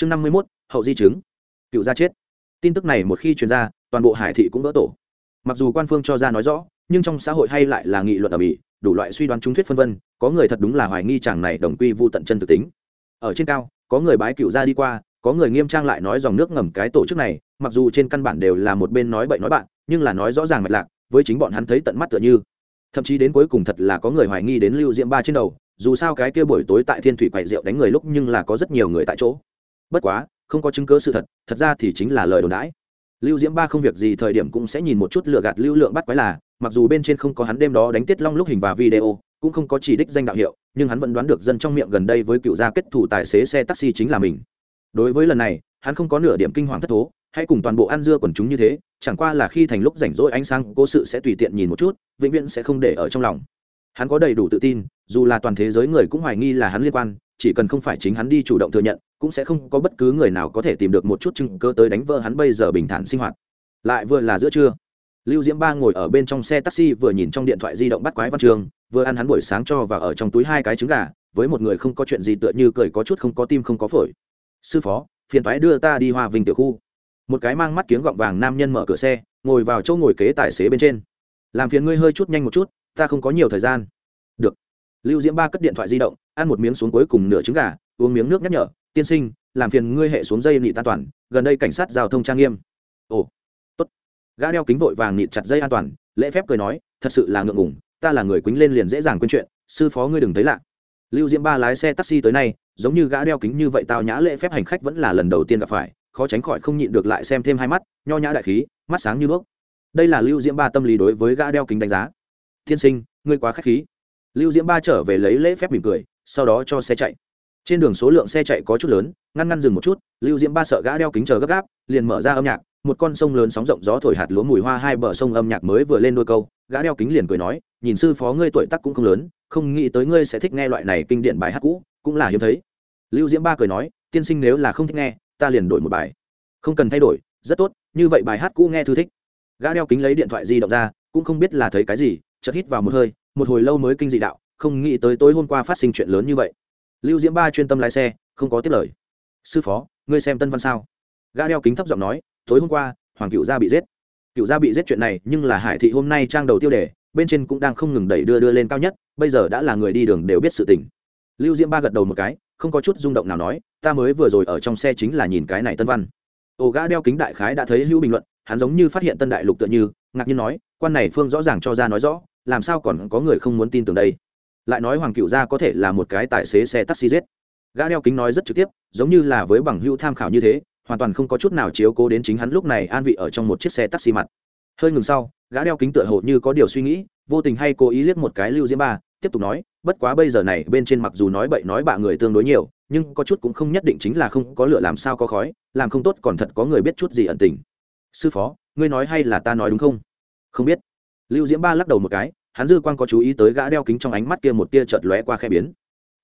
chương năm mươi mốt, hậu di chứng. Cựu gia chết. Tin tức này một khi truyền ra, toàn bộ hải thị cũng vỡ tổ. Mặc dù quan phương cho ra nói rõ, nhưng trong xã hội hay lại là nghị luận ở mỹ đủ loại suy đoán trung thuyết phân vân, có người thật đúng là hoài nghi chàng này đồng quy vu tận chân thực tính. Ở trên cao, có người bái cựu gia đi qua, có người nghiêm trang lại nói dòng nước ngầm cái tổ chức này, mặc dù trên căn bản đều là một bên nói bậy nói bạn, nhưng là nói rõ ràng mạch lạc, với chính bọn hắn thấy tận mắt tựa như. Thậm chí đến cuối cùng thật là có người hoài nghi đến lưu diễm ba trên đầu, dù sao cái kia buổi tối tại thiên thủy quậy rượu đánh người lúc nhưng là có rất nhiều người tại chỗ bất quá, không có chứng cứ sự thật thật ra thì chính là lời đồn đãi. Lưu diễm ba không việc gì thời điểm cũng sẽ nhìn một chút lựa gạt lưu lượng bắt quái là, mặc dù bên trên không có hắn đêm đó đánh tiết long lúc hình và video, cũng không có chỉ đích danh đạo hiệu, nhưng hắn vẫn đoán được dân trong miệng gần đây với cựu gia kết thủ tài xế xe taxi chính là mình. Đối với lần này, hắn không có nửa điểm kinh hoàng thất thố, hãy cùng toàn bộ ăn dưa quần chúng như thế, chẳng qua là khi thành lúc rảnh rỗi ánh sáng, cố sự sẽ tùy tiện nhìn một chút, vĩnh viễn sẽ không để ở trong lòng. Hắn có đầy đủ tự tin, dù là toàn thế giới người cũng hoài nghi là hắn liên quan chỉ cần không phải chính hắn đi chủ động thừa nhận, cũng sẽ không có bất cứ người nào có thể tìm được một chút chứng cơ tới đánh vỡ hắn bây giờ bình thản sinh hoạt. Lại vừa là giữa trưa, lưu diễm ba ngồi ở bên trong xe taxi vừa nhìn trong điện thoại di động bắt quái văn trường, vừa ăn hắn buổi sáng cho và ở trong túi hai cái trứng gà, với một người không có chuyện gì tựa như cười có chút không có tim không có phổi. Sư phó, phiền thoái đưa ta đi hòa vinh tiểu khu. Một cái mang mắt kiếng gọng vàng nam nhân mở cửa xe, ngồi vào chỗ ngồi kế tài xế bên trên. Làm phiền ngươi hơi chút nhanh một chút, ta không có nhiều thời gian. Được. Lưu diễm ba cất điện thoại di động ăn một miếng xuống cuối cùng nửa trứng gà, uống miếng nước nhắc nhở, tiên sinh, làm phiền ngươi hệ xuống dây nị an toàn, gần đây cảnh sát giao thông trang nghiêm. Ồ, tốt. Gã đeo kính vội vàng nịt chặt dây an toàn, lễ phép cười nói, thật sự là ngượng ngủng ta là người quýnh lên liền dễ dàng quên chuyện, sư phó ngươi đừng thấy lạ. Lưu diễm ba lái xe taxi tới nay, giống như gã đeo kính như vậy tao nhã lễ phép hành khách vẫn là lần đầu tiên gặp phải, khó tránh khỏi không nhịn được lại xem thêm hai mắt, nho nhã đại khí, mắt sáng như đuốc. Đây là lưu diễm ba tâm lý đối với gã đeo kính đánh giá. Tiên sinh, ngươi quá k h á c h khí. Lưu diễm ba trở về lấy lễ phép mỉm cười sau đó cho xe chạy. Trên đường số lượng xe chạy có chút lớn, ngăn ngăn dừng một chút, lưu diễm ba sợ gã đeo kính chờ gấp gáp, liền mở ra âm nhạc, một con sông lớn sóng rộng gió thổi hạt lúa mùi hoa hai bờ sông âm nhạc mới vừa lên đôi câu, gã đeo kính liền cười nói, nhìn sư phó ngươi tuổi tắc cũng không lớn, không nghĩ tới ngươi sẽ thích nghe loại này kinh điển bài hát cũ, cũng là hiếm thấy. Lưu diễm ba cười nói, tiên sinh nếu là không thích nghe, ta liền đổi một bài. Không cần thay đổi, rất tốt, như vậy bài hát cũ nghe thư thích. Gã đeo kính lấy điện thoại di động ra, cũng không biết là thấy cái gì, chợt hít vào một hơi, một hồi lâu mới kinh dị đạo không nghĩ tới tối hôm qua phát sinh chuyện lớn như vậy. Lưu diễm ba chuyên tâm lái xe, không có tiếp lời. Sư phó, ngươi xem tân văn sao? Gã đeo kính thấp giọng nói, tối hôm qua, hoàng cựu gia bị giết. Cựu gia bị giết chuyện này, nhưng là hải thị hôm nay trang đầu tiêu đề, bên trên cũng đang không ngừng đẩy đưa đưa lên cao nhất, bây giờ đã là người đi đường đều biết sự tình. Lưu diễm ba gật đầu một cái, không có chút rung động nào nói, ta mới vừa rồi ở trong xe chính là nhìn cái này tân văn. Ô gã đeo kính đại khái đã thấy hữu bình luận, hắn giống như phát hiện tân đại lục tựa như, ngạc nhiên nói, quan này phương rõ ràng cho ra nói rõ, làm sao còn có người không muốn tin tưởng đây? Lại nói hoàng cựu gia có thể là một cái tài xế xe taxi giết. Gã đeo kính nói rất trực tiếp, giống như là với bằng hữu tham khảo như thế, hoàn toàn không có chút nào chiếu cố đến chính hắn lúc này an vị ở trong một chiếc xe taxi mặt. Hơi ngừng sau, gã đeo kính tựa hồ như có điều suy nghĩ, vô tình hay cố ý liếc một cái lưu diễm ba, tiếp tục nói, bất quá bây giờ này bên trên mặc dù nói bậy nói bạ người tương đối nhiều, nhưng có chút cũng không nhất định chính là không có lửa làm sao có khói, làm không tốt còn thật có người biết chút gì ẩn tình. Sư phó, ngươi nói hay là ta nói đúng không? Không biết. Lưu diễm ba lắc đầu một cái hắn dư quan có chú ý tới gã đeo kính trong ánh mắt kia một tia chợt lóe qua khe biến.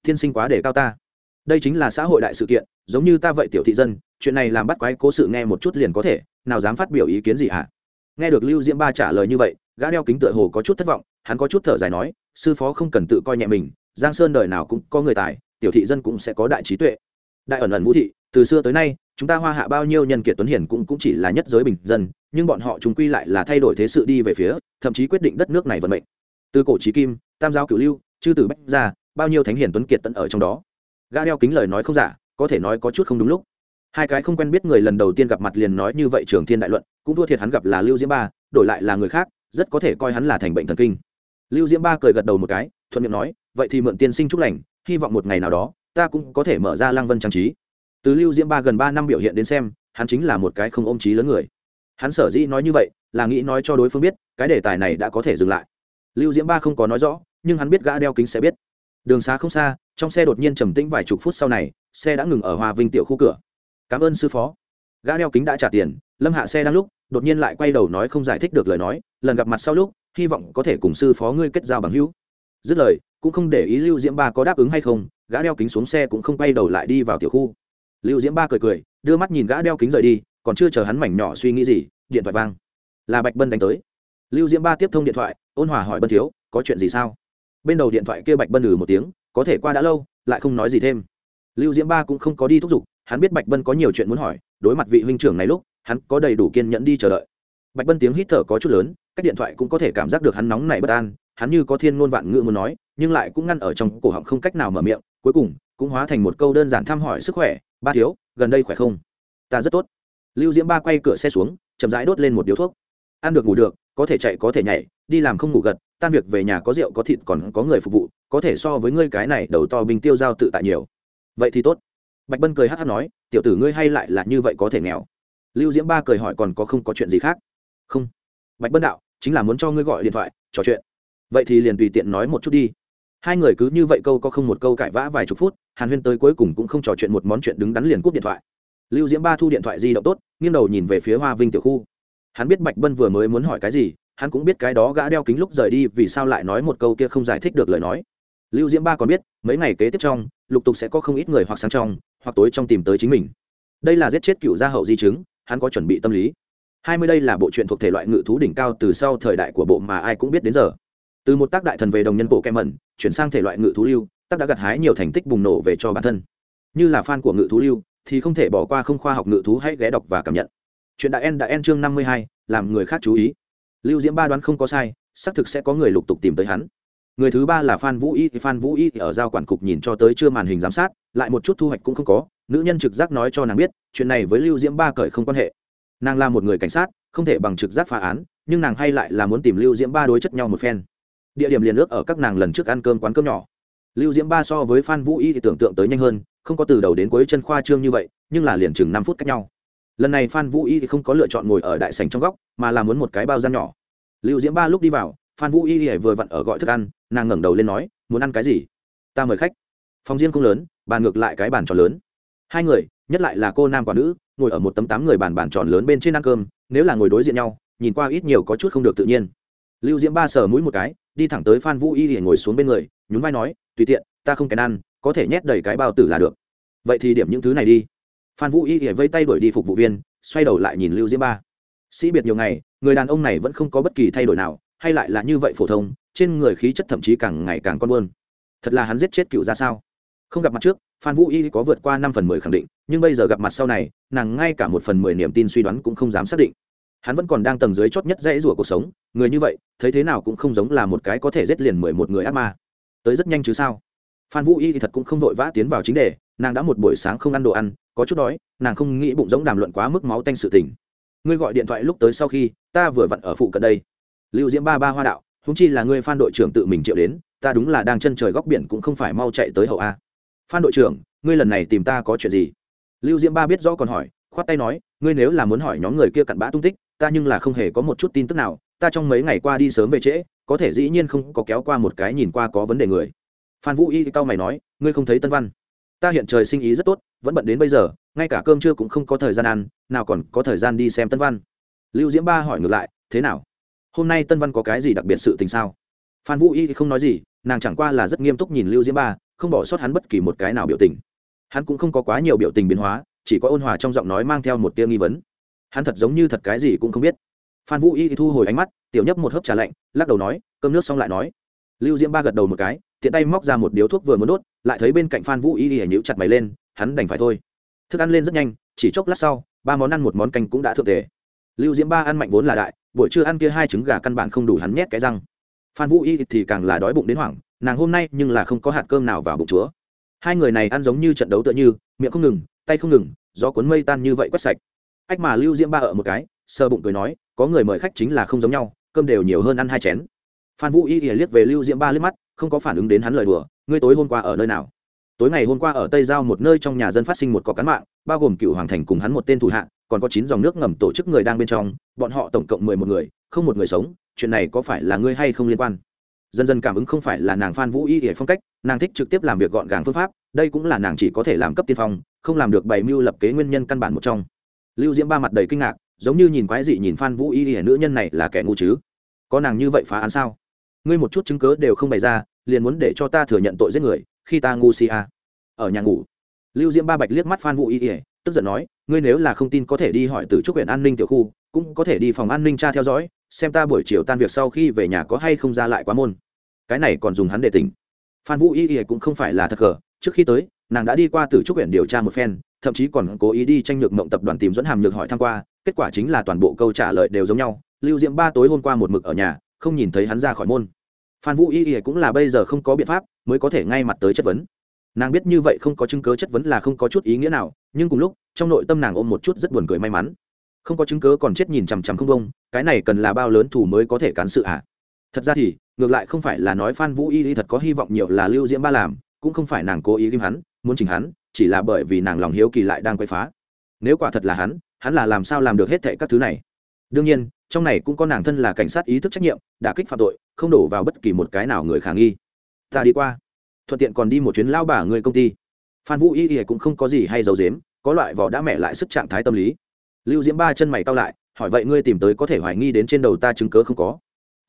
Thiên sinh quá để cao ta. Đây chính là xã hội đại sự kiện, giống như ta vậy tiểu thị dân, chuyện này làm bắt quái cố sự nghe một chút liền có thể, nào dám phát biểu ý kiến gì hả? Nghe được lưu diễm ba trả lời như vậy, gã đeo kính tựa hồ có chút thất vọng, hắn có chút thở dài nói, sư phó không cần tự coi nhẹ mình, giang sơn đời nào cũng có người tài, tiểu thị dân cũng sẽ có đại trí tuệ. Đại ẩn ẩn vũ thị, từ xưa tới nay, chúng ta hoa hạ bao nhiêu nhân kiệt tuấn hiển cũng cũng chỉ là nhất giới bình dân, nhưng bọn họ chúng quy lại là thay đổi thế sự đi về phía, thậm chí quyết định đất nước này vận mệnh từ cổ trí kim, tam giáo cửu lưu, chư tử bách ra bao nhiêu thánh hiển tuấn kiệt tận ở trong đó. Ga đeo kính lời nói không giả, có thể nói có chút không đúng lúc. Hai cái không quen biết người lần đầu tiên gặp mặt liền nói như vậy trường thiên đại luận, cũng thua thiệt hắn gặp là lưu diễm ba, đổi lại là người khác, rất có thể coi hắn là thành bệnh thần kinh. Lưu diễm ba cười gật đầu một cái, thuận miệng nói, vậy thì mượn tiên sinh chúc lành, hy vọng một ngày nào đó, ta cũng có thể mở ra lăng vân trang trí. Từ lưu diễm ba gần ba năm biểu hiện đến xem, hắn chính là một cái không ôm trí lớn người. Hắn sở dĩ nói như vậy, là nghĩ nói cho đối phương biết, cái đề tài này đã có thể dừng lại lưu diễm ba không có nói rõ, nhưng hắn biết gã đeo kính sẽ biết. Đường xá không xa, trong xe đột nhiên trầm tĩnh vài chục phút sau này, xe đã ngừng ở hòa vinh tiểu khu cửa. Cảm ơn sư phó. Gã đeo kính đã trả tiền, lâm hạ xe đang lúc, đột nhiên lại quay đầu nói không giải thích được lời nói, lần gặp mặt sau lúc, hy vọng có thể cùng sư phó ngươi kết giao bằng hữu. Dứt lời, cũng không để ý lưu diễm ba có đáp ứng hay không, gã đeo kính xuống xe cũng không quay đầu lại đi vào tiểu khu. Lưu diễm ba cười cười, đưa mắt nhìn gã đeo kính rời đi, còn chưa chờ hắn mảnh nhỏ suy nghĩ gì, điện thoại vang. Là bạch bân đánh tới lưu diễm ba tiếp thông điện thoại, ôn hòa hỏi bân thiếu, có chuyện gì sao? Bên đầu điện thoại kia bạch bân ừ một tiếng, có thể qua đã lâu, lại không nói gì thêm. Lưu diễm ba cũng không có đi thúc giục, hắn biết bạch bân có nhiều chuyện muốn hỏi, đối mặt vị huynh trưởng này lúc, hắn có đầy đủ kiên nhẫn đi chờ đợi. Bạch bân tiếng hít thở có chút lớn, cách điện thoại cũng có thể cảm giác được hắn nóng này bất an, hắn như có thiên ngôn vạn ngữ muốn nói, nhưng lại cũng ngăn ở trong cổ họng không cách nào mở miệng, cuối cùng cũng hóa thành một câu đơn giản thăm hỏi sức khỏe, ba thiếu, gần đây khỏe không? Ta rất tốt. Lưu diễm ba quay cửa xe xuống, chậm rãi đốt lên một điếu thuốc. Ăn được ngủ được có thể chạy có thể nhảy, đi làm không ngủ gật, tan việc về nhà có rượu có thịt còn có người phục vụ, có thể so với ngươi cái này đầu to bình tiêu giao tự tại nhiều. Vậy thì tốt. Bạch bân cười hát hát nói, tiểu tử ngươi hay lại là như vậy có thể nghèo. Lưu diễm ba cười hỏi còn có không có chuyện gì khác? Không. Bạch bân đạo, chính là muốn cho ngươi gọi điện thoại, trò chuyện. Vậy thì liền tùy tiện nói một chút đi. Hai người cứ như vậy câu có không một câu cãi vã vài chục phút, hàn huyên tới cuối cùng cũng không trò chuyện một món chuyện đứng đắn liền cúp điện thoại. Lưu diễm ba thu điện thoại di động tốt, nghiêng đầu nhìn về phía hoa vinh tiểu khu hắn biết bạch bân vừa mới muốn hỏi cái gì, hắn cũng biết cái đó gã đeo kính lúc rời đi vì sao lại nói một câu kia không giải thích được lời nói. Lưu diễm ba còn biết, mấy ngày kế tiếp trong, lục tục sẽ có không ít người hoặc sáng trong, hoặc tối trong tìm tới chính mình. Đây là giết chết cựu gia hậu di chứng, hắn có chuẩn bị tâm lý. Hai mươi đây là bộ truyện thuộc thể loại ngự thú đỉnh cao từ sau thời đại của bộ mà ai cũng biết đến giờ. Từ một tác đại thần về đồng nhân bộ kem mẩn, chuyển sang thể loại ngự thú lưu, tác đã gặt hái nhiều thành tích bùng nổ về cho bản thân. Như là fan của ngự thú lưu, thì không thể bỏ qua không khoa học ngự thú hãy ghé đọc và cảm nhận chuyện đại en đã en chương năm mươi hai, làm người khác chú ý. Lưu diễm ba đoán không có sai, xác thực sẽ có người lục tục tìm tới hắn. Người thứ ba là phan vũ y, thì phan vũ y thì ở giao quản cục nhìn cho tới chưa màn hình giám sát, lại một chút thu hoạch cũng không có, nữ nhân trực giác nói cho nàng biết, chuyện này với lưu diễm ba cởi không quan hệ. Nàng là một người cảnh sát, không thể bằng trực giác phá án, nhưng nàng hay lại là muốn tìm lưu diễm ba đối chất nhau một phen. Địa điểm liền ước ở các nàng lần trước ăn cơm quán cơm nhỏ. Lưu diễm ba so với phan vũ y thì tưởng tượng tới nhanh hơn, không có từ đầu đến cuối chân khoa trương như vậy, nhưng là liền chừng năm phút cách nhau lần này phan vũ y thì không có lựa chọn ngồi ở đại sành trong góc, mà là muốn một cái bao gian nhỏ. Lưu diễm ba lúc đi vào, phan vũ y thì vừa vặn ở gọi thức ăn, nàng ngẩng đầu lên nói, muốn ăn cái gì? Ta mời khách. Phòng riêng không lớn, bàn ngược lại cái bàn tròn lớn. Hai người, nhất lại là cô nam quả nữ, ngồi ở một tấm tám người bàn bàn tròn lớn bên trên ăn cơm, nếu là ngồi đối diện nhau, nhìn qua ít nhiều có chút không được tự nhiên. Lưu diễm ba sờ mũi một cái, đi thẳng tới phan vũ y thì ngồi xuống bên người, nhún vai nói, tùy tiện, ta không kèn ăn, có thể nhét đầy cái bao tử là được. Vậy thì điểm những thứ này đi phan vũ y thì vây tay đuổi đi phục vụ viên, xoay đầu lại nhìn lưu diễm ba. Sĩ biệt nhiều ngày, người đàn ông này vẫn không có bất kỳ thay đổi nào, hay lại là như vậy phổ thông, trên người khí chất thậm chí càng ngày càng con buôn. Thật là hắn giết chết cựu ra sao? Không gặp mặt trước, phan vũ y có vượt qua năm phần mười khẳng định, nhưng bây giờ gặp mặt sau này, nàng ngay cả một phần mười niềm tin suy đoán cũng không dám xác định. Hắn vẫn còn đang tầng dưới chót nhất dãy rủa cuộc sống, người như vậy, thấy thế nào cũng không giống là một cái có thể giết liền mười một người ác ma. Tới rất nhanh chứ sao? Phan vũ y thì thật cũng không vội vã tiến vào chính đề nàng đã một buổi sáng không ăn đồ ăn, có chút đói, nàng không nghĩ bụng giống đàm luận quá mức máu tanh sự tình. Ngươi gọi điện thoại lúc tới sau khi, ta vừa vặn ở phụ cận đây. Lưu diễm ba ba hoa đạo húng chi là ngươi phan đội trưởng tự mình triệu đến, ta đúng là đang chân trời góc biển cũng không phải mau chạy tới hậu a. Phan đội trưởng, ngươi lần này tìm ta có chuyện gì? Lưu diễm ba biết rõ còn hỏi, khoát tay nói, ngươi nếu là muốn hỏi nhóm người kia cặn bã tung tích, ta nhưng là không hề có một chút tin tức nào, ta trong mấy ngày qua đi sớm về trễ, có thể dĩ nhiên không có kéo qua một cái nhìn qua có vấn đề người. Phan vũ y cao mày nói, ngươi không thấy tân văn ta hiện trời sinh ý rất tốt, vẫn bận đến bây giờ, ngay cả cơm trưa cũng không có thời gian ăn, nào còn có thời gian đi xem tân văn. Lưu diễm ba hỏi ngược lại, thế nào? Hôm nay tân văn có cái gì đặc biệt sự tình sao? Phan vũ y không nói gì, nàng chẳng qua là rất nghiêm túc nhìn lưu diễm ba, không bỏ sót hắn bất kỳ một cái nào biểu tình. Hắn cũng không có quá nhiều biểu tình biến hóa, chỉ có ôn hòa trong giọng nói mang theo một tia nghi vấn. Hắn thật giống như thật cái gì cũng không biết. Phan vũ y thu hồi ánh mắt, tiểu nhấp một hớp trà lạnh, lắc đầu nói, cơm nước xong lại nói. Lưu diễm ba gật đầu một cái tiện tay móc ra một điếu thuốc vừa muốn đốt, lại thấy bên cạnh phan vũ y y nhíu chặt mày lên, hắn đành phải thôi. Thức ăn lên rất nhanh, chỉ chốc lát sau, ba món ăn một món canh cũng đã thượng tề. Lưu diễm ba ăn mạnh vốn là đại, buổi trưa ăn kia hai trứng gà căn bản không đủ hắn nhét cái răng. Phan vũ y thì càng là đói bụng đến hoảng, nàng hôm nay nhưng là không có hạt cơm nào vào bụng chúa. Hai người này ăn giống như trận đấu tựa như, miệng không ngừng, tay không ngừng, gió cuốn mây tan như vậy quét sạch. Ách mà lưu diễm ba ở một cái sơ bụng cười nói, có người mời khách chính là không giống nhau, cơm đều nhiều hơn ăn hai chén. Phan vũ y ỉa liếc về lưu diễm ba liếc mắt không có phản ứng đến hắn lời đùa, ngươi tối hôm qua ở nơi nào? Tối ngày hôm qua ở tây giao một nơi trong nhà dân phát sinh một cọc cán mạng, bao gồm cựu hoàng thành cùng hắn một tên thủ hạ, còn có chín dòng nước ngầm tổ chức người đang bên trong, bọn họ tổng cộng mười một người, không một người sống, chuyện này có phải là ngươi hay không liên quan? Dần dần cảm ứng không phải là nàng phan vũ y ỉa phong cách, nàng thích trực tiếp làm việc gọn gàng phương pháp, đây cũng là nàng chỉ có thể làm cấp tiên phong, không làm được bày mưu lập kế nguyên nhân căn bản một trong. Lưu diễm ba mặt đầy kinh ngạc, giống như nhìn quái dị nhìn phan vũ y ỉa nữ nhân này là kẻ ngu chứ? Có nàng như vậy phá án sao? Ngươi một chút chứng cớ đều không bày ra, liền muốn để cho ta thừa nhận tội giết người, khi ta ngu si a ở nhà ngủ, lưu diễm ba bạch liếc mắt phan vũ y ỉa tức giận nói, ngươi nếu là không tin có thể đi hỏi từ trúc huyện an ninh tiểu khu, cũng có thể đi phòng an ninh tra theo dõi, xem ta buổi chiều tan việc sau khi về nhà có hay không ra lại quá môn. Cái này còn dùng hắn để tỉnh. Phan vũ y ỉa cũng không phải là thật cờ, trước khi tới, nàng đã đi qua từ trúc huyện điều tra một phen, thậm chí còn cố ý đi tranh nhược mộng tập đoàn tìm dẫn hàm nhược hỏi tham q u a kết quả chính là toàn bộ câu trả lời đều giống nhau. Lưu diễm ba tối hôm qua một mực ở nhà không nhìn thấy hắn ra khỏi môn. Phan vũ y y cũng là bây giờ không có biện pháp, mới có thể ngay mặt tới chất vấn. Nàng biết như vậy không có chứng cớ chất vấn là không có chút ý nghĩa nào, nhưng cùng lúc, trong nội tâm nàng ôm một chút rất buồn cười may mắn. Không có chứng cớ còn chết nhìn chằm chằm không công cái này cần là bao lớn thủ mới có thể cán sự ạ à? thật ra thì, ngược lại không phải là nói phan vũ y y thật có hy vọng nhiều là lưu diễm ba làm, cũng không phải nàng cố ý ghim hắn, muốn chỉnh hắn, chỉ là bởi vì nàng lòng hiếu kỳ lại đang quay phá. Nếu quả thật là hắn hắn là làm sao làm được hết thệ các thứ này? Đương nhiên trong này cũng có nàng thân là cảnh sát ý thức trách nhiệm đã kích phạm tội, không đổ vào bất kỳ một cái nào người khả nghi. Ta đi qua. Thuận tiện còn đi một chuyến lao bà người công ty. Phan vũ y y cũng không có gì hay giấu dếm có loại vỏ đã mẹ lại sức trạng thái tâm lý. Lưu diễm ba chân mày cao lại, hỏi vậy ngươi tìm tới có thể hoài nghi đến trên đầu ta chứng cớ không có?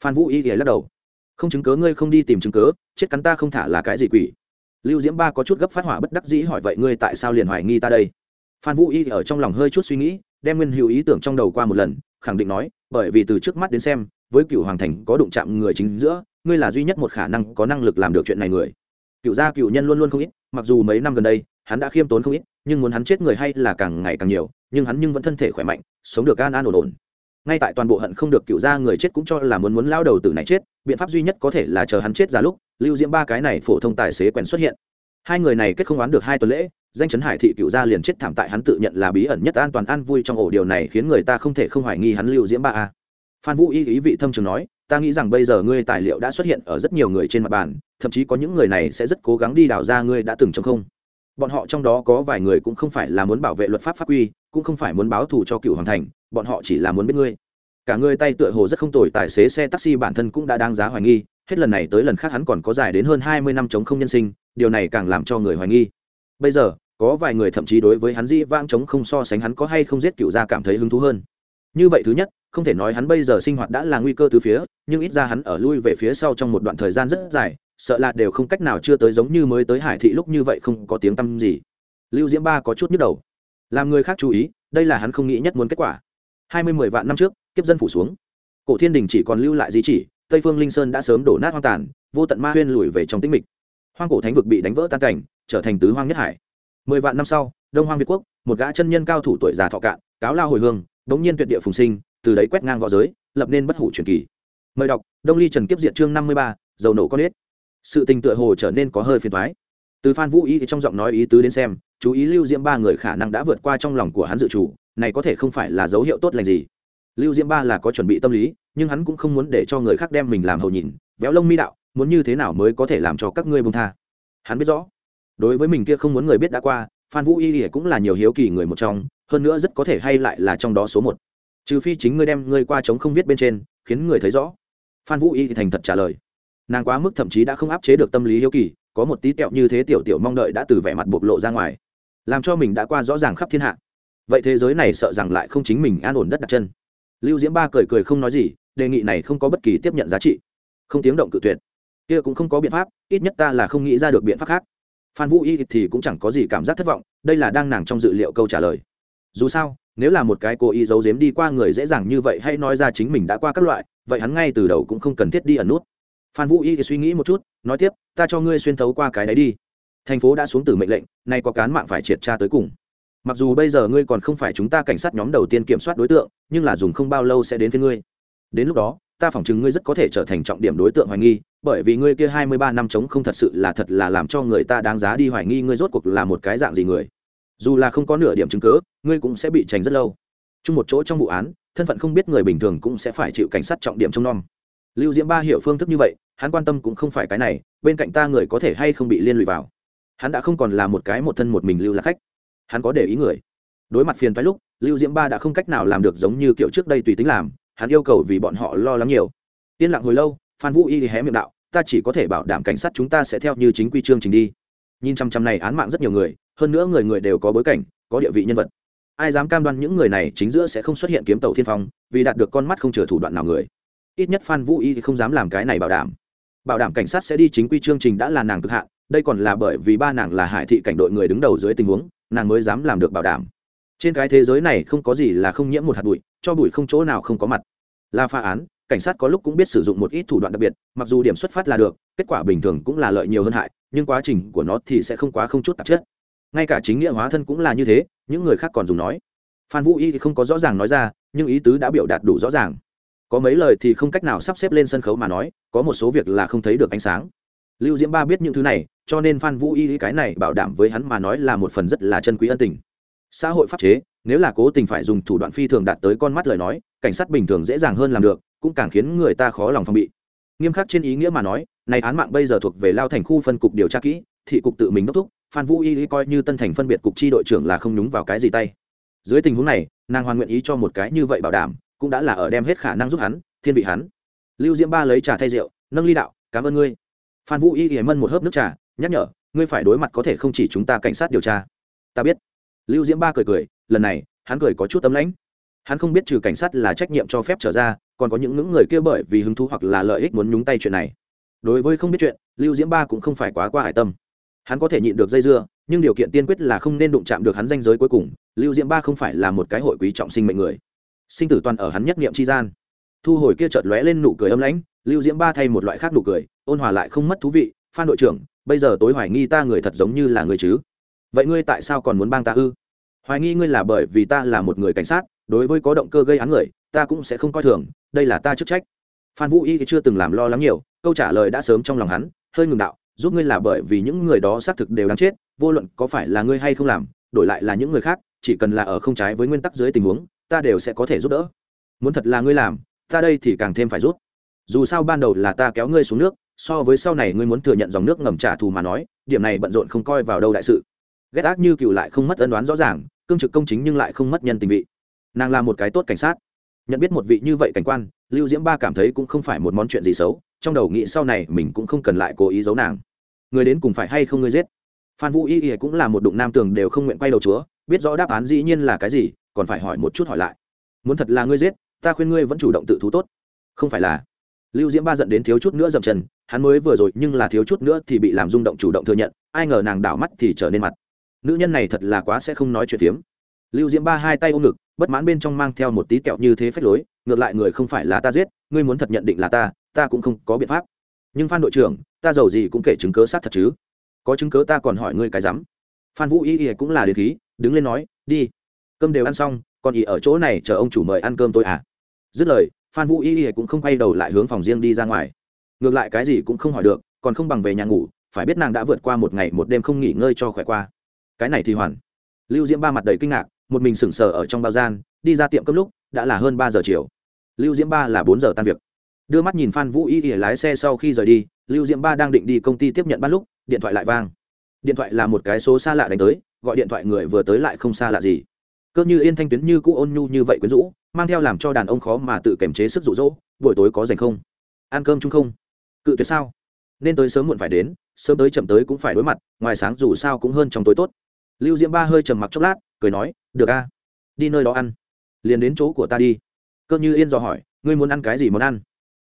Phan vũ y y lắc đầu. Không chứng cớ ngươi không đi tìm chứng cớ chết cắn ta không thả là cái gì quỷ? Lưu diễm ba có chút gấp phát hỏa bất đắc dĩ hỏi vậy ngươi tại sao liền hoài nghi ta đây? Phan vũ y ở trong lòng hơi chút suy nghĩ, đem nguyên hữu ý tưởng trong đầu qua một lần, khẳng định nói bởi vì từ trước mắt đến xem, với cựu hoàng thành có đụng chạm người chính giữa, ngươi là duy nhất một khả năng có năng lực làm được chuyện này người. Cựu gia cựu nhân luôn luôn không ít, mặc dù mấy năm gần đây, hắn đã khiêm tốn không ít, nhưng muốn hắn chết người hay là càng ngày càng nhiều, nhưng hắn nhưng vẫn thân thể khỏe mạnh, sống được an an ổn ổn. Ngay tại toàn bộ hận không được cựu gia người chết cũng cho là muốn muốn lao đầu tử này chết, biện pháp duy nhất có thể là chờ hắn chết ra lúc, lưu diễm ba cái này phổ thông tài xế quen xuất hiện hai người này kết không oán được hai tuần lễ, danh chấn hải thị cựu gia liền chết thảm tại hắn tự nhận là bí ẩn nhất an toàn an vui trong ổ điều này khiến người ta không thể không hoài nghi hắn lưu diễm ba a. Phan vũ y ý vị thâm trường nói, ta nghĩ rằng bây giờ ngươi tài liệu đã xuất hiện ở rất nhiều người trên mặt bàn, thậm chí có những người này sẽ rất cố gắng đi đào ra ngươi đã từng trong không. Bọn họ trong đó có vài người cũng không phải là muốn bảo vệ luật pháp pháp quy, cũng không phải muốn báo thù cho cựu hoàng thành, bọn họ chỉ là muốn biết ngươi. Cả ngươi tay tựa hồ rất không tồi, tài xế xe taxi bản thân cũng đã đáng giá hoài nghi hết lần này tới lần khác hắn còn có dài đến hơn hai mươi năm chống không nhân sinh, điều này càng làm cho người hoài nghi. Bây giờ, có vài người thậm chí đối với hắn dĩ vãng chống không so sánh hắn có hay không giết cựu gia cảm thấy hứng thú hơn. Như vậy thứ nhất, không thể nói hắn bây giờ sinh hoạt đã là nguy cơ từ phía, nhưng ít ra hắn ở lui về phía sau trong một đoạn thời gian rất dài, sợ là đều không cách nào chưa tới giống như mới tới hải thị lúc như vậy không có tiếng tăm gì. Lưu diễm ba có chút nhức đầu. Làm người khác chú ý, đây là hắn không nghĩ nhất muốn kết quả. Hai mươi mười vạn năm trước, kiếp dân phủ xuống. Cổ thiên đình chỉ còn lưu lại di chỉ tây phương linh sơn đã sớm đổ nát hoang tàn, vô tận ma huyên lùi về trong tĩnh mịch. Hoang cổ thánh vực bị đánh vỡ tan cảnh, trở thành tứ hoang nhất hải. Mười vạn năm sau, đông hoang việt quốc, một gã chân nhân cao thủ tuổi già thọ cạn, cáo lao hồi hương, đống nhiên tuyệt địa phùng sinh, từ đấy quét ngang v õ giới, lập nên bất hủ truyền kỳ. Mời đọc, đông ly trần kiếp diệt chương năm mươi ba, dầu nổ con ếch sự tình tựa hồ trở nên có hơi phiền thoái từ phan vũ ý trong giọng nói ý tứ đến xem, chú ý lưu diễm ba người khả năng đã vượt qua trong lòng của hắn dự chủ này có thể không phải là dấu hiệu tốt lành gì. Lưu diễm ba là có chuẩn bị tâm lý nhưng hắn cũng không muốn để cho người khác đem mình làm hầu nhìn, véo lông mi đạo, muốn như thế nào mới có thể làm cho các ngươi bông tha? Hắn biết rõ, đối với mình kia không muốn người biết đã qua, phan vũ y cũng là nhiều hiếu kỳ người một trong, hơn nữa rất có thể hay lại là trong đó số một. Trừ phi chính ngươi đem ngươi qua chống không viết bên trên, khiến người thấy rõ. Phan vũ y thì thành thật trả lời. Nàng quá mức thậm chí đã không áp chế được tâm lý hiếu kỳ, có một tí tẹo như thế tiểu tiểu mong đợi đã từ vẻ mặt bộc lộ ra ngoài, làm cho mình đã qua rõ ràng khắp thiên hạ. Vậy thế giới này sợ rằng lại không chính mình an ổn đất đặt chân. Lưu diễm ba cười cười không nói gì đề nghị này không có bất kỳ tiếp nhận giá trị. Không tiếng động cự tuyệt. Kia cũng không có biện pháp, ít nhất ta là không nghĩ ra được biện pháp khác. Phan vũ y thì cũng chẳng có gì cảm giác thất vọng, đây là đang nàng trong dự liệu câu trả lời. Dù sao, nếu là một cái cô y giấu giếm đi qua người dễ dàng như vậy hay nói ra chính mình đã qua các loại, vậy hắn ngay từ đầu cũng không cần thiết đi ẩn nút. Phan vũ y thì suy nghĩ một chút, nói tiếp, ta cho ngươi xuyên thấu qua cái đấy đi. Thành phố đã xuống từ mệnh lệnh, nay có cán mạng phải triệt tra tới cùng. Mặc dù bây giờ ngươi còn không phải chúng ta cảnh sát nhóm đầu tiên kiểm soát đối tượng, nhưng là dùng không bao lâu sẽ đến với ngươi đến lúc đó, ta phỏng chừng ngươi rất có thể trở thành trọng điểm đối tượng hoài nghi, bởi vì ngươi kia hai mươi ba năm chống không thật sự là thật là làm cho người ta đáng giá đi hoài nghi ngươi rốt cuộc là một cái dạng gì người. Dù là không có nửa điểm chứng cớ ngươi cũng sẽ bị tránh rất lâu. Chung một chỗ trong vụ án, thân phận không biết người bình thường cũng sẽ phải chịu cảnh sát trọng điểm trong nom. Lưu diễm ba hiểu phương thức như vậy, hắn quan tâm cũng không phải cái này, bên cạnh ta người có thể hay không bị liên lụy vào. Hắn đã không còn là một cái một thân một mình lưu là khách. Hắn có để ý người. Đối mặt phiền phái lúc, lưu diễm ba đã không cách nào làm được giống như kiểu trước đây tùy tính làm hắn yêu cầu vì bọn họ lo lắng nhiều. Yên lặng hồi lâu, phan vũ y hé miệng đạo, ta chỉ có thể bảo đảm cảnh sát chúng ta sẽ theo như chính quy chương trình đi. Nhìn chăm chăm này án mạng rất nhiều người, hơn nữa người người đều có bối cảnh, có địa vị nhân vật. Ai dám cam đoan những người này chính giữa sẽ không xuất hiện kiếm tàu thiên phong, vì đạt được con mắt không chừa thủ đoạn nào người. Ít nhất phan vũ y thì không dám làm cái này bảo đảm. Bảo đảm cảnh sát sẽ đi chính quy chương trình đã là nàng cực hạn, đây còn là bởi vì ba nàng là hải thị cảnh đội người đứng đầu dưới tình huống, nàng mới dám làm được bảo đảm trên cái thế giới này không có gì là không nhiễm một hạt bụi, cho bụi không chỗ nào không có mặt. Là pha án, cảnh sát có lúc cũng biết sử dụng một ít thủ đoạn đặc biệt, mặc dù điểm xuất phát là được, kết quả bình thường cũng là lợi nhiều hơn hại, nhưng quá trình của nó thì sẽ không quá không chút tạp chất. Ngay cả chính nghĩa hóa thân cũng là như thế, những người khác còn dùng nói. Phan vũ y thì không có rõ ràng nói ra, nhưng ý tứ đã biểu đạt đủ rõ ràng. Có mấy lời thì không cách nào sắp xếp lên sân khấu mà nói, có một số việc là không thấy được ánh sáng. Lưu diễm ba biết những thứ này, cho nên phan vũ y cái này bảo đảm với hắn mà nói là một phần rất là chân quý ân tình xã hội pháp chế, nếu là cố tình phải dùng thủ đoạn phi thường đạt tới con mắt lời nói, cảnh sát bình thường dễ dàng hơn làm được, cũng càng khiến người ta khó lòng phòng bị. Nghiêm khắc trên ý nghĩa mà nói, này án mạng bây giờ thuộc về lao thành khu phân cục điều tra kỹ, thị cục tự mình đốc thúc, phan vũ y coi như tân thành phân biệt cục chi đội trưởng là không nhúng vào cái gì tay. Dưới tình huống này, nàng hoàn nguyện ý cho một cái như vậy bảo đảm, cũng đã là ở đem hết khả năng giúp hắn, thiên vị hắn. Lưu diễm ba lấy trà thay rượu, nâng ly đạo, cảm ơn ngươi. Phan vũ y hề mân một hớp nước trà, nhắc nhở, ngươi phải đối mặt có thể không chỉ chúng ta cảnh sát điều tra. Ta biết lưu diễm ba cười cười, lần này, hắn cười có chút tấm lãnh. Hắn không biết trừ cảnh sát là trách nhiệm cho phép trở ra, còn có những ngưỡng người kia bởi vì hứng thú hoặc là lợi ích muốn nhúng tay chuyện này. Đối với không biết chuyện, lưu diễm ba cũng không phải quá qua hải tâm. Hắn có thể nhịn được dây dưa, nhưng điều kiện tiên quyết là không nên đụng chạm được hắn danh giới cuối cùng, lưu diễm ba không phải là một cái hội quý trọng sinh mệnh người. Sinh tử toàn ở hắn nhất niệm chi gian. Thu hồi kia chợt lóe lên nụ cười âm lãnh, lưu diễm ba thay một loại khác nụ cười, ôn hòa lại không mất thú vị, phan đội trưởng, bây giờ tối hoài nghi ta người thật giống như là người chứ? Vậy ngươi tại sao còn muốn bang ta ư? Hoài nghi ngươi là bởi vì ta là một người cảnh sát, đối với có động cơ gây án người, ta cũng sẽ không coi thường, đây là ta chức trách. Phan vũ y thì chưa từng làm lo lắng nhiều, câu trả lời đã sớm trong lòng hắn, hơi ngừng đạo, giúp ngươi là bởi vì những người đó xác thực đều đáng chết, vô luận có phải là ngươi hay không làm, đổi lại là những người khác, chỉ cần là ở không trái với nguyên tắc dưới tình huống, ta đều sẽ có thể giúp đỡ. Muốn thật là ngươi làm, ta đây thì càng thêm phải giúp. Dù sao ban đầu là ta kéo ngươi xuống nước, so với sau này ngươi muốn thừa nhận dòng nước ngầm trả thù mà nói, điểm này bận rộn không coi vào đâu đại sự ghét ác như cựu lại không mất ân đoán rõ ràng, cương trực công chính nhưng lại không mất nhân tình vị. Nàng là một cái tốt cảnh sát. Nhận biết một vị như vậy cảnh quan, lưu diễm ba cảm thấy cũng không phải một món chuyện gì xấu, trong đầu nghĩ sau này mình cũng không cần lại cố ý giấu nàng. Người đến cùng phải hay không ngươi giết? Phan vũ y y cũng là một đụng nam tường đều không nguyện quay đầu chúa, biết rõ đáp án dĩ nhiên là cái gì, còn phải hỏi một chút hỏi lại. Muốn thật là ngươi giết, ta khuyên ngươi vẫn chủ động tự thú tốt. Không phải là. Lưu diễm ba giận đến thiếu chút nữa dậm chân, hắn mới vừa rồi nhưng là thiếu chút nữa thì bị làm rung động chủ động thừa nhận, ai ngờ nàng đảo mắt thì trở nên mặt nữ nhân này thật là quá sẽ không nói chuyện phiếm. Lưu diễm ba hai tay ôm ngực, bất mãn bên trong mang theo một tí kẹo như thế phách lối, ngược lại người không phải là ta giết, ngươi muốn thật nhận định là ta ta cũng không có biện pháp. Nhưng phan đội trưởng, ta giàu gì cũng kể chứng cớ sát thật chứ. Có chứng cớ ta còn hỏi ngươi cái rắm. Phan vũ y y cũng là đến khí, đứng lên nói, đi, cơm đều ăn xong, còn ý ở chỗ này chờ ông chủ mời ăn cơm tôi à? Dứt lời, phan vũ y y cũng không quay đầu lại hướng phòng riêng đi ra ngoài. Ngược lại cái gì cũng không hỏi được, còn không bằng về nhà ngủ, phải biết nàng đã vượt qua một ngày một đêm không nghỉ ngơi cho khỏe qua cái này thì hoàn. Lưu diễm ba mặt đầy kinh ngạc, một mình sững sờ ở trong bao gian, đi ra tiệm cấp lúc, đã là hơn ba giờ chiều. Lưu diễm ba là bốn giờ tan việc. Đưa mắt nhìn phan vũ y ỉa lái xe sau khi rời đi, lưu diễm ba đang định đi công ty tiếp nhận ban lúc, điện thoại lại vang. Điện thoại là một cái số xa lạ đánh tới, gọi điện thoại người vừa tới lại không xa lạ gì. Cơ như yên thanh tuyến như cũ ôn nhu như vậy quyến rũ, mang theo làm cho đàn ông khó mà tự kiềm chế sức rụ rỗ buổi tối có dành không? Ăn cơm chung không? Cự tuyệt sao? Nên tới sớm muộn phải đến, sớm tới chậm tới cũng phải đối mặt, ngoài sáng dù sao cũng hơn trong tối tốt lưu diễm ba hơi trầm mặc chốc lát, cười nói, được a, đi nơi đó ăn. Liền đến chỗ của ta đi. Cơ như yên dò hỏi, ngươi muốn ăn cái gì muốn ăn?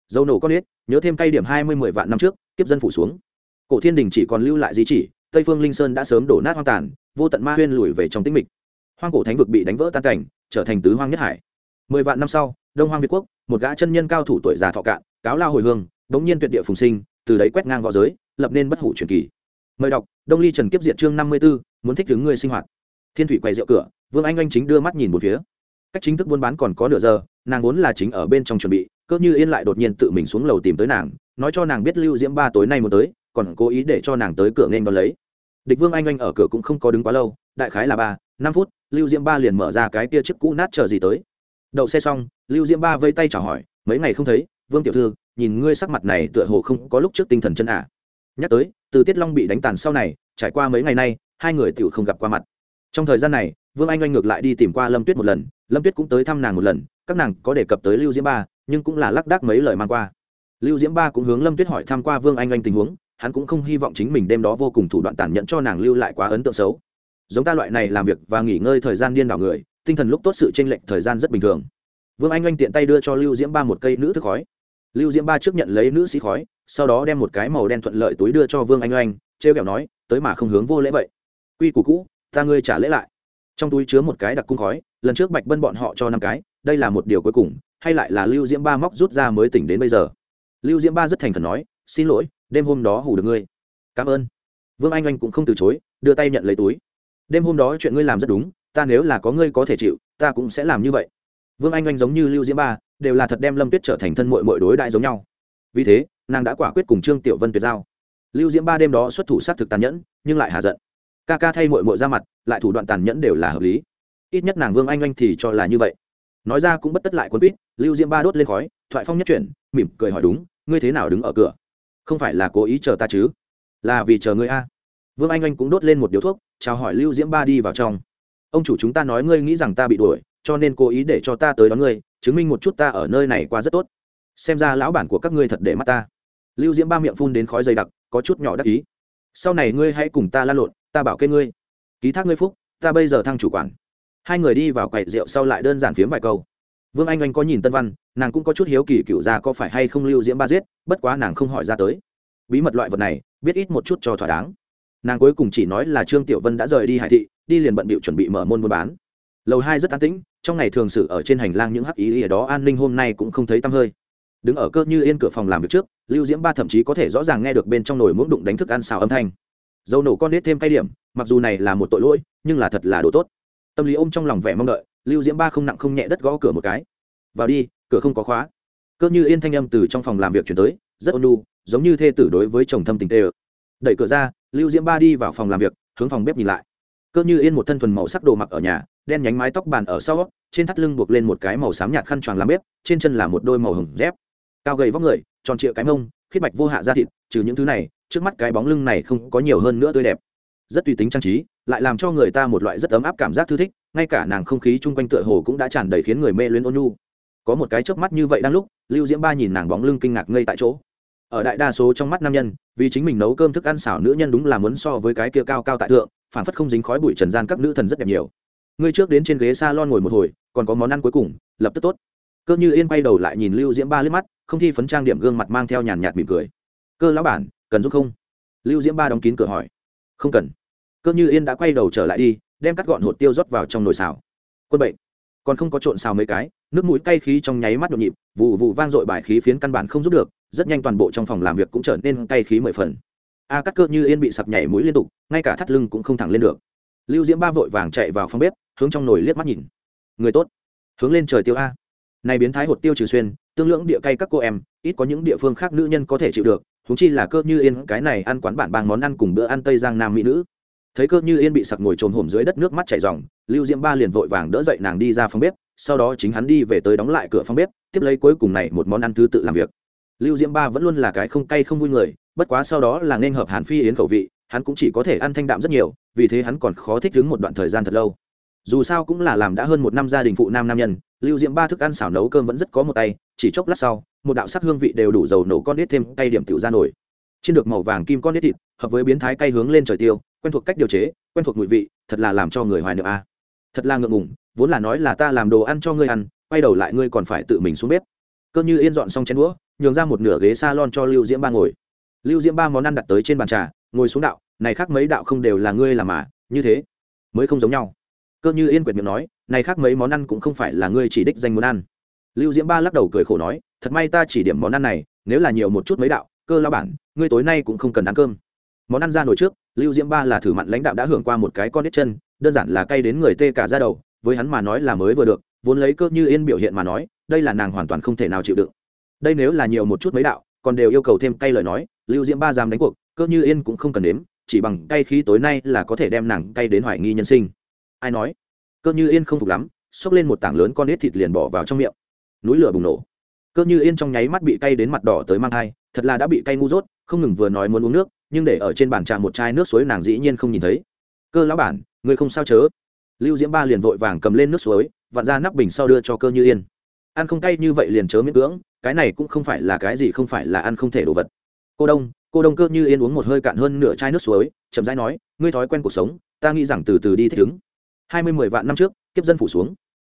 Dầu nổ con ếch, nhớ thêm cây điểm hai mươi mười vạn năm trước, kiếp dân phủ xuống. Cổ thiên đình chỉ còn lưu lại di chỉ, tây phương linh sơn đã sớm đổ nát hoang tàn, vô tận ma huyên lùi về trong tĩnh mịch. Hoang cổ thánh vực bị đánh vỡ tan cảnh, trở thành tứ hoang nhất hải. Mười vạn năm sau, đông hoang việt quốc, một gã chân nhân cao thủ tuổi già thọ cạn, cáo lao hồi hương, bỗng nhiên tuyệt địa phùng sinh, từ đấy quét ngang v õ giới, lập nên bất hủ truyền kỳ. Mời đọc, đông ly trần kiếp diện chương năm mươi b ố muốn thích ứng người sinh hoạt. Thiên thủy quay rượu cửa, vương anh anh chính đưa mắt nhìn một phía. Cách chính thức buôn bán còn có nửa giờ, nàng vốn là chính ở bên trong chuẩn bị cớ như yên lại đột nhiên tự mình xuống lầu tìm tới nàng, nói cho nàng biết lưu diễm ba tối nay muốn tới, còn cố ý để cho nàng tới cửa nên đón lấy. Địch vương anh anh ở cửa cũng không có đứng quá lâu, đại khái là ba, năm phút, lưu diễm ba liền mở ra cái tia chiếc cũ nát chờ gì tới. Đậu xe xong, lưu diễm ba vây tay chào hỏi, mấy ngày không thấy, vương tiểu thư, nhìn ngươi sắc mặt này tựa hồ không có lúc trước tinh thần chân ạ. À. nhắc tới, từ tiết long bị đánh tàn sau này, trải qua mấy ngày nay hai người tựu không gặp qua mặt. Trong thời gian này, vương anh anh ngược lại đi tìm qua lâm tuyết một lần, lâm tuyết cũng tới thăm nàng một lần, các nàng có đề cập tới lưu diễm ba, nhưng cũng là lác đác mấy lời mang qua. Lưu diễm ba cũng hướng lâm tuyết hỏi thăm qua vương anh anh tình huống, hắn cũng không hy vọng chính mình đêm đó vô cùng thủ đoạn tàn nhẫn cho nàng lưu lại quá ấn tượng xấu. Giống ta loại này làm việc và nghỉ ngơi thời gian điên đảo người, tinh thần lúc tốt sự tranh lệch thời gian rất bình thường. Vương anh anh tiện tay đưa cho lưu diễm ba một cây nữ thức khói. Lưu diễm ba trước nhận lấy nữ sĩ khói, sau đó đem một cái màu đen thuận lợi túi đưa cho vương anh anh t r kẹo nói, tới mà không hướng vô lễ vậy quy củ cũ, ta ngươi trả lễ lại. Trong túi chứa một cái đặc cung khói, lần trước bạch bân bọn họ cho năm cái, đây là một điều cuối cùng, hay lại là lưu diễm ba móc rút ra mới tỉnh đến bây giờ. Lưu diễm ba rất thành khẩn nói, xin lỗi, đêm hôm đó hủ được ngươi. Cảm ơn. Vương anh anh cũng không từ chối, đưa tay nhận lấy túi. Đêm hôm đó chuyện ngươi làm rất đúng, ta nếu là có ngươi có thể chịu, ta cũng sẽ làm như vậy. Vương anh anh giống như lưu diễm ba, đều là thật đem lâm tuyết trở thành thân mội mội đối đại giống nhau. Vì thế, nàng đã quả quyết cùng trương tiểu vân tuyệt giao. Lưu diễm ba đêm đó xuất thủ s á t thực tàn nhẫn, nhưng lại hạ giận ca ca thay mội mội ra mặt, lại thủ đoạn tàn nhẫn đều là hợp lý. Ít nhất nàng vương anh anh thì cho là như vậy. Nói ra cũng bất tất lại quân quýt, lưu diễm ba đốt lên khói, thoại phong nhất chuyển, mỉm cười hỏi đúng, ngươi thế nào đứng ở cửa? Không phải là cố ý chờ ta chứ? Là vì chờ ngươi a. Vương anh anh cũng đốt lên một điếu thuốc, chào hỏi lưu diễm ba đi vào trong. Ông chủ chúng ta nói ngươi nghĩ rằng ta bị đuổi, cho nên cố ý để cho ta tới đón ngươi, chứng minh một chút ta ở nơi này qua rất tốt. Xem ra lão bản của các ngươi thật để mắt ta. Lưu diễm ba miệng phun đến khói dày đặc, có chút nhỏ đắc ý. Sau này ngươi hãy cùng ta lan lộn ta bảo kê ngươi. Ký thác ngươi phúc, ta bây giờ thăng chủ quản. Hai người đi vào quầy rượu sau lại đơn giản phiếm vài câu. Vương anh anh có nhìn tân văn, nàng cũng có chút hiếu kỳ cựu ra có phải hay không lưu diễm ba giết, bất quá nàng không hỏi ra tới. Bí mật loại vật này, biết ít một chút cho thỏa đáng. Nàng cuối cùng chỉ nói là trương tiểu vân đã rời đi hải thị, đi liền bận bịu chuẩn bị mở môn buôn bán. Lầu hai rất an tĩnh, trong ngày thường xử ở trên hành lang những hắc ý ở đó an ninh hôm nay cũng không thấy tăm hơi. Đứng ở cơ như yên cửa phòng làm việc trước, lưu diễm ba thậm chí có thể rõ ràng nghe được bên trong nồi muỗng đụng đánh thức ăn xào âm thanh dầu nổ con nết thêm cay điểm, mặc dù này là một tội lỗi, nhưng là thật là đồ tốt. Tâm lý ôm trong lòng vẻ mong đợi, lưu diễm ba không nặng không nhẹ đất gõ cửa một cái. Vào đi, cửa không có khóa. Cơ như yên thanh âm từ trong phòng làm việc chuyển tới, rất ôn lu giống như thê tử đối với chồng thâm tình tê ơ. Đẩy cửa ra, lưu diễm ba đi vào phòng làm việc, hướng phòng bếp nhìn lại. Cơ như yên một thân thuần màu sắc đồ mặc ở nhà, đen nhánh mái tóc bàn ở sau, trên thắt lưng buộc lên một cái màu xám nhạt khăn choàng làm bếp, trên chân là một đôi màu hồng dép. Cao gầy vóc người, tròn trịa cái mông khiết bạch vô hạ da thịt, trừ những thứ này trước mắt cái bóng lưng này không có nhiều hơn nữa tươi đẹp. Rất tùy tính trang trí, lại làm cho người ta một loại rất ấm áp cảm giác thư thích, ngay cả nàng không khí chung quanh tựa hồ cũng đã tràn đầy khiến người mê luyến ôn nhu. Có một cái chớp mắt như vậy đang lúc, lưu diễm ba nhìn nàng bóng lưng kinh ngạc ngây tại chỗ. Ở đại đa số trong mắt nam nhân, vì chính mình nấu cơm thức ăn xảo nữ nhân đúng là muốn so với cái kia cao cao tại thượng phản phất không dính khói bụi trần gian các nữ thần rất đẹp nhiều. Ngươi trước đến trên ghế s a lon ngồi một hồi, còn có món ăn cuối cùng, lập tức tốt. Cơ như yên quay đầu lại nhìn lưu diễm ba liếc mắt, không thi phấn trang điểm gương mặt mang theo nhàn nhạt mỉm cười. Cơ lão bản cần giúp không? Lưu diễm ba đóng kín cửa hỏi. Không cần. Cơ như yên đã quay đầu trở lại đi, đem cắt gọn hột tiêu rót vào trong nồi xào. Quân bệnh. Còn không có trộn xào mấy cái, nước mũi cay khí trong nháy mắt nhộn nhịp, vụ vụ vang dội bài khí phiến căn bản không giúp được, rất nhanh toàn bộ trong phòng làm việc cũng trở nên cay khí mười phần. A, cắt cơ như yên bị sặc nhảy mũi liên tục, ngay cả thắt lưng cũng không thẳng lên được. Lưu diễm ba vội vàng chạy vào phòng bếp, hướng trong nồi liếc mắt nhìn. Người tốt. Hướng lên trời tiêu a. Này biến thái hột tiêu trừ xuyên, tương lưỡng địa cay các cô em, ít có những địa phương khác nữ nhân có thể chịu được thúng chi là cơ như yên, cái này ăn quán bản bằng món ăn cùng bữa ăn tây giang nam mỹ nữ. Thấy cơ như yên bị sặc ngồi trồm hổm dưới đất nước mắt chảy ròng, lưu diễm ba liền vội vàng đỡ dậy nàng đi ra phòng bếp, sau đó chính hắn đi về tới đóng lại cửa phòng bếp, tiếp lấy cuối cùng này một món ăn thứ tự làm việc. Lưu diễm ba vẫn luôn là cái không cay không vui người, bất quá sau đó là nên hợp hàn phi yến khẩu vị, hắn cũng chỉ có thể ăn thanh đạm rất nhiều, vì thế hắn còn khó thích đứng một đoạn thời gian thật lâu. Dù sao cũng là làm đã hơn một năm gia đình phụ nam nam nhân lưu diễm ba thức ăn xào nấu cơm vẫn rất có một tay, chỉ chốc lát sau, một đạo sắc hương vị đều đủ dầu nổ con đít thêm cay điểm tiểu ra nổi. Trên được màu vàng kim con đít thịt, hợp với biến thái cay hướng lên trời tiêu, quen thuộc cách điều chế, quen thuộc mùi vị, thật là làm cho người hoài niệm a. Thật là ngượng ngùng, vốn là nói là ta làm đồ ăn cho ngươi ăn, quay đầu lại ngươi còn phải tự mình xuống bếp. Cơ như yên dọn xong chén đũa, nhường ra một nửa ghế s a lon cho lưu diễm ba ngồi. Lưu diễm ba món ăn đặt tới trên bàn trà, ngồi xuống đạo, này khác mấy đạo không đều là ngươi làm mà, như thế, mới không giống nhau cơ như yên quyệt miệng nói, này khác mấy món ăn cũng không phải là ngươi chỉ đích danh muốn ăn. Lưu diễm ba lắc đầu cười khổ nói, thật may ta chỉ điểm món ăn này, nếu là nhiều một chút mấy đạo, cơ lao bản, ngươi tối nay cũng không cần ăn cơm. Món ăn ra nổi trước, lưu diễm ba là thử mặn lãnh đạo đã hưởng qua một cái con đít chân, đơn giản là cay đến người tê cả ra đầu, với hắn mà nói là mới vừa được, vốn lấy cơ như yên biểu hiện mà nói, đây là nàng hoàn toàn không thể nào chịu đựng. Đây nếu là nhiều một chút mấy đạo, còn đều yêu cầu thêm cay lời nói, lưu diễm ba dám đánh cuộc, cơ như yên cũng không cần đếm chỉ bằng cay khí tối nay là có thể đem nàng cay đến hoài nghi nhân sinh ai nói? Cơ như yên không phục lắm, xốc lên một tảng lớn con nết thịt liền bỏ vào trong miệng. Núi lửa bùng nổ. Cơ như yên trong nháy mắt bị cay đến mặt đỏ tới mang thai, thật là đã bị cay ngu dốt, không ngừng vừa nói muốn uống nước, nhưng để ở trên bàn trà một chai nước suối nàng dĩ nhiên không nhìn thấy. Cơ lão bản người không sao chớ? Lưu diễm ba liền vội vàng cầm lên nước suối, vặn ra nắp bình sau đưa cho cơ như yên. Ăn không cay như vậy liền chớ miễn cưỡng, cái này cũng không phải là cái gì không phải là ăn không thể đồ vật. Cô đông cô đông. Cơ như yên uống một hơi cạn hơn nửa chai nước suối, chậm rãi nói, ngươi thói quen cuộc sống, ta nghĩ rằng từ từ đi thích ứng hai mươi mười vạn năm trước, kiếp dân phủ xuống.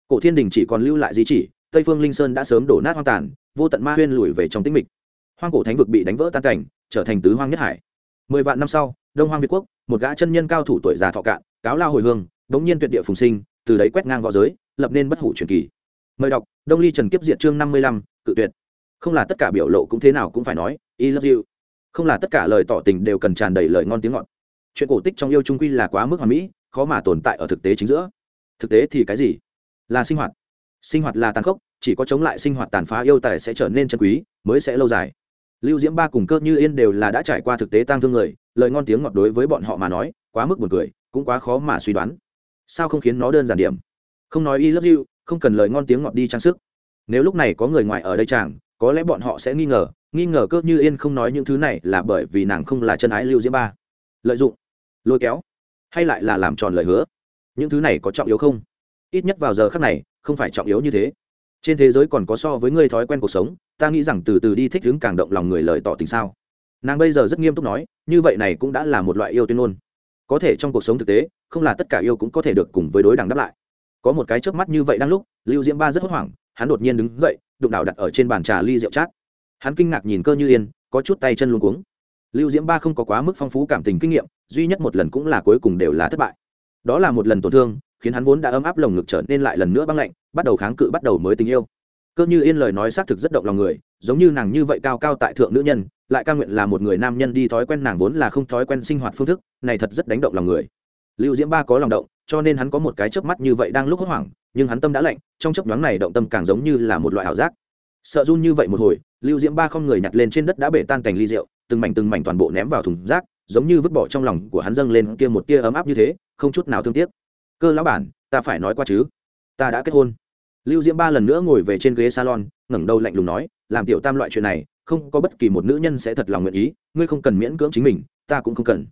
Cổ thiên đình chỉ còn lưu lại di chỉ, tây phương linh sơn đã sớm đổ nát hoang tàn, vô tận ma huyên lùi về trong tĩnh mịch. Hoang cổ thánh vực bị đánh vỡ tan cảnh, trở thành tứ hoang nhất hải. Mười vạn năm sau, đông hoang việt quốc, một gã chân nhân cao thủ tuổi già thọ cạn, cáo lao hồi hương, đống nhiên tuyệt địa phùng sinh, từ đấy quét ngang v õ giới, lập nên bất hủ truyền kỳ. Mời đọc, đông ly trần kiếp diện chương năm mươi lăm, cự tuyệt. Không là tất cả biểu lộ cũng thế nào cũng phải nói, i love you. Không là tất cả lời tỏ tình đều cần tràn đầy lời ngon tiếng ngọt. Chuyện cổ tích trong yêu trung quy là quá mức hoàn mỹ khó mà tồn tại ở thực tế chính giữa. Thực tế thì cái gì? Là sinh hoạt. Sinh hoạt là tàn khốc, chỉ có chống lại sinh hoạt tàn phá yêu tài sẽ trở nên chân quý, mới sẽ lâu dài. Lưu diễm ba cùng cơ như yên đều là đã trải qua thực tế tăng thương người, lời ngon tiếng ngọt đối với bọn họ mà nói, quá mức buồn cười, cũng quá khó mà suy đoán. Sao không khiến nó đơn giản điểm? Không nói y love you không cần lời ngon tiếng ngọt đi trang sức. Nếu lúc này có người ngoài ở đây chàng, có lẽ bọn họ sẽ nghi ngờ nghi ngờ cơ như yên không nói những thứ này là bởi vì nàng không là chân ái lưu diễm ba. Lợi dụng. Lôi kéo hay lại là làm tròn lời hứa? Những thứ này có trọng yếu không? Ít nhất vào giờ khác này, không phải trọng yếu như thế. Trên thế giới còn có so với người thói quen cuộc sống, ta nghĩ rằng từ từ đi thích đứng càng động lòng người lời tỏ tình sao? Nàng bây giờ rất nghiêm túc nói, như vậy này cũng đã là một loại yêu tuyên ngôn. Có thể trong cuộc sống thực tế, không là tất cả yêu cũng có thể được cùng với đối đẳng đáp lại. Có một cái chớp mắt như vậy đang lúc, lưu diễm ba rất hốt hoảng, hắn đột nhiên đứng dậy, đụng đảo đặt ở trên bàn trà ly rượu chát. Hắn kinh ngạc nhìn cơ như yên, có chút tay chân luôn cuống lưu diễm ba không có quá mức phong phú cảm tình kinh nghiệm, duy nhất một lần cũng là cuối cùng đều là thất bại. Đó là một lần tổn thương, khiến hắn vốn đã ấm áp lồng ngực trở nên lại lần nữa băng lạnh, bắt đầu kháng cự bắt đầu mới tình yêu. Cơ như yên lời nói xác thực rất động lòng người, giống như nàng như vậy cao cao tại thượng nữ nhân, lại ca nguyện là một người nam nhân đi thói quen nàng vốn là không thói quen sinh hoạt phương thức, này thật rất đánh động lòng người. Lưu diễm ba có lòng động, cho nên hắn có một cái chớp mắt như vậy đang lúc hốt hoảng, nhưng hắn tâm đã lạnh, trong chớp nhoáng này động tâm càng giống như là một loại ảo giác. Sợ run như vậy một hồi, lưu diễm ba không người nhặt lên trên đất đã bể tan cành ly rượu từng mảnh từng mảnh toàn bộ ném vào thùng rác, giống như vứt bỏ trong lòng của hắn dâng lên kia một tia ấm áp như thế, không chút nào thương tiếc. Cơ lão bản, ta phải nói qua chứ? Ta đã kết hôn. Lưu diễm ba lần nữa ngồi về trên ghế salon, ngẩng đầu lạnh lùng nói, làm tiểu tam loại chuyện này, không có bất kỳ một nữ nhân sẽ thật lòng nguyện ý, ngươi không cần miễn cưỡng chính mình, ta cũng không cần.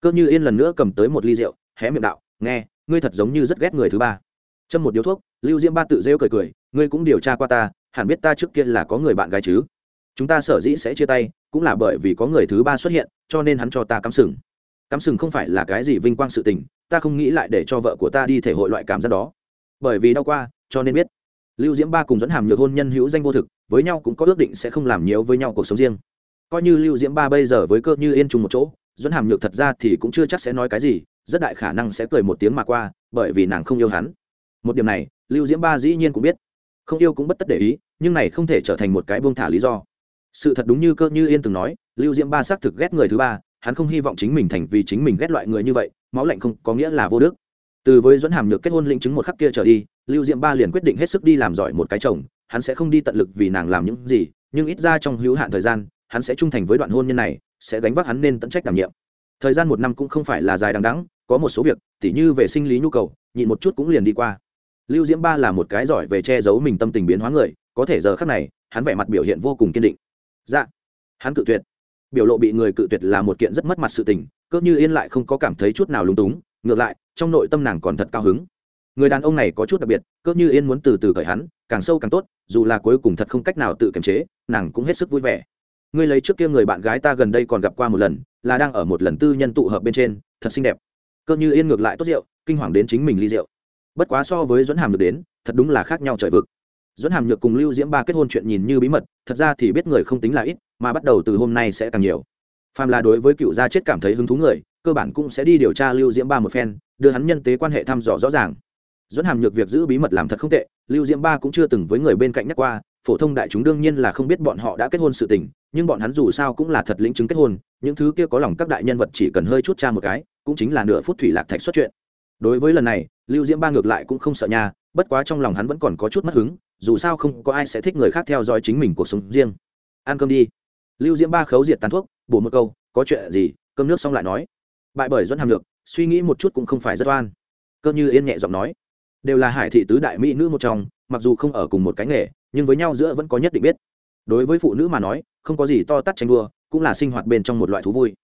Cơ như yên lần nữa cầm tới một ly rượu, hé miệng đạo, nghe, ngươi thật giống như rất ghét người thứ ba. Châm một điếu thuốc, lưu diễm ba tự rêu cười cười, ngươi cũng điều tra qua ta, hẳn biết ta trước kia là có người bạn gái chứ? Chúng ta sở dĩ sẽ chia tay cũng là bởi vì có người thứ ba xuất hiện, cho nên hắn cho ta cắm sừng. Cắm sừng không phải là cái gì vinh quang sự tình, ta không nghĩ lại để cho vợ của ta đi thể hội loại cảm giác đó. Bởi vì đau qua, cho nên biết. Lưu diễm ba cùng dẫn hàm nhược hôn nhân hữu danh vô thực, với nhau cũng có ước định sẽ không làm nhiều với nhau cuộc sống riêng. Coi như lưu diễm ba bây giờ với cơ như yên chung một chỗ, dẫn hàm nhược thật ra thì cũng chưa chắc sẽ nói cái gì, rất đại khả năng sẽ cười một tiếng mà qua, bởi vì nàng không yêu hắn. Một điểm này, lưu diễm ba dĩ nhiên cũng biết. Không yêu cũng bất tất để ý, nhưng này không thể trở thành một cái buông thả lý do sự thật đúng như cơ như yên từng nói, lưu diễm ba xác thực ghét người thứ ba, hắn không hy vọng chính mình thành vì chính mình ghét loại người như vậy, máu lạnh không có nghĩa là vô đức. Từ với dẫn hàm nhược kết hôn lĩnh chứng một khắc kia trở đi, lưu diễm ba liền quyết định hết sức đi làm giỏi một cái chồng, hắn sẽ không đi tận lực vì nàng làm những gì, nhưng ít ra trong hữu hạn thời gian, hắn sẽ trung thành với đoạn hôn nhân này, sẽ gánh vác hắn nên tận trách đảm nhiệm. Thời gian một năm cũng không phải là dài đằng đẵng, có một số việc, tỉ như về sinh lý nhu cầu, nhịn một chút cũng liền đi qua. Lưu diễm ba là một cái giỏi về che giấu mình tâm tình biến hóa người, có thể giờ khắc này, hắn vẻ mặt biểu hiện vô cùng kiên định dạ. Hắn cự tuyệt. Biểu lộ bị người cự tuyệt là một kiện rất mất mặt sự tình cỡ như yên lại không có cảm thấy chút nào lúng túng, ngược lại, trong nội tâm nàng còn thật cao hứng. Người đàn ông này có chút đặc biệt cỡ như yên muốn từ từ cởi hắn, càng sâu càng tốt, dù là cuối cùng thật không cách nào tự kiềm chế, nàng cũng hết sức vui vẻ. Ngươi lấy trước kia người bạn gái ta gần đây còn gặp qua một lần, là đang ở một lần tư nhân tụ hợp bên trên, thật xinh đẹp. Cỡ như yên ngược lại tốt rượu, kinh hoàng đến chính mình ly rượu. Bất quá so với dẫn hàm được đến, thật đúng là khác nhau trời vực dẫn hàm nhược cùng lưu diễm ba kết hôn chuyện nhìn như bí mật, thật ra thì biết người không tính là ít, mà bắt đầu từ hôm nay sẽ càng nhiều phàm là đối với cựu gia chết cảm thấy hứng thú người, cơ bản cũng sẽ đi điều tra lưu diễm ba một phen, đưa hắn nhân tế quan hệ thăm dò rõ ràng dẫn hàm nhược việc giữ bí mật làm thật không tệ, lưu diễm ba cũng chưa từng với người bên cạnh nhắc qua, phổ thông đại chúng đương nhiên là không biết bọn họ đã kết hôn sự tình, nhưng bọn hắn dù sao cũng là thật lĩnh chứng kết hôn, những thứ kia có lòng các đại nhân vật chỉ cần hơi chút cha một cái, cũng chính là nửa phút thủy lạc thạch xuất chuyện đối với lần này, lưu diễm ba ngược lại cũng không sợ nhà bất quá trong lòng hắn vẫn còn có chút mất hứng, dù sao không có ai sẽ thích người khác theo dõi chính mình cuộc sống riêng. Ăn cơm đi. Lưu diễm ba khấu diệt tàn thuốc, bổ một câu, có chuyện gì? Cơm nước xong lại nói. Bại bởi dẫn hàm lược suy nghĩ một chút cũng không phải rất oan. Cơ như yên nhẹ giọng nói, đều là hải thị tứ đại mỹ nữ một trong, mặc dù không ở cùng một cái nghề, nhưng với nhau giữa vẫn có nhất định biết. Đối với phụ nữ mà nói, không có gì to tắt tranh đua, cũng là sinh hoạt bên trong một loại thú vui.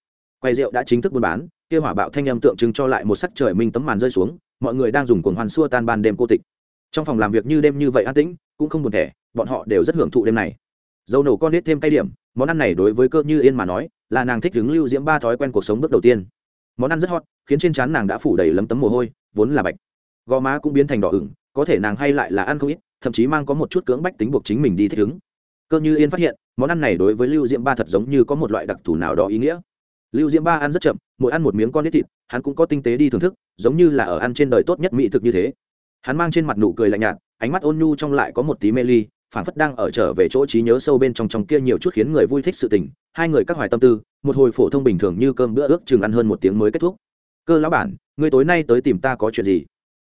Quay rượu đã chính thức buôn bán, kia hỏa bạo thanh âm tượng trưng cho lại một sắc trời minh tấm màn rơi xuống, mọi người đang dùng cuồng hoàn xua tan ban đêm cô tịch trong phòng làm việc như đêm như vậy an tĩnh, cũng không buồn thẻ, bọn họ đều rất hưởng thụ đêm này. Dầu nổ con nết thêm tay điểm, món ăn này đối với cơ như yên mà nói, là nàng thích hứng lưu diễm ba thói quen cuộc sống bước đầu tiên. Món ăn rất hot, khiến trên trán nàng đã phủ đầy lấm tấm mồ hôi, vốn là bạch. Gò má cũng biến thành đỏ ửng, có thể nàng hay lại là ăn không ít, thậm chí mang có một chút cưỡng bách tính buộc chính mình đi thích ứng cơ như yên phát hiện, món ăn này đối với lưu diễm ba thật giống như có một loại đặc thù nào đó ý nghĩa. Lưu diễm ba ăn rất chậm, mỗi ăn một miếng con nít thịt, hắn cũng có tinh tế đi thưởng thức, giống như là ở ăn trên đời tốt nhất mỹ thực như thế hắn mang trên mặt nụ cười lạnh nhạt, ánh mắt ôn nhu trong lại có một tí mê ly phản phất đang ở trở về chỗ trí nhớ sâu bên trong trong kia nhiều chút khiến người vui thích sự tình. Hai người các hoài tâm tư, một hồi phổ thông bình thường như cơm bữa ước chừng ăn hơn một tiếng mới kết thúc. Cơ lão bản, ngươi tối nay tới tìm ta có chuyện gì?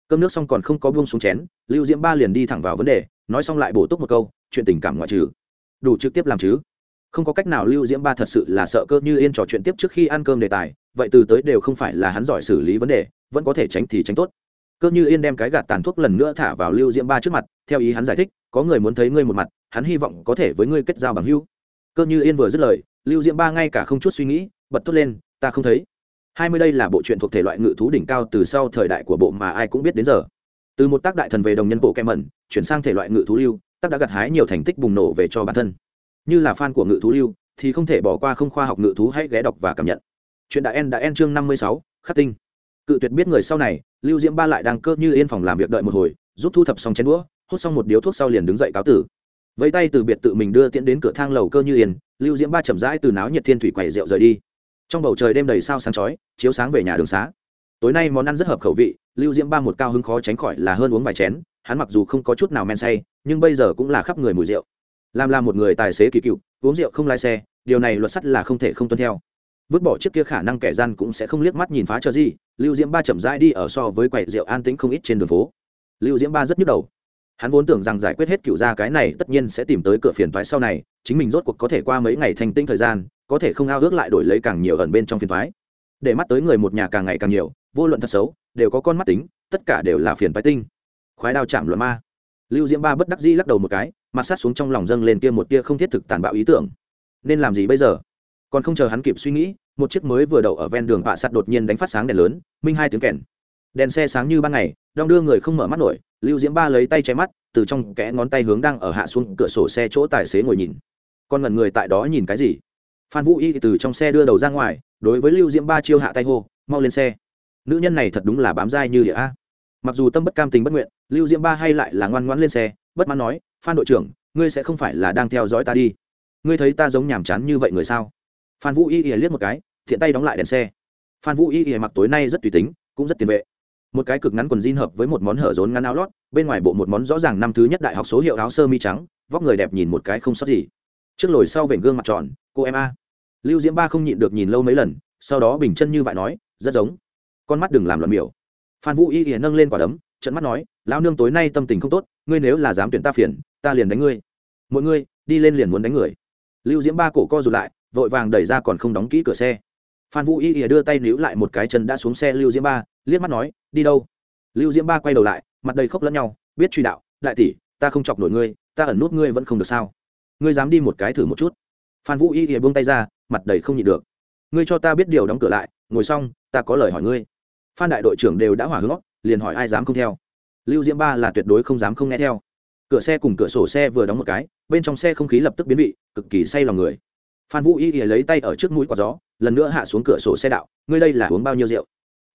Cơm nước xong còn không có buông xuống chén, lưu diễm ba liền đi thẳng vào vấn đề, nói xong lại bổ túc một câu, chuyện tình cảm ngoại trừ. Đủ trực tiếp làm chứ? Không có cách nào lưu diễm ba thật sự là sợ cơ như yên trò chuyện tiếp trước khi ăn cơm đề tài, vậy từ tới đều không phải là hắn giỏi xử lý vấn đề, vẫn có thể tránh thì tránh tốt cơ như yên đem cái gạt tàn thuốc lần nữa thả vào lưu diễm ba trước mặt, theo ý hắn giải thích, có người muốn thấy ngươi một mặt, hắn hy vọng có thể với ngươi kết giao bằng hữu. Cơ như yên vừa dứt lời, lưu diễm ba ngay cả không chút suy nghĩ, bật thốt lên, ta không thấy. Hai mươi đây là bộ truyện thuộc thể loại ngự thú đỉnh cao từ sau thời đại của bộ mà ai cũng biết đến giờ. Từ một tác đại thần về đồng nhân bộ kem mẩn, chuyển sang thể loại ngự thú lưu, tác đã gặt hái nhiều thành tích bùng nổ về cho bản thân. Như là fan của ngự thú lưu, thì không thể bỏ qua không khoa học ngự thú hãy ghé đọc và cảm nhận. Chuyện đã en đã en chương năm mươi sáu, khắc tinh cự tuyệt biết người sau này, lưu diễm ba lại đang cơ như yên phòng làm việc đợi một hồi, giúp thu thập xong chén đũa, hút xong một điếu thuốc sau liền đứng dậy cáo tử. Vẫy tay từ biệt tự mình đưa tiễn đến cửa thang lầu cơ như yên, lưu diễm ba chậm rãi từ náo nhiệt thiên thủy quầy rượu rời đi. Trong bầu trời đêm đầy sao sáng chói, chiếu sáng về nhà đường xá. Tối nay món ăn rất hợp khẩu vị, lưu diễm ba một cao hứng khó tránh khỏi là hơn uống vài chén, hắn mặc dù không có chút nào men say, nhưng bây giờ cũng là khắp người mùi rượu. Làm là một người tài xế kỳ cựu, uống rượu không lái xe, điều này luật sắt là không thể không tuân theo vứt bỏ chiếc kia khả năng kẻ gian cũng sẽ không liếc mắt nhìn phá chờ gì. Lưu diễm ba chậm rãi đi ở so với quầy rượu an tĩnh không ít trên đường phố. Lưu diễm ba rất nhức đầu. Hắn vốn tưởng rằng giải quyết hết cựu gia cái này tất nhiên sẽ tìm tới cửa phiền toái sau này, chính mình rốt cuộc có thể qua mấy ngày thành tinh thời gian, có thể không ao ước lại đổi lấy càng nhiều ẩn bên trong phiền toái. Để mắt tới người một nhà càng ngày càng nhiều, vô luận thật xấu, đều có con mắt tính, tất cả đều là phiền toái tinh. Khoái đao chạm luận ma. Lưu diễm ba bất đắc dĩ lắc đầu một cái, mặt sát xuống trong lòng dâng lên kia một tia không thiết thực tàn bạo ý tưởng. Nên làm gì bây giờ? Còn không chờ hắn kịp suy nghĩ một chiếc mới vừa đậu ở ven đường vạ sắt đột nhiên đánh phát sáng đèn lớn, minh hai tiếng kèn. Đèn xe sáng như ban ngày, đong đưa người không mở mắt nổi, lưu diễm ba lấy tay che mắt, từ trong kẽ ngón tay hướng đang ở hạ xuống cửa sổ xe chỗ tài xế ngồi nhìn. Con ngẩn người tại đó nhìn cái gì? Phan vũ y từ trong xe đưa đầu ra ngoài, đối với lưu diễm ba chiêu hạ tay hô, mau lên xe. Nữ nhân này thật đúng là bám dai như địa a. Mặc dù tâm bất cam tình bất nguyện, lưu diễm ba hay lại là ngoan ngoãn lên xe, bất mãn nói, phan đội trưởng, ngươi sẽ không phải là đang theo dõi ta đi. Ngươi thấy ta giống nhàm chán như vậy người sao? Phan vũ y ỉa liếc một cái, thiện tay đóng lại đèn xe. Phan vũ y ỉa mặc tối nay rất tùy tính, cũng rất tiền vệ. Một cái cực ngắn quần jean hợp với một món hở rốn ngắn áo lót, bên ngoài bộ một món rõ ràng năm thứ nhất đại học số hiệu áo sơ mi trắng, vóc người đẹp nhìn một cái không sót gì. Trước lồi sau vểnh gương mặt tròn, cô em a. Lưu diễm ba không nhịn được nhìn lâu mấy lần, sau đó bình chân như vậy nói, rất giống. Con mắt đừng làm loạn miểu. Phan vũ y ỉa nâng lên quả đấm trận mắt nói, lão nương tối nay tâm tình không tốt, ngươi nếu là dám tuyển ta phiền, ta liền đánh ngươi. Mỗi ngươi đi lên liền muốn đánh người. Lưu diễm ba cổ co rụt lại vội vàng đẩy ra còn không đóng kỹ cửa xe. Phan vũ y ỉa đưa tay níu lại một cái chân đã xuống xe lưu diễm ba, liếc mắt nói, đi đâu? Lưu diễm ba quay đầu lại, mặt đầy khóc lẫn nhau, biết truy đạo, đại tỷ, ta không chọc nổi ngươi, ta ẩn nút ngươi vẫn không được sao? Ngươi dám đi một cái thử một chút. Phan vũ y ỉa buông tay ra, mặt đầy không nhịn được. Ngươi cho ta biết điều đóng cửa lại, ngồi xong, ta có lời hỏi ngươi. Phan đại đội trưởng đều đã hỏa hướng liền hỏi ai dám không theo. Lưu diễm ba là tuyệt đối không dám không nghe theo. Cửa xe cùng cửa sổ xe vừa đóng một cái, bên trong xe không khí lập tức biến vị, cực kỳ say lòng người phan vũ y ỉa lấy tay ở trước mũi quả gió, lần nữa hạ xuống cửa sổ xe đạo, ngươi đây là uống bao nhiêu rượu?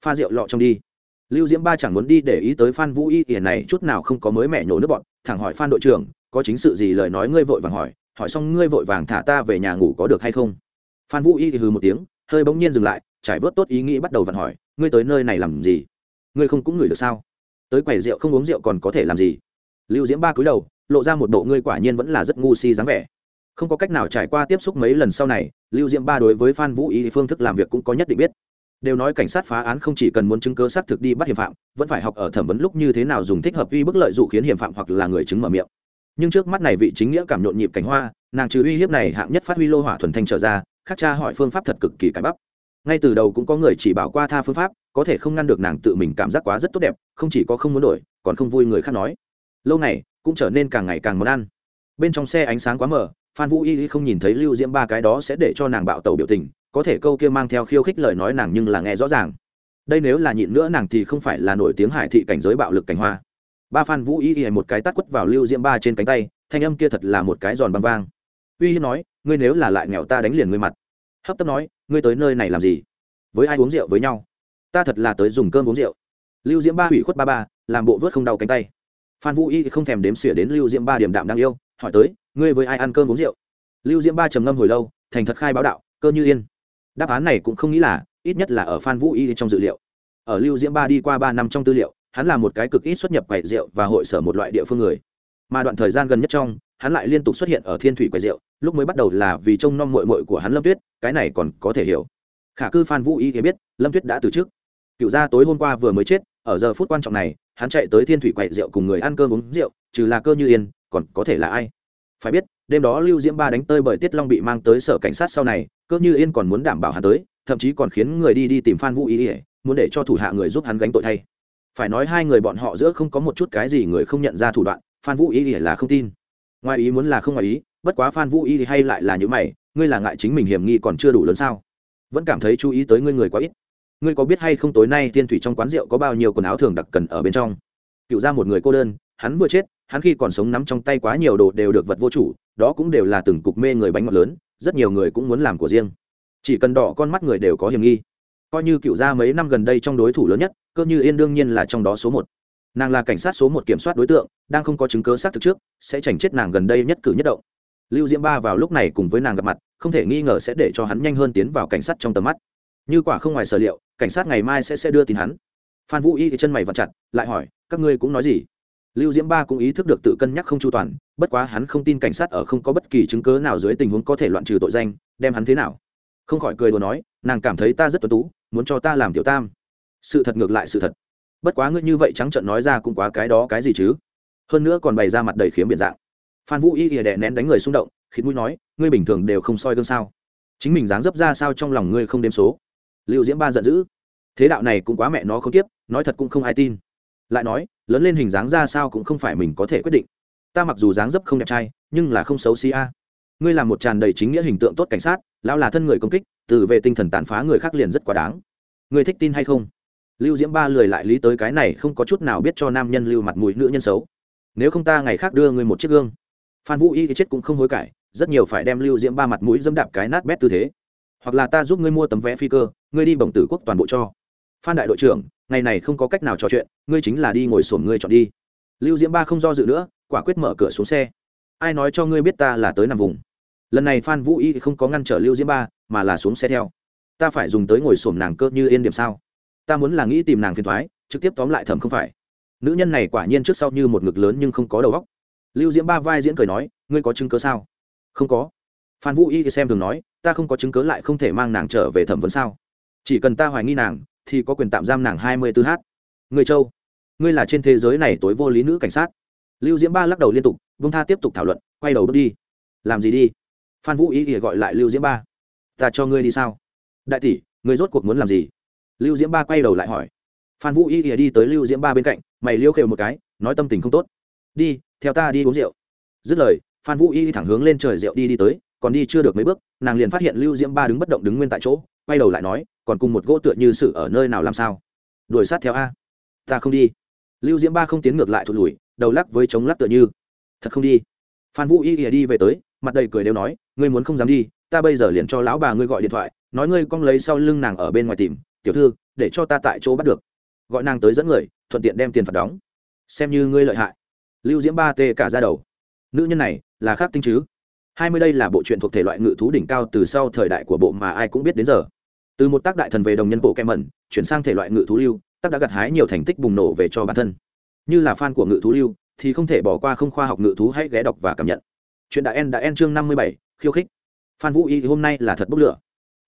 Pha rượu lọ trong đi. Lưu diễm ba chẳng muốn đi để ý tới phan vũ y ỉa này, chút nào không có mới mẻ nhổ nước bọn, thẳng hỏi phan đội trưởng, có chính sự gì lời nói ngươi vội vàng hỏi hỏi xong ngươi vội vàng thả ta về nhà ngủ có được hay không? Phan vũ y thì hừ một tiếng, hơi bỗng nhiên dừng lại, trải vớt tốt ý nghĩ bắt đầu vặn hỏi, ngươi tới nơi này làm gì? Ngươi không cũng ngửi được sao? Tới quầy rượu không uống rượu còn có thể làm gì? Lưu diễm ba cúi đầu, lộ ra một bộ ngươi quả nhiên vẫn là rất ngu si dáng vẻ không có cách nào trải qua tiếp xúc mấy lần sau này, lưu diễm ba đối với phan vũ ý phương thức làm việc cũng có nhất định biết. Đều nói cảnh sát phá án không chỉ cần muốn chứng cứ xác thực đi bắt hiểm phạm, vẫn phải học ở thẩm vấn lúc như thế nào dùng thích hợp uy bức lợi dụ khiến hiểm phạm hoặc là người chứng mở miệng. Nhưng trước mắt này vị chính nghĩa cảm nhộn nhịp cảnh hoa, nàng trừ uy hiếp này hạng nhất phát huy lô hỏa thuần thanh trở ra khắc cha hỏi phương pháp thật cực kỳ cải bắp. Ngay từ đầu cũng có người chỉ bảo qua tha phương pháp, có thể không ngăn được nàng tự mình cảm giác quá rất tốt đẹp, không chỉ có không muốn đổi, còn không vui người khác nói. Lâu này cũng trở nên càng ngày càng món ăn. Bên trong xe ánh sáng quá mờ phan vũ y không nhìn thấy lưu diễm ba cái đó sẽ để cho nàng bạo tàu biểu tình, có thể câu kia mang theo khiêu khích lời nói nàng nhưng là nghe rõ ràng. Đây nếu là nhịn nữa nàng thì không phải là nổi tiếng hải thị cảnh giới bạo lực cảnh hoa. Ba phan vũ y một cái tắt quất vào lưu diễm ba trên cánh tay, thanh âm kia thật là một cái giòn băng vang. Uy hiếp nói, ngươi nếu là lại nghèo ta đánh liền ngươi mặt. Hấp tấp nói, ngươi tới nơi này làm gì? Với ai uống rượu với nhau? Ta thật là tới dùng cơm uống rượu. Lưu diễm ba hủy khuất ba ba, làm bộ vớt không đau cánh tay. Phan vũ y không thèm đếm xỉa đến lưu diễm ba điểm đạm đang yêu hỏi tới, ngươi với ai ăn cơm uống rượu? Lưu diễm ba trầm ngâm hồi lâu, thành thật khai báo đạo, cơ như yên. Đáp án này cũng không nghĩ là, ít nhất là ở phan vũ y trong dự liệu. Ở lưu diễm ba đi qua ba năm trong tư liệu, hắn là một cái cực ít xuất nhập quầy rượu và hội sở một loại địa phương người. Mà đoạn thời gian gần nhất trong, hắn lại liên tục xuất hiện ở thiên thủy quầy rượu, lúc mới bắt đầu là vì trông nom mội mội của hắn lâm tuyết, cái này còn có thể hiểu. Khả cư phan vũ y thì biết, lâm tuyết đã từ chức. Cựu gia tối hôm qua vừa mới chết, ở giờ phút quan trọng này, hắn chạy tới thiên thủy quậy rượu cùng người ăn cơm uống rượu, trừ là cơ như yên còn có thể là ai? Phải biết, đêm đó lưu diễm ba đánh tơi bởi tiết long bị mang tới sở cảnh sát sau này, cơ như yên còn muốn đảm bảo hắn tới, thậm chí còn khiến người đi đi tìm phan vũ ý ỉa muốn để cho thủ hạ người giúp hắn gánh tội thay. Phải nói hai người bọn họ giữa không có một chút cái gì người không nhận ra thủ đoạn, phan vũ ý ỉa là không tin. Ngoài ý muốn là không ngoài ý, bất quá phan vũ ý hay lại là những mày, ngươi là ngại chính mình hiểm nghi còn chưa đủ lớn sao? Vẫn cảm thấy chú ý tới ngươi người quá ít. Ngươi có biết hay không tối nay thiên thủy trong quán rượu có bao nhiêu quần áo thường đặc cần ở bên trong? Cựu ra một người cô đơn hắn vừa chết, hắn khi còn sống nắm trong tay quá nhiều đồ đều được vật vô chủ, đó cũng đều là từng cục mê người bánh ngọt lớn, rất nhiều người cũng muốn làm của riêng. Chỉ cần đỏ con mắt người đều có hiểm nghi. Coi như cựu gia mấy năm gần đây trong đối thủ lớn nhất, cơ như yên đương nhiên là trong đó số một. Nàng là cảnh sát số một kiểm soát đối tượng, đang không có chứng cớ xác thực trước, sẽ chảnh chết nàng gần đây nhất cử nhất động. Lưu diễm ba vào lúc này cùng với nàng gặp mặt, không thể nghi ngờ sẽ để cho hắn nhanh hơn tiến vào cảnh sát trong tầm mắt. Như quả không ngoài sở liệu, cảnh sát ngày mai sẽ sẽ đưa tin hắn. Phan vũ y chân mày vặn chặt, lại hỏi, các ngươi cũng nói gì? Lưu diễm ba cũng ý thức được tự cân nhắc không chu toàn, bất quá hắn không tin cảnh sát ở không có bất kỳ chứng cớ nào dưới tình huống có thể loạn trừ tội danh, đem hắn thế nào. Không khỏi cười đùa nói, nàng cảm thấy ta rất tuấn tú, muốn cho ta làm tiểu tam. Sự thật ngược lại sự thật. Bất quá ngươi như vậy trắng trợn nói ra cũng quá cái đó cái gì chứ? Hơn nữa còn bày ra mặt đầy khiếm biện dạng. Phan vũ y ỉa đè nén đánh người xung động, khịt mũi nói, ngươi bình thường đều không soi gương sao? Chính mình dáng dấp ra sao trong lòng ngươi không đếm số? Liệu diễm ba giận dữ. Thế đạo này cũng quá mẹ nó không tiếp, nói thật cũng không ai tin lại nói, lớn lên hình dáng ra sao cũng không phải mình có thể quyết định. Ta mặc dù dáng dấp không đẹp trai, nhưng là không xấu xí a. Ngươi là một tràn đầy chính nghĩa hình tượng tốt cảnh sát, lão là thân người công kích, từ về tinh thần tàn phá người khác liền rất quá đáng. Ngươi thích tin hay không? Lưu diễm ba lười lại lý tới cái này không có chút nào biết cho nam nhân lưu mặt mũi nữ nhân xấu. Nếu không ta ngày khác đưa ngươi một chiếc gương. Phan vũ y thì chết cũng không hối cải, rất nhiều phải đem lưu diễm ba mặt mũi dẫm đạp cái nát bét tư thế. Hoặc là ta giúp ngươi mua tấm vé phi cơ, ngươi đi bổng tử quốc toàn bộ cho phan đại đội trưởng, ngày này không có cách nào trò chuyện, ngươi chính là đi ngồi sổm ngươi chọn đi. Lưu diễm ba không do dự nữa, quả quyết mở cửa xuống xe. Ai nói cho ngươi biết ta là tới nằm vùng? Lần này phan vũ y không có ngăn trở lưu diễm ba, mà là xuống xe theo. Ta phải dùng tới ngồi sổm nàng cơ như yên điểm sao? Ta muốn là nghĩ tìm nàng phiền thoái, trực tiếp tóm lại thẩm không phải. Nữ nhân này quả nhiên trước sau như một ngực lớn nhưng không có đầu óc. Lưu diễm ba vai diễn cười nói, ngươi có chứng cớ sao? Không có. Phan vũ y xem thường nói, ta không có chứng cớ lại không thể mang nàng trở về thẩm vấn sao? Chỉ cần ta hoài nghi nàng thì có quyền tạm giam nàng hai mươi tư h. Người châu, ngươi là trên thế giới này tối vô lý nữ cảnh sát. Lưu diễm ba lắc đầu liên tục vung tha tiếp tục thảo luận, quay đầu bước đi. Làm gì đi? Phan vũ ý ỉa gọi lại lưu diễm ba. Ta cho ngươi đi sao? Đại tỷ, ngươi rốt cuộc muốn làm gì? Lưu diễm ba quay đầu lại hỏi. Phan vũ ý ỉa đi tới lưu diễm ba bên cạnh, mày liêu khều một cái, nói tâm tình không tốt. Đi, theo ta đi uống rượu. Dứt lời, phan vũ y thẳng hướng lên trời rượu đi đi tới, còn đi chưa được mấy bước, nàng liền phát hiện lưu diễm ba đứng bất động đứng nguyên tại chỗ quay đầu lại nói, còn cùng một gỗ tựa như sự ở nơi nào làm sao? Đuổi sát theo a. Ta không đi. Lưu diễm ba không tiến ngược lại thụt lùi, đầu lắc với chống lắc tựa như. Thật không đi. Phan vũ y ỉa đi về tới, mặt đầy cười đều nói, ngươi muốn không dám đi, ta bây giờ liền cho lão bà ngươi gọi điện thoại, nói ngươi cong lấy sau lưng nàng ở bên ngoài tìm, tiểu thư, để cho ta tại chỗ bắt được. Gọi nàng tới dẫn người, thuận tiện đem tiền phạt đóng. Xem như ngươi lợi hại. Lưu diễm ba tê cả ra đầu. Nữ nhân này, là khác tinh chứ? Hai mươi đây là bộ truyện thuộc thể loại ngự thú đỉnh cao từ sau thời đại của bộ mà ai cũng biết đến giờ từ một tác đại thần về đồng nhân bộ kem mẩn, chuyển sang thể loại ngự thú lưu, tác đã gặt hái nhiều thành tích bùng nổ về cho bản thân. Như là fan của ngự thú lưu, thì không thể bỏ qua không khoa học ngự thú hãy ghé đọc và cảm nhận. Chuyện đã en đã en chương năm mươi bảy, khiêu khích. Phan vũ y hôm nay là thật bốc lửa.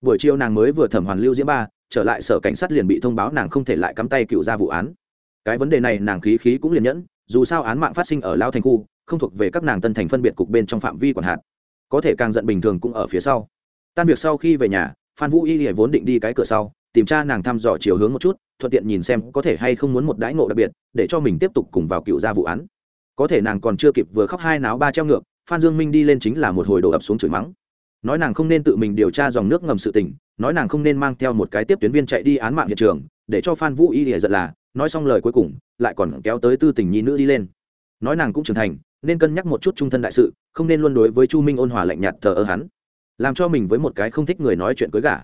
Buổi chiều nàng mới vừa thẩm hoàn lưu diễm ba, trở lại sở cảnh sát liền bị thông báo nàng không thể lại cắm tay cựu ra vụ án. Cái vấn đề này nàng khí khí cũng liền nhẫn, dù sao án mạng phát sinh ở lao thành khu, không thuộc về các nàng tân thành phân biệt cục bên trong phạm vi quản hạt. Có thể càng giận bình thường cũng ở phía sau. Tan việc sau khi về nhà phan vũ y hề vốn định đi cái cửa sau, tìm cha nàng thăm dò chiều hướng một chút, thuận tiện nhìn xem có thể hay không muốn một đãi ngộ đặc biệt, để cho mình tiếp tục cùng vào cựu ra vụ án. Có thể nàng còn chưa kịp vừa khóc hai náo ba treo ngược, phan dương minh đi lên chính là một hồi đổ ập xuống chửi mắng. Nói nàng không nên tự mình điều tra dòng nước ngầm sự tình, nói nàng không nên mang theo một cái tiếp tuyến viên chạy đi án mạng hiện trường, để cho phan vũ y lìa giận là, nói xong lời cuối cùng, lại còn kéo tới tư tình nhi nữ đi lên. Nói nàng cũng trưởng thành, nên cân nhắc một chút trung thân đại sự, không nên luôn đối với chu minh ôn hòa lạnh nhạt thờ ơ hắn làm cho mình với một cái không thích người nói chuyện cưới gả.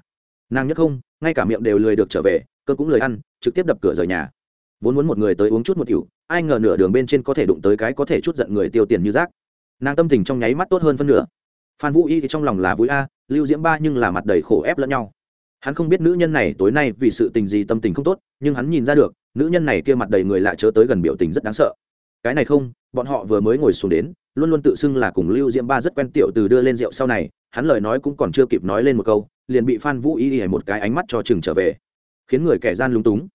Nàng nhất không, ngay cả miệng đều lười được trở về cơ cũng lười ăn, trực tiếp đập cửa rời nhà. Vốn muốn một người tới uống chút một kiểu ai ngờ nửa đường bên trên có thể đụng tới cái có thể chút giận người tiêu tiền như rác. Nàng tâm tình trong nháy mắt tốt hơn phân nửa. Phan vũ y thì trong lòng là vui a, lưu diễm ba nhưng là mặt đầy khổ ép lẫn nhau. Hắn không biết nữ nhân này tối nay vì sự tình gì tâm tình không tốt, nhưng hắn nhìn ra được, nữ nhân này kia mặt đầy người lạ chớ tới gần biểu tình rất đáng sợ. Cái này không, bọn họ vừa mới ngồi xuống đến luôn luôn tự xưng là cùng lưu diễm ba rất quen tiểu từ đưa lên rượu sau này, hắn lời nói cũng còn chưa kịp nói lên một câu, liền bị phan vũ y y một cái ánh mắt cho chừng trở về, khiến người kẻ gian lúng túng.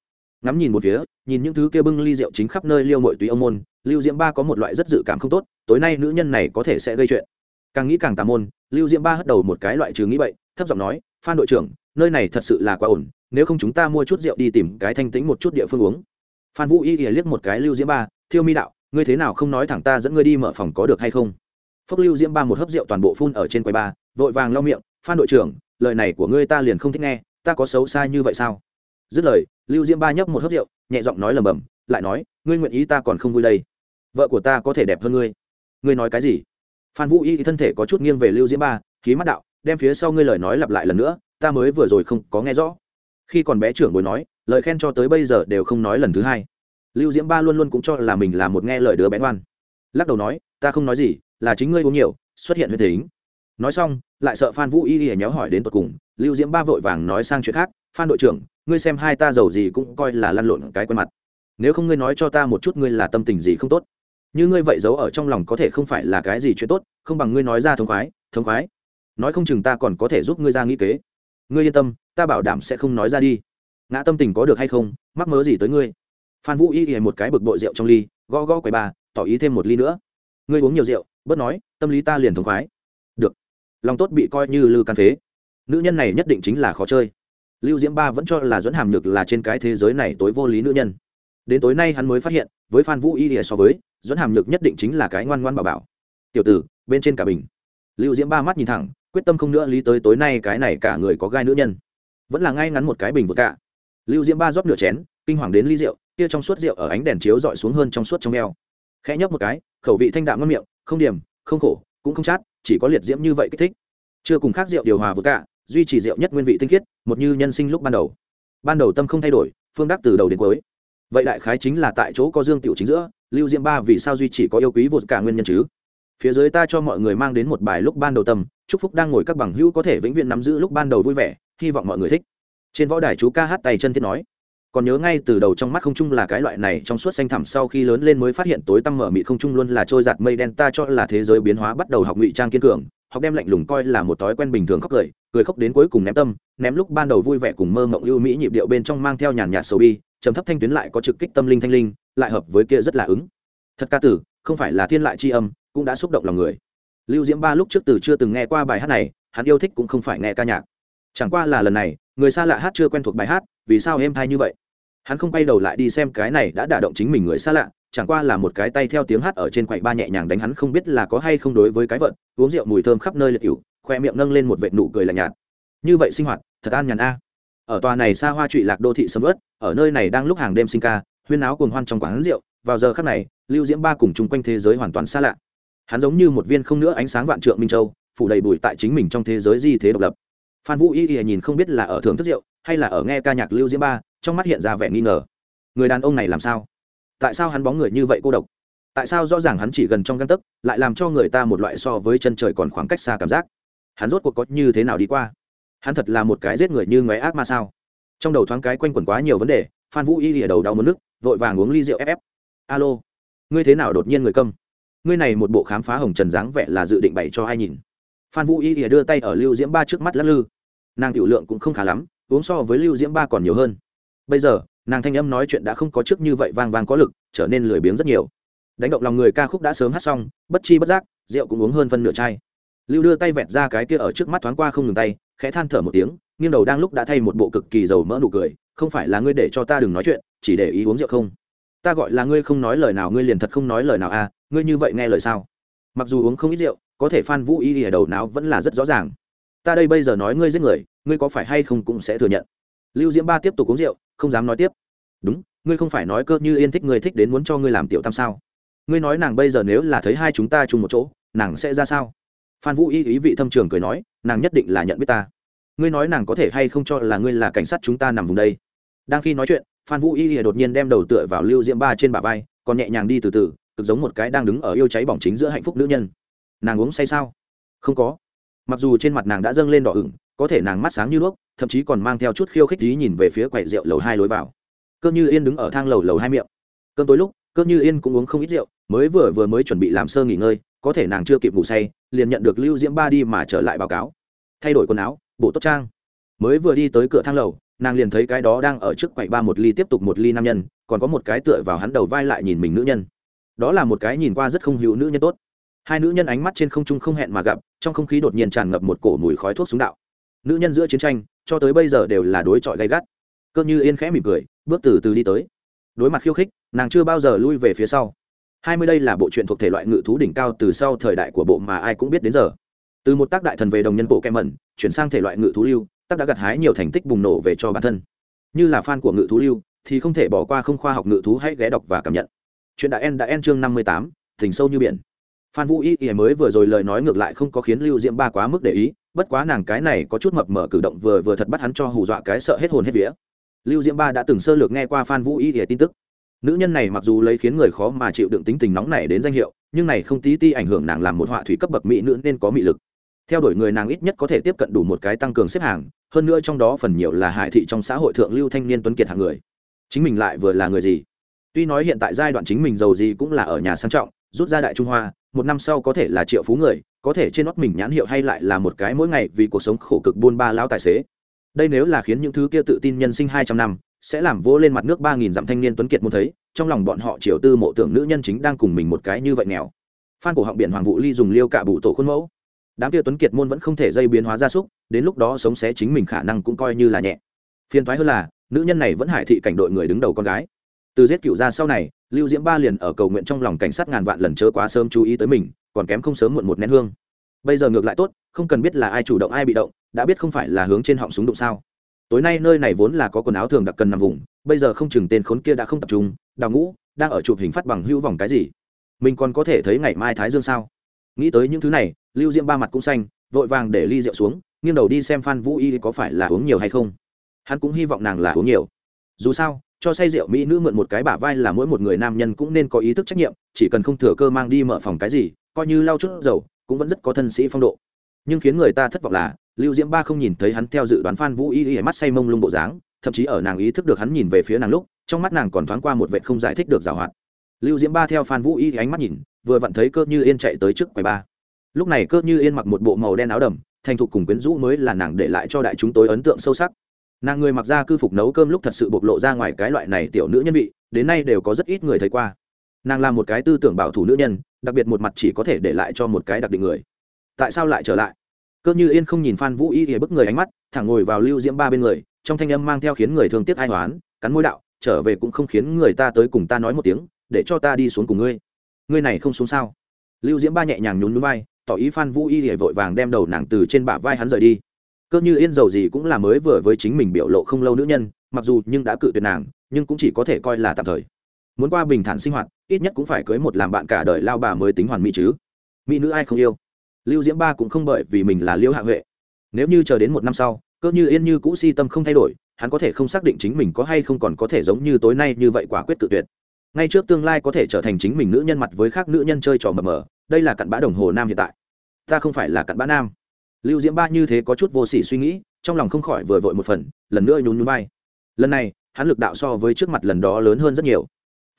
Ngắm nhìn một phía, nhìn những thứ kia bưng ly rượu chính khắp nơi liêu mội tùy ông môn, lưu diễm ba có một loại rất dự cảm không tốt, tối nay nữ nhân này có thể sẽ gây chuyện. Càng nghĩ càng tà môn, lưu diễm ba hất đầu một cái loại trừ nghĩ vậy thấp giọng nói, phan đội trưởng, nơi này thật sự là quá ổn, nếu không chúng ta mua chút rượu đi tìm cái thanh tĩnh một chút địa phương uống. Phan vũ y liếc một cái lưu diễm ba, thiêu mi đạo ngươi thế nào không nói thẳng ta dẫn ngươi đi mở phòng có được hay không? Phúc lưu diễm ba một hớp rượu toàn bộ phun ở trên quầy ba, vội vàng lau miệng, phan đội trưởng, lời này của ngươi ta liền không thích nghe, ta có xấu xa như vậy sao? Dứt lời, lưu diễm ba nhấp một hớp rượu, nhẹ giọng nói lầm bầm lại nói, ngươi nguyện ý ta còn không vui đây? Vợ của ta có thể đẹp hơn ngươi. Ngươi nói cái gì? Phan vũ y thì thân thể có chút nghiêng về lưu diễm ba khí mắt đạo, đem phía sau ngươi lời nói lặp lại lần nữa, ta mới vừa rồi không có nghe rõ. Khi còn bé trưởng bối nói, lời khen cho tới bây giờ đều không nói lần thứ hai lưu diễm ba luôn luôn cũng cho là mình là một nghe lời đứa bé ngoan. Lắc đầu nói, ta không nói gì, là chính ngươi uống nhiều, xuất hiện huyết tính. Nói xong, lại sợ phan vũ y y nhéo hỏi đến tột cùng, lưu diễm ba vội vàng nói sang chuyện khác, phan đội trưởng, ngươi xem hai ta giàu gì cũng coi là lăn lộn cái quen mặt. Nếu không ngươi nói cho ta một chút ngươi là tâm tình gì không tốt. Như ngươi vậy giấu ở trong lòng có thể không phải là cái gì chuyện tốt, không bằng ngươi nói ra thống khoái thống khoái. Nói không chừng ta còn có thể giúp ngươi ra nghĩ kế. Ngươi yên tâm, ta bảo đảm sẽ không nói ra đi. Ngã tâm tình có được hay không, mắc mớ gì tới ngươi phan vũ y y một cái bực bội rượu trong ly, gõ gõ quầy bà, tỏ ý thêm một ly nữa. Ngươi uống nhiều rượu, bớt nói, tâm lý ta liền thống khoái. Được. Lòng tốt bị coi như lư can phế. Nữ nhân này nhất định chính là khó chơi. Lưu diễm ba vẫn cho là dẫn hàm nhược là trên cái thế giới này tối vô lý nữ nhân. Đến tối nay hắn mới phát hiện, với phan vũ y lìa so với, dẫn hàm nhược nhất định chính là cái ngoan ngoan bảo bảo. Tiểu tử, bên trên cả bình. Lưu diễm ba mắt nhìn thẳng, quyết tâm không nữa lý tới tối nay cái này cả người có gai nữ nhân. Vẫn là ngay ngắn một cái bình vượt cả lưu diễm ba rót nửa chén, kinh hoàng đến ly rượu kia trong suốt rượu ở ánh đèn chiếu dọi xuống hơn trong suốt trong eo. Khẽ nhấp một cái, khẩu vị thanh đạm ngon miệng, không điểm, không khổ, cũng không chát, chỉ có liệt diễm như vậy kích thích. Chưa cùng khác rượu điều hòa vừa cả, duy trì rượu nhất nguyên vị tinh khiết, một như nhân sinh lúc ban đầu. Ban đầu tâm không thay đổi, phương đắc từ đầu đến cuối. Vậy đại khái chính là tại chỗ có dương tiểu chính giữa, lưu diễm ba vì sao duy chỉ có yêu quý vượt cả nguyên nhân chứ? Phía dưới ta cho mọi người mang đến một bài lúc ban đầu tâm, chúc phúc đang ngồi các bằng hữu có thể vĩnh viễn nắm giữ lúc ban đầu vui vẻ, hy vọng mọi người thích. Trên võ đài chú ca hát tay chân thiết nói còn nhớ ngay từ đầu trong mắt không trung là cái loại này trong suốt xanh thẳm sau khi lớn lên mới phát hiện tối tăm mở mị không trung luôn là trôi giạt mây đen, ta cho là thế giới biến hóa bắt đầu học ngụy trang kiên cường, học đem lạnh lùng coi là một thói quen bình thường khóc cười cười khóc đến cuối cùng ném tâm, ném lúc ban đầu vui vẻ cùng mơ mộng ưu mỹ nhịp điệu bên trong mang theo nhàn nhạt sầu bi, trầm thấp thanh tuyến lại có trực kích tâm linh thanh linh, lại hợp với kia rất là ứng. Thật ca tử, không phải là thiên lại c âm, cũng đã xúc động lòng người. Lưu diễm ba lúc trước từ chưa từng nghe qua bài hát này, hắn yêu thích cũng không phải nghe ca nhạc. Chẳng qua là lần này, người xa lạ hát chưa quen thuộc bài hát, vì sao êm thai như vậy? Hắn không quay đầu lại đi xem cái này đã đả động chính mình người xa lạ, chẳng qua là một cái tay theo tiếng hát ở trên quậy ba nhẹ nhàng đánh hắn không biết là có hay không đối với cái vận, uống rượu mùi thơm khắp nơi liệt cựu khoe miệng nâng lên một vệ nụ cười lạnh nhạt. Như vậy sinh hoạt, thật an nhàn a. Ở tòa này xa hoa trụy lạc đô thị sầm ớt ở nơi này đang lúc hàng đêm sinh ca, huyên áo cuồng hoan trong quán rượu, vào giờ khắc này, lưu diễm ba cùng chung quanh thế giới hoàn toàn xa lạ. Hắn giống như một viên không nữa ánh sáng vạn trượng minh châu, phủ đầy bụi tại chính mình trong thế giới di thế độc lập. Phan vũ y y nhìn không biết là ở thưởng thức rượu hay là ở nghe ca nhạc lưu diễm ba, trong mắt hiện ra vẻ nghi ngờ. Người đàn ông này làm sao? Tại sao hắn bóng người như vậy cô độc? Tại sao rõ ràng hắn chỉ gần trong găng tấc, lại làm cho người ta một loại so với chân trời còn khoảng cách xa cảm giác? Hắn rốt cuộc có như thế nào đi qua? Hắn thật là một cái giết người như ngoé ác ma sao? Trong đầu thoáng cái quanh quẩn quá nhiều vấn đề, phan vũ y lìa đầu đau mất nước, vội vàng uống ly rượu ép ép. Alo, ngươi thế nào đột nhiên người câm? Ngươi này một bộ khám phá hồng trần dáng vẻ là dự định bày cho ai nhìn? Phan vũ y lìa đưa tay ở lưu diễm ba trước mắt lắc lư. Nàng tiểu lượng cũng không khá lắm uống so với lưu diễm ba còn nhiều hơn. Bây giờ, nàng thanh âm nói chuyện đã không có trước như vậy vang vang có lực, trở nên lười biếng rất nhiều. Đánh động lòng người ca khúc đã sớm hát xong, bất chi bất giác, rượu cũng uống hơn phân nửa chai. Lưu đưa tay vẹt ra cái kia ở trước mắt thoáng qua không ngừng tay, khẽ than thở một tiếng, nghiêng đầu đang lúc đã thay một bộ cực kỳ giàu mỡ nụ cười, không phải là ngươi để cho ta đừng nói chuyện, chỉ để ý uống rượu không? Ta gọi là ngươi không nói lời nào, ngươi liền thật không nói lời nào à ngươi như vậy nghe lời sao? Mặc dù uống không ít rượu, có thể phan vũ y ở đầu não vẫn là rất rõ ràng ta đây bây giờ nói ngươi giết người, ngươi có phải hay không cũng sẽ thừa nhận. Lưu diễm ba tiếp tục uống rượu, không dám nói tiếp. Đúng, ngươi không phải nói cơ như yên thích ngươi thích đến muốn cho ngươi làm tiểu tam sao? Ngươi nói nàng bây giờ nếu là thấy hai chúng ta chung một chỗ, nàng sẽ ra sao? Phan vũ y ý vị thâm trường cười nói, nàng nhất định là nhận biết ta. Ngươi nói nàng có thể hay không cho là ngươi là cảnh sát chúng ta nằm vùng đây? Đang khi nói chuyện, phan vũ y đột nhiên đem đầu tựa vào lưu diễm ba trên bả vai, còn nhẹ nhàng đi từ từ, cực giống một cái đang đứng ở yêu cháy bỏng chính giữa hạnh phúc nữ nhân. Nàng uống say sao? Không có mặc dù trên mặt nàng đã dâng lên đỏ ửng, có thể nàng mắt sáng như đuốc, thậm chí còn mang theo chút khiêu khích tí nhìn về phía quầy rượu lầu hai lối vào. Cơ như yên đứng ở thang lầu lầu hai miệng. Cơn tối lúc, cơ như yên cũng uống không ít rượu, mới vừa vừa mới chuẩn bị làm sơ nghỉ ngơi, có thể nàng chưa kịp ngủ say, liền nhận được lưu diễm ba đi mà trở lại báo cáo. Thay đổi quần áo bộ tốt trang. Mới vừa đi tới cửa thang lầu, nàng liền thấy cái đó đang ở trước quầy ba một ly tiếp tục một ly nam nhân, còn có một cái tựa vào hắn đầu vai lại nhìn mình nữ nhân. Đó là một cái nhìn qua rất không hữu nữ nhân tốt hai nữ nhân ánh mắt trên không trung không hẹn mà gặp, trong không khí đột nhiên tràn ngập một cổ mùi khói thuốc súng đạo. Nữ nhân giữa chiến tranh, cho tới bây giờ đều là đối chọi gay gắt. Cơ như yên khẽ mỉm cười, bước từ từ đi tới. Đối mặt khiêu khích, nàng chưa bao giờ lui về phía sau. Hai mươi đây là bộ truyện thuộc thể loại ngự thú đỉnh cao từ sau thời đại của bộ mà ai cũng biết đến giờ. Từ một tác đại thần về đồng nhân bộ kem mẩn chuyển sang thể loại ngự thú lưu, tác đã gặt hái nhiều thành tích bùng nổ về cho bản thân. Như là fan của ngự thú lưu, thì không thể bỏ qua không khoa học ngự thú hãy ghé đọc và cảm nhận. Chuyện đại en đã en chương năm mươi tám, tình sâu như biển phan vũ y y mới vừa rồi lời nói ngược lại không có khiến lưu diễm ba quá mức để ý, bất quá nàng cái này có chút mập mở cử động vừa vừa thật bắt hắn cho hù dọa cái sợ hết hồn hết vía. Lưu diễm ba đã từng sơ lược nghe qua phan vũ y y tin tức. Nữ nhân này mặc dù lấy khiến người khó mà chịu đựng tính tình nóng này đến danh hiệu, nhưng này không tí ti ảnh hưởng nàng làm một họa thủy cấp bậc mỹ nữ nên có mị lực. Theo đuổi người nàng ít nhất có thể tiếp cận đủ một cái tăng cường xếp hàng, hơn nữa trong đó phần nhiều là hải thị trong xã hội thượng lưu thanh niên tuấn kiệt hạng người. Chính mình lại vừa là người gì? Tuy nói hiện tại giai đoạn chính mình giàu gì cũng là ở nhà sang trọng rút ra đại trung hoa, một năm sau có thể là triệu phú người, có thể trên nót mình nhãn hiệu hay lại là một cái mỗi ngày vì cuộc sống khổ cực buôn ba lão tài xế. Đây nếu là khiến những thứ kia tự tin nhân sinh hai trăm năm, sẽ làm vỗ lên mặt nước ba nghìn dặm thanh niên tuấn kiệt muốn thấy, trong lòng bọn họ triều tư mộ tưởng nữ nhân chính đang cùng mình một cái như vậy nghèo. Phan cổ họng biển hoàng vũ ly dùng liêu cả bụ tổ khuôn mẫu. Đám kia tuấn kiệt môn vẫn không thể dây biến hóa gia súc, đến lúc đó sống xé chính mình khả năng cũng coi như là nhẹ. Phiền thoái hơn là, nữ nhân này vẫn hải thị cảnh đội người đứng đầu con gái. Từ giết cựu ra sau này lưu diễm ba liền ở cầu nguyện trong lòng cảnh sát ngàn vạn lần chớ quá sớm chú ý tới mình, còn kém không sớm muộn một nén hương. Bây giờ ngược lại tốt, không cần biết là ai chủ động ai bị động, đã biết không phải là hướng trên họng súng đụng sao. Tối nay nơi này vốn là có quần áo thường đặc cần nằm vùng, bây giờ không chừng tên khốn kia đã không tập trung, đào ngũ, đang ở chụp hình phát bằng hữu vòng cái gì? Mình còn có thể thấy ngày mai thái dương sao? Nghĩ tới những thứ này, lưu diễm ba mặt cũng xanh, vội vàng để ly rượu xuống, nghiêng đầu đi xem phan vũ y có phải là uống nhiều hay không. Hắn cũng hy vọng nàng là uống nhiều. Dù sao cho say rượu mỹ nữ mượn một cái bả vai là mỗi một người nam nhân cũng nên có ý thức trách nhiệm, chỉ cần không thừa cơ mang đi mở phòng cái gì, coi như lau chút dầu, cũng vẫn rất có thân sĩ phong độ. Nhưng khiến người ta thất vọng là, lưu diễm ba không nhìn thấy hắn theo dự đoán phan vũ y y mắt say mông lung bộ dáng, thậm chí ở nàng ý thức được hắn nhìn về phía nàng lúc, trong mắt nàng còn thoáng qua một vệ không giải thích được giảo hoạt. Lưu diễm ba theo phan vũ y ánh mắt nhìn, vừa vặn thấy cơ như yên chạy tới trước quầy ba. Lúc này cơ như yên mặc một bộ màu đen áo đầm, thành thục cùng quyến rũ mới là nàng để lại cho đại chúng tối ấn tượng sâu sắc nàng người mặc ra cư phục nấu cơm lúc thật sự bộc lộ ra ngoài cái loại này tiểu nữ nhân vị, đến nay đều có rất ít người thấy qua. Nàng là một cái tư tưởng bảo thủ nữ nhân, đặc biệt một mặt chỉ có thể để lại cho một cái đặc định người. Tại sao lại trở lại? Cơ như yên không nhìn phan vũ y thì bức người ánh mắt, thẳng ngồi vào lưu diễm ba bên người, trong thanh âm mang theo khiến người thương tiếc ai hoán, cắn môi đạo, trở về cũng không khiến người ta tới cùng ta nói một tiếng, để cho ta đi xuống cùng ngươi. Ngươi này không xuống sao? Lưu diễm ba nhẹ nhàng nhún núi vai, tỏ ý phan vũ y thì vội vàng đem đầu nàng từ trên bả vai hắn rời đi cơ như yên dầu gì cũng là mới vừa với chính mình biểu lộ không lâu nữ nhân, mặc dù nhưng đã cự tuyệt nàng, nhưng cũng chỉ có thể coi là tạm thời. Muốn qua bình thản sinh hoạt, ít nhất cũng phải cưới một làm bạn cả đời lao bà mới tính hoàn mỹ chứ. Mỹ nữ ai không yêu? Lưu diễm ba cũng không bởi vì mình là liễu hạ huệ. Nếu như chờ đến một năm sau, cơ như yên như cũ si tâm không thay đổi, hắn có thể không xác định chính mình có hay không còn có thể giống như tối nay như vậy quả quyết tự tuyệt. Ngay trước tương lai có thể trở thành chính mình nữ nhân mặt với khác nữ nhân chơi trò mờ mờ, đây là cặn bã đồng hồ nam hiện tại. Ta không phải là cặn bã nam lưu diễm ba như thế có chút vô s ỉ suy nghĩ, trong lòng không khỏi vừa vội một phần, lần nữa nhún nhún vai. Lần này, hắn lực đạo so với trước mặt lần đó lớn hơn rất nhiều.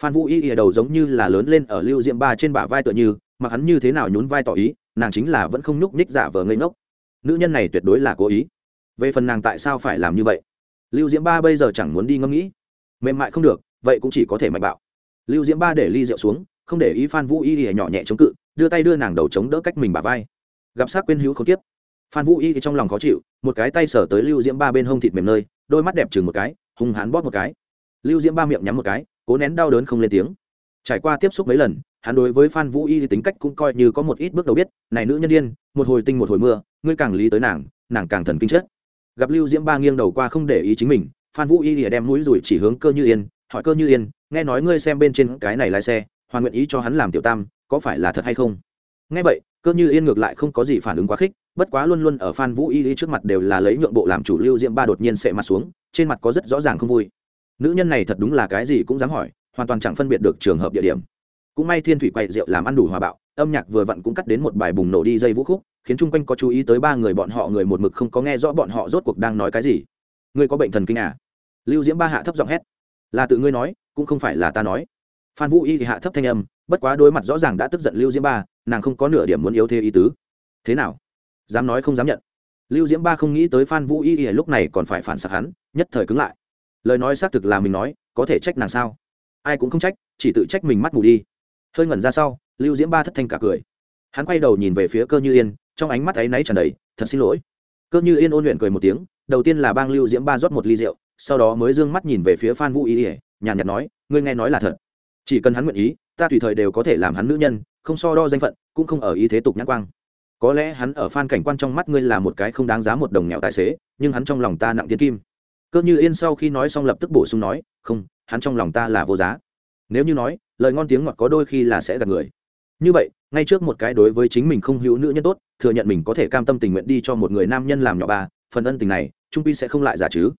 Phan vũ y ỉa đầu giống như là lớn lên ở lưu diễm ba trên bả vai tựa như, mà hắn như thế nào nhún vai tỏ ý, nàng chính là vẫn không nhúc nhích giả vờ ngây ngốc. Nữ nhân này tuyệt đối là cố ý. Về phần nàng tại sao phải làm như vậy? Lưu diễm ba bây giờ chẳng muốn đi ngẫm nghĩ. Mềm mại không được, vậy cũng chỉ có thể mạnh bạo. Lưu diễm ba để ly rượu xuống, không để ý phan vũ y ỉa nhỏ nhẹ chống cự, đưa tay đưa nàng đầu chống đỡ cách mình bả vai. Gặp sát quên hữu không tiếp phan vũ y thì trong lòng khó chịu, một cái tay sở tới lưu diễm ba bên hông thịt mềm nơi, đôi mắt đẹp chừng một cái, hung hán bóp một cái. Lưu diễm ba miệng nhắm một cái, cố nén đau đớn không lên tiếng. Trải qua tiếp xúc mấy lần, hắn đối với phan vũ y thì tính cách cũng coi như có một ít bước đầu biết, này nữ nhân đ i ê n một hồi tinh một hồi mưa, ngươi càng lý tới nàng nàng càng thần kinh chết. Gặp lưu diễm ba nghiêng đầu qua không để ý chính mình, phan vũ y thì đem mũi rủi chỉ hướng cơ như yên, hỏi cơ như yên, nghe nói ngươi xem bên trên cái này lái xe, hoàn nguyện ý cho hắn làm tiểu tam, có phải là thật hay không? Nghe vậy cơ như yên ngược lại không có gì phản ứng quá khích, bất quá luôn luôn ở phan vũ y y trước mặt đều là lấy nhượng bộ làm chủ lưu diễm ba đột nhiên sệ mặt xuống, trên mặt có rất rõ ràng không vui. Nữ nhân này thật đúng là cái gì cũng dám hỏi, hoàn toàn chẳng phân biệt được trường hợp địa điểm. Cũng may thiên thủy quậy rượu làm ăn đủ hòa bạo, âm nhạc vừa vặn cũng cắt đến một bài bùng nổ đi dây vũ khúc, khiến chung quanh có chú ý tới ba người bọn họ, người một mực không có nghe rõ bọn họ rốt cuộc đang nói cái gì. Ngươi có bệnh thần kinh à? Lưu diễm ba hạ thấp giọng hét. Là tự ngươi nói, cũng không phải là ta nói. Phan vũ y thì hạ thấp thanh âm, bất quá đối mặt rõ ràng đã tức giận lưu diễm ba nàng không có nửa điểm muốn yếu thế ý tứ. Thế nào? Dám nói không dám nhận. Lưu diễm ba không nghĩ tới phan vũ y y lúc này còn phải phản xạ hắn, nhất thời cứng lại. Lời nói xác thực là mình nói, có thể trách nàng sao? Ai cũng không trách, chỉ tự trách mình mắt mù đi. Hơi ngẩn ra sau, lưu diễm ba thất thanh cả cười. Hắn quay đầu nhìn về phía cơ như yên, trong ánh mắt áy náy tràn đầy, thật xin lỗi. Cơ như yên ôn luyện cười một tiếng, đầu tiên là bang lưu diễm ba rót một ly rượu, sau đó mới d ư ơ n g mắt nhìn về phía phan vũ y ỉa nhàn nhạt nói, ngươi nghe nói là thật. Chỉ cần hắn nguyện ý, ta tùy thời đều có thể làm hắn nữ nhân không so đo danh phận, cũng không ở ý thế tục nhãn quang. Có lẽ hắn ở phan cảnh quan trong mắt ngươi là một cái không đáng giá một đồng nghèo tài xế, nhưng hắn trong lòng ta nặng tiến kim. Cơ như yên sau khi nói xong lập tức bổ sung nói, không, hắn trong lòng ta là vô giá. Nếu như nói, lời ngon tiếng ngọt có đôi khi là sẽ gạt người. Như vậy, ngay trước một cái đối với chính mình không hữu nữ nhân tốt, thừa nhận mình có thể cam tâm tình nguyện đi cho một người nam nhân làm nhỏ ba phần ân tình này, trung pi sẽ không lại giả chứ.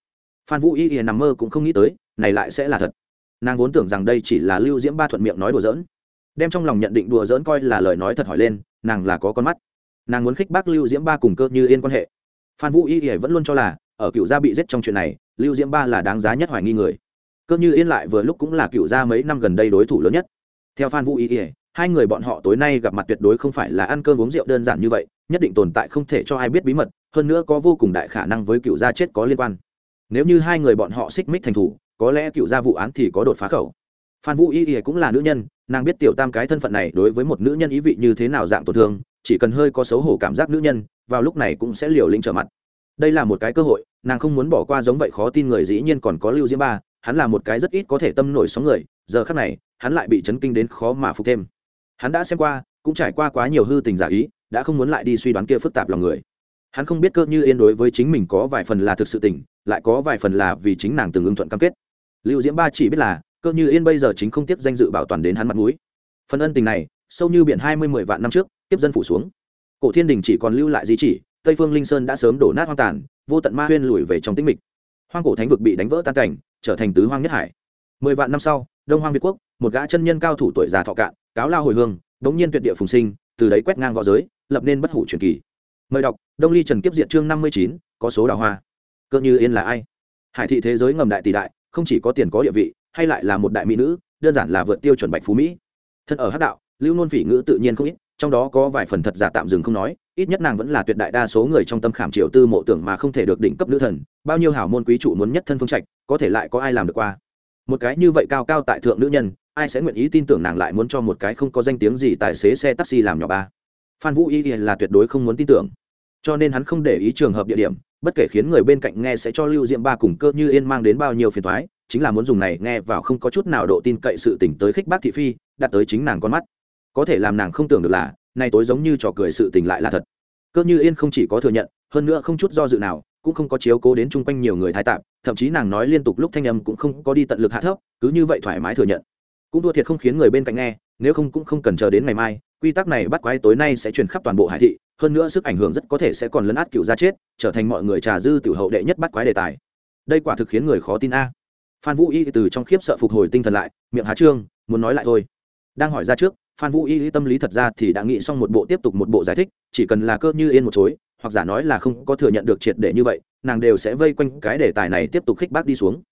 Phan vũ y y nằm mơ cũng không nghĩ tới, này lại sẽ là thật. Nàng vốn tưởng rằng đây chỉ là lưu diễm ba thuận miệng nói đùa giỡn đem trong lòng nhận định đùa giỡn coi là lời nói thật hỏi lên, nàng là có con mắt. Nàng muốn khích bác lưu diễm ba cùng cơ như yên quan hệ. Phan vũ y y vẫn luôn cho là, ở cựu gia bị giết trong chuyện này, lưu diễm ba là đáng giá nhất hoài nghi người. Cơ như yên lại vừa lúc cũng là cựu gia mấy năm gần đây đối thủ lớn nhất. Theo phan vũ y y, hai người bọn họ tối nay gặp mặt tuyệt đối không phải là ăn cơm uống rượu đơn giản như vậy, nhất định tồn tại không thể cho ai biết bí mật, hơn nữa có vô cùng đại khả năng với cựu gia chết có liên quan. Nếu như hai người bọn họ xích mích thành thủ, có lẽ cựu gia vụ án thì có đột phá khẩu. Phan vũ y y cũng là nữ nhân nàng biết tiểu tam cái thân phận này đối với một nữ nhân ý vị như thế nào dạng tổn thương, chỉ cần hơi có xấu hổ cảm giác nữ nhân, vào lúc này cũng sẽ liều lĩnh trở mặt. Đây là một cái cơ hội, nàng không muốn bỏ qua giống vậy khó tin người dĩ nhiên còn có lưu diễm ba, hắn là một cái rất ít có thể tâm nổi sóng người, giờ khác này, hắn lại bị chấn kinh đến khó mà phục thêm. Hắn đã xem qua, cũng trải qua quá nhiều hư tình giả ý, đã không muốn lại đi suy đoán kia phức tạp lòng người. Hắn không biết cơ như yên đối với chính mình có vài phần là thực sự tình, lại có vài phần là vì chính nàng từng ưng thuận cam kết. Lưu diễm ba chỉ biết là cơ như yên bây giờ chính không tiếp danh dự bảo toàn đến hắn mặt mũi. Phần ân tình này, sâu như biển hai mươi mười vạn năm trước tiếp dân phủ xuống. Cổ thiên đình chỉ còn lưu lại di chỉ, tây phương linh sơn đã sớm đổ nát hoang tàn, vô tận ma huyên lùi về trong tĩnh mịch. Hoang cổ thánh vực bị đánh vỡ tan cảnh, trở thành tứ hoang nhất hải. Mười vạn năm sau, đông hoang việt quốc, một gã chân nhân cao thủ tuổi già thọ cạn, cáo lao hồi hương bỗng nhiên tuyệt địa phùng sinh, từ đấy quét ngang v õ giới, lập nên bất hủ truyền kỳ. Mời đọc, đông ly trần kiếp diện chương năm mươi chín, có số đào hoa. Cơ như yên là ai? Hải thị thế giới ngầm đại tỷ đại, không chỉ có tiền có địa vị hay lại là một đại mỹ nữ, đơn giản là vượt tiêu chuẩn bạch phú mỹ. Thân ở hát đạo, lưu nôn phỉ ngữ tự nhiên không ít, trong đó có vài phần thật giả tạm dừng không nói, ít nhất nàng vẫn là tuyệt đại đa số người trong tâm khảm triều tư mộ tưởng mà không thể được đỉnh cấp nữ thần, bao nhiêu hảo môn quý chủ muốn nhất thân phương trạch, có thể lại có ai làm được qua. Một cái như vậy cao cao tại thượng nữ nhân, ai sẽ nguyện ý tin tưởng nàng lại muốn cho một cái không có danh tiếng gì tài xế xe taxi làm nhỏ ba? Phan vũ y là tuyệt đối không muốn tin tưởng. Cho nên hắn không để ý trường hợp địa điểm, bất kể khiến người bên cạnh nghe sẽ cho lưu diệm ba cùng cơ như yên mang đến bao nhiêu phiền thoái chính là muốn dùng này nghe vào không có chút nào độ tin cậy sự tỉnh tới khích bác thị phi, đặt tới chính nàng con mắt. Có thể làm nàng không tưởng được là, nay tối giống như trò cười sự tình lại là thật. Cơ như yên không chỉ có thừa nhận, hơn nữa không chút do dự nào, cũng không có chiếu cố đến chung quanh nhiều người thái tạp, thậm chí nàng nói liên tục lúc thanh âm cũng không có đi tận lực hạ thấp, cứ như vậy thoải mái thừa nhận. Cũng thua thiệt không khiến người bên cạnh nghe, nếu không cũng không cần chờ đến ngày mai, quy tắc này bắt quái tối nay sẽ truyền khắp toàn bộ hải thị, hơn nữa sức ảnh hưởng rất có thể sẽ còn lấn át cựu ra chết, trở thành mọi người trà dư tiểu hậu đệ nhất bắt quái đề tài. Đây quả thực khiến người khó tin a phan vũ y từ trong khiếp sợ phục hồi tinh thần lại, miệng há trương, muốn nói lại thôi. Đang hỏi ra trước, phan vũ y tâm lý thật ra thì đã nghĩ xong một bộ tiếp tục một bộ giải thích, chỉ cần là cơ như yên một chối, hoặc giả nói là không có thừa nhận được triệt để như vậy, nàng đều sẽ vây quanh cái đề tài này tiếp tục khích bác đi xuống.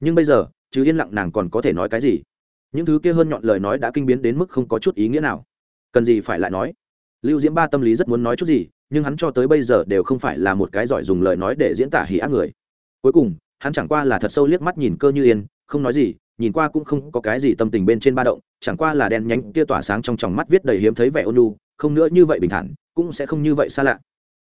Nhưng bây giờ, chứ yên lặng nàng còn có thể nói cái gì? Những thứ kia hơn nhọn lời nói đã kinh biến đến mức không có chút ý nghĩa nào. Cần gì phải lại nói? Lưu diễm ba tâm lý rất muốn nói chút gì, nhưng hắn cho tới bây giờ đều không phải là một cái giỏi dùng lời nói để diễn tả hỉ ác người. Cuối cùng hắn chẳng qua là thật sâu liếc mắt nhìn cơ như yên, không nói gì, nhìn qua cũng không có cái gì tâm tình bên trên ba động, chẳng qua là đen nhánh kia tỏa sáng trong tròng mắt viết đầy hiếm thấy vẻ ôn lu không nữa như vậy bình thản, cũng sẽ không như vậy xa lạ.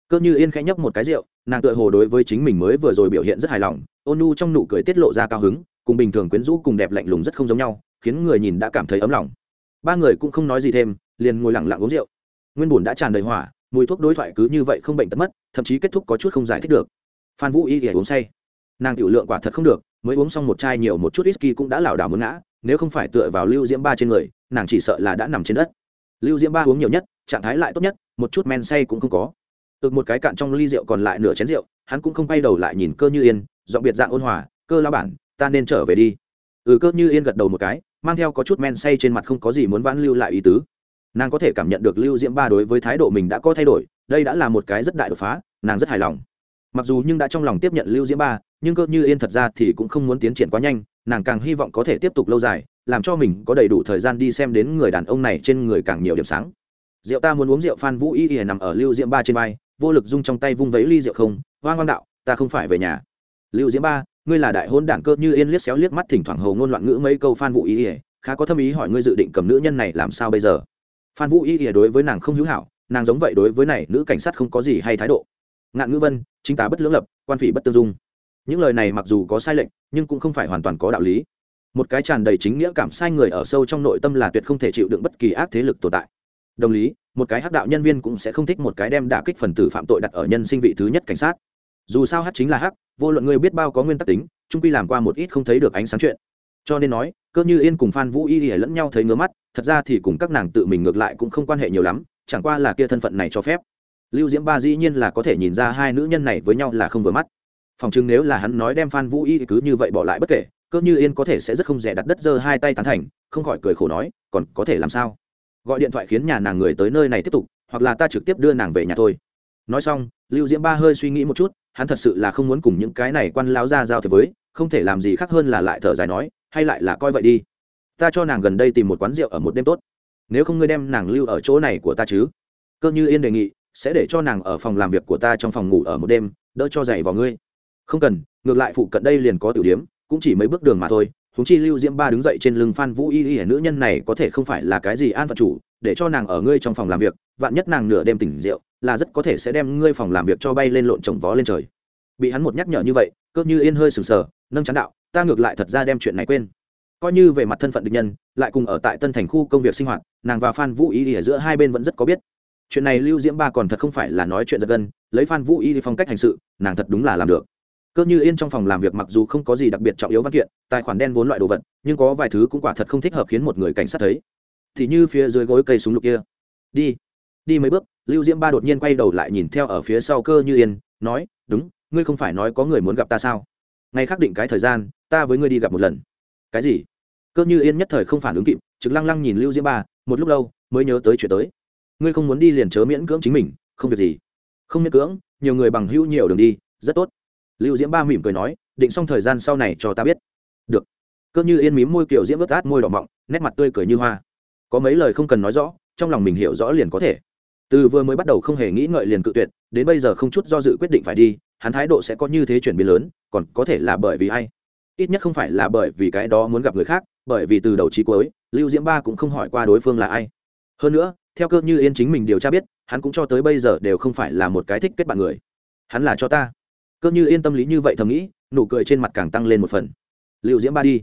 Cơ như yên khẽ nhấp một cái rượu, nàng tựa hồ đối với chính mình mới vừa rồi biểu hiện rất hài lòng, ôn nu trong nụ cười tiết lộ ra cao hứng, cùng bình thường quyến rũ cùng đẹp lạnh lùng rất không giống nhau, khiến người nhìn đã cảm thấy ấm lòng. Ba người cũng không nói gì thêm, liền ngồi lặng lặng uống rượu. Nguyên bùn đã tràn đầy hỏa, mùi thuốc đối thoại cứ như vậy không bệnh tật mất, thậm chí kết thúc có chút không giải thích được. Phan vũ y ỉa uống say nàng tiểu lượng quả thật không được, mới uống xong một chai nhiều một chút whisky cũng đã lảo đảo muốn ngã, nếu không phải tựa vào lưu diễm ba trên người, nàng chỉ sợ là đã nằm trên đất. Lưu diễm ba uống nhiều nhất, trạng thái lại tốt nhất, một chút men say cũng không có. Ực một cái cạn trong ly rượu còn lại nửa chén rượu, hắn cũng không quay đầu lại nhìn cơ như yên, giọng biệt dạng ôn hòa, cơ lao bản, ta nên trở về đi. Ừ cơ như yên gật đầu một cái, mang theo có chút men say trên mặt không có gì muốn vãn lưu lại ý tứ. Nàng có thể cảm nhận được lưu diễm ba đối với thái độ mình đã có thay đổi, đây đã là một cái rất đại đột phá, nàng rất hài lòng mặc dù nhưng đã trong lòng tiếp nhận lưu diễm ba, nhưng cơ như yên thật ra thì cũng không muốn tiến triển quá nhanh, nàng càng hy vọng có thể tiếp tục lâu dài, làm cho mình có đầy đủ thời gian đi xem đến người đàn ông này trên người càng nhiều điểm sáng. Rượu ta muốn uống rượu phan vũ y y nằm ở lưu diễm ba trên vai, vô lực dung trong tay vung vấy ly rượu không, hoang hoang đạo, ta không phải về nhà. Lưu diễm ba, ngươi là đại hôn đảng cơ như yên liếc xéo liếc mắt thỉnh thoảng hầu ngôn loạn ngữ mấy câu phan vũ Y Y, khá có thâm ý hỏi ngươi dự định cầm nữ nhân này làm sao bây giờ? Phan vũ Y Y đối với nàng không hữu hảo, nàng giống vậy đối với này nữ cảnh sát không có gì hay thái độ ngạn ngữ vân, chính tá bất lưỡng lập, quan phỉ bất tương dung. Những lời này mặc dù có sai lệch, nhưng cũng không phải hoàn toàn có đạo lý. Một cái tràn đầy chính nghĩa cảm sai người ở sâu trong nội tâm là tuyệt không thể chịu đựng bất kỳ ác thế lực tồn tại. Đồng lý, một cái hắc đạo nhân viên cũng sẽ không thích một cái đem đả kích phần tử phạm tội đặt ở nhân sinh vị thứ nhất cảnh sát. Dù sao hắc chính là hắc, vô luận người biết bao có nguyên tắc tính, trung quy làm qua một ít không thấy được ánh sáng chuyện. Cho nên nói, cơ như yên cùng phan vũ y y lẫn nhau thấy ngứa mắt, thật ra thì cùng các nàng tự mình ngược lại cũng không quan hệ nhiều lắm, chẳng qua là kia thân phận này cho phép lưu diễm ba dĩ nhiên là có thể nhìn ra hai nữ nhân này với nhau là không vừa mắt. Phòng chừng nếu là hắn nói đem phan vũ y cứ như vậy bỏ lại bất kể, cơ như yên có thể sẽ rất không rẻ đặt đất giơ hai tay tán thành, không khỏi cười khổ nói, còn có thể làm sao? Gọi điện thoại khiến nhà nàng người tới nơi này tiếp tục, hoặc là ta trực tiếp đưa nàng về nhà thôi. Nói xong, lưu diễm ba hơi suy nghĩ một chút, hắn thật sự là không muốn cùng những cái này quan láo ra giao thế với, không thể làm gì khác hơn là lại thở dài nói, hay lại là coi vậy đi. Ta cho nàng gần đây tìm một quán rượu ở một đêm tốt. Nếu không ngươi đem nàng lưu ở chỗ này của ta chứ? Cơ như yên đề nghị sẽ để cho nàng ở phòng làm việc của ta trong phòng ngủ ở một đêm, đỡ cho dày vào ngươi. Không cần, ngược lại phụ cận đây liền có tiểu điếm, cũng chỉ mấy bước đường mà thôi. Húng chi lưu diễm ba đứng dậy trên lưng phan vũ y y, nữ nhân này có thể không phải là cái gì an phận chủ, để cho nàng ở ngươi trong phòng làm việc, vạn nhất nàng nửa đêm tỉnh rượu, là rất có thể sẽ đem ngươi phòng làm việc cho bay lên lộn trồng vó lên trời. Bị hắn một nhắc nhở như vậy cơ như yên hơi sừng sờ, nâng chán đạo, ta ngược lại thật ra đem chuyện này quên. Coi như về mặt thân phận địch nhân, lại cùng ở tại tân thành khu công việc sinh hoạt, nàng và phan vũ y ở giữa hai bên vẫn rất có biết chuyện này lưu diễm ba còn thật không phải là nói chuyện giật gân, lấy phan vũ y phong cách hành sự, nàng thật đúng là làm được. Cơ như yên trong phòng làm việc mặc dù không có gì đặc biệt trọng yếu văn kiện, tài khoản đen vốn loại đồ vật, nhưng có vài thứ cũng quả thật không thích hợp khiến một người cảnh sát thấy. Thì như phía dưới gối cây súng lục kia. Đi đi mấy bước, lưu diễm ba đột nhiên quay đầu lại nhìn theo ở phía sau cơ như yên, nói, đúng, ngươi không phải nói có người muốn gặp ta sao? Ngay khắc định cái thời gian, ta với ngươi đi gặp một lần. Cái gì? Cơ như yên nhất thời không phản ứng kịp, trực lăng lăng nhìn lưu diễm ba, một lúc lâu, mới nhớ tới chuyện tới ngươi không muốn đi liền chớ miễn cưỡng chính mình, không việc gì. Không miễn cưỡng, nhiều người bằng hữu nhiều đường đi, rất tốt. Lưu diễm ba mỉm cười nói, định xong thời gian sau này cho ta biết. Được. Cơ như yên mím môi kiểu diễm ướt át môi đỏ mọng, nét mặt tươi cười như hoa. Có mấy lời không cần nói rõ, trong lòng mình hiểu rõ liền có thể. Từ vừa mới bắt đầu không hề nghĩ ngợi liền cự tuyệt, đến bây giờ không chút do dự quyết định phải đi, hắn thái độ sẽ có như thế chuyển biến lớn, còn có thể là bởi vì ai? Ít nhất không phải là bởi vì cái đó muốn gặp người khác, bởi vì từ đầu trí cuối, lưu diễm ba cũng không hỏi qua đối phương là ai. Hơn nữa theo cơ như yên chính mình điều tra biết, hắn cũng cho tới bây giờ đều không phải là một cái thích kết bạn người. Hắn là cho ta. Cơ như yên tâm lý như vậy thầm nghĩ, nụ cười trên mặt càng tăng lên một phần. Lưu diễm ba đi.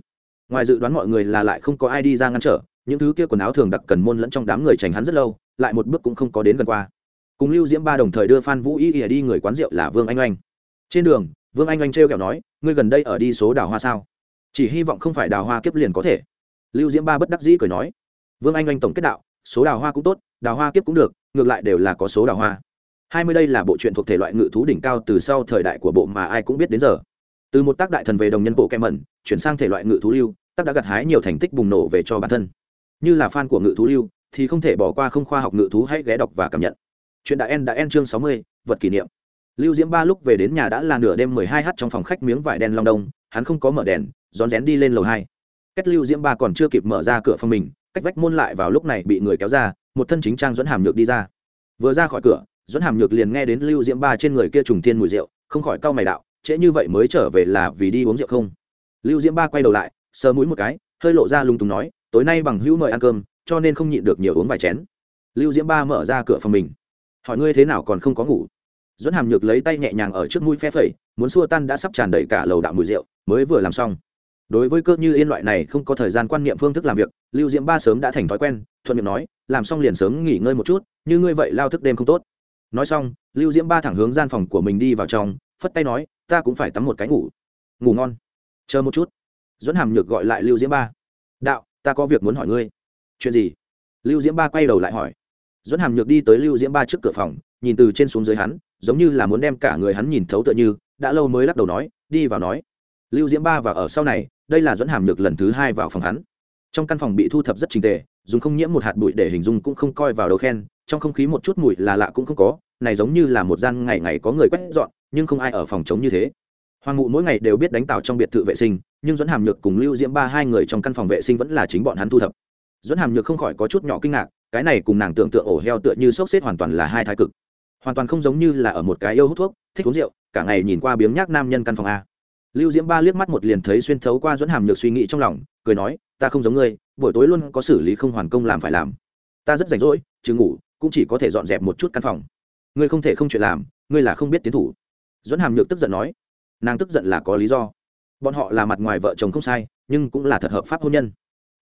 Ngoài dự đoán mọi người là lại không có ai đi ra ngăn trở, những thứ kia quần áo thường đặc cần môn lẫn trong đám người tránh hắn rất lâu, lại một bước cũng không có đến gần qua. Cùng lưu diễm ba đồng thời đưa phan vũ y ỉa đi người quán rượu là vương anh oanh. Trên đường, vương anh oanh trêu kẹo nói, ngươi gần đây ở đi số đào hoa sao? Chỉ hy vọng không phải đào hoa kiếp liền có thể. Lưu diễm ba bất đắc dĩ cười nói. Vương anh oanh tổng kết đạo số đào hoa cũng tốt, đào hoa kiếp cũng được, ngược lại đều là có số đào hoa. Hai mươi đây là bộ truyện thuộc thể loại ngự thú đỉnh cao từ sau thời đại của bộ mà ai cũng biết đến giờ. Từ một tác đại thần về đồng nhân bộ kem mẩn, chuyển sang thể loại ngự thú lưu, tác đã gặt hái nhiều thành tích bùng nổ về cho bản thân. Như là fan của ngự thú lưu, thì không thể bỏ qua không khoa học ngự thú hãy ghé đọc và cảm nhận. Chuyện đã en đã en chương sáu mươi, vật kỷ niệm. Lưu diễm ba lúc về đến nhà đã là nửa đêm mười hai h trong phòng khách miếng vải đen long đông, hắn không có mở đèn, rón rén đi lên lầu hai. Cách lưu diễm ba còn chưa kịp mở ra cửa phòng mình cách vách môn lại vào lúc này bị người kéo ra, một thân chính trang dẫn hàm nhược đi ra. Vừa ra khỏi cửa dẫn hàm nhược liền nghe đến lưu diễm ba trên người kia trùng thiên mùi rượu, không khỏi cau mày đạo, trễ như vậy mới trở về là vì đi uống rượu không? Lưu diễm ba quay đầu lại, sờ mũi một cái, hơi lộ ra lung tùng nói, tối nay bằng hữu mời ăn cơm, cho nên không nhịn được nhiều uống vài chén. Lưu diễm ba mở ra cửa phòng mình. Hỏi ngươi thế nào còn không có ngủ? Dẫn hàm nhược lấy tay nhẹ nhàng ở trước mũi phe phẩy, muốn xua tan đã sắp tràn đầy cả lầu đạo mùi rượu, mới vừa làm xong đối với cơ như yên loại này không có thời gian quan niệm phương thức làm việc, lưu diễm ba sớm đã thành thói quen, thuận miệng nói, làm xong liền sớm nghỉ ngơi một chút, như ngươi vậy lao thức đêm không tốt. Nói xong, lưu diễm ba thẳng hướng gian phòng của mình đi vào trong, phất tay nói, ta cũng phải tắm một cái ngủ. Ngủ ngon. Chờ một chút. Dẫn hàm nhược gọi lại lưu diễm ba. Đạo, ta có việc muốn hỏi ngươi. Chuyện gì? Lưu diễm ba quay đầu lại hỏi. Dẫn hàm nhược đi tới lưu diễm ba trước cửa phòng, nhìn từ trên xuống dưới hắn, giống như là muốn đem cả người hắn nhìn thấu tựa như, đã lâu mới lắc đầu nói, đi vào nói. Lưu diễm ba và ở sau này đây là dẫn hàm nhược lần thứ hai vào phòng hắn. Trong căn phòng bị thu thập rất trình tề, dùng không nhiễm một hạt bụi để hình dung cũng không coi vào đầu khen, trong không khí một chút mùi là lạ cũng không có, này giống như là một gian ngày ngày có người quét dọn, nhưng không ai ở phòng chống như thế. Hoàng ngụ mỗi ngày đều biết đánh tàu trong biệt thự vệ sinh, nhưng dẫn hàm nhược cùng lưu diễm ba hai người trong căn phòng vệ sinh vẫn là chính bọn hắn thu thập. Dẫn hàm nhược không khỏi có chút nhỏ kinh ngạc, cái này cùng nàng tưởng tượng ổ heo tựa như sốc xếp hoàn toàn là hai thái cực. Hoàn toàn không giống như là ở một cái yêu hút thuốc, thích uống rượu, cả ngày nhìn qua biếng nhác nam nhân căn phòng a lưu diễm ba liếc mắt một liền thấy xuyên thấu qua dẫn hàm nhược suy nghĩ trong lòng, cười nói, ta không giống ngươi, buổi tối luôn có xử lý không hoàn công làm phải làm. Ta rất rảnh rỗi chứ ngủ, cũng chỉ có thể dọn dẹp một chút căn phòng. Ngươi không thể không chuyện làm, ngươi là không biết tiến thủ. Dẫn hàm nhược tức giận nói. Nàng tức giận là có lý do. Bọn họ là mặt ngoài vợ chồng không sai, nhưng cũng là thật hợp pháp hôn nhân.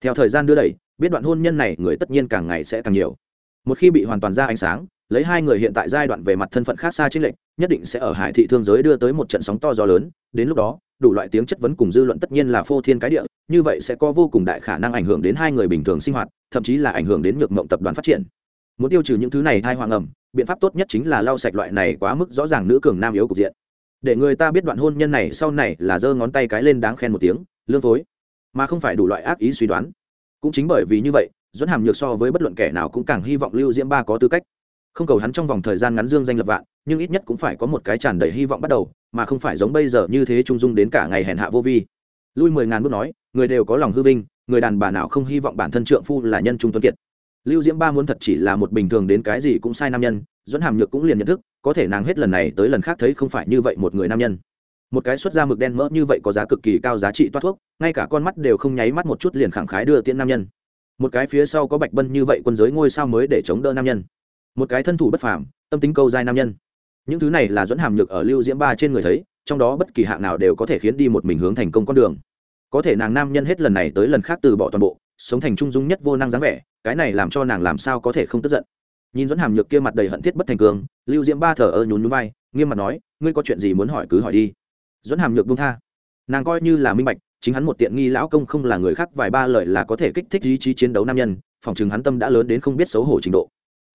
Theo thời gian đưa đẩy, biết đoạn hôn nhân này người tất nhiên càng ngày sẽ càng nhiều. Một khi bị hoàn toàn ra ánh sáng, lấy hai người hiện tại giai đoạn về mặt thân phận khác xa trên lệnh nhất định sẽ ở hải thị thương giới đưa tới một trận sóng to gió lớn, đến lúc đó đủ loại tiếng chất vấn cùng dư luận tất nhiên là phô thiên cái địa, như vậy sẽ có vô cùng đại khả năng ảnh hưởng đến hai người bình thường sinh hoạt, thậm chí là ảnh hưởng đến nhược mộng tập đoàn phát triển. Muốn tiêu trừ những thứ này thai hoàng ẩm, biện pháp tốt nhất chính là lau sạch loại này quá mức rõ ràng nữ cường nam yếu cục diện. Để người ta biết đoạn hôn nhân này sau này là giơ ngón tay cái lên đáng khen một tiếng, lương phối. Mà không phải đủ loại ác ý suy đoán. Cũng chính bởi vì như vậy dẫn hàm nhược so với bất luận kẻ nào cũng càng hy vọng lưu diễm ba có tư cách. Không cầu hắn trong vòng thời gian ngắn dương danh lập vạn, nhưng ít nhất cũng phải có một cái tràn đầy hy vọng bắt đầu mà không phải giống bây giờ như thế trung dung đến cả ngày hèn hạ vô vi. Lui mười ngàn bước nói, người đều có lòng hư vinh, người đàn bà nào không hy vọng bản thân trượng phu là nhân trung tuấn kiệt. Lưu diễm ba muốn thật chỉ là một bình thường đến cái gì cũng sai nam nhân dẫn hàm nhược cũng liền nhận thức, có thể nàng hết lần này tới lần khác thấy không phải như vậy một người nam nhân. Một cái xuất ra mực đen mỡ như vậy có giá cực kỳ cao giá trị toát thuốc, ngay cả con mắt đều không nháy mắt một chút liền khẳng khái đưa tiễn nam nhân. Một cái phía sau có bạch bân như vậy quân giới ngôi sao mới để chống đỡ nam nhân. Một cái thân thủ bất phàm, tâm tính câu dài nam nhân những thứ này là dẫn hàm nhược ở lưu diễm ba trên người thấy, trong đó bất kỳ hạng nào đều có thể khiến đi một mình hướng thành công con đường. Có thể nàng nam nhân hết lần này tới lần khác từ bỏ toàn bộ, sống thành trung dung nhất vô năng dáng vẻ, cái này làm cho nàng làm sao có thể không tức giận. Nhìn dẫn hàm nhược kia mặt đầy hận thiết bất thành cường, lưu diễm ba thở ơ nhún núi vai, nghiêm mặt nói, ngươi có chuyện gì muốn hỏi cứ hỏi đi. Dẫn hàm nhược buông tha. Nàng coi như là minh bạch, chính hắn một tiện nghi lão công không là người khác vài ba lời là có thể kích thích ý chí chiến đấu nam nhân, phòng chừng hắn tâm đã lớn đến không biết xấu hổ trình độ.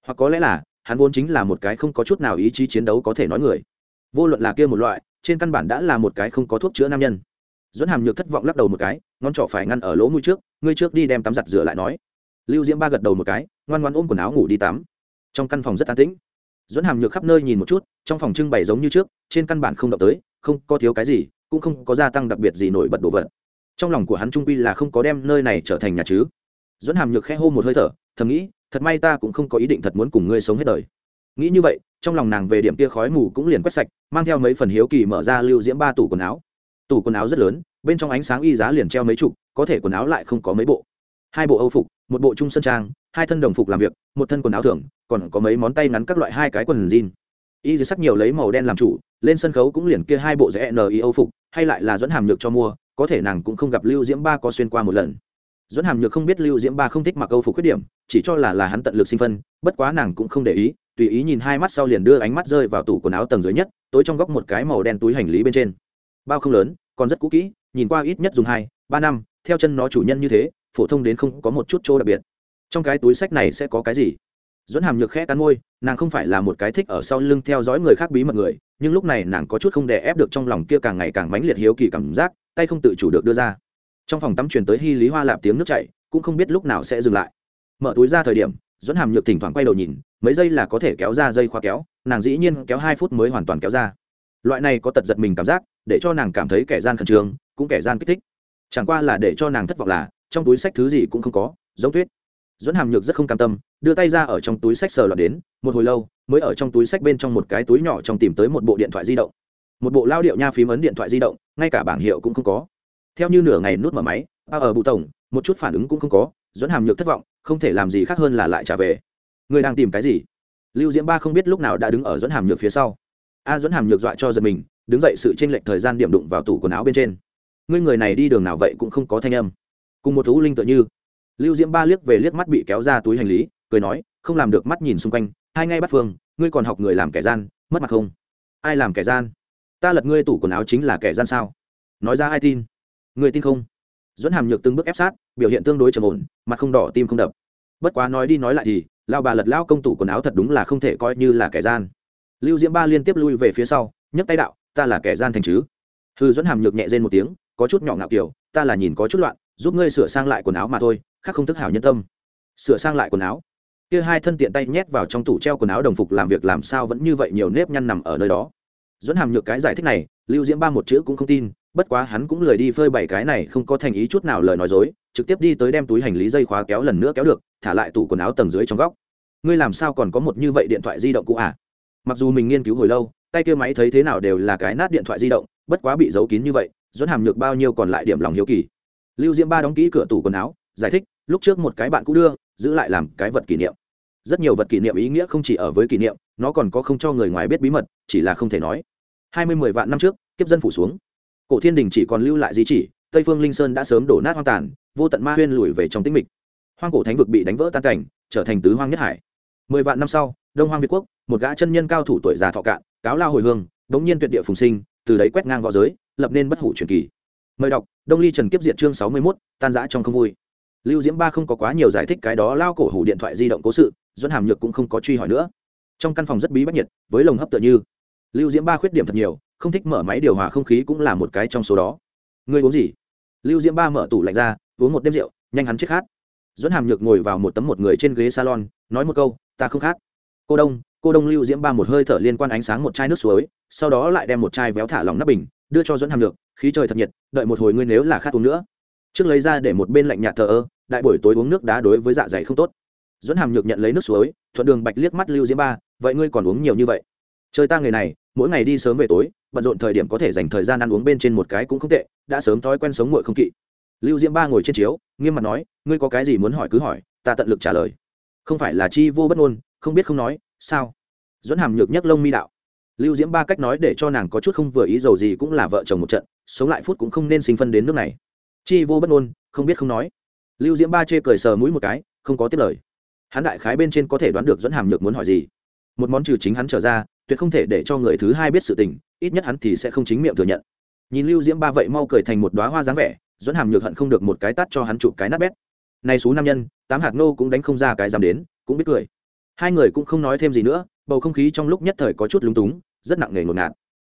Hoặc có lẽ là hắn vốn chính là một cái không có chút nào ý chí chiến đấu có thể nói người. Vô luận là kia một loại, trên căn bản đã là một cái không có thuốc chữa nam nhân. Dẫn hàm nhược thất vọng lắc đầu một cái, ngón trỏ phải ngăn ở lỗ mũi trước, ngươi trước đi đem tắm giặt rửa lại nói. Lưu diễm ba gật đầu một cái, ngoan ngoan ôm quần áo ngủ đi tắm. Trong căn phòng rất an tĩnh. Dẫn hàm nhược khắp nơi nhìn một chút, trong phòng trưng bày giống như trước, trên căn bản không động tới, không có thiếu cái gì, cũng không có gia tăng đặc biệt gì nổi bật đồ vật. Trong lòng của hắn trung quy là không có đem nơi này trở thành nhà chứ. Dẫn hàm nhược khẽ hô một hơi thở, thầm nghĩ thật may ta cũng không có ý định thật muốn cùng ngươi sống hết đời. Nghĩ như vậy, trong lòng nàng về điểm kia khói mù cũng liền quét sạch, mang theo mấy phần hiếu kỳ mở ra lưu diễm ba tủ quần áo. Tủ quần áo rất lớn, bên trong ánh sáng y giá liền treo mấy chục, có thể quần áo lại không có mấy bộ. Hai bộ âu phục, một bộ trung sân trang, hai thân đồng phục làm việc, một thân quần áo thưởng, còn có mấy món tay ngắn các loại hai cái quần jean. Y dưới sắc nhiều lấy màu đen làm chủ, lên sân khấu cũng liền kia hai bộ rẽ ni âu phục, hay lại là dẫn hàm nhược cho mua, có thể nàng cũng không gặp lưu diễm ba có xuyên qua một lần dẫn hàm nhược không biết lưu diễm ba không thích mặc âu phục khuyết điểm, chỉ cho là là hắn tận lực sinh phân, bất quá nàng cũng không để ý, tùy ý nhìn hai mắt sau liền đưa ánh mắt rơi vào tủ quần áo tầng dưới nhất, tối trong góc một cái màu đen túi hành lý bên trên. Bao không lớn, còn rất cũ kỹ, nhìn qua ít nhất dùng hai, ba năm, theo chân nó chủ nhân như thế, phổ thông đến không có một chút chỗ đặc biệt. Trong cái túi sách này sẽ có cái gì? Dẫn hàm nhược khẽ cắn môi, nàng không phải là một cái thích ở sau lưng theo dõi người khác bí mật người, nhưng lúc này nàng có chút không đè ép được trong lòng kia càng ngày càng mãnh liệt hiếu kỳ cảm giác, tay không tự chủ được đưa ra trong phòng tắm truyền tới hy lý hoa lạp tiếng nước chảy, cũng không biết lúc nào sẽ dừng lại. Mở túi ra thời điểm dẫn hàm nhược thỉnh thoảng quay đầu nhìn, mấy giây là có thể kéo ra dây khóa kéo, nàng dĩ nhiên kéo hai phút mới hoàn toàn kéo ra. Loại này có tật giật mình cảm giác, để cho nàng cảm thấy kẻ gian khẩn trương, cũng kẻ gian kích thích. Chẳng qua là để cho nàng thất vọng là, trong túi sách thứ gì cũng không có, giống tuyết. Dẫn hàm nhược rất không cam tâm, đưa tay ra ở trong túi sách sờ lọt đến, một hồi lâu, mới ở trong túi sách bên trong một cái túi nhỏ trong tìm tới một bộ điện thoại di động. Một bộ lao điệu nha phím ấn điện thoại di động, ngay cả bảng hiệu cũng không có theo như nửa ngày nút mở máy ba ở bụ tổng, một chút phản ứng cũng không có, dẫn hàm nhược thất vọng, không thể làm gì khác hơn là lại trả về. Người đang tìm cái gì? Lưu diễm ba không biết lúc nào đã đứng ở dẫn hàm nhược phía sau. A dẫn hàm nhược dọa cho giật mình, đứng dậy sự tranh lệch thời gian điểm đụng vào tủ quần áo bên trên. Ngươi người này đi đường nào vậy cũng không có thanh âm. Cùng một thú linh tựa như. Lưu diễm ba liếc về liếc mắt bị kéo ra túi hành lý, cười nói, không làm được mắt nhìn xung quanh, hai ngay bắt phương, ngươi còn học người làm kẻ gian, mất mặt không? Ai làm kẻ gian? Ta lật ngươi tủ quần áo chính là kẻ gian sao? Nói ra ai tin? Ngươi tin không? Dẫn hàm nhược từng bước ép sát, biểu hiện tương đối trầm ổn, mặt không đỏ, tim không đập. Bất quá nói đi nói lại thì lao bà lật lao công tủ quần áo thật đúng là không thể coi như là kẻ gian. Lưu diễm ba liên tiếp lui về phía sau, nhấc tay đạo, ta là kẻ gian thành chứ? Hư dẫn hàm nhược nhẹ dên một tiếng, có chút nhỏ ngạo kiểu, ta là nhìn có chút loạn, giúp ngươi sửa sang lại quần áo mà thôi, khác không thức hảo nhân tâm. Sửa sang lại quần áo? Kia hai thân tiện tay nhét vào trong tủ treo quần áo đồng phục làm việc làm sao vẫn như vậy nhiều nếp nhăn nằm ở nơi đó. Dẫn hàm nhược cái giải thích này, lưu diễm ba một chữ cũng không tin bất quá hắn cũng lười đi phơi bảy cái này không có thành ý chút nào lời nói dối, trực tiếp đi tới đem túi hành lý dây khóa kéo lần nữa kéo được, thả lại tủ quần áo tầng dưới trong góc. Ngươi làm sao còn có một như vậy điện thoại di động cũ à? Mặc dù mình nghiên cứu hồi lâu, tay kia máy thấy thế nào đều là cái nát điện thoại di động, bất quá bị giấu kín như vậy dẫn hàm nhược bao nhiêu còn lại điểm lòng hiếu kỳ. Lưu diễm ba đóng kỹ cửa tủ quần áo, giải thích, lúc trước một cái bạn cũ đưa, giữ lại làm cái vật kỷ niệm. Rất nhiều vật kỷ niệm ý nghĩa không chỉ ở với kỷ niệm, nó còn có không cho người ngoài biết bí mật, chỉ là không thể nói. Hai mươi mười vạn năm trước, kiếp dân phủ xuống cổ thiên đình chỉ còn lưu lại di chỉ, tây phương linh sơn đã sớm đổ nát hoang tàn, vô tận ma huyên lùi về trong tĩnh mịch. Hoang cổ thánh vực bị đánh vỡ tan cảnh, trở thành tứ hoang nhất hải. Mười vạn năm sau, đông hoang việt quốc, một gã chân nhân cao thủ tuổi già thọ cạn, cáo lao hồi hương, đống nhiên tuyệt địa phùng sinh, từ đấy quét ngang v õ giới, lập nên bất hủ truyền kỳ. Mời đọc, đông ly trần kiếp diệt chương sáu mươi mốt, tan giã trong không vui. Lưu diễm ba không có quá nhiều giải thích cái đó, lao cổ hủ điện thoại di động cố sự dẫn hàm nhược cũng không có truy hỏi nữa. Trong căn phòng rất bí bách nhiệt, với lồng hấp tựa như. Lưu diễm ba khuyết điểm thật nhiều không thích mở máy điều hòa không khí cũng là một cái trong số đó. Ngươi uống gì? Lưu diễm ba mở tủ lạnh ra, uống một đêm rượu, nhanh hắn chết khát. Dẫn hàm nhược ngồi vào một tấm một người trên ghế salon, nói một câu, ta không khát. Cô đông cô đông. Lưu diễm ba một hơi thở liên quan ánh sáng một chai nước suối, sau đó lại đem một chai véo thả lòng nắp bình, đưa cho dẫn hàm nhược, khí trời thật nhiệt, đợi một hồi ngươi nếu là khát uống nữa. Trước lấy ra để một bên lạnh nhạt thờ ơ, đại buổi tối uống nước đá đối với dạ dày không tốt. Dẫn hàm nhược nhận lấy nước suối, thuận đường bạch liếc mắt lưu diễm ba, vậy ngươi còn uống nhiều như vậy? Chơi ta người này, mỗi ngày đi sớm về tối, bận rộn thời điểm có thể dành thời gian ăn uống bên trên một cái cũng không tệ, đã sớm thói quen sống muội không kỵ. Lưu diễm ba ngồi trên chiếu, nghiêm mặt nói, ngươi có cái gì muốn hỏi cứ hỏi, ta tận lực trả lời. Không phải là chi vô bất ngôn, không biết không nói, sao? Dẫn hàm nhược nhấc lông mi đạo. Lưu diễm ba cách nói để cho nàng có chút không vừa ý dầu gì cũng là vợ chồng một trận, sống lại phút cũng không nên sinh phân đến nước này. Chi vô bất ngôn, không biết không nói. Lưu diễm ba chê cười sờ mũi một cái, không có tiếp lời. Hắn đại khái bên trên có thể đoán được dẫn hàm nhược muốn hỏi gì. Một món trừ chính hắn trở ra tuyệt không thể để cho người thứ hai biết sự tình, ít nhất hắn thì sẽ không chính miệng thừa nhận. Nhìn lưu diễm ba vậy mau cười thành một đoá hoa dáng vẻ dẫn hàm nhược hận không được một cái tắt cho hắn chụp cái nát bét. Nay số nam nhân, tám hạt nô cũng đánh không ra cái dám đến, cũng biết cười. Hai người cũng không nói thêm gì nữa, bầu không khí trong lúc nhất thời có chút lúng túng, rất nặng nề ngột ngạt.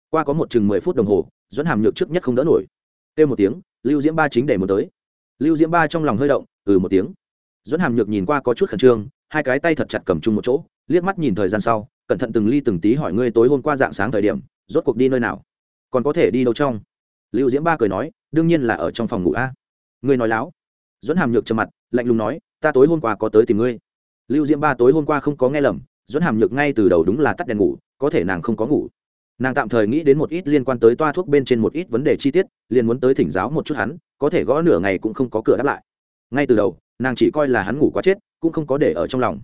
Qua có một chừng mười phút đồng hồ dẫn hàm nhược trước nhất không đỡ nổi. Kêu một tiếng, lưu diễm ba chính để một tới. Lưu diễm ba trong lòng hơi động ừ một tiếng. Dẫn hàm nhược nhìn qua có chút khẩn trương, hai cái tay thật chặt cầm chung một chỗ, liếc mắt nhìn thời gian sau cẩn thận từng ly từng tí hỏi ngươi tối hôm qua dạng sáng thời điểm, rốt cuộc đi nơi nào? Còn có thể đi đâu trong? Lưu diễm ba cười nói, đương nhiên là ở trong phòng ngủ a. Ngươi nói láo. Dẫn hàm nhược trầm mặt, lạnh lùng nói, ta tối hôm qua có tới tìm ngươi. Lưu diễm ba tối hôm qua không có nghe lầm dẫn hàm nhược ngay từ đầu đúng là tắt đèn ngủ, có thể nàng không có ngủ. Nàng tạm thời nghĩ đến một ít liên quan tới toa thuốc bên trên một ít vấn đề chi tiết, liền muốn tới thỉnh giáo một chút hắn, có thể gõ nửa ngày cũng không có cửa đáp lại. Ngay từ đầu, nàng chỉ coi là hắn ngủ quá chết, cũng không có để ở trong lòng.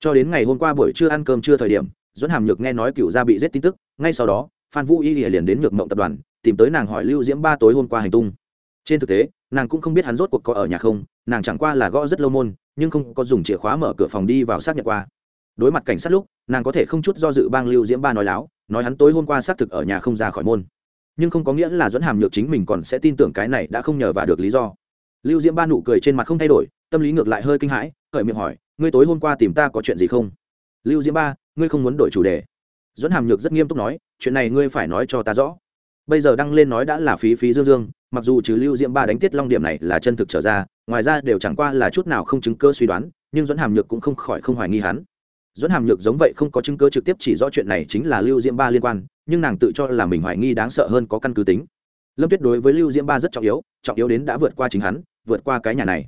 Cho đến ngày hôm qua buổi trưa ăn cơm trưa thời điểm dẫn hàm nhược nghe nói cựu gia bị giết tin tức, ngay sau đó, phan vũ y liền đến nhược mộng tập đoàn, tìm tới nàng hỏi lưu diễm ba tối hôm qua hành tung. Trên thực tế, nàng cũng không biết hắn rốt cuộc có ở nhà không, nàng chẳng qua là gõ rất lâu môn, nhưng không có dùng chìa khóa mở cửa phòng đi vào xác nhận qua. Đối mặt cảnh sát lúc, nàng có thể không chút do dự bang lưu diễm ba nói láo, nói hắn tối hôm qua xác thực ở nhà không ra khỏi môn. Nhưng không có nghĩa là dẫn hàm nhược chính mình còn sẽ tin tưởng cái này đã không nhờ và được lý do. Lưu diễm ba nụ cười trên mặt không thay đổi, tâm lý ngược lại hơi kinh hãi, cởi miệng hỏi, ngươi tối hôm qua tìm ta có chuyện gì không? Lưu diễm ba ngươi không muốn đổi chủ đề. Dẫn hàm nhược rất nghiêm túc nói, chuyện này ngươi phải nói cho ta rõ. Bây giờ đăng lên nói đã là phí phí dương dương, mặc dù trừ lưu diễm ba đánh tiết long điểm này là chân thực trở ra, ngoài ra đều chẳng qua là chút nào không chứng cơ suy đoán, nhưng dẫn hàm nhược cũng không khỏi không hoài nghi hắn. Dẫn hàm nhược giống vậy không có chứng cơ trực tiếp chỉ rõ chuyện này chính là lưu diễm ba liên quan, nhưng nàng tự cho là mình hoài nghi đáng sợ hơn có căn cứ tính. Lâm tuyết đối với lưu diễm ba rất trọng yếu trọng yếu đến đã vượt qua chính hắn, vượt qua cái nhà này.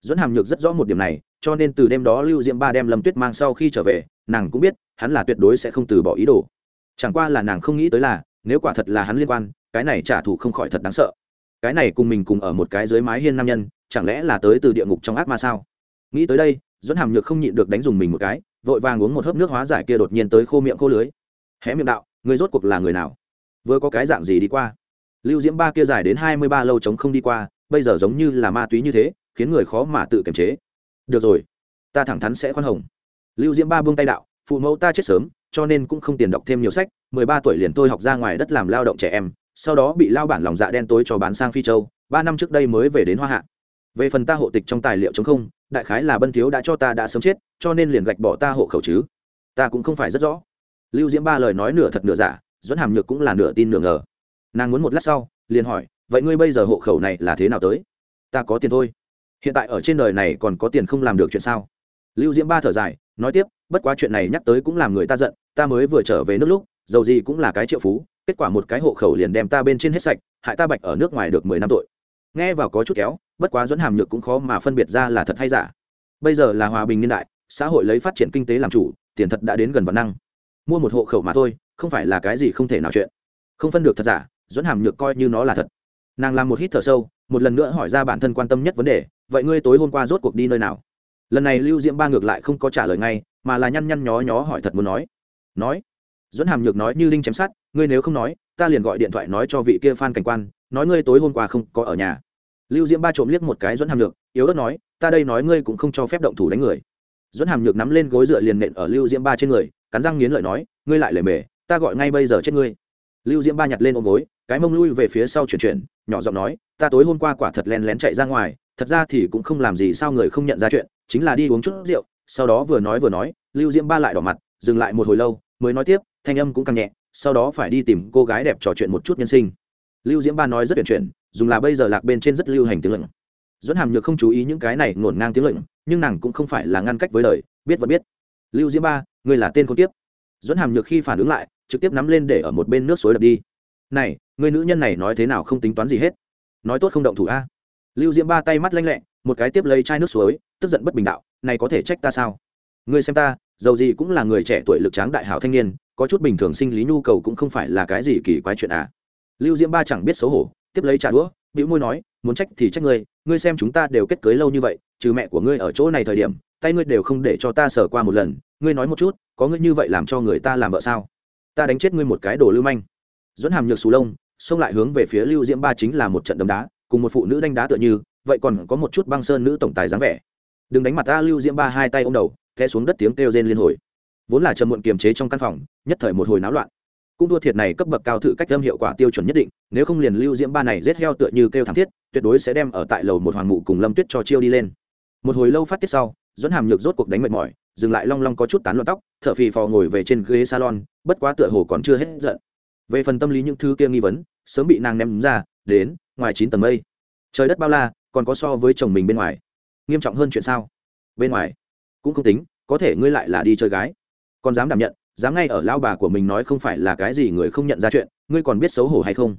Dẫn hàm nhược rất rõ một điểm này, cho nên từ đêm đó lưu diễm ba đem lâm tuyết mang sau khi trở về, nàng cũng biết hắn là tuyệt đối sẽ không từ bỏ ý đồ. Chẳng qua là nàng không nghĩ tới là, nếu quả thật là hắn liên quan, cái này trả thù không khỏi thật đáng sợ. Cái này cùng mình cùng ở một cái dưới mái hiên nam nhân, chẳng lẽ là tới từ địa ngục trong ác ma sao? Nghĩ tới đây dẫn hàm nhược không nhịn được đánh dùng mình một cái, vội vàng uống một hớp nước hóa giải kia đột nhiên tới khô miệng khô lưới. Hé miệng đạo người rốt cuộc là người nào? Vừa có cái dạng gì đi qua? Lưu diễm ba kia dài đến hai mươi ba lâu chống không đi qua, bây giờ giống như là ma túy như thế, khiến người khó mà tự kiềm chế. Được rồi, ta thẳng thắn sẽ khoan hồng. Lưu diễm ba buông tay đạo phụ mẫu ta chết sớm, cho nên cũng không tiền đọc thêm nhiều sách, mười ba tuổi liền tôi học ra ngoài đất làm lao động trẻ em, sau đó bị lao bản lòng dạ đen tối cho bán sang phi châu, ba năm trước đây mới về đến hoa hạ. Về phần ta hộ tịch trong tài liệu chống không, đại khái là bân thiếu đã cho ta đã sớm chết, cho nên liền gạch bỏ ta hộ khẩu chứ. Ta cũng không phải rất rõ. Lưu diễm ba lời nói nửa thật nửa giả dẫn hàm nhược cũng là nửa tin nửa ngờ. Nàng muốn một lát sau, liền hỏi, vậy ngươi bây giờ hộ khẩu này là thế nào tới? Ta có tiền thôi. Hiện tại ở trên đời này còn có tiền không làm được chuyện sao? Lưu diễm ba thở dài, nói tiếp bất quá chuyện này nhắc tới cũng làm người ta giận, ta mới vừa trở về nước lúc, dầu gì cũng là cái triệu phú, kết quả một cái hộ khẩu liền đem ta bên trên hết sạch, hại ta bạch ở nước ngoài được mười năm tội. Nghe vào có chút kéo, bất quá dẫn hàm nhược cũng khó mà phân biệt ra là thật hay giả. Bây giờ là hòa bình niên đại, xã hội lấy phát triển kinh tế làm chủ, tiền thật đã đến gần văn năng. Mua một hộ khẩu mà thôi, không phải là cái gì không thể nào chuyện. Không phân được thật giả dẫn hàm nhược coi như nó là thật. Nàng làm một hít thở sâu, một lần nữa hỏi ra bản thân quan tâm nhất vấn đề, vậy ngươi tối hôm qua rốt cuộc đi nơi nào? Lần này lưu diễm ba ngược lại không có trả lời ngay mà là nhăn nhăn nhó nhó hỏi thật muốn nói. Nói. Dẫn hàm nhược nói như linh chém sát, ngươi nếu không nói, ta liền gọi điện thoại nói cho vị kia phan cảnh quan, nói ngươi tối hôm qua không có ở nhà. Lưu diễm ba trộm liếc một cái dẫn hàm nhược, yếu ớt nói, ta đây nói ngươi cũng không cho phép động thủ đánh người. Dẫn hàm nhược nắm lên gối dựa liền nện ở lưu diễm ba trên người, cắn răng nghiến lợi nói, ngươi lại lề mề, ta gọi ngay bây giờ chết ngươi. Lưu diễm ba nhặt lên ôm gối, cái mông lui về phía sau chuyển chuyển, nhỏ giọng nói, ta tối hôm qua quả thật len lén chạy ra ngoài, thật ra thì cũng không làm gì sao người không nhận ra chuyện, chính là đi uống chút rượu sau đó vừa nói vừa nói, lưu diễm ba lại đỏ mặt, dừng lại một hồi lâu, mới nói tiếp, thanh âm cũng càng nhẹ, sau đó phải đi tìm cô gái đẹp trò chuyện một chút nhân sinh. Lưu diễm ba nói rất tuyển chuyển, dùng là bây giờ lạc bên trên rất lưu hành tiếng lệnh dẫn hàm nhược không chú ý những cái này ngổn ngang tiếng lệnh nhưng nàng cũng không phải là ngăn cách với đời, biết vẫn biết. Lưu diễm ba người là tên con tiếp. Dẫn hàm nhược khi phản ứng lại, trực tiếp nắm lên để ở một bên nước suối đập đi. Này người nữ nhân này nói thế nào không tính toán gì hết. Nói tốt không động thủ a. Lưu diễm ba tay mắt lanh lẹ, một cái tiếp lấy chai nước suối, tức giận bất bình đạo này có thể trách ta sao? Ngươi xem ta, dầu gì cũng là người trẻ tuổi lực tráng đại hảo thanh niên, có chút bình thường sinh lý nhu cầu cũng không phải là cái gì kỳ quái chuyện à. Lưu diễm ba chẳng biết xấu hổ, tiếp lấy trà đũa, bĩu môi nói, muốn trách thì trách ngươi ngươi xem chúng ta đều kết cưới lâu như vậy, trừ mẹ của ngươi ở chỗ này thời điểm, tay ngươi đều không để cho ta sờ qua một lần, ngươi nói một chút, có ngươi như vậy làm cho người ta làm vợ sao? Ta đánh chết ngươi một cái đồ lưu manh. Dẫn hàm nhược xù lông, xông lại hướng về phía lưu diễm ba chính là một trận đấm đá, cùng một phụ nữ đánh đá tựa như, vậy còn có một chút băng sơn nữ tổng tài dáng vẻ đừng đánh mặt ta lưu diễm ba hai tay ô m đầu, té xuống đất tiếng kêu rên liên hồi. Vốn là trầm muộn kiềm chế trong căn phòng, nhất thời một hồi náo loạn. Cũng đua thiệt này cấp bậc cao thử cách âm hiệu quả tiêu chuẩn nhất định, nếu không liền lưu diễm ba này rết heo tựa như kêu thảm thiết, tuyệt đối sẽ đem ở tại lầu một hoàng mụ cùng lâm tuyết cho chiêu đi lên. Một hồi lâu phát tiết sau dẫn hàm nhược rốt cuộc đánh mệt mỏi, dừng lại long long có chút tán loạn tóc t h ở phì phò ngồi về trên ghế salon, bất quá tựa hồ còn chưa hết giận. Về phần tâm lý những thứ kia nghi vấn, sớm bị nàng ném ra, đến, ngoài chín tầng mây. Trời đất bao la, còn có so với chồng mình bên ngoài nghiêm trọng hơn chuyện sao? Bên ngoài, cũng không tính, có thể ngươi lại là đi chơi gái. Còn dám đảm nhận, dám ngay ở lao bà của mình nói không phải là cái gì người không nhận ra chuyện, ngươi còn biết xấu hổ hay không?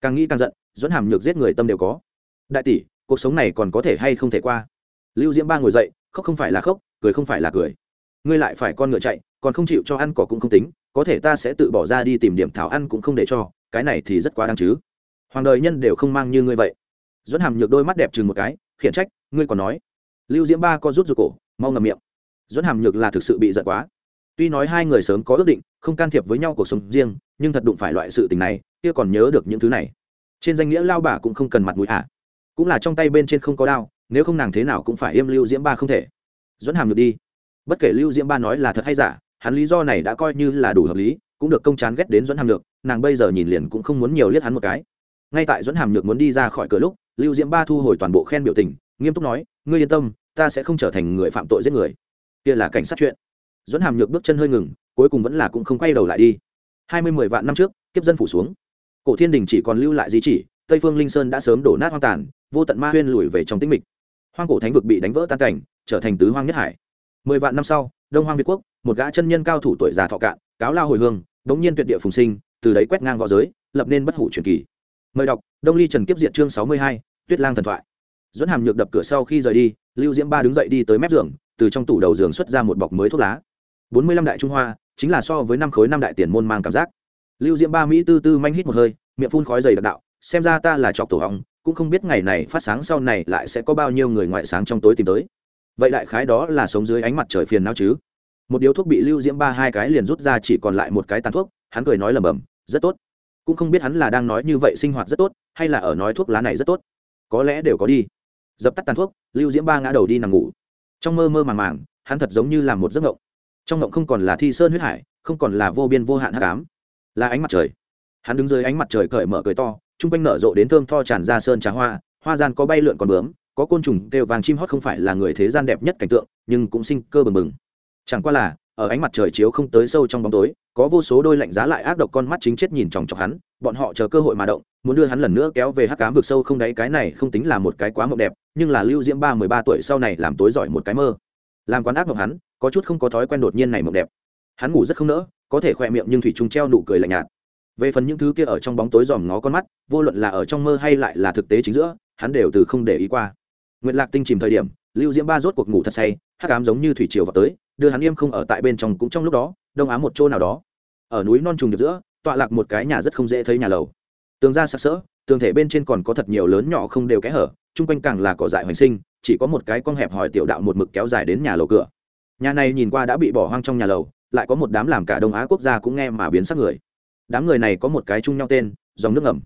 Càng nghĩ càng giận, dẫn hàm nhược giết người tâm đều có. Đại tỷ, cuộc sống này còn có thể hay không thể qua? Lưu diễm ba ngồi dậy, khóc không phải là khóc, cười không phải là cười. Ngươi lại phải con ngựa chạy, còn không chịu cho ăn cỏ cũng không tính, có thể ta sẽ tự bỏ ra đi tìm điểm thảo ăn cũng không để cho, cái này thì rất quá đáng chứ. Hoàng đời nhân đều không mang như ngươi vậy. Dẫn hàm nhược đôi mắt đẹp chừng một cái, khiển trách, ngươi còn nói lưu diễm ba có rút ruột cổ, mau ngầm miệng. Dẫn hàm nhược là thực sự bị giận quá. Tuy nói hai người sớm có ước định, không can thiệp với nhau cuộc sống riêng, nhưng thật đụng phải loại sự tình này, kia còn nhớ được những thứ này. Trên danh nghĩa lao bà cũng không cần mặt mũi ạ. À. cũng là trong tay bên trên không có đao, nếu không nàng thế nào cũng phải im lưu diễm ba không thể. Dẫn hàm nhược đi. Bất kể lưu diễm ba nói là thật hay giả, hắn lý do này đã coi như là đủ hợp lý, cũng được công chán ghét đến dẫn hàm nhược, nàng bây giờ nhìn liền cũng không muốn nhiều liếc hắn một cái. Ngay tại dẫn hàm nhược muốn đi ra khỏi cửa lúc, lưu diễm ba thu hồi toàn bộ khen biểu tình nghiêm túc nói, ngươi yên tâm, ta sẽ không trở thành người phạm tội giết người. Kia là cảnh sát chuyện. Dẫn hàm nhược bước chân hơi ngừng, cuối cùng vẫn là cũng không quay đầu lại đi. Hai mươi mười vạn năm trước, kiếp dân phủ xuống. Cổ thiên đình chỉ còn lưu lại di chỉ, tây phương linh sơn đã sớm đổ nát hoang tàn, vô tận ma huyên lùi về trong tĩnh mịch. Hoang cổ thánh vực bị đánh vỡ tan cảnh, trở thành tứ hoang nhất hải. Mười vạn năm sau, đông hoang việt quốc, một gã chân nhân cao thủ tuổi già thọ cạn, cáo lao hồi hương, đống nhiên tuyệt địa phùng sinh, từ đấy quét ngang v õ giới, lập nên bất hủ truyền kỳ. Mời đọc, đông ly trần kiếp diện chương sáu mươi hai, tuyết lang thần thoại dẫn hàm nhược đập cửa sau khi rời đi, lưu diễm ba đứng dậy đi tới mép giường, từ trong tủ đầu giường xuất ra một bọc mới thuốc lá. Bốn mươi lăm đại trung hoa, chính là so với năm khối năm đại tiền môn mang cảm giác. Lưu diễm ba mỹ tư tư manh hít một hơi, miệng phun khói dày đặc đạo, xem ra ta là chọc tổ hỏng cũng không biết ngày này phát sáng sau này lại sẽ có bao nhiêu người ngoại sáng trong tối tìm tới. Vậy đại khái đó là sống dưới ánh mặt trời phiền não chứ. Một điếu thuốc bị lưu diễm ba hai cái liền rút ra chỉ còn lại một cái tàn thuốc, hắn cười nói lầm bầm rất tốt. Cũng không biết hắn là đang nói như vậy sinh hoạt rất tốt, hay là ở nói thuốc lá này rất tốt. Có lẽ đều có đi dập tắt tàn thuốc, lưu diễm ba ngã đầu đi nằm ngủ. Trong mơ mơ màng màng, hắn thật giống như là một giấc ngộng trong ngộng không còn là thi sơn huyết hải, không còn là vô biên vô hạn hát cám là ánh mặt trời. Hắn đứng dưới ánh mặt trời cởi mở cười to t r u n g quanh nở rộ đến thơm tho tràn ra sơn trà hoa hoa gian có bay lượn còn bướm, có côn trùng kêu vàng chim hót không phải là người thế gian đẹp nhất cảnh tượng, nhưng cũng sinh cơ bừng bừng. Chẳng qua là ở ánh mặt trời chiếu không tới sâu trong bóng tối, có vô số đôi lạnh giá lại ác độc con mắt chính chết nhìn chòng chọc hắn, bọn họ chờ cơ hội mà động, muốn đưa hắn lần nữa kéo về hắc cám vực sâu không đáy, cái này không tính là một cái quá mộng đẹp, nhưng là lưu diễm ba mười ba tuổi sau này làm tối giỏi một cái mơ. Làm quán ác mộng hắn, có chút không có thói quen đột nhiên này mộng đẹp. Hắn ngủ rất không nỡ, có thể khỏe miệng nhưng thủy trung treo nụ cười lạnh nhạt. Về phần những thứ kia ở trong bóng tối dòm ngó con mắt, vô luận là ở trong mơ hay lại là thực tế chính giữa, hắn đều từ không để ý qua. Nguyện lạc tinh chìm thời điểm, lưu diễm ba rốt cuộc ngủ thật say, hắc cám giống như thủy triều vào tới đưa hắn yêm không ở tại bên trong cũng trong lúc đó, đông á một chỗ nào đó. Ở núi non trùng điệp giữa, tọa lạc một cái nhà rất không dễ thấy nhà lầu. Tường ra sặc sỡ, tường thể bên trên còn có thật nhiều lớn nhỏ không đều kẽ hở, chung quanh càng là cỏ dại hoành sinh, chỉ có một cái con hẹp hỏi tiểu đạo một mực kéo dài đến nhà lầu cửa. Nhà này nhìn qua đã bị bỏ hoang trong nhà lầu, lại có một đám làm cả đông á quốc gia cũng nghe mà biến sắc người. Đám người này có một cái chung nhau tên, dòng nước ngầm.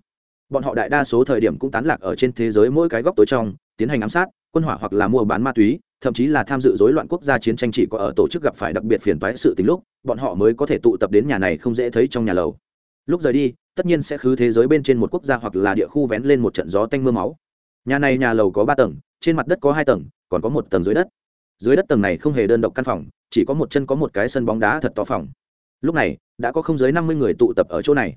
Bọn họ đại đa số thời điểm cũng tán lạc ở trên thế giới mỗi cái góc tối trong, tiến hành ám sát, quân hỏa hoặc là mua bán ma túy thậm chí là tham dự rối loạn quốc gia chiến tranh chỉ có ở tổ chức gặp phải đặc biệt phiền toái sự tình lúc, bọn họ mới có thể tụ tập đến nhà này không dễ thấy trong nhà lầu. Lúc rời đi, tất nhiên sẽ khứ thế giới bên trên một quốc gia hoặc là địa khu vén lên một trận gió tanh mưa máu. Nhà này nhà lầu có ba tầng, trên mặt đất có hai tầng, còn có một tầng dưới đất. Dưới đất tầng này không hề đơn độc căn phòng, chỉ có một chân có một cái sân bóng đá thật to phòng. Lúc này, đã có không dưới năm mươi người tụ tập ở chỗ này.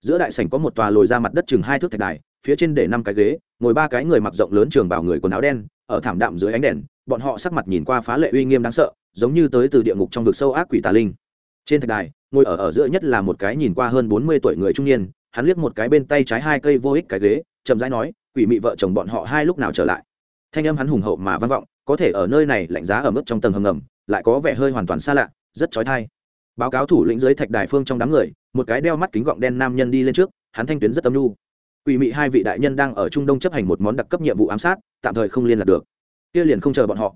Giữa đại sảnh có một tòa lồi ra mặt đất chừng hai thước thạch đài, phía trên để năm cái ghế, ngồi ba cái người mặc rộng lớn trường bào người quần áo đen, ở thảm đạm dưới ánh đèn bọn họ sắc mặt nhìn qua phá lệ uy nghiêm đáng sợ, giống như tới từ địa ngục trong vực sâu ác quỷ tà linh. Trên thạch đài, ngồi ở ở giữa nhất là một cái nhìn qua hơn bốn mươi tuổi người trung niên, hắn liếc một cái bên tay trái hai cây vô ích cái ghế, chậm rãi nói, quỷ mị vợ chồng bọn họ hai lúc nào trở lại? Thanh âm hắn hùng hậu mà vang vọng, có thể ở nơi này lạnh giá ở mức trong tầng hầm ngầm, lại có vẻ hơi hoàn toàn xa lạ, rất chói tai. Báo cáo thủ lĩnh dưới thạch đài phương trong đám người, một cái đeo mắt kính gọng đen nam nhân đi lên trước, hắn thanh tuyến rất âm nhu. Quỷ mị hai vị đại nhân đang ở trung đông chấp hành một món đặc cấp nhiệm vụ ám sát, tạm thời không liên lạc được kia liền không chờ bọn họ.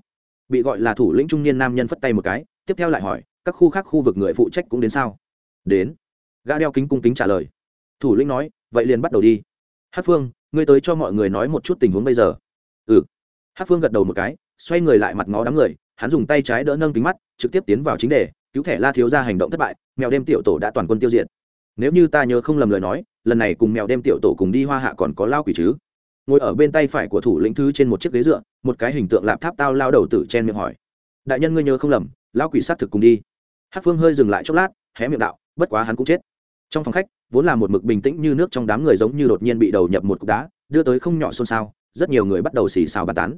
Bị gọi là thủ lĩnh trung niên nam nhân phất tay một cái, tiếp theo lại hỏi, các khu khác khu vực người phụ trách cũng đến sao? Đến. Gã đeo kính cung kính trả lời. Thủ lĩnh nói, vậy liền bắt đầu đi. Hát phương, ngươi tới cho mọi người nói một chút tình huống bây giờ. Ừ. Hát phương gật đầu một cái, xoay người lại mặt ngó đám người, hắn dùng tay trái đỡ nâng kính mắt, trực tiếp tiến vào chính đề, cứu thẻ la thiếu ra hành động thất bại, mèo đêm tiểu tổ đã toàn quân tiêu diệt. Nếu như ta nhớ không lầm lời nói, lần này cùng mèo đêm tiểu tổ cùng đi hoa hạ còn có lao quỷ chứ? Ngồi ở bên tay phải của thủ lĩnh thứ trên một chiếc ghế dựa, một cái hình tượng lạp tháp tao lao đầu tử chen miệng hỏi. Đại nhân ngươi nhớ không lầm lao quỷ sát thực cùng đi. Hát phương hơi dừng lại chốc lát, hé miệng đạo, bất quá hắn cũng chết. Trong phòng khách, vốn là một mực bình tĩnh như nước trong đám người giống như đột nhiên bị đầu nhập một cục đá, đưa tới không nhỏ xôn xao, rất nhiều người bắt đầu xì xào bàn tán.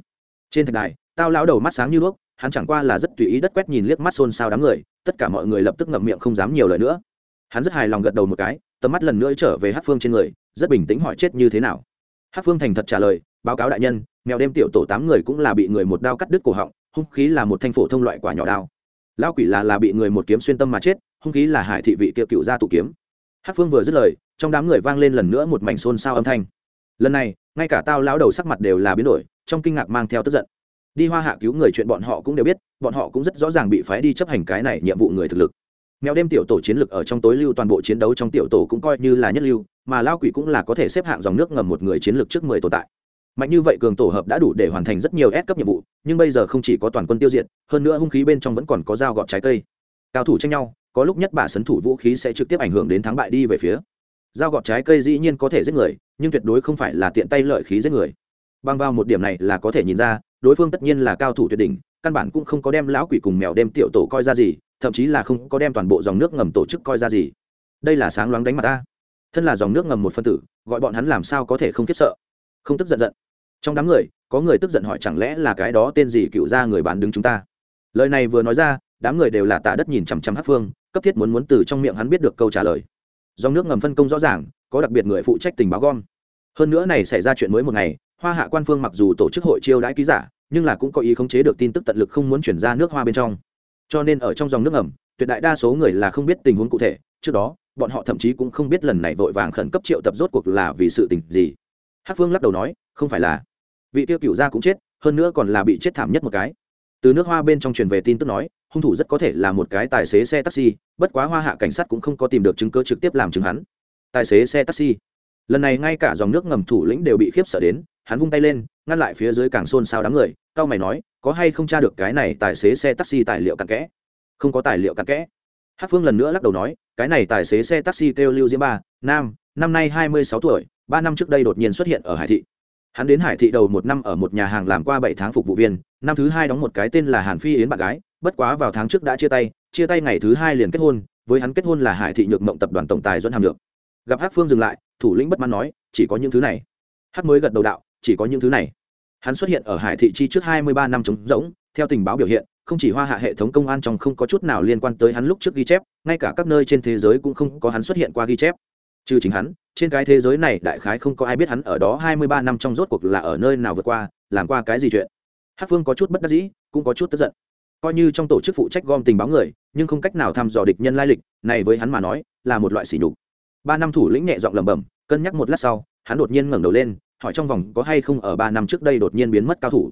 Trên thạch đài, tao lão đầu mắt sáng như đuốc, hắn chẳng qua là rất tùy ý đất quét nhìn liếc mắt xôn xao đám người, tất cả mọi người lập tức ngậm miệng không dám nhiều lời nữa. Hắn rất hài lòng gật đầu một cái, tầm mắt lần nữa trở về hát phương trên người, rất bình tĩnh hỏi chết như thế nào hát phương thành thật trả lời, báo cáo đại nhân, mèo đêm tiểu tổ tám người cũng là bị người một đao cắt đứt cổ họng, hung khí là một thanh phổ thông loại quả nhỏ đao. Lao quỷ là là bị người một kiếm xuyên tâm mà chết, hung khí là hải thị vị kia cựu gia tụ kiếm. Hát phương vừa dứt lời, trong đám người vang lên lần nữa một mảnh xôn xao âm thanh. Lần này, ngay cả tao lão đầu sắc mặt đều là biến đổi, trong kinh ngạc mang theo tức giận. Đi hoa hạ cứu người chuyện bọn họ cũng đều biết, bọn họ cũng rất rõ ràng bị phái đi chấp hành cái này nhiệm vụ người thực lực. Mèo đêm tiểu tổ chiến lực ở trong tối lưu toàn bộ chiến đấu trong tiểu tổ cũng coi như là nhất lưu mà lao quỷ cũng là có thể xếp hạng dòng nước ngầm một người chiến lược trước mười tồn tại. Mạnh như vậy cường tổ hợp đã đủ để hoàn thành rất nhiều S cấp nhiệm vụ, nhưng bây giờ không chỉ có toàn quân tiêu diệt, hơn nữa hung khí bên trong vẫn còn có dao gọt trái cây. Cao thủ tranh nhau, có lúc nhất bà sấn thủ vũ khí sẽ trực tiếp ảnh hưởng đến thắng bại đi về phía. Dao gọt trái cây dĩ nhiên có thể giết người, nhưng tuyệt đối không phải là tiện tay lợi khí giết người. Băng vào một điểm này là có thể nhìn ra, đối phương tất nhiên là cao thủ tuyệt đỉnh, căn bản cũng không có đem lão quỷ cùng mèo đem tiểu tổ coi ra gì, thậm chí là không có đem toàn bộ dòng nước ngầm tổ chức coi ra gì. Đây là sáng loáng đánh mặt ta thân là dòng nước ngầm một phân tử, gọi bọn hắn làm sao có thể không khiếp sợ? Không tức giận giận. Trong đám người, có người tức giận hỏi chẳng lẽ là cái đó tên gì cựu ra người bán đứng chúng ta? Lời này vừa nói ra, đám người đều là tạ đất nhìn chằm chằm hát phương, cấp thiết muốn muốn từ trong miệng hắn biết được câu trả lời. Dòng nước ngầm phân công rõ ràng, có đặc biệt người phụ trách tình báo gom. Hơn nữa này xảy ra chuyện mới một ngày, hoa hạ quan phương mặc dù tổ chức hội chiêu đãi ký giả, nhưng là cũng có ý khống chế được tin tức tận lực không muốn chuyển ra nước hoa bên trong. Cho nên ở trong dòng nước ngầm, tuyệt đại đa số người là không biết tình huống cụ thể, trước đó bọn họ thậm chí cũng không biết lần này vội vàng khẩn cấp triệu tập rốt cuộc là vì sự tình gì. Hát phương lắc đầu nói, không phải là. Vị tiêu cựu gia cũng chết, hơn nữa còn là bị chết thảm nhất một cái. Từ nước hoa bên trong truyền về tin tức nói, hung thủ rất có thể là một cái tài xế xe taxi, bất quá hoa hạ cảnh sát cũng không có tìm được chứng cứ trực tiếp làm chứng hắn. Tài xế xe taxi. Lần này ngay cả dòng nước ngầm thủ lĩnh đều bị khiếp sợ đến, hắn vung tay lên, ngăn lại phía dưới càng xôn xao đám người, cao mày nói, có hay không tra được cái này tài xế xe taxi tài liệu cặn kẽ? Không có tài liệu cặn kẽ hát phương lần nữa lắc đầu nói, cái này tài xế xe taxi kêu lưu diễm ba, nam, năm nay hai mươi sáu tuổi, ba năm trước đây đột nhiên xuất hiện ở hải thị. Hắn đến hải thị đầu một năm ở một nhà hàng làm qua bảy tháng phục vụ viên, năm thứ hai đóng một cái tên là hàn phi yến bạn gái, bất quá vào tháng trước đã chia tay chia tay ngày thứ hai liền kết hôn, với hắn kết hôn là hải thị nhược mộng tập đoàn tổng tài dẫn hàm được gặp hát phương dừng lại, thủ lĩnh bất mãn nói, chỉ có những thứ này. Hát mới gật đầu đạo, chỉ có những thứ này. Hắn xuất hiện ở hải thị chi trước hai mươi ba năm trống rỗng, theo tình báo biểu hiện không chỉ hoa hạ hệ thống công an trong không có chút nào liên quan tới hắn lúc trước ghi chép, ngay cả các nơi trên thế giới cũng không có hắn xuất hiện qua ghi chép. Trừ chính hắn, trên cái thế giới này đại khái không có ai biết hắn ở đó hai mươi ba năm trong rốt cuộc là ở nơi nào vượt qua, làm qua cái gì chuyện. Hát phương có chút bất đắc dĩ, cũng có chút tức giận. Coi như trong tổ chức phụ trách gom tình báo người, nhưng không cách nào thăm dò địch nhân lai lịch, này với hắn mà nói, là một loại sỉ nhục. Ba năm thủ lĩnh nhẹ giọng lẩm bẩm, cân nhắc một lát sau, hắn đột nhiên ngẩng đầu lên, hỏi trong vòng có hay không ở ba năm trước đây đột nhiên biến mất cao thủ.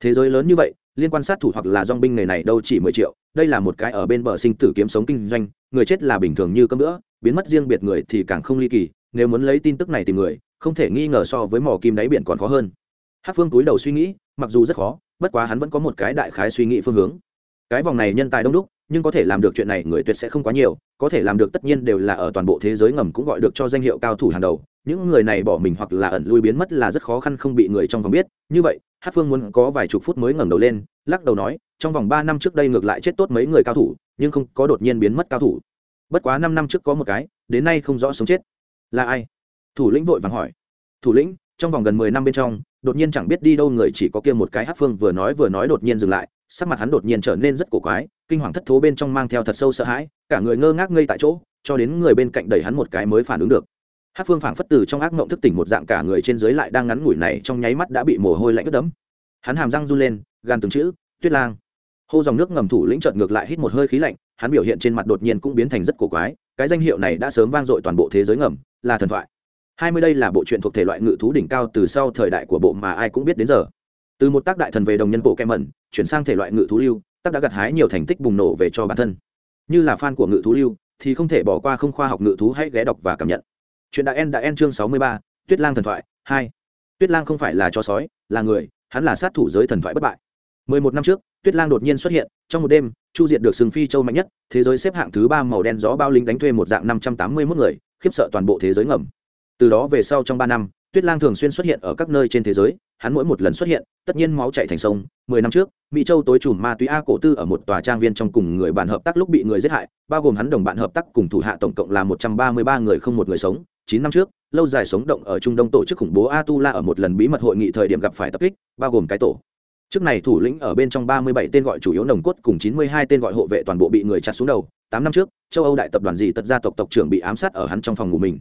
Thế giới lớn như vậy liên quan sát thủ hoặc là dong binh nghề này đâu chỉ mười triệu, đây là một cái ở bên bờ sinh tử kiếm sống kinh doanh, người chết là bình thường như cơm nữa biến mất riêng biệt người thì càng không ly kỳ, nếu muốn lấy tin tức này tìm người, không thể nghi ngờ so với mỏ kim đáy biển còn khó hơn. Hát phương túi đầu suy nghĩ, mặc dù rất khó, bất quá hắn vẫn có một cái đại khái suy nghĩ phương hướng. Cái vòng này nhân tài đông đúc nhưng có thể làm được chuyện này người tuyệt sẽ không quá nhiều, có thể làm được tất nhiên đều là ở toàn bộ thế giới ngầm cũng gọi được cho danh hiệu cao thủ hàng đầu. Những người này bỏ mình hoặc là ẩn lui biến mất là rất khó khăn không bị người trong vòng biết. Như vậy, hát phương muốn có vài chục phút mới ngẩng đầu lên, lắc đầu nói, trong vòng ba năm trước đây ngược lại chết tốt mấy người cao thủ, nhưng không có đột nhiên biến mất cao thủ. Bất quá năm năm trước có một cái, đến nay không rõ sống chết. Là ai? Thủ lĩnh vội vàng hỏi. Thủ lĩnh, trong vòng gần mười năm bên trong, đột nhiên chẳng biết đi đâu người chỉ có kia một cái hát phương vừa nói vừa nói đột nhiên dừng lại, sắc mặt hắn đột nhiên trở nên rất cổ quái kinh hoàng thất thố bên trong mang theo thật sâu sợ hãi, cả người ngơ ngác ngây tại chỗ, cho đến người bên cạnh đẩy hắn một cái mới phản ứng được. Hát phương phảng phất từ trong ác mộng thức tỉnh một dạng cả người trên dưới lại đang ngắn ngủi này trong nháy mắt đã bị mồ hôi lạnh ướt đẫm. Hắn hàm răng run lên, gan từng chữ, tuyết lang. Hô dòng nước ngầm thủ lĩnh trợt ngược lại hít một hơi khí lạnh, hắn biểu hiện trên mặt đột nhiên cũng biến thành rất cổ quái, cái danh hiệu này đã sớm vang dội toàn bộ thế giới ngầm, là thần thoại. Hai mươi đây là bộ truyện thuộc thể loại ngự thú đỉnh cao từ sau thời đại của bộ mà ai cũng biết đến giờ. Từ một tác đại thần về đồng nhân bộ kem mẩn chuyển sang thể loại ngự thú lưu tác đã gặt hái nhiều thành tích bùng nổ về cho bản thân. Như là fan của ngự thú lưu, thì không thể bỏ qua không khoa học ngự thú hãy ghé đọc và cảm nhận. Chuyện đại en đã en chương sáu mươi ba, tuyết lang thần thoại, hai. Tuyết lang không phải là chó sói, là người, hắn là sát thủ giới thần thoại bất bại. Mười một năm trước, tuyết lang đột nhiên xuất hiện, trong một đêm, chu diệt được sừng phi châu mạnh nhất, thế giới xếp hạng thứ ba màu đen gió bao lính đánh thuê một dạng năm trăm tám mươi mốt người, khiếp sợ toàn bộ thế giới ngầm. Từ đó về sau trong ba năm, tuyết lang thường xuyên xuất hiện ở các nơi trên thế giới, hắn mỗi một lần xuất hiện tất nhiên máu chạy thành sông mười năm trước mỹ châu tối trùm ma túy a cổ tư ở một tòa trang viên trong cùng người bạn hợp tác lúc bị người giết hại bao gồm hắn đồng bạn hợp tác cùng thủ hạ tổng cộng là một trăm ba mươi ba người không một người sống. Chín năm trước lâu dài sống động ở trung đông tổ chức khủng bố Atula ở một lần bí mật hội nghị thời điểm gặp phải tập kích bao gồm cái tổ. Trước này thủ lĩnh ở bên trong ba mươi bảy tên gọi chủ yếu nồng cốt cùng chín mươi hai tên gọi hộ vệ toàn bộ bị người chặt xuống đầu. Tám năm trước châu âu đại tập đoàn gì tật gia tộc tộc trưởng bị ám sát ở hắn trong phòng ngủ mình.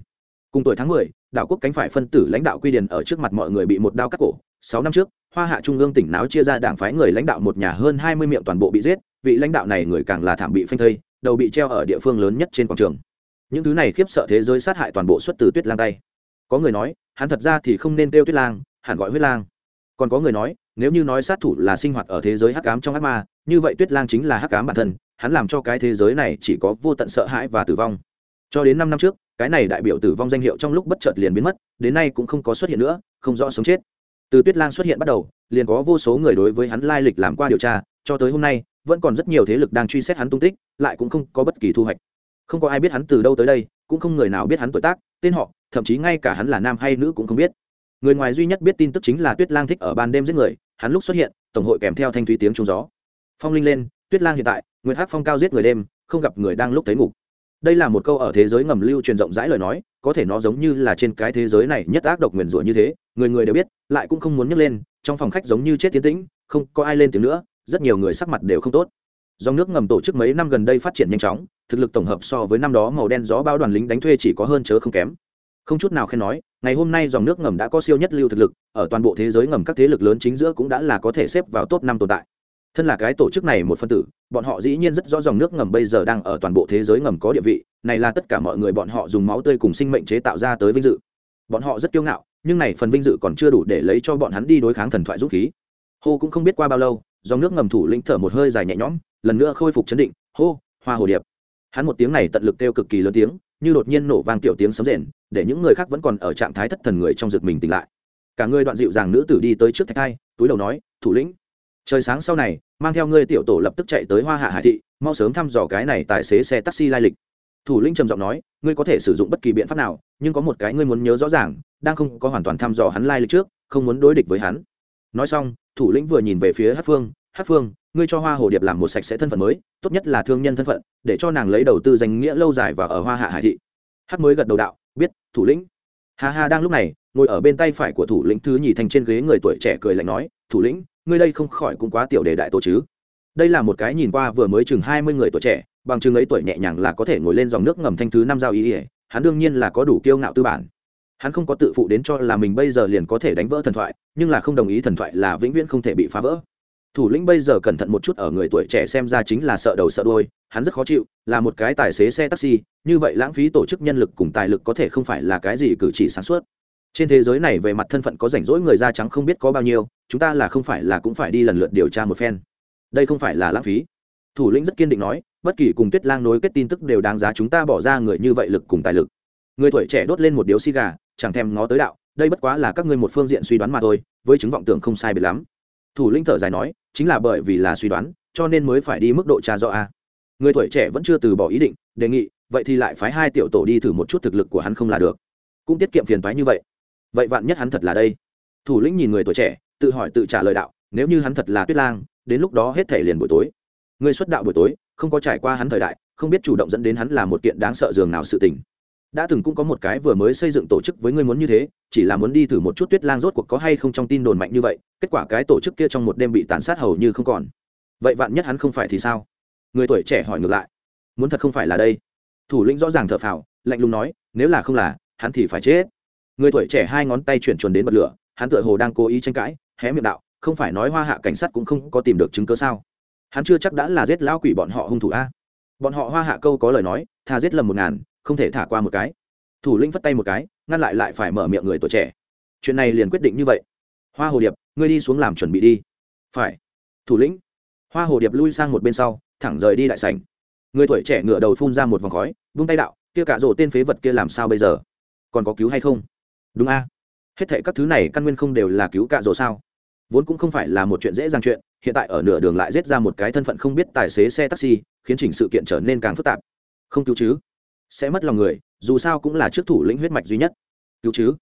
Cùng tuổi tháng mười, đảo quốc cánh phải phân tử lãnh đạo quy điền ở trước mặt mọi người bị một đao cắt cổ sáu năm trước, hoa hạ trung ương tỉnh náo chia ra đảng phái người lãnh đạo một nhà hơn hai mươi miệng toàn bộ bị giết, vị lãnh đạo này người càng là thảm bị phanh thây, đầu bị treo ở địa phương lớn nhất trên quảng trường. Những thứ này khiếp sợ thế giới sát hại toàn bộ xuất từ tuyết lang tay. Có người nói, hắn thật ra thì không nên kêu tuyết lang, hẳn gọi huyết lang. Còn có người nói, nếu như nói sát thủ là sinh hoạt ở thế giới hắc ám trong ác ma, như vậy tuyết lang chính là hắc ám bản thân, hắn làm cho cái thế giới này chỉ có vô tận sợ hãi và tử vong. Cho đến năm năm trước, cái này đại biểu tử vong danh hiệu trong lúc bất chợt liền biến mất, đến nay cũng không có xuất hiện nữa, không rõ sống chết từ tuyết lang xuất hiện bắt đầu, liền có vô số người đối với hắn lai lịch làm qua điều tra, cho tới hôm nay, vẫn còn rất nhiều thế lực đang truy xét hắn tung tích, lại cũng không có bất kỳ thu hoạch. Không có ai biết hắn từ đâu tới đây, cũng không người nào biết hắn tuổi tác, tên họ, thậm chí ngay cả hắn là nam hay nữ cũng không biết. Người ngoài duy nhất biết tin tức chính là tuyết lang thích ở ban đêm giết người, hắn lúc xuất hiện, tổng hội kèm theo thanh thúy tiếng trúng gió. Phong linh lên, tuyết lang hiện tại nguyễn hát phong cao giết người đêm, không gặp người đang lúc thấy ngủ đây là một câu ở thế giới ngầm lưu truyền rộng rãi lời nói có thể nó giống như là trên cái thế giới này nhất ác độc nguyền rủa như thế, người người đều biết, lại cũng không muốn nhấc lên, trong phòng khách giống như chết tiến tĩnh, không có ai lên tiếng nữa, rất nhiều người sắc mặt đều không tốt. Dòng nước ngầm tổ chức mấy năm gần đây phát triển nhanh chóng, thực lực tổng hợp so với năm đó màu đen gió bao đoàn lính đánh thuê chỉ có hơn chớ không kém. Không chút nào khen nói, ngày hôm nay dòng nước ngầm đã có siêu nhất lưu thực lực, ở toàn bộ thế giới ngầm các thế lực lớn chính giữa cũng đã là có thể xếp vào top năm tồn tại thân là cái tổ chức này một phân tử, bọn họ dĩ nhiên rất rõ dòng nước ngầm bây giờ đang ở toàn bộ thế giới ngầm có địa vị, này là tất cả mọi người bọn họ dùng máu tươi cùng sinh mệnh chế tạo ra tới vinh dự. Bọn họ rất kiêu ngạo, nhưng này phần vinh dự còn chưa đủ để lấy cho bọn hắn đi đối kháng thần thoại dũng khí. Hô cũng không biết qua bao lâu, dòng nước ngầm thủ lĩnh thở một hơi dài nhẹ nhõm, lần nữa khôi phục chấn định, hô, hoa hồ điệp. Hắn một tiếng này tận lực kêu cực kỳ lớn tiếng, như đột nhiên nổ vang tiểu tiếng sấm rền, để những người khác vẫn còn ở trạng thái thất thần người trong rực mình tỉnh lại. Cả người đoạn dịu dàng nữ tử đi tới trước thạch thai, túi đầu nói, thủ lĩnh trời sáng sau này, mang theo ngươi tiểu tổ lập tức chạy tới hoa hạ hải thị, mau sớm thăm dò cái này tài xế xe taxi lai lịch. Thủ lĩnh trầm giọng nói, ngươi có thể sử dụng bất kỳ biện pháp nào, nhưng có một cái ngươi muốn nhớ rõ ràng, đang không có hoàn toàn thăm dò hắn lai lịch trước, không muốn đối địch với hắn. Nói xong, thủ lĩnh vừa nhìn về phía hát phương hát phương, ngươi cho hoa hồ điệp làm một sạch sẽ thân phận mới, tốt nhất là thương nhân thân phận, để cho nàng lấy đầu tư danh nghĩa lâu dài và ở hoa hạ hải thị. Hát mới gật đầu đạo, biết, thủ lĩnh. Ha ha, đang lúc này, ngồi ở bên tay phải của thủ lĩnh thứ nhì thành trên ghế người tuổi trẻ cười lạnh nói, thủ lĩnh ngươi đây không khỏi cũng quá tiểu đề đại tổ chứ. Đây là một cái nhìn qua vừa mới chừng hai mươi người tuổi trẻ, bằng chừng ấy tuổi nhẹ nhàng là có thể ngồi lên dòng nước ngầm thanh thứ năm giao ý ỉa hắn đương nhiên là có đủ kiêu ngạo tư bản. Hắn không có tự phụ đến cho là mình bây giờ liền có thể đánh vỡ thần thoại, nhưng là không đồng ý thần thoại là vĩnh viễn không thể bị phá vỡ. Thủ lĩnh bây giờ cẩn thận một chút ở người tuổi trẻ xem ra chính là sợ đầu sợ đôi hắn rất khó chịu, là một cái tài xế xe taxi, như vậy lãng phí tổ chức nhân lực cùng tài lực có thể không phải là cái gì cử chỉ sáng suốt trên thế giới này về mặt thân phận có rảnh rỗi người da trắng không biết có bao nhiêu, chúng ta là không phải là cũng phải đi lần lượt điều tra một phen. Đây không phải là lãng phí. Thủ lĩnh rất kiên định nói, bất kỳ cùng tuyết lang nối kết tin tức đều đáng giá chúng ta bỏ ra người như vậy lực cùng tài lực. Người tuổi trẻ đốt lên một điếu xì gà, chẳng thèm ngó tới đạo, đây bất quá là các ngươi một phương diện suy đoán mà thôi, với chứng vọng tưởng không sai biệt lắm. Thủ lĩnh thở dài nói, chính là bởi vì là suy đoán, cho nên mới phải đi mức độ tra rõ a. Người tuổi trẻ vẫn chưa từ bỏ ý định, đề nghị, vậy thì lại phái hai tiểu tổ đi thử một chút thực lực của hắn không là được. Cũng tiết kiệm phiền toái như vậy vậy vạn nhất hắn thật là đây? Thủ lĩnh nhìn người tuổi trẻ, tự hỏi tự trả lời đạo, nếu như hắn thật là tuyết lang, đến lúc đó hết thể liền buổi tối. Người xuất đạo buổi tối, không có trải qua hắn thời đại, không biết chủ động dẫn đến hắn là một kiện đáng sợ dường nào sự tình. Đã từng cũng có một cái vừa mới xây dựng tổ chức với ngươi muốn như thế, chỉ là muốn đi thử một chút tuyết lang rốt cuộc có hay không trong tin đồn mạnh như vậy, kết quả cái tổ chức kia trong một đêm bị tàn sát hầu như không còn. Vậy vạn nhất hắn không phải thì sao? Người tuổi trẻ hỏi ngược lại. Muốn thật không phải là đây. Thủ lĩnh rõ ràng thở phào, lạnh lùng nói, nếu là không là, hắn thì phải chết người tuổi trẻ hai ngón tay chuyển chuồn đến bật lửa, hắn tựa hồ đang cố ý tranh cãi, hé miệng đạo, không phải nói hoa hạ cảnh sát cũng không có tìm được chứng cớ sao? Hắn chưa chắc đã là giết lão quỷ bọn họ hung thủ a. Bọn họ hoa hạ câu có lời nói thà giết lầm một ngàn, không thể thả qua một cái. Thủ lĩnh phất tay một cái, ngăn lại lại phải mở miệng người tuổi trẻ. Chuyện này liền quyết định như vậy. Hoa hồ điệp, ngươi đi xuống làm chuẩn bị đi. Phải. Thủ lĩnh. Hoa hồ điệp lui sang một bên sau, thẳng rời đi đại sảnh. Người tuổi trẻ ngựa đầu phun ra một vòng khói, vung tay đạo, kia cả rổ tên phế vật kia làm sao bây giờ? Còn có cứu hay không? Đúng a. Hết thệ các thứ này căn nguyên không đều là cứu cạ rổ sao? Vốn cũng không phải là một chuyện dễ dàng chuyện, hiện tại ở nửa đường lại giết ra một cái thân phận không biết tài xế xe taxi, khiến chỉnh sự kiện trở nên càng phức tạp. Không cứu chứ? Sẽ mất lòng người, dù sao cũng là trước thủ lĩnh huyết mạch duy nhất. Cứu chứ?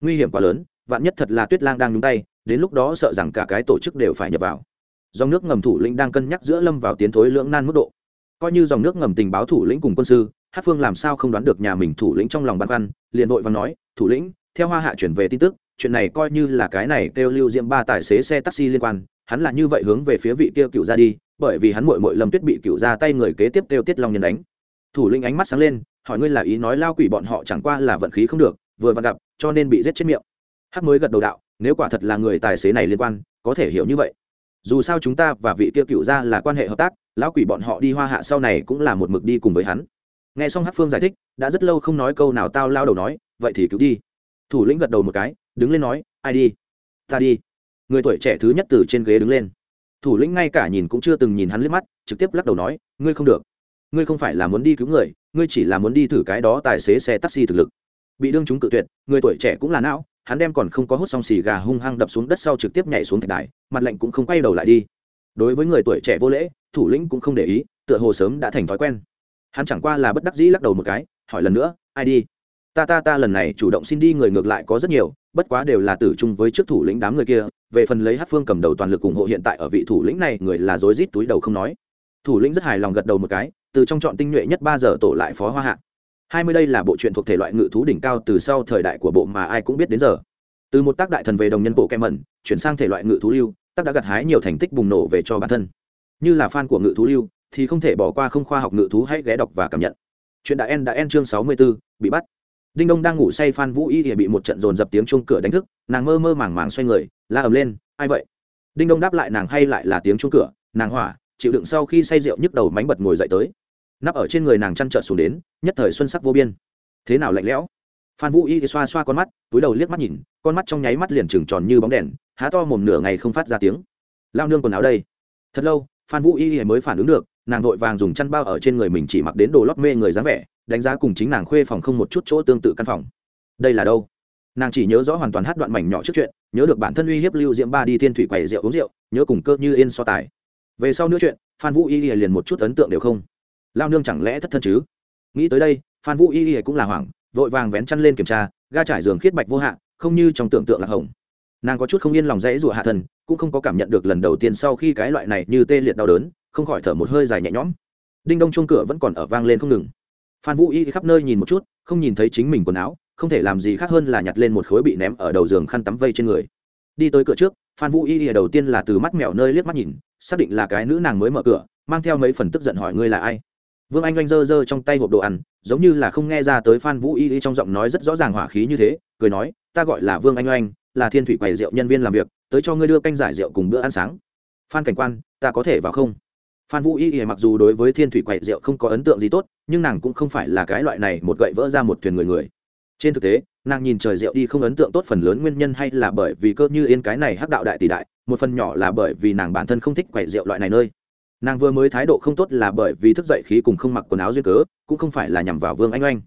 Nguy hiểm quá lớn, vạn nhất thật là tuyết lang đang nhúng tay, đến lúc đó sợ rằng cả cái tổ chức đều phải nhập vào. Dòng nước ngầm thủ lĩnh đang cân nhắc giữa lâm vào tiến thối lưỡng nan mức độ. Coi như dòng nước ngầm tình báo thủ lĩnh cùng quân sư, hát phương làm sao không đoán được nhà mình thủ lĩnh trong lòng băn khoăn, liền vội và nói, thủ lĩnh theo hoa hạ chuyển về tin tức, chuyện này coi như là cái này kêu lưu diễm ba tài xế xe taxi liên quan, hắn là như vậy hướng về phía vị kia cựu ra đi, bởi vì hắn mội mội lâm tuyết bị cựu ra tay người kế tiếp kêu tiết long nhân đánh. Thủ lĩnh ánh mắt sáng lên, hỏi ngươi là ý nói lao quỷ bọn họ chẳng qua là vận khí không được, vừa vặn gặp, cho nên bị giết chết miệng. Hắc mới gật đầu đạo, nếu quả thật là người tài xế này liên quan, có thể hiểu như vậy. Dù sao chúng ta và vị kia cựu ra là quan hệ hợp tác, lão quỷ bọn họ đi hoa hạ sau này cũng là một mực đi cùng với hắn. Nghe xong hắc phương giải thích, đã rất lâu không nói câu nào tao lao đầu nói, vậy thì cứu đi thủ lĩnh gật đầu một cái, đứng lên nói, ai đi? Ta đi. Người tuổi trẻ thứ nhất từ trên ghế đứng lên. Thủ lĩnh ngay cả nhìn cũng chưa từng nhìn hắn liếc mắt, trực tiếp lắc đầu nói, ngươi không được. Ngươi không phải là muốn đi cứu người, ngươi chỉ là muốn đi thử cái đó tài xế xe taxi thực lực. Bị đương chúng cự tuyệt, người tuổi trẻ cũng là não, hắn đem còn không có hút xong xì gà hung hăng đập xuống đất sau trực tiếp nhảy xuống thạch đài, mặt lạnh cũng không quay đầu lại đi. Đối với người tuổi trẻ vô lễ, thủ lĩnh cũng không để ý, tựa hồ sớm đã thành thói quen. Hắn chẳng qua là bất đắc dĩ lắc đầu một cái, hỏi lần nữa, ai đi? Ta ta ta lần này chủ động xin đi người ngược lại có rất nhiều bất quá đều là tử chung với trước thủ lĩnh đám người kia về phần lấy hát phương cầm đầu toàn lực ủng hộ hiện tại ở vị thủ lĩnh này người là rối rít túi đầu không nói. Thủ lĩnh rất hài lòng gật đầu một cái từ trong chọn tinh nhuệ nhất ba giờ tổ lại phó hoa hạ. Hai mươi đây là bộ truyện thuộc thể loại ngự thú đỉnh cao từ sau thời đại của bộ mà ai cũng biết đến giờ. Từ một tác đại thần về đồng nhân bộ kem mẩn chuyển sang thể loại ngự thú lưu tác đã gặt hái nhiều thành tích bùng nổ về cho bản thân. Như là fan của ngự thú lưu thì không thể bỏ qua không khoa học ngự thú hãy ghé đọc và cảm nhận. Chuyện đã en đã en chương sáu mươi 64, bị bắt đinh đông đang ngủ say phan vũ y thì bị một trận dồn dập tiếng chuông cửa đánh thức, nàng mơ mơ màng màng xoay người, la ầm lên, ai vậy? Đinh đông đáp lại nàng hay lại là tiếng chuông cửa, nàng hỏa, chịu đựng sau khi say rượu nhức đầu mánh bật ngồi dậy tới. Nắp ở trên người nàng chăn trợn xuống đến, nhất thời xuân sắc vô biên. Thế nào lạnh lẽo? Phan vũ y thì xoa xoa con mắt, túi đầu liếc mắt nhìn, con mắt trong nháy mắt liền trừng tròn như bóng đèn, há to mồm nửa ngày không phát ra tiếng. Lao nương quần áo đây. Thật lâu, phan vũ y mới phản ứng được nàng vội vàng dùng chăn bao ở trên người mình chỉ mặc đến đồ lót mê người dáng vẻ, đánh giá cùng chính nàng khuê phòng không một chút chỗ tương tự căn phòng. Đây là đâu? Nàng chỉ nhớ rõ hoàn toàn hát đoạn mảnh nhỏ trước chuyện, nhớ được bản thân uy hiếp lưu diễm ba đi thiên thủy quầy rượu uống rượu, nhớ cùng cơ như yên so tài. Về sau nữa chuyện, phan vũ y liền một chút ấn tượng đều không. Lao nương chẳng lẽ thất thân chứ? Nghĩ tới đây, phan vũ y cũng là hoảng, vội vàng vén chăn lên kiểm tra, ga trải giường khiết bạch vô hạn không như trong tưởng tượng là hồng nàng có chút không yên lòng rẽ rủa hạ thần, cũng không có cảm nhận được lần đầu tiên sau khi cái loại này như tê liệt đau đớn không khỏi thở một hơi dài nhẹ nhõm. Đinh đông chuông cửa vẫn còn ở vang lên không ngừng. Phan vũ y khắp nơi nhìn một chút, không nhìn thấy chính mình quần áo, không thể làm gì khác hơn là nhặt lên một khối bị ném ở đầu giường khăn tắm vây trên người. Đi tới cửa trước, phan vũ y đầu tiên là từ mắt mèo nơi liếc mắt nhìn, xác định là cái nữ nàng mới mở cửa, mang theo mấy phần tức giận hỏi ngươi là ai. Vương anh oanh giơ giơ trong tay hộp đồ ăn, giống như là không nghe ra tới phan vũ y trong giọng nói rất rõ ràng hỏa khí như thế, cười nói, ta gọi là vương anh oanh, là thiên thủy quầy rượu nhân viên làm việc, tới cho ngươi đưa canh giải rượu cùng bữa ăn sáng. Phan cảnh quan, ta có thể vào không? Phan vũ y y mặc dù đối với thiên thủy quậy rượu không có ấn tượng gì tốt, nhưng nàng cũng không phải là cái loại này một gậy vỡ ra một thuyền người người. Trên thực tế, nàng nhìn trời rượu đi không ấn tượng tốt phần lớn nguyên nhân hay là bởi vì cơ như yên cái này hắc đạo đại tỷ đại, một phần nhỏ là bởi vì nàng bản thân không thích quậy rượu loại này nơi. Nàng vừa mới thái độ không tốt là bởi vì thức dậy khí cùng không mặc quần áo duyên cớ, cũng không phải là nhằm vào vương anh oanh.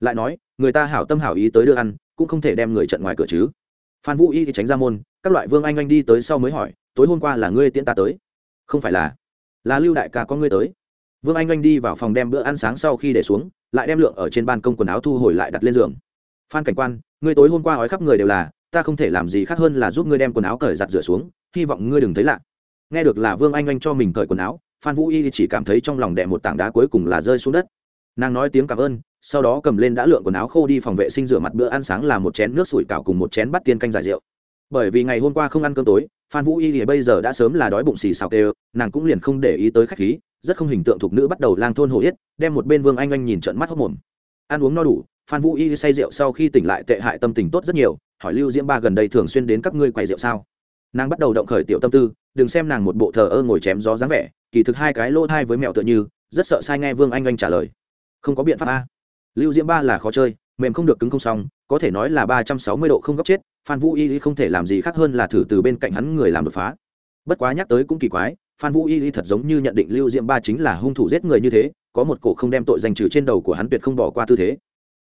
Lại nói, người ta hảo tâm hảo ý tới đưa ăn, cũng không thể đem người trận ngoài cửa chứ. Phan vũ y thì tránh ra môn, các loại vương anh oanh đi tới sau mới hỏi, tối hôm qua là ngươi tiễn ta tới? Không phải là là lưu đại ca có ngươi tới. Vương anh oanh đi vào phòng đem bữa ăn sáng sau khi để xuống, lại đem lượng ở trên ban công quần áo thu hồi lại đặt lên giường. Phan cảnh quan, ngươi tối hôm qua ói khắp người đều là, ta không thể làm gì khác hơn là giúp ngươi đem quần áo cởi giặt rửa xuống, hy vọng ngươi đừng thấy lạ. Nghe được là vương anh anh cho mình cởi quần áo, phan vũ y chỉ cảm thấy trong lòng đè một tảng đá cuối cùng là rơi xuống đất. Nàng nói tiếng cảm ơn, sau đó cầm lên đã lượng quần áo khô đi phòng vệ sinh rửa mặt bữa ăn sáng là một chén nước sủi cảo cùng một chén bắt tiên canh giải rượu bởi vì ngày hôm qua không ăn cơm tối, phan vũ y thì bây giờ đã sớm là đói bụng xì xào kêu, nàng cũng liền không để ý tới khách khí, rất không hình tượng thục nữ bắt đầu lang thôn hồ yết, đem một bên vương anh anh nhìn trận mắt hốc mồm. Ăn uống no đủ, phan vũ y say rượu sau khi tỉnh lại tệ hại tâm tình tốt rất nhiều, hỏi lưu diễm ba gần đây thường xuyên đến các ngươi quầy rượu sao? Nàng bắt đầu động khởi tiểu tâm tư, đừng xem nàng một bộ thờ ơ ngồi chém gió dáng vẻ, kỳ thực hai cái lỗ thai với mẹo tựa như, rất sợ sai nghe vương anh anh trả lời. Không có biện pháp a. Lưu diễm ba là khó chơi mềm không được cứng không xong, có thể nói là ba trăm sáu mươi độ không góc chết, phan vũ y không thể làm gì khác hơn là thử từ bên cạnh hắn người làm đột phá. Bất quá nhắc tới cũng kỳ quái, phan vũ y thật giống như nhận định lưu Diệm ba chính là hung thủ giết người như thế, có một cổ không đem tội danh trừ trên đầu của hắn tuyệt không bỏ qua tư thế.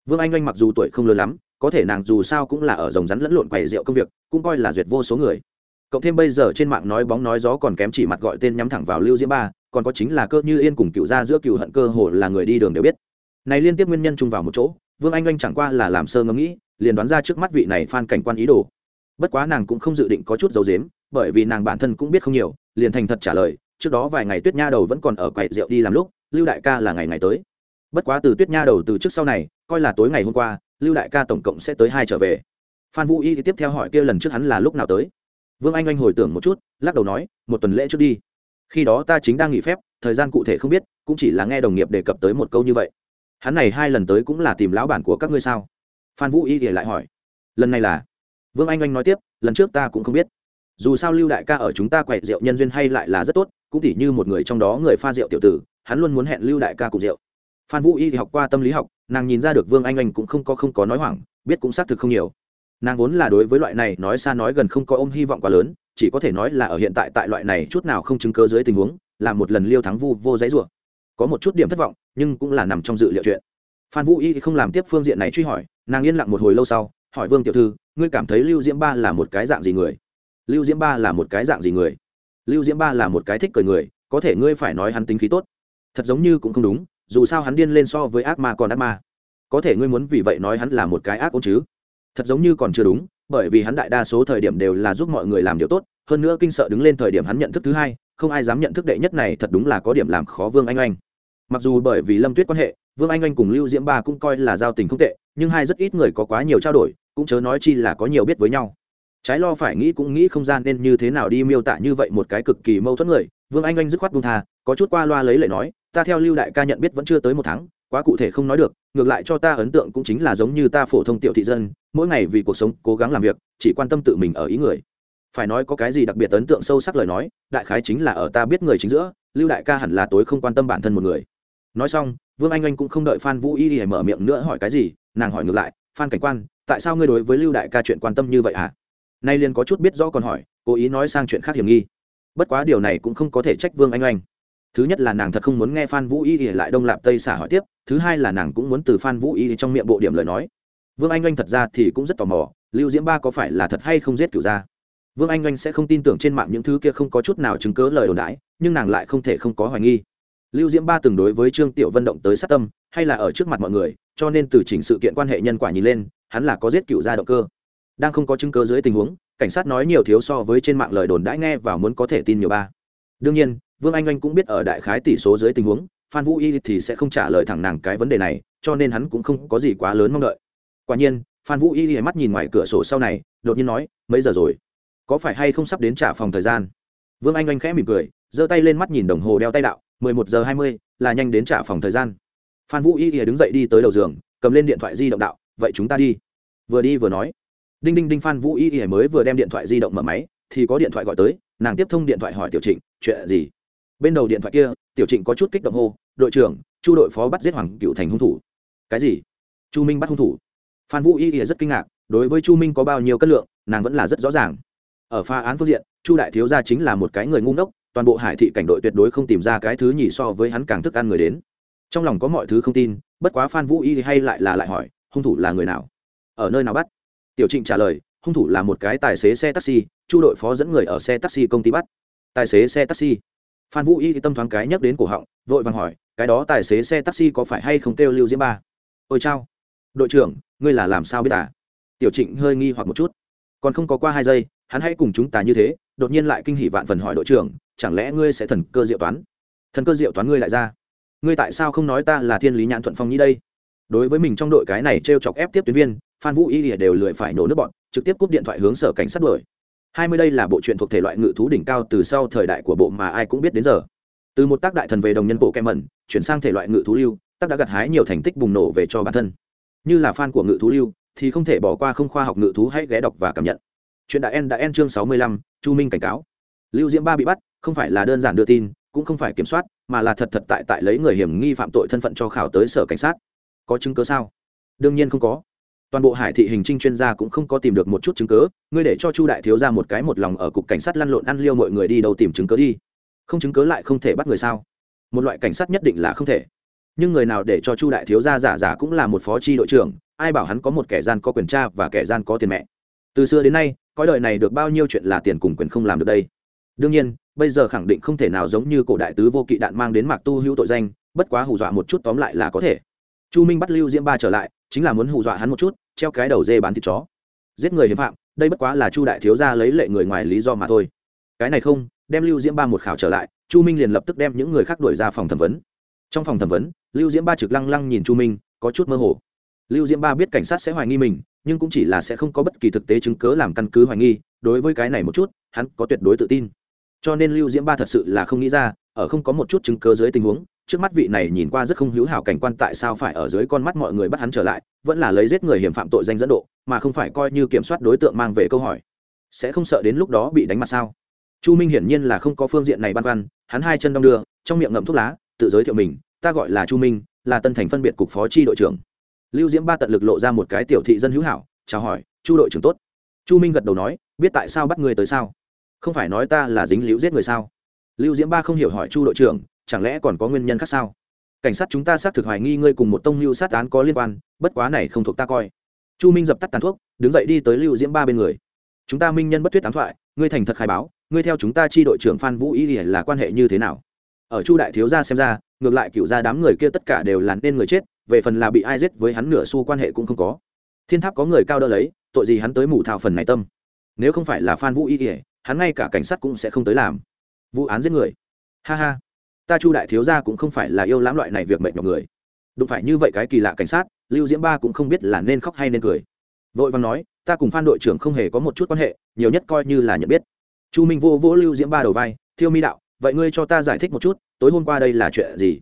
Vương anh anh mặc dù tuổi không lớn lắm, có thể nàng dù sao cũng là ở rồng rắn lẫn lộn quầy rượu công việc, cũng coi là duyệt vô số người. Cộng thêm bây giờ trên mạng nói bóng nói gió còn kém chỉ mặt gọi tên nhắm thẳng vào lưu diễm ba, còn có chính là cơ như yên cùng cựu gia giữa cựu hận cơ hồ là người đi đường đều biết. Này liên tiếp nguyên nhân chung vào một chỗ vương anh anh chẳng qua là làm sơ ngẫm nghĩ, liền đoán ra trước mắt vị này phan cảnh quan ý đồ. Bất quá nàng cũng không dự định có chút dấu dếm, bởi vì nàng bản thân cũng biết không nhiều, liền thành thật trả lời, trước đó vài ngày tuyết nha đầu vẫn còn ở quầy rượu đi làm lúc, lưu đại ca là ngày ngày tới. Bất quá từ tuyết nha đầu từ trước sau này, coi là tối ngày hôm qua, lưu đại ca tổng cộng sẽ tới hai trở về. Phan vũ y thì tiếp theo hỏi kia lần trước hắn là lúc nào tới. Vương anh anh hồi tưởng một chút, lắc đầu nói, một tuần lễ trước đi. Khi đó ta chính đang nghỉ phép, thời gian cụ thể không biết, cũng chỉ là nghe đồng nghiệp đề cập tới một câu như vậy hắn này hai lần tới cũng là tìm lão bản của các ngươi sao? Phan vũ y thì lại hỏi. Lần này là? Vương anh anh nói tiếp, lần trước ta cũng không biết. Dù sao lưu đại ca ở chúng ta quẹt rượu nhân duyên hay lại là rất tốt, cũng tỉ như một người trong đó người pha rượu tiểu tử, hắn luôn muốn hẹn lưu đại ca cùng rượu. Phan vũ y thì học qua tâm lý học, nàng nhìn ra được vương anh anh cũng không có không có nói hoảng, biết cũng xác thực không nhiều. Nàng vốn là đối với loại này nói xa nói gần không có ôm hy vọng quá lớn, chỉ có thể nói là ở hiện tại tại loại này chút nào không chứng cơ dưới tình huống, là một lần liêu thắng vu vô giấy rủa. Có một chút điểm thất vọng nhưng cũng là nằm trong dự liệu chuyện. Phan vũ y không làm tiếp phương diện này truy hỏi, nàng yên lặng một hồi lâu sau, hỏi vương tiểu thư, ngươi cảm thấy lưu diễm ba là một cái dạng gì người? Lưu diễm ba là một cái dạng gì người? Lưu diễm ba là một cái thích cười người, có thể ngươi phải nói hắn tính khí tốt. Thật giống như cũng không đúng, dù sao hắn điên lên so với ác ma còn ác ma. Có thể ngươi muốn vì vậy nói hắn là một cái ác ôn chứ? Thật giống như còn chưa đúng, bởi vì hắn đại đa số thời điểm đều là giúp mọi người làm điều tốt, hơn nữa kinh sợ đứng lên thời điểm hắn nhận thức thứ hai, không ai dám nhận thức đệ nhất này thật đúng là có điểm làm khó vương anh anh mặc dù bởi vì lâm tuyết quan hệ, vương anh anh cùng lưu diễm ba cũng coi là giao tình không tệ, nhưng hai rất ít người có quá nhiều trao đổi, cũng chớ nói chi là có nhiều biết với nhau. Trái lo phải nghĩ cũng nghĩ không gian nên như thế nào đi miêu tả như vậy một cái cực kỳ mâu thuẫn người, vương anh anh dứt khoát buông tha, có chút qua loa lấy lệ nói, ta theo lưu đại ca nhận biết vẫn chưa tới một tháng, quá cụ thể không nói được, ngược lại cho ta ấn tượng cũng chính là giống như ta phổ thông tiểu thị dân, mỗi ngày vì cuộc sống cố gắng làm việc, chỉ quan tâm tự mình ở ý người. Phải nói có cái gì đặc biệt ấn tượng sâu sắc lời nói, đại khái chính là ở ta biết người chính giữa, lưu đại ca hẳn là tối không quan tâm bản thân một người nói xong, vương anh anh cũng không đợi phan vũ y đi mở miệng nữa hỏi cái gì, nàng hỏi ngược lại, phan cảnh quan, tại sao ngươi đối với lưu đại ca chuyện quan tâm như vậy hả? À? nay liền có chút biết rõ còn hỏi, cố ý nói sang chuyện khác hiểm nghi. Bất quá điều này cũng không có thể trách vương anh anh. Thứ nhất là nàng thật không muốn nghe phan vũ y ỉ lại đông lạp tây xả hỏi tiếp, thứ hai là nàng cũng muốn từ phan vũ y trong miệng bộ điểm lời nói. Vương anh anh thật ra thì cũng rất tò mò, lưu diễm ba có phải là thật hay không giết cửu gia? Vương anh anh sẽ không tin tưởng trên mạng những thứ kia không có chút nào chứng cớ lời đồn đãi, nhưng nàng lại không thể không có hoài nghi lưu diễm ba từng đối với trương tiểu vân động tới sát tâm, hay là ở trước mặt mọi người, cho nên từ chỉnh sự kiện quan hệ nhân quả nhìn lên, hắn là có giết cựu gia động cơ. Đang không có chứng cơ dưới tình huống, cảnh sát nói nhiều thiếu so với trên mạng lời đồn đãi nghe và muốn có thể tin nhiều ba. Đương nhiên, vương anh anh cũng biết ở đại khái tỷ số dưới tình huống, phan vũ y thì sẽ không trả lời thẳng nàng cái vấn đề này, cho nên hắn cũng không có gì quá lớn mong đợi. Quả nhiên, phan vũ y mắt nhìn ngoài cửa sổ sau này, đột nhiên nói, mấy giờ rồi? Có phải hay không sắp đến trả phòng thời gian? Vương anh anh khẽ mỉm cười, giơ tay lên mắt nhìn đồng hồ đeo tay đạo mười một giờ hai mươi là nhanh đến trả phòng thời gian. Phan vũ y Y đứng dậy đi tới đầu giường, cầm lên điện thoại di động đạo, vậy chúng ta đi. Vừa đi vừa nói. Đinh đinh đinh phan vũ y y mới vừa đem điện thoại di động mở máy, thì có điện thoại gọi tới, nàng tiếp thông điện thoại hỏi tiểu trịnh, chuyện gì? Bên đầu điện thoại kia, tiểu trịnh có chút kích động hô, đội trưởng, chu đội phó bắt giết hoàng cựu thành hung thủ. Cái gì? Chu minh bắt hung thủ. Phan vũ y Y rất kinh ngạc, đối với chu minh có bao nhiêu cân lượng, nàng vẫn là rất rõ ràng. Ở pha án phương diện, chu đại thiếu gia chính là một cái người ngu ngốc toàn bộ hải thị cảnh đội tuyệt đối không tìm ra cái thứ nhì so với hắn càng thức ăn người đến. Trong lòng có mọi thứ không tin, bất quá phan vũ y hay lại là lại hỏi, hung thủ là người nào? Ở nơi nào bắt? Tiểu trịnh trả lời, hung thủ là một cái tài xế xe taxi, chu đội phó dẫn người ở xe taxi công ty bắt. Tài xế xe taxi? Phan vũ y tâm thoáng cái nhắc đến cổ họng, vội vàng hỏi, cái đó tài xế xe taxi có phải hay không kêu lưu diễm ba? Ôi chao! Đội trưởng, ngươi là làm sao biết à? Tiểu trịnh hơi nghi hoặc một chút. Còn không có qua hai giây, hắn hãy cùng chúng ta như thế đột nhiên lại kinh hỉ vạn phần hỏi đội trưởng, chẳng lẽ ngươi sẽ thần cơ diệu toán? Thần cơ diệu toán ngươi lại ra. Ngươi tại sao không nói ta là thiên lý nhãn thuận phong nhĩ đây? Đối với mình trong đội cái này t r e o chọc ép tiếp tuyến viên, phan vũ y đều lười phải nổ nước bọn, trực tiếp cúp điện thoại hướng sở cảnh sát đuổi. Hai mươi đây là bộ truyện thuộc thể loại ngự thú đỉnh cao từ sau thời đại của bộ mà ai cũng biết đến giờ. Từ một tác đại thần về đồng nhân bộ kem mẩn, chuyển sang thể loại ngự thú lưu, tác đã gặt hái nhiều thành tích bùng nổ về cho bản thân. Như là fan của ngự thú lưu, thì không thể bỏ qua không khoa học ngự thú hãy ghé đọc và cảm nhận chuyện đã en đã en chương sáu mươi lăm, chu minh cảnh cáo. Lưu diễm ba bị bắt, không phải là đơn giản đưa tin, cũng không phải kiểm soát, mà là thật thật tại tại lấy người hiểm nghi phạm tội thân phận cho khảo tới sở cảnh sát. Có chứng cớ sao? Đương nhiên không có. Toàn bộ hải thị hình trinh chuyên gia cũng không có tìm được một chút chứng cớ ngươi để cho chu đại thiếu ra một cái một lòng ở cục cảnh sát lăn lộn ăn liêu mọi người đi đâu tìm chứng cớ đi. Không chứng cớ lại không thể bắt người sao? Một loại cảnh sát nhất định là không thể. Nhưng người nào để cho chu đại thiếu gia giả giả cũng là một phó tri đội trưởng, ai bảo hắn có một kẻ gian có quyền cha và kẻ gian có tiền mẹ. Từ xưa đến nay coi đời này được bao nhiêu chuyện là tiền cùng quyền không làm được đây. Đương nhiên, bây giờ khẳng định không thể nào giống như cổ đại tứ vô kỵ đạn mang đến mạc tu hữu tội danh, bất quá hù dọa một chút tóm lại là có thể. Chu minh bắt lưu diễm ba trở lại, chính là muốn hù dọa hắn một chút, treo cái đầu dê bán thịt chó. Giết người hiếm phạm, đây bất quá là chu đại thiếu gia lấy lệ người ngoài lý do mà thôi. Cái này không, đem lưu diễm ba một khảo trở lại, chu minh liền lập tức đem những người khác đuổi ra phòng thẩm vấn. Trong phòng thẩm vấn, lưu diễm ba trực lăng lăng nhìn chu minh, có chút mơ hồ. Lưu diễm ba biết cảnh sát sẽ hoài nghi mình nhưng cũng chỉ là sẽ không có bất kỳ thực tế chứng cớ làm căn cứ hoài nghi, đối với cái này một chút, hắn có tuyệt đối tự tin. Cho nên lưu diễm ba thật sự là không nghĩ ra, ở không có một chút chứng cớ dưới tình huống, trước mắt vị này nhìn qua rất không hữu hảo cảnh quan tại sao phải ở dưới con mắt mọi người bắt hắn trở lại, vẫn là lấy giết người hiểm phạm tội danh dẫn độ, mà không phải coi như kiểm soát đối tượng mang về câu hỏi. Sẽ không sợ đến lúc đó bị đánh mặt sao? Chu minh hiển nhiên là không có phương diện này băn khoăn, hắn hai chân đong đưa, trong miệng ngậm thuốc lá, tự giới thiệu mình, ta gọi là chu minh, là tân thành phân biệt cục phó tri đội trưởng lưu diễm ba tận lực lộ ra một cái tiểu thị dân hữu hảo, chào hỏi, chu đội trưởng tốt. Chu minh gật đầu nói, biết tại sao bắt người tới sao? Không phải nói ta là dính líu giết người sao? Lưu diễm ba không hiểu hỏi chu đội trưởng, chẳng lẽ còn có nguyên nhân khác sao? Cảnh sát chúng ta xác thực hoài nghi ngươi cùng một tông lưu sát án có liên quan, bất quá này không thuộc ta coi. Chu minh dập tắt tàn thuốc, đứng dậy đi tới lưu diễm ba bên người. Chúng ta minh nhân bất thuyết tán thoại, ngươi thành thật khai báo, ngươi theo chúng ta chi đội trưởng phan vũ y là quan hệ như thế nào? Ở chu đại thiếu gia xem ra, ngược lại cựu gia đám người kia tất cả đều là nên người chết về phần là bị ai giết với hắn nửa xu quan hệ cũng không có. Thiên tháp có người cao đỡ lấy, tội gì hắn tới mù thảo phần này tâm. Nếu không phải là phan vũ y ỉa hắn ngay cả cảnh sát cũng sẽ không tới làm. Vụ án giết người. Ha ha. Ta chu đại thiếu gia cũng không phải là yêu lãm loại này việc mệnh nhọc người. Đụng phải như vậy cái kỳ lạ cảnh sát, lưu diễm ba cũng không biết là nên khóc hay nên cười. Vội vàng nói, ta cùng phan đội trưởng không hề có một chút quan hệ, nhiều nhất coi như là nhận biết. Chu minh vô vỗ lưu diễm ba đầu vai, thiêu mi đạo, vậy ngươi cho ta giải thích một chút, tối hôm qua đây là chuyện gì?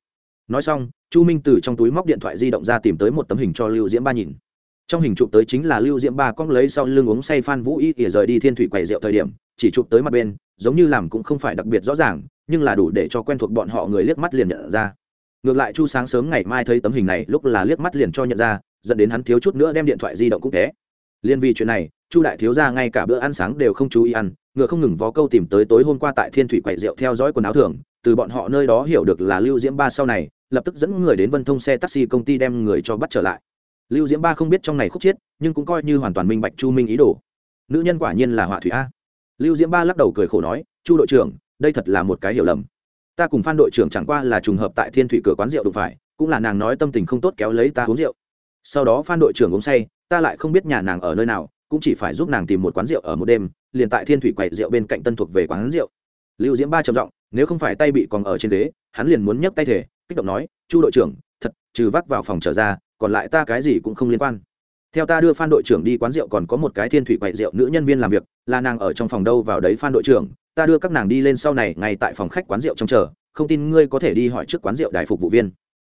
Nói xong chu minh từ trong túi móc điện thoại di động ra tìm tới một tấm hình cho lưu diễm ba nhìn. Trong hình chụp tới chính là lưu diễm ba cong lấy sau lưng uống say phan vũ y ỉa rời đi thiên thủy quầy rượu thời điểm, chỉ chụp tới mặt bên, giống như làm cũng không phải đặc biệt rõ ràng, nhưng là đủ để cho quen thuộc bọn họ người liếc mắt liền nhận ra. Ngược lại chu sáng sớm ngày mai thấy tấm hình này, lúc là liếc mắt liền cho nhận ra, dẫn đến hắn thiếu chút nữa đem điện thoại di động cũng té. Liên vì chuyện này, chu đại thiếu ra ngay cả bữa ăn sáng đều không chú ý ăn, ngựa không ngừng vó câu tìm tới tối hôm qua tại thiên thủy quầy rượu theo dõi quần áo thường từ bọn họ nơi đó hiểu được là lưu diễm ba sau này, lập tức dẫn người đến vân thông xe taxi công ty đem người cho bắt trở lại. Lưu diễm ba không biết trong này khúc chiết nhưng cũng coi như hoàn toàn minh bạch chu minh ý đồ. Nữ nhân quả nhiên là họa thủy a. Lưu diễm ba lắc đầu cười khổ nói, chu đội trưởng, đây thật là một cái hiểu lầm. Ta cùng phan đội trưởng chẳng qua là trùng hợp tại thiên thủy cửa quán rượu đụng phải, cũng là nàng nói tâm tình không tốt kéo lấy ta uống rượu. Sau đó phan đội trưởng uống say, ta lại không biết nhà nàng ở nơi nào, cũng chỉ phải giúp nàng tìm một quán rượu ở một đêm, liền tại thiên thủy quậy rượu bên cạnh tân thuộc về quán rượu. Lưu diễm ba trầm giọng nếu không phải tay bị còn ở trên ghế, hắn liền muốn nhấc tay thể, kích động nói, chu đội trưởng, thật, trừ vác vào phòng trở ra, còn lại ta cái gì cũng không liên quan. Theo ta đưa phan đội trưởng đi quán rượu còn có một cái thiên thủy quậy rượu nữ nhân viên làm việc, là nàng ở trong phòng đâu vào đấy phan đội trưởng, ta đưa các nàng đi lên sau này ngay tại phòng khách quán rượu trong chờ, không tin ngươi có thể đi hỏi trước quán rượu đại phục vụ viên.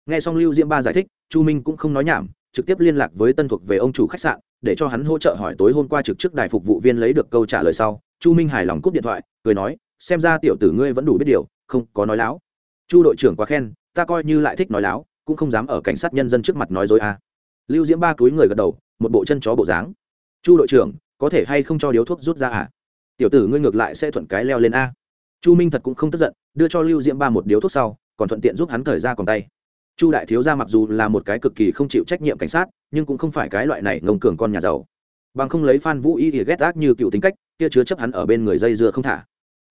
Nghe xong lưu diễm ba giải thích, chu minh cũng không nói nhảm, trực tiếp liên lạc với tân thuộc về ông chủ khách sạn, để cho hắn hỗ trợ hỏi tối hôm qua trực trước đài phục vụ viên lấy được câu trả lời sau. Chu minh hài lòng cúp điện thoại, cười nói xem ra tiểu tử ngươi vẫn đủ biết điều, không có nói láo. Chu đội trưởng quá khen, ta coi như lại thích nói láo, cũng không dám ở cảnh sát nhân dân trước mặt nói dối à. lưu diễm ba túi người gật đầu, một bộ chân chó bộ dáng. Chu đội trưởng, có thể hay không cho điếu thuốc rút ra à? Tiểu tử ngươi ngược lại sẽ thuận cái leo lên a. Chu minh thật cũng không tức giận, đưa cho lưu diễm ba một điếu thuốc sau, còn thuận tiện giúp hắn thời ra còn tay. Chu đại thiếu gia mặc dù là một cái cực kỳ không chịu trách nhiệm cảnh sát, nhưng cũng không phải cái loại này ngông cường con nhà giàu. Bằng không lấy phan vũ y thì ghét ác như cựu tính cách, kia chứa chấp hắn ở bên người dây dưa không thả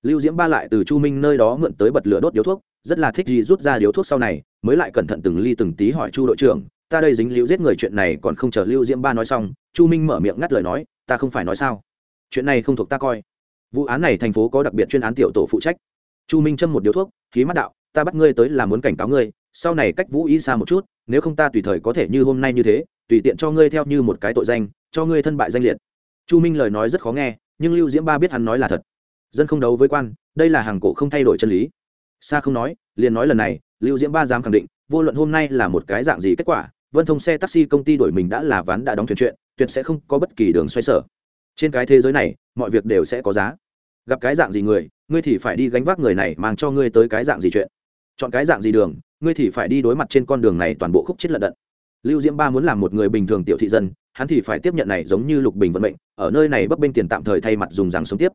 lưu diễm ba lại từ chu minh nơi đó mượn tới bật lửa đốt điếu thuốc, rất là thích gì rút ra điếu thuốc sau này, mới lại cẩn thận từng ly từng tí hỏi chu đội trưởng, ta đây dính liễu giết người chuyện này còn không chờ lưu diễm ba nói xong, chu minh mở miệng ngắt lời nói, ta không phải nói sao? Chuyện này không thuộc ta coi. Vụ án này thành phố có đặc biệt chuyên án tiểu tổ phụ trách. Chu minh châm một điếu thuốc, khí mắt đạo, ta bắt ngươi tới là muốn cảnh cáo ngươi, sau này cách vũ y xa một chút, nếu không ta tùy thời có thể như hôm nay như thế, tùy tiện cho ngươi theo như một cái tội danh, cho ngươi thân bại danh liệt. Chu minh lời nói rất khó nghe, nhưng lưu diễm ba biết hắn nói là thật dân không đấu với quan, đây là hàng cổ không thay đổi chân lý. Xa không nói, liền nói lần này, lưu diễm ba dám khẳng định, vô luận hôm nay là một cái dạng gì kết quả, vân thông xe taxi công ty đổi mình đã là ván đã đóng thuyền chuyện, tuyệt sẽ không có bất kỳ đường xoay sở. Trên cái thế giới này, mọi việc đều sẽ có giá. Gặp cái dạng gì người, ngươi thì phải đi gánh vác người này mang cho ngươi tới cái dạng gì chuyện. Chọn cái dạng gì đường, ngươi thì phải đi đối mặt trên con đường này toàn bộ khúc chết lận đận. Lưu diễm ba muốn làm một người bình thường tiểu thị dân, hắn thì phải tiếp nhận này giống như lục bình vận mệnh, ở nơi này bấp bênh tiền tạm thời thay mặt dùng rằng sống tiếp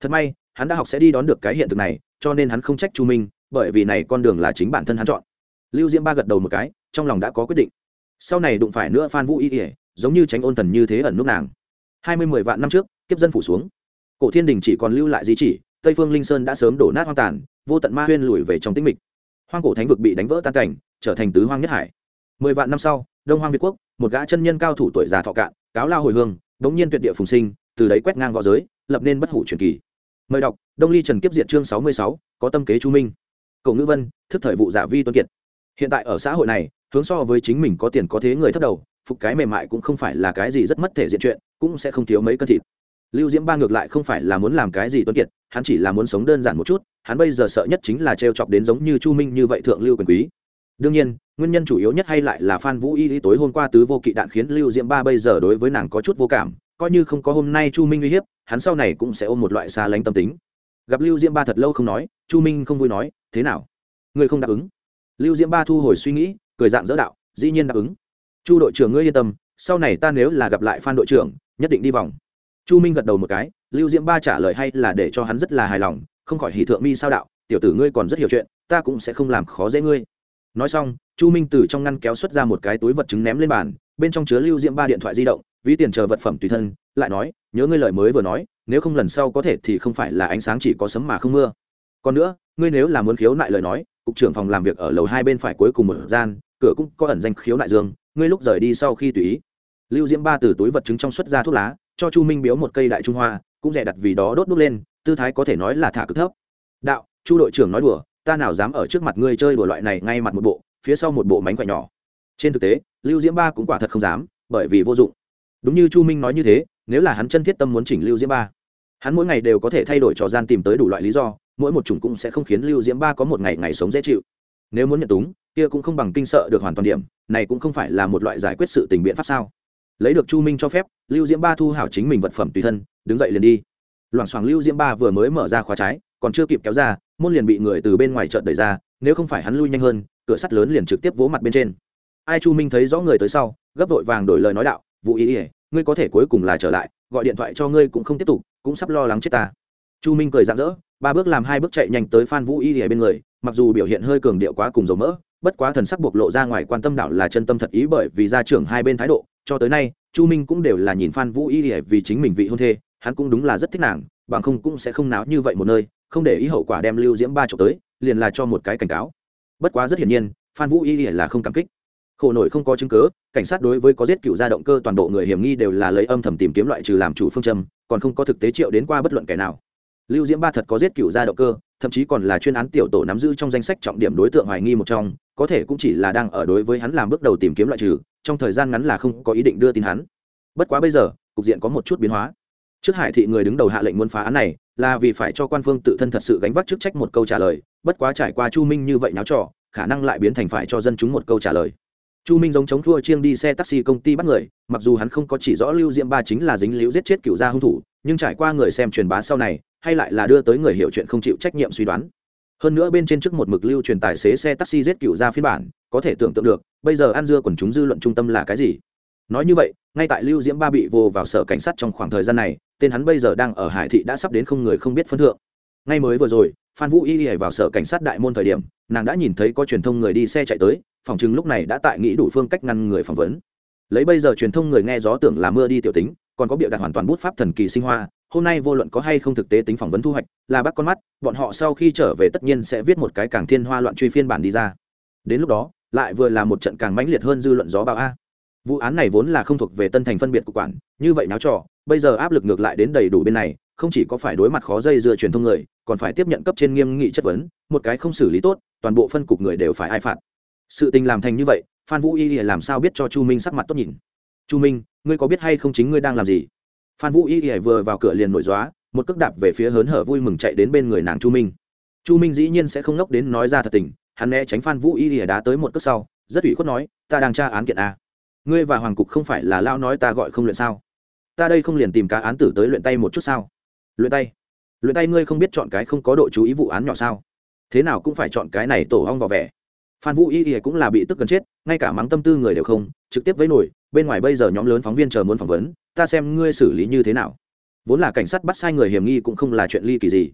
thật may, hắn đã học sẽ đi đón được cái hiện thực này, cho nên hắn không trách chu minh, bởi vì này con đường là chính bản thân hắn chọn. Lưu diễm ba gật đầu một cái, trong lòng đã có quyết định. Sau này đụng phải nữa phan vũ y ỉa giống như tránh ôn thần như thế ẩn nút nàng. Hai mươi mười vạn năm trước, kiếp dân phủ xuống. Cổ thiên đình chỉ còn lưu lại di chỉ, tây phương linh sơn đã sớm đổ nát hoang tàn, vô tận ma huyên lùi về trong tĩnh mịch. Hoang cổ thánh vực bị đánh vỡ tan cảnh, trở thành tứ hoang nhất hải. Mười vạn năm sau, đông hoang việt quốc, một gã chân nhân cao thủ tuổi già thọ cạn, cáo lao hồi hương, đống nhiên tuyệt địa phùng sinh, từ đấy quét ngang v õ giới lập nên bất hủ truyền kỳ. Mời đọc, đông ly trần kiếp diện chương sáu mươi sáu, có tâm kế chu minh. Cổ ngữ vân, thức thời vụ giả vi tuân kiệt. Hiện tại ở xã hội này, hướng so với chính mình có tiền có thế người thấp đầu, phục cái mềm mại cũng không phải là cái gì rất mất thể diện chuyện, cũng sẽ không thiếu mấy cân thịt. Lưu diễm ba ngược lại không phải là muốn làm cái gì tuân kiệt, hắn chỉ là muốn sống đơn giản một chút, hắn bây giờ sợ nhất chính là t chọc đến giống như chu minh như vậy thượng lưu quyền quý. Đương nhiên, nguyên nhân chủ yếu nhất hay lại là phan vũ y lý tối hôm qua tứ vô kỵ đạn khiến lưu diễm ba bây giờ đối với nàng có chút vô cảm coi như không có hôm nay chu minh uy hiếp, hắn sau này cũng sẽ ôm một loại xa lánh tâm tính. Gặp lưu diễm ba thật lâu không nói, chu minh không vui nói, thế nào? Ngươi không đáp ứng? Lưu diễm ba thu hồi suy nghĩ, cười dạng dỡ đạo, dĩ nhiên đáp ứng. Chu đội trưởng ngươi yên tâm, sau này ta nếu là gặp lại phan đội trưởng, nhất định đi vòng. Chu minh gật đầu một cái, lưu diễm ba trả lời hay là để cho hắn rất là hài lòng, không khỏi hỷ thượng mi sao đạo, tiểu tử ngươi còn rất hiểu chuyện, ta cũng sẽ không làm khó dễ ngươi. Nói xong, chu minh từ trong ngăn kéo xuất ra một cái túi vật chứng ném lên bàn, bên trong chứa lưu diễm ba điện thoại di động ví tiền chờ vật phẩm tùy thân, lại nói, nhớ ngươi lời mới vừa nói, nếu không lần sau có thể thì không phải là ánh sáng chỉ có sấm mà không mưa. Còn nữa, ngươi nếu là muốn khiếu nại lời nói, cục trưởng phòng làm việc ở lầu hai bên phải cuối cùng một gian, cửa cũng có ẩn danh khiếu nại dương, ngươi lúc rời đi sau khi tùy ý. Lưu diễm ba từ túi vật chứng trong xuất ra thuốc lá, cho chu minh biếu một cây đại trung hoa, cũng rẻ đặt vì đó đốt đốt lên, tư thái có thể nói là thả cực thấp. Đạo, chu đội trưởng nói đùa, ta nào dám ở trước mặt ngươi chơi đùa loại này ngay mặt một bộ, phía sau một bộ mánh khỏe nhỏ. Trên thực tế, lưu diễm ba cũng quả thật không dám, bởi vì vô dụng đúng như chu minh nói như thế, nếu là hắn chân thiết tâm muốn chỉnh lưu diễm ba, hắn mỗi ngày đều có thể thay đổi trò gian tìm tới đủ loại lý do, mỗi một chủng cũng sẽ không khiến lưu diễm ba có một ngày ngày sống dễ chịu. Nếu muốn nhận túng, kia cũng không bằng kinh sợ được hoàn toàn điểm, này cũng không phải là một loại giải quyết sự tình biện pháp sao? Lấy được chu minh cho phép, lưu diễm ba thu hảo chính mình vật phẩm tùy thân, đứng dậy liền đi. Loảng xoảng lưu diễm ba vừa mới mở ra khóa trái, còn chưa kịp kéo ra, môn liền bị người từ bên ngoài trợn đẩy ra, nếu không phải hắn lui nhanh hơn, cửa sắt lớn liền trực tiếp vỗ mặt bên trên. Ai chu minh thấy rõ người tới sau, gấp vội vàng đổi lời nói đạo vũ ý ỉa ngươi có thể cuối cùng là trở lại, gọi điện thoại cho ngươi cũng không tiếp tục, cũng sắp lo lắng chết ta. Chu minh cười rạng rỡ, ba bước làm hai bước chạy nhanh tới phan vũ y ỉa bên người, mặc dù biểu hiện hơi cường điệu quá cùng dầu mỡ, bất quá thần sắc bộc lộ ra ngoài quan tâm đạo là chân tâm thật ý bởi vì gia trưởng hai bên thái độ, cho tới nay, chu minh cũng đều là nhìn phan vũ y ỉa vì chính mình vị hôn thê, hắn cũng đúng là rất thích nàng, bằng không cũng sẽ không náo như vậy một nơi, không để ý hậu quả đem lưu diễm ba trộm tới, liền là cho một cái cảnh cáo. Bất quá rất hiển nhiên, phan vũ y là không cảm kích khổ nổi không có chứng cứ, cảnh sát đối với có giết cựu gia động cơ toàn bộ người hiểm nghi đều là lấy âm thầm tìm kiếm loại trừ làm chủ phương châm, còn không có thực tế triệu đến qua bất luận kẻ nào. Lưu diễm ba thật có giết cựu gia động cơ, thậm chí còn là chuyên án tiểu tổ nắm giữ trong danh sách trọng điểm đối tượng hoài nghi một trong, có thể cũng chỉ là đang ở đối với hắn làm bước đầu tìm kiếm loại trừ, trong thời gian ngắn là không có ý định đưa tin hắn. Bất quá bây giờ, cục diện có một chút biến hóa. Trước hải thị người đứng đầu hạ lệnh muốn phá án này, là vì phải cho quan phương tự thân thật sự gánh vác chức trách một câu trả lời, bất quá trải qua chu minh như vậy náo trò, khả năng lại biến thành phải cho dân chúng một câu trả lời chu minh giống chống thua chiêng đi xe taxi công ty bắt người, mặc dù hắn không có chỉ rõ lưu diễm ba chính là dính liễu giết chết cựu gia hung thủ, nhưng trải qua người xem truyền bá sau này, hay lại là đưa tới người hiểu chuyện không chịu trách nhiệm suy đoán. Hơn nữa bên trên trước một mực lưu truyền tài xế xe taxi giết cựu gia phiên bản, có thể tưởng tượng được, bây giờ ăn dưa quần chúng dư luận trung tâm là cái gì? Nói như vậy, ngay tại lưu diễm ba bị vô vào sở cảnh sát trong khoảng thời gian này, tên hắn bây giờ đang ở hải thị đã sắp đến không người không biết phân thượng. Ngay mới vừa rồi, phan vũ y đi vào sở cảnh sát đại môn thời điểm, nàng đã nhìn thấy có truyền thông người đi xe chạy tới phòng chứng lúc này đã tại nghĩ đủ phương cách ngăn người phỏng vấn. Lấy bây giờ truyền thông người nghe gió tưởng là mưa đi tiểu tính, còn có biểu đạt hoàn toàn bút pháp thần kỳ sinh hoa, hôm nay vô luận có hay không thực tế tính phỏng vấn thu hoạch, là bắt con mắt, bọn họ sau khi trở về tất nhiên sẽ viết một cái càng thiên hoa loạn truy phiên bản đi ra. Đến lúc đó, lại vừa là một trận càng mãnh liệt hơn dư luận gió bão a. Vụ án này vốn là không thuộc về tân thành phân biệt của quản, như vậy náo trò, bây giờ áp lực ngược lại đến đầy đủ bên này, không chỉ có phải đối mặt khó dây dưa truyền thông người, còn phải tiếp nhận cấp trên nghiêm nghị chất vấn, một cái không xử lý tốt, toàn bộ phân cục người đều phải ai phạt sự tình làm thành như vậy, phan vũ y làm sao biết cho chu minh sắc mặt tốt nhìn? Chu minh, ngươi có biết hay không chính ngươi đang làm gì? Phan vũ y vừa vào cửa liền nổi dóa một cước đạp về phía hớn hở vui mừng chạy đến bên người nàng chu minh. Chu minh dĩ nhiên sẽ không ngốc đến nói ra thật tình, hắn né tránh phan vũ y đá tới một cước sau, rất ủy khuất nói, ta đang tra án kiện a. Ngươi và hoàng cục không phải là lao nói ta gọi không luyện sao? Ta đây không liền tìm cá án tử tới luyện tay một chút sao? Luyện tay? Luyện tay ngươi không biết chọn cái không có độ chú ý vụ án nhỏ sao? Thế nào cũng phải chọn cái này tổ hong vào vẻ phan vũ y y cũng là bị tức gần chết, ngay cả mắng tâm tư người đều không, trực tiếp với nổi, bên ngoài bây giờ nhóm lớn phóng viên chờ muốn phỏng vấn, ta xem ngươi xử lý như thế nào. Vốn là cảnh sát bắt sai người hiểm nghi cũng không là chuyện ly kỳ gì.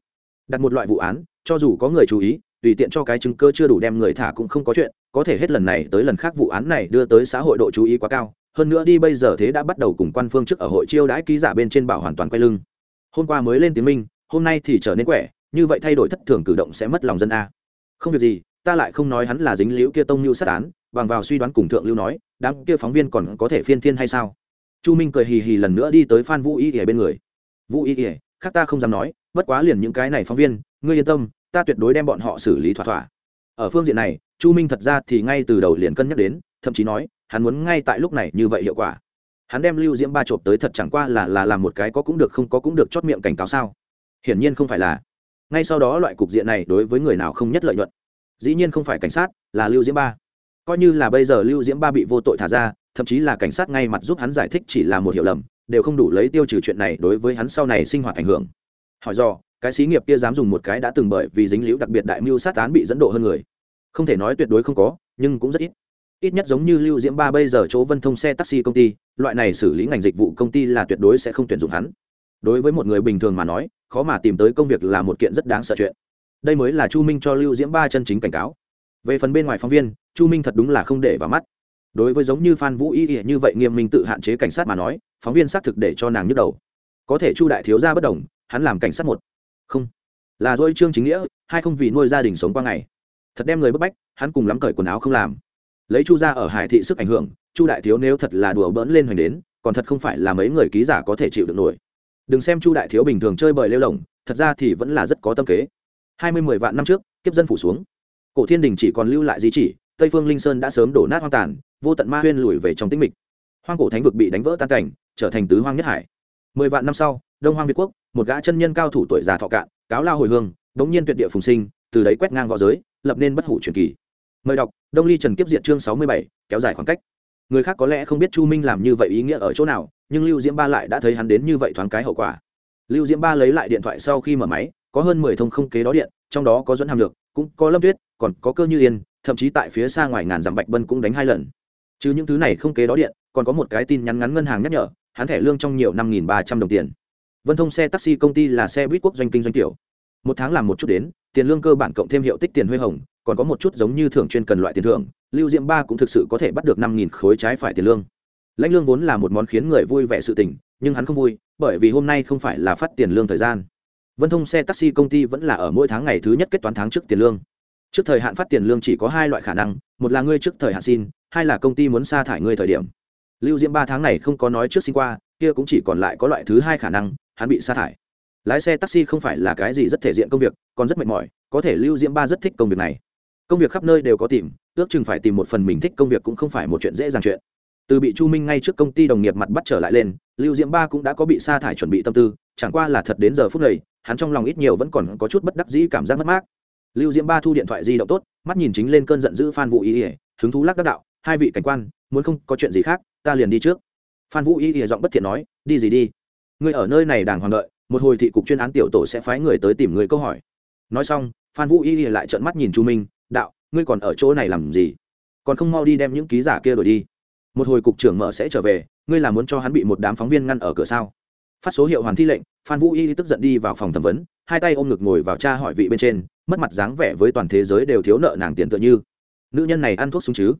Đặt một loại vụ án, cho dù có người chú ý, tùy tiện cho cái chứng cơ chưa đủ đem người thả cũng không có chuyện, có thể hết lần này tới lần khác vụ án này đưa tới xã hội độ chú ý quá cao, hơn nữa đi bây giờ thế đã bắt đầu cùng quan phương chức ở hội chiêu đãi ký giả bên trên bảo hoàn toàn quay lưng. Hôm qua mới lên tiếng minh, hôm nay thì trở nên quẻ, như vậy thay đổi thất thường cử động sẽ mất lòng dân a. Không việc gì ta lại không nói hắn là dính liễu kia tông lưu sát án, bằng vào suy đoán cùng thượng lưu nói, đám kia phóng viên còn có thể phiên thiên hay sao? Chu minh cười hì hì lần nữa đi tới phan vũ y ỉa bên người. Vũ y ỉa khác ta không dám nói, bất quá liền những cái này phóng viên, ngươi yên tâm, ta tuyệt đối đem bọn họ xử lý thỏa thỏa. Ở phương diện này, chu minh thật ra thì ngay từ đầu liền cân nhắc đến, thậm chí nói, hắn muốn ngay tại lúc này như vậy hiệu quả. Hắn đem lưu diễm ba chộp tới thật chẳng qua là là làm một cái có cũng được không có cũng được chót miệng cảnh cáo sao? Hiển nhiên không phải là. Ngay sau đó loại cục diện này đối với người nào không nhất lợi nhuận dĩ nhiên không phải cảnh sát, là lưu diễm ba. Coi như là bây giờ lưu diễm ba bị vô tội thả ra, thậm chí là cảnh sát ngay mặt giúp hắn giải thích chỉ là một hiểu lầm, đều không đủ lấy tiêu trừ chuyện này đối với hắn sau này sinh hoạt ảnh hưởng. Hỏi do, cái xí nghiệp kia dám dùng một cái đã từng bởi vì dính líu đặc biệt đại mưu sát án bị dẫn độ hơn người. Không thể nói tuyệt đối không có, nhưng cũng rất ít. Ít nhất giống như lưu diễm ba bây giờ chỗ vân thông xe taxi công ty, loại này xử lý ngành dịch vụ công ty là tuyệt đối sẽ không tuyển dụng hắn. Đối với một người bình thường mà nói, khó mà tìm tới công việc là một kiện rất đáng sợ chuyện đây mới là chu minh cho lưu diễm ba chân chính cảnh cáo. Về phần bên ngoài phóng viên, chu minh thật đúng là không để vào mắt. Đối với giống như phan vũ y như vậy nghiêm minh tự hạn chế cảnh sát mà nói, phóng viên xác thực để cho nàng nhức đầu. Có thể chu đại thiếu gia bất đồng, hắn làm cảnh sát một. Không. Là dôi trương chính nghĩa, hay không vì nuôi gia đình sống qua ngày. Thật đem người bức bách, hắn cùng lắm cởi quần áo không làm. Lấy chu ra ở hải thị sức ảnh hưởng, chu đại thiếu nếu thật là đùa bỡn lên hoành đến, còn thật không phải là mấy người ký giả có thể chịu được nổi. Đừng xem chu đại thiếu bình thường chơi bời lêu lỏng, thật ra thì vẫn là rất có tâm kế hai mươi mười vạn năm trước, kiếp dân phủ xuống. Cổ thiên đình chỉ còn lưu lại di chỉ, tây phương linh sơn đã sớm đổ nát hoang tàn, vô tận ma huyên lùi về trong tĩnh mịch. Hoang cổ thánh vực bị đánh vỡ tan cảnh, trở thành tứ hoang nhất hải. Mười vạn năm sau, đông hoang việt quốc, một gã chân nhân cao thủ tuổi già thọ cạn, cáo lao hồi hương, đống nhiên tuyệt địa phùng sinh, từ đấy quét ngang v õ giới, lập nên bất hủ truyền kỳ. Mời đọc, đông ly trần kiếp diện chương sáu mươi bảy, kéo dài khoảng cách. Người khác có lẽ không biết chu minh làm như vậy ý nghĩa ở chỗ nào, nhưng lưu diễm ba lại đã thấy hắn đến như vậy thoáng cái hậu quả. Lưu diễm ba lấy lại điện thoại sau khi mở máy có hơn mười thông không kế đó điện, trong đó có dẫn hàm lược, cũng có lâm tuyết, còn có cơ như yên, thậm chí tại phía xa ngoài ngàn dặm bạch bân cũng đánh hai lần. Chứ những thứ này không kế đó điện, còn có một cái tin nhắn ngắn ngân hàng nhắc nhở, hắn thẻ lương trong nhiều năm nghìn ba trăm đồng tiền. Vân thông xe taxi công ty là xe buýt quốc doanh kinh doanh tiểu. Một tháng làm một chút đến, tiền lương cơ bản cộng thêm hiệu tích tiền huê hồng, còn có một chút giống như thưởng chuyên cần loại tiền thưởng, lưu diệm ba cũng thực sự có thể bắt được năm nghìn khối trái phải tiền lương. Lãnh lương vốn là một món khiến người vui vẻ sự tình, nhưng hắn không vui, bởi vì hôm nay không phải là phát tiền lương thời gian vân thông xe taxi công ty vẫn là ở mỗi tháng ngày thứ nhất kết toán tháng trước tiền lương. Trước thời hạn phát tiền lương chỉ có hai loại khả năng, một là ngươi trước thời hạn xin, hai là công ty muốn sa thải ngươi thời điểm. Lưu diễm ba tháng này không có nói trước xin qua, kia cũng chỉ còn lại có loại thứ hai khả năng, hắn bị sa thải. Lái xe taxi không phải là cái gì rất thể diện công việc, còn rất mệt mỏi, có thể lưu diễm ba rất thích công việc này. Công việc khắp nơi đều có tìm, ước chừng phải tìm một phần mình thích công việc cũng không phải một chuyện dễ dàng chuyện. Từ bị chu minh ngay trước công ty đồng nghiệp mặt bắt trở lại lên, lưu diễm ba cũng đã có bị sa thải chuẩn bị tâm tư, chẳng qua là thật đến giờ phút này hắn trong lòng ít nhiều vẫn còn có chút bất đắc dĩ cảm giác mất mát. Lưu diễm ba thu điện thoại di động tốt, mắt nhìn chính lên cơn giận dữ phan vũ ý ỉa hứng thú lắc đắc đạo, hai vị cảnh quan, muốn không có chuyện gì khác, ta liền đi trước. Phan vũ ý ỉa giọng bất thiện nói, đi gì đi? Ngươi ở nơi này đàng hoàng đợi, một hồi thị cục chuyên án tiểu tổ sẽ phái người tới tìm người câu hỏi. Nói xong, phan vũ y lại trợn mắt nhìn chu minh, đạo, ngươi còn ở chỗ này làm gì? Còn không mau đi đem những ký giả kia đổi đi. Một hồi cục trưởng mở sẽ trở về, ngươi là muốn cho hắn bị một đám phóng viên ngăn ở cửa sao? Phát số hiệu hoàn thi lệnh, phan vũ y tức giận đi vào phòng thẩm vấn, hai tay ôm ngực ngồi vào cha hỏi vị bên trên, mất mặt dáng vẻ với toàn thế giới đều thiếu nợ nàng tiền tựa như. Nữ nhân này ăn thuốc súng chứ?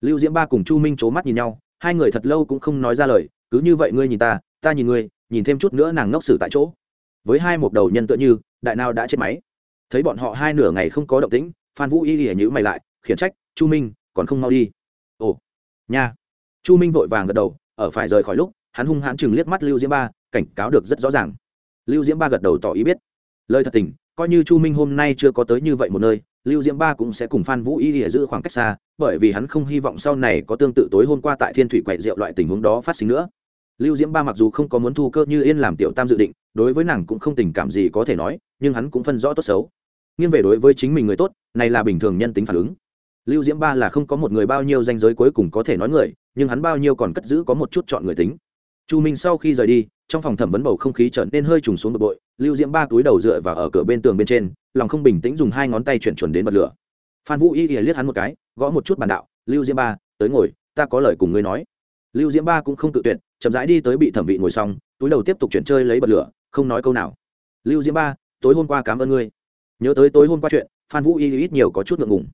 Lưu diễm ba cùng chu minh c h ố mắt nhìn nhau, hai người thật lâu cũng không nói ra lời, cứ như vậy ngươi nhìn ta ta nhìn ngươi, nhìn thêm chút nữa nàng ngốc xử tại chỗ. Với hai một đầu nhân tựa như, đại nào đã chết máy. Thấy bọn họ hai nửa ngày không có động tĩnh, phan vũ y hỉa nhữ mày lại, khiển trách, chu minh, còn không mau đi. Ồ, nha. Chu minh vội vàng gật đầu, ở phải rời khỏi lúc hắn hung hãn chừng liếc mắt lưu diễm ba, cảnh cáo được rất rõ ràng. Lưu diễm ba gật đầu tỏ ý biết. Lời thật tình, coi như chu minh hôm nay chưa có tới như vậy một nơi, lưu diễm ba cũng sẽ cùng phan vũ y ỉa giữ khoảng cách xa, bởi vì hắn không hy vọng sau này có tương tự tối hôm qua tại thiên thủy quậy rượu loại tình huống đó phát sinh nữa. Lưu diễm ba mặc dù không có muốn thu cơ như yên làm tiểu tam dự định, đối với nàng cũng không tình cảm gì có thể nói, nhưng hắn cũng phân rõ tốt xấu. Nghiêng về đối với chính mình người tốt, này là bình thường nhân tính phản ứng. Lưu diễm ba là không có một người bao nhiêu danh giới cuối cùng có thể nói người, nhưng hắn bao nhiêu còn cất giữ có một chút chọn người tính chu minh sau khi rời đi, trong phòng thẩm vấn bầu không khí trở nên hơi trùng xuống bực bội, lưu diễm ba túi đầu dựa vào ở cửa bên tường bên trên, lòng không bình tĩnh dùng hai ngón tay chuyển chuẩn đến bật lửa. Phan vũ y ỉa liếc hắn một cái, gõ một chút bàn đạo, lưu diễm ba, tới ngồi, ta có lời cùng ngươi nói. Lưu diễm ba cũng không tự tuyệt, chậm rãi đi tới bị thẩm vị ngồi xong, túi đầu tiếp tục chuyển chơi lấy bật lửa, không nói câu nào. Lưu diễm ba, tối hôm qua cảm ơn ngươi. Nhớ tới tối hôm qua chuyện, phan vũ y ít nhiều có chút ngượng ngùng.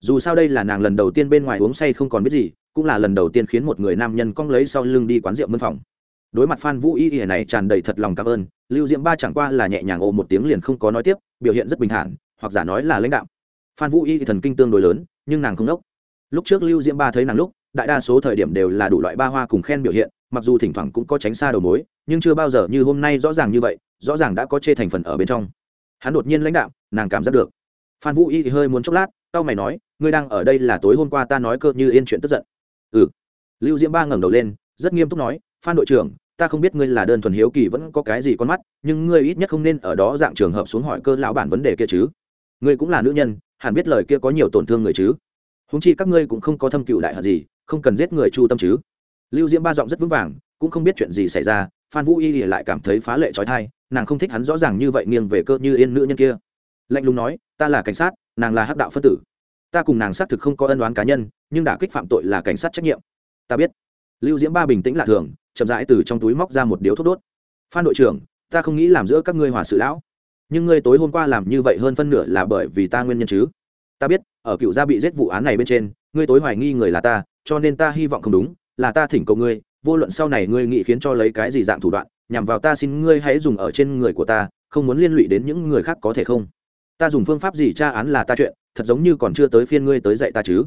Dù sao đây là nàng lần đầu tiên bên ngoài uống say không còn biết gì, cũng là lần đầu tiên khiến một người nam nhân cong lấy sau lưng đi quán rượu mân phòng đối mặt phan vũ y y này tràn đầy thật lòng cảm ơn, lưu diễm ba chẳng qua là nhẹ nhàng ồ một tiếng liền không có nói tiếp, biểu hiện rất bình thản, hoặc giả nói là lãnh đạo phan vũ y thì thần kinh tương đối lớn, nhưng nàng không đốc. Lúc trước lưu diễm ba thấy nàng lúc, đại đa số thời điểm đều là đủ loại ba hoa cùng khen biểu hiện, mặc dù thỉnh thoảng cũng có tránh xa đầu mối, nhưng chưa bao giờ như hôm nay rõ ràng như vậy, rõ ràng đã có chê thành phần ở bên trong. Hắn đột nhiên lãnh đạo nàng cảm giác được. Phan vũ y thì hơi muốn chốc lát tao mày nói, ngươi đang ở đây là tối hôm qua ta nói cơ như yên chuyện tức giận. Ừ. Lưu diễm ba ngẩng đầu lên, rất nghiêm túc nói, phan đội trưởng ta không biết ngươi là đơn thuần hiếu kỳ vẫn có cái gì con mắt, nhưng ngươi ít nhất không nên ở đó dạng trường hợp xuống hỏi cơ lão bản vấn đề kia chứ. Ngươi cũng là nữ nhân, hẳn biết lời kia có nhiều tổn thương người chứ. Húng chi các ngươi cũng không có thâm cựu đại hận gì, không cần giết người chu tâm chứ. Lưu diễm ba giọng rất vững vàng, cũng không biết chuyện gì xảy ra, phan vũ y lại cảm thấy phá lệ trói thai, nàng không thích hắn rõ ràng như vậy nghiêng về cơ như yên nữ nhân kia. Lạnh lùng nói, ta là cảnh sát, nàng là hắc đạo phân tử. Ta cùng nàng xác thực không có ân đoán cá nhân, nhưng đả kích phạm tội là cảnh sát trách nhiệm. Ta biết. Lưu diễm ba bình tĩnh lạ thường chậm rãi từ trong túi móc ra một điếu thuốc đốt. Phan đội trưởng, ta không nghĩ làm giữa các ngươi hòa sự lão. Nhưng ngươi tối hôm qua làm như vậy hơn phân nửa là bởi vì ta nguyên nhân chứ. Ta biết, ở cựu gia bị giết vụ án này bên trên, ngươi tối hoài nghi người là ta, cho nên ta hy vọng không đúng, là ta thỉnh cầu ngươi, vô luận sau này ngươi nghĩ khiến cho lấy cái gì dạng thủ đoạn, nhằm vào ta xin ngươi hãy dùng ở trên người của ta, không muốn liên lụy đến những người khác có thể không? Ta dùng phương pháp gì tra án là ta chuyện, thật giống như còn chưa tới phiên ngươi tới dạy ta chứ?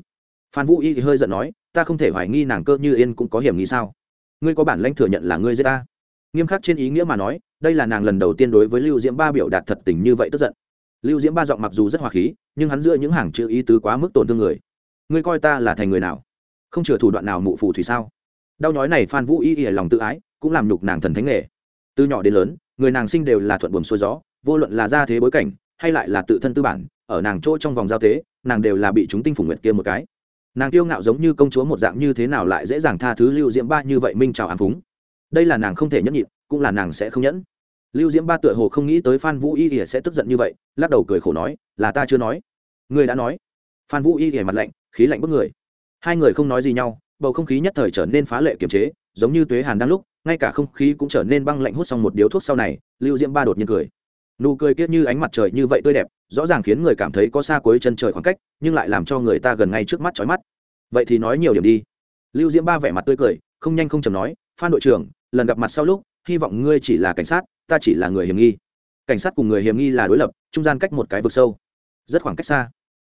Phan vũ y thì hơi giận nói, ta không thể hoài nghi nàng cơ như yên cũng có hiểm nghi sao? Ngươi có bản lãnh thừa nhận là ngươi giết ta? Nghiêm khắc trên ý nghĩa mà nói, đây là nàng lần đầu tiên đối với lưu diễm ba biểu đạt thật tình như vậy tức giận. Lưu diễm ba giọng mặc dù rất hòa khí, nhưng hắn giữa những hàng chữ ý tứ quá mức tổn thương người. Ngươi coi ta là thành người nào? Không chừa thủ đoạn nào mụ phù thủy sao? Đau nhói này phan vũ y ỉa lòng tự ái, cũng làm nhục nàng thần thánh nghề. Từ nhỏ đến lớn, người nàng sinh đều là thuận buồm xuôi gió, vô luận là gia thế bối cảnh, hay lại là tự thân tư bản, ở nàng chỗ trong vòng giao thế nàng đều là bị chúng tinh phủ nguyệt kia một cái nàng kiêu ngạo giống như công chúa một dạng như thế nào lại dễ dàng tha thứ lưu diễm ba như vậy minh chào ám phúng? Đây là nàng không thể nhẫn nhịn, cũng là nàng sẽ không nhẫn. Lưu diễm ba tựa hồ không nghĩ tới phan vũ y ỉa sẽ tức giận như vậy, lắc đầu cười khổ nói, là ta chưa nói. Người đã nói. Phan vũ y ỉa mặt lạnh, khí lạnh bức người. Hai người không nói gì nhau, bầu không khí nhất thời trở nên phá lệ kiềm chế, giống như tuế hàn đang lúc, ngay cả không khí cũng trở nên băng lạnh hút xong một điếu thuốc sau này, lưu diễm ba đột nhiên cười nụ cười kiết như ánh mặt trời như vậy tươi đẹp, rõ ràng khiến người cảm thấy có xa cuối chân trời khoảng cách, nhưng lại làm cho người ta gần ngay trước mắt trói mắt. Vậy thì nói nhiều điểm đi. Lưu diễm ba vẻ mặt tươi cười, không nhanh không chầm nói, phan đội trưởng, lần gặp mặt sau lúc, hy vọng ngươi chỉ là cảnh sát, ta chỉ là người hiểm nghi. Cảnh sát cùng người hiểm nghi là đối lập, trung gian cách một cái vực sâu, rất khoảng cách xa.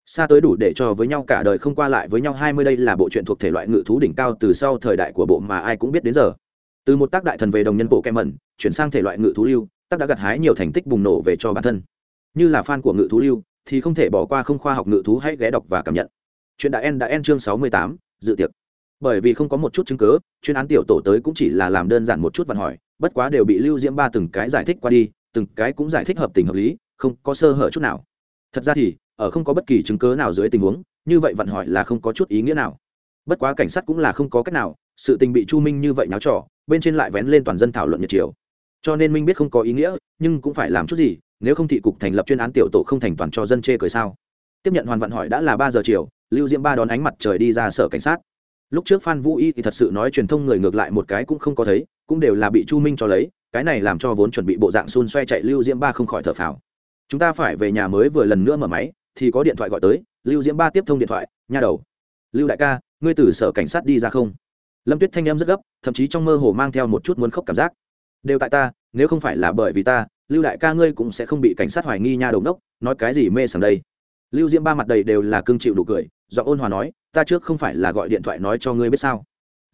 Xa tới đủ để cho với nhau cả đời không qua lại với nhau hai mươi đây là bộ truyện thuộc thể loại ngự thú đỉnh cao từ sau thời đại của bộ mà ai cũng biết đến giờ. Từ một tác đại thần về đồng nhân bộ kem mẩn, chuyển sang thể loại ngự thú lưu tác đã gặt hái nhiều thành tích bùng nổ về cho bản thân. Như là fan của ngự thú lưu, thì không thể bỏ qua không khoa học ngự thú hãy ghé đọc và cảm nhận. Chuyện đã en đã en chương sáu mươi tám, dự tiệc. Bởi vì không có một chút chứng cứ, chuyên án tiểu tổ tới cũng chỉ là làm đơn giản một chút vận hỏi, bất quá đều bị lưu diễm ba từng cái giải thích qua đi, từng cái cũng giải thích hợp tình hợp lý, không có sơ hở chút nào. Thật ra thì, ở không có bất kỳ chứng cớ nào dưới tình huống, như vậy vận hỏi là không có chút ý nghĩa nào. Bất quá cảnh sát cũng là không có cách nào, sự tình bị chu minh như vậy náo trò, bên trên lại vén lên toàn dân thảo luận nhật chiều cho nên minh biết không có ý nghĩa, nhưng cũng phải làm chút gì, nếu không thị cục thành lập chuyên án tiểu tổ không thành toàn cho dân chê cười sao? Tiếp nhận hoàn vận hỏi đã là ba giờ chiều, lưu diễm ba đón ánh mặt trời đi ra sở cảnh sát. Lúc trước phan vũ y thì thật sự nói truyền thông người ngược lại một cái cũng không có thấy, cũng đều là bị chu minh cho lấy, cái này làm cho vốn chuẩn bị bộ dạng xun xoe chạy lưu diễm ba không khỏi thở phào. Chúng ta phải về nhà mới vừa lần nữa mở máy, thì có điện thoại gọi tới, lưu diễm ba tiếp thông điện thoại, nha đầu, lưu đại ca, ngươi từ sở cảnh sát đi ra không? Lâm tuyết thanh em rất gấp, thậm chí trong mơ hồ mang theo một chút muốn khóc cảm giác đều tại ta, nếu không phải là bởi vì ta, lưu đại ca ngươi cũng sẽ không bị cảnh sát hoài nghi nha đầu đốc, nói cái gì mê sảng đây. Lưu diễm ba mặt đầy đều là cương chịu đủ cười do ôn hòa nói, ta trước không phải là gọi điện thoại nói cho ngươi biết sao.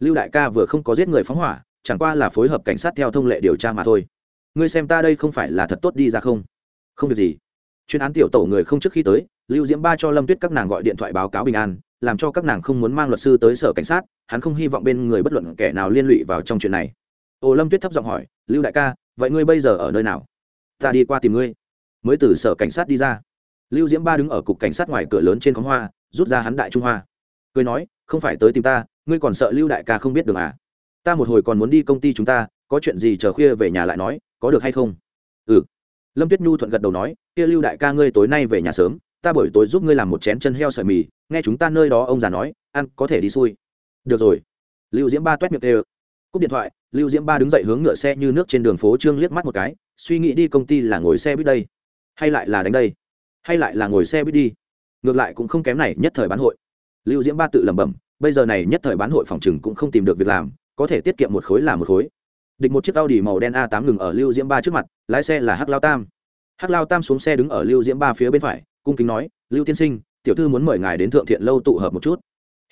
Lưu đại ca vừa không có giết người phóng hỏa, chẳng qua là phối hợp cảnh sát theo thông lệ điều tra mà thôi. Ngươi xem ta đây không phải là thật tốt đi ra không? Không việc gì. Chuyên án tiểu tổ người không trước khi tới, lưu diễm ba cho lâm tuyết các nàng gọi điện thoại báo cáo bình an, làm cho các nàng không muốn mang luật sư tới sở cảnh sát, hắn không hy vọng bên người bất luận kẻ nào liên lụy vào trong chuyện này ồ lâm tuyết thấp giọng hỏi, lưu đại ca, vậy ngươi bây giờ ở nơi nào? Ta đi qua tìm ngươi. Mới từ sở cảnh sát đi ra. Lưu diễm ba đứng ở cục cảnh sát ngoài cửa lớn trên khóm hoa, rút ra hắn đại trung hoa. Cười nói, không phải tới tìm ta, ngươi còn sợ lưu đại ca không biết đường à? Ta một hồi còn muốn đi công ty chúng ta, có chuyện gì chờ khuya về nhà lại nói, có được hay không? Ừ. Lâm tuyết nhu thuận gật đầu nói, kia lưu đại ca ngươi tối nay về nhà sớm, ta buổi tối giúp ngươi làm một chén chân heo sợi mì, nghe chúng ta nơi đó ông già nói, ăn có thể đi xui. Được rồi. Lưu diễm ba t u é t miệng tê cúp điện thoại, lưu diễm ba đứng dậy hướng ngựa xe như nước trên đường phố trương liếc mắt một cái, suy nghĩ đi công ty là ngồi xe buýt đây, hay lại là đánh đây, hay lại là ngồi xe buýt đi. Ngược lại cũng không kém này, nhất thời bán hội. Lưu diễm ba tự lẩm bẩm, bây giờ này nhất thời bán hội phòng chừng cũng không tìm được việc làm, có thể tiết kiệm một khối là một khối. Địch một chiếc a u màu đen a 8 ngừng ở lưu diễm ba trước mặt, lái xe là hắc lao tam. Hắc lao tam xuống xe đứng ở lưu diễm ba phía bên phải, cung kính nói, lưu tiên sinh, tiểu thư muốn mời ngài đến thượng thiện lâu tụ hợp một chút.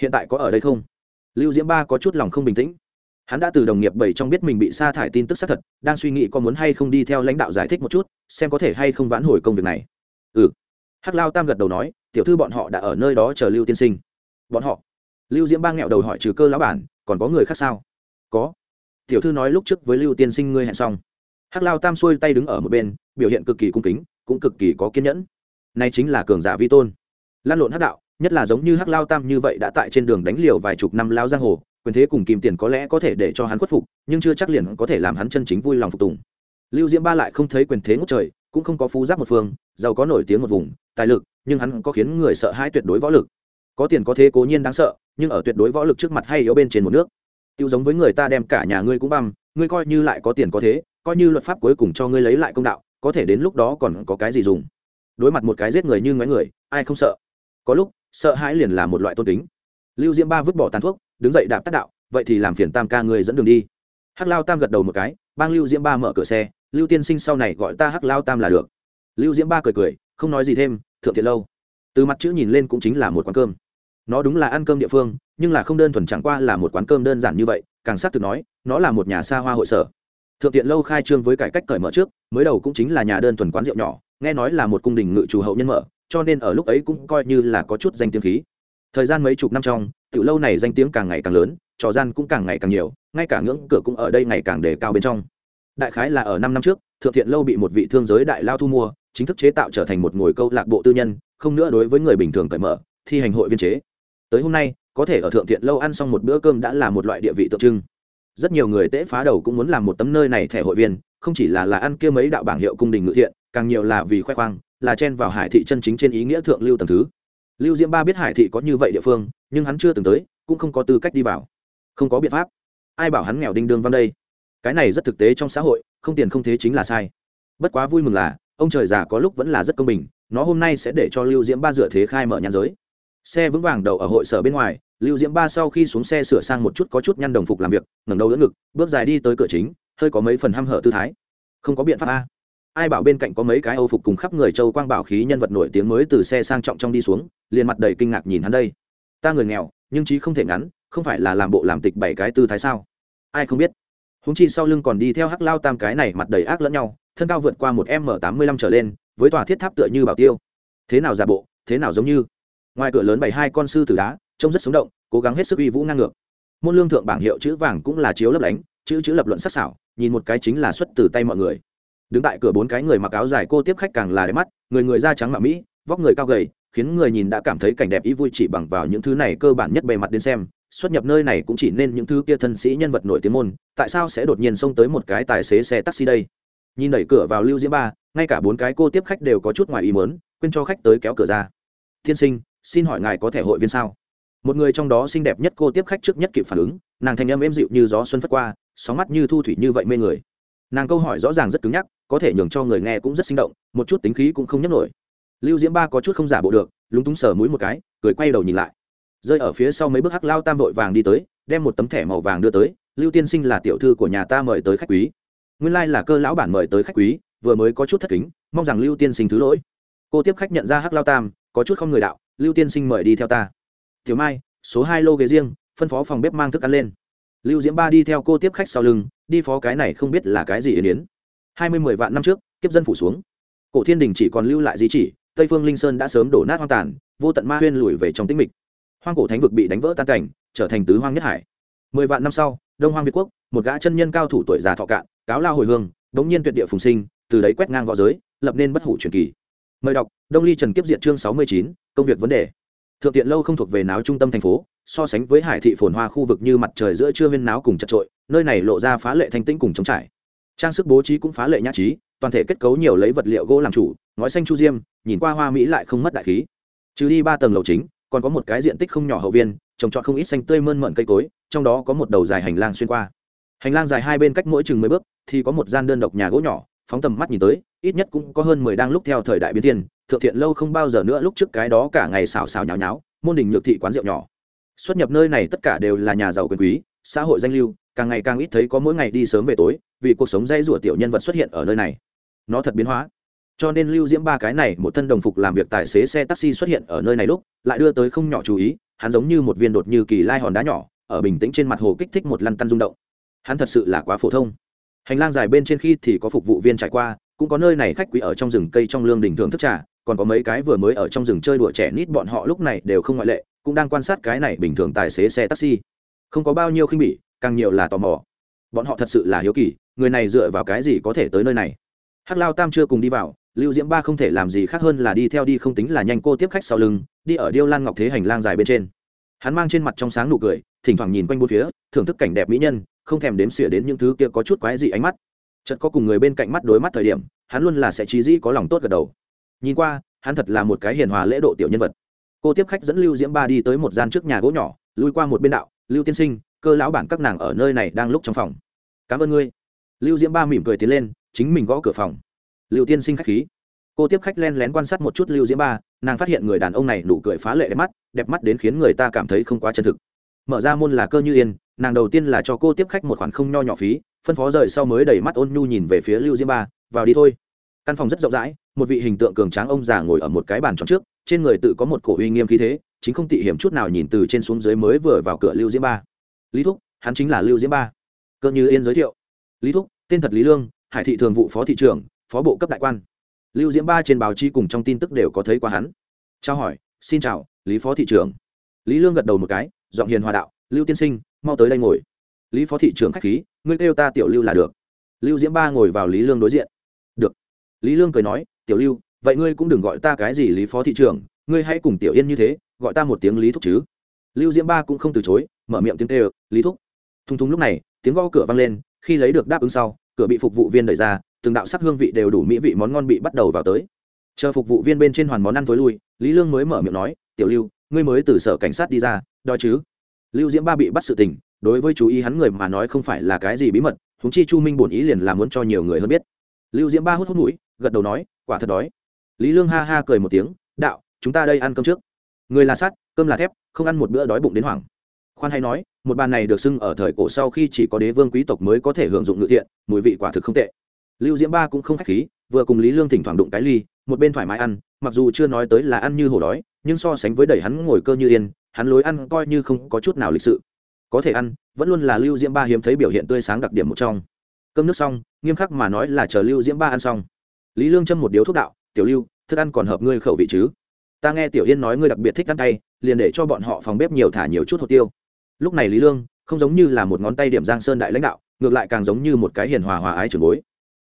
Hiện tại có ở đây không? Lưu diễm ba có chút lòng không bình tĩnh hắn đã từ đồng nghiệp bảy trong biết mình bị sa thải tin tức xác thật, đang suy nghĩ có muốn hay không đi theo lãnh đạo giải thích một chút, xem có thể hay không vãn hồi công việc này. Ừ. Hắc lao tam gật đầu nói, tiểu thư bọn họ đã ở nơi đó chờ lưu tiên sinh. Bọn họ? Lưu diễm ba nghẹo đầu hỏi trừ cơ lão bản, còn có người khác sao? Có. Tiểu thư nói lúc trước với lưu tiên sinh ngươi hẹn xong. Hắc lao tam xuôi tay đứng ở một bên, biểu hiện cực kỳ cung kính, cũng cực kỳ có kiên nhẫn. Nay chính là cường giả vi tôn. Lan lộn hắc đạo, nhất là giống như hắc lao tam như vậy đã tại trên đường đánh liều vài chục năm lao giang hồ quyền thế cùng kim tiền có lẽ có thể để cho hắn khuất phục, nhưng chưa chắc liền có thể làm hắn chân chính vui lòng phục tùng. Lưu diễm ba lại không thấy quyền thế ngút trời, cũng không có phú giáp một phương, giàu có nổi tiếng một vùng, tài lực, nhưng hắn có khiến người sợ hãi tuyệt đối võ lực. Có tiền có thế cố nhiên đáng sợ, nhưng ở tuyệt đối võ lực trước mặt hay yếu bên trên một nước. Tiêu giống với người ta đem cả nhà ngươi cũng băm, ngươi coi như lại có tiền có thế, coi như luật pháp cuối cùng cho ngươi lấy lại công đạo, có thể đến lúc đó còn có cái gì dùng? Đối mặt một cái giết người như ngoái người, ai không sợ? Có lúc, sợ hãi liền là một loại tôn kính. Lưu diễm ba vứt bỏ tàn thuốc đứng dậy đạp tác đạo, vậy thì làm phiền tam ca ngươi dẫn đường đi. Hắc lao tam gật đầu một cái, bang lưu diễm ba mở cửa xe, lưu tiên sinh sau này gọi ta hắc lao tam là được. Lưu diễm ba cười cười, không nói gì thêm, thượng thiện lâu. Từ mặt chữ nhìn lên cũng chính là một quán cơm. Nó đúng là ăn cơm địa phương, nhưng là không đơn thuần chẳng qua là một quán cơm đơn giản như vậy, càng xác thực nói, nó là một nhà xa hoa hội sở. Thượng tiện lâu khai trương với cải cách cởi mở trước, mới đầu cũng chính là nhà đơn thuần quán rượu nhỏ, nghe nói là một cung đình ngự chủ hậu nhân mở, cho nên ở lúc ấy cũng coi như là có chút danh tiếng khí. Thời gian mấy chục năm trong tiểu lâu này danh tiếng càng ngày càng lớn, trò gian cũng càng ngày càng nhiều, ngay cả ngưỡng cửa cũng ở đây ngày càng đề cao bên trong. Đại khái là ở năm năm trước, thượng thiện lâu bị một vị thương giới đại lao thu mua, chính thức chế tạo trở thành một ngồi câu lạc bộ tư nhân, không nữa đối với người bình thường cởi mở, thi hành hội viên chế. Tới hôm nay, có thể ở thượng thiện lâu ăn xong một bữa cơm đã là một loại địa vị tượng trưng. Rất nhiều người tễ phá đầu cũng muốn làm một tấm nơi này thẻ hội viên, không chỉ là là ăn kia mấy đạo bảng hiệu cung đình ngự thiện, càng nhiều là vì khoe khoang, là chen vào hải thị chân chính trên ý nghĩa thượng lưu tầng thứ lưu diễm ba biết hải thị có như vậy địa phương, nhưng hắn chưa từng tới, cũng không có tư cách đi vào. Không có biện pháp. Ai bảo hắn nghèo đinh đương văn đây? Cái này rất thực tế trong xã hội, không tiền không thế chính là sai. Bất quá vui mừng là, ông trời già có lúc vẫn là rất công bình, nó hôm nay sẽ để cho lưu diễm ba dựa thế khai mở nhãn giới. Xe vững vàng đầu ở hội sở bên ngoài, lưu diễm ba sau khi xuống xe sửa sang một chút có chút nhăn đồng phục làm việc, ngẩng đầu đỡ ngực, bước dài đi tới cửa chính, hơi có mấy phần hăm hở tư thái. Không có biện pháp a ai bảo bên cạnh có mấy cái âu phục cùng khắp người châu quang bảo khí nhân vật nổi tiếng mới từ xe sang trọng trong đi xuống, liền mặt đầy kinh ngạc nhìn hắn đây. Ta người nghèo, nhưng chí không thể ngắn, không phải là làm bộ làm tịch bảy cái tư thái sao? Ai không biết. Húng chi sau lưng còn đi theo hắc lao tam cái này mặt đầy ác lẫn nhau, thân cao vượt qua một m tám mươi lăm trở lên, với tòa thiết tháp tựa như bảo tiêu. Thế nào giả bộ, thế nào giống như. Ngoài cửa lớn bày hai con sư tử đá, trông rất sống động, cố gắng hết sức uy vũ ngang ngược. Môn lương thượng bảng hiệu chữ vàng cũng là chiếu lấp lánh, chữ chữ lập luận sắc sảo, nhìn một cái chính là xuất từ tay mọi người đứng tại cửa bốn cái người mặc áo dài cô tiếp khách càng là đẹp mắt, người người da trắng mạ mỹ, vóc người cao gầy, khiến người nhìn đã cảm thấy cảnh đẹp ý vui chỉ bằng vào những thứ này cơ bản nhất bề mặt đến xem. Xuất nhập nơi này cũng chỉ nên những thứ kia thân sĩ nhân vật nổi tiếng môn, tại sao sẽ đột nhiên xông tới một cái tài xế xe taxi đây? Nhìn đẩy cửa vào lưu diễm ba, ngay cả bốn cái cô tiếp khách đều có chút ngoài ý mớn quên cho khách tới kéo cửa ra. Tiên sinh, xin hỏi ngài có thể hội viên sao? Một người trong đó xinh đẹp nhất cô tiếp khách trước nhất kịp phản ứng, nàng thành âm êm dịu như gió xuân phất qua, sóng mắt như thu thủy như vậy mê người. Nàng câu hỏi rõ ràng rất cứng nhắc có thể nhường cho người nghe cũng rất sinh động, một chút tính khí cũng không nhấc nổi. Lưu diễm ba có chút không giả bộ được, lúng túng sờ mũi một cái, cười quay đầu nhìn lại. Rơi ở phía sau mấy bước hắc lao tam vội vàng đi tới, đem một tấm thẻ màu vàng đưa tới, lưu tiên sinh là tiểu thư của nhà ta mời tới khách quý. Nguyên lai、like、là cơ lão bản mời tới khách quý, vừa mới có chút thất kính, mong rằng lưu tiên sinh thứ lỗi. Cô tiếp khách nhận ra hắc lao tam, có chút không người đạo, lưu tiên sinh mời đi theo ta. Tiểu mai, số hai lô ghế riêng, phân phó phòng bếp mang thức ăn lên. Lưu diễm ba đi theo cô tiếp khách sau lưng, đi phó cái này không biết là cái gì yến yến hai mươi mười vạn năm trước, kiếp dân phủ xuống. Cổ thiên đình chỉ còn lưu lại di chỉ, tây phương linh sơn đã sớm đổ nát hoang tàn, vô tận ma huyên lùi về trong tĩnh mịch. Hoang cổ thánh vực bị đánh vỡ tan cảnh, trở thành tứ hoang nhất hải. Mười vạn năm sau, đông hoang việt quốc, một gã chân nhân cao thủ tuổi già thọ cạn, cáo lao hồi hương, đống nhiên tuyệt địa phùng sinh, từ đấy quét ngang v õ giới, lập nên bất hủ truyền kỳ. Mời đọc, đông ly trần kiếp diện chương sáu mươi chín, công việc vấn đề. Thượng tiện lâu không thuộc về náo trung tâm thành phố, so sánh với hải thị phồn hoa khu vực như mặt trời giữa trưa viên náo cùng chật trội, nơi này lộ ra phá lệ thanh tĩnh cùng trống trải trang sức bố trí cũng phá lệ nhã trí, toàn thể kết cấu nhiều lấy vật liệu gỗ làm chủ, ngói xanh chu diêm, nhìn qua hoa mỹ lại không mất đại khí. Trừ đi ba tầng lầu chính, còn có một cái diện tích không nhỏ hậu viên, trồng trọt không ít xanh tươi mơn mận cây cối, trong đó có một đầu dài hành lang xuyên qua. Hành lang dài hai bên cách mỗi chừng mười bước, thì có một gian đơn độc nhà gỗ nhỏ, phóng tầm mắt nhìn tới, ít nhất cũng có hơn mười đang lúc theo thời đại biến thiên, thượng thiện lâu không bao giờ nữa lúc trước cái đó cả ngày xào xào nháo nháo, môn đình nhược thị quán rượu nhỏ. Xuất nhập nơi này tất cả đều là nhà giàu quyền quý, xã hội danh lưu càng ngày càng ít thấy có mỗi ngày đi sớm về tối, vì cuộc sống dây rủa tiểu nhân vật xuất hiện ở nơi này. Nó thật biến hóa. Cho nên lưu diễm ba cái này, một thân đồng phục làm việc tài xế xe taxi xuất hiện ở nơi này lúc, lại đưa tới không nhỏ chú ý, hắn giống như một viên đột như kỳ lai hòn đá nhỏ, ở bình tĩnh trên mặt hồ kích thích một lăn tăn rung động. Hắn thật sự là quá phổ thông. Hành lang dài bên trên khi thì có phục vụ viên trải qua, cũng có nơi này khách quý ở trong rừng cây trong lương đình thường thức trà, còn có mấy cái vừa mới ở trong rừng chơi đùa trẻ nít bọn họ lúc này đều không ngoại lệ, cũng đang quan sát cái này bình thường tài xế xe taxi. Không có bao nhiêu khinh bỉ càng nhiều là tò mò. Bọn họ thật sự là hiếu kỳ, người này dựa vào cái gì có thể tới nơi này? Hắc lao tam chưa cùng đi vào, lưu diễm ba không thể làm gì khác hơn là đi theo đi không tính là nhanh cô tiếp khách sau lưng, đi ở điêu lan ngọc thế hành lang dài bên trên. Hắn mang trên mặt trong sáng nụ cười, thỉnh thoảng nhìn quanh bốn phía, thưởng thức cảnh đẹp mỹ nhân, không thèm đếm xỉa đến những thứ kia có chút quái dị ánh mắt. Chợt có cùng người bên cạnh mắt đối mắt thời điểm, hắn luôn là sẽ trí dĩ có lòng tốt gật đầu. Nhìn qua, hắn thật là một cái hiền hòa lễ độ tiểu nhân vật. Cô tiếp khách dẫn lưu diễm ba đi tới một gian trước nhà gỗ nhỏ, lui qua một bên đạo lưu tiên sinh, cơ lão bản các nàng ở nơi này đang lúc trong phòng. Cảm ơn ngươi. Lưu diễm ba mỉm cười tiến lên, chính mình gõ cửa phòng. Lưu tiên sinh khách khí. Cô tiếp khách len lén quan sát một chút lưu diễm ba, nàng phát hiện người đàn ông này nụ cười phá lệ đẹp mắt đẹp mắt đến khiến người ta cảm thấy không quá chân thực. Mở ra môn là cơ như yên, nàng đầu tiên là cho cô tiếp khách một khoản không nho nhỏ phí, phân phó rời sau mới đẩy mắt ôn nhu nhìn về phía lưu diễm ba, vào đi thôi. Căn phòng rất rộng rãi, một vị hình tượng cường tráng ông già ngồi ở một cái bàn tròn trước, trên người tự có một cổ uy nghiêm khí thế chính không tị hiểm chút nào nhìn từ trên xuống dưới mới vừa vào cửa lưu diễm ba. Lý thúc, hắn chính là lưu diễm ba. Cơ như yên giới thiệu. Lý thúc, tên thật lý lương, hải thị thường vụ phó thị trưởng, phó bộ cấp đại quan. Lưu diễm ba trên báo chí cùng trong tin tức đều có thấy qua hắn. Trao hỏi, xin chào, lý phó thị trưởng. Lý lương gật đầu một cái, giọng hiền hòa đạo, lưu tiên sinh, mau tới đây ngồi. Lý phó thị trưởng k h á c h khí, ngươi kêu ta tiểu lưu là được. Lưu diễm ba ngồi vào lý lương đối diện. Được. Lý lương cười nói, tiểu lưu, vậy ngươi cũng đừng gọi ta cái gì lý phó thị trưởng, ngươi hãy cùng tiểu yên như thế gọi ta một tiếng lý thúc chứ. Lưu diễm ba cũng không từ chối, mở miệng tiếng kêu, lý thúc. Thung thung lúc này, tiếng gõ cửa vang lên, khi lấy được đáp ứng sau, cửa bị phục vụ viên đẩy ra, từng đạo sắc hương vị đều đủ mỹ vị món ngon bị bắt đầu vào tới. Chờ phục vụ viên bên trên hoàn món ăn thối lui, lý lương mới mở miệng nói, tiểu lưu, ngươi mới từ sở cảnh sát đi ra đòi chứ? Lưu diễm ba bị bắt sự tình, đối với chú ý hắn người mà nói không phải là cái gì bí mật húng chi chu minh bổn ý liền là muốn cho nhiều người hơn biết. Lưu diễm ba hút hút mũi, gật đầu nói, quả thật đói. Lý lương ha ha cười một tiếng, đạo, chúng ta đây ăn cơm trước người là sắt, cơm là thép, không ăn một bữa đói bụng đến hoảng. Khoan hay nói, một bàn này được xưng ở thời cổ sau khi chỉ có đế vương quý tộc mới có thể hưởng dụng ngự thiện, mùi vị quả thực không tệ. Lưu diễm ba cũng không k h á c h khí, vừa cùng lý lương thỉnh thoảng đụng cái ly, một bên thoải mái ăn, mặc dù chưa nói tới là ăn như hổ đói, nhưng so sánh với đẩy hắn ngồi cơ như yên, hắn lối ăn coi như không có chút nào lịch sự. Có thể ăn, vẫn luôn là lưu diễm ba hiếm thấy biểu hiện tươi sáng đặc điểm một trong. Cơm nước xong, nghiêm khắc mà nói là chờ lưu diễm ba ăn xong. Lý lương châm một điếu thuốc đạo, tiểu lưu, thức ăn còn hợp ngươi khẩu vị chứ? Ta nghe tiểu yên nói ngươi đặc biệt thích ăn tay liền để cho bọn họ phòng bếp nhiều thả nhiều chút hồ tiêu. Lúc này lý lương, không giống như là một ngón tay điểm giang sơn đại lãnh đạo, ngược lại càng giống như một cái hiền hòa hòa ái trường bối.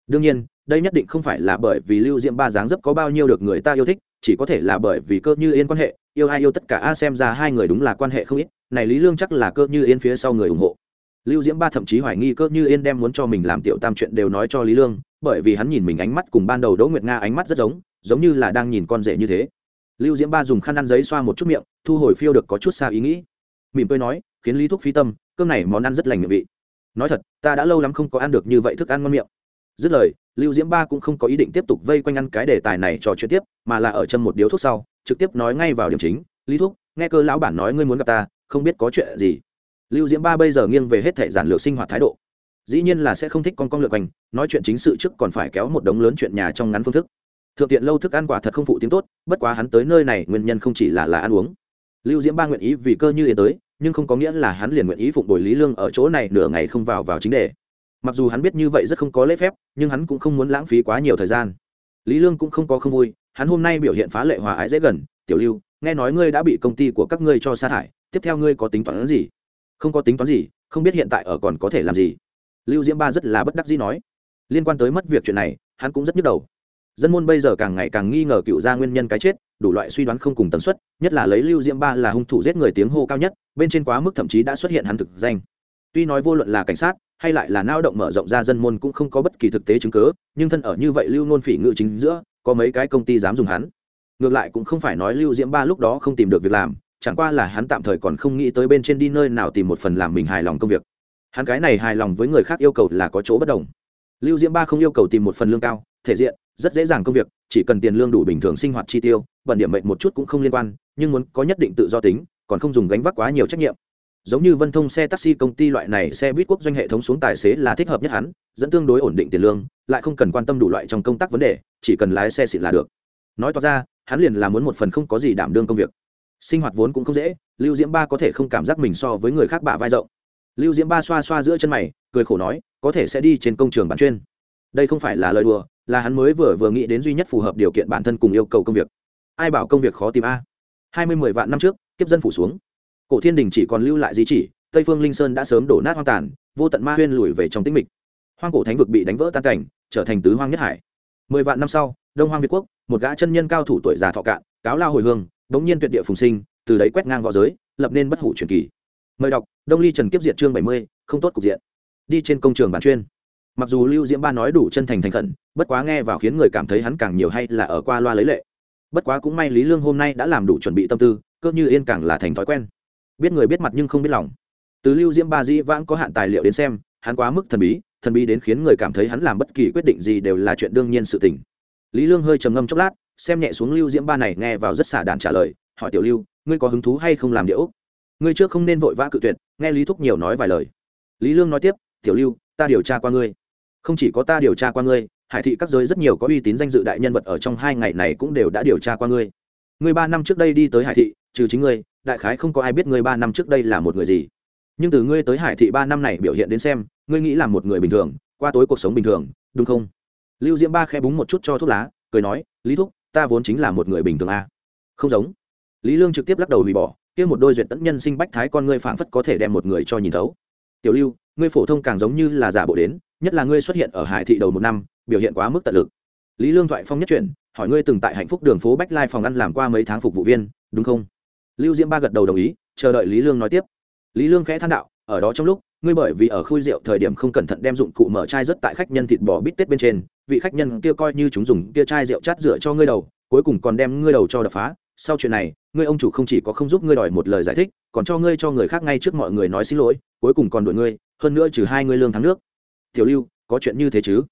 Đương nhiên, đây nhất định không phải là bởi vì lưu diễm ba dáng dấp có bao nhiêu được người ta yêu thích, chỉ có thể là bởi vì cơ như yên quan hệ, yêu ai yêu tất cả a xem ra hai người đúng là quan hệ không ít, này lý lương chắc là cơ như yên phía sau người ủng hộ. Lưu diễm ba thậm chí hoài nghi cơ như yên đem muốn cho mình làm tiểu tam chuyện đều nói cho lý lương, bởi vì hắn nhìn mình ánh mắt cùng ban đầu đỗ nguyệt nga ánh mắt rất giống giống như là đang nhìn con rể như thế lưu diễm ba dùng khăn ăn giấy xoa một chút miệng, thu hồi phiêu được có chút xa ý nghĩ. Mỉm cười nói, khiến lý thúc phi tâm, cơm này món ăn rất lành miệng vị. Nói thật, ta đã lâu lắm không có ăn được như vậy thức ăn ngon miệng. Dứt lời, lưu diễm ba cũng không có ý định tiếp tục vây quanh ăn cái đề tài này trò chuyện tiếp, mà là ở chân một điếu thuốc sau, trực tiếp nói ngay vào điểm chính, lý thúc, nghe cơ lão bản nói ngươi muốn gặp ta, không biết có chuyện gì? Lưu diễm ba bây giờ nghiêng về hết thể giản lược sinh hoạt thái độ. Dĩ nhiên là sẽ không thích con con lượt quanh, nói chuyện chính sự trước còn phải kéo một đống lớn chuyện nhà trong ngắn phương thức thượng tiện lâu thức ăn quả thật không phụ tiếng tốt, bất quá hắn tới nơi này nguyên nhân không chỉ là là ăn uống. Lưu diễm ba nguyện ý vì cơ như yến tới, nhưng không có nghĩa là hắn liền nguyện ý phụng bồi lý lương ở chỗ này nửa ngày không vào vào chính đề. Mặc dù hắn biết như vậy rất không có lễ phép, nhưng hắn cũng không muốn lãng phí quá nhiều thời gian. Lý lương cũng không có không vui, hắn hôm nay biểu hiện phá lệ hòa ái dễ gần, tiểu lưu, nghe nói ngươi đã bị công ty của các ngươi cho sa thải, tiếp theo ngươi có tính toán gì? Không có tính toán gì, không biết hiện tại ở còn có thể làm gì. Lưu diễm ba rất là bất đắc dĩ nói. Liên quan tới mất việc chuyện này, hắn cũng rất nhức đầu dân môn bây giờ càng ngày càng nghi ngờ cựu gia nguyên nhân cái chết, đủ loại suy đoán không cùng tần suất, nhất là lấy lưu diễm ba là hung thủ giết người tiếng hô cao nhất, bên trên quá mức thậm chí đã xuất hiện hắn thực danh. Tuy nói vô luận là cảnh sát, hay lại là nao động mở rộng ra dân môn cũng không có bất kỳ thực tế chứng cứ, nhưng thân ở như vậy lưu nôn phỉ ngự chính giữa, có mấy cái công ty dám dùng hắn. Ngược lại cũng không phải nói lưu diễm ba lúc đó không tìm được việc làm, chẳng qua là hắn tạm thời còn không nghĩ tới bên trên đi nơi nào tìm một phần làm mình hài lòng công việc. Hắn cái này hài lòng với người khác yêu cầu là có chỗ bất đồng. Lưu diễm ba không yêu cầu tìm một phần lương cao, thể diện rất dễ dàng công việc, chỉ cần tiền lương đủ bình thường sinh hoạt chi tiêu bẩn điểm mệnh một chút cũng không liên quan, nhưng muốn có nhất định tự do tính, còn không dùng gánh vác quá nhiều trách nhiệm. Giống như vân thông xe taxi công ty loại này xe buýt quốc doanh hệ thống xuống tài xế là thích hợp nhất hắn, dẫn tương đối ổn định tiền lương, lại không cần quan tâm đủ loại trong công tác vấn đề, chỉ cần lái xe xịn là được. Nói tỏ ra, hắn liền là muốn một phần không có gì đảm đương công việc. Sinh hoạt vốn cũng không dễ, lưu diễm ba có thể không cảm giác mình so với người khác bạ vai rộng. Lưu diễm ba xoa xoa giữa chân mày, cười khổ nói, có thể sẽ đi trên công trường bán chuyên. Đây không phải là lời đùa là hắn mới vừa vừa nghĩ đến duy nhất phù hợp điều kiện bản thân cùng yêu cầu công việc. Ai bảo công việc khó tìm a? Hai mươi mười vạn năm trước, kiếp dân phủ xuống. Cổ thiên đình chỉ còn lưu lại di chỉ, tây phương linh sơn đã sớm đổ nát hoang tàn, vô tận ma huyên lùi về trong tĩnh mịch. Hoang cổ thánh vực bị đánh vỡ tan cảnh, trở thành tứ hoang nhất hải. Mười vạn năm sau, đông hoang việt quốc, một gã chân nhân cao thủ tuổi già thọ cạn, cáo lao hồi hương, đống nhiên tuyệt địa phùng sinh, từ đấy quét ngang v õ giới, lập nên bất hủ truyền kỳ. Mời đọc, đông ly trần kiếp diệt chương bảy mươi, không tốt cục diện. Đi trên công trường bản chuyên mặc dù lưu diễm ba nói đủ chân thành thành khẩn, bất quá nghe vào khiến người cảm thấy hắn càng nhiều hay là ở qua loa lấy lệ. Bất quá cũng may lý lương hôm nay đã làm đủ chuẩn bị tâm tư, cơ như yên càng là thành thói quen. Biết người biết mặt nhưng không biết lòng. Từ lưu diễm ba dĩ vãng có hạn tài liệu đến xem, hắn quá mức thần bí thần bí đến khiến người cảm thấy hắn làm bất kỳ quyết định gì đều là chuyện đương nhiên sự tình. Lý lương hơi trầm ngâm chốc lát, xem nhẹ xuống lưu diễm ba này nghe vào rất xả đàn trả lời, hỏi tiểu lưu, ngươi có hứng thú hay không làm điệu ngươi trước không nên vội vã cự tuyệt, nghe lý thúc nhiều nói vài lời. Lý lương nói tiếp, tiểu lưu, ta điều tra qua ngươi không chỉ có ta điều tra qua ngươi, hải thị các giới rất nhiều có uy tín danh dự đại nhân vật ở trong hai ngày này cũng đều đã điều tra qua ngươi. Ngươi ba năm trước đây đi tới hải thị, trừ chính ngươi, đại khái không có ai biết ngươi ba năm trước đây là một người gì. Nhưng từ ngươi tới hải thị ba năm này biểu hiện đến xem, ngươi nghĩ là một người bình thường, qua tối cuộc sống bình thường, đúng không? Lưu diễm ba khẽ búng một chút cho thuốc lá, cười nói, lý thúc, ta vốn chính là một người bình thường a. À? không giống. Lý lương trực tiếp lắc đầu hủy bỏ, kia một đôi duyệt tẫn nhân sinh bách thái con ngươi phảng phất có thể đem một người cho nhìn thấu. Tiểu lưu, ngươi phổ thông càng giống như là giả bộ đến nhất là ngươi xuất hiện ở hải thị đầu một năm, biểu hiện quá mức tận lực. Lý lương thoại phong nhất chuyển, hỏi ngươi từng tại hạnh phúc đường phố bách lai phòng ăn làm qua mấy tháng phục vụ viên, đúng không? Lưu diễm ba gật đầu đồng ý, chờ đợi lý lương nói tiếp. Lý lương khẽ than đạo, ở đó trong lúc, ngươi bởi vì ở khui rượu thời điểm không cẩn thận đem dụng cụ mở chai rất tại khách nhân thịt bò bít tết bên trên, vị khách nhân kia coi như chúng dùng kia chai rượu chát rửa cho ngươi đầu, cuối cùng còn đem ngươi đầu cho đập phá. Sau chuyện này, ngươi ông chủ không chỉ có không giúp ngươi đòi một lời giải thích, còn cho ngươi cho người khác ngay trước mọi người nói xin lỗi, cuối cùng còn đuổi ngươi, hơn nữa trừ hai ngươi lương tháng nước tiểu lưu, có chuyện như thế chứ?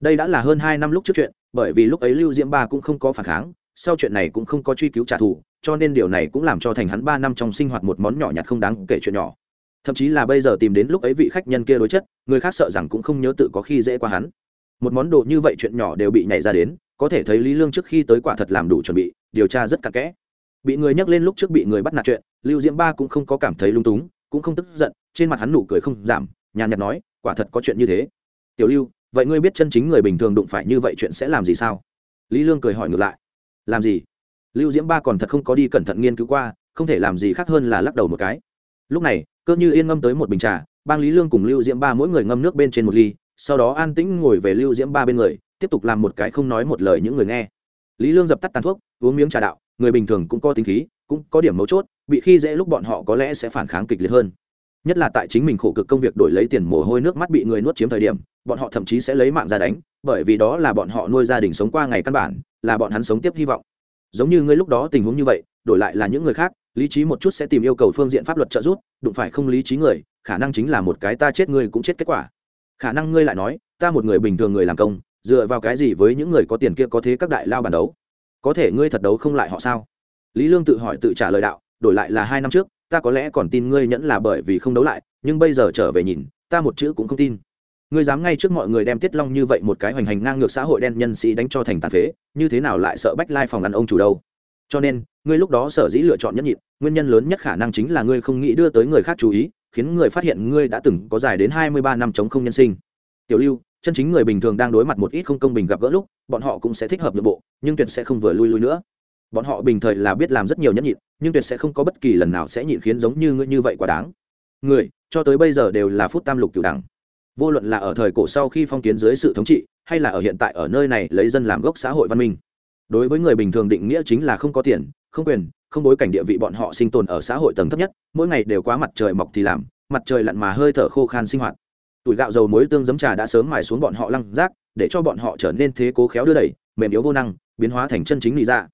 Đây đã là hơn hai năm lúc trước chuyện, bởi vì lúc ấy lưu diễm ba cũng không có phản kháng, sau chuyện này cũng không có truy cứu trả thù, cho nên điều này cũng làm cho thành hắn ba năm trong sinh hoạt một món nhỏ nhặt không đáng kể chuyện nhỏ. Thậm chí là bây giờ tìm đến lúc ấy vị khách nhân kia đối chất, người khác sợ rằng cũng không nhớ tự có khi dễ qua hắn. Một món đồ như vậy chuyện nhỏ đều bị nhảy ra đến, có thể thấy lý lương trước khi tới quả thật làm đủ chuẩn bị, điều tra rất cặn kẽ. Bị người nhắc lên lúc trước bị người bắt nạt chuyện, lưu diễm ba cũng không có cảm thấy lung túng, cũng không tức giận, trên mặt hắn nụ cười không giảm, nhàn nhạt nói quả thật có chuyện như thế. Tiểu lưu, vậy ngươi biết chân chính người bình thường đụng phải như vậy chuyện sẽ làm gì sao? Lý lương cười hỏi ngược lại. Làm gì? Lưu diễm ba còn thật không có đi cẩn thận nghiên cứu qua, không thể làm gì khác hơn là lắc đầu một cái. Lúc này, cơ như yên ngâm tới một bình trà, bang lý lương cùng lưu diễm ba mỗi người ngâm nước bên trên một ly, sau đó an tĩnh ngồi về lưu diễm ba bên người, tiếp tục làm một cái không nói một lời những người nghe. Lý lương dập tắt tàn thuốc, uống miếng trà đạo, người bình thường cũng có tính khí, cũng có điểm mấu chốt, bị khi dễ lúc bọn họ có lẽ sẽ phản kháng kịch liệt hơn nhất là tại chính mình khổ cực công việc đổi lấy tiền mồ hôi nước mắt bị người nuốt chiếm thời điểm, bọn họ thậm chí sẽ lấy mạng ra đánh, bởi vì đó là bọn họ nuôi gia đình sống qua ngày căn bản, là bọn hắn sống tiếp hy vọng. Giống như ngươi lúc đó tình huống như vậy, đổi lại là những người khác, lý trí một chút sẽ tìm yêu cầu phương diện pháp luật trợ giúp, đụng phải không lý trí người, khả năng chính là một cái ta chết ngươi cũng chết kết quả. Khả năng ngươi lại nói, ta một người bình thường người làm công, dựa vào cái gì với những người có tiền kia có thế các đại lao bàn đấu? Có thể ngươi thật đấu không lại họ sao? Lý lương tự hỏi tự trả lời đạo, đổi lại là hai năm trước ta có lẽ còn tin ngươi nhẫn là bởi vì không đấu lại, nhưng bây giờ trở về nhìn, ta một chữ cũng không tin. Ngươi dám ngay trước mọi người đem tiết long như vậy một cái hoành hành ngang ngược xã hội đen nhân sĩ đánh cho thành tàn phế, như thế nào lại sợ bách lai phòng ăn ông chủ đâu? Cho nên, ngươi lúc đó sở dĩ lựa chọn nhất nhịn, nguyên nhân lớn nhất khả năng chính là ngươi không nghĩ đưa tới người khác chú ý, khiến người phát hiện ngươi đã từng có dài đến hai mươi ba năm chống không nhân sinh. Tiểu lưu, chân chính người bình thường đang đối mặt một ít không công bình gặp gỡ lúc, bọn họ cũng sẽ thích hợp nội bộ, nhưng tuyệt sẽ không vừa lui lui nữa bọn họ bình thời là biết làm rất nhiều nhẫn nhịn, nhưng tuyệt sẽ không có bất kỳ lần nào sẽ nhịn khiến giống như ngươi như vậy quá đáng. Người, cho tới bây giờ đều là phút tam lục cửu đẳng. Vô luận là ở thời cổ sau khi phong kiến dưới sự thống trị, hay là ở hiện tại ở nơi này lấy dân làm gốc xã hội văn minh. Đối với người bình thường định nghĩa chính là không có tiền, không quyền, không bối cảnh địa vị bọn họ sinh tồn ở xã hội tầng thấp nhất, mỗi ngày đều quá mặt trời mọc thì làm, mặt trời lặn mà hơi thở khô khan sinh hoạt. Tuổi gạo dầu muối tương giấm trà đã sớm mài xuống bọn họ lăng rác để cho bọn họ trở nên thế cố khéo đưa đẩy, mềm yếu vô năng, biến hóa thành chân chính lý dạ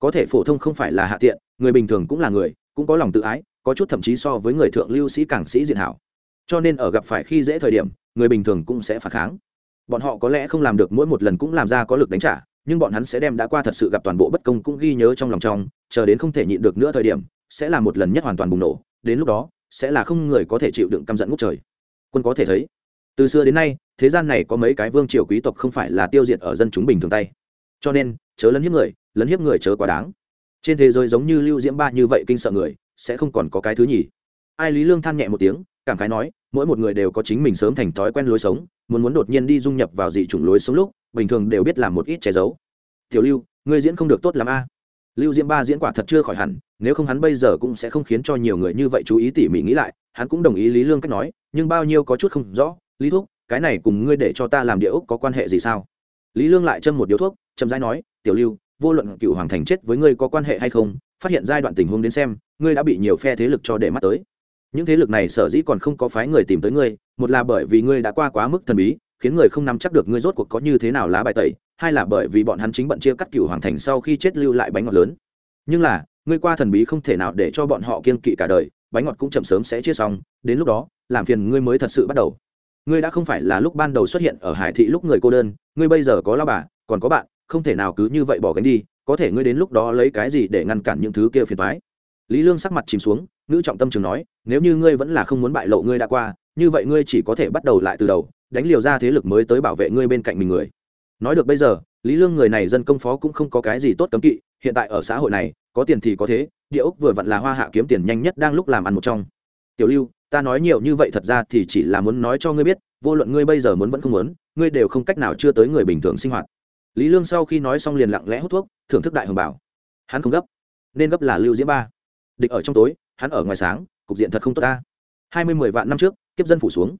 có thể phổ thông không phải là hạ tiện, người bình thường cũng là người, cũng có lòng tự ái, có chút thậm chí so với người thượng lưu sĩ cảng sĩ diện hảo. Cho nên ở gặp phải khi dễ thời điểm, người bình thường cũng sẽ phản kháng. Bọn họ có lẽ không làm được mỗi một lần cũng làm ra có lực đánh trả, nhưng bọn hắn sẽ đem đã qua thật sự gặp toàn bộ bất công cũng ghi nhớ trong lòng trong, chờ đến không thể nhịn được nữa thời điểm, sẽ là một lần nhất hoàn toàn bùng nổ, đến lúc đó, sẽ là không người có thể chịu đựng căm giận ngút trời. Quân có thể thấy, từ xưa đến nay, thế gian này có mấy cái vương triều quý tộc không phải là tiêu diệt ở dân chúng bình thường tay. Cho nên, chớ lấn hiếp người lấn hiếp người chớ quá đáng. Trên thế giới giống như lưu diễm ba như vậy kinh sợ người, sẽ không còn có cái thứ nhỉ ai lý lương than nhẹ một tiếng, cảm khái nói, mỗi một người đều có chính mình sớm thành thói quen lối sống, muốn muốn đột nhiên đi dung nhập vào dị chủng lối sống lúc, bình thường đều biết làm một ít che giấu. Tiểu lưu, ngươi diễn không được tốt l a. Lưu diễm ba diễn quả thật chưa khỏi hẳn, nếu không hắn bây giờ cũng sẽ không khiến cho nhiều người như vậy chú ý tỉ mỉ nghĩ lại, hắn cũng đồng ý lý lương cách nói, nhưng bao nhiêu có chút không rõ. Lý thúc, cái này cùng ngươi để cho ta làm địa ốc có quan hệ gì sao? Lý lương lại châm một điếu thuốc, chậm rãi nói, tiểu lưu vô luận cựu hoàng thành chết với ngươi có quan hệ hay không, phát hiện giai đoạn tình huống đến xem, ngươi đã bị nhiều phe thế lực cho để mắt tới. Những thế lực này sở dĩ còn không có phái người tìm tới ngươi, một là bởi vì ngươi đã qua quá mức thần bí, khiến người không nắm chắc được ngươi rốt cuộc có như thế nào lá bài tẩy, hai là bởi vì bọn hắn chính bận chia cắt cựu hoàng thành sau khi chết lưu lại bánh ngọt lớn. Nhưng là, ngươi qua thần bí không thể nào để cho bọn họ kiên kỵ cả đời, bánh ngọt cũng chậm sớm sẽ chia xong, đến lúc đó, làm phiền ngươi mới thật sự bắt đầu. Ngươi đã không phải là lúc ban đầu xuất hiện ở hải thị lúc người cô đơn, ngươi bây giờ có lao bà, còn có bạn không thể nào cứ như vậy bỏ gánh đi, có thể ngươi đến lúc đó lấy cái gì để ngăn cản những thứ kia phiền toái? Lý lương sắc mặt chìm xuống nữ trọng tâm trường nói, nếu như ngươi vẫn là không muốn bại lộ ngươi đã qua, như vậy ngươi chỉ có thể bắt đầu lại từ đầu, đánh liều ra thế lực mới tới bảo vệ ngươi bên cạnh mình người. Nói được bây giờ, lý lương người này dân công phó cũng không có cái gì tốt cấm kỵ, hiện tại ở xã hội này, có tiền thì có thế, địa ốc vừa vặn là hoa hạ kiếm tiền nhanh nhất đang lúc làm ăn một trong. Tiểu lưu, ta nói nhiều như vậy thật ra thì chỉ là muốn nói cho ngươi biết, vô luận ngươi bây giờ muốn vẫn không muốn, ngươi đều không cách nào chưa tới người bình thường sinh hoạt lý lương sau khi nói xong liền lặng lẽ hút thuốc, thưởng thức đại hồng bảo. Hắn không gấp, nên gấp là lưu diễm ba. Địch ở trong tối, hắn ở ngoài sáng, cục diện thật không tốt ta. Hai mươi mười vạn năm trước, kiếp dân phủ xuống.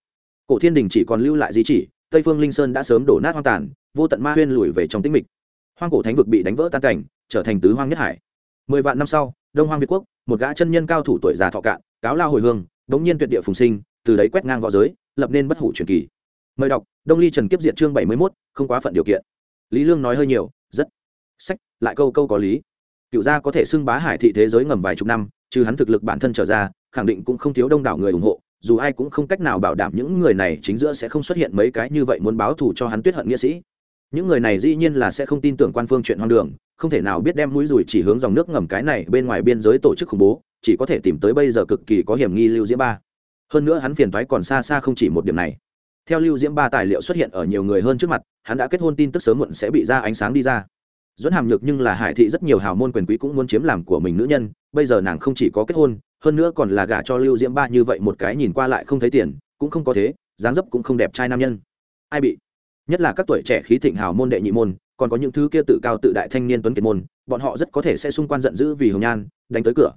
Cổ thiên đình chỉ còn lưu lại di chỉ, tây phương linh sơn đã sớm đổ nát hoang tàn, vô tận ma huyên lùi về trong tĩnh mịch. Hoang cổ thánh vực bị đánh vỡ tan cảnh, trở thành tứ hoang nhất hải. Mười vạn năm sau, đông hoang việt quốc, một gã chân nhân cao thủ tuổi già thọ cạn, cáo lao hồi hương, đống nhiên tuyệt địa phùng sinh, từ đấy quét ngang v õ giới, lập nên bất hủ truyền kỳ. Mời đọc, đông ly trần kiếp diệt chương bảy mươi mốt, không quá phận điều kiện lý lương nói hơi nhiều, rất sách, lại câu câu có lý. Cựu gia có thể xưng bá hải thị thế giới ngầm vài chục năm, trừ hắn thực lực bản thân trở ra, khẳng định cũng không thiếu đông đảo người ủng hộ, dù ai cũng không cách nào bảo đảm những người này chính giữa sẽ không xuất hiện mấy cái như vậy muốn báo thù cho hắn tuyết hận nghĩa sĩ. Những người này dĩ nhiên là sẽ không tin tưởng quan phương chuyện hoang đường, không thể nào biết đem mũi rùi chỉ hướng dòng nước ngầm cái này bên ngoài biên giới tổ chức khủng bố, chỉ có thể tìm tới bây giờ cực kỳ có hiểm nghi lưu diễm ba. Hơn nữa hắn phiền thoái còn xa xa không chỉ một điểm này theo lưu diễm ba tài liệu xuất hiện ở nhiều người hơn trước mặt, hắn đã kết hôn tin tức sớm muộn sẽ bị ra ánh sáng đi ra. Dẫn hàm nhược nhưng là hải thị rất nhiều hào môn quyền quý cũng muốn chiếm làm của mình nữ nhân, bây giờ nàng không chỉ có kết hôn, hơn nữa còn là gả cho lưu diễm ba như vậy một cái nhìn qua lại không thấy tiền, cũng không có thế, dáng dấp cũng không đẹp trai nam nhân. Ai bị? Nhất là các tuổi trẻ khí thịnh hào môn đệ nhị môn, còn có những thứ kia tự cao tự đại thanh niên tuấn kiệt môn, bọn họ rất có thể sẽ xung quanh giận dữ vì hồng nhan, đánh tới cửa.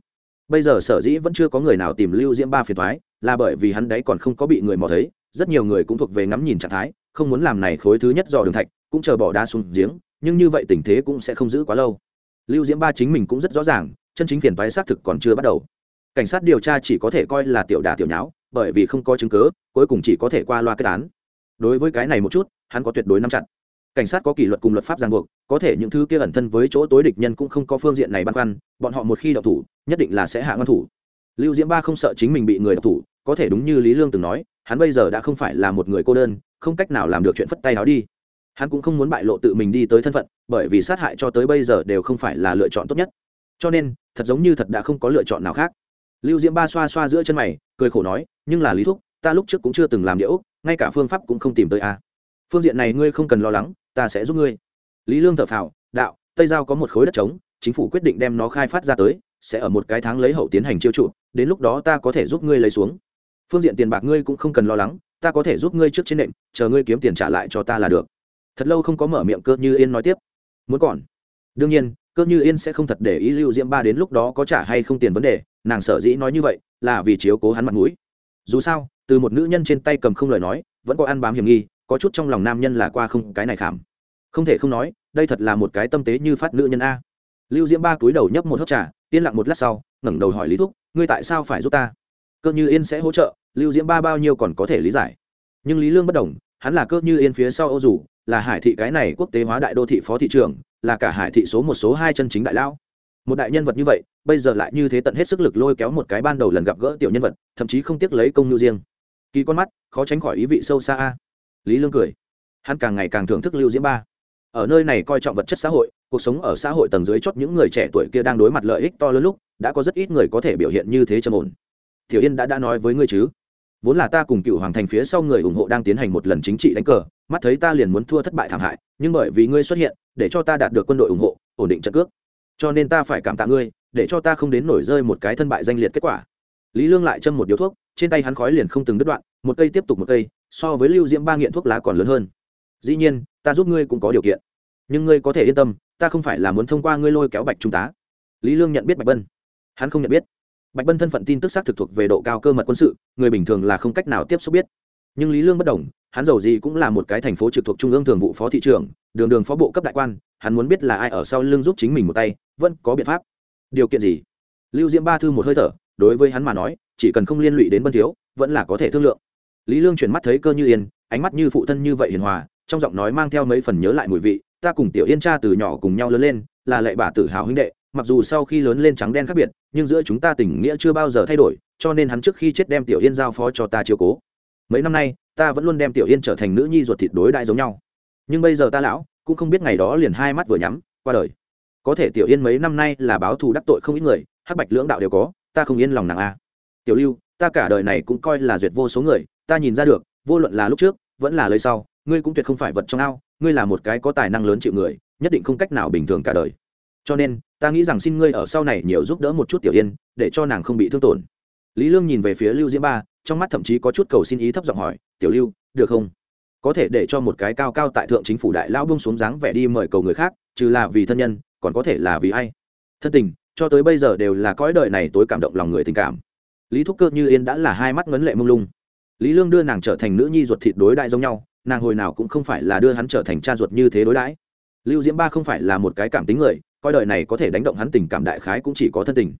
Bây giờ sở dĩ vẫn chưa có người nào tìm lưu diễm ba phiền thoái là bởi vì hắn đấy còn không có bị người mò thấy rất nhiều người cũng thuộc về ngắm nhìn trạng thái, không muốn làm này khối thứ nhất dò đường thạch, cũng chờ bỏ đá xuống giếng, nhưng như vậy tình thế cũng sẽ không giữ quá lâu. Lưu diễm ba chính mình cũng rất rõ ràng, chân chính phiền toái xác thực còn chưa bắt đầu. Cảnh sát điều tra chỉ có thể coi là tiểu đà tiểu nháo, bởi vì không có chứng cứ, cuối cùng chỉ có thể qua loa kết án. Đối với cái này một chút, hắn có tuyệt đối nắm chặt. Cảnh sát có kỷ luật cùng luật pháp ràng buộc, có thể những thứ kia ẩn thân với chỗ tối địch nhân cũng không có phương diện này băn khoăn, bọn họ một khi đậu thủ, nhất định là sẽ hạ ngăn thủ. Lưu diễm ba không sợ chính mình bị người đậu thủ, có thể đúng như lý lương từng nói hắn bây giờ đã không phải là một người cô đơn, không cách nào làm được chuyện phất tay áo đi. Hắn cũng không muốn bại lộ tự mình đi tới thân phận, bởi vì sát hại cho tới bây giờ đều không phải là lựa chọn tốt nhất. Cho nên, thật giống như thật đã không có lựa chọn nào khác. Lưu diễm ba xoa xoa giữa chân mày, cười khổ nói, nhưng là lý thúc, ta lúc trước cũng chưa từng làm điệu ngay cả phương pháp cũng không tìm tới a phương diện này ngươi không cần lo lắng, ta sẽ giúp ngươi. Lý lương thở phào, đạo, tây giao có một khối đất trống, chính phủ quyết định đem nó khai phát ra tới, sẽ ở một cái tháng lấy hậu tiến hành chiêu trụ, đến lúc đó ta có thể giúp ngươi lấy xuống phương diện tiền bạc ngươi cũng không cần lo lắng, ta có thể giúp ngươi trước trên nệm, chờ ngươi kiếm tiền trả lại cho ta là được. Thật lâu không có mở miệng cơ như yên nói tiếp. Muốn còn. Đương nhiên, cơ như yên sẽ không thật để ý lưu diễm ba đến lúc đó có trả hay không tiền vấn đề, nàng sở dĩ nói như vậy là vì chiếu cố hắn mặt mũi. Dù sao, từ một nữ nhân trên tay cầm không lời nói, vẫn có ăn bám hiểm nghi, có chút trong lòng nam nhân là qua không cái này khảm. Không thể không nói, đây thật là một cái tâm tế như phát nữ nhân a. Lưu diễm ba cúi đầu nhấp một hớp trà, yên lặng một lát sau, ngẩng đầu hỏi lý thúc, ngươi tại sao phải giúp ta? Cơ như yên sẽ hỗ trợ lưu diễm ba bao nhiêu còn có thể lý giải. Nhưng lý lương bất đồng, hắn là cơ như yên phía sau ô dù, là hải thị cái này quốc tế hóa đại đô thị phó thị trưởng, là cả hải thị số một số hai chân chính đại lão. Một đại nhân vật như vậy, bây giờ lại như thế tận hết sức lực lôi kéo một cái ban đầu lần gặp gỡ tiểu nhân vật, thậm chí không tiếc lấy công nhu riêng. Kỳ con mắt, khó tránh khỏi ý vị sâu xa a. Lý lương cười. Hắn càng ngày càng thưởng thức lưu diễm ba. Ở nơi này coi trọng vật chất xã hội, cuộc sống ở xã hội tầng dưới chót những người trẻ tuổi kia đang đối mặt lợi ích to lớn lúc, đã có rất ít người có thể biểu hiện như thế trầm ổn. Tiểu yên đã đã nói với ngươi chứ? Vốn là ta cùng cựu hoàng thành phía sau người ủng hộ đang tiến hành một lần chính trị đánh cờ, mắt thấy ta liền muốn thua thất bại thảm hại, nhưng bởi vì ngươi xuất hiện, để cho ta đạt được quân đội ủng hộ, ổn định trận cước. Cho nên ta phải cảm tạ ngươi, để cho ta không đến nổi rơi một cái thân bại danh liệt kết quả. Lý lương lại châm một điếu thuốc, trên tay hắn khói liền không từng đứt đoạn, một cây tiếp tục một cây, so với lưu diễm ba nghiện thuốc lá còn lớn hơn. Dĩ nhiên, ta giúp ngươi cũng có điều kiện, nhưng ngươi có thể yên tâm, ta không phải là muốn thông qua ngươi lôi kéo bạch trung tá. Lý lương nhận biết bạch bân hắn không nhận biết bạch bân thân phận tin tức xác thực thuộc về độ cao cơ mật quân sự, người bình thường là không cách nào tiếp xúc biết. Nhưng lý lương bất đồng, hắn giàu gì cũng là một cái thành phố trực thuộc trung ương thường vụ phó thị trưởng, đường đường phó bộ cấp đại quan, hắn muốn biết là ai ở sau lưng giúp chính mình một tay, vẫn có biện pháp. Điều kiện gì? Lưu diễm ba thư một hơi thở, đối với hắn mà nói, chỉ cần không liên lụy đến bân thiếu, vẫn là có thể thương lượng. Lý lương chuyển mắt thấy cơ như yên, ánh mắt như phụ thân như vậy hiền hòa, trong giọng nói mang theo mấy phần nhớ lại mùi vị, ta cùng tiểu yên cha từ nhỏ cùng nhau lớn lên, là lệ bà tự hào huynh đệ mặc dù sau khi lớn lên trắng đen khác biệt, nhưng giữa chúng ta tình nghĩa chưa bao giờ thay đổi, cho nên hắn trước khi chết đem tiểu yên giao phó cho ta chiều cố. Mấy năm nay, ta vẫn luôn đem tiểu yên trở thành nữ nhi ruột thịt đối đại giống nhau. Nhưng bây giờ ta lão cũng không biết ngày đó liền hai mắt vừa nhắm, qua đời. Có thể tiểu yên mấy năm nay là báo thù đắc tội không ít người, hắc bạch lưỡng đạo đều có, ta không yên lòng nàng a. Tiểu lưu, ta cả đời này cũng coi là duyệt vô số người, ta nhìn ra được, vô luận là lúc trước, vẫn là lời sau, ngươi cũng tuyệt không phải vật trong ao, ngươi là một cái có tài năng lớn chịu người, nhất định không cách nào bình thường cả đời cho nên, ta nghĩ rằng xin ngươi ở sau này nhiều giúp đỡ một chút tiểu yên, để cho nàng không bị thương tổn. Lý lương nhìn về phía lưu diễm ba, trong mắt thậm chí có chút cầu xin ý thấp giọng hỏi, tiểu lưu, được không? Có thể để cho một cái cao cao tại thượng chính phủ đại lão bông xuống dáng vẻ đi mời cầu người khác, trừ là vì thân nhân, còn có thể là vì ai? Thân tình, cho tới bây giờ đều là cõi đời này tối cảm động lòng người tình cảm. Lý thúc cơ như yên đã là hai mắt ngấn lệ mông lung. Lý lương đưa nàng trở thành nữ nhi ruột thịt đối đại giống nhau, nàng hồi nào cũng không phải là đưa hắn trở thành cha ruột như thế đối đãi. Lưu diễm ba không phải là một cái cảm tính người coi đời này có thể đánh động hắn tình cảm đại khái cũng chỉ có thân tình.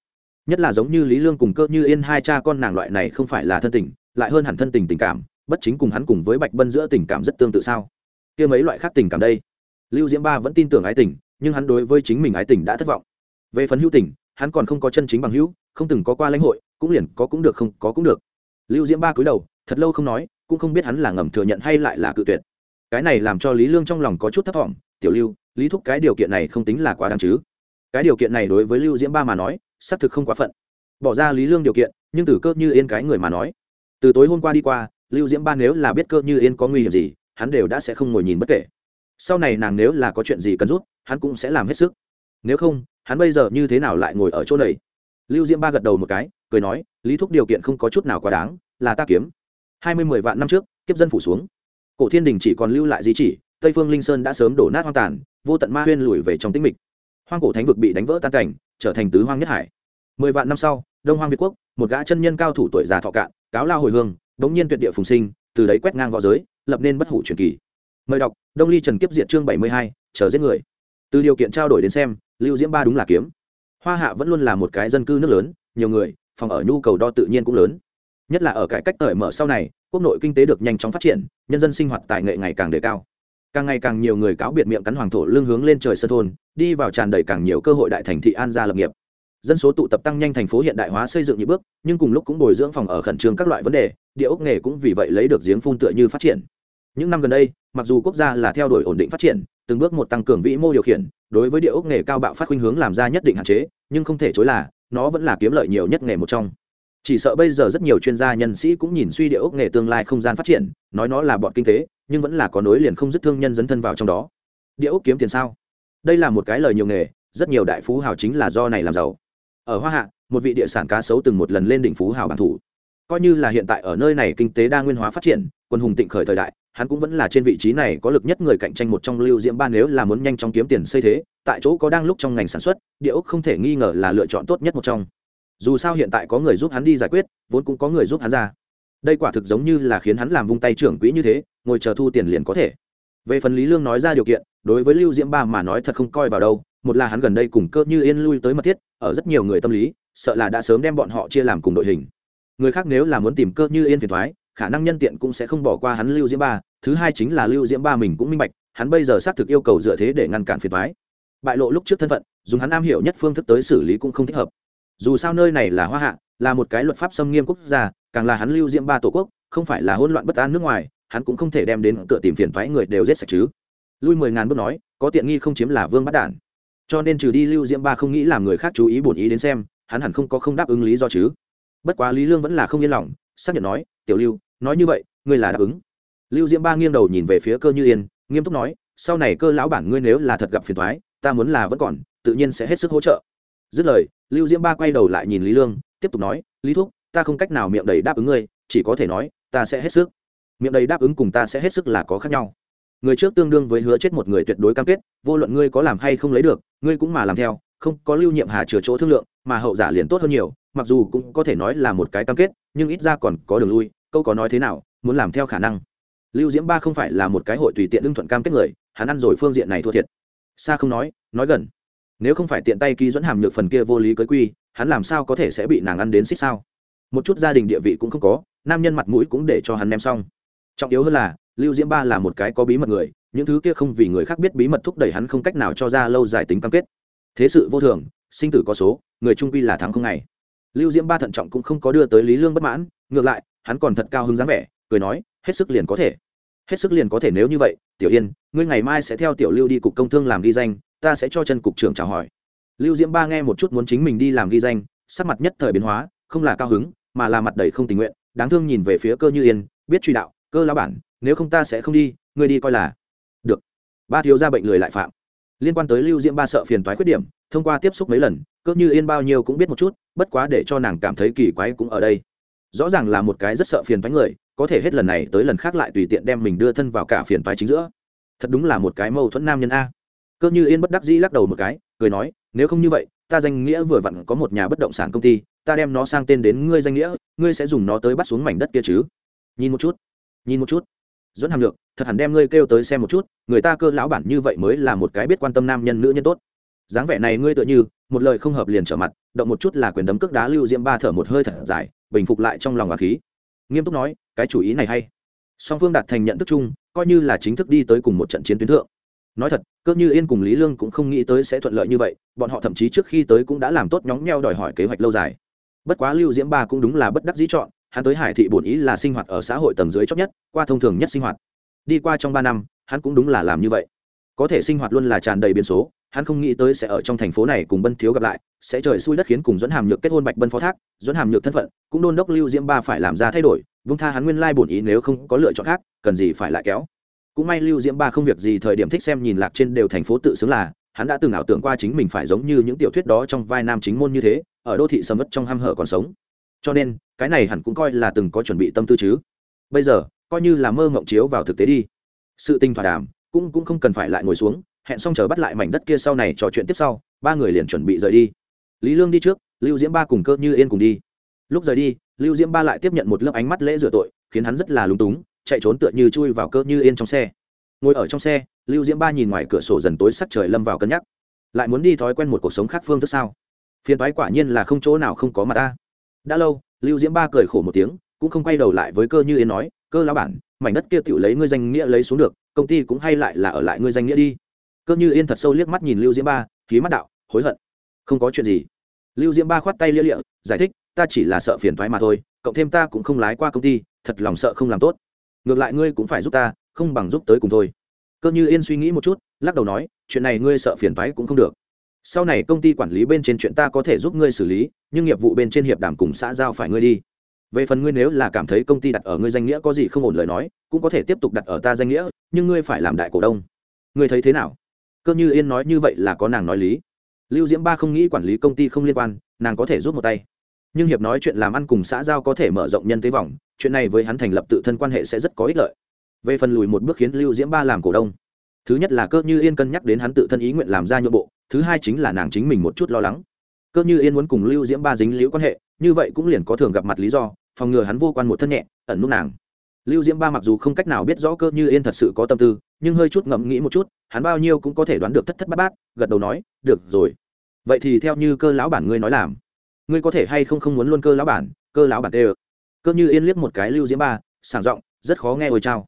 Nhất là giống như lý lương cùng cơ như yên hai cha con nàng loại này không phải là thân tình, lại hơn hẳn thân tình tình cảm, bất chính cùng hắn cùng với bạch bân giữa tình cảm rất tương tự sao? Kia mấy loại khác tình cảm đây. Lưu diễm ba vẫn tin tưởng ái tình, nhưng hắn đối với chính mình ái tình đã thất vọng. Về phần hữu tình, hắn còn không có chân chính bằng hữu, không từng có qua lãnh hội, cũng liền có cũng được không có cũng được. Lưu diễm ba cúi đầu, thật lâu không nói, cũng không biết hắn là ngầm thừa nhận hay lại là cự tuyệt. Cái này làm cho lý lương trong lòng có chút thất vọng tiểu lưu, lý thúc cái điều kiện này không tính là quá đáng chứ. Cái điều kiện này đối với lưu diễm ba mà nói, xác thực không quá phận. Bỏ ra lý lương điều kiện, nhưng từ cơ như yên cái người mà nói. Từ tối hôm qua đi qua, lưu diễm ba nếu là biết cơ như yên có nguy hiểm gì, hắn đều đã sẽ không ngồi nhìn bất kể. Sau này nàng nếu là có chuyện gì cần rút, hắn cũng sẽ làm hết sức. Nếu không, hắn bây giờ như thế nào lại ngồi ở chỗ này? Lưu diễm ba gật đầu một cái, cười nói, lý thúc điều kiện không có chút nào quá đáng, là ta kiếm. Hai mươi mười vạn năm trước, kiếp dân phủ xuống. Cổ thiên đình chỉ còn lưu lại di chỉ tây phương linh sơn đã sớm đổ nát hoang tàn, vô tận ma huyên lùi về trong tĩnh mịch. Hoang cổ thánh vực bị đánh vỡ tan cảnh, trở thành tứ hoang nhất hải. Mười vạn năm sau, đông hoang việt quốc, một gã chân nhân cao thủ tuổi già thọ cạn, cáo lao hồi hương, đống nhiên tuyệt địa phùng sinh, từ đấy quét ngang v õ giới, lập nên bất hủ truyền kỳ. Mời đọc, đông ly trần kiếp diệt chương bảy mươi hai, chờ giết người. Từ điều kiện trao đổi đến xem, lưu diễm ba đúng là kiếm. Hoa hạ vẫn luôn là một cái dân cư nước lớn, nhiều người, phòng ở nhu cầu đo tự nhiên cũng lớn. Nhất là ở cải cách cởi mở sau này, quốc nội kinh tế được nhanh chóng phát triển, nhân dân sinh hoạt tài nghệ ngày càng đề cao càng ngày càng nhiều người cáo biệt miệng cắn hoàng thổ lương hướng lên trời sân thôn, đi vào tràn đầy càng nhiều cơ hội đại thành thị an gia lập nghiệp. Dân số tụ tập tăng nhanh thành phố hiện đại hóa xây dựng những bước, nhưng cùng lúc cũng bồi dưỡng phòng ở khẩn trương các loại vấn đề, địa ốc nghề cũng vì vậy lấy được giếng phun tựa như phát triển. Những năm gần đây, mặc dù quốc gia là theo đuổi ổn định phát triển, từng bước một tăng cường vĩ mô điều khiển, đối với địa ốc nghề cao bạo phát khuynh hướng làm ra nhất định hạn chế, nhưng không thể chối là, nó vẫn là kiếm lợi nhiều nhất nghề một trong chỉ sợ bây giờ rất nhiều chuyên gia nhân sĩ cũng nhìn suy địa ốc nghề tương lai không gian phát triển, nói nó là bọn kinh tế, nhưng vẫn là có nối liền không dứt thương nhân dấn thân vào trong đó. Địa ốc kiếm tiền sao? Đây là một cái lời nhiều nghề, rất nhiều đại phú hào chính là do này làm giàu. Ở hoa hạ, một vị địa sản cá sấu từng một lần lên đỉnh phú hào bản thủ. Coi như là hiện tại ở nơi này kinh tế đa nguyên hóa phát triển, quân hùng tịnh khởi thời đại, hắn cũng vẫn là trên vị trí này có lực nhất người cạnh tranh một trong lưu diễm ban nếu là muốn nhanh chóng kiếm tiền xây thế, tại chỗ có đang lúc trong ngành sản xuất, địa ốc không thể nghi ngờ là lựa chọn tốt nhất một trong dù sao hiện tại có người giúp hắn đi giải quyết, vốn cũng có người giúp hắn ra. Đây quả thực giống như là khiến hắn làm vung tay trưởng quỹ như thế, ngồi chờ thu tiền liền có thể. Về phần lý lương nói ra điều kiện, đối với lưu diễm ba mà nói thật không coi vào đâu, một là hắn gần đây cùng cơ như yên lui tới mật thiết, ở rất nhiều người tâm lý, sợ là đã sớm đem bọn họ chia làm cùng đội hình. Người khác nếu là muốn tìm cơ như yên phiền thoái, khả năng nhân tiện cũng sẽ không bỏ qua hắn lưu diễm ba, thứ hai chính là lưu diễm ba mình cũng minh bạch, hắn bây giờ xác thực yêu cầu dựa thế để ngăn cản phiền thoái. Bại lộ lúc trước thân phận, dùng hắn am hiểu nhất phương thức tới xử lý cũng không thích hợp dù sao nơi này là hoa hạ, là một cái luật pháp xâm nghiêm quốc gia, càng là hắn lưu diễm ba tổ quốc, không phải là hỗn loạn bất an nước ngoài, hắn cũng không thể đem đến cửa tìm phiền thoái người đều giết sạch chứ. Lui mười ngàn bước nói, có tiện nghi không chiếm là vương bắt đản. Cho nên trừ đi lưu diễm ba không nghĩ làm người khác chú ý bổn ý đến xem, hắn hẳn không có không đáp ứng lý do chứ. Bất quá lý lương vẫn là không yên lòng, xác nhận nói, tiểu lưu, nói như vậy, ngươi là đáp ứng. Lưu diễm ba nghiêng đầu nhìn về phía cơ như yên, nghiêm túc nói, sau này cơ lão bản ngươi nếu là thật gặp phiền thoái ta muốn là vẫn còn, tự nhiên sẽ hết sức hỗ trợ. Dứt lời lưu diễm ba quay đầu lại nhìn lý lương, tiếp tục nói, lý thúc, ta không cách nào miệng đầy đáp ứng ngươi, chỉ có thể nói, ta sẽ hết sức. Miệng đầy đáp ứng cùng ta sẽ hết sức là có khác nhau. Người trước tương đương với hứa chết một người tuyệt đối cam kết, vô luận ngươi có làm hay không lấy được, ngươi cũng mà làm theo, không có lưu nhiệm hà chừa chỗ thương lượng, mà hậu giả liền tốt hơn nhiều, mặc dù cũng có thể nói là một cái cam kết, nhưng ít ra còn có đường lui, câu có nói thế nào, muốn làm theo khả năng. Lưu diễm ba không phải là một cái hội tùy tiện ưng thuận cam kết người, hắn ăn rồi phương diện này thua thiệt. Xa không nói nói gần nếu không phải tiện tay ký dẫn hàm nhược phần kia vô lý cưới quy, hắn làm sao có thể sẽ bị nàng ăn đến xích sao? Một chút gia đình địa vị cũng không có, nam nhân mặt mũi cũng để cho hắn ném xong. Trọng yếu hơn là, lưu diễm ba là một cái có bí mật người, những thứ kia không vì người khác biết bí mật thúc đẩy hắn không cách nào cho ra lâu dài tính cam kết. Thế sự vô thường, sinh tử có số, người trung quy là thắng không ngày. Lưu diễm ba thận trọng cũng không có đưa tới lý lương bất mãn, ngược lại, hắn còn thật cao hứng dáng vẻ, cười nói, hết sức liền có thể. Hết sức liền có thể nếu như vậy, tiểu yên, ngươi ngày mai sẽ theo tiểu lưu đi cục công thương làm ghi danh ta sẽ cho chân cục trưởng chào hỏi. Lưu diễm ba nghe một chút muốn chính mình đi làm ghi danh, sắc mặt nhất thời biến hóa, không là cao hứng, mà là mặt đầy không tình nguyện, đáng thương nhìn về phía cơ như yên, biết truy đạo, cơ lão bản, nếu không ta sẽ không đi, ngươi đi coi là. Được. Ba thiếu gia bệnh lười lại phạm. Liên quan tới lưu diễm ba sợ phiền toái khuyết điểm, thông qua tiếp xúc mấy lần, cơ như yên bao nhiêu cũng biết một chút, bất quá để cho nàng cảm thấy kỳ quái cũng ở đây. Rõ ràng là một cái rất sợ phiền toái người, có thể hết lần này tới lần khác lại tùy tiện đem mình đưa thân vào cả phiền toái chính giữa. Thật đúng là một cái mâu thuẫn nam nhân a cơ như yên bất đắc dĩ lắc đầu một cái, cười nói, nếu không như vậy, ta danh nghĩa vừa vặn có một nhà bất động sản công ty, ta đem nó sang tên đến ngươi danh nghĩa, ngươi sẽ dùng nó tới bắt xuống mảnh đất kia chứ. Nhìn một chút, nhìn một chút. Dẫn hàm lược, thật hẳn đem ngươi kêu tới xem một chút, người ta cơ lão bản như vậy mới là một cái biết quan tâm nam nhân nữ nhân tốt. Dáng vẻ này ngươi tựa như, một lời không hợp liền trở mặt, động một chút là quyền đấm cước đá lưu diễm ba thở một hơi thật dài, bình phục lại trong lòng và khí. Nghiêm túc nói, cái chủ ý này hay. Song phương đạt thành nhận thức chung, coi như là chính thức đi tới cùng một trận chiến tuyến thượng nói thật, cơ như yên cùng lý lương cũng không nghĩ tới sẽ thuận lợi như vậy, bọn họ thậm chí trước khi tới cũng đã làm tốt nhóng nheo đòi hỏi kế hoạch lâu dài. Bất quá lưu diễm ba cũng đúng là bất đắc dĩ chọn, hắn tới hải thị bổn ý là sinh hoạt ở xã hội tầng dưới chót nhất, qua thông thường nhất sinh hoạt. Đi qua trong ba năm, hắn cũng đúng là làm như vậy. Có thể sinh hoạt luôn là tràn đầy biến số, hắn không nghĩ tới sẽ ở trong thành phố này cùng bân thiếu gặp lại, sẽ trời xui đất khiến cùng dẫn hàm nhược kết hôn bạch bân phó thác dẫn hàm nhược thân phận, cũng đôn đốc lưu diễm ba phải làm ra thay đổi, vung tha hắn nguyên lai bổn ý nếu không có lựa chọn khác, cần gì phải lại kéo cũng may lưu diễm ba không việc gì, thời điểm thích xem nhìn lạc trên đều thành phố tự xứng là, hắn đã từng ảo tưởng qua chính mình phải giống như những tiểu thuyết đó trong vai nam chính môn như thế, ở đô thị sầm mất trong ham hở còn sống. Cho nên, cái này hẳn cũng coi là từng có chuẩn bị tâm tư chứ. Bây giờ, coi như là mơ mộng chiếu vào thực tế đi. Sự tình thỏa đàm, cũng cũng không cần phải lại ngồi xuống, hẹn xong chờ bắt lại mảnh đất kia sau này trò chuyện tiếp sau, ba người liền chuẩn bị rời đi. Lý lương đi trước, lưu diễm ba cùng cơ như yên cùng đi. Lúc rời đi, lưu diễm ba lại tiếp nhận một lớp ánh mắt lễ rửa tội, khiến hắn rất là lúng túng chạy trốn tựa như chui vào cơ như yên trong xe. Ngồi ở trong xe, lưu diễm ba nhìn ngoài cửa sổ dần tối sắc trời lâm vào cân nhắc. Lại muốn đi thói quen một cuộc sống khác phương thức sao? Phiền toái quả nhiên là không chỗ nào không có mặt ta. Đã lâu, lưu diễm ba cười khổ một tiếng, cũng không quay đầu lại với cơ như yên nói, cơ lão bản, mảnh đất kia tự lấy ngươi danh nghĩa lấy xuống được, công ty cũng hay lại là ở lại ngươi danh nghĩa đi. Cơ như yên thật sâu liếc mắt nhìn lưu diễm ba, khí mắt đạo, hối hận, không có chuyện gì. Lưu diễm ba khoát tay lia lịa, giải thích, ta chỉ là sợ phiền thoái mà thôi, cộng thêm ta cũng không lái qua công ty, thật lòng sợ không làm tốt ngược lại ngươi cũng phải giúp ta, không bằng giúp tới cùng thôi. Cơ như yên suy nghĩ một chút, lắc đầu nói, chuyện này ngươi sợ phiền phái cũng không được. Sau này công ty quản lý bên trên chuyện ta có thể giúp ngươi xử lý, nhưng nghiệp vụ bên trên hiệp đàm cùng xã giao phải ngươi đi. Về phần ngươi nếu là cảm thấy công ty đặt ở ngươi danh nghĩa có gì không ổn lời nói, cũng có thể tiếp tục đặt ở ta danh nghĩa, nhưng ngươi phải làm đại cổ đông. Ngươi thấy thế nào? Cơ như yên nói như vậy là có nàng nói lý. Lưu diễm ba không nghĩ quản lý công ty không liên quan, nàng có thể rút một tay. Nhưng hiệp nói chuyện làm ăn cùng xã giao có thể mở rộng nhân tế vòng chuyện này với hắn thành lập tự thân quan hệ sẽ rất có ích lợi. Về phần lùi một bước khiến lưu diễm ba làm cổ đông, thứ nhất là cơ như yên cân nhắc đến hắn tự thân ý nguyện làm ra nhượng bộ, thứ hai chính là nàng chính mình một chút lo lắng. Cơ như yên muốn cùng lưu diễm ba dính liễu quan hệ, như vậy cũng liền có thường gặp mặt lý do, phòng ngừa hắn vô quan một thân nhẹ, ẩn nút nàng. Lưu diễm ba mặc dù không cách nào biết rõ cơ như yên thật sự có tâm tư, nhưng hơi chút ngẫm nghĩ một chút, hắn bao nhiêu cũng có thể đoán được thất thất bát bát, gật đầu nói, được rồi. Vậy thì theo như cơ lão bản ngươi nói làm, ngươi có thể hay không không muốn luôn cơ lão bản, cơ lão bản tê ơ cơ như yên liếc một cái lưu diễm ba, sảng giọng, rất khó nghe ôi trao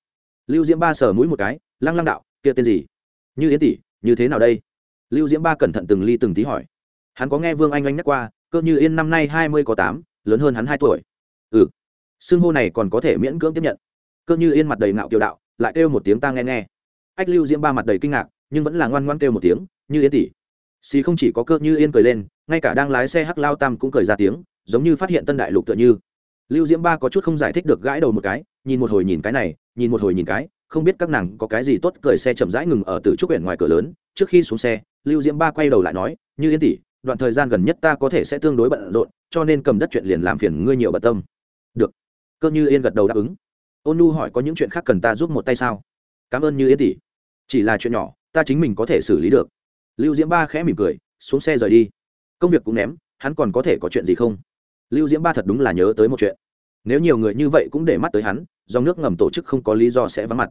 lưu diễm ba sờ mũi một cái, lăng lăng đạo, kia tên gì? Như yến tỷ, như thế nào đây? Lưu diễm ba cẩn thận từng ly từng tí hỏi. Hắn có nghe vương anh anh nhắc qua, cơ như yên năm nay hai mươi có tám, lớn hơn hắn hai tuổi. Ừ xưng hô này còn có thể miễn cưỡng tiếp nhận. Cơ như yên mặt đầy ngạo kiều đạo, lại kêu một tiếng ta nghe nghe. Ách lưu diễm ba mặt đầy kinh ngạc, nhưng vẫn là ngoan ngoan kêu một tiếng, như yên tỷ. Xì không chỉ có cơ như yên cười lên, ngay cả đang lái xe hắc lao tam cũng cười ra tiếng, giống như phát hiện tân đại lục tựa như lưu diễm ba có chút không giải thích được gãi đầu một cái, nhìn một hồi nhìn cái này, nhìn một hồi nhìn cái, không biết các nàng có cái gì tốt, cười xe chậm rãi ngừng ở từ trúc huyện ngoài cửa lớn. Trước khi xuống xe, lưu diễm ba quay đầu lại nói, như yên tỷ, đoạn thời gian gần nhất ta có thể sẽ tương đối bận rộn, cho nên cầm đất chuyện liền làm phiền ngươi nhiều bận tâm. Được. Cơ như yên gật đầu đáp ứng. Ôn nu hỏi, có những chuyện khác cần ta giúp một tay sao? Cảm ơn như yên tỷ. Chỉ là chuyện nhỏ, ta chính mình có thể xử lý được. Lưu diễm ba khẽ mỉm cười, xuống xe rời đi. Công việc cũng ném, hắn còn có thể có chuyện gì không? Lưu diễm ba thật đúng là nhớ tới một chuyện. Nếu nhiều người như vậy cũng để mắt tới hắn, dòng nước ngầm tổ chức không có lý do sẽ vắng mặt.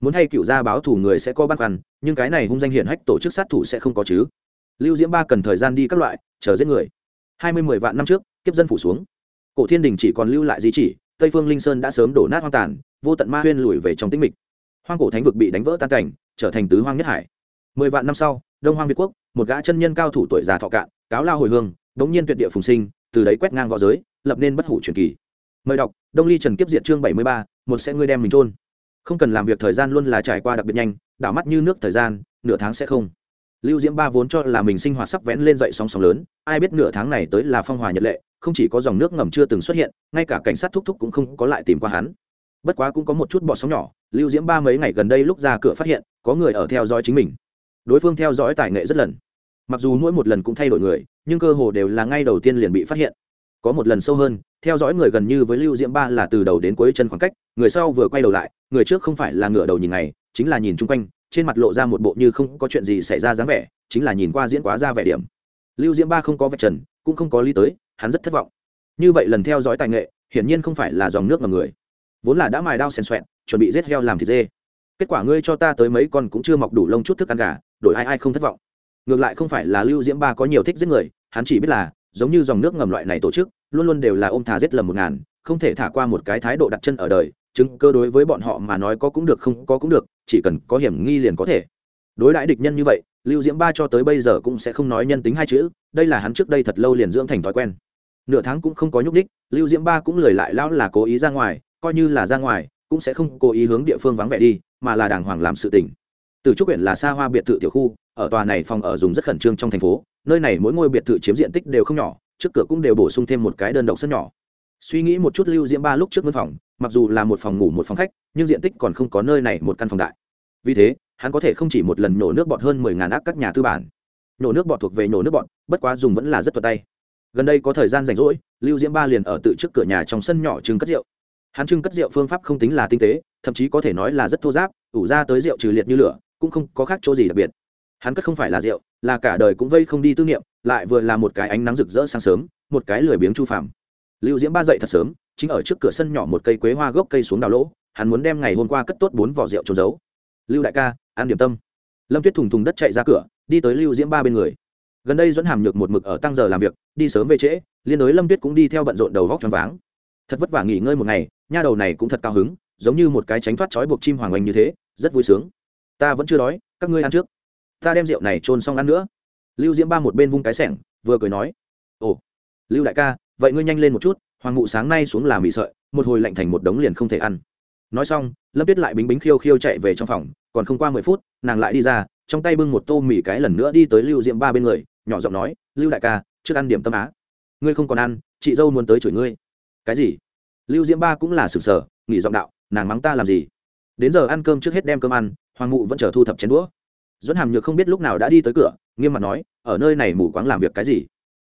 Muốn hay cựu gia báo thủ người sẽ có băn khoăn, nhưng cái này hung danh hiển hách tổ chức sát thủ sẽ không có chứ. Lưu diễm ba cần thời gian đi các loại, chờ giết người. Hai mươi mười vạn năm trước, kiếp dân phủ xuống. Cổ thiên đình chỉ còn lưu lại di chỉ, tây phương linh sơn đã sớm đổ nát hoang tàn, vô tận ma huyên lùi về trong tĩnh mịch. Hoang cổ thánh vực bị đánh vỡ tan cảnh, trở thành tứ hoang nhất hải. Mười vạn năm sau, đông hoang việt quốc, một gã chân nhân cao thủ tuổi già thọ cạn, cáo lao hồi hương, đống nhiên tuyệt địa phùng sinh từ đấy quét ngang võ giới, lập nên bất hủ truyền kỳ. Mời đọc, đông ly trần kiếp diện chương bảy mươi ba, một sẽ ngươi đem mình trôn không cần làm việc thời gian luôn là trải qua đặc biệt nhanh, đảo mắt như nước thời gian, nửa tháng sẽ không. Lưu diễm ba vốn cho là mình sinh hoạt sắp vén lên dậy sóng sóng lớn, ai biết nửa tháng này tới là phong hòa nhật lệ, không chỉ có dòng nước ngầm chưa từng xuất hiện, ngay cả cảnh sát thúc thúc cũng không có lại tìm qua hắn. Bất quá cũng có một chút bọ sóng nhỏ, lưu diễm ba mấy ngày gần đây lúc ra cửa phát hiện, có người ở theo dõi chính mình. Đối phương theo dõi tài nghệ rất lần. Mặc dù mỗi một lần cũng thay đổi người nhưng cơ hồ đều là ngay đầu tiên liền bị phát hiện. Có một lần sâu hơn theo dõi người gần như với lưu diễm ba là từ đầu đến cuối chân khoảng cách người sau vừa quay đầu lại người trước không phải là ngửa đầu nhìn ngay, chính là nhìn chung quanh trên mặt lộ ra một bộ như không có chuyện gì xảy ra dáng vẻ chính là nhìn qua diễn quá ra vẻ điểm. Lưu diễm ba không có vạch trần cũng không có lý tới hắn rất thất vọng. Như vậy lần theo dõi tài nghệ hiển nhiên không phải là dòng nước mà người. Vốn là đã mài đao xèn xoẹn chuẩn bị giết heo làm thịt dê. Kết quả ngươi cho ta tới mấy con cũng chưa mọc đủ lông chút thức ăn gà đổi ai ai không thất vọng. Ngược lại không phải là lưu diễm ba có nhiều thích giết người hắn chỉ biết là, giống như dòng nước ngầm loại này tổ chức, luôn luôn đều là ôm thả giết lầm một ngàn, không thể thả qua một cái thái độ đặt chân ở đời, chứng cơ đối với bọn họ mà nói có cũng được, không có cũng được, chỉ cần có hiểm nghi liền có thể. Đối đãi địch nhân như vậy, lưu diễm ba cho tới bây giờ cũng sẽ không nói nhân tính hai chữ, đây là hắn trước đây thật lâu liền dưỡng thành thói quen. Nửa tháng cũng không có nhúc đích lưu diễm ba cũng lời lại lão là cố ý ra ngoài, coi như là ra ngoài, cũng sẽ không cố ý hướng địa phương vắng vẻ đi, mà là đàng hoàng làm sự tỉnh từ trúc huyện là xa hoa biệt thự tiểu khu, ở tòa này phòng ở dùng rất khẩn trương trong thành phố nơi này mỗi ngôi biệt thự chiếm diện tích đều không nhỏ, trước cửa cũng đều bổ sung thêm một cái đơn độc sân nhỏ. Suy nghĩ một chút lưu diễm ba lúc trước văn phòng, mặc dù là một phòng ngủ một phòng khách, nhưng diện tích còn không có nơi này một căn phòng đại. Vì thế, hắn có thể không chỉ một lần nhổ nước bọt hơn mười ngàn ác các nhà tư bản. Nhổ nước bọt thuộc về nhổ nước bọt, bất quá dùng vẫn là rất thuật tay. Gần đây có thời gian rảnh rỗi, lưu diễm ba liền ở tự trước cửa nhà trong sân nhỏ trưng cất rượu. Hắn trưng cất rượu phương pháp không tính là tinh tế, thậm chí có thể nói là rất thô giáp, ủ ra tới rượu trừ liệt như lửa, cũng không có khác chỗ gì đặc biệt hắn cất không phải là rượu, là cả đời cũng vây không đi tư niệm, lại vừa là một cái ánh nắng rực rỡ sáng sớm, một cái lười biếng chu phàm. Lưu diễm ba dậy thật sớm, chính ở trước cửa sân nhỏ một cây quế hoa gốc cây xuống đào lỗ, hắn muốn đem ngày hôm qua cất tốt bốn vỏ rượu trốn giấu. Lưu đại ca, ăn điểm tâm. Lâm tuyết thùng thùng đất chạy ra cửa, đi tới lưu diễm ba bên người. Gần đây dẫn hàm nhược một mực ở tăng giờ làm việc, đi sớm về trễ, liên đối lâm tuyết cũng đi theo bận rộn đầu vóc tròn váng. Thật vất vả nghỉ ngơi một ngày, nha đầu này cũng thật cao hứng, giống như một cái tránh thoát trói buộc chim hoàng oanh như thế, rất vui sướng. Ta vẫn chưa đói, các ngươi ăn trước ta đem rượu này trôn xong ăn nữa. Lưu diễm ba một bên vung cái sẻng, vừa cười nói, ồ, lưu đại ca, vậy ngươi nhanh lên một chút, hoàng ngụ sáng nay xuống làm mì sợi, một hồi lạnh thành một đống liền không thể ăn. Nói xong, lâm tuyết lại bính bính khiêu khiêu chạy về trong phòng, còn không qua mười phút, nàng lại đi ra, trong tay bưng một tô mì cái lần nữa đi tới lưu diễm ba bên người, nhỏ giọng nói, lưu đại ca, trước ăn điểm tâm á. Ngươi không còn ăn, chị dâu muốn tới chửi ngươi. Cái gì? Lưu diễm ba cũng là sừng sờ nghỉ giọng đạo, nàng mắng ta làm gì? Đến giờ ăn cơm trước hết đem cơm ăn, hoàng ngụ vẫn chờ thu thập chén đũa dẫn hàm nhược không biết lúc nào đã đi tới cửa, nghiêm mặt nói, ở nơi này mù quáng làm việc cái gì?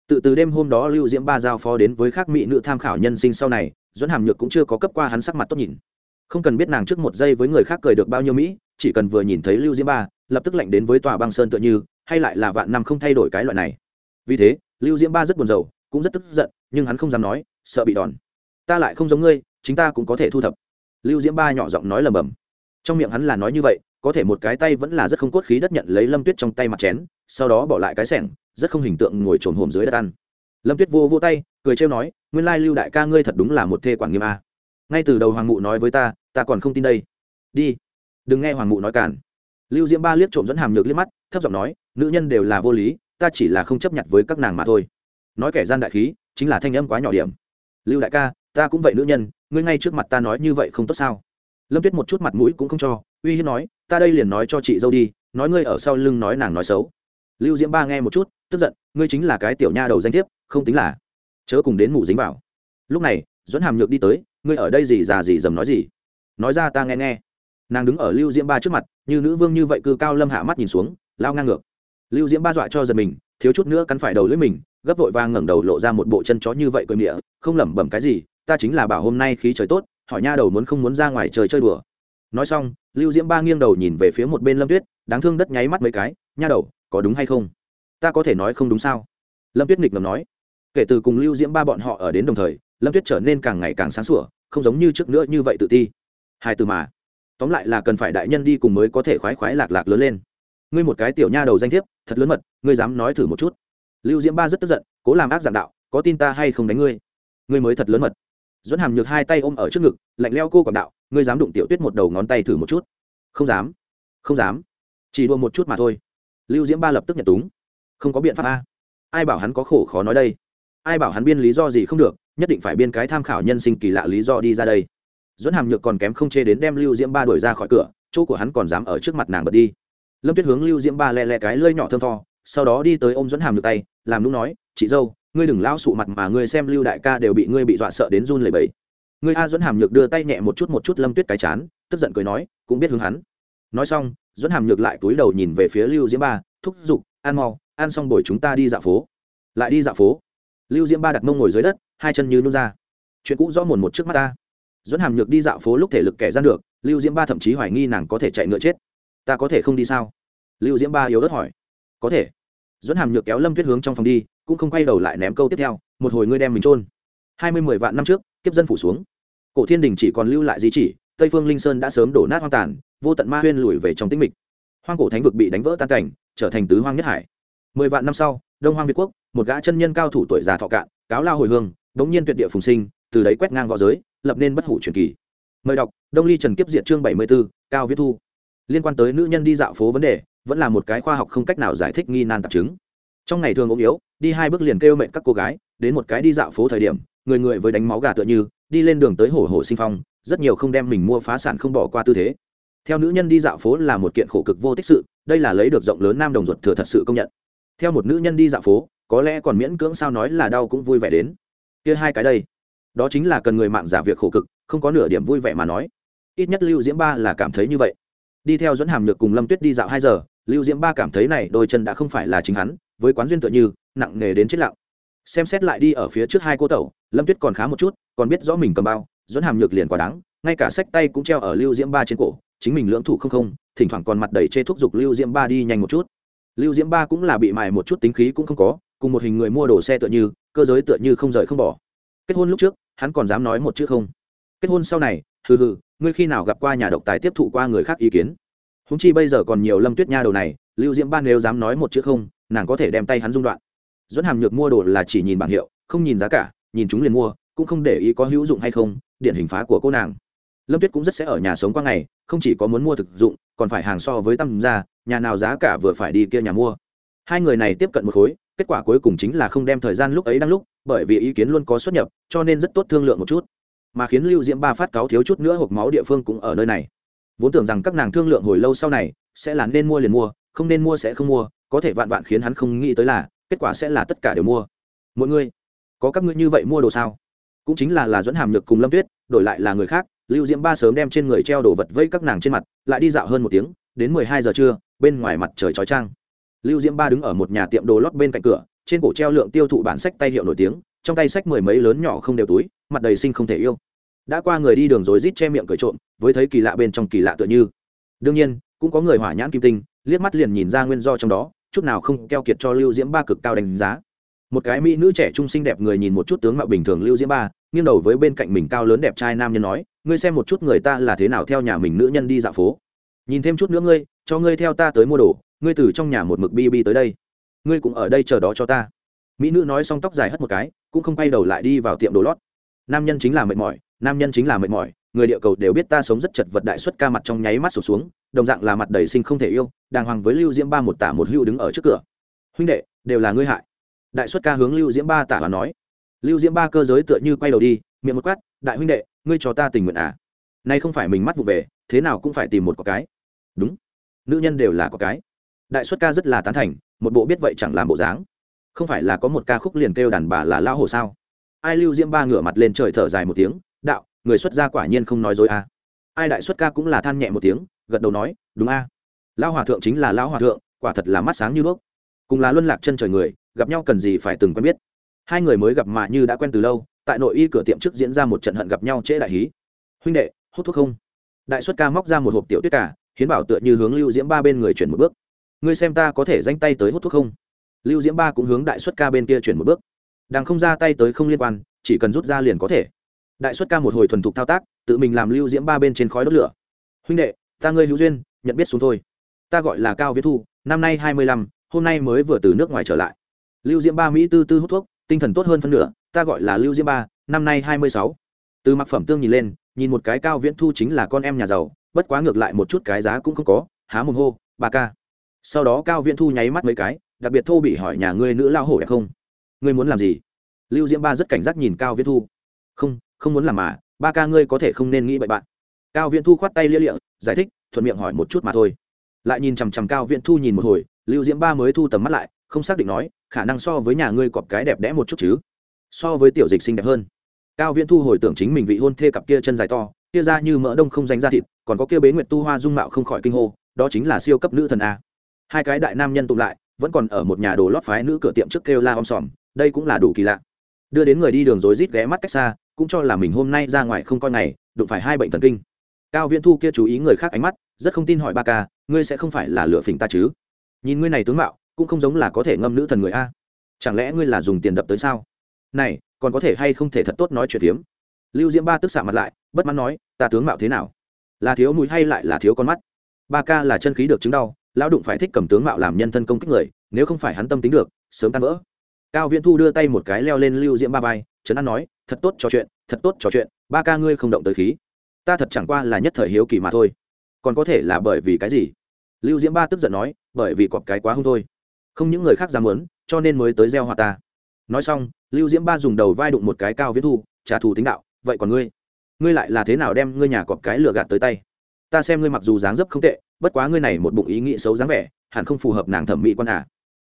Tự từ đêm hôm đó lưu diễm ba giao phó đến với khác mỹ nữ tham khảo nhân sinh sau này dẫn hàm nhược cũng chưa có cấp qua hắn sắc mặt tốt nhìn. Không cần biết nàng trước một giây với người khác cười được bao nhiêu mỹ, chỉ cần vừa nhìn thấy lưu diễm ba, lập tức lạnh đến với tòa băng sơn tựa như, hay lại là vạn năm không thay đổi cái loại này. Vì thế, lưu diễm ba rất buồn rầu, cũng rất tức giận, nhưng hắn không dám nói, sợ bị đòn. Ta lại không giống ngươi, chính ta cũng có thể thu thập. Lưu diễm ba nhỏ giọng nói lầm bầm trong miệng hắn là nói như vậy có thể một cái tay vẫn là rất không cốt khí đất nhận lấy lâm tuyết trong tay mặt chén, sau đó bỏ lại cái sẻng, rất không hình tượng ngồi trồn hồm dưới đất ăn. Lâm tuyết vô vô tay, cười trêu nói, nguyên lai lưu đại ca ngươi thật đúng là một thê quản nghiêm a. Ngay từ đầu hoàng mụ nói với ta ta còn không tin đây. Đi. Đừng nghe hoàng mụ nói cản. Lưu diễm ba liếc trộm dẫn hàm nhược liếc mắt, thấp giọng nói, nữ nhân đều là vô lý, ta chỉ là không chấp nhận với các nàng mà thôi. Nói kẻ gian đại khí, chính là thanh âm quá nhỏ điểm. Lưu đại ca, ta cũng vậy nữ nhân, ngươi ngay trước mặt ta nói như vậy không tốt sao? Lâm tuyết một chút mặt mũi cũng không cho, uy hiếp nói, ta đây liền nói cho chị dâu đi, nói ngươi ở sau lưng nói nàng nói xấu. Lưu diễm ba nghe một chút, tức giận, ngươi chính là cái tiểu nha đầu danh thiếp, không tính là. Chớ cùng đến mù dính vào. Lúc này dẫn hàm nhược đi tới, ngươi ở đây gì già gì dầm nói gì? Nói ra ta nghe nghe. Nàng đứng ở lưu diễm ba trước mặt, như nữ vương như vậy cư cao lâm hạ mắt nhìn xuống, lao ngang ngược. Lưu diễm ba dọa cho giật mình, thiếu chút nữa cắn phải đầu lưỡi mình, gấp vội vàng ngẩng đầu lộ ra một bộ chân chó như vậy cười miệng không lẩm bẩm cái gì, ta chính là bảo hôm nay khí trời tốt hỏi nha đầu muốn không muốn ra ngoài trời chơi đùa. Nói xong, lưu diễm ba nghiêng đầu nhìn về phía một bên lâm tuyết, đáng thương đất nháy mắt mấy cái, nha đầu, có đúng hay không? Ta có thể nói không đúng sao? Lâm tuyết nghịch ngầm nói. Kể từ cùng lưu diễm ba bọn họ ở đến đồng thời, lâm tuyết trở nên càng ngày càng sáng sủa, không giống như trước nữa như vậy tự ti. Hai từ mà. Tóm lại là cần phải đại nhân đi cùng mới có thể khoái khoái lạc lạc lớn lên. Ngươi một cái tiểu nha đầu danh thiếp, thật lớn mật, ngươi dám nói thử một chút. Lưu diễm ba rất tức giận, cố làm ác giảng đạo, có tin ta hay không đánh ngươi? Ngươi mới thật lớn mật dẫn hàm nhược hai tay ôm ở trước ngực, lạnh leo cô quảng đạo, ngươi dám đụng tiểu tuyết một đầu ngón tay thử một chút? Không dám. Không dám. Chỉ đua một chút mà thôi. Lưu diễm ba lập tức nhận túng. Không có biện pháp a. Ai bảo hắn có khổ khó nói đây? Ai bảo hắn biên lý do gì không được, nhất định phải biên cái tham khảo nhân sinh kỳ lạ lý do đi ra đây. Dẫn hàm nhược còn kém không chê đến đem lưu diễm ba đuổi ra khỏi cửa, chỗ của hắn còn dám ở trước mặt nàng bật đi. Lâm tuyết hướng lưu diễm ba le le cái lơi nhỏ thơm tho, sau đó đi tới ôm dẫn hàm nhược tay, làm lúc nói, chị dâu ngươi đừng lao sụ mặt mà ngươi xem lưu đại ca đều bị ngươi bị dọa sợ đến run lẩy bẩy. Ngươi a dẫn hàm nhược đưa tay nhẹ một chút một chút lâm tuyết cái chán, tức giận cười nói, cũng biết hướng hắn. Nói xong dẫn hàm nhược lại túi đầu nhìn về phía lưu diễm ba, thúc giục, ăn mau, ăn xong buổi chúng ta đi dạo phố. Lại đi dạo phố. Lưu diễm ba đặt mông ngồi dưới đất, hai chân như nôn ra. Chuyện cũ rõ mồn một trước mắt ta. Dẫn hàm nhược đi dạo phố lúc thể lực kẻ gian được, lưu diễm ba thậm chí hoài nghi nàng có thể chạy ngựa chết. Ta có thể không đi sao? Lưu diễm ba yếu ớt hỏi. Có thể. Dẫn hàm nhược kéo lâm tuyết hướng trong phòng đi cũng không quay đầu lại ném câu tiếp theo, một hồi ngươi đem mình trôn hai mươi mười vạn năm trước, kiếp dân phủ xuống. Cổ thiên đình chỉ còn lưu lại di chỉ, tây phương linh sơn đã sớm đổ nát hoang tàn, vô tận ma huyên lùi về trong tĩnh mịch. Hoang cổ thánh vực bị đánh vỡ tan cảnh, trở thành tứ hoang nhất hải. Mười vạn năm sau, đông hoang việt quốc, một gã chân nhân cao thủ tuổi già thọ cạn, cáo lao hồi hương, đống nhiên tuyệt địa phùng sinh, từ đấy quét ngang v õ giới, lập nên bất hủ truyền kỳ. Mời đọc, đông ly trần kiếp diệt chương bảy mươi b ố cao viết thu. Liên quan tới nữ nhân đi dạo phố vấn đề, vẫn là một cái khoa học không cách nào giải thích nghi nan tạp chứng trong ngày thường ốm yếu, đi hai bước liền kêu mệnh các cô gái, đến một cái đi dạo phố thời điểm, người người với đánh máu gà tựa như, đi lên đường tới hổ hổ sinh phong, rất nhiều không đem mình mua phá sản không bỏ qua tư thế. Theo nữ nhân đi dạo phố là một kiện khổ cực vô tích sự, đây là lấy được rộng lớn nam đồng ruột thừa thật sự công nhận. Theo một nữ nhân đi dạo phố, có lẽ còn miễn cưỡng sao nói là đau cũng vui vẻ đến. Kia hai cái đây, đó chính là cần người mạng giả việc khổ cực, không có nửa điểm vui vẻ mà nói. Ít nhất lưu diễm ba là cảm thấy như vậy. Đi theo dẫn hàm nhược cùng lâm tuyết đi dạo hai giờ, lưu diễm ba cảm thấy này đôi chân đã không phải là chính hắn với quán duyên tựa như, nặng nề đến chết lặng. Xem xét lại đi ở phía trước hai cô tẩu, lâm tuyết còn khá một chút, còn biết rõ mình cầm bao, dẫn hàm nhược liền quá đáng, ngay cả sách tay cũng treo ở lưu diễm ba trên cổ, chính mình lưỡng thủ không không, thỉnh thoảng còn mặt đầy chê thúc giục lưu diễm ba đi nhanh một chút. Lưu diễm ba cũng là bị mài một chút tính khí cũng không có, cùng một hình người mua đồ xe tựa như, cơ giới tựa như không rời không bỏ. Kết hôn lúc trước, hắn còn dám nói một chữ không. Kết hôn sau này, hừ hừ, ngươi khi nào gặp qua nhà độc tài tiếp thụ qua người khác ý kiến? Húng chi bây giờ còn nhiều lâm tuyết nha đầu này, lưu diễm ba nếu dám nói một chữ không nàng có thể đem tay hắn dung đoạn. Dẫn hàm nhược mua đồ là chỉ nhìn bảng hiệu, không nhìn giá cả, nhìn chúng liền mua, cũng không để ý có hữu dụng hay không, điện hình phá của cô nàng. Lâm tuyết cũng rất sẽ ở nhà sống qua ngày, không chỉ có muốn mua thực dụng, còn phải hàng so với tăm ra nhà nào giá cả vừa phải đi kia nhà mua. Hai người này tiếp cận một khối, kết quả cuối cùng chính là không đem thời gian lúc ấy đang lúc, bởi vì ý kiến luôn có xuất nhập, cho nên rất tốt thương lượng một chút. Mà khiến lưu diễm ba phát cáo thiếu chút nữa hộp máu địa phương cũng ở nơi này. Vốn tưởng rằng các nàng thương lượng hồi lâu sau này, sẽ là nên mua liền mua, không nên mua sẽ không mua có thể vạn vạn khiến hắn không nghĩ tới là, kết quả sẽ là tất cả đều mua. Mỗi người, có các ngươi như vậy mua đồ sao? Cũng chính là là dẫn hàm nhược cùng lâm tuyết, đổi lại là người khác, lưu diễm ba sớm đem trên người treo đồ vật vây các nàng trên mặt, lại đi dạo hơn một tiếng, đến mười hai giờ trưa, bên ngoài mặt trời chói trang lưu diễm ba đứng ở một nhà tiệm đồ lót bên cạnh cửa, trên cổ treo lượng tiêu thụ bản sách tay hiệu nổi tiếng, trong tay sách mười mấy lớn nhỏ không đều túi, mặt đầy sinh không thể yêu. Đã qua người đi đường rối rít che miệng cười trộm, với thấy kỳ lạ bên trong kỳ lạ tựa như. Đương nhiên, cũng có người hỏa nhãn kim tinh, liếc mắt liền nhìn ra nguyên do trong đó chút nào không keo kiệt cho lưu diễm ba cực cao đánh giá. Một cái mỹ nữ trẻ trung xinh đẹp người nhìn một chút tướng mạo bình thường lưu diễm ba, nghiêng đầu với bên cạnh mình cao lớn đẹp trai nam nhân nói, ngươi xem một chút người ta là thế nào theo nhà mình nữ nhân đi dạo phố. Nhìn thêm chút nữa ngươi, cho ngươi theo ta tới mua đồ, ngươi từ trong nhà một mực bi bi tới đây. Ngươi cũng ở đây chờ đó cho ta. Mỹ nữ nói xong tóc dài hất một cái, cũng không quay đầu lại đi vào tiệm đồ lót. Nam nhân chính là mệt mỏi, nam nhân chính là mệt mỏi, người địa cầu đều biết ta sống rất chật vật đại xuất ca mặt trong nháy mắt sụp xuống đồng dạng là mặt đầy sinh không thể yêu, đàng hoàng với lưu diễm ba một tả một hưu đứng ở trước cửa. Huynh đệ, đều là ngươi hại. Đại xuất ca hướng lưu diễm ba tả và nói. Lưu diễm ba cơ giới tựa như quay đầu đi, miệng một quát, đại huynh đệ, ngươi cho ta tình nguyện à? Nay không phải mình mắt vụ về, thế nào cũng phải tìm một có cái. Đúng, nữ nhân đều là có cái. Đại xuất ca rất là tán thành, một bộ biết vậy chẳng làm bộ dáng. Không phải là có một ca khúc liền kêu đàn bà là lao hồ sao? Ai lưu diễm ba ngửa mặt lên trời thở dài một tiếng, đạo, người xuất gia quả nhiên không nói dối à ai đại xuất ca cũng là than nhẹ một tiếng, gật đầu nói, đúng a. À. lao hòa thượng chính là lao hòa thượng, quả thật là mắt sáng như đuốc. Cùng là luân lạc chân trời người, gặp nhau cần gì phải từng quen biết. Hai người mới gặp mà như đã quen từ lâu, tại nội y cửa tiệm trước diễn ra một trận hận gặp nhau trễ đại hí. Huynh đệ, hút thuốc không? Đại xuất ca móc ra một hộp tiểu tuyết cả hiến bảo tựa như hướng lưu diễm ba bên người chuyển một bước. Ngươi xem ta có thể danh tay tới hút thuốc không? Lưu diễm ba cũng hướng đại xuất ca bên kia chuyển một bước. Đằng không ra tay tới không liên quan, chỉ cần rút ra liền có thể đại xuất ca một hồi thuần thục thao tác, tự mình làm lưu diễm ba bên trên khói đốt lửa. Huynh đệ, ta ngươi hữu duyên, nhận biết xuống thôi. Ta gọi là cao viết thu, năm nay hai mươi lăm, hôm nay mới vừa từ nước ngoài trở lại. Lưu diễm ba mỹ tư tư hút thuốc, tinh thần tốt hơn phân nửa, ta gọi là lưu diễm ba, năm nay hai mươi sáu. Từ mặc phẩm tương nhìn lên, nhìn một cái cao viễn thu chính là con em nhà giàu, bất quá ngược lại một chút cái giá cũng không có, há mồm hô, ba ca. Sau đó cao viễn thu nháy mắt mấy cái, đặc biệt thô bị hỏi nhà ngươi nữ lao hổ đẹp không? Ngươi muốn làm gì? Lưu diễm ba rất cảnh giác nhìn cao viễn thu. Không không muốn làm mà, ba ca ngươi có thể không nên nghĩ bậy bạn. Cao viễn thu khoát tay lia lịa, giải thích, thuận miệng hỏi một chút mà thôi. Lại nhìn chằm chằm cao viễn thu nhìn một hồi, lưu diễm ba mới thu tầm mắt lại, không xác định nói, khả năng so với nhà ngươi cọp cái đẹp đẽ một chút chứ? So với tiểu dịch xinh đẹp hơn. Cao viễn thu hồi tưởng chính mình vị hôn thê cặp kia chân dài to, kia ra như mỡ đông không danh ra thịt, còn có kia bế nguyệt tu hoa dung mạo không khỏi kinh hô, đó chính là siêu cấp nữ thần a. Hai cái đại nam nhân tụng lại, vẫn còn ở một nhà đồ lót phái nữ cửa tiệm trước kêu la om sòm, đây cũng là đủ kỳ lạ. Đưa đến người đi đường rối rít ghé mắt cách xa cũng cho là mình hôm nay ra ngoài không coi ngày, đụng phải hai bệnh thần kinh. Cao viễn thu kia chú ý người khác ánh mắt, rất không tin hỏi ba ca, ngươi sẽ không phải là lựa phỉnh ta chứ? Nhìn ngươi này tướng mạo, cũng không giống là có thể ngâm nữ thần người a. Chẳng lẽ ngươi là dùng tiền đập tới sao? Này, còn có thể hay không thể thật tốt nói chuyện phiếm? Lưu diễm ba tức xạ mặt lại, bất mãn nói, ta tướng mạo thế nào? Là thiếu mũi hay lại là thiếu con mắt? Ba ca là chân khí được chứng đau, lão đụng phải thích cầm tướng mạo làm nhân thân công kích người, nếu không phải hắn tâm tính được, sớm tan vỡ cao viễn thu đưa tay một cái leo lên lưu diễm ba vai, trấn an nói, thật tốt trò chuyện, thật tốt trò chuyện, ba ca ngươi không động tới khí. Ta thật chẳng qua là nhất thời hiếu kỳ mà thôi. Còn có thể là bởi vì cái gì? Lưu diễm ba tức giận nói, bởi vì cọp cái quá hung thôi. Không những người khác dám muốn, cho nên mới tới gieo hòa ta. Nói xong, lưu diễm ba dùng đầu vai đụng một cái cao viễn thu, trả thù tính đạo, vậy còn ngươi? Ngươi lại là thế nào đem ngươi nhà cọp cái lừa gạt tới tay? Ta xem ngươi mặc dù dáng dấp không tệ, bất quá ngươi này một bụng ý nghĩ xấu dáng vẻ, hẳn không phù hợp nàng thẩm mỹ quan à.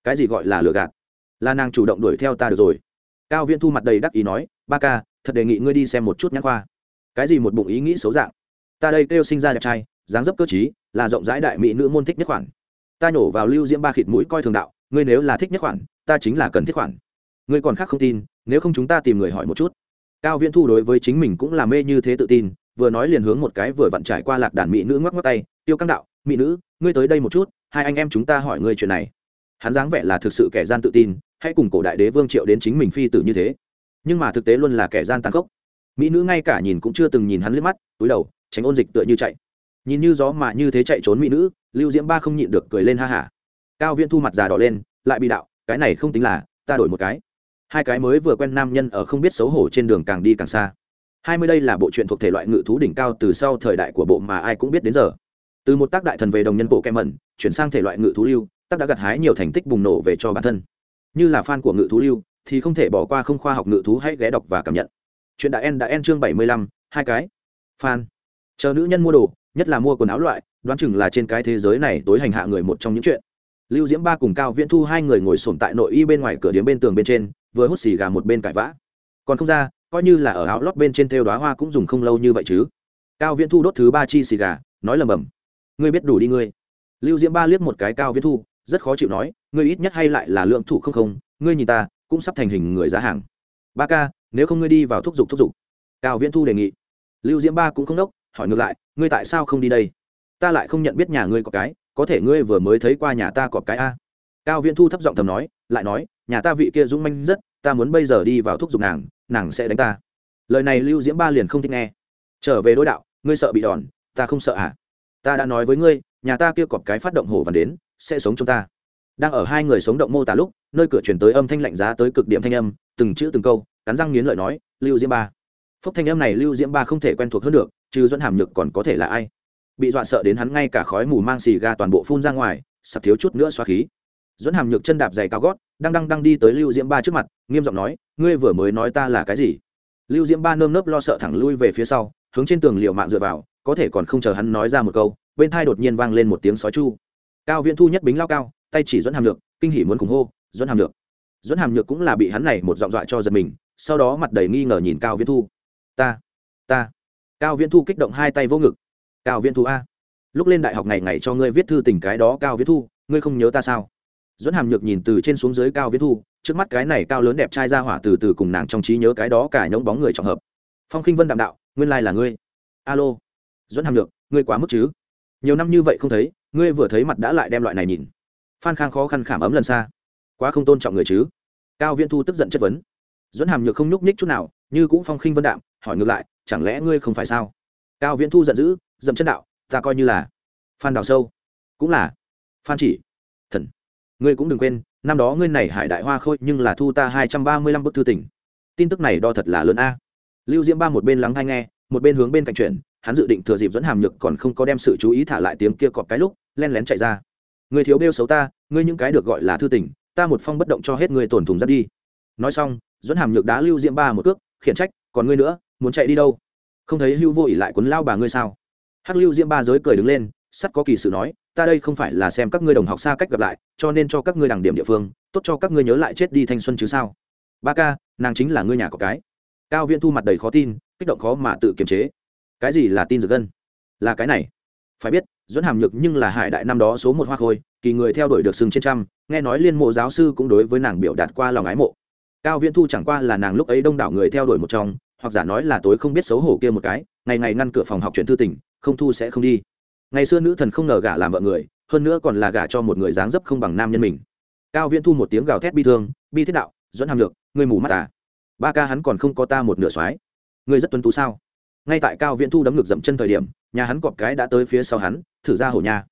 cái gì gọi là lừa gạt? Là nàng chủ động đuổi theo ta được rồi. Cao viễn thu mặt đầy đắc ý nói, ba ca, thật đề nghị ngươi đi xem một chút nhãn khoa. Cái gì một bụng ý nghĩ xấu dạng? Ta đây kêu sinh ra đẹp trai, dáng dấp cơ t là rộng rãi đại mỹ nữ môn thích nhất khoản. Ta nhổ vào lưu diễm ba khịt mũi coi thường đạo, ngươi nếu là thích nhất khoản, ta chính là cần thiết khoản. Ngươi còn khác không tin, nếu không chúng ta tìm người hỏi một chút. Cao viễn thu đối với chính mình cũng là mê như thế tự tin, vừa nói liền hướng một cái vừa vặn trải qua lạc đàn mỹ nữ ngoắc ngoắc tay, tiêu căng đạo, mỹ nữ, ngươi tới đây một chút, hai anh em chúng ta hỏi ngươi chuyện này. Hắn dáng vẻ là thực sự kẻ gian tự tin hãy cùng cổ đại đế vương triệu đến chính mình phi tử như thế. Nhưng mà thực tế luôn là kẻ gian tàn khốc. Mỹ nữ ngay cả nhìn cũng chưa từng nhìn hắn liếc mắt, túi đầu, tránh ôn dịch tựa như chạy. Nhìn như gió mà như thế chạy trốn mỹ nữ, lưu diễm ba không nhịn được cười lên ha hả. Cao viễn thu mặt già đỏ lên, lại bị đạo, cái này không tính là, ta đổi một cái. Hai cái mới vừa quen nam nhân ở không biết xấu hổ trên đường càng đi càng xa. Hai mươi đây là bộ truyện thuộc thể loại ngự thú đỉnh cao từ sau thời đại của bộ mà ai cũng biết đến giờ. Từ một tác đại thần về đồng nhân bộ kem mẩn, chuyển sang thể loại ngự thú lưu, tác đã gặt hái nhiều thành tích bùng nổ về cho bản thân như là fan của ngự thú lưu, thì không thể bỏ qua không khoa học ngự thú hãy ghé đọc và cảm nhận. Chuyện đã en đã en chương bảy mươi lăm, hai cái. Fan. Chờ nữ nhân mua đồ, nhất là mua quần áo loại, đoán chừng là trên cái thế giới này tối hành hạ người một trong những chuyện. Lưu diễm ba cùng cao viễn thu hai người ngồi sổm tại nội y bên ngoài cửa điếm bên tường bên trên, vừa hút xì gà một bên cãi vã. Còn không ra, coi như là ở áo lót bên trên thêu đoá hoa cũng dùng không lâu như vậy chứ. Cao viễn thu đốt thứ ba chi xì gà, nói lầm bầm. Ngươi biết đủ đi ngươi. Lưu diễm ba liếc một cái cao viễn thu rất khó chịu nói, ngươi ít nhất hay lại là lượng thủ không không, ngươi nhìn ta, cũng sắp thành hình người giá hàng. Ba ca, nếu không ngươi đi vào thúc giục thúc giục. Cao viễn thu đề nghị. Lưu diễm ba cũng không đốc, hỏi ngược lại, ngươi tại sao không đi đây? Ta lại không nhận biết nhà ngươi có cái, có thể ngươi vừa mới thấy qua nhà ta có cái a? Cao viễn thu thấp giọng thầm nói, lại nói, nhà ta vị kia dũng manh rất, ta muốn bây giờ đi vào thúc giục nàng nàng sẽ đánh ta. Lời này lưu diễm ba liền không thích nghe. Trở về đối đạo, ngươi sợ bị đòn, ta không sợ à? ta đã nói với ngươi, nhà ta kia cọp cái phát động hổ và đến sẽ sống chúng ta. Đang ở hai người sống động mô tả lúc, nơi cửa chuyển tới âm thanh lạnh giá tới cực điểm thanh âm, từng chữ từng câu, cắn răng nghiến lợi nói, lưu diễm ba. Phúc thanh âm này lưu diễm ba không thể quen thuộc hơn được chứ dẫn hàm nhược còn có thể là ai? Bị dọa sợ đến hắn ngay cả khói mù mang xì ga toàn bộ phun ra ngoài, sặc thiếu chút nữa xoa khí. Dẫn hàm nhược chân đạp giày cao gót, đang đang đang đi tới lưu diễm ba trước mặt, nghiêm giọng nói, ngươi vừa mới nói ta là cái gì? Lưu diễm ba nơm nớp lo sợ thẳng lui về phía sau, hướng trên tường liệu mạng dựa vào, có thể còn không chờ hắn nói ra một câu, bên thai đột nhiên vang lên một tiếng sói chu cao viễn thu nhất bính lao cao, tay chỉ dẫn hàm nhược, kinh hỉ muốn cùng hô dẫn hàm nhược. Dẫn hàm nhược cũng là bị hắn này một giọng dọa cho giật mình, sau đó mặt đầy nghi ngờ nhìn cao viễn thu. Ta ta. Cao viễn thu kích động hai tay vô ngực. Cao viễn thu a, lúc lên đại học ngày ngày cho ngươi viết thư tình cái đó cao viễn thu, ngươi không nhớ ta sao? Dẫn hàm nhược nhìn từ trên xuống dưới cao viễn thu, trước mắt cái này cao lớn đẹp trai ra hỏa từ từ cùng nàng trong trí nhớ cái đó cả nhóm bóng người trọng hợp. Phong khinh vân đạm đạo, nguyên lai là ngươi. Alo. Dẫn hàm nhược, ngươi quá mức chứ? Nhiều năm như vậy không thấy, ngươi vừa thấy mặt đã lại đem loại này nhìn. Phan khang khó khăn khảm ấm lần xa. Quá không tôn trọng người chứ. Cao viễn thu tức giận chất vấn. Dẫn hàm nhược không nhúc nhích chút nào, như cũng phong khinh vân đạm, hỏi ngược lại, chẳng lẽ ngươi không phải sao? Cao viễn thu giận dữ, dậm chân đạo, ta coi như là. Phan đào sâu. Cũng là. Phan chỉ. Thần. Ngươi cũng đừng quên, năm đó ngươi này hải đại hoa khôi nhưng là thu ta hai trăm ba mươi lăm bức thư tỉnh tin tức này đo thật là lớn a. Lưu diễm ba một bên lắng hay nghe, một bên hướng bên cạnh chuyện hắn dự định thừa dịp dẫn hàm nhược còn không có đem sự chú ý thả lại tiếng kia cọp cái lúc, len lén chạy ra. Người thiếu bêu xấu ta, ngươi những cái được gọi là thư tình, ta một phong bất động cho hết ngươi tổn thùng ra đi. Nói xong, dẫn hàm nhược đá lưu diễm ba một cước, khiển trách, còn ngươi nữa, muốn chạy đi đâu? Không thấy hưu vô ỉ lại quấn lao bà ngươi sao? Hắc lưu diễm ba giới cười đứng lên, sắt có kỳ sự nói, ta đây không phải là xem các ngươi đồng học xa cách gặp lại, cho nên cho các ngươi đằng điểm địa phương, tốt cho các ngươi nhớ lại chết đi thanh xuân chứ sao? Ba ca, nàng chính là ngươi nhà có cái. Cao viễn thu mặt đầy khó tin, kích động khó mà tự kiềm chế cái gì là tin dược gân? Là cái này. Phải biết dẫn hàm nhược nhưng là hải đại năm đó số một hoa khôi, kỳ người theo đuổi được sừng trên trăm, nghe nói liên mộ giáo sư cũng đối với nàng biểu đạt qua lòng ái mộ. Cao viễn thu chẳng qua là nàng lúc ấy đông đảo người theo đuổi một trong, hoặc giả nói là tối không biết xấu hổ kia một cái, ngày ngày ngăn cửa phòng học chuyện thư tình, không thu sẽ không đi. Ngày xưa nữ thần không ngờ gả làm vợ người, hơn nữa còn là gả cho một người dáng dấp không bằng nam nhân mình. Cao viễn thu một tiếng gào thét bi thương, bi thiết đạo dẫn hàm nhược người mù mắt à? Ba ca hắn còn không có ta một nửa soái. Ngươi rất tuân tú sao? Ngay tại cao viễn thu đấm ngực dậm chân thời điểm nhà hắn cọp cái đã tới phía sau hắn thử ra hổ nha.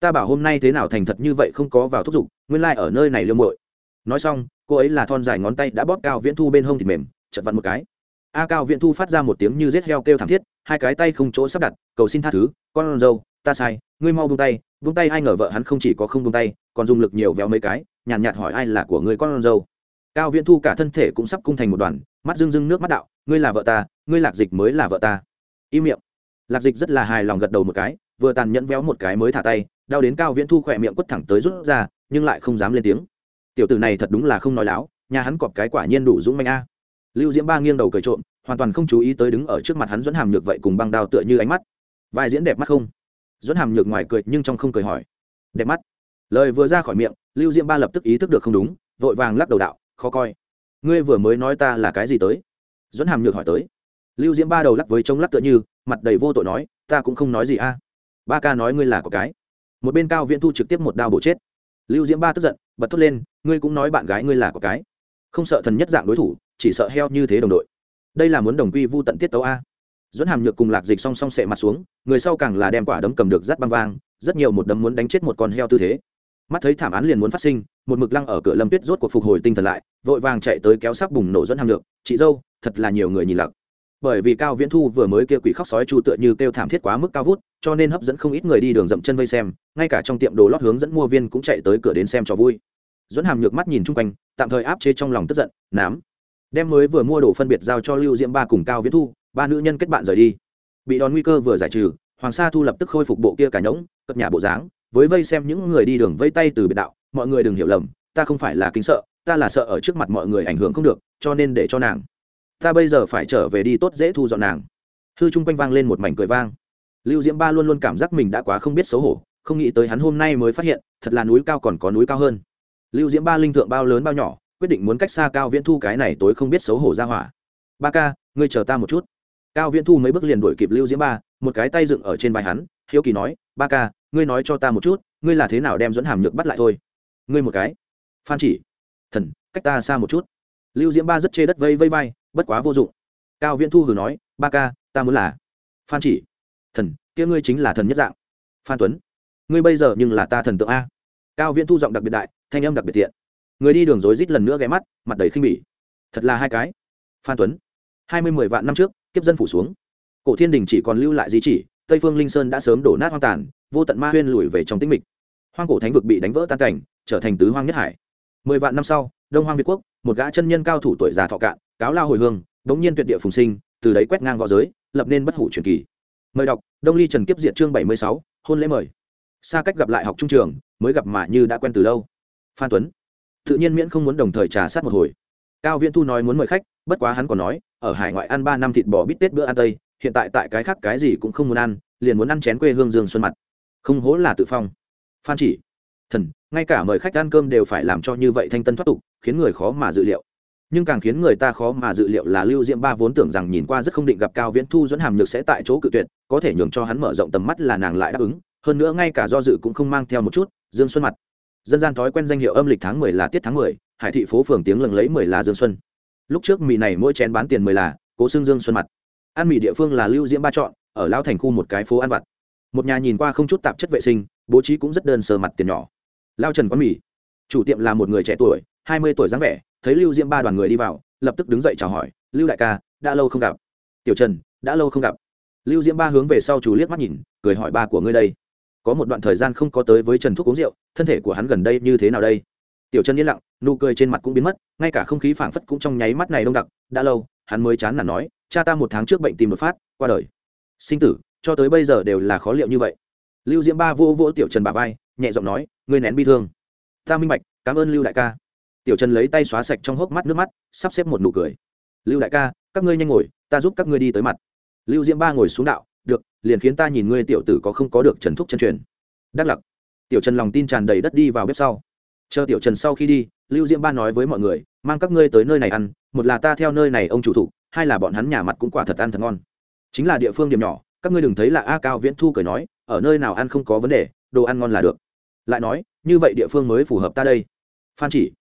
Ta bảo hôm nay thế nào thành thật như vậy không có vào thúc giục nguyên lai、like、ở nơi này liêu muội. Nói xong cô ấy là thon dài ngón tay đã bóp cao viễn thu bên hông thịt mềm chật vặn một cái. A cao viễn thu phát ra một tiếng như rết heo kêu thảm thiết hai cái tay không chỗ sắp đặt cầu xin tha thứ con râu ta sai ngươi mau buông tay buông tay ai ngờ vợ hắn không chỉ có không buông tay còn dùng lực nhiều véo mấy cái nhàn nhạt, nhạt hỏi ai là của người con râu cao viễn thu cả thân thể cũng sắp cung thành một đoàn mắt rưng rưng nước mắt đạo ngươi là vợ ta, ngươi lạc dịch mới là vợ ta. Im miệng. Lạc dịch rất là hài lòng gật đầu một cái, vừa tàn nhẫn véo một cái mới thả tay, đau đến cao viễn thu khỏe miệng quất thẳng tới rút ra, nhưng lại không dám lên tiếng. Tiểu tử này thật đúng là không nói láo, nhà hắn cọp cái quả nhiên đủ dũng manh a. Lưu diễm ba nghiêng đầu cười trộm, hoàn toàn không chú ý tới đứng ở trước mặt hắn dẫn hàm nhược vậy cùng băng đao tựa như ánh mắt. Vai diễn đẹp mắt không? Dẫn hàm nhược ngoài cười nhưng trong không cười hỏi. Đẹp mắt. Lời vừa ra khỏi miệng, lưu diễm ba lập tức ý thức được không đúng, vội vàng lắc đầu đạo, khó coi. Ngươi vừa mới nói ta là cái gì tới? Dẫn hàm nhược hỏi tới. Lưu diễm ba đầu lắc với trông lắc tựa như, mặt đầy vô tội nói, ta cũng không nói gì a. Ba ca nói ngươi là có cái. Một bên cao viễn thu trực tiếp một đao bổ chết. Lưu diễm ba tức giận, bật thốt lên, ngươi cũng nói bạn gái ngươi là có cái. Không sợ thần nhất dạng đối thủ, chỉ sợ heo như thế đồng đội. Đây là muốn đồng quy vu tận tiết tấu a. Dẫn hàm nhược cùng lạc dịch song song sệ mặt xuống, người sau càng là đem quả đấm cầm được rắt băng vang, rất nhiều một đấm muốn đánh chết một con heo tư thế. Mắt thấy thảm án liền muốn phát sinh, một mực lăng ở cửa lâm tuyết rốt cuộc phục hồi tinh thần lại, vội vàng chạy tới kéo sắc bùng nổ dẫn hàm nhược, chị dâu thật là nhiều người nhìn lặc. Bởi vì cao viễn thu vừa mới kêu quỷ khóc sói chu tựa như kêu thảm thiết quá mức cao vút, cho nên hấp dẫn không ít người đi đường dậm chân vây xem, ngay cả trong tiệm đồ lót hướng dẫn mua viên cũng chạy tới cửa đến xem cho vui. Dẫn hàm nhược mắt nhìn chung quanh, tạm thời áp chế trong lòng tức giận, nám, đem mới vừa mua đồ phân biệt giao cho lưu diễm ba cùng cao viễn thu, ba nữ nhân kết bạn rời đi. Bị đòn nguy cơ vừa giải trừ, hoàng sa thu lập tức khôi phục bộ kia cả nhỗng, cất nhà bộ dáng, với vây xem những người đi đường vây tay từ biệt đạo, mọi người đừng hiểu lầm, ta không phải là kính sợ, ta là sợ ở trước mặt mọi người ảnh hưởng không được, cho nên để cho nàng ta bây giờ phải trở về đi tốt dễ thu dọn nàng. Hư chung quanh vang lên một mảnh cười vang. Lưu diễm ba luôn luôn cảm giác mình đã quá không biết xấu hổ, không nghĩ tới hắn hôm nay mới phát hiện, thật là núi cao còn có núi cao hơn. Lưu diễm ba linh thượng bao lớn bao nhỏ, quyết định muốn cách xa cao viễn thu cái này tối không biết xấu hổ ra hỏa. Ba ca, ngươi chờ ta một chút. Cao viễn thu mấy bước liền đuổi kịp lưu diễm ba, một cái tay dựng ở trên vai hắn, hiếu kỳ nói, ba ca, ngươi nói cho ta một chút, ngươi là thế nào đem dẫn hàm nhược bắt lại thôi? Ngươi một cái. Phan chỉ, thần, cách ta xa một chút. Lưu diễm ba rất chê đất vây vây vai bất quá vô dụng. Cao viễn thu hừ nói, ba ca, ta muốn là phan chỉ. Thần, kia ngươi chính là thần nhất dạng. Phan tuấn, ngươi bây giờ nhưng là ta thần tượng a. Cao viễn thu giọng đặc biệt đại, thanh âm đặc biệt tiện người đi đường rối rít lần nữa ghé mắt, mặt đầy khinh bỉ. Thật là hai cái. Phan tuấn, hai mươi mười vạn năm trước, kiếp dân phủ xuống. Cổ thiên đình chỉ còn lưu lại di chỉ, tây phương linh sơn đã sớm đổ nát hoang tàn, vô tận ma huyên lùi về trong tĩnh mịch. Hoang cổ thánh vực bị đánh vỡ tan cảnh, trở thành tứ hoang nhất hải. Mười vạn năm sau đông hoang việt quốc, một gã chân nhân cao thủ tuổi già thọ cạn, cáo lao hồi hương, đống nhiên tuyệt địa phùng sinh, từ đấy quét ngang v õ giới, lập nên bất hủ truyền kỳ. Mời đọc, đông ly trần kiếp diệt chương bảy mươi sáu, hôn lễ mời. Xa cách gặp lại học trung trường, mới gặp mà như đã quen từ lâu. Phan tuấn. Tự nhiên miễn không muốn đồng thời trà sát một hồi. Cao viễn thu nói muốn mời khách, bất quá hắn còn nói, ở hải ngoại ăn ba năm thịt bò bít tết bữa ăn tây, hiện tại tại cái khác cái gì cũng không muốn ăn, liền muốn ăn chén quê hương dương xuân mặt. Không hố là tự phong. Phan chỉ. Thần, ngay cả mời khách ăn cơm đều phải làm cho như vậy thanh tân thoát tục khiến người khó mà dự liệu. Nhưng càng khiến người ta khó mà dự liệu là lưu diễm ba vốn tưởng rằng nhìn qua rất không định gặp cao viễn thu dẫn hàm nhược sẽ tại chỗ cự tuyệt, có thể nhường cho hắn mở rộng tầm mắt là nàng lại đáp ứng. Hơn nữa ngay cả do dự cũng không mang theo một chút, dương xuân mặt. Dân gian thói quen danh hiệu âm lịch tháng mười là tiết tháng mười, hải thị phố phường tiếng lừng lấy mười là dương xuân. Lúc trước mì này mỗi chén bán tiền mười là, cố xương dương xuân mặt. Ăn mì địa phương là lưu diễm ba chọn, ở lao thành khu một cái phố ăn vặt. Một nhà nhìn qua không chút tạp chất vệ sinh, bố trí cũng rất đơn sơ mặt tiền nhỏ. Lao trần quán mì. Chủ tiệm là một người trẻ tuổi hai mươi tuổi dáng vẻ, thấy lưu diễm ba đoàn người đi vào, lập tức đứng dậy chào hỏi, lưu đại ca, đã lâu không gặp. Tiểu trần, đã lâu không gặp. Lưu diễm ba hướng về sau chủ liếc mắt nhìn, cười hỏi ba của ngươi đây. Có một đoạn thời gian không có tới với trần thúc uống rượu, thân thể của hắn gần đây như thế nào đây? Tiểu trần yên lặng, nụ cười trên mặt cũng biến mất, ngay cả không khí phảng phất cũng trong nháy mắt này đông đặc, đã lâu, hắn mới chán nản nói, cha ta một tháng trước bệnh tìm đột phát, qua đời. Sinh tử, cho tới bây giờ đều là khó liệu như vậy. Lưu diễm ba vô vỗ tiểu trần bà vai, nhẹ giọng nói, ngươi nén bi thương. Ta minh bạch, cảm ơn lưu đại ca tiểu trần lấy tay xóa sạch trong hốc mắt nước mắt, sắp xếp một nụ cười. Lưu đại ca, các ngươi nhanh ngồi, ta giúp các ngươi đi tới mặt. Lưu diễm ba ngồi xuống đạo, được, liền khiến ta nhìn ngươi tiểu tử có không có được trần thúc chân truyền. Đắc lặc. Tiểu trần lòng tin tràn đầy đất đi vào bếp sau. Chờ tiểu trần sau khi đi, lưu diễm ba nói với mọi người, mang các ngươi tới nơi này ăn, một là ta theo nơi này ông chủ thủ, hai là bọn hắn nhà mặt cũng quả thật ăn thật ngon. Chính là địa phương điểm nhỏ, các ngươi đừng thấy là a cao viễn thu cười nói, ở nơi nào ăn không có vấn đề, đồ ăn ngon là được. Lại nói, như vậy địa phương mới phù hợp ta đây. Phan chỉ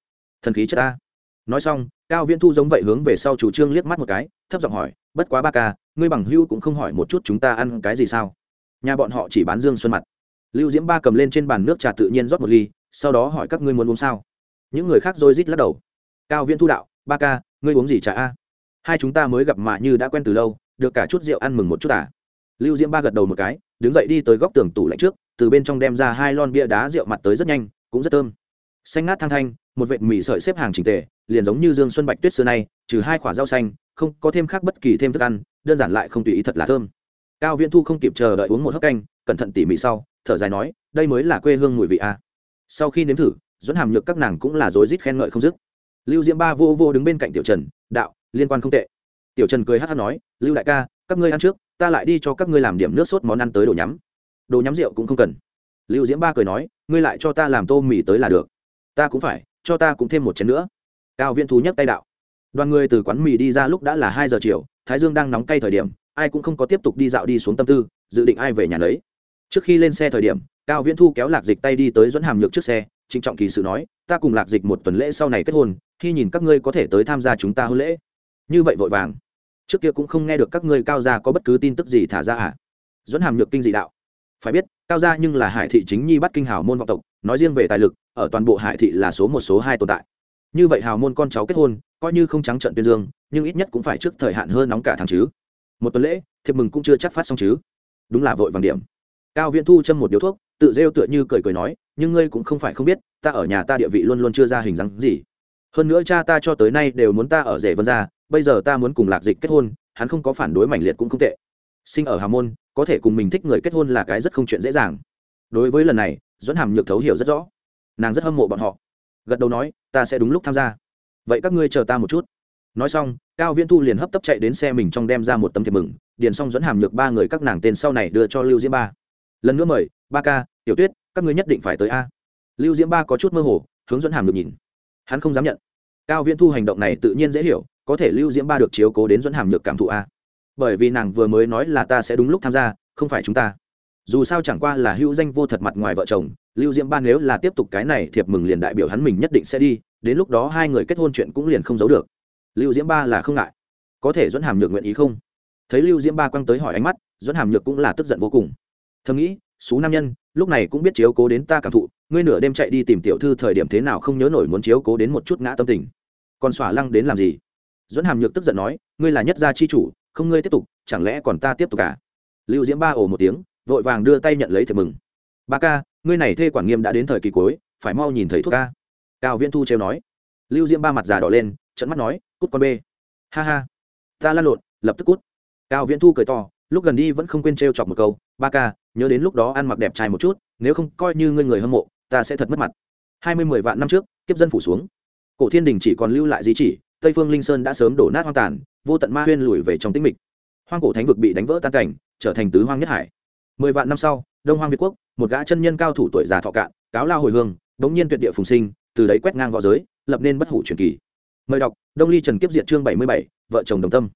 thần khí chất ta. Nói xong, cao viễn thu giống vậy hướng về sau chủ trương liếc mắt một cái, thấp giọng hỏi, bất quá ba ca, ngươi bằng hưu cũng không hỏi một chút chúng ta ăn cái gì sao? Nhà bọn họ chỉ bán dương xuân mặt. Lưu diễm ba cầm lên trên bàn nước trà tự nhiên rót một ly, sau đó hỏi, các ngươi muốn uống sao? Những người khác rồi rít lắc đầu. Cao viễn thu đạo, ba ca, ngươi uống gì trà a? Hai chúng ta mới gặp mà như đã quen từ lâu, được cả chút rượu ăn mừng một chút à? Lưu diễm ba gật đầu một cái, đứng dậy đi tới góc tường tủ lạnh trước, từ bên trong đem ra hai lon bia đá rượu mặt tới rất nhanh, cũng rất thơm. Xanh ngát thang thanh một vệt mì sợi xếp hàng chỉnh tề, liền giống như dương xuân bạch tuyết xưa nay, trừ hai quả rau xanh, không có thêm khác bất kỳ thêm thức ăn, đơn giản lại không tùy ý thật là thơm. Cao viễn thu không kịp chờ đợi uống một hớp canh, cẩn thận tỉ mỉ sau, thở dài nói, đây mới là quê hương mùi vị a à. sau khi nếm thử dẫn hàm nhược các nàng cũng là rối rít khen ngợi không dứt. Lưu diễm ba vô vô đứng bên cạnh tiểu trần, đạo, liên quan không tệ. Tiểu trần cười hát hát nói, lưu đại ca, các ngươi ăn trước, ta lại đi cho các ngươi làm điểm nước sốt món ăn tới đồ nhắm. Đồ nhắm rượu cũng không cần. Lưu diễm ba cười nói, ngươi lại cho ta làm tô mì tới là được. Ta cũng phải cho ta cũng thêm một chén nữa. Cao viễn thú nhấc tay đạo. Đoàn người từ quán mì đi ra lúc đã là hai giờ chiều, thái dương đang nóng cay thời điểm, ai cũng không có tiếp tục đi dạo đi xuống tâm tư, dự định ai về nhà lấy trước khi lên xe thời điểm, cao viễn thu kéo lạc dịch tay đi tới dẫn hàm nhược trước xe, trịnh trọng kỳ sự nói, ta cùng lạc dịch một tuần lễ sau này kết hôn, khi nhìn các ngươi có thể tới tham gia chúng ta hôn lễ. Như vậy vội vàng. Trước kia cũng không nghe được các ngươi cao gia có bất cứ tin tức gì thả ra à? Dẫn hàm nhược kinh dị đạo. Phải biết, cao gia nhưng là hải thị chính nhi bắt kinh hào môn vọng tộc, nói riêng về tài lực ở toàn bộ hải thị là số một số hai tồn tại. Như vậy hào môn con cháu kết hôn, coi như không trắng trận tuyên dương, nhưng ít nhất cũng phải trước thời hạn hơn nóng cả tháng chứ. Một tuần lễ, thiệp mừng cũng chưa chắc phát xong chứ. Đúng là vội vàng điểm. Cao viễn thu châm một điếu thuốc, tự rêu tựa như cười cười nói, nhưng ngươi cũng không phải không biết, ta ở nhà ta địa vị luôn luôn chưa ra hình dáng gì. Hơn nữa cha ta cho tới nay đều muốn ta ở rể vân gia, bây giờ ta muốn cùng lạc dịch kết hôn, hắn không có phản đối mạnh liệt cũng không tệ. Sinh ở hà môn, có thể cùng mình thích người kết hôn là cái rất không chuyện dễ dàng. Đối với lần này dẫn hàm nhược thấu hiểu rất rõ nàng rất hâm mộ bọn họ. Gật đầu nói, ta sẽ đúng lúc tham gia. Vậy các ngươi chờ ta một chút. Nói xong, cao viễn thu liền hấp tấp chạy đến xe mình trong đem ra một tấm thiệp mừng, điền xong dẫn hàm nhược ba người các nàng tên sau này đưa cho lưu diễm ba. Lần nữa mời, ba ca, tiểu tuyết, các ngươi nhất định phải tới a. Lưu diễm ba có chút mơ hồ, hướng dẫn hàm được nhìn. Hắn không dám nhận. Cao viễn thu hành động này tự nhiên dễ hiểu, có thể lưu diễm ba được chiếu cố đến dẫn hàm nhược cảm thụ a. Bởi vì nàng vừa mới nói là ta sẽ đúng lúc tham gia, không phải chúng ta. Dù sao chẳng qua là hữu danh vô thật mặt ngoài vợ chồng lưu diễm ba nếu là tiếp tục cái này thiệp mừng liền đại biểu hắn mình nhất định sẽ đi, đến lúc đó hai người kết hôn chuyện cũng liền không giấu được. Lưu diễm ba là không ngại. Có thể dẫn hàm nhược nguyện ý không? Thấy lưu diễm ba quăng tới hỏi ánh mắt dẫn hàm nhược cũng là tức giận vô cùng. Thầm nghĩ, xú nam nhân, lúc này cũng biết chiếu cố đến ta cảm thụ, ngươi nửa đêm chạy đi tìm tiểu thư thời điểm thế nào không nhớ nổi muốn chiếu cố đến một chút ngã tâm tình. Còn xỏa lăng đến làm gì? Dẫn hàm nhược tức giận nói, ngươi là nhất gia chi chủ, không ngươi tiếp tục, chẳng lẽ còn ta tiếp tục cả lưu diễm ba ồ một tiếng, vội vàng đưa tay nhận lấy thiệp mừng. Ba ca ngươi này thê quản nghiêm đã đến thời kỳ cuối, phải mau nhìn thấy thuốc ca. Cao viễn thu trêu nói. Lưu diễm ba mặt già đỏ lên trận mắt nói, cút con bê. Ha ha, ta lăn lộn, lập tức cút. Cao viễn thu cười to, lúc gần đi vẫn không quên trêu chọc một câu, ba ca, nhớ đến lúc đó ăn mặc đẹp trai một chút, nếu không coi như ngươi người hâm mộ, ta sẽ thật mất mặt. Hai mươi mười vạn năm trước, kiếp dân phủ xuống. Cổ thiên đình chỉ còn lưu lại di chỉ, tây phương linh sơn đã sớm đổ nát hoang tàn, vô tận ma huyên lùi về trong tĩnh mịch. Hoang cổ thánh vực bị đánh vỡ tan cảnh, trở thành tứ hoang nhất hải. Mười vạn năm sau đông hoang việt quốc, một gã chân nhân cao thủ tuổi già thọ cạn, cáo lao hồi hương, bỗng nhiên tuyệt địa phùng sinh, từ đấy quét ngang v õ giới, lập nên bất hủ truyền kỳ. Mời đọc, đông ly trần kiếp diệt chương bảy mươi bảy, vợ chồng đồng tâm.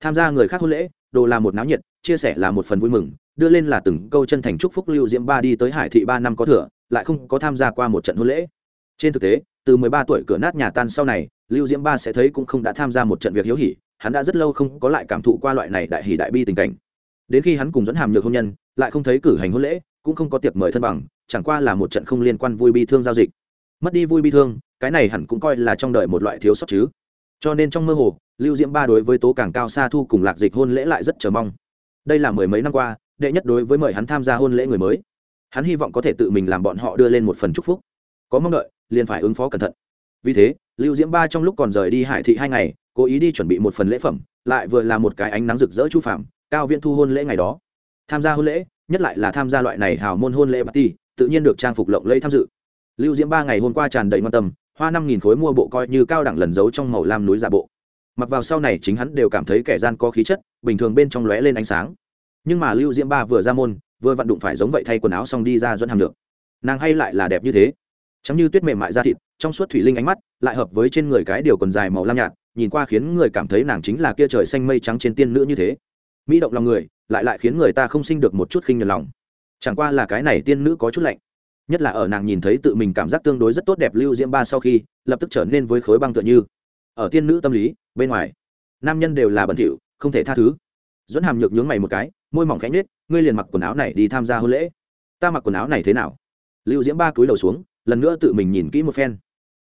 Tham gia người khác hôn lễ, đồ là một náo nhiệt, chia sẻ là một phần vui mừng, đưa lên là từng câu chân thành chúc phúc lưu diễm ba đi tới hải thị ba năm có thừa, lại không có tham gia qua một trận hôn lễ. Trên thực tế, từ mười ba tuổi cửa nát nhà tan sau này, lưu diễm ba sẽ thấy cũng không đã tham gia một trận việc hiếu hỉ, hắn đã rất lâu không có lại cảm thụ qua loại này đại hỉ đại bi tình cảnh. Đến khi hắn cùng dẫn hàm nhược hôn nhân lại không thấy cử hành hôn lễ, cũng không có tiệc mời thân bằng, chẳng qua là một trận không liên quan vui bi thương giao dịch. Mất đi vui bi thương, cái này hẳn cũng coi là trong đời một loại thiếu sót chứ. Cho nên trong mơ hồ, lưu diễm ba đối với tố càng cao xa thu cùng lạc dịch hôn lễ lại rất chờ mong. Đây là mười mấy năm qua, đệ nhất đối với mời hắn tham gia hôn lễ người mới. Hắn hy vọng có thể tự mình làm bọn họ đưa lên một phần chúc phúc. Có mong đợi, liền phải ứng phó cẩn thận. Vì thế, lưu diễm ba trong lúc còn rời đi hải thị hai ngày, cố ý đi chuẩn bị một phần lễ phẩm, lại vừa là một cái ánh nắng rực rỡ chu phạm cao viễn thu hôn lễ ngày đó tham gia hôn lễ, nhất lại là tham gia loại này hào môn hôn lễ bà ti tự nhiên được trang phục lộng lẫy tham dự. Lưu diễm ba ngày hôm qua tràn đầy quan tâm, hoa năm nghìn khối mua bộ coi như cao đẳng lần giấu trong màu lam núi giả bộ. Mặc vào sau này chính hắn đều cảm thấy kẻ gian có khí chất, bình thường bên trong lóe lên ánh sáng. Nhưng mà lưu diễm ba vừa ra môn, vừa vặn đụng phải giống vậy thay quần áo xong đi ra dẫn hàm được nàng hay lại là đẹp như thế. Chẳng như tuyết mềm mại da thịt, trong suốt thủy linh ánh mắt, lại hợp với trên người cái điều quần dài màu lam nhạt, nhìn qua khiến người cảm thấy nàng chính là kia trời xanh mây trắng trên tiên nữ như thế mỹ động lòng người, lại lại khiến người ta không sinh được một chút khinh nhờn lòng. Chẳng qua là cái này tiên nữ có chút lạnh. Nhất là ở nàng nhìn thấy tự mình cảm giác tương đối rất tốt đẹp lưu diễm ba sau khi, lập tức trở nên với khối băng tựa như. Ở tiên nữ tâm lý, bên ngoài, nam nhân đều là bẩn thỉu, không thể tha thứ. Dẫn hàm nhược nhướng mày một cái, môi mỏng khẽ nhết ngươi liền mặc quần áo này đi tham gia hôn lễ. Ta mặc quần áo này thế nào? Lưu diễm ba cúi đầu xuống, lần nữa tự mình nhìn kỹ một phen.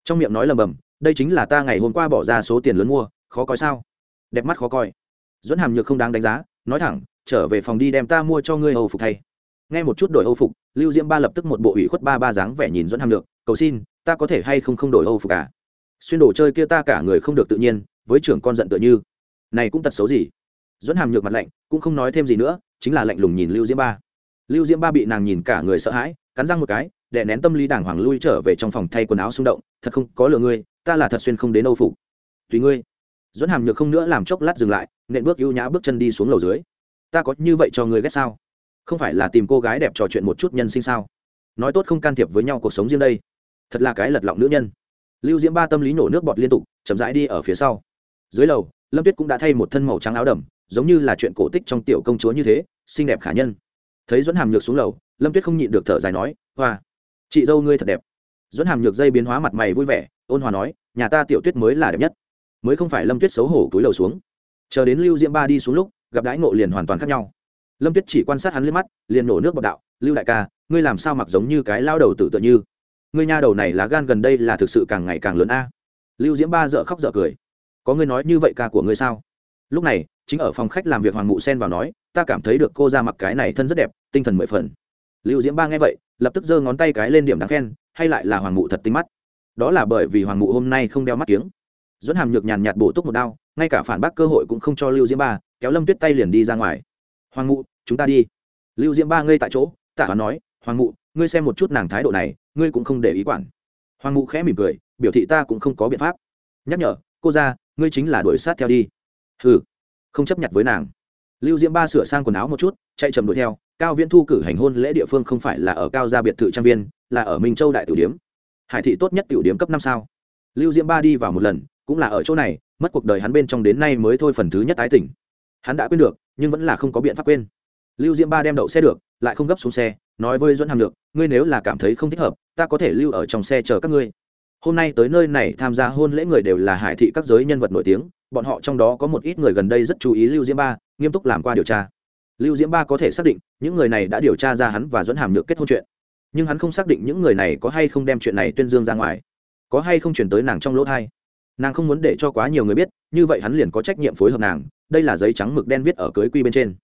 Trong miệng nói lầm bầm, đây chính là ta ngày hôm qua bỏ ra số tiền lớn mua, khó coi sao? Đẹp mắt khó coi. Dẫn hàm nhược không đáng đánh giá nói thẳng, trở về phòng đi đem ta mua cho ngươi âu phục thay. Nghe một chút đổi âu phục, lưu diễm ba lập tức một bộ ủy khuất ba ba dáng vẻ nhìn dẫn hàm lượng cầu xin, ta có thể hay không không đổi âu phục cả xuyên đồ chơi kia ta cả người không được tự nhiên, với trưởng con giận tựa như. Này cũng tật xấu gì? Dẫn hàm nhược mặt lạnh, cũng không nói thêm gì nữa, chính là lạnh lùng nhìn lưu diễm ba. Lưu diễm ba bị nàng nhìn cả người sợ hãi, cắn răng một cái để nén tâm lý đàng hoàng lui trở về trong phòng thay quần áo xung động, thật không có lừa ngươi, ta là thật xuyên không đến âu phục. Tùy ngươi dẫn hàm nhược không nữa làm chốc lát dừng lại, nện bước ưu nhã bước chân đi xuống lầu dưới. Ta có như vậy cho người ghét sao? Không phải là tìm cô gái đẹp trò chuyện một chút nhân sinh sao? Nói tốt không can thiệp với nhau cuộc sống riêng đây. Thật là cái lật lọng nữ nhân. Lưu diễm ba tâm lý nổ nước bọt liên tục, chậm rãi đi ở phía sau. Dưới lầu, lâm tuyết cũng đã thay một thân màu trắng áo đầm, giống như là chuyện cổ tích trong tiểu công chúa như thế, xinh đẹp khả nhân. Thấy dẫn hàm nhược xuống lầu, lâm tuyết không nhịn được thở dài nói, hoa, chị dâu ngươi thật đẹp. Dẫn hàm nhược dây biến hóa mặt mày vui vẻ, ôn hòa nói, nhà ta tiểu tuyết mới là đẹp nhất mới không phải lâm tuyết xấu hổ túi lầu xuống. Chờ đến lưu diễm ba đi xuống lúc, gặp đãi ngộ liền hoàn toàn khác nhau. Lâm tuyết chỉ quan sát hắn lên mắt, liền nổ nước bọc đạo, lưu đại ca, ngươi làm sao mặc giống như cái lao đầu tự tự như? Ngươi nha đầu này lá gan gần đây là thực sự càng ngày càng lớn a. Lưu diễm ba dợ khóc dợ cười. Có ngươi nói như vậy ca của ngươi sao? Lúc này, chính ở phòng khách làm việc hoàng mụ sen vào nói, ta cảm thấy được cô ra mặc cái này thân rất đẹp, tinh thần mười phần. Lưu diễm ba nghe vậy, lập tức giơ ngón tay cái lên điểm đáng khen, hay lại là hoàng mụ thật tinh mắt. Đó là bởi vì hoàng mụ hôm nay không đeo mắt kiếng dẫn hàm nhược nhàn nhạt bổ túc một đao, ngay cả phản bác cơ hội cũng không cho lưu diễm ba, kéo lâm tuyết tay liền đi ra ngoài. Hoàng ngụ chúng ta đi. Lưu diễm ba ngây tại chỗ tạ hoán nói, hoàng ngụ ngươi xem một chút nàng thái độ này, ngươi cũng không để ý quản. Hoàng ngụ khẽ mỉm cười, biểu thị ta cũng không có biện pháp. Nhắc nhở, cô ra ngươi chính là đuổi sát theo đi. Ừ không chấp nhận với nàng. Lưu diễm ba sửa sang quần áo một chút, chạy chậm đuổi theo, cao viễn thu cử hành hôn lễ địa phương không phải là ở cao gia biệt thự trang viên, là ở minh châu đại tử điếm. Hải thị tốt nhất tiểu điếm cấp năm sao. Lưu diễm ba đi vào một lần cũng là ở chỗ này, mất cuộc đời hắn bên trong đến nay mới thôi phần thứ nhất tái tỉnh hắn đã quên được, nhưng vẫn là không có biện pháp quên. Lưu diễm ba đem đậu xe được, lại không gấp xuống xe, nói với dẫn hàm được ngươi nếu là cảm thấy không thích hợp, ta có thể lưu ở trong xe chờ các ngươi. Hôm nay tới nơi này tham gia hôn lễ người đều là hải thị các giới nhân vật nổi tiếng, bọn họ trong đó có một ít người gần đây rất chú ý lưu diễm ba, nghiêm túc làm qua điều tra. Lưu diễm ba có thể xác định, những người này đã điều tra ra hắn và dẫn hàm nhược kết hôn chuyện. Nhưng hắn không xác định những người này có hay không đem chuyện này tuyên dương ra ngoài. Có hay không chuyển tới nàng trong lỗ thai nàng không muốn để cho quá nhiều người biết, như vậy hắn liền có trách nhiệm phối hợp nàng, đây là giấy trắng mực đen viết ở cưới quy bên trên.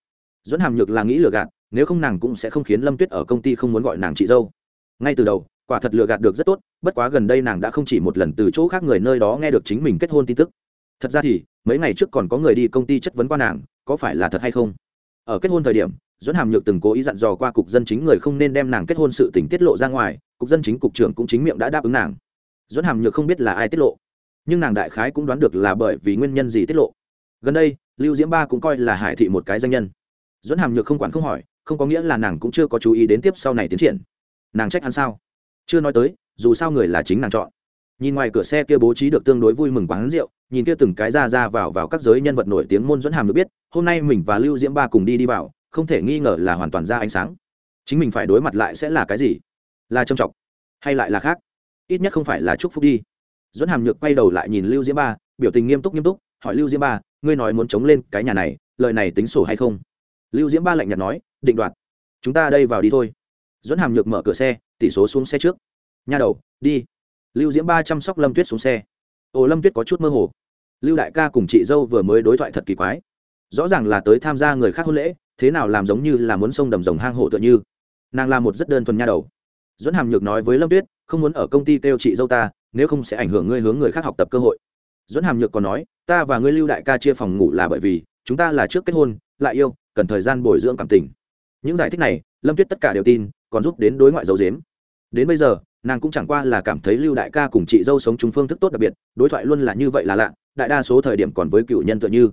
Dẫn hàm nhược là nghĩ lừa gạt, nếu không nàng cũng sẽ không khiến lâm tuyết ở công ty không muốn gọi nàng chị dâu. Ngay từ đầu, quả thật lừa gạt được rất tốt, bất quá gần đây nàng đã không chỉ một lần từ chỗ khác người nơi đó nghe được chính mình kết hôn tin tức. Thật ra thì, mấy ngày trước còn có người đi công ty chất vấn qua nàng, có phải là thật hay không? Ở kết hôn thời điểm dẫn hàm nhược từng cố ý dặn dò qua cục dân chính người không nên đem nàng kết hôn sự tình tiết lộ ra ngoài, cục dân chính cục trưởng cũng chính miệng đã đáp ứng nàng. Dẫn hàm nhược không biết là ai tiết lộ nhưng nàng đại khái cũng đoán được là bởi vì nguyên nhân gì tiết lộ. Gần đây, lưu diễm ba cũng coi là hải thị một cái danh nhân. Dẫn hàm nhược không quản không hỏi, không có nghĩa là nàng cũng chưa có chú ý đến tiếp sau này tiến triển. Nàng trách hắn sao? Chưa nói tới, dù sao người là chính nàng chọn. Nhìn ngoài cửa xe kia bố trí được tương đối vui mừng quán rượu, nhìn kia từng cái ra ra vào vào các giới nhân vật nổi tiếng môn dẫn hàm được biết, hôm nay mình và lưu diễm ba cùng đi đi vào, không thể nghi ngờ là hoàn toàn ra ánh sáng. Chính mình phải đối mặt lại sẽ là cái gì? Là trầm trọng, hay lại là khác? Ít nhất không phải là chúc phúc đi dẫn hàm nhược quay đầu lại nhìn lưu diễm ba, biểu tình nghiêm túc nghiêm túc, hỏi lưu diễm ba, ngươi nói muốn chống lên cái nhà này, lời này tính sổ hay không? Lưu diễm ba lạnh nhạt nói, định đoạt. Chúng ta đây vào đi thôi. Dẫn hàm nhược mở cửa xe tỷ số xuống xe trước. Nhà đầu, đi. Lưu diễm ba chăm sóc lâm tuyết xuống xe. Ồ, lâm tuyết có chút mơ hồ. Lưu đại ca cùng chị dâu vừa mới đối thoại thật kỳ quái. Rõ ràng là tới tham gia người khác hôn lễ, thế nào làm giống như là muốn sông đầm rồng hang hổ tựa như. Nàng là một rất đơn thuần nha đầu. Dẫn hàm nhược nói với lâm tuyết, không muốn ở công ty kêu chị dâu ta nếu không sẽ ảnh hưởng ngươi hướng người khác học tập cơ hội. Dẫn hàm nhược còn nói, ta và ngươi lưu đại ca chia phòng ngủ là bởi vì, chúng ta là trước kết hôn, lại yêu, cần thời gian bồi dưỡng cảm tình. Những giải thích này, lâm tuyết tất cả đều tin, còn giúp đến đối ngoại dấu dếm đến bây giờ, nàng cũng chẳng qua là cảm thấy lưu đại ca cùng chị dâu sống chung phương thức tốt đặc biệt, đối thoại luôn là như vậy là lạ, đại đa số thời điểm còn với cựu nhân tựa như.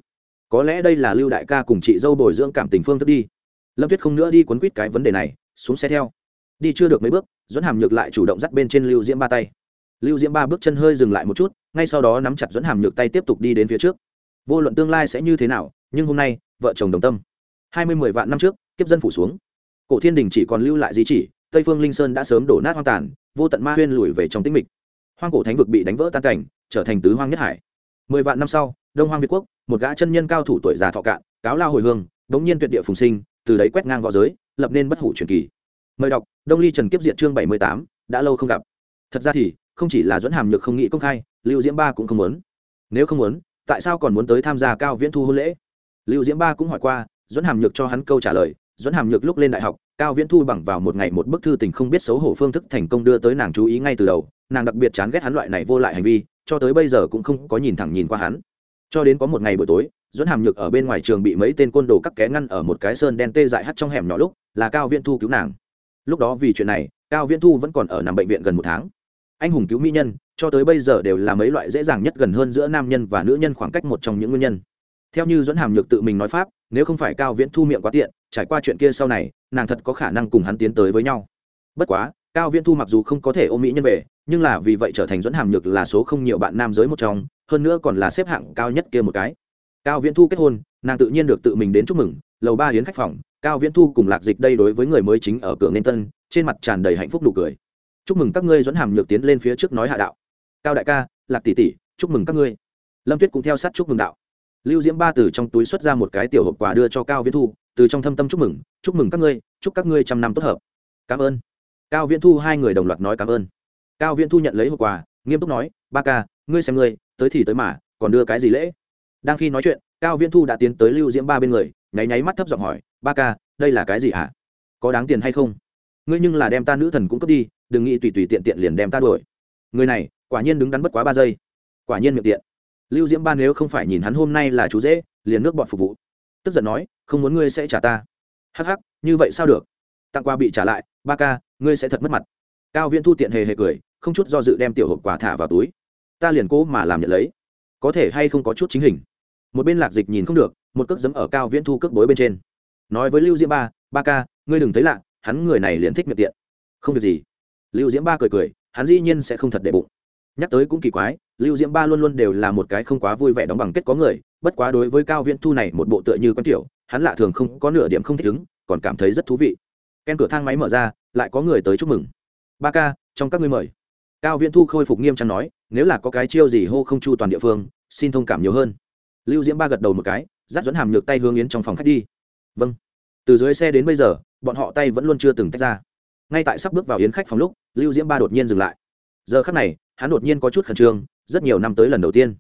Có lẽ đây là lưu đại ca cùng chị dâu bồi dưỡng cảm tình phương thức đi. Lâm tuyết không nữa đi quấn quýt cái vấn đề này, xuống xe theo. Đi chưa được mấy bước dẫn hàm nhược lại chủ động dắt bên trên lưu diễm ba tay lưu diễm ba bước chân hơi dừng lại một chút, ngay sau đó nắm chặt dẫn hàm nhược tay tiếp tục đi đến phía trước. Vô luận tương lai sẽ như thế nào, nhưng hôm nay, vợ chồng đồng tâm. Hai mươi mười vạn năm trước, kiếp dân phủ xuống. Cổ thiên đình chỉ còn lưu lại di chỉ, tây phương linh sơn đã sớm đổ nát hoang tàn, vô tận ma huyên lùi về trong tĩnh mịch. Hoang cổ thánh vực bị đánh vỡ tan cảnh, trở thành tứ hoang nhất hải. Mười vạn năm sau, đông hoang việt quốc, một gã chân nhân cao thủ tuổi già thọ cạn, cáo lao hồi hương, đống nhiên tuyệt địa phùng sinh, từ đấy quét ngang v õ giới, lập nên bất hủ truyền kỳ. Mời đọc, đông ly trần kiếp diện chương bảy mươi tám, đã lâu không gặp. Thật ra thì không chỉ là dẫn hàm nhược không nghĩ công khai, lưu diễm ba cũng không muốn. Nếu không muốn, tại sao còn muốn tới tham gia cao viễn thu hôn lễ? Lưu diễm ba cũng hỏi qua, dẫn hàm nhược cho hắn câu trả lời, dẫn hàm nhược lúc lên đại học, cao viễn thu bằng vào một ngày một bức thư tình không biết xấu hổ phương thức thành công đưa tới nàng chú ý ngay từ đầu, nàng đặc biệt chán ghét hắn loại này vô lại hành vi, cho tới bây giờ cũng không có nhìn thẳng nhìn qua hắn. Cho đến có một ngày buổi tối, dẫn hàm nhược ở bên ngoài trường bị mấy tên côn đồ cắt ké ngăn ở một cái sơn đen tê dại hắt trong hẻm nhỏ lúc, là cao viễn thu cứu nàng. Lúc đó vì chuyện này, cao viễn thu vẫn còn ở nằm bệnh viện gần một tháng anh hùng cứu mỹ nhân, cho tới bây giờ đều là mấy loại dễ dàng nhất gần hơn giữa nam nhân và nữ nhân khoảng cách một trong những nguyên nhân. Theo như dẫn hàm nhược tự mình nói pháp, nếu không phải cao viễn thu miệng quá tiện, trải qua chuyện kia sau này, nàng thật có khả năng cùng hắn tiến tới với nhau. Bất quá, cao viễn thu mặc dù không có thể ôm mỹ nhân về, nhưng là vì vậy trở thành dẫn hàm nhược là số không nhiều bạn nam giới một trong, hơn nữa còn là xếp hạng cao nhất kia một cái. Cao viễn thu kết hôn, nàng tự nhiên được tự mình đến chúc mừng, lầu ba hiến khách phòng, cao viễn thu cùng lạc dịch đây đối với người mới chính ở cửa nên tân, trên mặt tràn đầy hạnh phúc nụ cười chúc mừng các ngươi dẫn hàm nhược tiến lên phía trước nói hạ đạo. Cao đại ca, lạc tỷ tỷ, chúc mừng các ngươi. Lâm tuyết cũng theo sát chúc mừng đạo. Lưu diễm ba từ trong túi xuất ra một cái tiểu hộp quà đưa cho cao viễn thu, từ trong thâm tâm chúc mừng chúc mừng các ngươi, chúc các ngươi trăm năm tốt hợp. Cảm ơn. Cao viễn thu hai người đồng loạt nói cảm ơn. Cao viễn thu nhận lấy hộp quà, nghiêm túc nói, ba ca, ngươi xem ngươi, tới thì tới mà, còn đưa cái gì lễ? Đang khi nói chuyện, cao viễn thu đã tiến tới lưu diễm ba bên người, nháy nháy mắt thấp giọng hỏi, ba ca, đây là cái gì hả? Có đáng tiền hay không? Ngươi nhưng là đem ta nữ thần cũng cướp đi đừng nghĩ tùy tùy tiện tiện liền đem ta đuổi. Người này, quả nhiên đứng đắn bất quá ba giây. Quả nhiên miệng tiện. Lưu diễm ba nếu không phải nhìn hắn hôm nay là chú dễ liền nước bọn phục vụ. Tức giận nói, không muốn ngươi sẽ trả ta. Hắc hắc, như vậy sao được? Tặng quà bị trả lại, ba ca, ngươi sẽ thật mất mặt. Cao viễn thu tiện hề hề cười, không chút do dự đem tiểu hộp quà thả vào túi. Ta liền cố mà làm nhận lấy. Có thể hay không có chút chính hình. Một bên lạc dịch nhìn không được, một cước dẫm ở cao viễn thu cước bối bên trên. Nói với lưu diễm ba ba ca, ngươi đừng thấy lạ, hắn người này liền thích miệng tiện. Không việc gì lưu diễm ba cười cười, hắn dĩ nhiên sẽ không thật để bụng. Nhắc tới cũng kỳ quái, lưu diễm ba luôn luôn đều là một cái không quá vui vẻ đóng bằng kết có người, bất quá đối với cao viễn thu này một bộ tựa như con tiểu, hắn lạ thường không có nửa điểm không thích ứng, còn cảm thấy rất thú vị. Ken cửa thang máy mở ra, lại có người tới chúc mừng. Ba ca, trong các ngươi mời. Cao viễn thu khôi phục nghiêm trang nói, nếu là có cái chiêu gì hô không chu toàn địa phương, xin thông cảm nhiều hơn. Lưu diễm ba gật đầu một cái, dắt dẫn hàm nhược tay hướng yến trong phòng khách đi. Vâng. Từ dưới xe đến bây giờ, bọn họ tay vẫn luôn chưa từng tách ra ngay tại sắp bước vào yến khách phòng lúc, lưu diễm ba đột nhiên dừng lại. Giờ khắc này, hắn đột nhiên có chút khẩn trương, rất nhiều năm tới lần đầu tiên.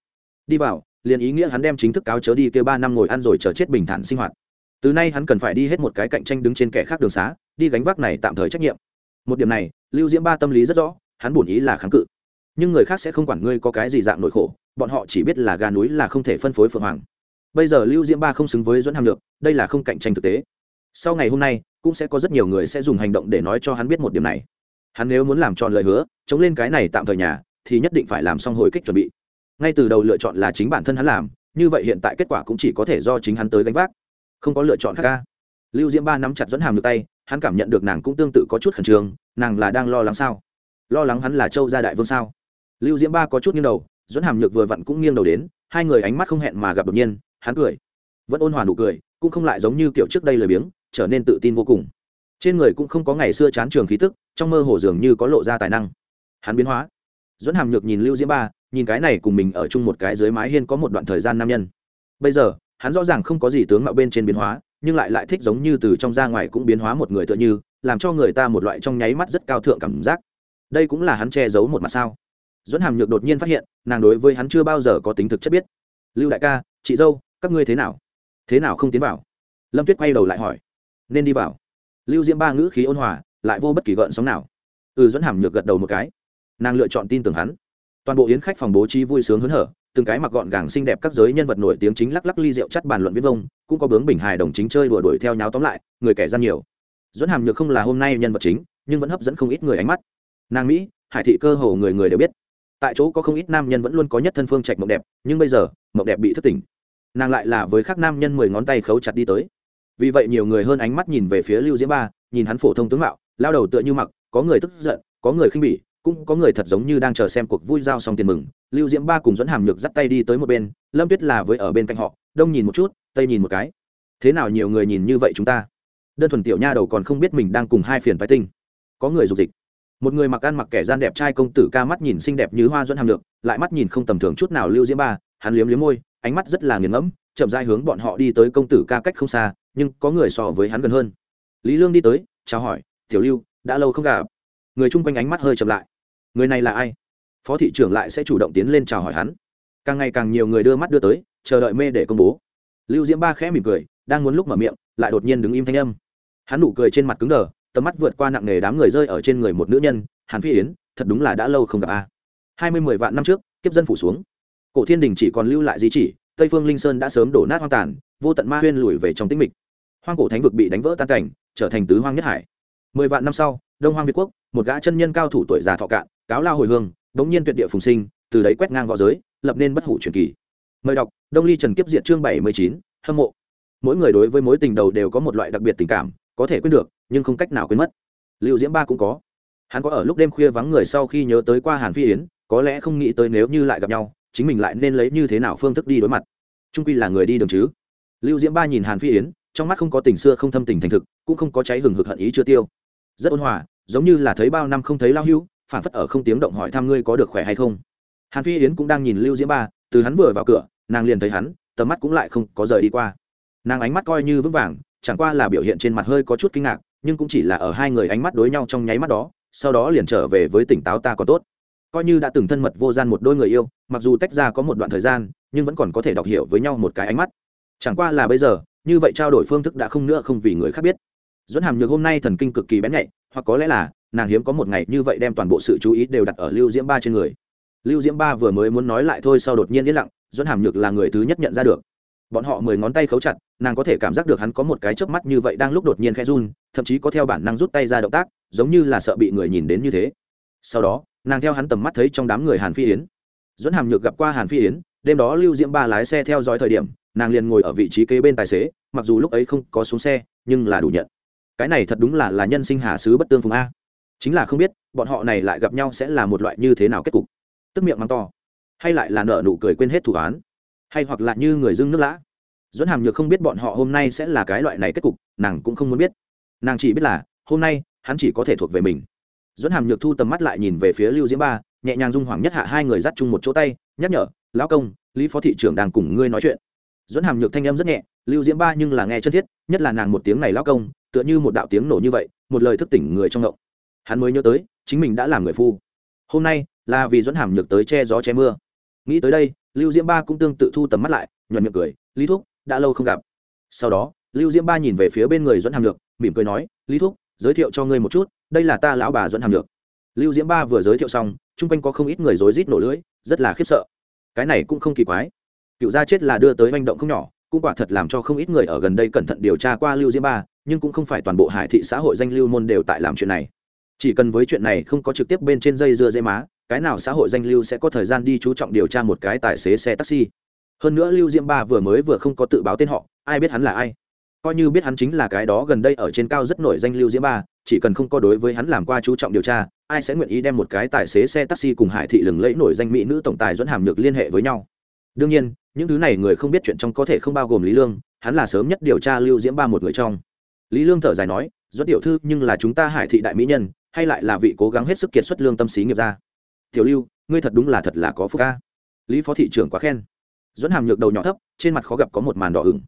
Đi vào, liền ý nghĩa hắn đem chính thức cáo chớ đi kêu ba năm ngồi ăn rồi chờ chết bình thản sinh hoạt. Từ nay hắn cần phải đi hết một cái cạnh tranh đứng trên kẻ khác đường xá, đi gánh vác này tạm thời trách nhiệm. Một điểm này, lưu diễm ba tâm lý rất rõ, hắn bổn ý là kháng cự. Nhưng người khác sẽ không quản ngươi có cái gì dạng nỗi khổ, bọn họ chỉ biết là gà núi là không thể phân phối phượng hoàng. Bây giờ lưu diễm ba không xứng với dẫn hàm lượng đây là không cạnh tranh thực tế. Sau ngày hôm nay cũng sẽ có rất nhiều người sẽ dùng hành động để nói cho hắn biết một điểm này. Hắn nếu muốn làm tròn lời hứa, chống lên cái này tạm thời nhà, thì nhất định phải làm xong hồi kích chuẩn bị. Ngay từ đầu lựa chọn là chính bản thân hắn làm, như vậy hiện tại kết quả cũng chỉ có thể do chính hắn tới gánh vác. Không có lựa chọn khác ca. Lưu diễm ba nắm chặt dẫn hàm được tay, hắn cảm nhận được nàng cũng tương tự có chút khẩn trương, nàng là đang lo lắng sao? Lo lắng hắn là châu gia đại vương sao? Lưu diễm ba có chút nghiêng đầu, dẫn hàm nhược vừa vặn cũng nghiêng đầu đến, hai người ánh mắt không hẹn mà gặp đột nhiên, hắn cười. Vẫn ôn hòa nụ cười, cũng không lại giống như kiểu trước đây lười biếng trở nên tự tin vô cùng. Trên người cũng không có ngày xưa chán trường khí tức, trong mơ hồ dường như có lộ ra tài năng. Hắn biến hóa. Dẫn hàm nhược nhìn lưu diễm ba, nhìn cái này cùng mình ở chung một cái dưới mái hiên có một đoạn thời gian nam nhân. Bây giờ, hắn rõ ràng không có gì tướng mạo bên trên biến hóa, nhưng lại lại thích giống như từ trong ra ngoài cũng biến hóa một người tựa như, làm cho người ta một loại trong nháy mắt rất cao thượng cảm giác. Đây cũng là hắn che giấu một mặt sao? Dẫn hàm nhược đột nhiên phát hiện, nàng đối với hắn chưa bao giờ có tính thực chất biết. Lưu đại ca, chị dâu, các ngươi thế nào? Thế nào không tiến vào? Lâm tuyết quay đầu lại hỏi nên đi vào. Lưu diễm ba ngữ khí ôn hòa, lại vô bất kỳ gợn sóng nào. Ừ dẫn hàm nhược gật đầu một cái. Nàng lựa chọn tin tưởng hắn. Toàn bộ yến khách phòng bố trí vui sướng hớn hở, từng cái mặc gọn gàng xinh đẹp các giới nhân vật nổi tiếng chính lắc lắc ly rượu chắt bàn luận viết vông, cũng có bướng bình hài đồng chính chơi đùa đuổi theo nháo tóm lại, người kẻ gian nhiều. Dẫn hàm nhược không là hôm nay nhân vật chính, nhưng vẫn hấp dẫn không ít người ánh mắt. Nàng mỹ, hải thị cơ hồ người người đều biết. Tại chỗ có không ít nam nhân vẫn luôn có nhất thân phương trạch mộng đẹp, nhưng bây giờ, mộng đẹp bị thất tỉnh. Nàng lại là với các nam nhân mười ngón tay khấu chặt đi tới vì vậy nhiều người hơn ánh mắt nhìn về phía lưu diễm ba, nhìn hắn phổ thông tướng mạo, lao đầu tựa như mặc, có người tức giận, có người khinh bỉ, cũng có người thật giống như đang chờ xem cuộc vui giao xong tiền mừng. Lưu diễm ba cùng dẫn hàm nhược dắt tay đi tới một bên, lâm tuyết là với ở bên cạnh họ, đông nhìn một chút, tây nhìn một cái. Thế nào nhiều người nhìn như vậy chúng ta? Đơn thuần tiểu nha đầu còn không biết mình đang cùng hai phiền phái tinh. Có người dục dịch. Một người mặc ăn mặc kẻ gian đẹp trai công tử ca mắt nhìn xinh đẹp như hoa dẫn hàm lượng lại mắt nhìn không tầm thường chút nào lưu diễm ba, hắn liếm liếm môi, ánh mắt rất là nghiền ngẫm, chậm dai hướng bọn họ đi tới công tử ca cách không xa nhưng có người so với hắn gần hơn. Lý lương đi tới, chào hỏi, tiểu lưu, đã lâu không gặp. Người chung quanh ánh mắt hơi chậm lại. Người này là ai? Phó thị trưởng lại sẽ chủ động tiến lên chào hỏi hắn. Càng ngày càng nhiều người đưa mắt đưa tới, chờ đợi mê để công bố. Lưu diễm ba khẽ mỉm cười, đang muốn lúc mở miệng, lại đột nhiên đứng im thanh âm. Hắn nụ cười trên mặt cứng đờ, tầm mắt vượt qua nặng nề đám người rơi ở trên người một nữ nhân, hàn phi yến, thật đúng là đã lâu không gặp a. Hai mươi mười vạn năm trước, kiếp dân phủ xuống. Cổ thiên đình chỉ còn lưu lại di chỉ, tây phương linh sơn đã sớm đổ nát hoang tàn vô tận ma huyên lùi về trong tĩnh mịch. Hoang cổ thánh vực bị đánh vỡ tan cảnh, trở thành tứ hoang nhất hải. Mười vạn năm sau, đông hoang việt quốc, một gã chân nhân cao thủ tuổi già thọ cạn, cáo lao hồi hương, đống nhiên tuyệt địa phùng sinh, từ đấy quét ngang v õ giới, lập nên bất hủ truyền kỳ. Mời đọc, đông ly trần kiếp diện chương bảy mươi chín, hâm mộ. Mỗi người đối với mối tình đầu đều có một loại đặc biệt tình cảm, có thể quên được, nhưng không cách nào quên mất. Liệu diễm ba cũng có. Hắn có ở lúc đêm khuya vắng người sau khi nhớ tới qua hàn phi yến, có lẽ không nghĩ tới nếu như lại gặp nhau, chính mình lại nên lấy như thế nào phương thức đi đối mặt. Trung quy là người đi đường chứ lưu diễm ba nhìn hàn phi yến, trong mắt không có tình xưa, không thâm tình thành thực, cũng không có cháy hừng hực hận ý chưa tiêu. Rất ôn hòa, giống như là thấy bao năm không thấy lao hưu, phản phất ở không tiếng động hỏi thăm ngươi có được khỏe hay không. Hàn phi yến cũng đang nhìn lưu diễm ba, từ hắn vừa vào cửa, nàng liền thấy hắn, tầm mắt cũng lại không có rời đi qua. Nàng ánh mắt coi như vững vàng, chẳng qua là biểu hiện trên mặt hơi có chút kinh ngạc, nhưng cũng chỉ là ở hai người ánh mắt đối nhau trong nháy mắt đó, sau đó liền trở về với tỉnh táo ta còn tốt. Coi như đã từng thân mật vô gian một đôi người yêu, mặc dù tách ra có một đoạn thời gian, nhưng vẫn còn có thể đọc hiểu với nhau một cái ánh mắt chẳng qua là bây giờ, như vậy trao đổi phương thức đã không nữa không vì người khác biết. Dẫn hàm nhược hôm nay thần kinh cực kỳ bén nhạy, hoặc có lẽ là, nàng hiếm có một ngày như vậy đem toàn bộ sự chú ý đều đặt ở lưu diễm ba trên người. Lưu diễm ba vừa mới muốn nói lại thôi sau đột nhiên yên lặng dẫn hàm nhược là người thứ nhất nhận ra được. Bọn họ mười ngón tay khấu chặt, nàng có thể cảm giác được hắn có một cái chớp mắt như vậy đang lúc đột nhiên khẽ run, thậm chí có theo bản năng rút tay ra động tác, giống như là sợ bị người nhìn đến như thế. Sau đó, nàng theo hắn tầm mắt thấy trong đám người hàn phi yến. Dẫn hàm nhược gặp qua hàn phi yến, đêm đó lưu diễm ba lái xe theo dõi thời điểm nàng liền ngồi ở vị trí kế bên tài xế, mặc dù lúc ấy không có xuống xe, nhưng là đủ nhận. Cái này thật đúng là là nhân sinh hạ sứ bất tương phùng a. Chính là không biết, bọn họ này lại gặp nhau sẽ là một loại như thế nào kết cục. Tức miệng mắng to. Hay lại là nợ nụ cười quên hết thủ án. Hay hoặc là như người dưng nước lã. Dẫn hàm nhược không biết bọn họ hôm nay sẽ là cái loại này kết cục, nàng cũng không muốn biết. Nàng chỉ biết là, hôm nay, hắn chỉ có thể thuộc về mình. Dẫn hàm nhược thu tầm mắt lại nhìn về phía lưu diễm ba, nhẹ nhàng dung hoàng nhất hạ hai người dắt chung một chỗ tay, nhắc nhở, lão công, lý phó thị trưởng đang cùng ngươi nói chuyện dẫn hàm nhược thanh âm rất nhẹ, lưu diễm ba nhưng là nghe chân thiết, nhất là nàng một tiếng này lão công, tựa như một đạo tiếng nổ như vậy, một lời thức tỉnh người trong ngộng. Hắn mới nhớ tới, chính mình đã làm người phu. Hôm nay, là vì dẫn hàm nhược tới che gió che mưa. Nghĩ tới đây, lưu diễm ba cũng tương tự thu tầm mắt lại, nhuận miệng cười, lý thúc, đã lâu không gặp. Sau đó, lưu diễm ba nhìn về phía bên người dẫn hàm nhược, mỉm cười nói, lý thúc, giới thiệu cho ngươi một chút, đây là ta lão bà dẫn hàm nhược. Lưu diễm ba vừa giới thiệu xong, chung quanh có không ít người rối rít nổ lưỡi, rất là khiếp sợ. Cái này cũng không kỳ quái cựu gia chết là đưa tới manh động không nhỏ, cũng quả thật làm cho không ít người ở gần đây cẩn thận điều tra qua lưu diễm ba, nhưng cũng không phải toàn bộ hải thị xã hội danh lưu môn đều tại làm chuyện này. Chỉ cần với chuyện này không có trực tiếp bên trên dây dưa dây má, cái nào xã hội danh lưu sẽ có thời gian đi chú trọng điều tra một cái tài xế xe taxi. Hơn nữa lưu diễm ba vừa mới vừa không có tự báo tên họ, ai biết hắn là ai? Coi như biết hắn chính là cái đó gần đây ở trên cao rất nổi danh lưu diễm ba, chỉ cần không có đối với hắn làm qua chú trọng điều tra, ai sẽ nguyện ý đem một cái tài xế xe taxi cùng hải thị lừng lẫy nổi danh mỹ nữ tổng tài dẫn hàm nhược liên hệ với nhau? Đương nhiên, những thứ này người không biết chuyện trong có thể không bao gồm lý lương, hắn là sớm nhất điều tra lưu diễm ba một người trong. Lý lương thở dài nói do tiểu thư, nhưng là chúng ta hải thị đại mỹ nhân, hay lại là vị cố gắng hết sức kiệt xuất lương tâm xí nghiệp ra? Tiểu lưu, ngươi thật đúng là thật là có phúc ca. Lý phó thị trưởng quá khen. Dẫn hàm nhược đầu nhỏ thấp, trên mặt khó gặp có một màn đỏ ửng.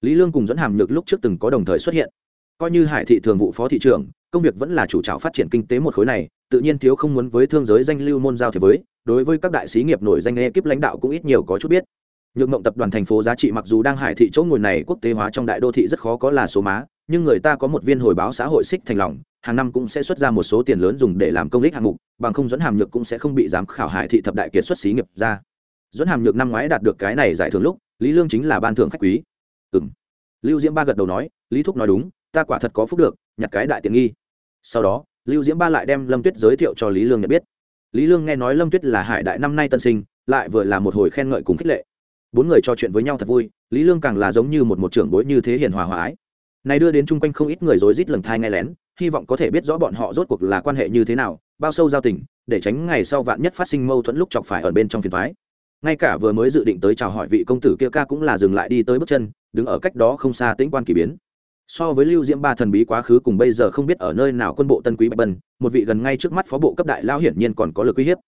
Lý lương cùng dẫn hàm nhược lúc trước từng có đồng thời xuất hiện. Coi như hải thị thường vụ phó thị trưởng, công việc vẫn là chủ trào phát triển kinh tế một khối này, tự nhiên thiếu không muốn với thương giới danh lưu môn giao thế với đối với các đại sĩ nghiệp nổi danh ekip lãnh đạo cũng ít nhiều có chút biết. Nhược mộng tập đoàn thành phố giá trị mặc dù đang hải thị chỗ ngồi này quốc tế hóa trong đại đô thị rất khó có là số má, nhưng người ta có một viên hồi báo xã hội xích thành lòng, hàng năm cũng sẽ xuất ra một số tiền lớn dùng để làm công lý hạng mục, bằng không dẫn hàm nhược cũng sẽ không bị giám khảo hải thị thập đại kiệt xuất xí nghiệp ra. Dẫn hàm nhược năm ngoái đạt được cái này giải thưởng lúc, lý lương chính là ban thưởng khách quý. Ừ m lưu diễm ba gật đầu nói, lý thúc nói đúng, ta quả thật có phúc được, nhặt cái đại tiện nghi. Sau đó, lưu diễm ba lại đem lâm tuyết giới thiệu cho lý lương nhận biết lý lương nghe nói lâm tuyết là hải đại năm nay tân sinh, lại vừa là một hồi khen ngợi cùng khích lệ. Bốn người trò chuyện với nhau thật vui, lý lương càng là giống như một một trưởng bối như thế hiền hòa hòa ái. Này đưa đến chung quanh không ít người rối rít lần thai nghe lén, hy vọng có thể biết rõ bọn họ rốt cuộc là quan hệ như thế nào, bao sâu giao tình, để tránh ngày sau vạn nhất phát sinh mâu thuẫn lúc chọc phải ở bên trong phiền thoái ngay cả vừa mới dự định tới chào hỏi vị công tử kia ca cũng là dừng lại đi tới bước chân, đứng ở cách đó không xa tĩnh quan kỳ biến so với lưu diễm ba thần bí quá khứ cùng bây giờ không biết ở nơi nào quân bộ tân quý bạch bân, một vị gần ngay trước mắt phó bộ cấp đại lao hiển nhiên còn có lực uy hiếp.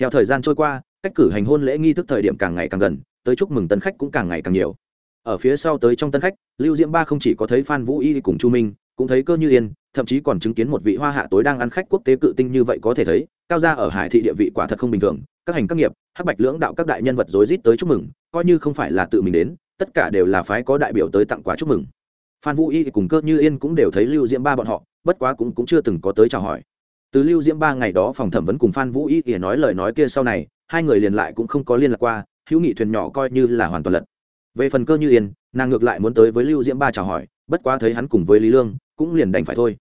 Theo thời gian trôi qua, cách cử hành hôn lễ nghi thức thời điểm càng ngày càng gần, tới chúc mừng tân khách cũng càng ngày càng nhiều. Ở phía sau tới trong tân khách, lưu diễm ba không chỉ có thấy phan vũ y cùng chu minh, cũng thấy cơ như yên, thậm chí còn chứng kiến một vị hoa hạ tối đang ăn khách quốc tế cự tinh như vậy có thể thấy, cao gia ở hải thị địa vị quả thật không bình thường, các hành các nghiệp hắc bạch lưỡng đạo các đại nhân vật rối rít tới chúc mừng, coi như không phải là tự mình đến, tất cả đều là phái có đại biểu tới tặng quà chúc mừng phan vũ y cùng cơ như yên cũng đều thấy lưu diễm ba bọn họ bất quá cũng, cũng chưa từng có tới chào hỏi. Từ lưu diễm ba ngày đó phòng thẩm vấn cùng phan vũ y ỉa nói lời nói kia sau này hai người liền lại cũng không có liên lạc qua hữu nghị thuyền nhỏ coi như là hoàn toàn lật. Về phần cơ như yên nàng ngược lại muốn tới với lưu diễm ba chào hỏi bất quá thấy hắn cùng với lý lương cũng liền đành phải thôi.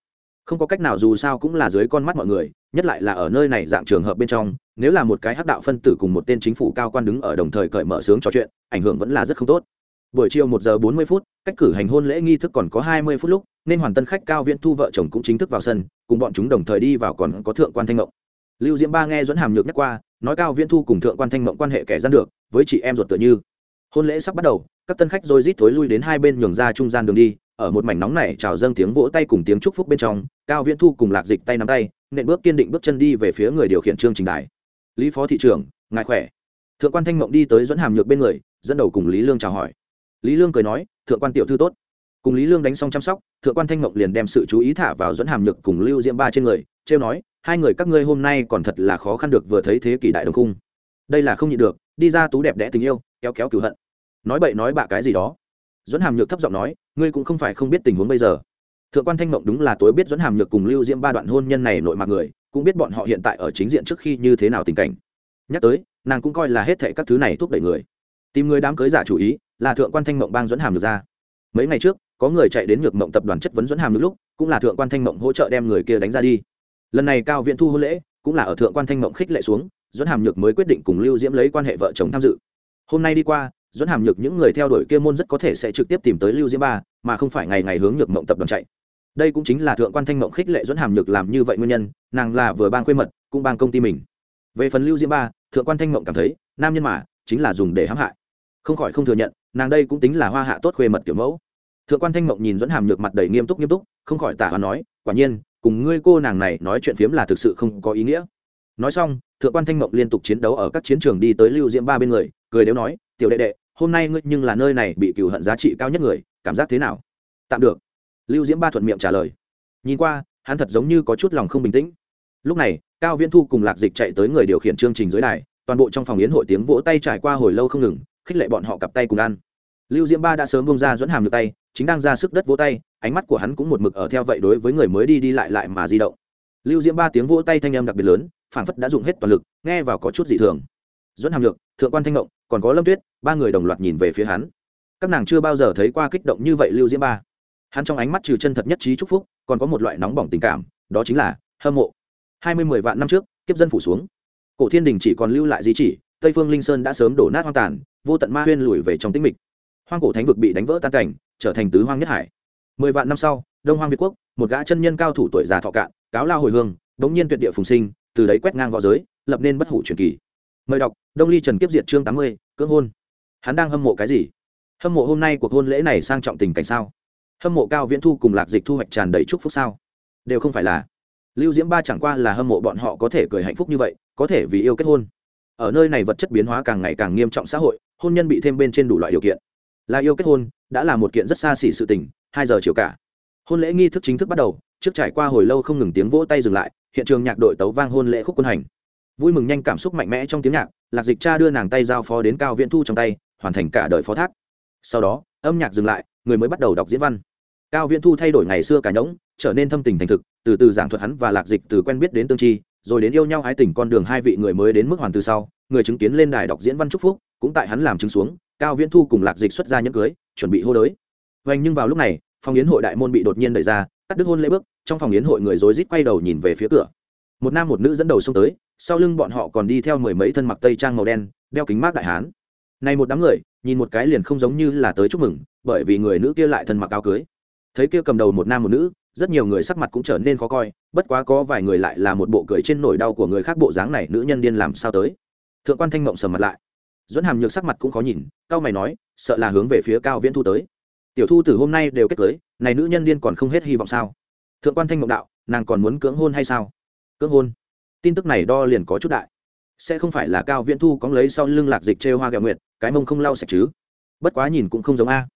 Không có cách nào dù sao cũng là dưới con mắt mọi người nhất lại là ở nơi này dạng trường hợp bên trong nếu là một cái hắc đạo phân tử cùng một tên chính phủ cao quan đứng ở đồng thời cởi mở sướng trò chuyện ảnh hưởng vẫn là rất không tốt buổi chiều một giờ bốn mươi phút, cách cử hành hôn lễ nghi thức còn có hai mươi phút lúc, nên hoàn tân khách cao viễn thu vợ chồng cũng chính thức vào sân, cùng bọn chúng đồng thời đi vào còn có thượng quan thanh ngộng lưu diễm ba nghe dẫn hàm nhược nhắc qua, nói cao viễn thu cùng thượng quan thanh ngộng quan hệ kẻ gian được, với chị em ruột tựa như. Hôn lễ sắp bắt đầu, các tân khách rồi rít thối lui đến hai bên nhường ra trung gian đường đi, ở một mảnh nóng này chào dâng tiếng vỗ tay cùng tiếng chúc phúc bên trong, cao viễn thu cùng lạc dịch tay nắm tay, nện bước kiên định bước chân đi về phía người điều khiển chương trình đài. Lý phó thị trưởng, ngài khỏe? Thượng quan thanh mộng đi tới dẫn hàm nhược bên người, dẫn đầu cùng lý lương chào hỏi lý lương cười nói, thượng quan tiểu thư tốt. Cùng lý lương đánh xong chăm sóc, thượng quan thanh ngọc liền đem sự chú ý thả vào dẫn hàm nhược cùng lưu diễm ba trên người, trêu nói, hai người các ngươi hôm nay còn thật là khó khăn được vừa thấy thế kỷ đại đồng cung đây là không nhịn được, đi ra tú đẹp đẽ tình yêu, kéo kéo cửu hận. Nói bậy nói bạ cái gì đó. Dẫn hàm nhược thấp giọng nói, ngươi cũng không phải không biết tình huống bây giờ. Thượng quan thanh mộng đúng là tối biết dẫn hàm nhược cùng lưu diễm ba đoạn hôn nhân này nội mạc người, cũng biết bọn họ hiện tại ở chính diện trước khi như thế nào tình cảnh. Nhắc tới, nàng cũng coi là hết thệ các thứ này thúc đẩy người. Tìm người đám cưới giả chủ ý là thượng quan thanh mộng bang dẫn hàm được ra. Mấy ngày trước, có người chạy đến nhược mộng tập đoàn chất vấn dẫn hàm được lúc, cũng là thượng quan thanh mộng hỗ trợ đem người kia đánh ra đi. Lần này cao viện thu hôn lễ, cũng là ở thượng quan thanh mộng khích lệ xuống, dẫn hàm nhược mới quyết định cùng lưu diễm lấy quan hệ vợ chồng tham dự. Hôm nay đi qua, dẫn hàm nhược những người theo đuổi kia môn rất có thể sẽ trực tiếp tìm tới lưu diễm ba, mà không phải ngày ngày hướng nhược mộng tập đoàn chạy. Đây cũng chính là thượng quan thanh mộng khích lệ dẫn hàm nhược làm như vậy nguyên nhân, nàng là vừa ban khuê mật, cũng ban công ty mình. Về phần lưu diễm ba, thượng quan thanh mộng cảm thấy, nam nhân mà, chính là dùng để hãm hại. Không khỏi không thừa nhận nàng đây cũng tính là hoa hạ tốt khuê mật kiểu mẫu. Thượng quan thanh mộng nhìn dẫn hàm nhược mặt đầy nghiêm túc nghiêm túc, không khỏi tả hoa nói, quả nhiên, cùng ngươi cô nàng này nói chuyện phiếm là thực sự không có ý nghĩa. Nói xong, thượng quan thanh mộng liên tục chiến đấu ở các chiến trường đi tới lưu diễm ba bên người, cười đều nói, tiểu đệ đệ, hôm nay ngươi nhưng là nơi này bị cựu hận giá trị cao nhất người, cảm giác thế nào? Tạm được. Lưu diễm ba thuận miệng trả lời. Nhìn qua, hắn thật giống như có chút lòng không bình tĩnh. Lúc này, cao viễn thu cùng lạc dịch chạy tới người điều khiển chương trình dưới đài, toàn bộ trong phòng yến hội tiếng vỗ tay trải qua hồi lâu không ngừng khích lệ bọn họ cặp tay cùng ăn. Lưu diễm ba đã sớm bông ra dẫn hàm được tay, chính đang ra sức đất vỗ tay, ánh mắt của hắn cũng một mực ở theo vậy đối với người mới đi đi lại lại mà di động. Lưu diễm ba tiếng vỗ tay thanh âm đặc biệt lớn, phảng phất đã dùng hết toàn lực, nghe vào có chút dị thường. Dẫn hàm lược thượng quan thanh ngộng, còn có lâm tuyết, ba người đồng loạt nhìn về phía hắn. Các nàng chưa bao giờ thấy qua kích động như vậy lưu diễm ba. Hắn trong ánh mắt trừ chân thật nhất trí chúc phúc, còn có một loại nóng bỏng tình cảm, đó chính là hâm mộ. Hai mươi mười vạn năm trước, kiếp dân phủ xuống. Cổ thiên đình chỉ còn lưu lại di chỉ, tây phương linh sơn đã sớm đổ nát hoang tàn vô tận ma huyên lùi về trong tĩnh mịch. Hoang cổ thánh vực bị đánh vỡ tan cảnh, trở thành tứ hoang nhất hải. Mười vạn năm sau, đông hoang việt quốc, một gã chân nhân cao thủ tuổi già thọ cạn, cáo lao hồi hương, đống nhiên tuyệt địa phùng sinh, từ đấy quét ngang v õ giới, lập nên bất hủ truyền kỳ. Mời đọc, đông ly trần kiếp diệt chương tám mươi, cưỡng hôn. Hắn đang hâm mộ cái gì? Hâm mộ hôm nay cuộc hôn lễ này sang trọng tình cảnh sao? Hâm mộ cao viễn thu cùng lạc dịch thu hoạch tràn đầy chúc phúc sao? Đều không phải là. Lưu diễm ba chẳng qua là hâm mộ bọn họ có thể cười hạnh phúc như vậy, có thể vì yêu kết hôn. Ở nơi này vật chất biến hóa càng ngày càng nghiêm trọng xã hội hôn nhân bị thêm bên trên đủ loại điều kiện. Là yêu kết hôn, đã là một kiện rất xa xỉ sự tình, hai giờ chiều cả. Hôn lễ nghi thức chính thức bắt đầu, trước trải qua hồi lâu không ngừng tiếng vỗ tay dừng lại, hiện trường nhạc đội tấu vang hôn lễ khúc quân hành. Vui mừng nhanh cảm xúc mạnh mẽ trong tiếng nhạc, lạc dịch cha đưa nàng tay giao phó đến cao viễn thu trong tay, hoàn thành cả đời phó thác. Sau đó, âm nhạc dừng lại, người mới bắt đầu đọc diễn văn. Cao viễn thu thay đổi ngày xưa cả nhỗng trở nên thâm tình thành thực, từ từ giảng thuật hắn và lạc dịch từ quen biết đến tương chi, rồi đến yêu nhau hái tình con đường hai vị người mới đến mức hoàn từ sau, người chứng kiến lên đài đọc diễn văn chúc phúc cũng tại hắn làm chứng xuống, cao viễn thu cùng lạc dịch xuất ra nhẫn cưới, chuẩn bị hô đới. Vành nhưng vào lúc này, phòng yến hội đại môn bị đột nhiên đẩy ra, cắt đứt hôn lễ bước, trong phòng yến hội người rối rít quay đầu nhìn về phía cửa. Một nam một nữ dẫn đầu xông tới, sau lưng bọn họ còn đi theo mười mấy thân mặc tây trang màu đen, đeo kính mát đại hán. Này một đám người, nhìn một cái liền không giống như là tới chúc mừng, bởi vì người nữ kia lại thân mặc áo cưới. Thấy kia cầm đầu một nam một nữ, rất nhiều người sắc mặt cũng trở nên khó coi, bất quá có vài người lại là một bộ cười trên nỗi đau của người khác bộ dáng này, nữ nhân điên làm sao tới. Thượng quan thanh mộng sầm mặt lại dẫn hàm nhược sắc mặt cũng khó nhìn, cao mày nói, sợ là hướng về phía cao viễn thu tới. Tiểu thu từ hôm nay đều kết cưới, này nữ nhân liên còn không hết hy vọng sao? Thượng quan thanh mộng đạo, nàng còn muốn cưỡng hôn hay sao? Cưỡng hôn? Tin tức này đo liền có chút đại. Sẽ không phải là cao viễn thu có lấy sau lưng lạc dịch trêu hoa gạo nguyệt, cái mông không lau sạch chứ? Bất quá nhìn cũng không giống a.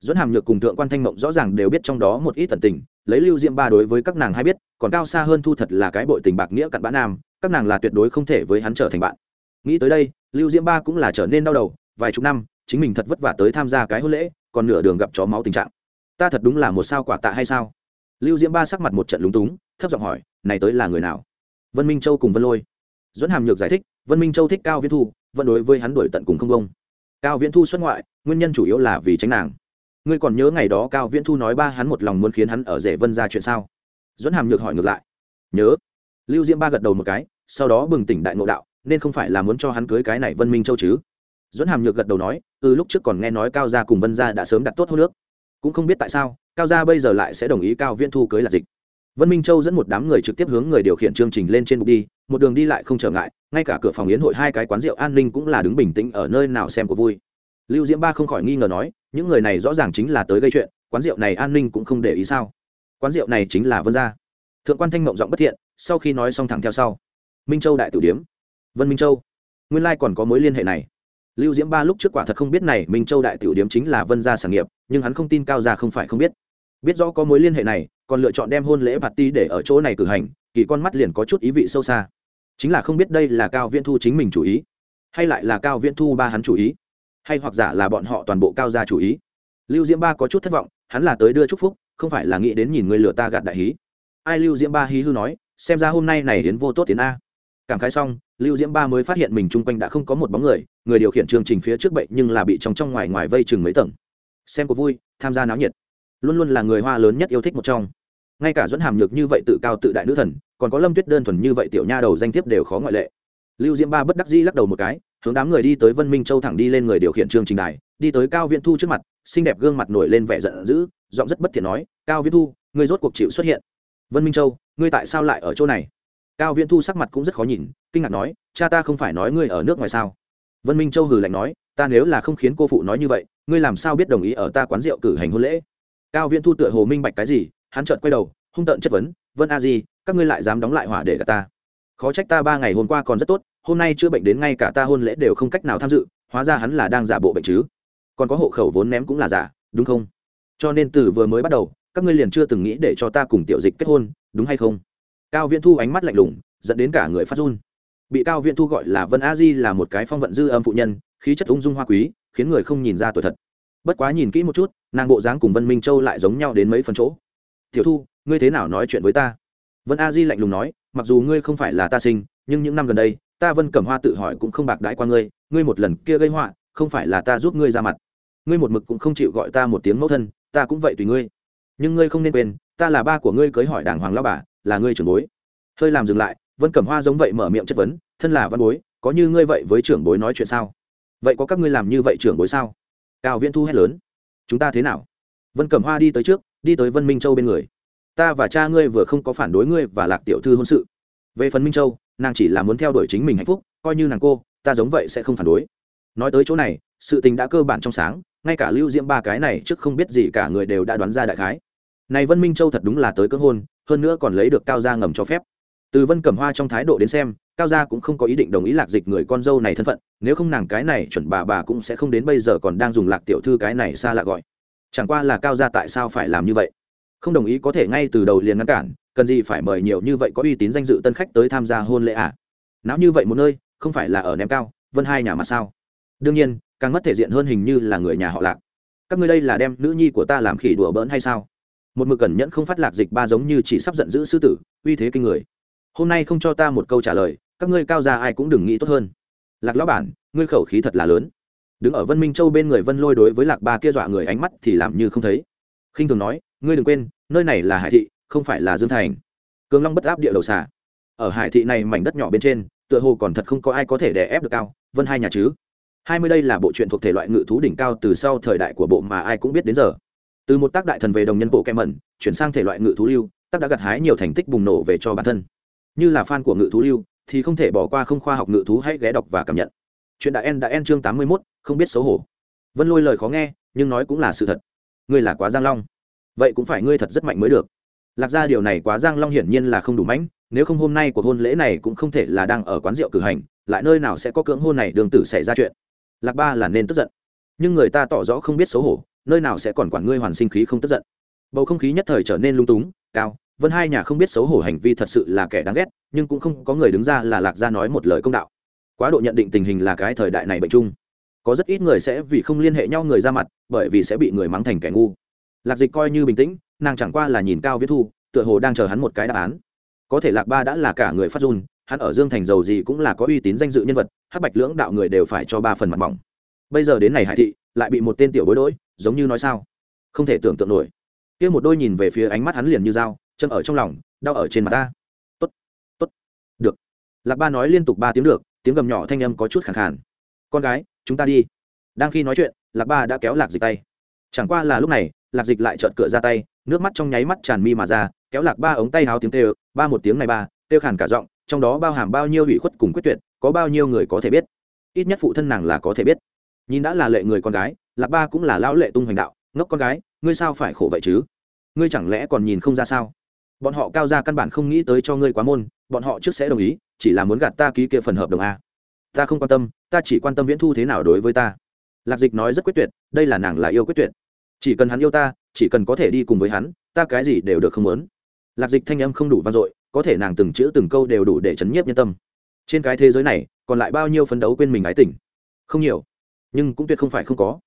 Dẫn hàm nhược cùng thượng quan thanh mộng rõ ràng đều biết trong đó một ít tận tình, lấy lưu Diệm ba đối với các nàng hay biết, còn cao xa hơn thu thật là cái bội tình bạc nghĩa cặn bã nam, các nàng là tuyệt đối không thể với hắn trở thành bạn nghĩ tới đây, lưu diễm ba cũng là trở nên đau đầu, vài chục năm, chính mình thật vất vả tới tham gia cái hôn lễ, còn nửa đường gặp chó máu tình trạng. Ta thật đúng là một sao quả tạ hay sao? Lưu diễm ba sắc mặt một trận lúng túng, thấp giọng hỏi, này tới là người nào? Vân minh châu cùng vân lôi. Dẫn hàm nhược giải thích, vân minh châu thích cao viễn thu, vẫn đối với hắn đuổi tận cùng không công cao viễn thu xuất ngoại, nguyên nhân chủ yếu là vì tránh nàng. Ngươi còn nhớ ngày đó cao viễn thu nói ba hắn một lòng muốn khiến hắn ở rể vân ra chuyện sao? Dẫn hàm nhược hỏi ngược lại. Nhớ. Lưu diễm ba gật đầu một cái, sau đó bừng tỉnh đại ngộ đạo nên không phải là muốn cho hắn cưới cái này vân minh châu chứ? Dẫn hàm nhược gật đầu nói từ lúc trước còn nghe nói cao gia cùng vân gia đã sớm đặt tốt hô nước cũng không biết tại sao, cao gia bây giờ lại sẽ đồng ý cao viễn thu cưới là dịch. Vân minh châu dẫn một đám người trực tiếp hướng người điều khiển chương trình lên trên bục đi, một đường đi lại không trở ngại, ngay cả cửa phòng yến hội hai cái quán rượu an ninh cũng là đứng bình tĩnh ở nơi nào xem có vui. Lưu diễm ba không khỏi nghi ngờ nói, những người này rõ ràng chính là tới gây chuyện, quán rượu này an ninh cũng không để ý sao? Quán rượu này chính là vân gia. Thượng quan thanh mộng giọng bất thiện, sau khi nói xong thẳng theo sau. Minh châu đại tử điếm vân minh châu nguyên lai còn có mối liên hệ này lưu diễm ba lúc trước quả thật không biết này minh châu đại tiểu điếm chính là vân gia sản nghiệp nhưng hắn không tin cao gia không phải không biết biết rõ có mối liên hệ này còn lựa chọn đem hôn lễ bạt ti để ở chỗ này cử hành kỳ con mắt liền có chút ý vị sâu xa chính là không biết đây là cao viễn thu chính mình chủ ý hay lại là cao viễn thu ba hắn chủ ý hay hoặc giả là bọn họ toàn bộ cao gia chủ ý lưu diễm ba có chút thất vọng hắn là tới đưa chúc phúc không phải là nghĩ đến nhìn người lừa ta gạt đại hí ai lưu diễm ba hí hư nói xem ra hôm nay này đến vô tốt tiến a cảm khái xong, lưu diễm ba mới phát hiện mình chung quanh đã không có một bóng người người điều khiển chương trình phía trước bệnh nhưng là bị trong trong ngoài ngoài vây chừng mấy tầng. Xem có vui, tham gia náo nhiệt. Luôn luôn là người hoa lớn nhất yêu thích một trong. Ngay cả dẫn hàm nhược như vậy tự cao tự đại nữ thần, còn có lâm tuyết đơn thuần như vậy tiểu nha đầu danh thiếp đều khó ngoại lệ. Lưu diễm ba bất đắc dĩ lắc đầu một cái, hướng đám người đi tới vân minh châu thẳng đi lên người điều khiển chương trình đài, đi tới cao viễn thu trước mặt, xinh đẹp gương mặt nổi lên vẻ giận dữ, giọng rất bất thiện nói, cao viễn thu, ngươi rốt cuộc chịu xuất hiện. Vân minh châu, ngươi tại sao lại ở chỗ này? Cao viễn thu sắc mặt cũng rất khó nhìn, kinh ngạc nói, cha ta không phải nói ngươi ở nước ngoài sao? Vân minh châu hừ lạnh nói, ta nếu là không khiến cô phụ nói như vậy, ngươi làm sao biết đồng ý ở ta quán rượu cử hành hôn lễ? Cao viễn thu tựa hồ minh bạch cái gì, hắn trợn quay đầu, hung tợn chất vấn, vân a di, các ngươi lại dám đóng lại hỏa để gạt ta? Khó trách ta ba ngày hôm qua còn rất tốt, hôm nay chữa bệnh đến ngay cả ta hôn lễ đều không cách nào tham dự, hóa ra hắn là đang giả bộ bệnh chứ. Còn có hộ khẩu vốn ném cũng là giả, đúng không? Cho nên từ vừa mới bắt đầu, các ngươi liền chưa từng nghĩ để cho ta cùng tiểu dịch kết hôn, đúng hay không? Cao viễn thu ánh mắt lạnh lùng, dẫn đến cả người phát run. Bị cao viễn thu gọi là vân a di là một cái phong vận dư âm phụ nhân, khí chất ung dung hoa quý, khiến người không nhìn ra tuổi thật. Bất quá nhìn kỹ một chút, nàng bộ dáng cùng vân minh châu lại giống nhau đến mấy phần chỗ. Tiểu thu, ngươi thế nào nói chuyện với ta? Vân a di lạnh lùng nói, mặc dù ngươi không phải là ta sinh, nhưng những năm gần đây, ta vân cẩm hoa tự hỏi cũng không bạc đãi qua ngươi ngươi một lần kia gây họa, không phải là ta giúp ngươi ra mặt. Ngươi một mực cũng không chịu gọi ta một tiếng mẫu thân, ta cũng vậy tùy ngươi. Nhưng ngươi không nên quên, ta là ba của ngươi cưới hỏi đảng hoàng lao bà là ngươi trưởng bối. Hơi làm dừng lại, vân cẩm hoa giống vậy mở miệng chất vấn, thân là văn bối, có như ngươi vậy với trưởng bối nói chuyện sao? Vậy có các ngươi làm như vậy trưởng bối sao? Cao viễn thu hét lớn, chúng ta thế nào? Vân cẩm hoa đi tới trước, đi tới vân minh châu bên người. Ta và cha ngươi vừa không có phản đối ngươi và lạc tiểu thư hôn sự. Về phần minh châu, nàng chỉ là muốn theo đuổi chính mình hạnh phúc, coi như nàng cô, ta giống vậy sẽ không phản đối. Nói tới chỗ này, sự tình đã cơ bản trong sáng, ngay cả lưu diễm ba cái này trước không biết gì cả người đều đã đoán ra đại khái. Này vân minh châu thật đúng là tới cưỡng hôn hơn nữa còn lấy được cao gia ngầm cho phép. Từ vân cẩm hoa trong thái độ đến xem, cao gia cũng không có ý định đồng ý lạc dịch người con dâu này thân phận, nếu không nàng cái này chuẩn bà bà cũng sẽ không đến bây giờ còn đang dùng lạc tiểu thư cái này xa lạ gọi. Chẳng qua là cao gia tại sao phải làm như vậy? Không đồng ý có thể ngay từ đầu liền ngăn cản, cần gì phải mời nhiều như vậy có uy tín danh dự tân khách tới tham gia hôn lễ à? Não như vậy một nơi, không phải là ở ném cao, vân hai nhà mà sao? Đương nhiên, càng mất thể diện hơn hình như là người nhà họ lạc. Các ngươi đây là đem nữ nhi của ta làm khỉ đùa bỡn hay sao? Một mực cẩn nhẫn không phát lạc dịch ba giống như chỉ sắp giận dữ sư tử, uy thế kinh người. Hôm nay không cho ta một câu trả lời, các ngươi cao ra ai cũng đừng nghĩ tốt hơn. Lạc lão bản, ngươi khẩu khí thật là lớn. Đứng ở vân minh châu bên người vân lôi đối với lạc ba kia dọa người ánh mắt thì làm như không thấy. Khinh thường nói, ngươi đừng quên, nơi này là hải thị, không phải là dương thành. Cường long bất áp địa đầu xà. Ở hải thị này mảnh đất nhỏ bên trên, tựa hồ còn thật không có ai có thể đè ép được cao, vân hai nhà chứ. Hai mươi đây là bộ truyện thuộc thể loại ngự thú đỉnh cao từ sau thời đại của bộ mà ai cũng biết đến giờ từ một tác đại thần về đồng nhân bộ kem mẩn chuyển sang thể loại ngự thú lưu tác đã gặt hái nhiều thành tích bùng nổ về cho bản thân. Như là fan của ngự thú lưu thì không thể bỏ qua không khoa học ngự thú hãy ghé đọc và cảm nhận. Chuyện đã en đã en chương tám mươi 81, không biết xấu hổ. Vân lôi lời khó nghe nhưng nói cũng là sự thật. Ngươi là quá giang long. Vậy cũng phải ngươi thật rất mạnh mới được. Lạc ra điều này quá giang long hiển nhiên là không đủ mãnh nếu không hôm nay của hôn lễ này cũng không thể là đang ở quán rượu cử hành lại nơi nào sẽ có cưỡng hôn này đường tử xảy ra chuyện. Lạc ba là nên tức giận. Nhưng người ta tỏ rõ không biết xấu hổ nơi nào sẽ còn quản ngươi hoàn sinh khí không tức giận. Bầu không khí nhất thời trở nên lung túng, cao, vân hai nhà không biết xấu hổ hành vi thật sự là kẻ đáng ghét, nhưng cũng không có người đứng ra là lạc ra nói một lời công đạo. Quá độ nhận định tình hình là cái thời đại này bệnh chung. Có rất ít người sẽ vì không liên hệ nhau người ra mặt, bởi vì sẽ bị người mắng thành kẻ ngu. Lạc dịch coi như bình tĩnh, nàng chẳng qua là nhìn cao viết thu, tựa hồ đang chờ hắn một cái đáp án. Có thể lạc ba đã là cả người phát run, hắn ở dương thành giàu gì cũng là có uy tín danh dự nhân vật, hắc bạch lưỡng đạo người đều phải cho ba phần mặt mỏng. Bây giờ đến này hải thị, lại bị một tên tiểu bối đỗi giống như nói sao? Không thể tưởng tượng nổi. Kia một đôi nhìn về phía ánh mắt hắn liền như dao chân ở trong lòng, đau ở trên mặt ta. Tốt tốt. Được. Lạc ba nói liên tục ba tiếng được, tiếng gầm nhỏ thanh âm có chút khẳng khàn. Con gái, chúng ta đi. Đang khi nói chuyện, lạc ba đã kéo lạc dịch tay. Chẳng qua là lúc này, lạc dịch lại trợn cửa ra tay, nước mắt trong nháy mắt tràn mi mà ra, kéo lạc ba ống tay háo tiếng tê ba một tiếng này ba têu khàn cả giọng, trong đó bao hàm bao nhiêu ủy khuất cùng quyết tuyệt, có bao nhiêu người có thể biết. Ít nhất phụ thân nàng là có thể biết. Nhìn đã là lệ người con gái lạc ba cũng là lão lệ tung hoành đạo, ngốc con gái, ngươi sao phải khổ vậy chứ? Ngươi chẳng lẽ còn nhìn không ra sao? Bọn họ cao ra căn bản không nghĩ tới cho ngươi quá môn, bọn họ trước sẽ đồng ý, chỉ là muốn gạt ta ký kia phần hợp đồng a. Ta không quan tâm, ta chỉ quan tâm viễn thu thế nào đối với ta. Lạc dịch nói rất quyết tuyệt, đây là nàng là yêu quyết tuyệt. Chỉ cần hắn yêu ta, chỉ cần có thể đi cùng với hắn, ta cái gì đều được không muốn. Lạc dịch thanh âm không đủ vang dội, có thể nàng từng chữ từng câu đều đủ để chấn nhiếp nhân tâm. Trên cái thế giới này, còn lại bao nhiêu phấn đấu quên mình ái tình? Không nhiều, nhưng cũng tuyệt không phải không có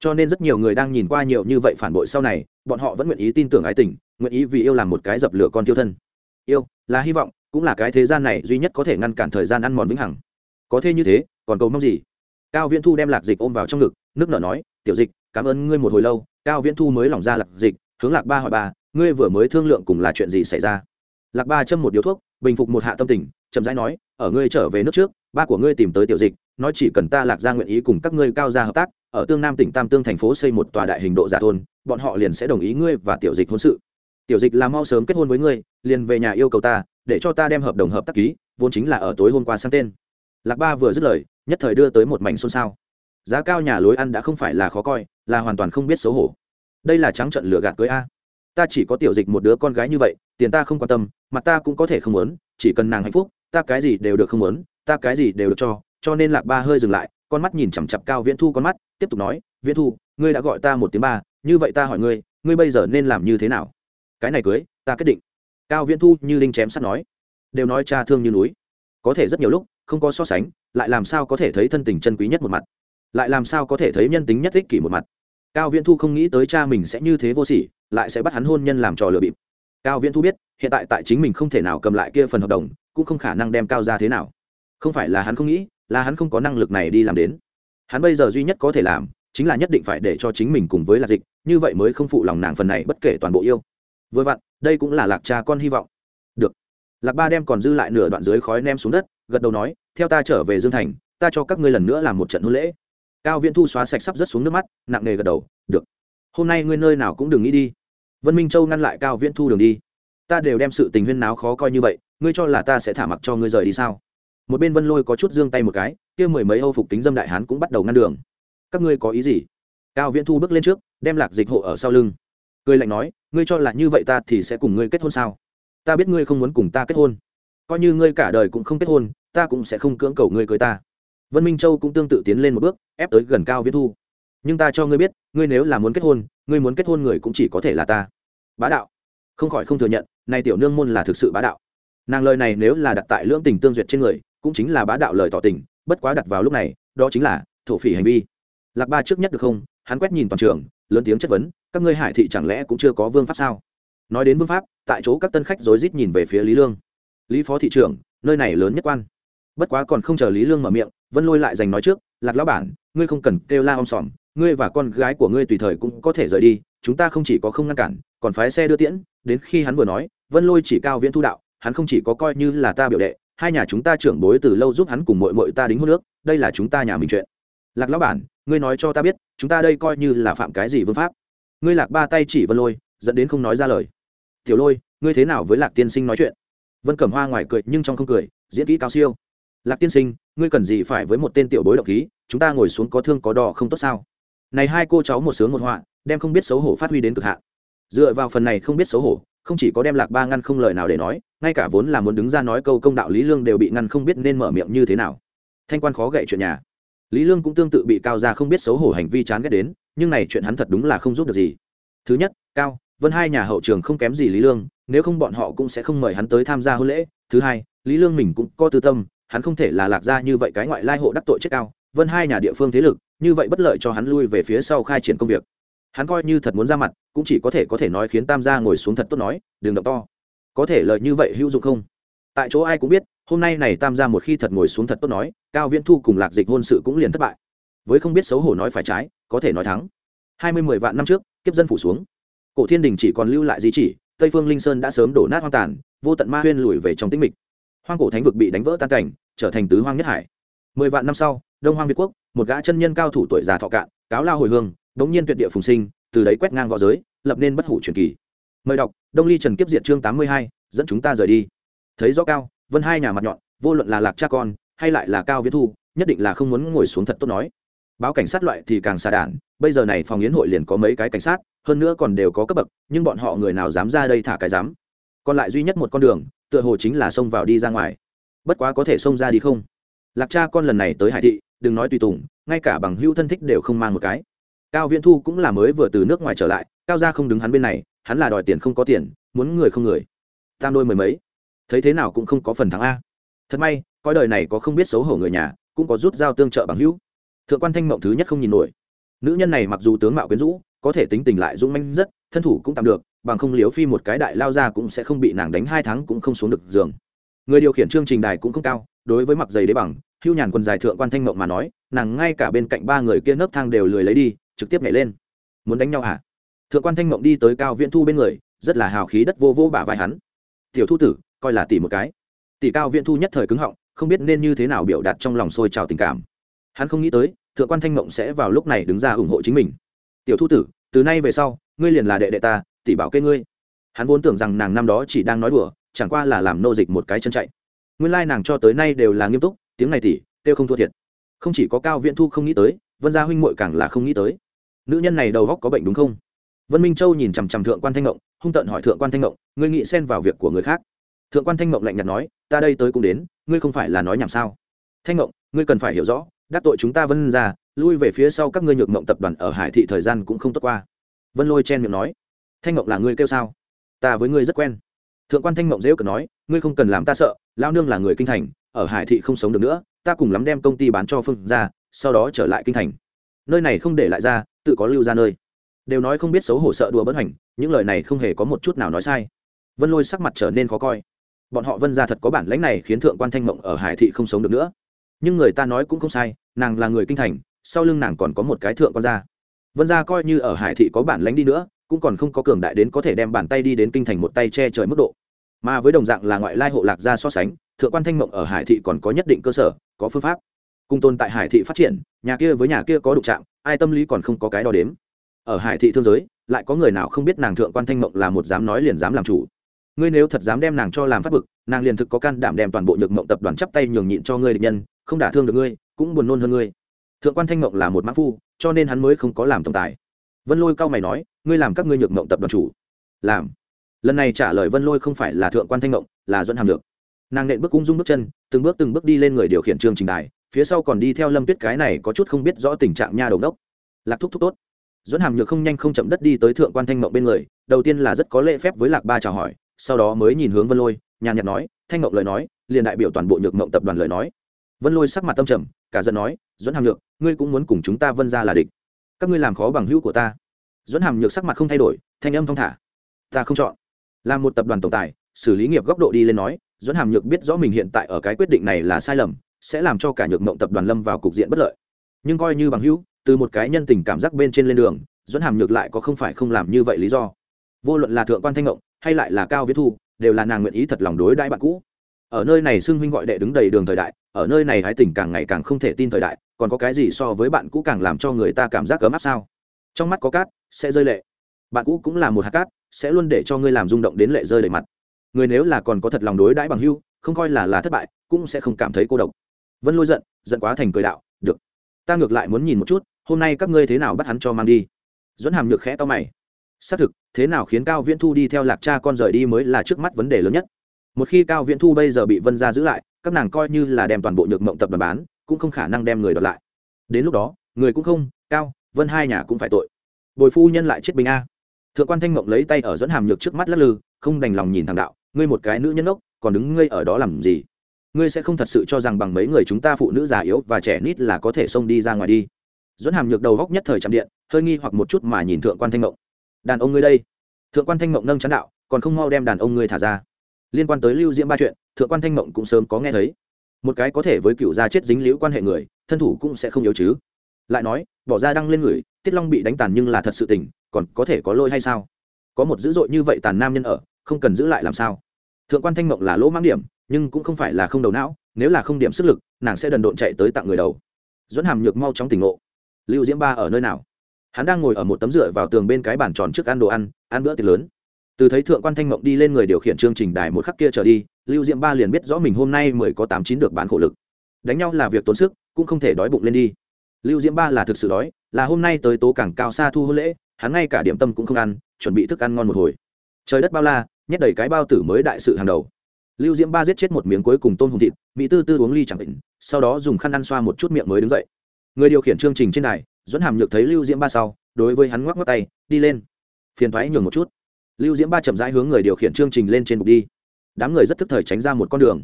cho nên rất nhiều người đang nhìn qua nhiều như vậy phản bội sau này, bọn họ vẫn nguyện ý tin tưởng ái tình, nguyện ý vì yêu làm một cái dập lửa con tiêu thân. Yêu là hy vọng, cũng là cái thế gian này duy nhất có thể ngăn cản thời gian ăn mòn vĩnh hằng. Có thế như thế, còn cầu mong gì? Cao viễn thu đem lạc dịch ôm vào trong ngực, nước nở nói, tiểu dịch, cảm ơn ngươi một hồi lâu, cao viễn thu mới lỏng ra lạc dịch, hướng lạc ba hỏi ba ngươi vừa mới thương lượng cùng là chuyện gì xảy ra? Lạc ba châm một điếu thuốc, bình phục một hạ tâm tình, chậm rãi nói, ở ngươi trở về nước trước ba của ngươi tìm tới tiểu dịch nói chỉ cần ta lạc ra nguyện ý cùng các ngươi cao gia hợp tác, ở tương nam tỉnh tam tương thành phố xây một tòa đại hình độ giả thôn, bọn họ liền sẽ đồng ý ngươi và tiểu dịch hôn sự. Tiểu dịch là mau sớm kết hôn với ngươi, liền về nhà yêu cầu ta, để cho ta đem hợp đồng hợp tác ký, vốn chính là ở tối hôm qua sang tên. Lạc ba vừa dứt lời, nhất thời đưa tới một mảnh xôn xao. Giá cao nhà lối ăn đã không phải là khó coi, là hoàn toàn không biết xấu hổ. Đây là trắng trận lửa gạt cưới a. Ta chỉ có tiểu dịch một đứa con gái như vậy, tiền ta không quan tâm mặt ta cũng có thể không muốn, chỉ cần nàng hạnh phúc, ta cái gì đều được không muốn ta cái gì đều được cho cho nên lạc ba hơi dừng lại, con mắt nhìn chằm chặp cao viễn thu con mắt, tiếp tục nói, viễn thu, ngươi đã gọi ta một tiếng ba, như vậy ta hỏi ngươi ngươi bây giờ nên làm như thế nào? Cái này cưới, ta quyết định. Cao viễn thu như linh chém sắt nói, đều nói cha thương như núi. Có thể rất nhiều lúc, không có so sánh, lại làm sao có thể thấy thân tình chân quý nhất một mặt? Lại làm sao có thể thấy nhân tính nhất thích kỷ một mặt? Cao viễn thu không nghĩ tới cha mình sẽ như thế vô sỉ, lại sẽ bắt hắn hôn nhân làm trò lừa bịp. Cao viễn thu biết, hiện tại tại chính mình không thể nào cầm lại kia phần hợp đồng, cũng không khả năng đem cao ra thế nào không phải là hắn không nghĩ, là hắn không có năng lực này đi làm đến. Hắn bây giờ duy nhất có thể làm, chính là nhất định phải để cho chính mình cùng với lạc dịch, như vậy mới không phụ lòng nàng phần này bất kể toàn bộ yêu. Vừa vặn, đây cũng là lạc cha con hy vọng. Được. Lạc ba đem còn dư lại nửa đoạn dưới khói nem xuống đất, gật đầu nói, theo ta trở về dương thành, ta cho các ngươi lần nữa làm một trận hôn lễ. Cao viễn thu xóa sạch sắp rất xuống nước mắt, nặng nề gật đầu, được. Hôm nay ngươi nơi nào cũng đừng nghĩ đi. Vân minh châu ngăn lại cao viễn thu đường đi. Ta đều đem sự tình huyên náo khó coi như vậy, ngươi cho là ta sẽ thả mặc cho ngươi rời đi sao? Một bên vân lôi có chút giương tay một cái, kia mười mấy âu phục kính dâm đại hán cũng bắt đầu ngăn đường. Các ngươi có ý gì? Cao viễn thu bước lên trước, đem lạc dịch hộ ở sau lưng. Cười lạnh nói, ngươi cho là như vậy ta thì sẽ cùng ngươi kết hôn sao? Ta biết ngươi không muốn cùng ta kết hôn. Coi như ngươi cả đời cũng không kết hôn, ta cũng sẽ không cưỡng cầu ngươi cưới ta. Vân minh châu cũng tương tự tiến lên một bước, ép tới gần cao viễn thu. Nhưng ta cho ngươi biết, ngươi nếu là muốn kết hôn, ngươi muốn kết hôn người cũng chỉ có thể là ta. Bá đạo. Không khỏi không thừa nhận nay tiểu nương môn là thực sự bá đạo. Nàng lời này nếu là đặt tại lưỡng tình tương duyệt trên người cũng chính là bá đạo lời tỏ tình, bất quá đặt vào lúc này, đó chính là thổ phỉ hành vi. Lạc ba trước nhất được không? Hắn quét nhìn toàn trường, lớn tiếng chất vấn, các ngươi hải thị chẳng lẽ cũng chưa có vương pháp sao? Nói đến vương pháp, tại chỗ các tân khách rối rít nhìn về phía lý lương. Lý phó thị trưởng, nơi này lớn nhất quan. Bất quá còn không chờ lý lương mở miệng, vân lôi lại giành nói trước, lạc lão bản, ngươi không cần kêu la om sòm, ngươi và con gái của ngươi tùy thời cũng có thể rời đi, chúng ta không chỉ có không ngăn cản, còn phái xe đưa tiễn. Đến khi hắn vừa nói, vân lôi chỉ cao viễn thu đạo, hắn không chỉ có coi như là ta biểu đệ hai nhà chúng ta trưởng bối từ lâu giúp hắn cùng mội mội ta đính hôn nước đây là chúng ta nhà mình chuyện. Lạc lão bản, ngươi nói cho ta biết, chúng ta đây coi như là phạm cái gì vương pháp? Ngươi lạc ba tay chỉ vân lôi dẫn đến không nói ra lời. Tiểu lôi, ngươi thế nào với lạc tiên sinh nói chuyện? Vân cẩm hoa ngoài cười nhưng trong không cười, diễn kỹ cao siêu. Lạc tiên sinh, ngươi cần gì phải với một tên tiểu bối độc khí, chúng ta ngồi xuống có thương có đỏ không tốt sao? Này hai cô cháu một sướng một họa, đem không biết xấu hổ phát huy đến cực hạn. Dựa vào phần này không biết xấu hổ không chỉ có đem lạc ba ngăn không lời nào để nói, ngay cả vốn là muốn đứng ra nói câu công đạo lý lương đều bị ngăn không biết nên mở miệng như thế nào. Thanh quan khó gậy chuyện nhà. Lý lương cũng tương tự bị cao ra không biết xấu hổ hành vi chán ghét đến, nhưng này chuyện hắn thật đúng là không giúp được gì. Thứ nhất, cao, vân hai nhà hậu trường không kém gì lý lương, nếu không bọn họ cũng sẽ không mời hắn tới tham gia hôn lễ. Thứ hai, lý lương mình cũng có tư tâm, hắn không thể là lạc ra như vậy cái ngoại lai hộ đắc tội chết cao. Vân hai nhà địa phương thế lực, như vậy bất lợi cho hắn lui về phía sau khai triển công việc hắn coi như thật muốn ra mặt, cũng chỉ có thể có thể nói khiến tam gia ngồi xuống thật tốt nói, đừng động to. Có thể lợi như vậy hữu dụng không? Tại chỗ ai cũng biết, hôm nay này tam gia một khi thật ngồi xuống thật tốt nói, cao viễn thu cùng lạc dịch hôn sự cũng liền thất bại. Với không biết xấu hổ nói phải trái, có thể nói thắng. Hai mươi mười vạn năm trước, kiếp dân phủ xuống. Cổ thiên đình chỉ còn lưu lại di chỉ, tây phương linh sơn đã sớm đổ nát hoang tàn, vô tận ma huyên lùi về trong tĩnh mịch. Hoang cổ thánh vực bị đánh vỡ tan cảnh, trở thành tứ hoang nhất hải. Mười vạn năm sau, đông hoang việt quốc, một gã chân nhân cao thủ tuổi già thọ cạn, cáo lao hồi hương đống nhiên tuyệt địa phùng sinh, từ đấy quét ngang v õ giới, lập nên bất hủ truyền kỳ. Mời đọc, đông ly trần kiếp diệt chương tám mươi hai, dẫn chúng ta rời đi. Thấy rõ cao, vân hai nhà mặt nhọn, vô luận là lạc cha con, hay lại là cao viễn thu, nhất định là không muốn ngồi xuống thật tốt nói. Báo cảnh sát loại thì càng xa đản bây giờ này phòng yến hội liền có mấy cái cảnh sát, hơn nữa còn đều có cấp bậc, nhưng bọn họ người nào dám ra đây thả cái dám còn lại duy nhất một con đường, tựa hồ chính là xông vào đi ra ngoài. Bất quá có thể xông ra đi không? Lạc cha con lần này tới hải thị, đừng nói tùy tùng, ngay cả bằng hữu thân thích đều không mang một cái cao viễn thu cũng là mới vừa từ nước ngoài trở lại, cao gia không đứng hắn bên này, hắn là đòi tiền không có tiền, muốn người không người. Tam đôi mười mấy. Thấy thế nào cũng không có phần thắng a. Thật may, coi đời này có không biết xấu hổ người nhà, cũng có rút dao tương trợ bằng hữu. Thượng quan thanh mộng thứ nhất không nhìn nổi. Nữ nhân này mặc dù tướng mạo quyến rũ, có thể tính tình lại dũng manh rất, thân thủ cũng tạm được, bằng không liếu phi một cái đại lao ra cũng sẽ không bị nàng đánh hai tháng cũng không xuống được giường. Người điều khiển chương trình đài cũng không cao, đối với mặc giày đế bằng, hưu nhàn quần dài thượng quan thanh mộng mà nói, nàng ngay cả bên cạnh ba người kia nấc thang đều lười lấy đi trực tiếp nhảy lên. Muốn đánh nhau hả? Thượng quan thanh mộng đi tới cao viễn thu bên người, rất là hào khí đất vô vô bả vai hắn. Tiểu thu tử, coi là tỷ một cái. Tỷ cao viễn thu nhất thời cứng họng, không biết nên như thế nào biểu đạt trong lòng sôi trào tình cảm. Hắn không nghĩ tới, thượng quan thanh mộng sẽ vào lúc này đứng ra ủng hộ chính mình. Tiểu thu tử, từ nay về sau, ngươi liền là đệ đệ ta, tỷ bảo kê ngươi. Hắn vốn tưởng rằng nàng năm đó chỉ đang nói đùa, chẳng qua là làm nô dịch một cái chân chạy. Nguyên lai nàng cho tới nay đều là nghiêm túc, tiếng này tỷ, kêu không thua thiệt. Không chỉ có cao viễn thu không nghĩ tới, vân gia huynh muội càng là không nghĩ tới nữ nhân này đầu góc có bệnh đúng không? Vân minh châu nhìn chằm chằm thượng quan thanh ngộng, hung tận hỏi thượng quan thanh ngộng, ngươi nghĩ xen vào việc của người khác? Thượng quan thanh ngộng lạnh nhạt nói, ta đây tới cũng đến, ngươi không phải là nói nhảm sao? Thanh ngộng, ngươi cần phải hiểu rõ, đắc tội chúng ta vân ra, lui về phía sau các ngươi nhược ngộng tập đoàn ở hải thị thời gian cũng không tốt qua. Vân lôi chen miệng nói, thanh ngộng là ngươi kêu sao? Ta với ngươi rất quen. Thượng quan thanh ngộng dễ cờ nói, ngươi không cần làm ta sợ, lao nương là người kinh thành, ở hải thị không sống được nữa, ta cùng lắm đem công ty bán cho phương ra, sau đó trở lại kinh thành. Nơi này không để lại ra tự có lưu ra nơi. Đều nói không biết xấu hổ sợ đùa bất hành những lời này không hề có một chút nào nói sai. Vân lôi sắc mặt trở nên khó coi. Bọn họ vân ra thật có bản lãnh này khiến thượng quan thanh mộng ở hải thị không sống được nữa. Nhưng người ta nói cũng không sai, nàng là người kinh thành, sau lưng nàng còn có một cái thượng quan gia. Vân gia coi như ở hải thị có bản lãnh đi nữa, cũng còn không có cường đại đến có thể đem bàn tay đi đến kinh thành một tay che trời mức độ. Mà với đồng dạng là ngoại lai hộ lạc gia so sánh, thượng quan thanh mộng ở hải thị còn có nhất định cơ sở, có phương pháp. Cùng tồn tại hải thị phát triển, nhà kia với nhà kia có đụng chạm ai tâm lý còn không có cái đo đếm. Ở hải thị thương giới, lại có người nào không biết nàng thượng quan thanh mộng là một dám nói liền dám làm chủ? Ngươi nếu thật dám đem nàng cho làm phát bực, nàng liền thực có can đảm đem toàn bộ nhược mộng tập đoàn chắp tay nhường nhịn cho ngươi địch nhân, không đả thương được ngươi, cũng buồn nôn hơn ngươi. Thượng quan thanh mộng là một mã phu, cho nên hắn mới không có làm tổng tài. Vân lôi cao mày nói, ngươi làm các ngươi nhược mộng tập đoàn chủ. Làm. Lần này trả lời vân lôi không phải là thượng quan thanh mộng, là dẫn hàm được nàng nện bước cung dung bước chân, từng bước từng bước đi lên người điều khiển chương trình đài phía sau còn đi theo lâm tuyết cái này có chút không biết rõ tình trạng nha đầu đốc. Lạc thúc thúc tốt. Dẫn hàm nhược không nhanh không chậm đất đi tới thượng quan thanh mộng bên người, đầu tiên là rất có lễ phép với lạc ba chào hỏi, sau đó mới nhìn hướng vân lôi, nhàn nhạt nói, thanh mộng lời nói, liền đại biểu toàn bộ nhược mộng tập đoàn lời nói. Vân lôi sắc mặt tâm trầm, cả giận nói, dẫn hàm nhược, ngươi cũng muốn cùng chúng ta vân ra là địch. Các ngươi làm khó bằng hữu của ta. Dẫn hàm nhược sắc mặt không thay đổi, thanh âm thong thả, ta không chọn. Là một tập đoàn tổng tài, xử lý nghiệp góc độ đi lên nói, dẫn hàm nhược biết rõ mình hiện tại ở cái quyết định này là sai lầm sẽ làm cho cả nhược mộng tập đoàn lâm vào cục diện bất lợi. Nhưng coi như bằng hữu, từ một cái nhân tình cảm giác bên trên lên đường, dẫn hàm nhược lại có không phải không làm như vậy lý do. Vô luận là thượng quan thanh ngộng, hay lại là cao viết thu, đều là nàng nguyện ý thật lòng đối đãi bạn cũ. Ở nơi này xưng huynh gọi đệ đứng đầy đường thời đại, ở nơi này hái tình càng ngày càng không thể tin thời đại, còn có cái gì so với bạn cũ càng làm cho người ta cảm giác ấm áp sao? Trong mắt có cát, sẽ rơi lệ. Bạn cũ cũng là một hạt cát, sẽ luôn để cho ngươi làm rung động đến lệ rơi đầy mặt. Người nếu là còn có thật lòng đối đãi bằng hưu không coi là là thất bại, cũng sẽ không cảm thấy cô độc vân lôi giận giận quá thành cười đạo, được, ta ngược lại muốn nhìn một chút, hôm nay các ngươi thế nào bắt hắn cho mang đi. Dẫn hàm nhược khẽ to mày. Xác thực, thế nào khiến cao viễn thu đi theo lạc cha con rời đi mới là trước mắt vấn đề lớn nhất. Một khi cao viễn thu bây giờ bị vân gia giữ lại, các nàng coi như là đem toàn bộ nhược mộng tập đoàn bán, cũng không khả năng đem người đợt lại. Đến lúc đó, người cũng không, cao, vân hai nhà cũng phải tội. Bồi phu nhân lại chết bình a. Thượng quan thanh mộng lấy tay ở dẫn hàm nhược trước mắt lắc lư, không đành lòng nhìn thằng đạo, ngươi một cái nữ nhân ốc, còn đứng ngây ở đó làm gì? Ngươi sẽ không thật sự cho rằng bằng mấy người chúng ta phụ nữ già yếu và trẻ nít là có thể xông đi ra ngoài đi. Dẫn hàm nhược đầu góc nhất thời chạm điện, hơi nghi hoặc một chút mà nhìn thượng quan thanh mộng. Đàn ông ngươi đây. Thượng quan thanh mộng nâng chán đạo, còn không mau đem đàn ông ngươi thả ra. Liên quan tới lưu diễm ba chuyện, thượng quan thanh mộng cũng sớm có nghe thấy. Một cái có thể với cựu gia chết dính liễu quan hệ người, thân thủ cũng sẽ không yếu chứ. Lại nói, bỏ ra đăng lên người, tiết long bị đánh tàn nhưng là thật sự tình, còn có thể có lôi hay sao? Có một dữ dội như vậy tàn nam nhân ở, không cần giữ lại làm sao? Thượng quan thanh mộng là lỗ mang điểm nhưng cũng không phải là không đầu não, nếu là không điểm sức lực, nàng sẽ đần độn chạy tới tặng người đầu. Dẫn hàm nhược mau chóng tỉnh ngộ. Lưu diễm ba ở nơi nào? Hắn đang ngồi ở một tấm rửa vào tường bên cái bàn tròn trước ăn đồ ăn ăn bữa tiệc lớn. Từ thấy thượng quan thanh mộng đi lên người điều khiển chương trình đài một khắc kia trở đi, lưu diễm ba liền biết rõ mình hôm nay mười có tám chín được bán khổ lực. Đánh nhau là việc tốn sức, cũng không thể đói bụng lên đi. Lưu diễm ba là thực sự đói, là hôm nay tới tố cảng cao xa thu hôn lễ, hắn ngay cả điểm tâm cũng không ăn, chuẩn bị thức ăn ngon một hồi. Trời đất bao la, nhét đầy cái bao tử mới đại sự hàng đầu lưu diễm ba giết chết một miếng cuối cùng tôm hùm thịt, mỹ tư tư uống ly chẳng định, sau đó dùng khăn ăn xoa một chút miệng mới đứng dậy. Người điều khiển chương trình trên đài, dẫn hàm nhược thấy lưu diễm ba sau, đối với hắn ngoắc ngoắc tay, đi lên. Phiền thoái nhường một chút. Lưu diễm ba chậm rãi hướng người điều khiển chương trình lên trên bục đi. Đám người rất thức thời tránh ra một con đường.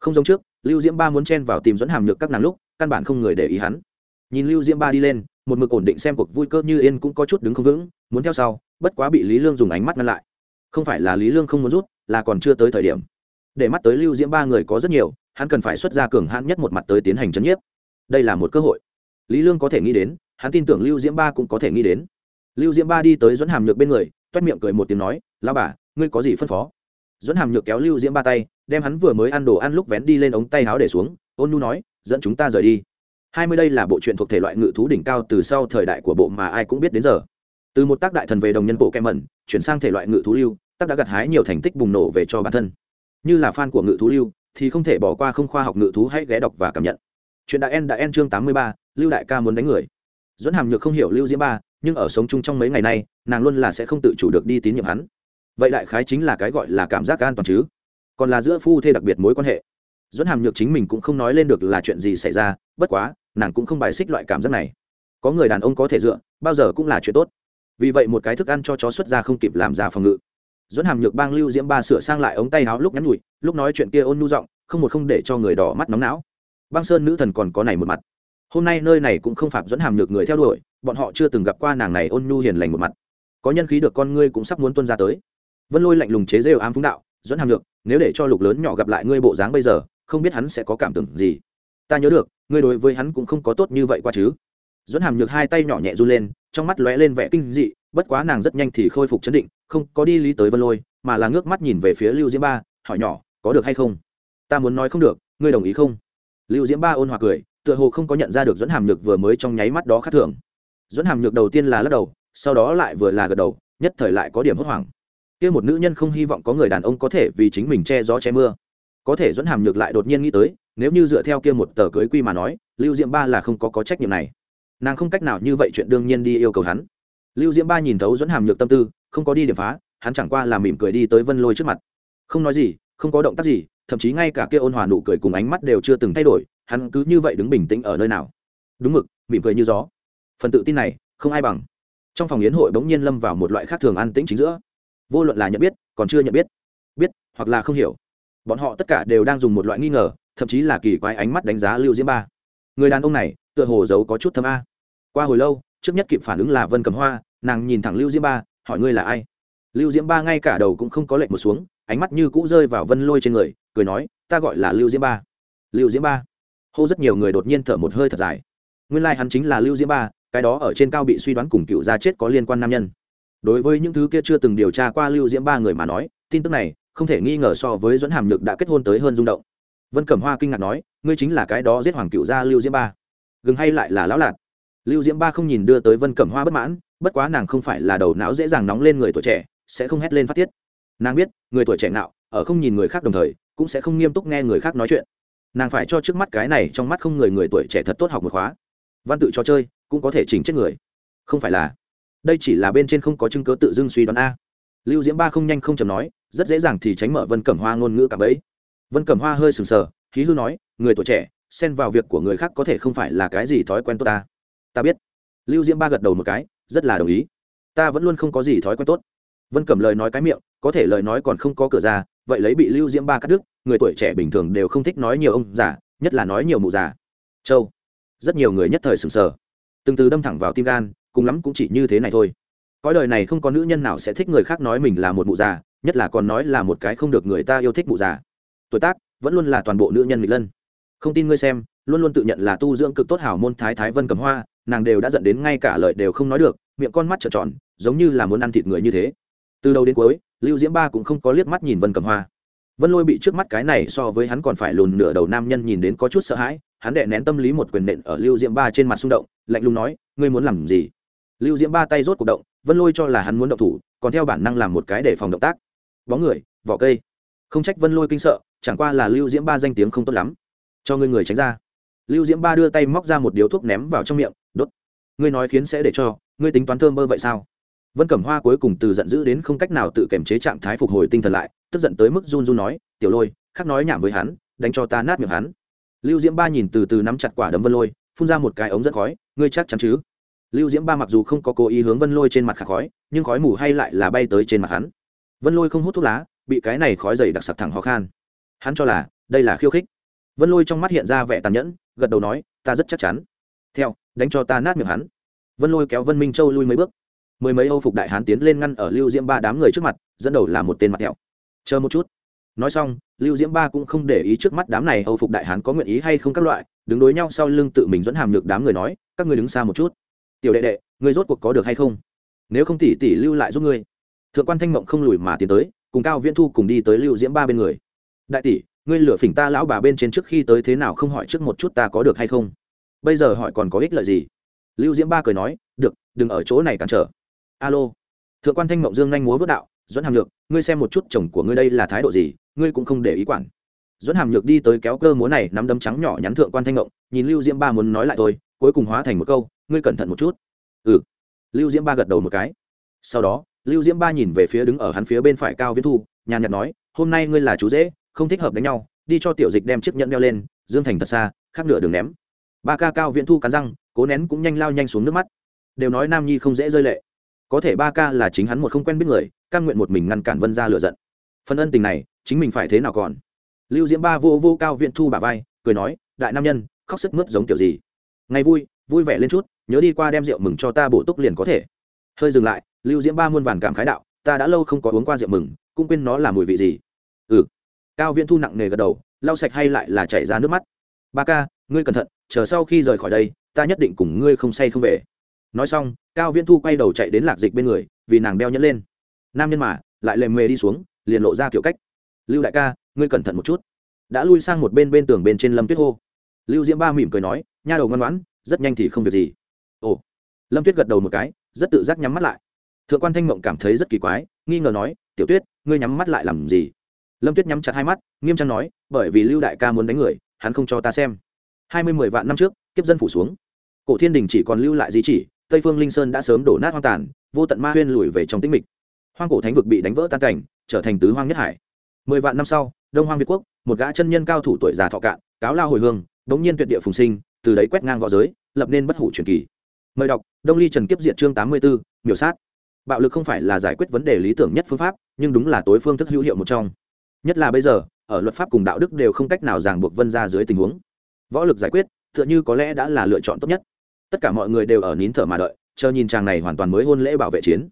Không giống trước, lưu diễm ba muốn chen vào tìm dẫn hàm nhược các nàng lúc, căn bản không người để ý hắn. Nhìn lưu diễm ba đi lên, một mực ổn định xem cuộc vui cơ như yên cũng có chút đứng không vững, muốn theo sau, bất quá bị lý lương dùng ánh mắt ngăn lại. Không phải là lý lương không muốn rút, là còn chưa tới thời điểm để mắt tới lưu diễm ba người có rất nhiều, hắn cần phải xuất ra cường hãn nhất một mặt tới tiến hành chấn nhiếp. Đây là một cơ hội. Lý lương có thể nghĩ đến, hắn tin tưởng lưu diễm ba cũng có thể nghĩ đến. Lưu diễm ba đi tới dẫn hàm nhược bên người, toét miệng cười một tiếng nói lao bà, ngươi có gì phân phó? Dẫn hàm nhược kéo lưu diễm ba tay, đem hắn vừa mới ăn đồ ăn lúc vén đi lên ống tay áo để xuống, ôn nu nói, dẫn chúng ta rời đi. Hai mươi đây là bộ truyện thuộc thể loại ngự thú đỉnh cao từ sau thời đại của bộ mà ai cũng biết đến giờ. Từ một tác đại thần về đồng nhân bộ kem mẩn, chuyển sang thể loại ngự thú lưu, tác đã gặt hái nhiều thành tích bùng nổ về cho bản thân như là fan của ngự thú lưu, thì không thể bỏ qua không khoa học ngự thú hãy ghé đọc và cảm nhận. Chuyện đại en đã en chương tám mươi ba, lưu đại ca muốn đánh người. Dẫn hàm nhược không hiểu lưu diễm ba, nhưng ở sống chung trong mấy ngày nay, nàng luôn là sẽ không tự chủ được đi tín nhiệm hắn. Vậy đại khái chính là cái gọi là cảm giác an toàn chứ. Còn là giữa phu thê đặc biệt mối quan hệ. Dẫn hàm nhược chính mình cũng không nói lên được là chuyện gì xảy ra, bất quá, nàng cũng không bài xích loại cảm giác này. Có người đàn ông có thể dựa, bao giờ cũng là chuyện tốt. Vì vậy một cái thức ăn cho chó xuất ra không kịp làm ra phòng ngự dẫn hàm nhược bang lưu diễm ba sửa sang lại ống tay áo lúc nhắn nhủi, lúc nói chuyện kia ôn nhu giọng, không một không để cho người đỏ mắt nóng não. Băng sơn nữ thần còn có này một mặt. Hôm nay nơi này cũng không phạm dẫn hàm nhược người theo đuổi, bọn họ chưa từng gặp qua nàng này ôn nhu hiền lành một mặt. Có nhân khí được con ngươi cũng sắp muốn tuân ra tới. Vân lôi lạnh lùng chế rêu ám phúng đạo, dẫn hàm nhược, nếu để cho lục lớn nhỏ gặp lại ngươi bộ dáng bây giờ, không biết hắn sẽ có cảm tưởng gì. Ta nhớ được, ngươi đối với hắn cũng không có tốt như vậy qua chứ. Dẫn hàm nhược hai tay nhỏ nhẹ run lên, trong mắt lóe lên vẻ kinh dị bất quá nàng rất nhanh thì khôi phục chấn định, không có đi lý tới vân lôi, mà là ngước mắt nhìn về phía lưu diễm ba, hỏi nhỏ, có được hay không? Ta muốn nói không được, ngươi đồng ý không? Lưu diễm ba ôn hòa cười, tựa hồ không có nhận ra được dẫn hàm nhược vừa mới trong nháy mắt đó khác thường. Dẫn hàm nhược đầu tiên là lắc đầu, sau đó lại vừa là gật đầu, nhất thời lại có điểm hốt hoảng. Kia một nữ nhân không hy vọng có người đàn ông có thể vì chính mình che gió che mưa. Có thể dẫn hàm nhược lại đột nhiên nghĩ tới, nếu như dựa theo kia một tờ cưới quy mà nói, lưu diễm ba là không có có trách nhiệm này. Nàng không cách nào như vậy chuyện đương nhiên đi yêu cầu hắn lưu diễm ba nhìn thấu dẫn hàm nhược tâm tư, không có đi điểm phá, hắn chẳng qua là mỉm cười đi tới vân lôi trước mặt. Không nói gì, không có động tác gì, thậm chí ngay cả kia ôn hòa nụ cười cùng ánh mắt đều chưa từng thay đổi, hắn cứ như vậy đứng bình tĩnh ở nơi nào. Đúng mực, mỉm cười như gió. Phần tự tin này, không ai bằng. Trong phòng yến hội bỗng nhiên lâm vào một loại khác thường an tĩnh chính giữa. Vô luận là nhận biết, còn chưa nhận biết. Biết, hoặc là không hiểu. Bọn họ tất cả đều đang dùng một loại nghi ngờ, thậm chí là kỳ quái ánh mắt đánh giá lưu diễm ba. Người đàn ông này, tựa hồ giấu có chút thâm a. Qua hồi lâu trước nhất kịp phản ứng là vân cầm hoa, nàng nhìn thẳng lưu diễm ba, hỏi ngươi là ai? Lưu diễm ba ngay cả đầu cũng không có lệnh một xuống, ánh mắt như cũ rơi vào vân lôi trên người, cười nói, ta gọi là lưu diễm ba. Lưu diễm ba? Hô rất nhiều người đột nhiên thở một hơi thật dài. Nguyên lai、like、hắn chính là lưu diễm ba, cái đó ở trên cao bị suy đoán cùng cựu gia chết có liên quan nam nhân. Đối với những thứ kia chưa từng điều tra qua lưu diễm ba người mà nói, tin tức này không thể nghi ngờ so với dẫn hàm nhược đã kết hôn tới hơn rung động. Vân cẩm hoa kinh ngạc nói, ngươi chính là cái đó giết hoàng cựu gia lưu diễm ba. Gừng hay lại là lão lạc lưu diễm ba không nhìn đưa tới vân cẩm hoa bất mãn, bất quá nàng không phải là đầu não dễ dàng nóng lên người tuổi trẻ, sẽ không hét lên phát tiết. Nàng biết, người tuổi trẻ nào ở không nhìn người khác đồng thời, cũng sẽ không nghiêm túc nghe người khác nói chuyện. Nàng phải cho trước mắt cái này trong mắt không người người tuổi trẻ thật tốt học một khóa. Văn tự cho chơi, cũng có thể chỉnh chết người. Không phải là, đây chỉ là bên trên không có chứng cớ tự dưng suy đoán a. Lưu diễm ba không nhanh không chầm nói, rất dễ dàng thì tránh mở vân cẩm hoa ngôn ngữ cả bấy. Vân cẩm hoa hơi sừng sờ khí hư nói, người tuổi trẻ, xen vào việc của người khác có thể không phải là cái gì thói quen tốt ta ta biết. Lưu diễm ba gật đầu một cái, rất là đồng ý. Ta vẫn luôn không có gì thói quen tốt. Vân cầm lời nói cái miệng, có thể lời nói còn không có cửa ra, vậy lấy bị lưu diễm ba cắt đứt, người tuổi trẻ bình thường đều không thích nói nhiều ông già, nhất là nói nhiều mụ già. Châu. Rất nhiều người nhất thời sừng sờ. Từng từ đâm thẳng vào tim gan, cùng lắm cũng chỉ như thế này thôi. Cõi đời này không có nữ nhân nào sẽ thích người khác nói mình là một mụ già, nhất là còn nói là một cái không được người ta yêu thích mụ già. Tuổi tác, vẫn luôn là toàn bộ nữ nhân nghịch lân. Không tin ngươi xem, luôn luôn tự nhận là tu dưỡng cực tốt hảo môn thái thái vân cầm hoa nàng đều đã dẫn đến ngay cả lời đều không nói được, miệng con mắt trợn tròn, giống như là muốn ăn thịt người như thế. Từ đầu đến cuối, lưu diễm ba cũng không có liếc mắt nhìn vân cầm hoa. Vân lôi bị trước mắt cái này so với hắn còn phải lùn nửa đầu nam nhân nhìn đến có chút sợ hãi, hắn đệ nén tâm lý một quyền nện ở lưu diễm ba trên mặt xung động, lạnh lùng nói, ngươi muốn làm gì? Lưu diễm ba tay rốt cuộc động, vân lôi cho là hắn muốn động thủ, còn theo bản năng làm một cái để phòng động tác. Bóng người, vỏ cây. Không trách vân lôi kinh sợ, chẳng qua là lưu diễm ba danh tiếng không tốt lắm. Cho ngươi người tránh ra lưu diễm ba đưa tay móc ra một điếu thuốc ném vào trong miệng, đốt. Ngươi nói khiến sẽ để cho, ngươi tính toán thơm bơ vậy sao? Vân cẩm hoa cuối cùng từ giận dữ đến không cách nào tự kiềm chế trạng thái phục hồi tinh thần lại, tức giận tới mức run run nói, tiểu lôi khắc nói nhảm với hắn, đánh cho ta nát miệng hắn. Lưu diễm ba nhìn từ từ nắm chặt quả đấm vân lôi, phun ra một cái ống dẫn khói, ngươi chắc chắn chứ? Lưu diễm ba mặc dù không có cố ý hướng vân lôi trên mặt khả khói, nhưng khói mù hay lại là bay tới trên mặt hắn. Vân lôi không hút thuốc lá, bị cái này khói dày đặc sặc thẳng khó khăn. hắn cho là, đây là khiêu khích vân lôi trong mắt hiện ra vẻ tàn nhẫn, gật đầu nói, ta rất chắc chắn. Theo, đánh cho ta nát miệng hắn. Vân lôi kéo vân minh châu lui mấy bước. Mười mấy âu phục đại hán tiến lên ngăn ở lưu diễm ba đám người trước mặt, dẫn đầu là một tên mặt thẹo. Chờ một chút. Nói xong, lưu diễm ba cũng không để ý trước mắt đám này âu phục đại hán có nguyện ý hay không các loại, đứng đối nhau sau lưng tự mình dẫn hàm nhược đám người nói, các ngươi đứng xa một chút. Tiểu đệ đệ người rốt cuộc có được hay không? Nếu không tỷ tỷ lưu lại giúp ngươi. Thượng quan thanh mộng không lùi mà tiến tới, cùng cao viễn thu cùng đi tới lưu diễm ba bên người. Đại tỷ ngươi lửa phỉnh ta lão bà bên trên trước khi tới thế nào không hỏi trước một chút ta có được hay không? Bây giờ hỏi còn có ích lợi gì? Lưu diễm ba cười nói, được, đừng ở chỗ này cản trở. Alo. Thượng quan thanh mộng dương nhanh múa vớt đạo dẫn hàm nhược, ngươi xem một chút chồng của ngươi đây là thái độ gì, ngươi cũng không để ý quản. Dẫn hàm nhược đi tới kéo cơ múa này nắm đấm trắng nhỏ nhắn thượng quan thanh mộng, nhìn lưu diễm ba muốn nói lại thôi, cuối cùng hóa thành một câu, ngươi cẩn thận một chút. Ừ. Lưu diễm ba gật đầu một cái. Sau đó, lưu diễm ba nhìn về phía đứng ở hắn phía bên phải cao viễn thu, nhàn nhạt nói, hôm nay ngươi là chú dễ không thích hợp đánh nhau, đi cho tiểu dịch đem chiếc nhẫn đeo lên, dương thành thật xa, khác nửa đường ném. Ba ca cao viễn thu cắn răng, cố nén cũng nhanh lao nhanh xuống nước mắt. Đều nói nam nhi không dễ rơi lệ. Có thể ba ca là chính hắn một không quen biết người căn nguyện một mình ngăn cản vân ra lựa giận. Phần ân tình này, chính mình phải thế nào còn? Lưu diễm ba vô vô cao viễn thu bà vai, cười nói, đại nam nhân, khóc sức mướt giống kiểu gì? Ngày vui vui vẻ lên chút, nhớ đi qua đem rượu mừng cho ta bổ túc liền có thể. Hơi dừng lại, lưu diễm ba muôn vàn cảm khái đạo, ta đã lâu không có uống qua rượu mừng, cũng quên nó là mùi vị gì cao viễn thu nặng nề gật đầu, lau sạch hay lại là chảy ra nước mắt. Ba ca, ngươi cẩn thận, chờ sau khi rời khỏi đây, ta nhất định cùng ngươi không say không về. Nói xong, cao viễn thu quay đầu chạy đến lạc dịch bên người, vì nàng đeo nhẫn lên. Nam nhân mà, lại lề mề đi xuống, liền lộ ra kiểu cách. Lưu đại ca, ngươi cẩn thận một chút. Đã lui sang một bên bên tường bên trên lâm tuyết hô. Lưu diễm ba mỉm cười nói, nha đầu ngoan ngoãn, rất nhanh thì không việc gì. Ồ. Lâm tuyết gật đầu một cái, rất tự giác nhắm mắt lại. Thượng quan thanh mộng cảm thấy rất kỳ quái, nghi ngờ nói, tiểu tuyết, ngươi nhắm mắt lại làm gì? Lâm tuyết nhắm chặt hai mắt, nghiêm trang nói, bởi vì lưu đại ca muốn đánh người, hắn không cho ta xem. Hai mươi mười vạn năm trước, kiếp dân phủ xuống. Cổ thiên đình chỉ còn lưu lại di chỉ, tây phương linh sơn đã sớm đổ nát hoang tàn, vô tận ma huyên lùi về trong tĩnh mịch. Hoang cổ thánh vực bị đánh vỡ tan cảnh, trở thành tứ hoang nhất hải. Mười vạn năm sau, đông hoang việt quốc, một gã chân nhân cao thủ tuổi già thọ cạn, cáo lao hồi hương, đống nhiên tuyệt địa phùng sinh, từ đấy quét ngang v õ giới, lập nên bất hủ truyền kỳ. Mời đọc, đông ly trần kiếp diện chương tám mươi b miểu sát. Bạo lực không phải là giải quyết vấn đề lý tưởng nhất phương pháp, nhưng đúng là tối phương thức hữu hiệu một trong nhất là bây giờ, ở luật pháp cùng đạo đức đều không cách nào ràng buộc vân ra dưới tình huống. Võ lực giải quyết, tựa như có lẽ đã là lựa chọn tốt nhất. Tất cả mọi người đều ở nín thở mà đợi, chờ nhìn chàng này hoàn toàn mới hôn lễ bảo vệ chiến.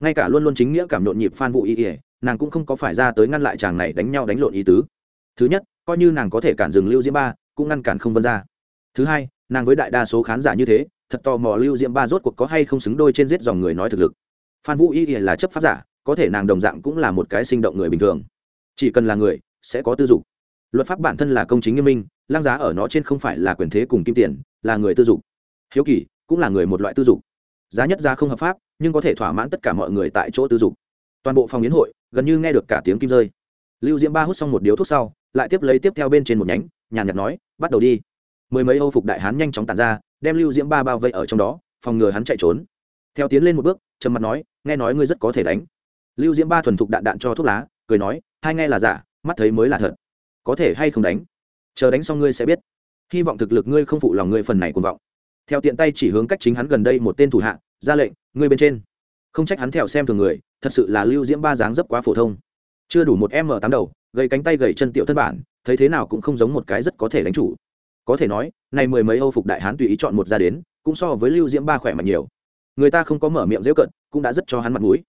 Ngay cả luôn luôn chính nghĩa cảm nhộn nhịp phan vụ ý ỉa nàng cũng không có phải ra tới ngăn lại chàng này đánh nhau đánh lộn ý tứ. Thứ nhất, coi như nàng có thể cản dừng lưu diễm ba, cũng ngăn cản không vân ra thứ hai, nàng với đại đa số khán giả như thế, thật tò mò lưu diễm ba rốt cuộc có hay không xứng đôi trên giết dòng người nói thực lực. Phan vũ y là chấp pháp giả, có thể nàng đồng dạng cũng là một cái sinh động người bình thường chỉ cần là người, sẽ có tư dục. Luật pháp bản thân là công chính nghiêm minh lang giá ở nó trên không phải là quyền thế cùng kim tiền, là người tư dục. Hiếu kỳ, cũng là người một loại tư dục. Giá nhất giá không hợp pháp, nhưng có thể thỏa mãn tất cả mọi người tại chỗ tư dục. Toàn bộ phòng yến hội, gần như nghe được cả tiếng kim rơi. Lưu diễm ba hút xong một điếu thuốc sau, lại tiếp lấy tiếp theo bên trên một nhánh, nhàn nhạt nói, bắt đầu đi. Mười mấy âu phục đại hán nhanh chóng tàn ra, đem lưu diễm ba bao vây ở trong đó, phòng ngừa hắn chạy trốn. Theo tiến lên một bước, trầm mặt nói, nghe nói ngươi rất có thể đánh. Lưu diễm ba thuần thục đạn đạn cho thuốc lá cười nói, hai nghe là giả, mắt thấy mới là thật. Có thể hay không đánh? Chờ đánh xong ngươi sẽ biết. Hy vọng thực lực ngươi không phụ lòng ngươi phần này cuồng vọng. Theo tiện tay chỉ hướng cách chính hắn gần đây một tên thủ hạ, ra lệnh, ngươi bên trên. Không trách hắn theo xem thường người, thật sự là lưu diễm ba dáng dấp quá phổ thông. Chưa đủ một m tám đầu, gầy cánh tay gầy chân tiểu thân bản, thấy thế nào cũng không giống một cái rất có thể đánh chủ. Có thể nói này mười mấy âu phục đại hán tùy ý chọn một ra đến, cũng so với lưu diễm ba khỏe mạnh nhiều. Người ta không có mở miệng dễu cận, cũng đã rất cho hắn mặt mũi.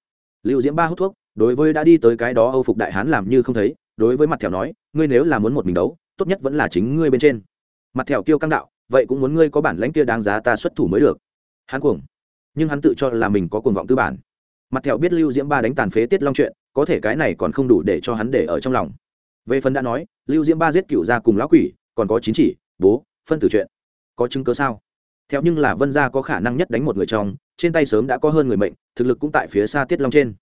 Lưu diễm ba hút thuốc đối với đã đi tới cái đó âu phục đại hán làm như không thấy, đối với mặt thẻo nói, ngươi nếu là muốn một mình đấu, tốt nhất vẫn là chính ngươi bên trên. Mặt thẻo kêu căng đạo, vậy cũng muốn ngươi có bản lãnh kia đáng giá ta xuất thủ mới được. Hắn cuồng. Nhưng hắn tự cho là mình có cuồng vọng tư bản. Mặt thẹo biết lưu diễm ba đánh tàn phế tiết long chuyện, có thể cái này còn không đủ để cho hắn để ở trong lòng. Về phần đã nói, lưu diễm ba giết cựu ra cùng lão quỷ, còn có chín chỉ, bố, phân tử chuyện. Có chứng cớ sao? Theo nhưng là vân gia có khả năng nhất đánh một người trong, trên tay sớm đã có hơn người mệnh, thực lực cũng tại phía xa tiết long trên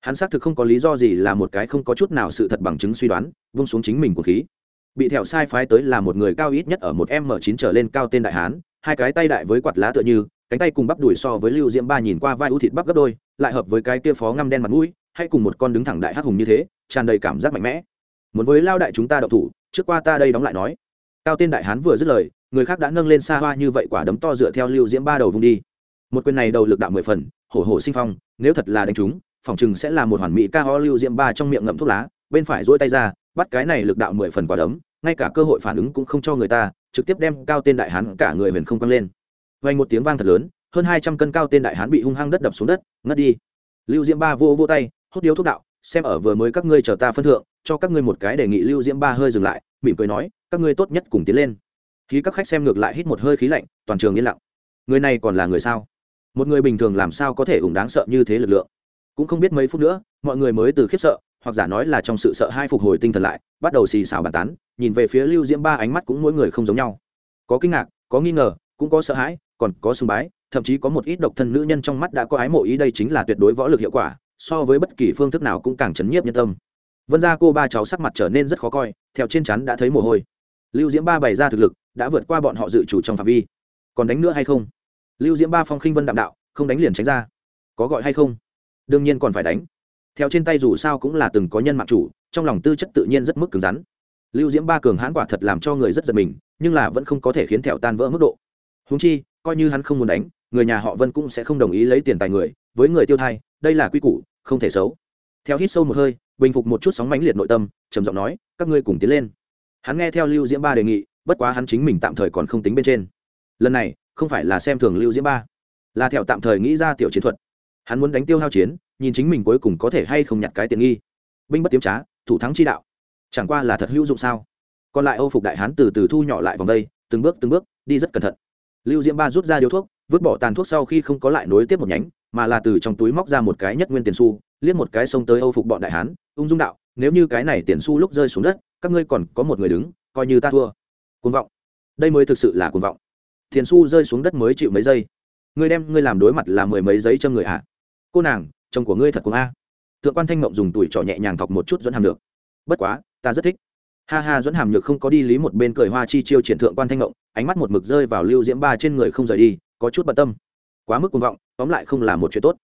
hắn xác thực không có lý do gì là một cái không có chút nào sự thật bằng chứng suy đoán, vung xuống chính mình của khí. Bị thẹo sai phái tới là một người cao ít nhất ở một m chín trở lên cao tên đại hán, hai cái tay đại với quạt lá tựa như, cánh tay cùng bắp đùi so với lưu diễm ba nhìn qua vai ưu thịt bắp gấp đôi, lại hợp với cái kia phó ngăm đen mặt mũi, hay cùng một con đứng thẳng đại hắc hùng như thế, tràn đầy cảm giác mạnh mẽ. Muốn với lao đại chúng ta đậu thủ, trước qua ta đây đóng lại nói. Cao tên đại hán vừa dứt lời, người khác đã nâng lên xa hoa như vậy quả đấm to dựa theo lưu diễm ba đầu vung đi. Một quyền này đầu lực đạo mười phần, hổ hổ sinh phong, nếu thật là đánh chúng phòng chừng sẽ là một hoàn mỹ ca ho lưu diễm ba trong miệng ngậm thuốc lá, bên phải dỗi tay ra, bắt cái này lực đạo mười phần quả đấm, ngay cả cơ hội phản ứng cũng không cho người ta, trực tiếp đem cao tên đại hán cả người huyền không quăng lên. Vang một tiếng vang thật lớn, hơn hai trăm cân cao tên đại hán bị hung hăng đất đập xuống đất, ngất đi. Lưu diễm ba vô vô tay hốt điếu thuốc đạo, xem ở vừa mới các ngươi chờ ta phân thượng, cho các ngươi một cái đề nghị. Lưu diễm ba hơi dừng lại, mỉm cười nói, các ngươi tốt nhất cùng tiến lên. Khi các khách xem ngược lại hít một hơi khí lạnh, toàn trường yên lặng. Người này còn là người sao? Một người bình thường làm sao có thể ủng đáng sợ như thế lực lượng? Cũng không biết mấy phút nữa, mọi người mới từ khiếp sợ, hoặc giả nói là trong sự sợ hai phục hồi tinh thần lại, bắt đầu xì xào bàn tán, nhìn về phía lưu diễm ba ánh mắt cũng mỗi người không giống nhau. Có kinh ngạc, có nghi ngờ, cũng có sợ hãi, còn có sùng bái, thậm chí có một ít độc thân nữ nhân trong mắt đã có ái mộ ý đây chính là tuyệt đối võ lực hiệu quả, so với bất kỳ phương thức nào cũng càng chấn nhiếp nhân tâm. Vân ra cô ba cháu sắc mặt trở nên rất khó coi, theo trên chắn đã thấy mồ hôi. Lưu diễm ba bày ra thực lực, đã vượt qua bọn họ dự chủ trong phạm vi. Còn đánh nữa hay không? Lưu diễm ba phong khinh vân đạm đạo, không đánh liền tránh ra. Có gọi hay không? Đương nhiên còn phải đánh. Theo trên tay dù sao cũng là từng có nhân mạng chủ, trong lòng tư chất tự nhiên rất mức cứng rắn. Lưu diễm ba cường hãn quả thật làm cho người rất giật mình, nhưng là vẫn không có thể khiến thẹo tan vỡ mức độ. Húng chi, coi như hắn không muốn đánh, người nhà họ vân cũng sẽ không đồng ý lấy tiền tài người, với người tiêu thai, đây là quy củ, không thể xấu. Theo hít sâu một hơi, bình phục một chút sóng mãnh liệt nội tâm, trầm giọng nói, các ngươi cùng tiến lên. Hắn nghe theo lưu diễm ba đề nghị, bất quá hắn chính mình tạm thời còn không tính bên trên. Lần này, không phải là xem thường lưu diễm ba, là theo tạm thời nghĩ ra tiểu chiến thuật hắn muốn đánh tiêu hao chiến, nhìn chính mình cuối cùng có thể hay không nhặt cái tiện nghi. Binh bất tiếm trá, thủ thắng chi đạo. Chẳng qua là thật hữu dụng sao? Còn lại âu phục đại hán từ từ thu nhỏ lại vòng đây, từng bước từng bước, đi rất cẩn thận. Lưu diễm ba rút ra điếu thuốc, vứt bỏ tàn thuốc sau khi không có lại nối tiếp một nhánh, mà là từ trong túi móc ra một cái nhất nguyên tiền xu, liếc một cái xông tới âu phục bọn đại hán, ung dung đạo, nếu như cái này tiền xu lúc rơi xuống đất, các ngươi còn có một người đứng, coi như ta thua. Cuồng vọng. Đây mới thực sự là cuồng vọng. Tiền xu rơi xuống đất mới chịu mấy giây. Ngươi đem, ngươi làm đối mặt là mười mấy giấy cho người ạ à cô nàng, chồng của ngươi thật cuồng a. Thượng quan thanh mộng dùng tuổi trỏ nhẹ nhàng thọc một chút dẫn hàm được bất quá, ta rất thích. Ha ha dẫn hàm nhược không có đi lý một bên cười hoa chi chiêu triển thượng quan thanh mộng, ánh mắt một mực rơi vào lưu diễm ba trên người không rời đi, có chút bận tâm. Quá mức cuồng vọng, tóm lại không là một chuyện tốt.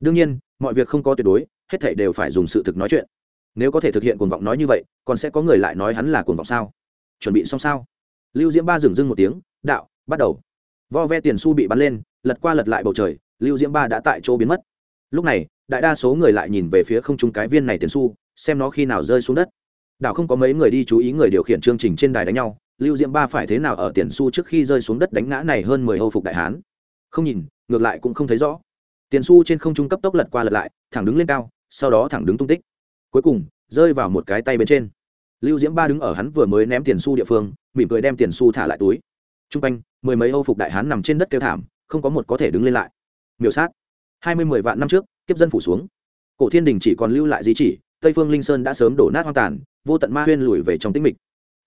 Đương nhiên, mọi việc không có tuyệt đối, hết thảy đều phải dùng sự thực nói chuyện. Nếu có thể thực hiện cuồng vọng nói như vậy, còn sẽ có người lại nói hắn là cuồng vọng sao? Chuẩn bị xong sao? Lưu diễm ba dừng dưng một tiếng, đạo, bắt đầu. Vo ve tiền su bị bắn lên, lật qua lật lại bầu trời, lưu diễm ba đã tại chỗ biến mất lúc này, đại đa số người lại nhìn về phía không trung cái viên này tiền su xem nó khi nào rơi xuống đất. Đảo không có mấy người đi chú ý người điều khiển chương trình trên đài đánh nhau, lưu diễm ba phải thế nào ở tiền su trước khi rơi xuống đất đánh ngã này hơn mười hâu phục đại hán? Không nhìn, ngược lại cũng không thấy rõ. Tiền su trên không trung cấp tốc lật qua lật lại, thẳng đứng lên cao, sau đó thẳng đứng tung tích. Cuối cùng, rơi vào một cái tay bên trên. Lưu diễm ba đứng ở hắn vừa mới ném tiền su địa phương, mỉm cười đem tiền su thả lại túi. T r u n g quanh, mười mấy âu phục đại hán nằm trên đất kêu thảm, không có một có thể đứng lên lại. Miểu sát hai mươi mười vạn năm trước, kiếp dân phủ xuống. Cổ thiên đình chỉ còn lưu lại di chỉ, tây phương linh sơn đã sớm đổ nát hoang tàn, vô tận ma huyên lùi về trong tĩnh mịch.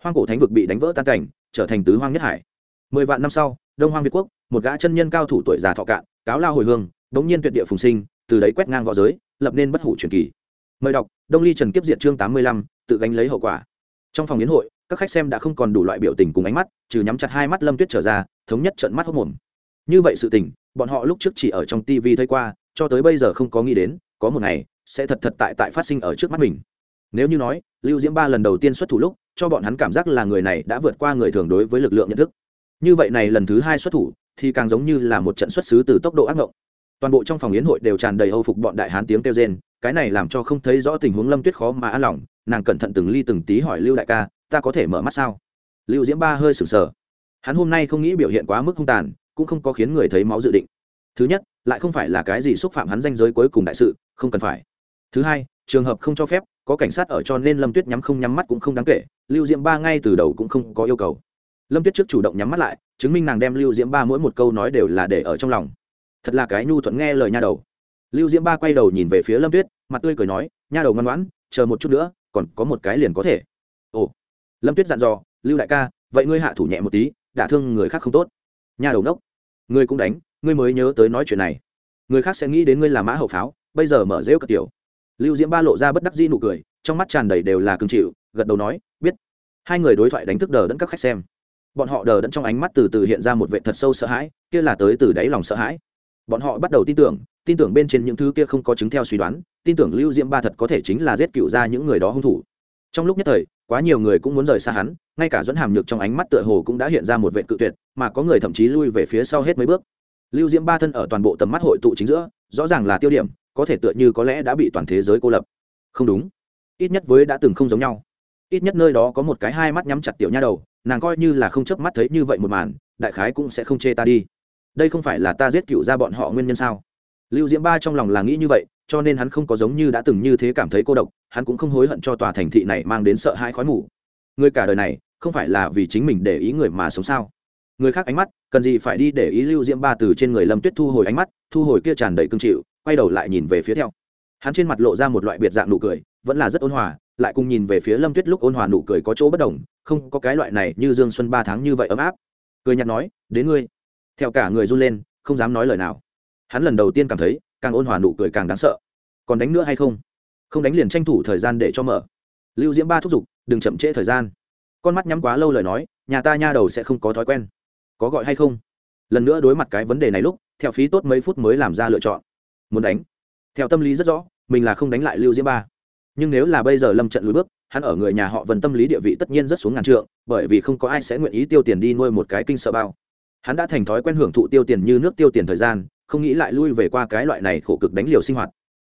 Hoang cổ thánh vực bị đánh vỡ tan cảnh, trở thành tứ hoang nhất hải. Mười vạn năm sau, đông hoang việt quốc, một gã chân nhân cao thủ tuổi già thọ cạn, cáo lao hồi hương bỗng nhiên tuyệt địa phùng sinh, từ đấy quét ngang v õ giới, lập nên bất hủ truyền kỳ. Mời đọc, đông ly trần kiếp diệt chương tám mươi lăm, tự gánh lấy hậu quả. Trong phòng yến hội, các khách xem đã không còn đủ loại biểu tình cùng ánh mắt, trừ nhắm chặt hai mắt lâm tuyết trở ra, thống nhất trận mắt hốc mồm như vậy sự tình, bọn họ lúc trước chỉ ở trong tv thấy qua, cho tới bây giờ không có nghĩ đến, có một ngày, sẽ thật thật tại tại phát sinh ở trước mắt mình. Nếu như nói, lưu diễm ba lần đầu tiên xuất thủ lúc, cho bọn hắn cảm giác là người này đã vượt qua người thường đối với lực lượng nhận thức. Như vậy này lần thứ hai xuất thủ, thì càng giống như là một trận xuất xứ từ tốc độ ác ngộng. Toàn bộ trong phòng yến hội đều tràn đầy âu phục bọn đại hán tiếng kêu rên, cái này làm cho không thấy rõ tình huống lâm tuyết khó mà an lòng, nàng cẩn thận từng ly từng tí hỏi lưu đại ca, ta có thể mở mắt sao? Lưu diễm ba hơi sừng sờ. Hắn hôm nay không nghĩ biểu hiện quá mức hung tàn cũng không có khiến người thấy máu dự định. Thứ nhất, lại không phải là cái gì xúc phạm hắn danh giới cuối cùng đại sự, không cần phải. Thứ hai, trường hợp không cho phép, có cảnh sát ở cho nên lâm tuyết nhắm không nhắm mắt cũng không đáng kể, lưu diễm ba ngay từ đầu cũng không có yêu cầu. Lâm tuyết trước chủ động nhắm mắt lại, chứng minh nàng đem lưu diễm ba mỗi một câu nói đều là để ở trong lòng. Thật là cái nhu thuận nghe lời nha đầu. Lưu diễm ba quay đầu nhìn về phía lâm tuyết, mặt tươi cười nói, nha đầu ngoan ngoãn, chờ một chút nữa, còn có một cái liền có thể. Ồ. Lâm tuyết dặn dò, lưu đại ca, vậy ngươi hạ thủ nhẹ một tí, đả thương người khác không tốt. Nha đầu đốc ngươi cũng đánh, ngươi mới nhớ tới nói chuyện này. Người khác sẽ nghĩ đến ngươi là mã hậu pháo, bây giờ mở rêu cất tiểu. Lưu diễm ba lộ ra bất đắc dĩ nụ cười, trong mắt tràn đầy đều là cưng chịu, gật đầu nói, biết. Hai người đối thoại đánh thức đờ đẫn các khách xem. Bọn họ đờ đẫn trong ánh mắt từ từ hiện ra một vệ thật sâu sợ hãi, kia là tới từ đáy lòng sợ hãi. Bọn họ bắt đầu tin tưởng tin tưởng bên trên những thứ kia không có chứng theo suy đoán, tin tưởng lưu diễm ba thật có thể chính là giết cựu ra những người đó hung thủ. Trong lúc nhất thời quá nhiều người cũng muốn rời xa hắn, ngay cả dẫn hàm nhược trong ánh mắt tựa hồ cũng đã hiện ra một vệ cự tuyệt, mà có người thậm chí lui về phía sau hết mấy bước. Lưu diễm ba thân ở toàn bộ tầm mắt hội tụ chính giữa, rõ ràng là tiêu điểm, có thể tựa như có lẽ đã bị toàn thế giới cô lập. Không đúng. Ít nhất với đã từng không giống nhau. Ít nhất nơi đó có một cái hai mắt nhắm chặt tiểu nha đầu, nàng coi như là không chớp mắt thấy như vậy một màn, đại khái cũng sẽ không chê ta đi. Đây không phải là ta giết cựu ra bọn họ nguyên nhân sao? Lưu diễm ba trong lòng là nghĩ như vậy, cho nên hắn không có giống như đã từng như thế cảm thấy cô độc hắn cũng không hối hận cho tòa thành thị này mang đến sợ hãi khói mù. Người cả đời này, không phải là vì chính mình để ý người mà sống sao? Người khác ánh mắt, cần gì phải đi để ý lưu diễm ba từ trên người lâm tuyết thu hồi ánh mắt, thu hồi kia tràn đầy cương chịu, quay đầu lại nhìn về phía theo. Hắn trên mặt lộ ra một loại biệt dạng nụ cười, vẫn là rất ôn hòa, lại cùng nhìn về phía lâm tuyết lúc ôn hòa nụ cười có chỗ bất đồng, không có cái loại này như dương xuân ba tháng như vậy ấm áp. Cười nhạt nói, đến ngươi. Theo cả người run lên, không dám nói lời nào. Hắn lần đầu tiên cảm thấy, càng ôn hòa nụ cười càng đáng sợ. Còn đánh nữa hay không? Không đánh liền tranh thủ thời gian để cho mở. Lưu diễm ba thúc giục, đừng chậm trễ thời gian. Con mắt nhắm quá lâu lời nói, nhà ta nha đầu sẽ không có thói quen. Có gọi hay không? Lần nữa đối mặt cái vấn đề này lúc, theo phí tốt mấy phút mới làm ra lựa chọn. Muốn đánh. Theo tâm lý rất rõ, mình là không đánh lại lưu diễm ba. Nhưng nếu là bây giờ lâm trận lùi bước, hắn ở người nhà họ vần tâm lý địa vị tất nhiên rất xuống ngàn trượng, bởi vì không có ai sẽ nguyện ý tiêu tiền đi nuôi một cái kinh sợ bao. Hắn đã thành thói quen hưởng thụ tiêu tiền như nước tiêu tiền thời gian, không nghĩ lại lui về qua cái loại này khổ cực đánh liều sinh hoạt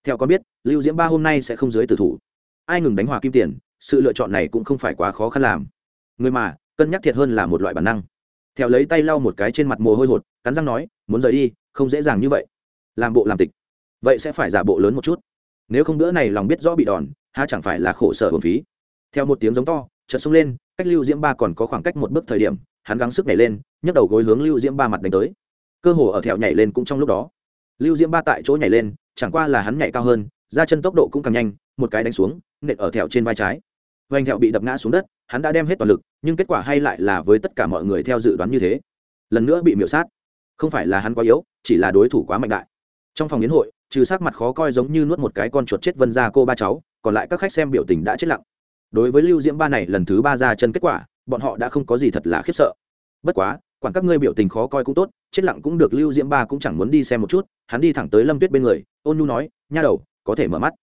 theo con biết, lưu diễm ba hôm nay sẽ không dưới tử thủ. Ai ngừng đánh hòa kim tiền, sự lựa chọn này cũng không phải quá khó khăn làm. Người mà, cân nhắc thiệt hơn là một loại bản năng. Theo lấy tay lau một cái trên mặt mồ hôi hột, cắn răng nói, muốn rời đi, không dễ dàng như vậy. Làm bộ làm tịch. Vậy sẽ phải giả bộ lớn một chút. Nếu không bữa này lòng biết rõ bị đòn ha chẳng phải là khổ sở hồn phí. Theo một tiếng giống to, chợt xông lên, cách lưu diễm ba còn có khoảng cách một bước thời điểm, hắn gắng sức nhảy lên, nhấc đầu gối hướng lưu diễm ba mặt đánh tới. Cơ hồ ở thẹo nhảy lên cũng trong lúc đó lưu diễm ba tại chỗ nhảy lên, chẳng qua là hắn nhảy cao hơn, ra chân tốc độ cũng càng nhanh, một cái đánh xuống, nện ở thẹo trên vai trái. Hoành thẹo bị đập ngã xuống đất, hắn đã đem hết toàn lực, nhưng kết quả hay lại là với tất cả mọi người theo dự đoán như thế. Lần nữa bị miễu sát. Không phải là hắn quá yếu, chỉ là đối thủ quá mạnh đại. Trong phòng yến hội, trừ sắc mặt khó coi giống như nuốt một cái con chuột chết vân ra cô ba cháu, còn lại các khách xem biểu tình đã chết lặng. Đối với lưu diễm ba này lần thứ ba ra chân kết quả, bọn họ đã không có gì thật là khiếp sợ. Bất quá, quản các ngươi biểu tình khó coi cũng tốt chết lặng cũng được lưu diễm ba cũng chẳng muốn đi xem một chút, hắn đi thẳng tới lâm tuyết bên người, ôn nhu nói, nha đầu, có thể mở mắt.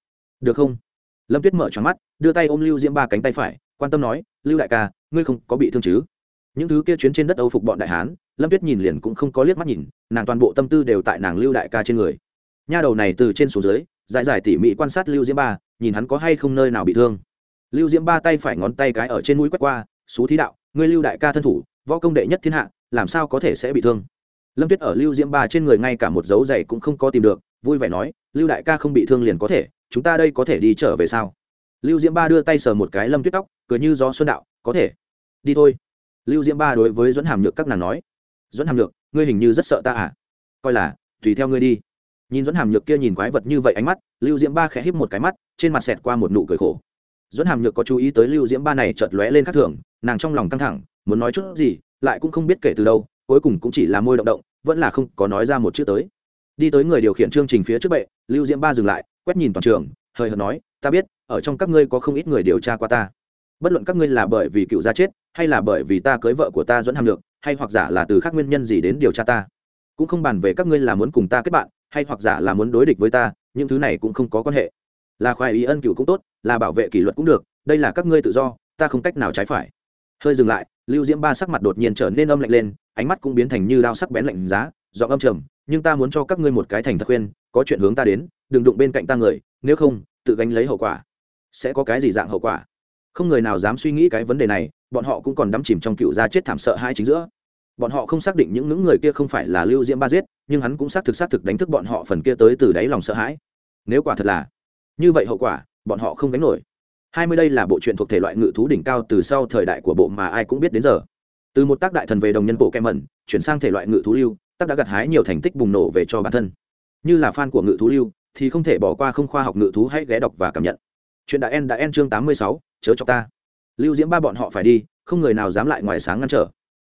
Được không? Lâm tuyết mở tròn mắt, đưa tay ôm lưu diễm ba cánh tay phải, quan tâm nói, lưu đại ca, ngươi không có bị thương chứ? Những thứ kia chuyến trên đất âu phục bọn đại hán, lâm tuyết nhìn liền cũng không có liếc mắt nhìn, nàng toàn bộ tâm tư đều tại nàng lưu đại ca trên người. Nha đầu này từ trên xuống dưới giải giải tỉ mỉ quan sát lưu diễm ba, nhìn hắn có hay không nơi nào bị thương. Lưu diễm ba tay phải ngón tay cái ở trên mũi quét qua, xú thí đạo, ngươi lưu đại ca thân thủ, võ công đệ nhất thiên hạ, làm sao có thể sẽ bị thương? Lâm tuyết ở lưu diễm ba trên người ngay cả một dấu giày cũng không có tìm được, vui vẻ nói, lưu đại ca không bị thương liền có thể, chúng ta đây có thể đi trở về sao? Lưu diễm ba đưa tay sờ một cái lâm tuyết tóc, cười như gió xuân đạo, có thể. Đi thôi. Lưu diễm ba đối với dẫn hàm nhược các nàng nói dẫn hàm nhược, ngươi hình như rất sợ ta à? Coi là, tùy theo ngươi đi. Nhìn dẫn hàm nhược kia nhìn quái vật như vậy ánh mắt, lưu diễm ba khẽ híp một cái mắt, trên mặt xẹt qua một nụ cười khổ. Dẫn hàm nhược có chú ý tới lưu diễm ba này chợt lóe lên khắc thường, nàng trong lòng căng thẳng, muốn nói chút gì, lại cũng không biết kể từ đâu cuối cùng cũng chỉ là môi động động, vẫn là không có nói ra một chữ tới. Đi tới người điều khiển chương trình phía trước bệ, lưu diễm ba dừng lại, quét nhìn toàn trường hơi hợt nói, ta biết, ở trong các ngươi có không ít người điều tra qua ta. Bất luận các ngươi là bởi vì cựu gia chết, hay là bởi vì ta cưới vợ của ta dẫn hàm lượng hay hoặc giả là từ khác nguyên nhân gì đến điều tra ta, cũng không bàn về các ngươi là muốn cùng ta kết bạn, hay hoặc giả là muốn đối địch với ta, những thứ này cũng không có quan hệ. Là khoái ý ân cựu cũng tốt, là bảo vệ kỷ luật cũng được, đây là các ngươi tự do, ta không cách nào trái phải hơi dừng lại, lưu diễm ba sắc mặt đột nhiên trở nên âm lạnh lên, ánh mắt cũng biến thành như đao sắc bén lạnh giá, giọng âm trầm, nhưng ta muốn cho các ngươi một cái thành thật khuyên, có chuyện hướng ta đến, đừng đụng bên cạnh ta người, nếu không, tự gánh lấy hậu quả. Sẽ có cái gì dạng hậu quả? Không người nào dám suy nghĩ cái vấn đề này, bọn họ cũng còn đắm chìm trong cựu gia chết thảm sợ hai chính giữa. Bọn họ không xác định những những người kia không phải là lưu diễm ba giết, nhưng hắn cũng xác thực xác thực đánh thức bọn họ phần kia tới từ đáy lòng sợ hãi. Nếu quả thật là như vậy hậu quả, bọn họ không gánh nổi hai mươi đây là bộ truyện thuộc thể loại ngự thú đỉnh cao từ sau thời đại của bộ mà ai cũng biết đến giờ. Từ một tác đại thần về đồng nhân bộ kem mẩn chuyển sang thể loại ngự thú lưu, tác đã gặt hái nhiều thành tích bùng nổ về cho bản thân. Như là fan của ngự thú lưu, thì không thể bỏ qua không khoa học ngự thú hãy ghé đọc và cảm nhận. Chuyện đã en đã en chương tám mươi sáu, chớ cho ta. Lưu diễm ba bọn họ phải đi, không người nào dám lại ngoài sáng ngăn trở.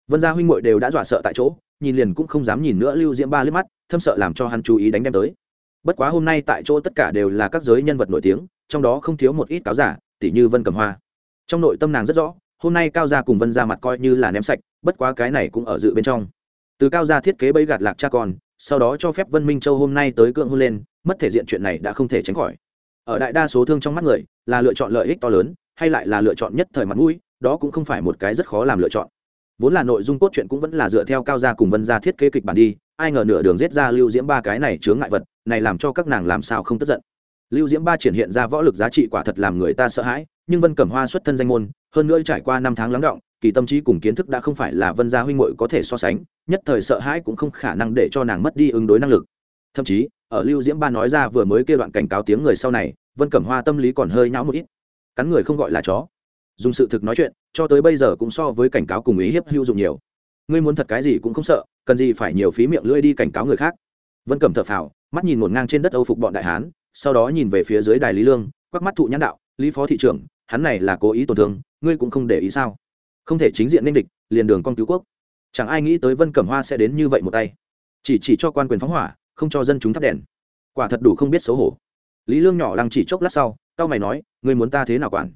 Vân gia huynh muội đều đã dọa sợ tại chỗ, nhìn liền cũng không dám nhìn nữa lưu diễm ba liếc mắt, thâm sợ làm cho hắn chú ý đánh đem tới. Bất quá hôm nay tại chỗ tất cả đều là các giới nhân vật nổi tiếng, trong đó không thiếu một ít cáo giả tỷ như vân cầm hoa. Trong nội tâm nàng rất rõ, hôm nay cao gia cùng vân ra mặt coi như là ném sạch, bất quá cái này cũng ở dự bên trong. Từ cao gia thiết kế bẫy gạt lạc cha con, sau đó cho phép vân minh châu hôm nay tới cưỡng hôn lên, mất thể diện chuyện này đã không thể tránh khỏi. Ở đại đa số thương trong mắt người, là lựa chọn lợi ích to lớn, hay lại là lựa chọn nhất thời mặt mũi, đó cũng không phải một cái rất khó làm lựa chọn. Vốn là nội dung cốt truyện cũng vẫn là dựa theo cao gia cùng vân gia thiết kế kịch bản đi, ai ngờ nửa đường giết ra lưu diễm ba cái này chướng ngại vật, này làm cho các nàng làm sao không tức giận lưu diễm ba triển hiện ra võ lực giá trị quả thật làm người ta sợ hãi, nhưng vân cẩm hoa xuất thân danh môn, hơn nữa trải qua năm tháng lắng động, kỳ tâm trí cùng kiến thức đã không phải là vân gia huynh muội có thể so sánh, nhất thời sợ hãi cũng không khả năng để cho nàng mất đi ứng đối năng lực. Thậm chí, ở lưu diễm ba nói ra vừa mới kêu đoạn cảnh cáo tiếng người sau này, vân cẩm hoa tâm lý còn hơi nhão một ít. Cắn người không gọi là chó. Dùng sự thực nói chuyện, cho tới bây giờ cũng so với cảnh cáo cùng ý hiếp hữu dụng nhiều. Ngươi muốn thật cái gì cũng không sợ, cần gì phải nhiều phí miệng lưỡi đi cảnh cáo người khác. Vân cẩm thở phào, mắt nhìn một ngang trên đất âu phục bọn đại hán sau đó nhìn về phía dưới đài lý lương, quắc mắt thụ nhãn đạo, lý phó thị trưởng, hắn này là cố ý tổn thương, ngươi cũng không để ý sao? Không thể chính diện nên địch, liền đường con cứu quốc. Chẳng ai nghĩ tới vân cẩm hoa sẽ đến như vậy một tay. Chỉ chỉ cho quan quyền phóng hỏa, không cho dân chúng thắp đèn. Quả thật đủ không biết xấu hổ. Lý lương nhỏ lăng chỉ chốc lát sau tao mày nói, ngươi muốn ta thế nào quản?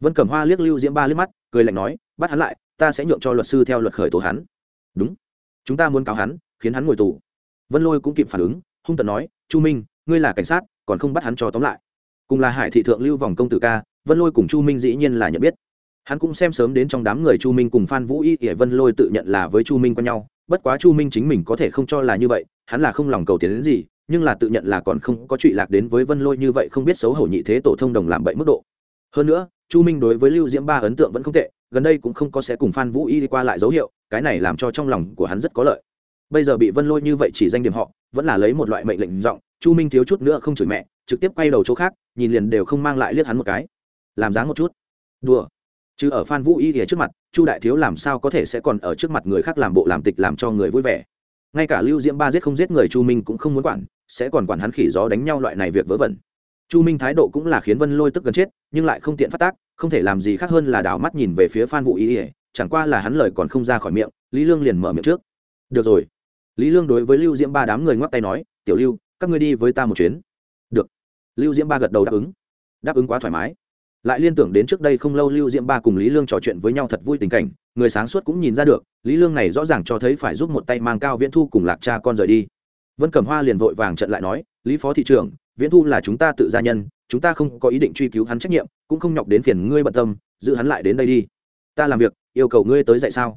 Vân cẩm hoa liếc lưu diễm ba liếc mắt, cười lạnh nói, bắt hắn lại, ta sẽ nhượng cho luật sư theo luật khởi tố hắn. Đúng. Chúng ta muốn cáo hắn, khiến hắn ngồi tù. Vân lôi cũng kịp phản ứng, hung tận nói, chu minh, ngươi là cảnh sát còn không bắt hắn cho tóm lại. Cùng là hải thị thượng lưu vòng công tử ca, vân lôi cùng chu minh dĩ nhiên là nhận biết. Hắn cũng xem sớm đến trong đám người chu minh cùng phan vũ y ỉa vân lôi tự nhận là với chu minh quen nhau, bất quá chu minh chính mình có thể không cho là như vậy, hắn là không lòng cầu tiến đến gì, nhưng là tự nhận là còn không có trụy lạc đến với vân lôi như vậy không biết xấu hổ nhị thế tổ thông đồng làm bậy mức độ. Hơn nữa, chu minh đối với lưu diễm ba ấn tượng vẫn không tệ, gần đây cũng không có sẽ cùng phan vũ y đi qua lại dấu hiệu, cái này làm cho trong lòng của hắn rất có lợi. Bây giờ bị vân lôi như vậy chỉ danh điểm họ, vẫn là lấy một loại mệnh lệnh giọng chu minh thiếu chút nữa không chửi mẹ, trực tiếp quay đầu chỗ khác, nhìn liền đều không mang lại liếc hắn một cái. Làm dáng một chút. Đùa. Chứ ở phan vũ y thì trước mặt, chu đại thiếu làm sao có thể sẽ còn ở trước mặt người khác làm bộ làm tịch làm cho người vui vẻ? Ngay cả lưu diễm ba giết không giết người chu minh cũng không muốn quản, sẽ còn quản hắn khỉ gió đánh nhau loại này việc vớ vẩn. Chu minh thái độ cũng là khiến vân lôi tức gần chết, nhưng lại không tiện phát tác, không thể làm gì khác hơn là đảo mắt nhìn về phía phan vũ y ỉa chẳng qua là hắn lời còn không ra khỏi miệng, lý lương liền mở miệng trước. Được rồi. Lý lương đối với lưu diễm ba đám người ngoắc tay nói, tiểu lưu các ngươi đi với ta một chuyến. Được. Lưu diễm ba gật đầu đáp ứng. Đáp ứng quá thoải mái. Lại liên tưởng đến trước đây không lâu lưu diễm ba cùng lý lương trò chuyện với nhau thật vui tình cảnh, người sáng suốt cũng nhìn ra được, lý lương này rõ ràng cho thấy phải giúp một tay mang cao viễn thu cùng lạc cha con rời đi. Vân cẩm hoa liền vội vàng trận lại nói, lý phó thị trưởng, viễn thu là chúng ta tự gia nhân, chúng ta không có ý định truy cứu hắn trách nhiệm, cũng không nhọc đến phiền ngươi bận tâm, giữ hắn lại đến đây đi. Ta làm việc, yêu cầu ngươi tới dạy sao?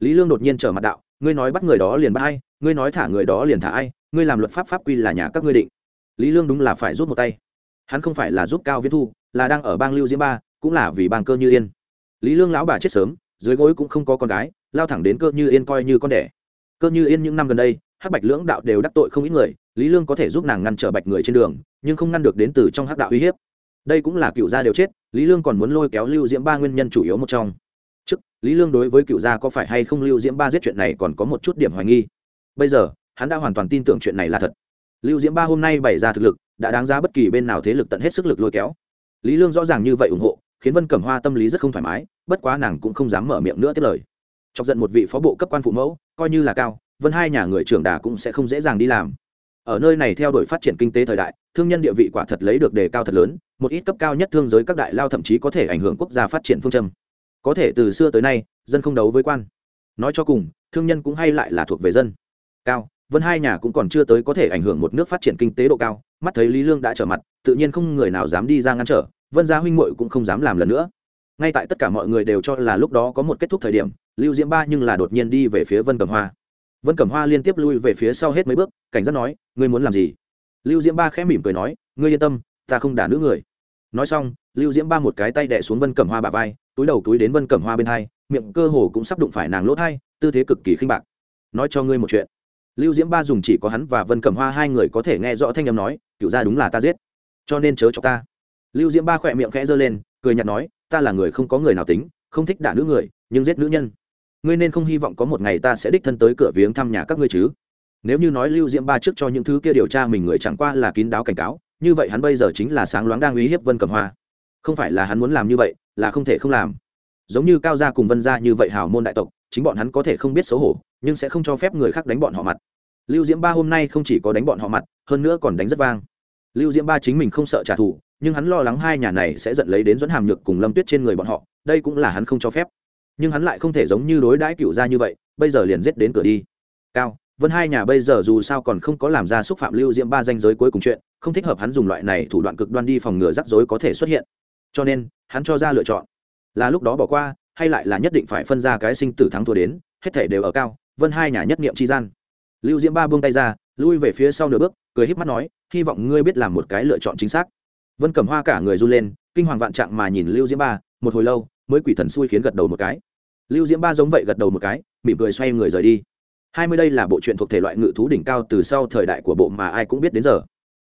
Lý lương đột nhiên trở mặt đạo, ngươi nói bắt người đó liền bắt ai, ngươi nói thả người đó liền thả ai ngươi làm luật pháp pháp quy là nhà các ngươi định. Lý lương đúng là phải rút một tay. Hắn không phải là giúp cao viễn thu, là đang ở bang lưu diễm ba, cũng là vì bang cơ như yên. Lý lương lão bà chết sớm, dưới gối cũng không có con gái, lao thẳng đến cơ như yên coi như con đẻ. Cơ như yên những năm gần đây, hắc bạch lưỡng đạo đều đắc tội không ít người, lý lương có thể giúp nàng ngăn trở bạch người trên đường, nhưng không ngăn được đến từ trong hắc đạo uy hiếp. Đây cũng là cựu gia đều chết, lý lương còn muốn lôi kéo lưu diễm ba nguyên nhân chủ yếu một trong. Trước, lý lương đối với cựu gia có phải hay không lưu diễm ba giết chuyện này còn có một chút điểm hoài nghi. Bây giờ hắn đã hoàn toàn tin tưởng chuyện này là thật. Lưu diễm ba hôm nay bày ra thực lực, đã đáng giá bất kỳ bên nào thế lực tận hết sức lực lôi kéo. Lý lương rõ ràng như vậy ủng hộ, khiến vân cẩm hoa tâm lý rất không thoải mái, bất quá nàng cũng không dám mở miệng nữa tiếp lời. Chọc giận một vị phó bộ cấp quan phụ mẫu, coi như là cao, vân hai nhà người trưởng đà cũng sẽ không dễ dàng đi làm. Ở nơi này theo đuổi phát triển kinh tế thời đại, thương nhân địa vị quả thật lấy được đề cao thật lớn, một ít cấp cao nhất thương giới các đại lao thậm chí có thể ảnh hưởng quốc gia phát triển phương châm. Có thể từ xưa tới nay, dân không đấu với quan. Nói cho cùng, thương nhân cũng hay lại là thuộc về dân. Cao vân hai nhà cũng còn chưa tới có thể ảnh hưởng một nước phát triển kinh tế độ cao, mắt thấy lý lương đã trở mặt, tự nhiên không người nào dám đi ra ngăn trở, vân gia huynh muội cũng không dám làm lần nữa. Ngay tại tất cả mọi người đều cho là lúc đó có một kết thúc thời điểm, lưu diễm ba nhưng là đột nhiên đi về phía vân cẩm hoa. Vân cẩm hoa liên tiếp lui về phía sau hết mấy bước, cảnh giác nói, ngươi muốn làm gì? Lưu diễm ba khẽ mỉm cười nói, ngươi yên tâm, ta không đả nữ người. Nói xong, lưu diễm ba một cái tay đẻ xuống vân cẩm hoa bà vai, túi đầu túi đến vân cẩm hoa bên hai, miệng cơ hồ cũng sắp đụng phải nàng lỗ thai, tư thế cực kỳ khinh bạc. Nói cho ngươi một chuyện lưu diễm ba dùng chỉ có hắn và vân cẩm hoa hai người có thể nghe rõ thanh âm nói, cựu ra đúng là ta giết, cho nên chớ cho ta. Lưu diễm ba khỏe miệng khẽ giơ lên, cười nhạt nói, ta là người không có người nào tính, không thích đả nữ người, nhưng giết nữ nhân. Ngươi nên không hy vọng có một ngày ta sẽ đích thân tới cửa viếng thăm nhà các ngươi chứ. Nếu như nói lưu diễm ba trước cho những thứ kia điều tra mình người chẳng qua là kín đáo cảnh cáo, như vậy hắn bây giờ chính là sáng loáng đang uy hiếp vân cẩm hoa. Không phải là hắn muốn làm như vậy, là không thể không làm. Giống như cao gia cùng vân gia như vậy hào môn đại tộc chính bọn hắn có thể không biết xấu hổ, nhưng sẽ không cho phép người khác đánh bọn họ mặt. Lưu diễm ba hôm nay không chỉ có đánh bọn họ mặt, hơn nữa còn đánh rất vang. Lưu diễm ba chính mình không sợ trả thù, nhưng hắn lo lắng hai nhà này sẽ giận lấy đến dẫn hàm nhược cùng lâm tuyết trên người bọn họ, đây cũng là hắn không cho phép. Nhưng hắn lại không thể giống như đối đãi cựu gia như vậy, bây giờ liền giết đến cửa đi. Cao, vân hai nhà bây giờ dù sao còn không có làm ra xúc phạm lưu diễm ba danh giới cuối cùng chuyện, không thích hợp hắn dùng loại này thủ đoạn cực đoan đi phòng ngừa rắc rối có thể xuất hiện. Cho nên, hắn cho ra lựa chọn. Là lúc đó bỏ qua hay lại là nhất định phải phân ra cái sinh tử thắng thua đến, hết thể đều ở cao, vân hai nhà nhất niệm tri gian. Lưu diễm ba buông tay ra, lui về phía sau nửa bước, cười híp mắt nói, hy vọng ngươi biết làm một cái lựa chọn chính xác. Vân cầm hoa cả người run lên, kinh hoàng vạn trạng mà nhìn lưu diễm ba, một hồi lâu, mới quỷ thần xui khiến gật đầu một cái. Lưu diễm ba giống vậy gật đầu một cái, mỉm cười xoay người rời đi. Hai mươi đây là bộ truyện thuộc thể loại ngự thú đỉnh cao từ sau thời đại của bộ mà ai cũng biết đến giờ.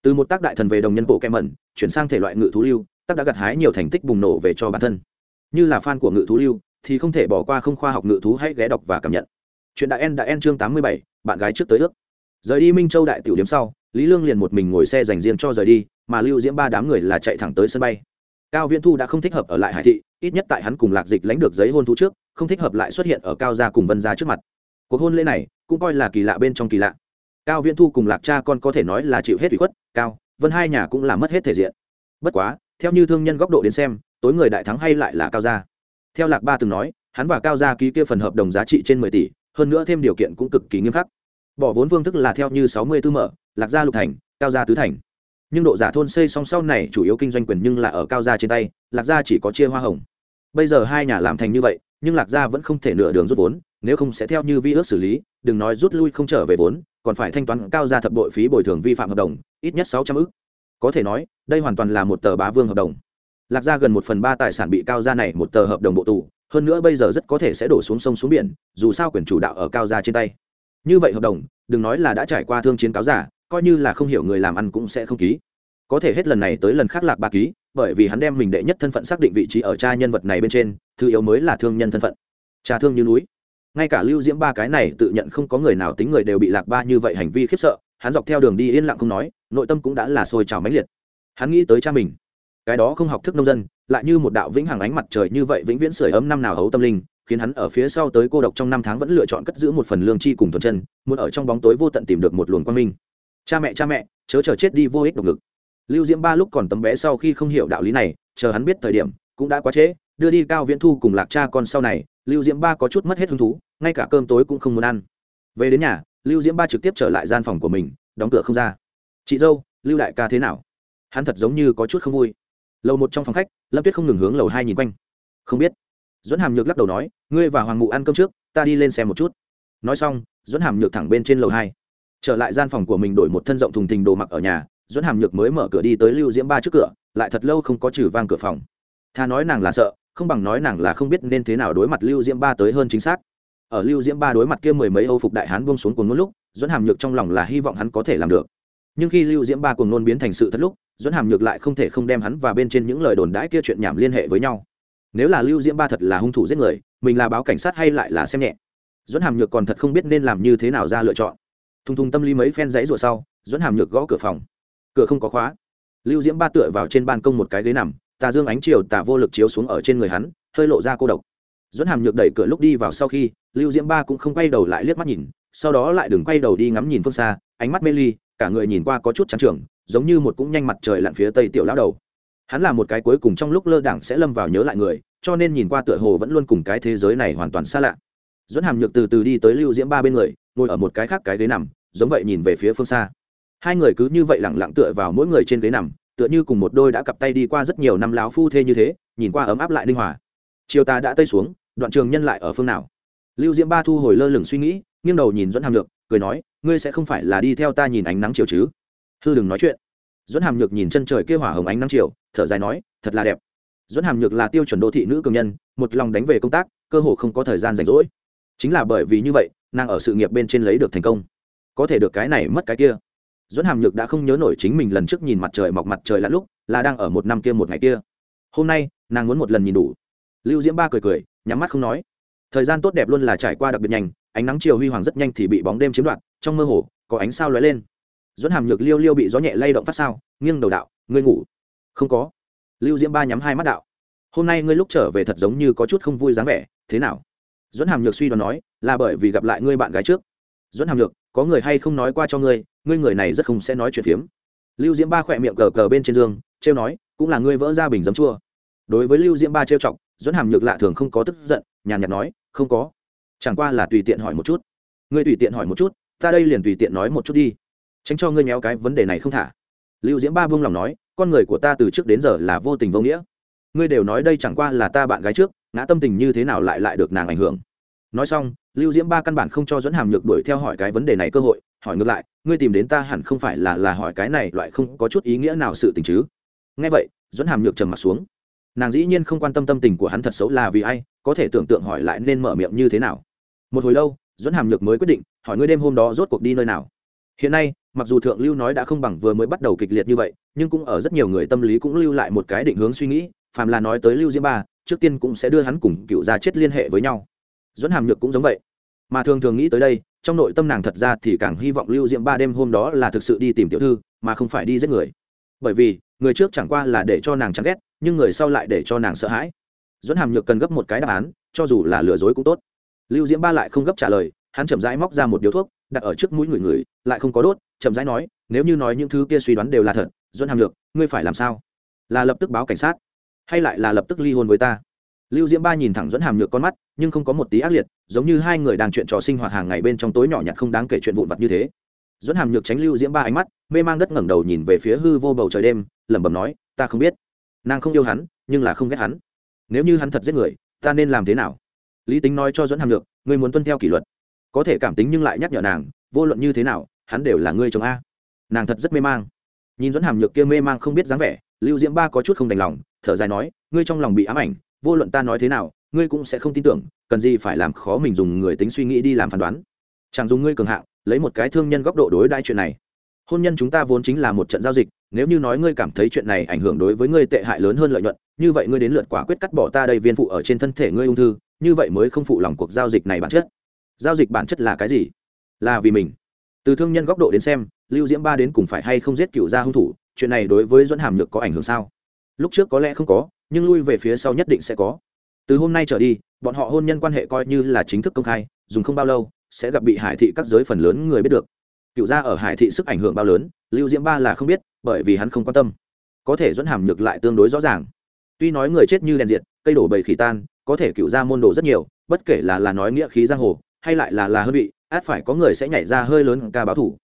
Từ một tác đại thần về đồng nhân bộ kem mẩn, chuyển sang thể loại ngự thú lưu, tác đã gặt hái nhiều thành tích bùng nổ về cho bản thân như là fan của ngự thú lưu, thì không thể bỏ qua không khoa học ngự thú hãy ghé đọc và cảm nhận. Chuyện đại en đã en chương tám mươi bảy, bạn gái trước tới ước. Rời đi minh châu đại tiểu điểm sau, lý lương liền một mình ngồi xe dành riêng cho rời đi, mà lưu diễm ba đám người là chạy thẳng tới sân bay. Cao viễn thu đã không thích hợp ở lại hải thị, ít nhất tại hắn cùng lạc dịch lãnh được giấy hôn thú trước, không thích hợp lại xuất hiện ở cao gia cùng vân gia trước mặt. Cuộc hôn lễ này cũng coi là kỳ lạ bên trong kỳ lạ. Cao viễn thu cùng lạc cha con có thể nói là chịu hết ủy khuất, cao, vân hai nhà cũng là mất hết thể diện. Bất quá, theo như thương nhân góc độ đến xem tối người đại thắng hay lại là cao gia? Theo lạc ba từng nói, hắn và cao gia ký kia phần hợp đồng giá trị trên mười tỷ, hơn nữa thêm điều kiện cũng cực kỳ nghiêm khắc. Bỏ vốn phương thức là theo như sáu mươi tư mở, lạc gia lục thành, cao gia tứ thành. Nhưng độ giả thôn xây song sau này chủ yếu kinh doanh quyền nhưng là ở cao gia trên tay, lạc gia chỉ có chia hoa hồng. Bây giờ hai nhà làm thành như vậy, nhưng lạc gia vẫn không thể nửa đường rút vốn, nếu không sẽ theo như vi ước xử lý, đừng nói rút lui không trở về vốn, còn phải thanh toán cao gia thập đội phí bồi thường vi phạm hợp đồng, ít nhất sáu trăm ước có thể nói, đây hoàn toàn là một tờ bá vương hợp đồng lạc ra gần một phần ba tài sản bị cao gia này một tờ hợp đồng bộ tù, hơn nữa bây giờ rất có thể sẽ đổ xuống sông xuống biển, dù sao quyền chủ đạo ở cao gia trên tay. Như vậy hợp đồng, đừng nói là đã trải qua thương chiến cáo giả, coi như là không hiểu người làm ăn cũng sẽ không ký. Có thể hết lần này tới lần khác lạc ba ký, bởi vì hắn đem mình đệ nhất thân phận xác định vị trí ở cha nhân vật này bên trên, thứ yếu mới là thương nhân thân phận. Cha thương như núi. Ngay cả lưu diễm ba cái này tự nhận không có người nào tính người đều bị lạc ba như vậy hành vi khiếp sợ, hắn dọc theo đường đi yên lặng không nói, nội tâm cũng đã là sôi trào mãnh liệt. Hắn nghĩ tới cha mình cái đó không học thức nông dân, lại như một đạo vĩnh hằng ánh mặt trời như vậy vĩnh viễn sưởi ấm năm nào hấu tâm linh, khiến hắn ở phía sau tới cô độc trong năm tháng vẫn lựa chọn cất giữ một phần lương chi cùng thuần chân, muốn ở trong bóng tối vô tận tìm được một luồng quang minh. Cha mẹ cha mẹ, chớ chờ chết đi vô ích độc lực lưu diễm ba lúc còn tấm bé sau khi không hiểu đạo lý này, chờ hắn biết thời điểm, cũng đã quá trễ, đưa đi cao viễn thu cùng lạc cha con sau này, lưu diễm ba có chút mất hết hứng thú, ngay cả cơm tối cũng không muốn ăn. Về đến nhà, lưu diễm ba trực tiếp trở lại gian phòng của mình, đóng cửa không ra. Chị dâu, lưu đại ca thế nào? Hắn thật giống như có chút không vui lầu một trong phòng khách, lâm tuyết không ngừng hướng lầu hai nhìn quanh. Không biết. Dẫn hàm nhược lắc đầu nói, ngươi và hoàng mụ ăn cơm trước, ta đi lên xem một chút. Nói xong dẫn hàm nhược thẳng bên trên lầu hai. Trở lại gian phòng của mình đổi một thân rộng thùng thình đồ mặc ở nhà dẫn hàm nhược mới mở cửa đi tới lưu diễm ba trước cửa, lại thật lâu không có trừ vang cửa phòng. Tha nói nàng là sợ, không bằng nói nàng là không biết nên thế nào đối mặt lưu diễm ba tới hơn chính xác. Ở lưu diễm ba đối mặt kia mười mấy âu phục đại hán buông xuống cùng một lúc dẫn hàm nhược trong lòng là hy vọng hắn có thể làm được. Nhưng khi lưu diễm ba cùng nôn biến thành sự thật lúc dẫn hàm nhược lại không thể không đem hắn và bên trên những lời đồn đãi kia chuyện nhảm liên hệ với nhau. Nếu là lưu diễm ba thật là hung thủ giết người, mình là báo cảnh sát hay lại là xem nhẹ? Dẫn hàm nhược còn thật không biết nên làm như thế nào ra lựa chọn. Thùng thùng tâm lý mấy phen dãy rủa sau dẫn hàm nhược gõ cửa phòng. Cửa không có khóa. Lưu diễm ba tựa vào trên ban công một cái ghế nằm, tà dương ánh chiều tà vô lực chiếu xuống ở trên người hắn, hơi lộ ra cô độc. Dẫn hàm nhược đẩy cửa lúc đi vào sau khi, lưu diễm ba cũng không quay đầu lại liếc mắt nhìn, sau đó lại đừng quay đầu đi ngắm nhìn phương xa, ánh mắt mê ly, cả người nhìn qua có chút trắng trường giống như một cũng nhanh mặt trời lặn phía tây tiểu lão đầu. Hắn là một cái cuối cùng trong lúc lơ đảng sẽ lâm vào nhớ lại người, cho nên nhìn qua tựa hồ vẫn luôn cùng cái thế giới này hoàn toàn xa lạ. Dẫn hàm nhược từ từ đi tới lưu diễm ba bên người, ngồi ở một cái khác cái ghế nằm, giống vậy nhìn về phía phương xa. Hai người cứ như vậy lẳng lặng tựa vào mỗi người trên ghế nằm, tựa như cùng một đôi đã cặp tay đi qua rất nhiều năm láo phu thê như thế, nhìn qua ấm áp lại linh hòa. Chiều ta đã tây xuống, đoạn trường nhân lại ở phương nào? Lưu diễm ba thu hồi lơ lửng suy nghĩ, nghiêng đầu nhìn dẫn hàm nhược, cười nói, ngươi sẽ không phải là đi theo ta nhìn ánh nắng chiều chứ? Hư đừng nói chuyện. Dẫn hàm nhược nhìn chân trời kêu hỏa hồng ánh nắng chiều, thở dài nói, thật là đẹp. Dẫn hàm nhược là tiêu chuẩn đô thị nữ cường nhân, một lòng đánh về công tác, cơ hồ không có thời gian rảnh rỗi. Chính là bởi vì như vậy, nàng ở sự nghiệp bên trên lấy được thành công. Có thể được cái này mất cái kia. Dẫn hàm nhược đã không nhớ nổi chính mình lần trước nhìn mặt trời mọc mặt trời lặn lúc, là đang ở một năm kia một ngày kia. Hôm nay, nàng muốn một lần nhìn đủ. Lưu diễm ba cười cười, nhắm mắt không nói. Thời gian tốt đẹp luôn là trải qua đặc biệt nhanh, ánh nắng chiều huy hoàng rất nhanh thì bị bóng đêm chiếm đoạt, trong mơ hồ, có ánh sao lóe lên dẫn hàm nhược liêu liêu bị gió nhẹ lay động phát sao, nghiêng đầu đạo, ngươi ngủ? Không có. Lưu diễm ba nhắm hai mắt đạo, hôm nay ngươi lúc trở về thật giống như có chút không vui dáng vẻ, thế nào? Dẫn hàm nhược suy đoán nói, là bởi vì gặp lại ngươi bạn gái trước. Dẫn hàm nhược, có người hay không nói qua cho ngươi ngươi người này rất không sẽ nói chuyện phiếm. Lưu diễm ba khỏe miệng cờ cờ bên trên giường trêu nói, cũng là ngươi vỡ ra bình giấm chua. Đối với lưu diễm ba trêu chọc, dẫn hàm nhược lạ thường không có tức giận, nhàn nhạt nói, không có. Chẳng qua là tùy tiện hỏi một chút. Ngươi tùy tiện hỏi một chút, ta đây liền tùy tiện nói một chút đi tránh cho ngươi nhéo cái vấn đề này không thả. Lưu diễm ba vương lòng nói, con người của ta từ trước đến giờ là vô tình vô nghĩa. Ngươi đều nói đây chẳng qua là ta bạn gái trước, ngã tâm tình như thế nào lại lại được nàng ảnh hưởng. Nói xong, lưu diễm ba căn bản không cho dẫn hàm nhược đuổi theo hỏi cái vấn đề này cơ hội, hỏi ngược lại, ngươi tìm đến ta hẳn không phải là là hỏi cái này loại không có chút ý nghĩa nào sự tình chứ? Nghe vậy dẫn hàm nhược trầm mặt xuống. Nàng dĩ nhiên không quan tâm tâm tình của hắn thật xấu là vì ai, có thể tưởng tượng hỏi lại nên mở miệng như thế nào. Một hồi lâu dẫn hàm nhược mới quyết định, hỏi ngươi đêm hôm đó rốt cuộc đi nơi nào hiện nay, mặc dù thượng lưu nói đã không bằng vừa mới bắt đầu kịch liệt như vậy, nhưng cũng ở rất nhiều người tâm lý cũng lưu lại một cái định hướng suy nghĩ, phàm là nói tới lưu diễm ba, trước tiên cũng sẽ đưa hắn cùng cựu gia chết liên hệ với nhau. Dẫn hàm nhược cũng giống vậy. Mà thường thường nghĩ tới đây, trong nội tâm nàng thật ra thì càng hy vọng lưu diễm ba đêm hôm đó là thực sự đi tìm tiểu thư, mà không phải đi giết người. Bởi vì, người trước chẳng qua là để cho nàng chán ghét, nhưng người sau lại để cho nàng sợ hãi. Dẫn hàm nhược cần gấp một cái đáp án, cho dù là lừa dối cũng tốt. Lưu diễm ba lại không gấp trả lời, hắn chậm rãi móc ra một điếu thuốc đặt ở trước mũi người người, lại không có đốt, chậm rãi nói, nếu như nói những thứ kia suy đoán đều là thật dẫn hàm lược ngươi phải làm sao? Là lập tức báo cảnh sát, hay lại là lập tức ly hôn với ta? Lưu diễm ba nhìn thẳng dẫn hàm nhược con mắt, nhưng không có một tí ác liệt, giống như hai người đang chuyện trò sinh hoạt hàng ngày bên trong tối nhỏ nhặt không đáng kể chuyện vụn vặt như thế. Dẫn hàm nhược tránh lưu diễm ba ánh mắt, mê mang đất ngẩng đầu nhìn về phía hư vô bầu trời đêm, lẩm bẩm nói, ta không biết. Nàng không yêu hắn, nhưng là không ghét hắn. Nếu như hắn thật giết người, ta nên làm thế nào? Lý tính nói cho dẫn hàm nhược, ngươi muốn tuân theo kỷ luật có thể cảm tính nhưng lại nhắc nhở nàng, vô luận như thế nào, hắn đều là ngươi chồng a. Nàng thật rất mê mang. Nhìn dẫn hàm nhược kia mê mang không biết dáng vẻ, lưu diễm ba có chút không đành lòng, thở dài nói, ngươi trong lòng bị ám ảnh, vô luận ta nói thế nào, ngươi cũng sẽ không tin tưởng, cần gì phải làm khó mình dùng người tính suy nghĩ đi làm phán đoán. Chẳng dùng ngươi cường hạng, lấy một cái thương nhân góc độ đối đãi chuyện này. Hôn nhân chúng ta vốn chính là một trận giao dịch, nếu như nói ngươi cảm thấy chuyện này ảnh hưởng đối với ngươi tệ hại lớn hơn lợi nhuận, như vậy ngươi đến lượt quả quyết cắt bỏ ta đây viên phụ ở trên thân thể ngươi ung thư, như vậy mới không phụ lòng cuộc giao dịch này bản chất giao dịch bản chất là cái gì? Là vì mình. Từ thương nhân góc độ đến xem, lưu diễm ba đến cùng phải hay không giết cựu gia hung thủ, chuyện này đối với dẫn hàm nhược có ảnh hưởng sao? Lúc trước có lẽ không có, nhưng lui về phía sau nhất định sẽ có. Từ hôm nay trở đi, bọn họ hôn nhân quan hệ coi như là chính thức công khai, dùng không bao lâu, sẽ gặp bị hải thị các giới phần lớn người biết được. Cựu gia ở hải thị sức ảnh hưởng bao lớn, lưu diễm ba là không biết, bởi vì hắn không quan tâm. Có thể dẫn hàm nhược lại tương đối rõ ràng. Tuy nói người chết như đèn diệt, cây đổ bầy khỉ tan, có thể cựu gia môn đồ rất nhiều, bất kể là là nói nghĩa khí giang hồ hay lại là là hơn vị, át phải có người sẽ nhảy ra hơi lớn ca báo thủ.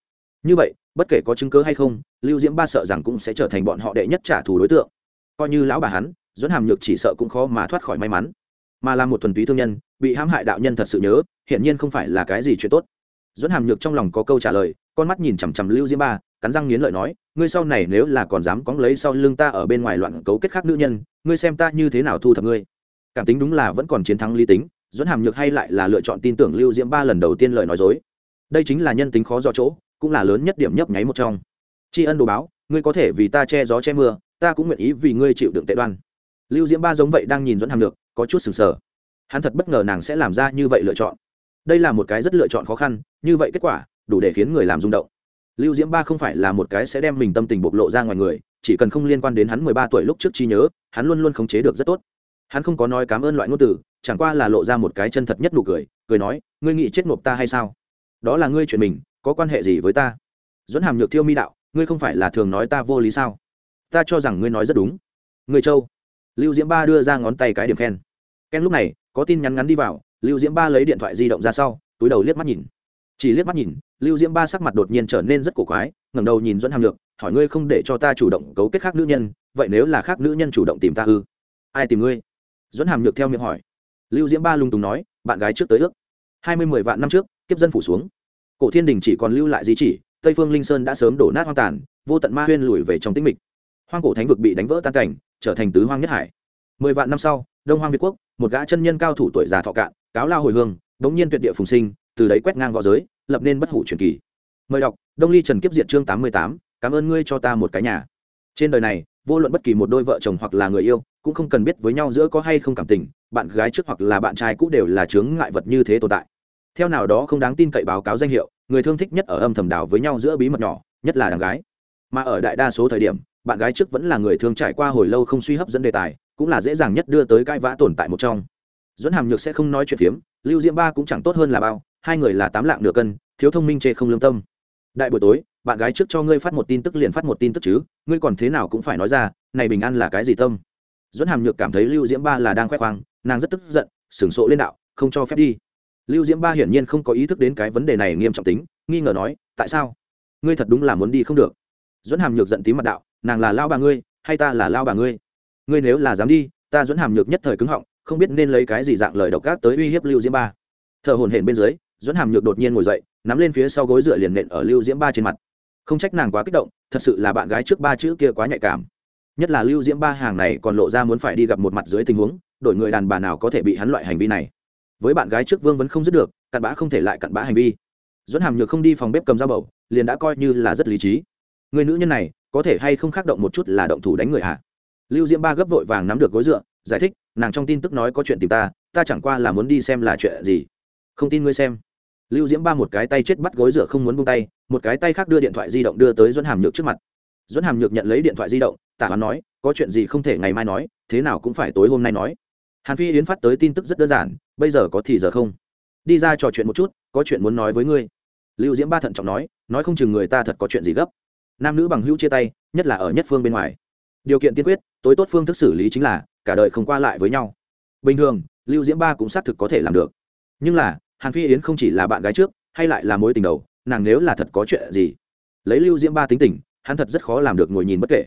Như vậy, bất kể có chứng cớ hay không, lưu diễm ba sợ rằng cũng sẽ trở thành bọn họ đệ nhất trả thù đối tượng. Coi như lão bà hắn dẫn hàm nhược chỉ sợ cũng khó mà thoát khỏi may mắn. Mà là một thuần túy thương nhân, bị hãm hại đạo nhân thật sự nhớ, hiển nhiên không phải là cái gì chuyện tốt. Dẫn hàm nhược trong lòng có câu trả lời, con mắt nhìn chằm chằm lưu diễm ba, cắn răng nghiến lợi nói, ngươi sau này nếu là còn dám cóng lấy sau lưng ta ở bên ngoài loạn cấu kết khác nữ nhân, ngươi xem ta như thế nào thu thập ngươi. Cảm tính đúng là vẫn còn chiến thắng lý tính dẫn hàm nhược hay lại là lựa chọn tin tưởng lưu diễm ba lần đầu tiên lời nói dối. Đây chính là nhân tính khó do chỗ, cũng là lớn nhất điểm nhấp nháy một trong. Tri ân đồ báo, ngươi có thể vì ta che gió che mưa, ta cũng nguyện ý vì ngươi chịu đựng tệ đoan. Lưu diễm ba giống vậy đang nhìn dẫn hàm nhược, có chút sừng sờ. Hắn thật bất ngờ nàng sẽ làm ra như vậy lựa chọn. Đây là một cái rất lựa chọn khó khăn, như vậy kết quả, đủ để khiến người làm rung động. Lưu diễm ba không phải là một cái sẽ đem mình tâm tình bộc lộ ra ngoài người, chỉ cần không liên quan đến hắn mười ba tuổi lúc trước trí nhớ, hắn luôn luôn khống chế được rất tốt. Hắn không có nói cảm ơn loại ngôn từ chẳng qua là lộ ra một cái chân thật nhất nụ cười cười nói, ngươi nghĩ chết nộp ta hay sao? Đó là ngươi chuyện mình, có quan hệ gì với ta? Dẫn hàm nhược thiêu mi đạo, ngươi không phải là thường nói ta vô lý sao? Ta cho rằng ngươi nói rất đúng. Người châu, lưu diễm ba đưa ra ngón tay cái điểm khen. Ken lúc này, có tin nhắn ngắn đi vào, lưu diễm ba lấy điện thoại di động ra sau, túi đầu liếc mắt nhìn. Chỉ liếc mắt nhìn, lưu diễm ba sắc mặt đột nhiên trở nên rất cổ quái, ngẩng đầu nhìn dẫn hàm lược hỏi ngươi không để cho ta chủ động cấu kết khác nữ nhân, vậy nếu là khác nữ nhân chủ động tìm ta ư? Ai tìm ngươi? Dẫn hàm lược theo miệng hỏi lưu diễm ba lung tùng nói, bạn gái trước tới ước. Hai mươi mười vạn năm trước, kiếp dân phủ xuống. Cổ thiên đình chỉ còn lưu lại di chỉ, tây phương linh sơn đã sớm đổ nát hoang tàn, vô tận ma huyên lùi về trong tĩnh mịch. Hoang cổ thánh vực bị đánh vỡ tan cảnh, trở thành tứ hoang nhất hải. Mười vạn năm sau, đông hoang việt quốc, một gã chân nhân cao thủ tuổi già thọ cạn, cáo lao hồi hương, bỗng nhiên tuyệt địa phùng sinh, từ đấy quét ngang v õ giới, lập nên bất hủ truyền kỳ. Mời đọc, đông ly trần kiếp Diệt chương tám mươi tám, cảm ơn ngươi cho ta một cái nhà. Trên đời này, vô luận bất kỳ một đôi vợ chồng hoặc là người yêu cũng không cần biết với nhau giữa có hay không cảm tình, bạn gái trước hoặc là bạn trai cũng đều là chướng ngại vật như thế tồn tại. Theo nào đó không đáng tin cậy báo cáo danh hiệu, người thương thích nhất ở âm thầm đảo với nhau giữa bí mật nhỏ, nhất là đàn gái. Mà ở đại đa số thời điểm, bạn gái trước vẫn là người thương trải qua hồi lâu không suy hấp dẫn đề tài, cũng là dễ dàng nhất đưa tới cãi vã tồn tại một trong. Dẫn hàm nhược sẽ không nói chuyện phiếm, lưu diễm ba cũng chẳng tốt hơn là bao, hai người là tám lạng nửa cân, thiếu thông minh chê không lương tâm. Đại buổi tối, bạn gái trước cho ngươi phát một tin tức liền phát một tin tức chứ, ngươi còn thế nào cũng phải nói ra, này bình an là cái gì tâm? Dẫn hàm nhược cảm thấy lưu diễm ba là đang khoe khoang, nàng rất tức giận, sửng sộ lên đạo, không cho phép đi. Lưu diễm ba hiển nhiên không có ý thức đến cái vấn đề này nghiêm trọng tính, nghi ngờ nói, tại sao? Ngươi thật đúng là muốn đi không được. Dẫn hàm nhược giận tím mặt đạo, nàng là lao bà ngươi, hay ta là lao bà ngươi? Ngươi nếu là dám đi, ta dẫn hàm nhược nhất thời cứng họng, không biết nên lấy cái gì dạng lời độc ác tới uy hiếp lưu diễm ba. Thợ hồn hển bên dưới dẫn hàm nhược đột nhiên ngồi dậy, nắm lên phía sau gối dựa liền nện ở lưu diễm ba trên mặt. Không trách nàng quá kích động, thật sự là bạn gái trước ba chữ kia quá nhạy cảm nhất là lưu diễm ba hàng này còn lộ ra muốn phải đi gặp một mặt dưới tình huống, đổi người đàn bà nào có thể bị hắn loại hành vi này. Với bạn gái trước vương vẫn không dứt được, cặn bã không thể lại cặn bã hành vi. Dẫn hàm nhược không đi phòng bếp cầm dao bầu, liền đã coi như là rất lý trí. Người nữ nhân này, có thể hay không khác động một chút là động thủ đánh người hạ lưu diễm ba gấp vội vàng nắm được gối dựa, giải thích, nàng trong tin tức nói có chuyện tìm ta ta chẳng qua là muốn đi xem là chuyện gì. Không tin ngươi xem. Lưu diễm ba một cái tay chết bắt gối dựa không muốn buông tay, một cái tay khác đưa điện thoại di động đưa tới dẫn hàm nhược trước mặt dẫn hàm nhược nhận lấy điện thoại di động, tả hoán nói, có chuyện gì không thể ngày mai nói, thế nào cũng phải tối hôm nay nói. Hàn phi yến phát tới tin tức rất đơn giản, bây giờ có thì giờ không? Đi ra trò chuyện một chút, có chuyện muốn nói với ngươi. Lưu diễm ba thận trọng nói nói không chừng người ta thật có chuyện gì gấp. Nam nữ bằng hữu chia tay, nhất là ở nhất phương bên ngoài. Điều kiện tiên quyết, tối tốt phương thức xử lý chính là, cả đời không qua lại với nhau. Bình thường, lưu diễm ba cũng xác thực có thể làm được. Nhưng là, hàn phi yến không chỉ là bạn gái trước, hay lại là mối tình đầu, nàng nếu là thật có chuyện gì? Lấy lưu diễm ba tính tình hắn thật rất khó làm được ngồi nhìn bất kể.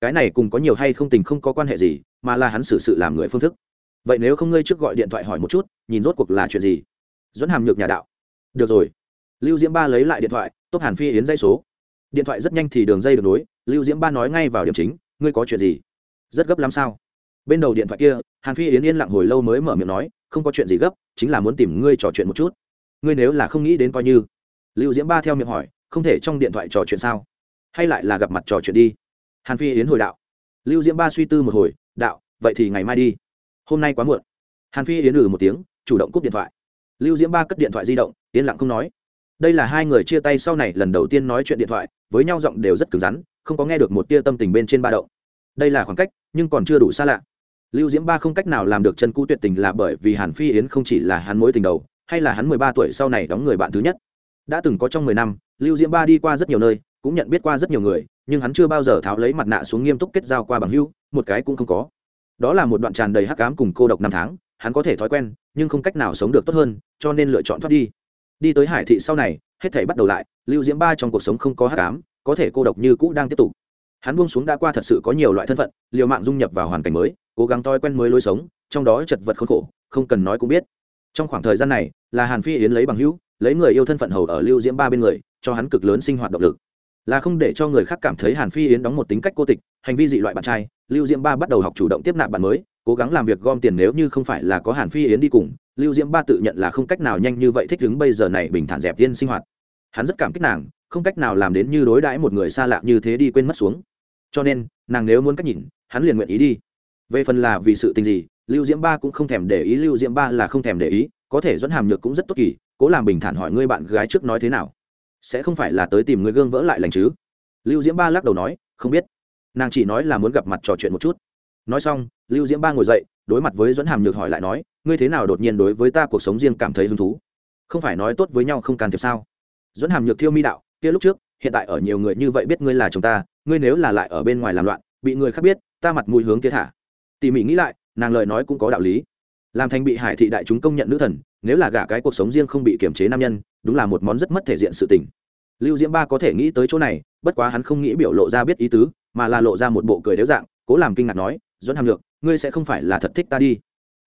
Cái này cùng có nhiều hay không tình không có quan hệ gì, mà là hắn xử sự làm người phương thức. Vậy nếu không ngươi trước gọi điện thoại hỏi một chút, nhìn rốt cuộc là chuyện gì? Dẫn hàm nhược nhà đạo. Được rồi. Lưu diễm ba lấy lại điện thoại tốt hàn phi yến dây số. Điện thoại rất nhanh thì đường dây được nối, lưu diễm ba nói ngay vào điểm chính, ngươi có chuyện gì? Rất gấp lắm sao? Bên đầu điện thoại kia, hàn phi yến yên lặng hồi lâu mới mở miệng nói, không có chuyện gì gấp, chính là muốn tìm ngươi trò chuyện một chút. Ngươi nếu là không nghĩ đến coi như. Lưu diễm ba theo miệng hỏi, không thể trong điện thoại trò chuyện sao? Hay lại là gặp mặt trò chuyện đi. Hàn phi yến hồi đạo. Lưu diễm ba suy tư một hồi, đạo, vậy thì ngày mai đi. Hôm nay quá muộn. Hàn phi yến ừ một tiếng, chủ động cúp điện thoại. Lưu diễm ba cất điện thoại di động, yên lặng không nói. Đây là hai người chia tay sau này lần đầu tiên nói chuyện điện thoại, với nhau giọng đều rất cứng rắn, không có nghe được một tia tâm tình bên trên ba động. Đây là khoảng cách, nhưng còn chưa đủ xa lạ. Lưu diễm ba không cách nào làm được chân cũ tuyệt tình là bởi vì hàn phi yến không chỉ là hắn mối tình đầu, hay là hắn mười ba tuổi sau này đóng người bạn thứ nhất. Đã từng có trong mười năm, lưu diễm ba đi qua rất nhiều nơi cũng nhận biết qua rất nhiều người, nhưng hắn chưa bao giờ tháo lấy mặt nạ xuống nghiêm túc kết giao qua bằng hưu một cái cũng không có. Đó là một đoạn tràn đầy hắc ám cùng cô độc năm tháng, hắn có thể thói quen, nhưng không cách nào sống được tốt hơn, cho nên lựa chọn thoát đi. Đi tới hải thị sau này, hết thảy bắt đầu lại, lưu diễm ba trong cuộc sống không có hắc ám, có thể cô độc như cũ đang tiếp tục. Hắn buông xuống đã qua thật sự có nhiều loại thân phận, liều mạng dung nhập vào hoàn cảnh mới, cố gắng thói quen mới lối sống, trong đó chật vật khốn khổ, không cần nói cũng biết. Trong khoảng thời gian này, là hàn phi yến lấy bằng hữu, lấy người yêu thân phận hầu ở lưu diễm ba bên người, cho hắn cực lớn sinh hoạt động lực là không để cho người khác cảm thấy hàn phi yến đóng một tính cách cô tịch, hành vi dị loại bạn trai, lưu diễm ba bắt đầu học chủ động tiếp nạp bạn mới, cố gắng làm việc gom tiền nếu như không phải là có hàn phi yến đi cùng, lưu diễm ba tự nhận là không cách nào nhanh như vậy thích ứng bây giờ này bình thản dẹp yên sinh hoạt. Hắn rất cảm kích nàng, không cách nào làm đến như đối đãi một người xa lạ như thế đi quên mất xuống. Cho nên, nàng nếu muốn cách nhìn, hắn liền nguyện ý đi. Về phần là vì sự tình gì, lưu diễm ba cũng không thèm để ý, lưu diễm ba là không thèm để ý, có thể dẫn hàm nhược cũng rất tốt kỳ, cố làm bình thản hỏi ngươi bạn gái trước nói thế nào sẽ không phải là tới tìm người gương vỡ lại lành chứ? Lưu diễm ba lắc đầu nói, không biết. Nàng chỉ nói là muốn gặp mặt trò chuyện một chút. Nói xong, lưu diễm ba ngồi dậy, đối mặt với dẫn hàm nhược hỏi lại nói, ngươi thế nào đột nhiên đối với ta cuộc sống riêng cảm thấy hứng thú? Không phải nói tốt với nhau không can thiệp sao? Dẫn hàm nhược thiêu mi đạo, kia lúc trước, hiện tại ở nhiều người như vậy biết ngươi là chúng ta, ngươi nếu là lại ở bên ngoài làm loạn, bị người khác biết, ta mặt mũi hướng kia thả. Tỉ mỉ nghĩ lại, nàng lời nói cũng có đạo lý. Làm thành bị hải thị đại chúng công nhận nữ thần nếu là gả cái cuộc sống riêng không bị kiềm chế nam nhân, đúng là một món rất mất thể diện sự tình. Lưu diễm ba có thể nghĩ tới chỗ này, bất quá hắn không nghĩ biểu lộ ra biết ý tứ, mà là lộ ra một bộ cười đéo dạng, cố làm kinh ngạc nói dẫn hàm lược, ngươi sẽ không phải là thật thích ta đi.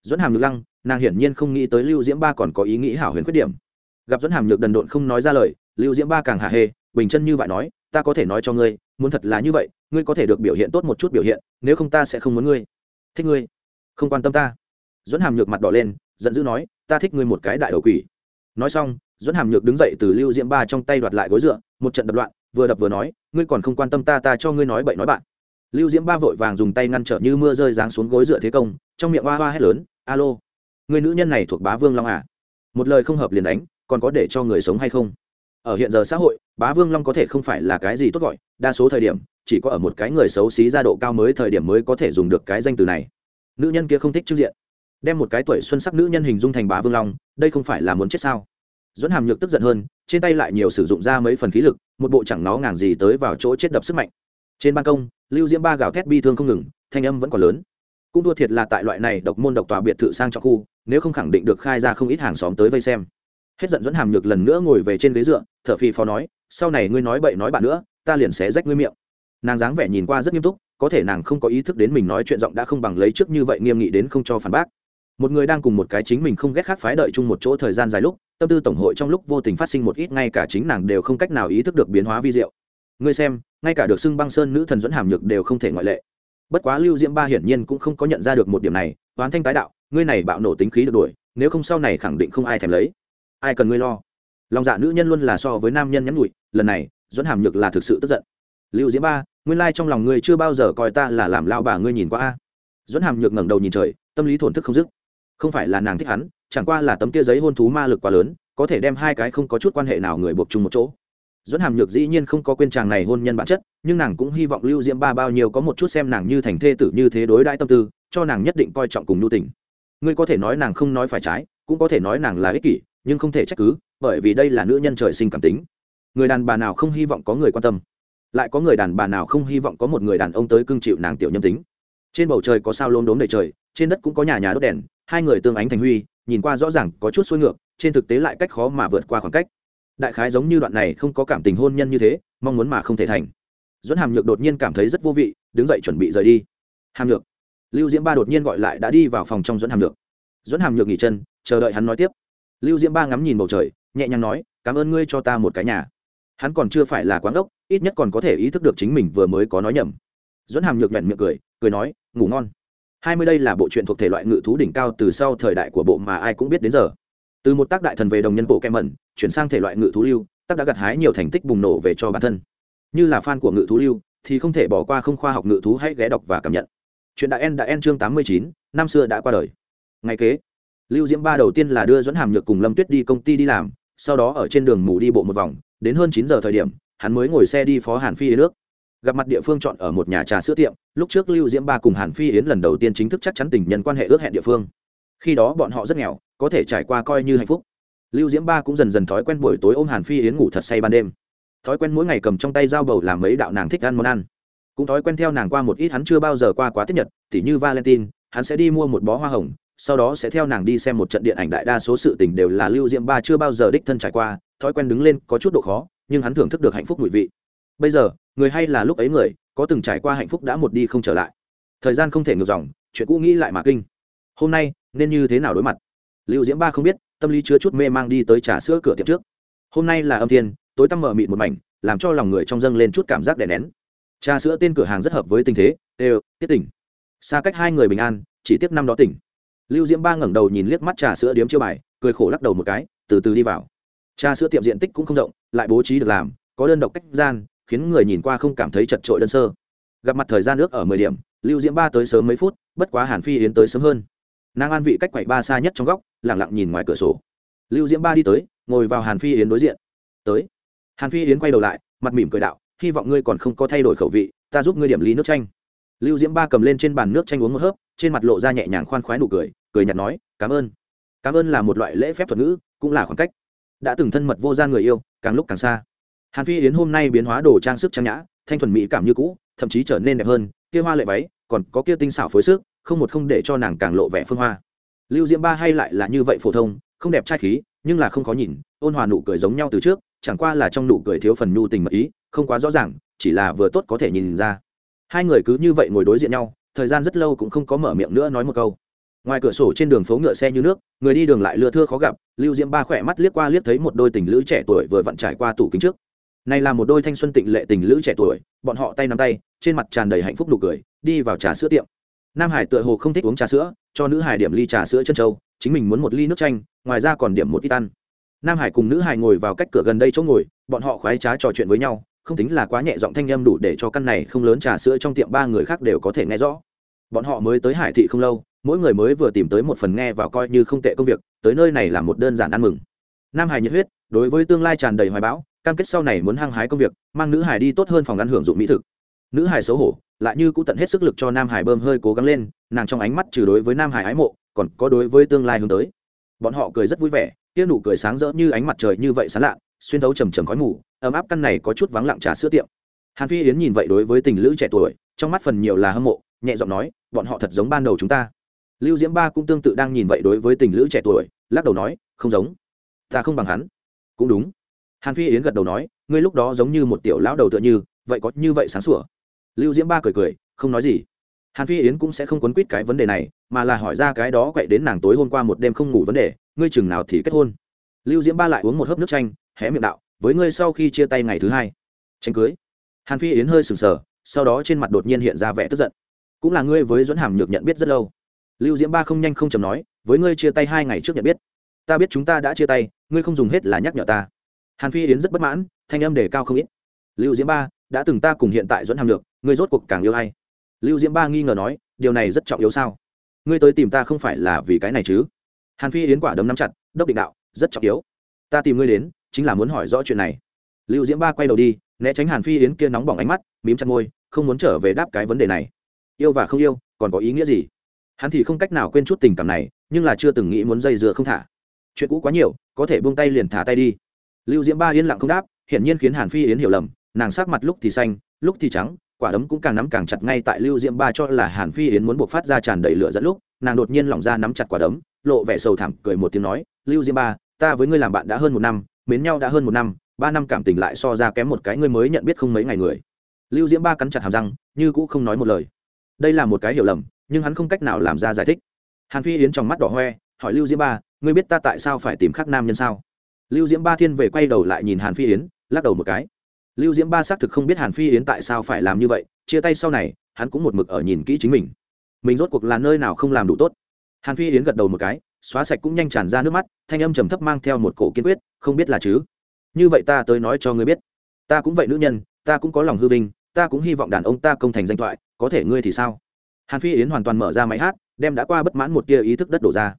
Dẫn hàm lược lăng, nàng hiển nhiên không nghĩ tới lưu diễm ba còn có ý nghĩ hảo huyền khuyết điểm. Gặp dẫn hàm nhược đần độn không nói ra lời, lưu diễm ba càng hạ hê, bình chân như vậy nói, ta có thể nói cho ngươi, muốn thật là như vậy, ngươi có thể được biểu hiện tốt một chút biểu hiện, nếu không ta sẽ không muốn ngươi. Thích ngươi? Không quan tâm ta. Dẫn hàm nhược mặt đỏ lên, giận dữ nói ta thích ngươi một cái đại đầu quỷ. Nói xong dẫn hàm nhược đứng dậy từ lưu diễm ba trong tay đoạt lại gối dựa, một trận đập loạn, vừa đập vừa nói, ngươi còn không quan tâm ta ta cho ngươi nói bậy nói bạn. Lưu diễm ba vội vàng dùng tay ngăn trở như mưa rơi giáng xuống gối dựa thế công, trong miệng hoa hoa hét lớn, alo người nữ nhân này thuộc bá vương long à? Một lời không hợp liền đánh, còn có để cho người sống hay không? Ở hiện giờ xã hội, bá vương long có thể không phải là cái gì tốt gọi, đa số thời điểm, chỉ có ở một cái người xấu xí ra độ cao mới thời điểm mới có thể dùng được cái danh từ này. Nữ nhân kia không thích trước diện đem một cái tuổi xuân sắc nữ nhân hình dung thành bá vương long, đây không phải là muốn chết sao? Dẫn hàm nhược tức giận hơn, trên tay lại nhiều sử dụng ra mấy phần khí lực, một bộ chẳng nó ngàng gì tới vào chỗ chết đập sức mạnh. Trên ban công, lưu diễm ba gào thét bi thương không ngừng, thanh âm vẫn còn lớn. Cũng đua thiệt là tại loại này độc môn độc tòa biệt thự sang cho khu, nếu không khẳng định được khai ra không ít hàng xóm tới vây xem. Hết giận dẫn hàm nhược lần nữa ngồi về trên ghế dựa, thở phì phò nói, sau này ngươi nói bậy nói bạn nữa, ta liền xé rách ngươi miệng. Nàng dáng vẻ nhìn qua rất nghiêm túc, có thể nàng không có ý thức đến mình nói chuyện giọng đã không bằng lấy trước như vậy nghiêm nghị đến không cho phản bác một người đang cùng một cái chính mình không ghét khác phái đợi chung một chỗ thời gian dài lúc, tâm tư tổng hội trong lúc vô tình phát sinh một ít, ngay cả chính nàng đều không cách nào ý thức được biến hóa vi diệu. Ngươi xem, ngay cả được xưng băng sơn nữ thần dẫn hàm nhược đều không thể ngoại lệ. Bất quá lưu diễm ba hiển nhiên cũng không có nhận ra được một điểm này toán thanh tái đạo, ngươi này bạo nổ tính khí được đuổi, nếu không sau này khẳng định không ai thèm lấy. Ai cần ngươi lo? Lòng dạ nữ nhân luôn là so với nam nhân nhắn nhụi lần này, dẫn hàm nhược là thực sự tức giận. Lưu diễm ba, nguyên lai trong lòng ngươi chưa bao giờ coi ta là làm lao bà ngươi nhìn qua a. Dẫn hàm nhược ngẩng đầu nhìn trời, tâm lý thổn thức không dứt không phải là nàng thích hắn, chẳng qua là tấm kia giấy hôn thú ma lực quá lớn, có thể đem hai cái không có chút quan hệ nào người buộc chung một chỗ. Dẫn hàm nhược dĩ nhiên không có quên chàng này hôn nhân bản chất, nhưng nàng cũng hy vọng lưu diễm ba bao nhiêu có một chút xem nàng như thành thê tử như thế đối đãi tâm tư, cho nàng nhất định coi trọng cùng nhu tình. Ngươi có thể nói nàng không nói phải trái, cũng có thể nói nàng là ích kỷ, nhưng không thể trách cứ, bởi vì đây là nữ nhân trời sinh cảm tính. Người đàn bà nào không hy vọng có người quan tâm? Lại có người đàn bà nào không hy vọng có một người đàn ông tới cưng chịu nàng tiểu nhâm tính? Trên bầu trời có sao lốm đốm đầy trời, trên đất cũng có nhà nhà đốt đèn hai người tương ánh thành huy, nhìn qua rõ ràng có chút xuôi ngược, trên thực tế lại cách khó mà vượt qua khoảng cách. Đại khái giống như đoạn này không có cảm tình hôn nhân như thế, mong muốn mà không thể thành. Dẫn hàm nhược đột nhiên cảm thấy rất vô vị, đứng dậy chuẩn bị rời đi. Hàm nhược, lưu diễm ba đột nhiên gọi lại đã đi vào phòng trong dẫn hàm nhược. Dẫn hàm nhược nghỉ chân, chờ đợi hắn nói tiếp. Lưu diễm ba ngắm nhìn bầu trời, nhẹ nhàng nói, cảm ơn ngươi cho ta một cái nhà. Hắn còn chưa phải là quán ốc, ít nhất còn có thể ý thức được chính mình vừa mới có nói nhầm. Dẫn hàm nhược nhuận miệng cười cười nói, ngủ ngon hai mươi đây là bộ truyện thuộc thể loại ngự thú đỉnh cao từ sau thời đại của bộ mà ai cũng biết đến giờ. Từ một tác đại thần về đồng nhân bộ kem mẩn chuyển sang thể loại ngự thú lưu, tác đã gặt hái nhiều thành tích bùng nổ về cho bản thân. Như là fan của ngự thú lưu, thì không thể bỏ qua không khoa học ngự thú hãy ghé đọc và cảm nhận. Chuyện đại en đã en chương tám mươi chín, năm xưa đã qua đời. Ngày kế, lưu diễm ba đầu tiên là đưa dẫn hàm nhược cùng lâm tuyết đi công ty đi làm, sau đó ở trên đường mù đi bộ một vòng, đến hơn chín giờ thời điểm, hắn mới ngồi xe đi phó hàn phi đến nước gặp mặt địa phương chọn ở một nhà trà sữa tiệm, lúc trước lưu diễm ba cùng hàn phi yến lần đầu tiên chính thức chắc chắn tình nhân quan hệ ước hẹn địa phương. Khi đó bọn họ rất nghèo, có thể trải qua coi như hạnh phúc. Lưu diễm ba cũng dần dần thói quen buổi tối ôm hàn phi yến ngủ thật say ban đêm. Thói quen mỗi ngày cầm trong tay dao bầu làm mấy đạo nàng thích ăn món ăn. Cũng thói quen theo nàng qua một ít hắn chưa bao giờ qua quá tiếp nhật, tỉ như valentine, hắn sẽ đi mua một bó hoa hồng, sau đó sẽ theo nàng đi xem một trận điện ảnh đại đa số sự tình đều là lưu diễm ba chưa bao giờ đích thân trải qua, thói quen đứng lên có chút độ khó, nhưng hắn thưởng thức được hạnh phúc ngụy vị. Bây giờ người hay là lúc ấy người, có từng trải qua hạnh phúc đã một đi không trở lại. Thời gian không thể ngược dòng, chuyện cũ nghĩ lại mà kinh. Hôm nay, nên như thế nào đối mặt? Lưu diễm ba không biết, tâm lý chứa chút mê mang đi tới trà sữa cửa tiệm trước. Hôm nay là âm thiên, tối tăm mờ mịt một mảnh, làm cho lòng người trong dâng lên chút cảm giác đè nén. Trà sữa tên cửa hàng rất hợp với tình thế, đều, tiết tỉnh. Xa cách hai người bình an, chỉ tiếp năm đó tỉnh. Lưu diễm ba ngẩng đầu nhìn liếc mắt trà sữa điếm chiêu bài, cười khổ lắc đầu một cái, từ từ đi vào. Trà sữa tiệm diện tích cũng không rộng, lại bố trí được làm, có đơn độc cách gian khiến người nhìn qua không cảm thấy chật trội đơn sơ. Gặp mặt thời gian nước ở mười điểm, lưu diễm ba tới sớm mấy phút, bất quá hàn phi yến tới sớm hơn. Nàng an vị cách quậy ba xa nhất trong góc lẳng lặng nhìn ngoài cửa sổ. Lưu diễm ba đi tới, ngồi vào hàn phi yến đối diện. Tới. Hàn phi yến quay đầu lại, mặt mỉm cười đạo, hy vọng ngươi còn không có thay đổi khẩu vị, ta giúp ngươi điểm ly nước chanh. Lưu diễm ba cầm lên trên bàn nước chanh uống một hớp, trên mặt lộ ra nhẹ nhàng khoan khoái nụ cười cười nhạt nói, cảm ơn. Cảm ơn là một loại lễ phép thuật ngữ, cũng là khoảng cách. Đã từng thân mật vô gian người yêu, càng lúc càng xa hàn phi yến hôm nay biến hóa đồ trang sức trang nhã, thanh thuần mỹ cảm như cũ, thậm chí trở nên đẹp hơn, kia hoa lệ váy, còn có kia tinh xảo phối sức, không một không để cho nàng càng lộ vẻ phương hoa. Lưu diễm ba hay lại là như vậy phổ thông, không đẹp trai khí, nhưng là không khó nhìn, ôn hòa nụ cười giống nhau từ trước, chẳng qua là trong nụ cười thiếu phần nhu tình mật ý, không quá rõ ràng, chỉ là vừa tốt có thể nhìn ra. Hai người cứ như vậy ngồi đối diện nhau, thời gian rất lâu cũng không có mở miệng nữa nói một câu. Ngoài cửa sổ trên đường phố ngựa xe như nước, người đi đường lại lưa thưa khó gặp, lưu diễm ba khỏe mắt liếc qua liếc thấy một đôi tình lữ trẻ tuổi vừa vặn trải qua tủ kính trước này là một đôi thanh xuân tịnh lệ tình lữ trẻ tuổi, bọn họ tay nắm tay, trên mặt tràn đầy hạnh phúc nụ cười, đi vào trà sữa tiệm. Nam hải tựa hồ không thích uống trà sữa, cho nữ hải điểm ly trà sữa chân trâu chính mình muốn một ly nước chanh, ngoài ra còn điểm một ít ăn. Nam hải cùng nữ hải ngồi vào cách cửa gần đây chỗ ngồi, bọn họ khoái trá trò chuyện với nhau, không tính là quá nhẹ giọng thanh âm đủ để cho căn này không lớn trà sữa trong tiệm ba người khác đều có thể nghe rõ. Bọn họ mới tới hải thị không lâu, mỗi người mới vừa tìm tới một phần nghe và coi như không tệ công việc, tới nơi này là một đơn giản ăn mừng. Nam hải nhiệt huyết, đối với tương lai tràn đầy hoài bão cam kết sau này muốn hăng hái công việc, mang nữ hải đi tốt hơn phòng ăn hưởng dụng mỹ thực. Nữ hải xấu hổ, lại như cũng tận hết sức lực cho nam hải bơm hơi cố gắng lên, nàng trong ánh mắt trừ đối với nam hải ái mộ, còn có đối với tương lai hướng tới. Bọn họ cười rất vui vẻ tiếc nụ cười sáng rỡ như ánh mặt trời như vậy sán lạ, xuyên thấu trầm trầm khói mù, ấm áp căn này có chút vắng lặng trà sữa tiệm. Hàn phi yến nhìn vậy đối với tình lữ trẻ tuổi, trong mắt phần nhiều là hâm mộ, nhẹ giọng nói, bọn họ thật giống ban đầu chúng ta. Lưu diễm ba cũng tương tự đang nhìn vậy đối với tình lữ trẻ tuổi, lắc đầu nói, không giống. Ta không bằng hắn. Cũng đúng hàn phi yến gật đầu nói, ngươi lúc đó giống như một tiểu lão đầu tựa như, vậy có như vậy sáng sủa? Lưu diễm ba cười cười, không nói gì. Hàn phi yến cũng sẽ không quấn quýt cái vấn đề này, mà là hỏi ra cái đó quậy đến nàng tối hôm qua một đêm không ngủ vấn đề, ngươi chừng nào thì kết hôn? Lưu diễm ba lại uống một hớp nước chanh, hé miệng đạo, với ngươi sau khi chia tay ngày thứ hai. Tranh cưới. Hàn phi yến hơi sừng sờ, sau đó trên mặt đột nhiên hiện ra vẻ tức giận. Cũng là ngươi với dẫn hàm nhược nhận biết rất lâu. Lưu diễm ba không nhanh không chầm nói, với ngươi chia tay hai ngày trước nhận biết. Ta biết chúng ta đã chia tay, ngươi không dùng hết là nhắc nhở ta hàn phi yến rất bất mãn thanh âm đề cao không ít. Lưu diễm ba đã từng ta cùng hiện tại dẫn hàm được, ngươi rốt cuộc càng yêu hay lưu diễm ba nghi ngờ nói điều này rất trọng yếu sao? Ngươi tới tìm ta không phải là vì cái này chứ? Hàn phi yến quả đấm nắm chặt đốc định đạo rất trọng yếu. Ta tìm ngươi đến chính là muốn hỏi rõ chuyện này. Lưu diễm ba quay đầu đi né tránh hàn phi yến kia nóng bỏng ánh mắt mím chặt môi không muốn trở về đáp cái vấn đề này. Yêu và không yêu còn có ý nghĩa gì? Hắn thì không cách nào quên chút tình cảm này nhưng là chưa từng nghĩ muốn dây dưa không thả. Chuyện cũ quá nhiều có thể buông tay liền thả tay đi lưu diễm ba yên lặng không đáp, hiển nhiên khiến hàn phi yến hiểu lầm, nàng sắc mặt lúc thì xanh, lúc thì trắng, quả đấm cũng càng nắm càng chặt ngay tại lưu diễm ba cho là hàn phi yến muốn buộc phát ra tràn đầy lửa dẫn lúc, nàng đột nhiên lỏng ra nắm chặt quả đấm, lộ vẻ sầu thảm, cười một tiếng nói, lưu diễm ba, ta với ngươi làm bạn đã hơn một năm, mến nhau đã hơn một năm, ba năm cảm tình lại so ra kém một cái ngươi mới nhận biết không mấy ngày người. Lưu diễm ba cắn chặt hàm răng, như cũ không nói một lời. Đây là một cái hiểu lầm, nhưng hắn không cách nào làm ra giải thích. Hàn phi yến trong mắt đỏ hoe, hỏi lưu diễm ba, ngươi biết ta tại sao phải tìm khắc nam nhân sao? Lưu diễm ba thiên về quay đầu lại nhìn hàn phi yến, lắc đầu một cái. Lưu diễm ba xác thực không biết hàn phi yến tại sao phải làm như vậy, chia tay sau này, hắn cũng một mực ở nhìn kỹ chính mình. Mình rốt cuộc là nơi nào không làm đủ tốt. Hàn phi yến gật đầu một cái, xóa sạch cũng nhanh tràn ra nước mắt, thanh âm trầm thấp mang theo một cổ kiên quyết, không biết là chứ? Như vậy ta tới nói cho ngươi biết. Ta cũng vậy nữ nhân, ta cũng có lòng hư vinh, ta cũng hy vọng đàn ông ta công thành danh thoại, có thể ngươi thì sao? Hàn phi yến hoàn toàn mở ra máy hát, đem đã qua bất mãn một tia ý thức đất đổ ra.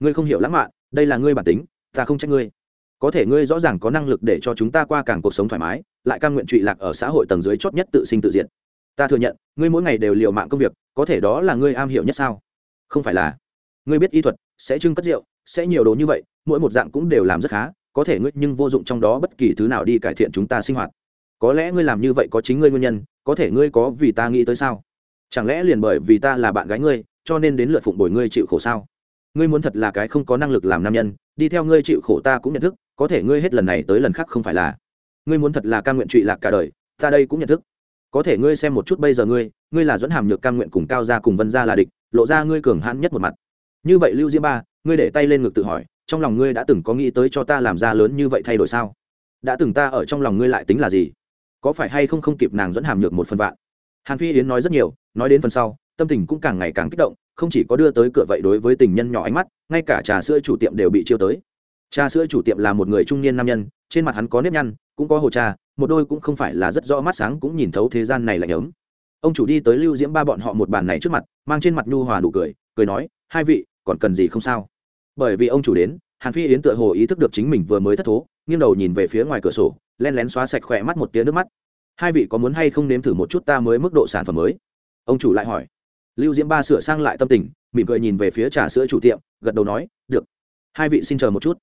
Ngươi không hiểu lãng mạn, đây là ngươi bản tính, ta không trách ngươi có thể ngươi rõ ràng có năng lực để cho chúng ta qua càng cuộc sống thoải mái, lại cam nguyện trụy lạc ở xã hội tầng dưới chót nhất tự sinh tự diện ta thừa nhận, ngươi mỗi ngày đều liều mạng công việc, có thể đó là ngươi am hiểu nhất sao? Không phải là. Ngươi biết y thuật, sẽ trưng cất rượu, sẽ nhiều đồ như vậy, mỗi một dạng cũng đều làm rất khá, có thể ngươi nhưng vô dụng trong đó bất kỳ thứ nào đi cải thiện chúng ta sinh hoạt. Có lẽ ngươi làm như vậy có chính ngươi nguyên nhân, có thể ngươi có vì ta nghĩ tới sao? Chẳng lẽ liền bởi vì ta là bạn gái ngươi, cho nên đến lượt phụng bồi ngươi chịu khổ sao? Ngươi muốn thật là cái không có năng lực làm nam nhân, đi theo ngươi chịu khổ ta cũng nhận thức có thể ngươi hết lần này tới lần khác không phải là. Ngươi muốn thật là ca nguyện trụy lạc cả đời, ta đây cũng nhận thức. Có thể ngươi xem một chút bây giờ ngươi ngươi là dẫn hàm nhược cam nguyện cùng cao gia cùng vân gia là địch, lộ ra ngươi cường hãn nhất một mặt. Như vậy lưu diễm ba, ngươi để tay lên ngực tự hỏi, trong lòng ngươi đã từng có nghĩ tới cho ta làm ra lớn như vậy thay đổi sao? Đã từng ta ở trong lòng ngươi lại tính là gì? Có phải hay không không kịp nàng dẫn hàm nhược một phần vạn? Hàn phi yến nói rất nhiều, nói đến phần sau, tâm tình cũng càng ngày càng kích động, không chỉ có đưa tới cửa vậy đối với tình nhân nhỏ ánh mắt, ngay cả trà sữa chủ tiệm đều bị chiêu tới. Cha sữa chủ tiệm là một người trung niên nam nhân, trên mặt hắn có nếp nhăn, cũng có hồ trà, một đôi cũng không phải là rất rõ mắt sáng cũng nhìn thấu thế gian này lạnh ấm. Ông chủ đi tới lưu diễm ba bọn họ một bàn này trước mặt, mang trên mặt nhu hòa đủ cười cười nói, hai vị, còn cần gì không sao? Bởi vì ông chủ đến, hàn phi yến tựa hồ ý thức được chính mình vừa mới thất thố, nghiêng đầu nhìn về phía ngoài cửa sổ, len lén xóa sạch khỏe mắt một tiếng nước mắt. Hai vị có muốn hay không nếm thử một chút ta mới mức độ sản phẩm mới? Ông chủ lại hỏi. Lưu diễm ba sửa sang lại tâm tình, mỉm cười nhìn về phía trà sữa chủ tiệm, gật đầu nói, được. Hai vị xin chờ một chút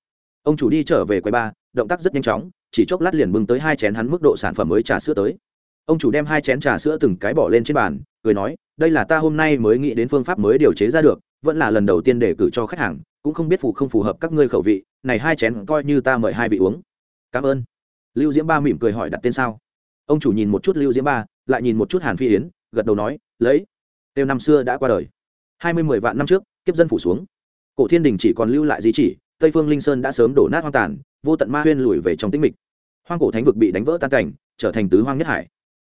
ông chủ đi trở về quầy ba, động tác rất nhanh chóng, chỉ chốc lát liền bưng tới hai chén hắn mức độ sản phẩm mới trà sữa tới. Ông chủ đem hai chén trà sữa từng cái bỏ lên trên bàn, cười nói, đây là ta hôm nay mới nghĩ đến phương pháp mới điều chế ra được, vẫn là lần đầu tiên để cử cho khách hàng, cũng không biết phù không phù hợp các ngươi khẩu vị, này hai chén coi như ta mời hai vị uống. Cảm ơn. Lưu diễm ba mỉm cười hỏi đặt tên sao. Ông chủ nhìn một chút lưu diễm ba, lại nhìn một chút hàn phi yến, gật đầu nói, lấy. Tiêu năm xưa đã qua đời. Hai mươi mười vạn năm trước, kiếp dân phủ xuống. Cổ thiên đình chỉ còn lưu lại di chỉ tây phương linh sơn đã sớm đổ nát hoang tàn, vô tận ma huyên lùi về trong tĩnh mịch. Hoang cổ thánh vực bị đánh vỡ tan cảnh, trở thành tứ hoang nhất hải.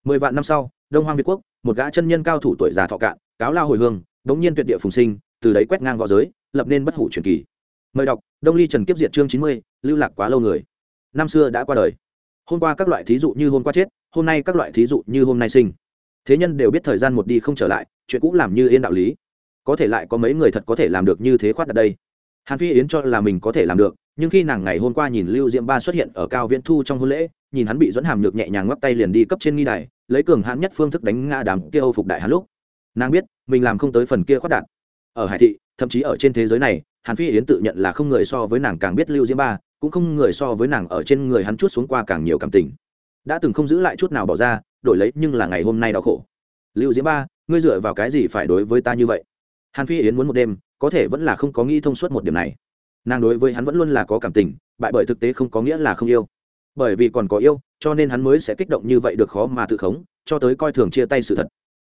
Mười vạn năm sau, đông hoang việt quốc, một gã chân nhân cao thủ tuổi già thọ cạn, cáo lao hồi hương, đống nhiên tuyệt địa phùng sinh, từ đấy quét ngang v õ giới, lập nên bất hủ truyền kỳ. Mời đọc, đông ly trần kiếp diệt chương chín mươi, lưu lạc quá lâu người. Năm xưa đã qua đời. Hôm qua các loại thí dụ như hôm qua chết, hôm nay các loại thí dụ như hôm nay sinh. Thế nhân đều biết thời gian một đi không trở lại, chuyện cũng làm như yên đạo lý. Có thể lại có mấy người thật có thể làm được như thế khoát đặt đây hàn phi yến cho là mình có thể làm được, nhưng khi nàng ngày hôm qua nhìn lưu diễm ba xuất hiện ở cao viễn thu trong hôn lễ, nhìn hắn bị dẫn hàm nhược nhẹ nhàng ngoắc tay liền đi cấp trên nghi đài, lấy cường hãn nhất phương thức đánh ngã đám kia âu phục đại hắn lúc. Nàng biết, mình làm không tới phần kia khoát đạt ở hải thị, thậm chí ở trên thế giới này, hàn phi yến tự nhận là không người so với nàng càng biết lưu diễm ba, cũng không người so với nàng ở trên người hắn chút xuống qua càng nhiều cảm tình. Đã từng không giữ lại chút nào bỏ ra, đổi lấy nhưng là ngày hôm nay đau khổ. Lưu diễm ba, ngươi dựa vào cái gì phải đối với ta như vậy? Hàn phi yến muốn một đêm có thể vẫn là không có nghĩ thông suốt một điểm này. Nàng đối với hắn vẫn luôn là có cảm tình, bại bởi thực tế không có nghĩa là không yêu. Bởi vì còn có yêu, cho nên hắn mới sẽ kích động như vậy được khó mà tự khống, cho tới coi thường chia tay sự thật.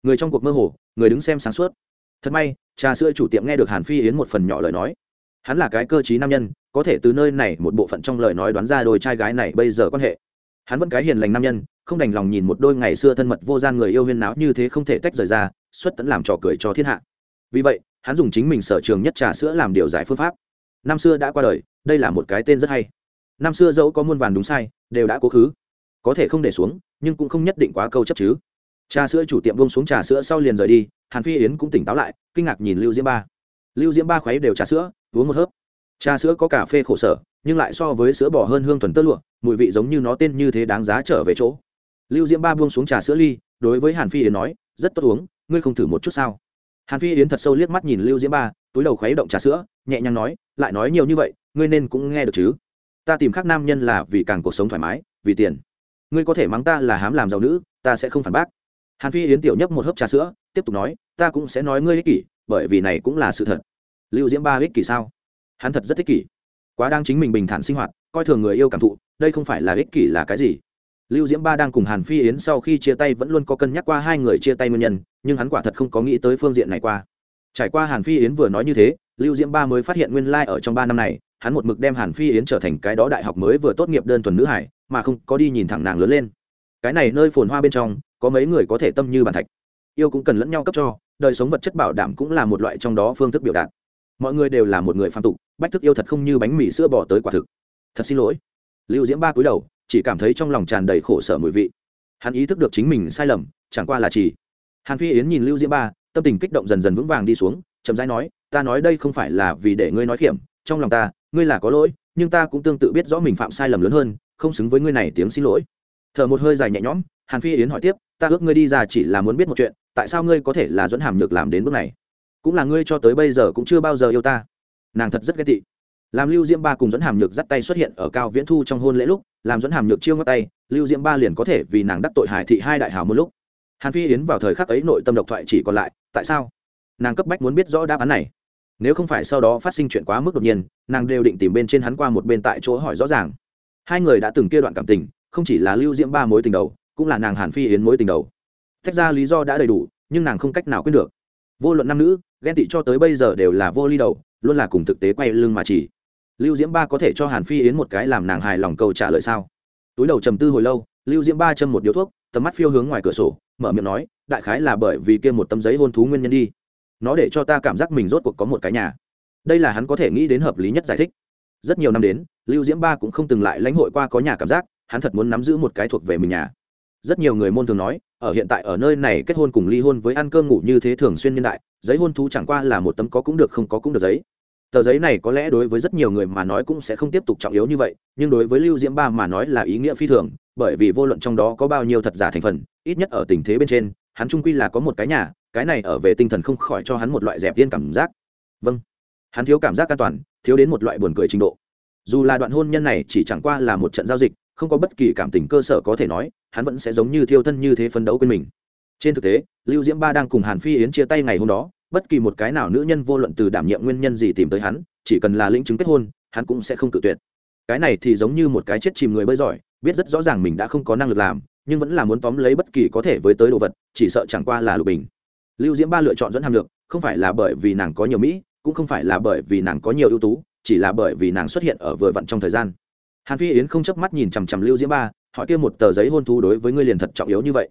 Người trong cuộc mơ hồ, người đứng xem sáng suốt. Thật may, trà sữa chủ tiệm nghe được hàn phi yến một phần nhỏ lời nói. Hắn là cái cơ t nam nhân, có thể từ nơi này một bộ phận trong lời nói đoán ra đôi trai gái này bây giờ quan hệ. Hắn vẫn cái hiền lành nam nhân, không đành lòng nhìn một đôi ngày xưa thân mật vô gian người yêu huyên náo như thế không thể tách rời ra, xuất tẫn làm trò cười cho thiên hạ. Vì vậy hắn dùng chính mình sở trường nhất trà sữa làm điều giải phương pháp. Năm xưa đã qua đời, đây là một cái tên rất hay. Năm xưa dẫu có muôn vàn đúng sai, đều đã cố khứ. Có thể không để xuống, nhưng cũng không nhất định quá câu chấp chứ. Trà sữa chủ tiệm bông xuống trà sữa sau liền rời đi, hàn phi yến cũng tỉnh táo lại, kinh ngạc nhìn lưu diễm ba. Lưu diễm ba khuấy đều trà sữa, uống một hớp. Trà sữa có cà phê khổ sở, nhưng lại so với sữa bò hơn hương thuần tơ lụa, mùi vị giống như nó tên như thế đáng giá trở về chỗ. Lưu diễm ba buông xuống trà sữa ly, đối với hàn phi yến nói, rất tốt uống, ngươi không thử một chút sao? Hàn phi yến thật sâu liếc mắt nhìn lưu diễm ba, túi đầu khuấy động trà sữa, nhẹ nhàng nói, lại nói nhiều như vậy, ngươi nên cũng nghe được chứ. Ta tìm khác nam nhân là vì càng cuộc sống thoải mái, vì tiền. Ngươi có thể mắng ta là hám làm giàu nữ, ta sẽ không phản bác. Hàn phi yến tiểu nhấp một hớp trà sữa, tiếp tục nói, ta cũng sẽ nói ngươi ích kỷ, bởi vì này cũng là sự thật. Lưu diễm ba ích kỷ sao? Hắn thật rất ích kỷ. Quá đang chính mình bình thản sinh hoạt, coi thường người yêu cảm thụ, đây không phải là ích kỷ là cái gì? Lưu diễm ba đang cùng hàn phi yến sau khi chia tay vẫn luôn có cân nhắc qua hai người chia tay nguyên nhân, nhưng hắn quả thật không có nghĩ tới phương diện này qua. Trải qua hàn phi yến vừa nói như thế, lưu diễm ba mới phát hiện nguyên lai、like、ở trong ba năm này, hắn một mực đem hàn phi yến trở thành cái đó đại học mới vừa tốt nghiệp đơn thuần nữ hải, mà không có đi nhìn thẳng nàng lớn lên. Cái này nơi phồn hoa bên trong, có mấy người có thể tâm như bàn thạch. Yêu cũng cần lẫn nhau cấp cho, đời sống vật chất bảo đảm cũng là một loại trong đó phương thức biểu đạt. Mọi người đều là một người phạm tục, bách thức yêu thật không như bánh mì sữa bỏ tới quả thực. Thật xin lỗi. Lưu diễm ba cúi đầu chỉ cảm thấy trong lòng tràn đầy khổ sở mùi vị. Hắn ý thức được chính mình sai lầm, chẳng qua là chỉ. Hàn phi yến nhìn lưu diễm ba, tâm tình kích động dần dần vững vàng đi xuống, chậm rãi nói, ta nói đây không phải là vì để ngươi nói kiểm trong lòng ta, ngươi là có lỗi, nhưng ta cũng tương tự biết rõ mình phạm sai lầm lớn hơn, không xứng với ngươi này tiếng xin lỗi. Thở một hơi dài nhẹ nhõm, hàn phi yến hỏi tiếp, ta ước ngươi đi ra chỉ là muốn biết một chuyện, tại sao ngươi có thể là dẫn hàm nhược làm đến bước này? Cũng là ngươi cho tới bây giờ cũng chưa bao giờ yêu ta. Nàng thật rất ghét tị làm lưu diễm ba cùng dẫn hàm nhược dắt tay xuất hiện ở cao viễn thu trong hôn lễ lúc, làm dẫn hàm nhược chiêu ngắt tay, lưu diễm ba liền có thể vì nàng đắc tội hải thị hai đại hào một lúc. Hàn phi yến vào thời khắc ấy nội tâm độc thoại chỉ còn lại, tại sao? Nàng cấp bách muốn biết rõ đáp án này. Nếu không phải sau đó phát sinh chuyện quá mức đột nhiên, nàng đều định tìm bên trên hắn qua một bên tại chỗ hỏi rõ ràng. Hai người đã từng kia đoạn cảm tình, không chỉ là lưu diễm ba mối tình đầu, cũng là nàng hàn phi yến mối tình đầu. Tách ra lý do đã đầy đủ, nhưng nàng không cách nào quyết được. Vô luận nam nữ, ghen tị cho tới bây giờ đều là vô ly đầu, luôn là cùng thực tế quay lưng mà chỉ lưu diễm ba có thể cho hàn phi yến một cái làm nàng hài lòng câu trả lời sao? Túi đầu trầm tư hồi lâu, lưu diễm ba châm một điếu thuốc, tầm mắt phiêu hướng ngoài cửa sổ, mở miệng nói, đại khái là bởi vì kia một tấm giấy hôn thú nguyên nhân đi. Nó để cho ta cảm giác mình rốt cuộc có một cái nhà. Đây là hắn có thể nghĩ đến hợp lý nhất giải thích. Rất nhiều năm đến, lưu diễm ba cũng không từng lại lãnh hội qua có nhà cảm giác, hắn thật muốn nắm giữ một cái thuộc về mình nhà. Rất nhiều người môn thường nói, ở hiện tại ở nơi này kết hôn cùng ly hôn với ăn cơm ngủ như thế thường xuyên nhân đại, giấy hôn thú chẳng qua là một tấm có cũng được không có cũng được giấy tờ giấy này có lẽ đối với rất nhiều người mà nói cũng sẽ không tiếp tục trọng yếu như vậy, nhưng đối với lưu diễm ba mà nói là ý nghĩa phi thường, bởi vì vô luận trong đó có bao nhiêu thật giả thành phần, ít nhất ở tình thế bên trên, hắn trung quy là có một cái nhà, cái này ở về tinh thần không khỏi cho hắn một loại dẹp viên cảm giác. Vâng. Hắn thiếu cảm giác an toàn, thiếu đến một loại buồn cười trình độ. Dù là đoạn hôn nhân này chỉ chẳng qua là một trận giao dịch, không có bất kỳ cảm tình cơ sở có thể nói, hắn vẫn sẽ giống như thiêu thân như thế phấn đấu quên mình. Trên thực tế, lưu diễm ba đang cùng hàn phi yến chia tay ngày hôm đó bất kỳ một cái nào nữ nhân vô luận từ đảm nhiệm nguyên nhân gì tìm tới hắn chỉ cần là lĩnh chứng kết hôn hắn cũng sẽ không cự tuyệt. Cái này thì giống như một cái chết chìm người bơi giỏi biết rất rõ ràng mình đã không có năng lực làm nhưng vẫn là muốn tóm lấy bất kỳ có thể với tới đồ vật chỉ sợ chẳng qua là lục bình. Lưu diễm ba lựa chọn dẫn hàm lượng, không phải là bởi vì nàng có nhiều mỹ cũng không phải là bởi vì nàng có nhiều ưu tú chỉ là bởi vì nàng xuất hiện ở vừa vặn trong thời gian. Hàn phi yến không chớp mắt nhìn chằm chằm lưu diễm ba hỏi kia một tờ giấy hôn thú đối với ngươi liền thật trọng yếu như vậy.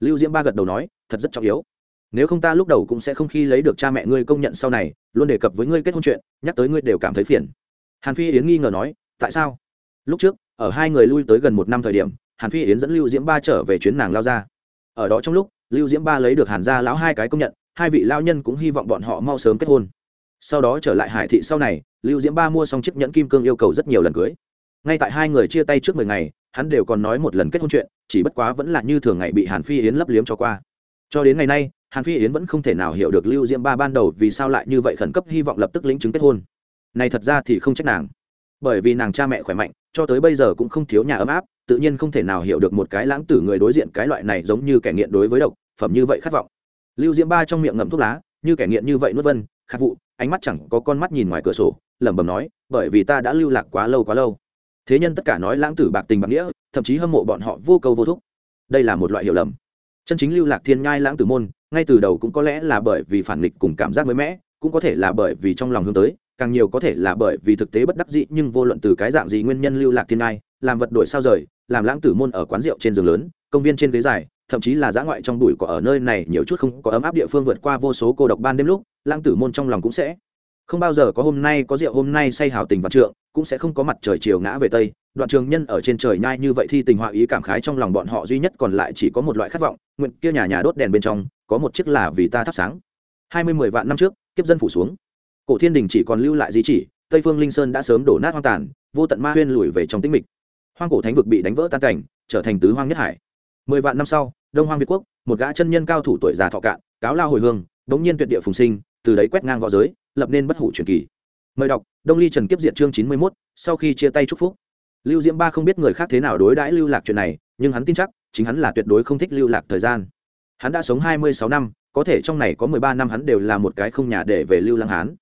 Lưu diễm ba gật đầu nói thật rất trọng yếu nếu không ta lúc đầu cũng sẽ không khi lấy được cha mẹ ngươi công nhận sau này, luôn đề cập với ngươi kết hôn chuyện, nhắc tới ngươi đều cảm thấy phiền. Hàn phi yến nghi ngờ nói, tại sao? Lúc trước, ở hai người lui tới gần một năm thời điểm, hàn phi yến dẫn lưu diễm ba trở về chuyến nàng lao ra. Ở đó trong lúc, lưu diễm ba lấy được hàn gia lão hai cái công nhận, hai vị lao nhân cũng hy vọng bọn họ mau sớm kết hôn. Sau đó trở lại hải thị sau này, lưu diễm ba mua xong chiếc nhẫn kim cương yêu cầu rất nhiều lần cưới. Ngay tại hai người chia tay trước mười ngày, hắn đều còn nói một lần kết hôn chuyện, chỉ bất quá vẫn là như thường ngày bị hàn phi yến lấp liếm cho qua. Cho đến ngày nay hàn phi yến vẫn không thể nào hiểu được lưu diễm ba ban đầu vì sao lại như vậy khẩn cấp, hy vọng lập tức lĩnh chứng kết hôn. Này thật ra thì không trách nàng. Bởi vì nàng cha mẹ khỏe mạnh, cho tới bây giờ cũng không thiếu nhà ấm áp, tự nhiên không thể nào hiểu được một cái lãng tử người đối diện cái loại này giống như kẻ nghiện đối với độc, phẩm như vậy khát vọng. Lưu diễm ba trong miệng ngậm thuốc lá, như kẻ nghiện như vậy nuốt vân, khát vụ, ánh mắt chẳng có con mắt nhìn ngoài cửa sổ, lẩm bẩm nói, bởi vì ta đã lưu lạc quá lâu quá lâu. Thế nhân tất cả nói lãng tử bạc tình bạc nghĩa, thậm chí hâm mộ bọn họ vô câu vô thúc. Đây là một loại hiểu lầm. Chân chính lưu lạc thiên nhai lãng tử môn ngay từ đầu cũng có lẽ là bởi vì phản nghịch cùng cảm giác mới mẻ, cũng có thể là bởi vì trong lòng hướng tới, càng nhiều có thể là bởi vì thực tế bất đắc dĩ nhưng vô luận từ cái dạng gì nguyên nhân lưu lạc thiên ai làm vật đổi sao rời, làm lãng tử môn ở quán rượu trên giường lớn, công viên trên ghế dài, thậm chí là giã ngoại trong bụi cỏ ở nơi này nhiều chút không có ấm áp địa phương vượt qua vô số cô độc ban đêm lúc, lãng tử môn trong lòng cũng sẽ không bao giờ có hôm nay có rượu hôm nay say hào tình vạn trượng, cũng sẽ không có mặt trời chiều ngã về tây đoạn trường nhân ở trên trời nhai như vậy thì tình họa ý cảm khái trong lòng bọn họ duy nhất còn lại chỉ có một loại khát vọng, nguyện kia nhà nhà đốt đèn bên trong, có một chiếc là vì ta thắp sáng. Hai mươi mười vạn năm trước, kiếp dân phủ xuống. Cổ thiên đình chỉ còn lưu lại di chỉ, tây phương linh sơn đã sớm đổ nát hoang tàn, vô tận ma huyên lùi về trong tĩnh mịch. Hoang cổ thánh vực bị đánh vỡ tan cảnh, trở thành tứ hoang nhất hải. Mười vạn năm sau, đông hoang việt quốc, một gã chân nhân cao thủ tuổi già thọ cạn, cáo lao hồi hương bỗng nhiên tuyệt địa phùng sinh, từ đấy quét ngang v õ giới, lập nên bất hủ truyền kỳ. Mời đọc, đông ly trần kiếp diệt chương chín mươi mốt, sau khi chia tay chúc phúc lưu diễm ba không biết người khác thế nào đối đãi lưu lạc chuyện này, nhưng hắn tin chắc, chính hắn là tuyệt đối không thích lưu lạc thời gian. Hắn đã sống hai mươi sáu năm, có thể trong này có mười ba năm hắn đều là một cái không nhà để về lưu lăng hán.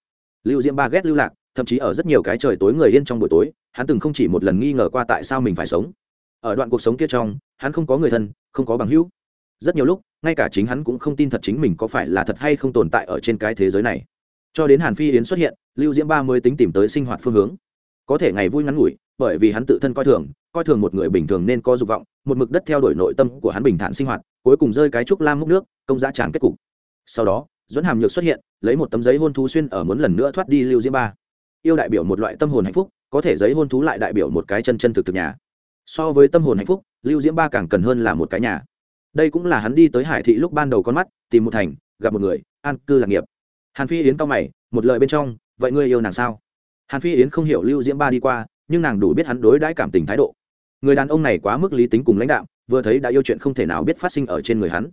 Lưu diễm ba ghét lưu lạc, thậm chí ở rất nhiều cái trời tối người yên trong buổi tối, hắn từng không chỉ một lần nghi ngờ qua tại sao mình phải sống. Ở đoạn cuộc sống kia trong, hắn không có người thân, không có bằng hữu. Rất nhiều lúc, ngay cả chính hắn cũng không tin thật chính mình có phải là thật hay không tồn tại ở trên cái thế giới này. Cho đến hàn phi yến xuất hiện, lưu diễm ba mới tính tìm tới sinh hoạt phương hướng. Có thể ngày vui ngắn ngủi bởi vì hắn tự thân coi thường coi thường một người bình thường nên có dục vọng, một mực đất theo đuổi nội tâm của hắn bình thản sinh hoạt, cuối cùng rơi cái trúc lam múc nước, công giá tràn kết cục. Sau đó dẫn hàm nhược xuất hiện, lấy một tấm giấy hôn thú xuyên ở muốn lần nữa thoát đi lưu diễm ba. Yêu đại biểu một loại tâm hồn hạnh phúc, có thể giấy hôn thú lại đại biểu một cái chân chân thực thực nhà. So với tâm hồn hạnh phúc, lưu diễm ba càng cần hơn là một cái nhà. Đây cũng là hắn đi tới hải thị lúc ban đầu con mắt, tìm một thành, gặp một người, an cư lạc nghiệp. Hàn phi yến cao mày, một lời bên trong, vậy ngươi yêu nàng sao? Hàn phi yến không hiểu lưu diễm ba đi qua nhưng nàng đủ biết hắn đối đãi cảm tình thái độ. Người đàn ông này quá mức lý tính cùng lãnh đạo vừa thấy đã yêu chuyện không thể nào biết phát sinh ở trên người hắn.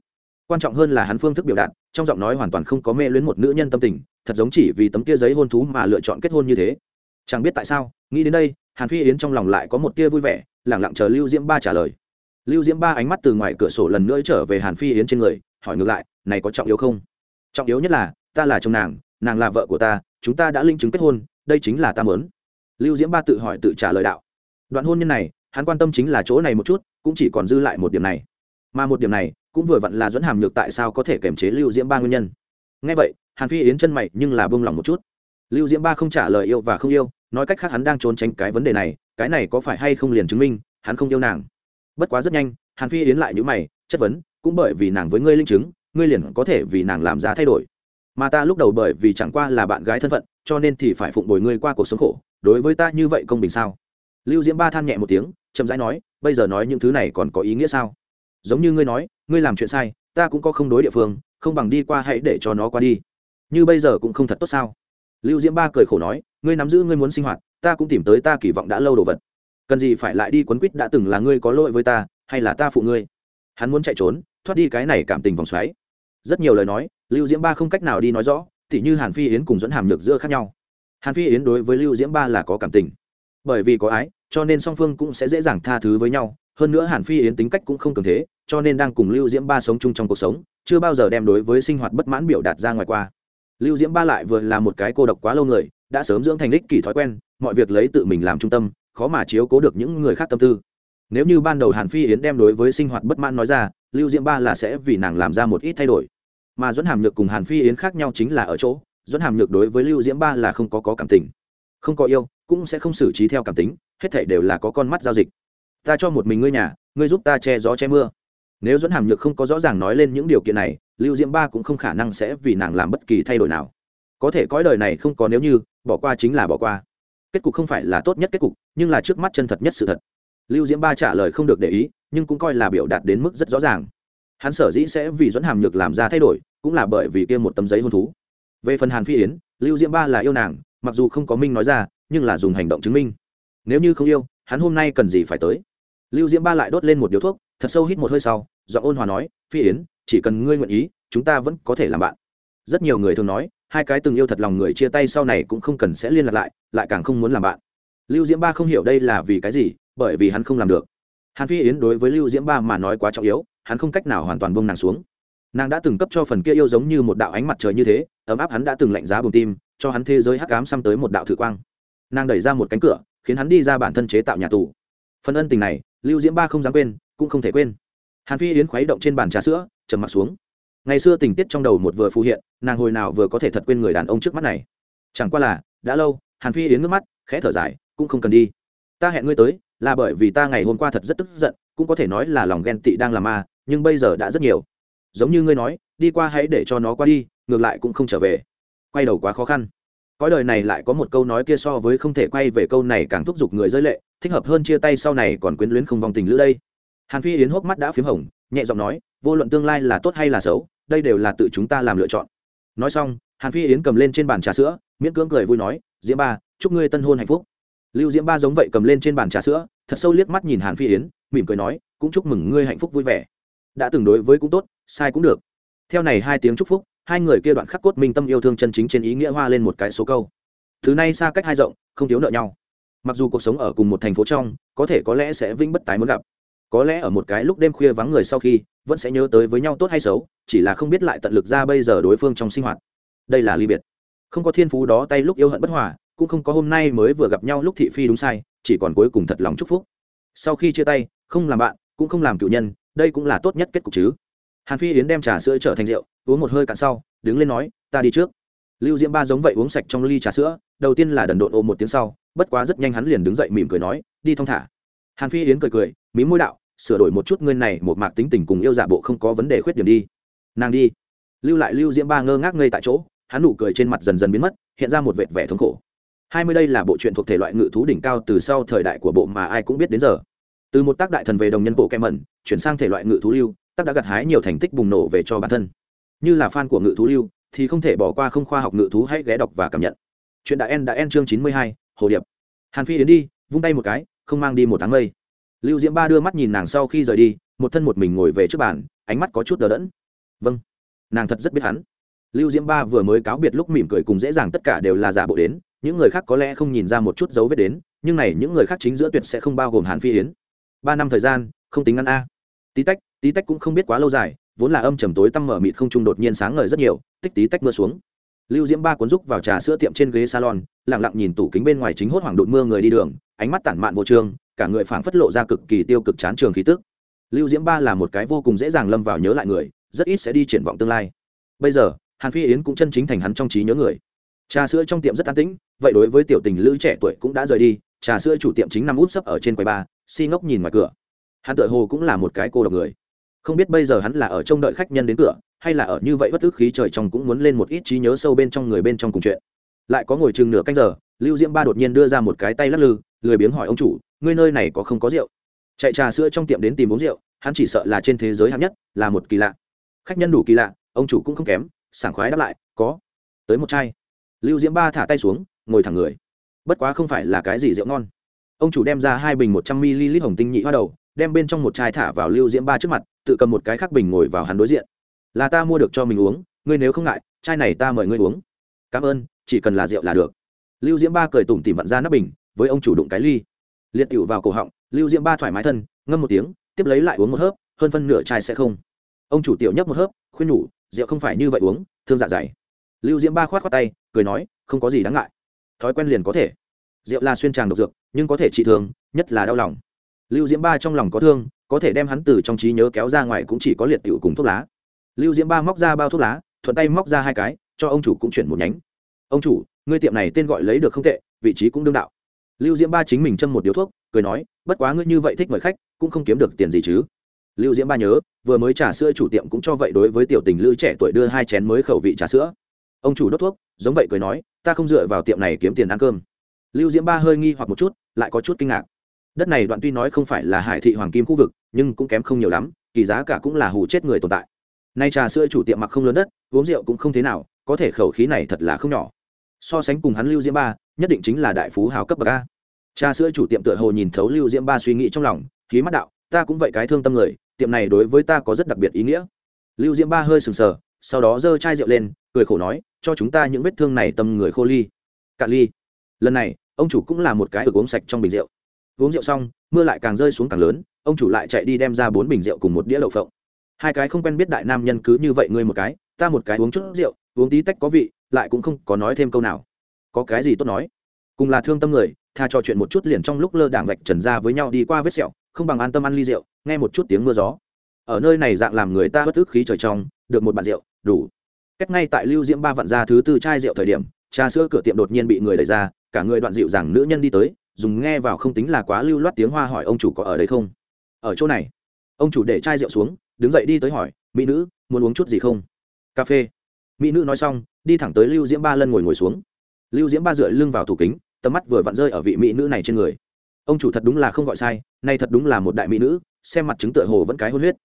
Quan trọng hơn là hắn phương thức biểu đạt, trong giọng nói hoàn toàn không có mê luyến một nữ nhân tâm tình, thật giống chỉ vì tấm kia giấy hôn thú mà lựa chọn kết hôn như thế. Chẳng biết tại sao, nghĩ đến đây, hàn phi yến trong lòng lại có một tia vui vẻ lẳng lặng chờ lưu diễm ba trả lời. Lưu diễm ba ánh mắt từ ngoài cửa sổ lần nữa trở về hàn phi yến trên người, hỏi ngược lại, này có trọng yếu không? Trọng yếu nhất là, ta là chồng nàng nàng là vợ của ta, chúng ta đã linh chứng kết hôn, đây chính là ta mớn lưu diễm ba tự hỏi tự trả lời đạo. Đoạn hôn nhân này, hắn quan tâm chính là chỗ này một chút, cũng chỉ còn dư lại một điểm này. Mà một điểm này, cũng vừa vặn là dẫn hàm nhược tại sao có thể kiềm chế lưu diễm ba nguyên nhân. Ngay vậy, hàn phi yến chân mày nhưng là buông lòng một chút. Lưu diễm ba không trả lời yêu và không yêu, nói cách khác hắn đang trốn tránh cái vấn đề này, cái này có phải hay không liền chứng minh, hắn không yêu nàng. Bất quá rất nhanh, hàn phi yến lại nhữ mày, chất vấn, cũng bởi vì nàng với ngươi linh chứng, ngươi liền có thể vì nàng làm ra thay đổi. Mà ta lúc đầu bởi vì chẳng qua là bạn gái thân phận, cho nên thì phải phụng bồi ngươi qua cuộc sống khổ đối với ta như vậy công bình sao? Lưu diễm ba than nhẹ một tiếng, chậm rãi nói, bây giờ nói những thứ này còn có ý nghĩa sao? Giống như ngươi nói, ngươi làm chuyện sai, ta cũng có không đối địa phương, không bằng đi qua hãy để cho nó qua đi. Như bây giờ cũng không thật tốt sao? Lưu diễm ba cười khổ nói, ngươi nắm giữ ngươi muốn sinh hoạt, ta cũng tìm tới ta kỳ vọng đã lâu đồ vật. Cần gì phải lại đi quấn quýt đã từng là ngươi có lỗi với ta, hay là ta phụ ngươi? Hắn muốn chạy trốn, thoát đi cái này cảm tình vòng xoáy. Rất nhiều lời nói, lưu diễm ba không cách nào đi nói rõ thì như hàn phi yến cùng dẫn hàm nhược giữa khác nhau hàn phi yến đối với lưu diễm ba là có cảm tình. Bởi vì có ái, cho nên song phương cũng sẽ dễ dàng tha thứ với nhau. Hơn nữa hàn phi yến tính cách cũng không cường thế, cho nên đang cùng lưu diễm ba sống chung trong cuộc sống, chưa bao giờ đem đối với sinh hoạt bất mãn biểu đạt ra ngoài qua. Lưu diễm ba lại vừa là một cái cô độc quá lâu người, đã sớm dưỡng thành đích kỷ thói quen, mọi việc lấy tự mình làm trung tâm, khó mà chiếu cố được những người khác tâm tư. Nếu như ban đầu hàn phi yến đem đối với sinh hoạt bất mãn nói ra, lưu diễm ba là sẽ vì nàng làm ra một ít thay đổi. Mà dẫn hàm nhược cùng hàn phi yến khác nhau chính là ở chỗ dẫn hàm nhược đối với lưu diễm ba là không có, có cảm tình. Không có yêu cũng sẽ không xử trí theo cảm tính hết thảy đều là có con mắt giao dịch. Ta cho một mình ngươi nhà ngươi giúp ta che gió che mưa. Nếu dẫn hàm nhược không có rõ ràng nói lên những điều kiện này lưu diễm ba cũng không khả năng sẽ vì nàng làm bất kỳ thay đổi nào. Có thể cõi đời này không có nếu như bỏ qua chính là bỏ qua. Kết cục không phải là tốt nhất kết cục nhưng là trước mắt chân thật nhất sự thật. Lưu diễm ba trả lời không được để ý nhưng cũng coi là biểu đạt đến mức rất rõ ràng. Hắn sở dĩ sẽ vì dẫn hàm nhược làm ra thay đổi cũng là bởi vì kia một tấm giấy hôn thú về phần hàn phi yến, lưu diễm ba là yêu nàng, mặc dù không có minh nói ra, nhưng là dùng hành động chứng minh. Nếu như không yêu, hắn hôm nay cần gì phải tới? Lưu diễm ba lại đốt lên một điếu thuốc, thật sâu hít một hơi sau do ôn hòa nói, phi yến, chỉ cần ngươi nguyện ý, chúng ta vẫn có thể làm bạn. Rất nhiều người thường nói, hai cái từng yêu thật lòng người chia tay sau này cũng không cần sẽ liên lạc lại lại càng không muốn làm bạn. Lưu diễm ba không hiểu đây là vì cái gì, bởi vì hắn không làm được. Hàn phi yến đối với lưu diễm ba mà nói quá trọng yếu, hắn không cách nào hoàn toàn bông nàng xuống nàng đã từng cấp cho phần kia yêu giống như một đạo ánh mặt trời như thế, ấm áp hắn đã từng lạnh giá bùng tim, cho hắn thế giới hắc ám xăm tới một đạo thử quang. Nàng đẩy ra một cánh cửa, khiến hắn đi ra bản thân chế tạo nhà tù. Phần ân tình này, lưu diễm ba không dám quên, cũng không thể quên. Hàn phi yến khuấy động trên bàn trà sữa, trầm m ặ t xuống. Ngày xưa tình tiết trong đầu một vừa phù hiện, nàng hồi nào vừa có thể thật quên người đàn ông trước mắt này. Chẳng qua là, đã lâu, hàn phi yến nước mắt, khẽ thở dài, cũng không cần đi. Ta hẹn ngươi tới, là bởi vì ta ngày hôm qua thật rất tức giận, cũng có thể nói là lòng ghen tị đang làm ma, nhưng bây giờ đã rất nhiều giống như ngươi nói, đi qua hãy để cho nó qua đi, ngược lại cũng không trở về. Quay đầu quá khó khăn. Cõi đời này lại có một câu nói kia so với không thể quay về câu này càng thúc giục người rơi lệ, thích hợp hơn chia tay sau này còn quyến luyến không vòng tình lữ đây. Hàn phi yến hốc mắt đã p h í m hồng, nhẹ giọng nói, vô luận tương lai là tốt hay là xấu, đây đều là tự chúng ta làm lựa chọn. Nói xong, hàn phi yến cầm lên trên bàn trà sữa, miễn cưỡng cười vui nói, diễm ba, chúc ngươi tân hôn hạnh phúc. Lưu diễm ba giống vậy cầm lên trên bàn trà sữa, thật sâu liếc mắt nhìn hàn phi yến, mỉm cười nói, cũng chúc mừng ngươi hạnh phúc vui vẻ đã từng đối với cũng tốt, sai cũng được. Theo này hai tiếng chúc phúc, hai người kia đoạn khắc cốt minh tâm yêu thương chân chính trên ý nghĩa hoa lên một cái số câu. Thứ này xa cách hai rộng, không thiếu nợ nhau. Mặc dù cuộc sống ở cùng một thành phố trong, có thể có lẽ sẽ vĩnh bất tái muốn gặp. Có lẽ ở một cái lúc đêm khuya vắng người sau khi, vẫn sẽ nhớ tới với nhau tốt hay xấu, chỉ là không biết lại tận lực ra bây giờ đối phương trong sinh hoạt. Đây là ly biệt. Không có thiên phú đó tay lúc yêu hận bất hòa, cũng không có hôm nay mới vừa gặp nhau lúc thị phi đúng sai, chỉ còn cuối cùng thật lòng chúc phúc. Sau khi chia tay, không làm bạn, cũng không làm cựu nhân đây cũng là tốt nhất kết cục chứ. Hàn phi yến đem trà sữa trở thành rượu, uống một hơi cạn sau, đứng lên nói, ta đi trước. Lưu diễm ba giống vậy uống sạch trong ly trà sữa, đầu tiên là đần độn ôm một tiếng sau, bất quá rất nhanh hắn liền đứng dậy mỉm cười nói, đi thong thả. Hàn phi yến cười cười mí môi đạo, sửa đổi một chút ngươi này, một mạc tính tình cùng yêu giả bộ không có vấn đề khuyết điểm đi. Nàng đi. Lưu lại lưu diễm ba ngơ ngác ngây tại chỗ, hắn nụ cười trên mặt dần dần biến mất, hiện ra một vệt vẻ thống khổ. Hai mươi đây là bộ truyện thuộc thể loại ngự thú đỉnh cao từ sau thời đại của bộ mà ai cũng biết đến giờ từ một tác đại thần về đồng nhân bộ kem mẩn chuyển sang thể loại ngự thú lưu, tác đã gặt hái nhiều thành tích bùng nổ về cho bản thân. Như là fan của ngự thú lưu, thì không thể bỏ qua không khoa học ngự thú hãy ghé đọc và cảm nhận. Chuyện đã en đã en chương chín mươi hai, hồ điệp. Hàn phi đến đi, vung tay một cái, không mang đi một tháng mây. Lưu diễm ba đưa mắt nhìn nàng sau khi rời đi, một thân một mình ngồi về trước bàn, ánh mắt có chút đờ đẫn. Vâng nàng thật rất biết hắn. Lưu diễm ba vừa mới cáo biệt lúc mỉm cười cùng dễ dàng tất cả đều là giả bộ đến, những người khác có lẽ không nhìn ra một chút dấu vết đến, nhưng này những người khác chính giữa tuyệt sẽ không bao gồm hàn phi yến ba năm thời gian, không tính ngắn a. Tí tách tí tách cũng không biết quá lâu dài, vốn là âm trầm tối tăm mở mịt không trung đột nhiên sáng ngời rất nhiều, tích tí tách mưa xuống. Lưu diễm ba cuốn rúc vào trà sữa tiệm trên ghế salon, lặng lặng nhìn tủ kính bên ngoài chính hốt hoảng đột mưa người đi đường, ánh mắt tản mạn vô trường cả người phảng phất lộ ra cực kỳ tiêu cực chán trường khí tức. Lưu diễm ba là một cái vô cùng dễ dàng lâm vào nhớ lại người, rất ít sẽ đi triển vọng tương lai. Bây giờ, hàn phi yến cũng chân chính thành hắn trong trí nhớ người. Trà sữa trong tiệm rất an tĩnh, vậy đối với tiểu tình lữ trẻ tuổi cũng đã rời đi trà sữa chủ tiệm chính nằm út sấp ở trên quầy ba, si ngốc nhìn ngoài cửa. Hắn tựa hồ cũng là một cái cô độc người. Không biết bây giờ hắn là ở trông đợi khách nhân đến cửa, hay là ở như vậy bất tức khí trời trong cũng muốn lên một ít trí nhớ sâu bên trong người bên trong cùng chuyện. Lại có ngồi chừng nửa canh giờ, lưu diễm ba đột nhiên đưa ra một cái tay lắc lư, lười biếng hỏi ông chủ, ngươi nơi này có không có rượu? Chạy trà sữa trong tiệm đến tìm uống rượu, hắn chỉ sợ là trên thế giới hạng nhất, là một kỳ lạ. Khách nhân đủ kỳ lạ, ông chủ cũng không kém, sảng khoái đáp lại, có. Tới một chai. Lưu diễm ba thả tay xuống, ngồi thẳng người bất quá không phải là cái gì rượu ngon. Ông chủ đem ra hai bình một trăm ml hồng tinh nhị hoa đầu, đem bên trong một chai thả vào lưu diễm ba trước mặt, tự cầm một cái khác bình ngồi vào hắn đối diện. Là ta mua được cho mình uống, ngươi nếu không ngại, chai này ta mời ngươi uống. Cảm ơn, chỉ cần là rượu là được. Lưu diễm ba cười tủm tìm vặn ra nắp bình, với ông chủ đụng cái ly. Liệt cựu vào cổ họng, lưu diễm ba thoải mái thân, ngâm một tiếng, tiếp lấy lại uống một hớp, hơn phân nửa chai sẽ không. Ông chủ tiểu nhấp một hớp, khuyên nhủ, rượu không phải như vậy uống, thương dạ dày. Lưu diễm ba khoát khoát tay, cười nói, không có gì đáng ngại thói quen liền có thể. Rượu là xuyên tràng độc dược, nhưng có thể trị thương, nhất là đau lòng. Lưu diễm ba trong lòng có thương, có thể đem hắn từ trong trí nhớ kéo ra ngoài cũng chỉ có liệt tiểu cùng thuốc lá. Lưu diễm ba móc ra bao thuốc lá, thuận tay móc ra hai cái, cho ông chủ cũng chuyển một nhánh. Ông chủ, ngươi tiệm này tên gọi lấy được không tệ, vị trí cũng đương đạo. Lưu diễm ba chính mình châm một điếu thuốc, cười nói, bất quá ngươi như vậy thích mời khách, cũng không kiếm được tiền gì chứ. Lưu diễm ba nhớ, vừa mới trà sữa chủ tiệm cũng cho vậy đối với tiểu tình lữ trẻ tuổi đưa hai chén mới khẩu vị trà sữa ông chủ đốt thuốc, giống vậy cười nói, ta không dựa vào tiệm này kiếm tiền ăn cơm. Lưu diễm ba hơi nghi hoặc một chút, lại có chút kinh ngạc. Đất này đoạn tuy nói không phải là hải thị hoàng kim khu vực, nhưng cũng kém không nhiều lắm, kỳ giá cả cũng là hù chết người tồn tại. Nay trà sữa chủ tiệm mặc không lớn đất, uống rượu cũng không thế nào, có thể khẩu khí này thật là không nhỏ. So sánh cùng hắn lưu diễm ba, nhất định chính là đại phú hào cấp bậc a. Trà sữa chủ tiệm tựa hồ nhìn thấu lưu diễm ba suy nghĩ trong lòng, khí mắt đạo, ta cũng vậy cái thương tâm người, tiệm này đối với ta có rất đặc biệt ý nghĩa. Lưu diễm ba hơi sừng sờ sau đó giơ chai rượu lên, cười khổ nói, cho chúng ta những vết thương này tâm người khô ly. Cạn ly. Lần này, ông chủ cũng là một cái được uống sạch trong bình rượu. Uống rượu xong, mưa lại càng rơi xuống càng lớn, ông chủ lại chạy đi đem ra bốn bình rượu cùng một đĩa lậu phộng. Hai cái không quen biết đại nam nhân cứ như vậy ngươi một cái, ta một cái uống chút rượu, uống tí tách có vị, lại cũng không có nói thêm câu nào. Có cái gì tốt nói? Cùng là thương tâm người, tha trò chuyện một chút liền trong lúc lơ đảng vạch trần ra với nhau đi qua vết sẹo, không bằng an tâm ăn ly rượu, nghe một chút tiếng mưa gió. Ở nơi này dạng làm người ta bất ức khí trời trong, được một bàn rượu đủ. Cách ngay tại lưu diễm ba vặn ra thứ tư chai rượu thời điểm, trà sữa cửa tiệm đột nhiên bị người đẩy ra, cả người đoạn dịu rằng nữ nhân đi tới, dùng nghe vào không tính là quá lưu loát tiếng hoa hỏi ông chủ có ở đây không? Ở chỗ này. Ông chủ để chai rượu xuống, đứng dậy đi tới hỏi, mỹ nữ, muốn uống chút gì không? Cà phê. Mỹ nữ nói xong, đi thẳng tới lưu diễm ba lân ngồi ngồi xuống. Lưu diễm ba dựa lưng vào thủ kính, tầm mắt vừa vặn rơi ở vị mỹ nữ này trên người. Ông chủ thật đúng là không gọi sai, nay thật đúng là một đại mỹ nữ, xem mặt chứng tựa hồ vẫn cái hôn huyết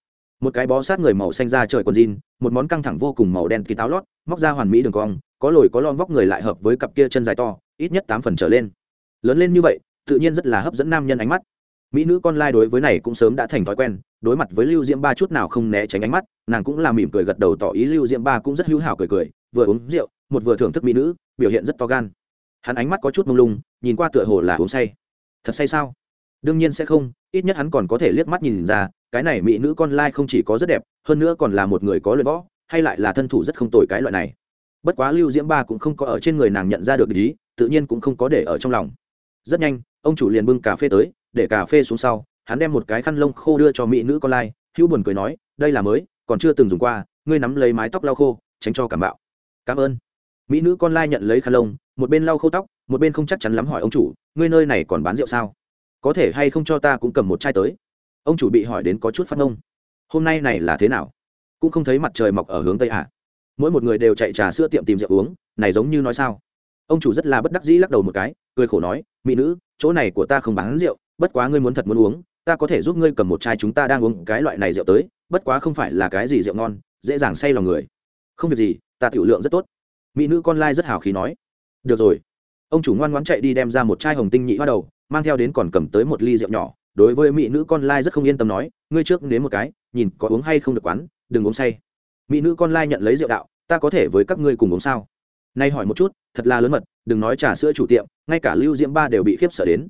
một cái bó sát người màu xanh ra trời quần jean, một món căng thẳng vô cùng màu đen kỳ táo lót, móc ra hoàn mỹ đường cong, có lồi có lon vóc người lại hợp với cặp kia chân dài to, ít nhất tám phần trở lên. Lớn lên như vậy, tự nhiên rất là hấp dẫn nam nhân ánh mắt. Mỹ nữ con lai đối với này cũng sớm đã thành thói quen, đối mặt với lưu diễm ba chút nào không né tránh ánh mắt, nàng cũng là mỉm cười gật đầu tỏ ý lưu diễm ba cũng rất hữu hảo cười cười, vừa uống rượu, một vừa thưởng thức mỹ nữ, biểu hiện rất to gan. Hắn ánh mắt có chút mông lung, nhìn qua tựa hồ là uống say. Thật say sao? Đương nhiên sẽ không, ít nhất hắn còn có thể liếc mắt nhìn ra, cái này mỹ nữ con lai không chỉ có rất đẹp, hơn nữa còn là một người có luyện võ, hay lại là thân thủ rất không tồi cái loại này. Bất quá lưu diễm ba cũng không có ở trên người nàng nhận ra được ý, tự nhiên cũng không có để ở trong lòng. Rất nhanh, ông chủ liền bưng cà phê tới, để cà phê xuống sau, hắn đem một cái khăn lông khô đưa cho mỹ nữ con lai, hữu buồn cười nói, đây là mới, còn chưa từng dùng qua, ngươi nắm lấy mái tóc lau khô, tránh cho cảm bạo. Cảm ơn. Mỹ nữ con lai nhận lấy khăn lông, một bên lau khô tóc, một bên không chắc chắn lắm hỏi ông chủ, ngươi nơi này còn bán rượu sao? Có thể hay không cho ta cũng cầm một chai tới? Ông chủ bị hỏi đến có chút phát nông hôm nay này là thế nào? Cũng không thấy mặt trời mọc ở hướng tây ạ mỗi một người đều chạy trà sữa tiệm tìm rượu uống, này giống như nói sao? Ông chủ rất là bất đắc dĩ lắc đầu một cái, cười khổ nói, mỹ nữ, chỗ này của ta không bán rượu, bất quá ngươi muốn thật muốn uống, ta có thể giúp ngươi cầm một chai chúng ta đang uống cái loại này rượu tới, bất quá không phải là cái gì rượu ngon, dễ dàng say lòng người. Không việc gì, ta tiểu lượng rất tốt. Mỹ nữ con lai rất hào khí nói. Được rồi. Ông chủ ngoan ngoãn chạy đi đem ra một chai hồng tinh nhị hoa đầu mang theo đến còn cầm tới một ly rượu nhỏ, đối với mỹ nữ con lai rất không yên tâm nói, ngươi trước nếm một cái, nhìn có uống hay không được quán, đừng uống say. Mỹ nữ con lai nhận lấy rượu đạo, ta có thể với các ngươi cùng uống sao? Nay hỏi một chút, thật là lớn mật, đừng nói trà sữa chủ tiệm, ngay cả lưu diễm ba đều bị khiếp sợ đến.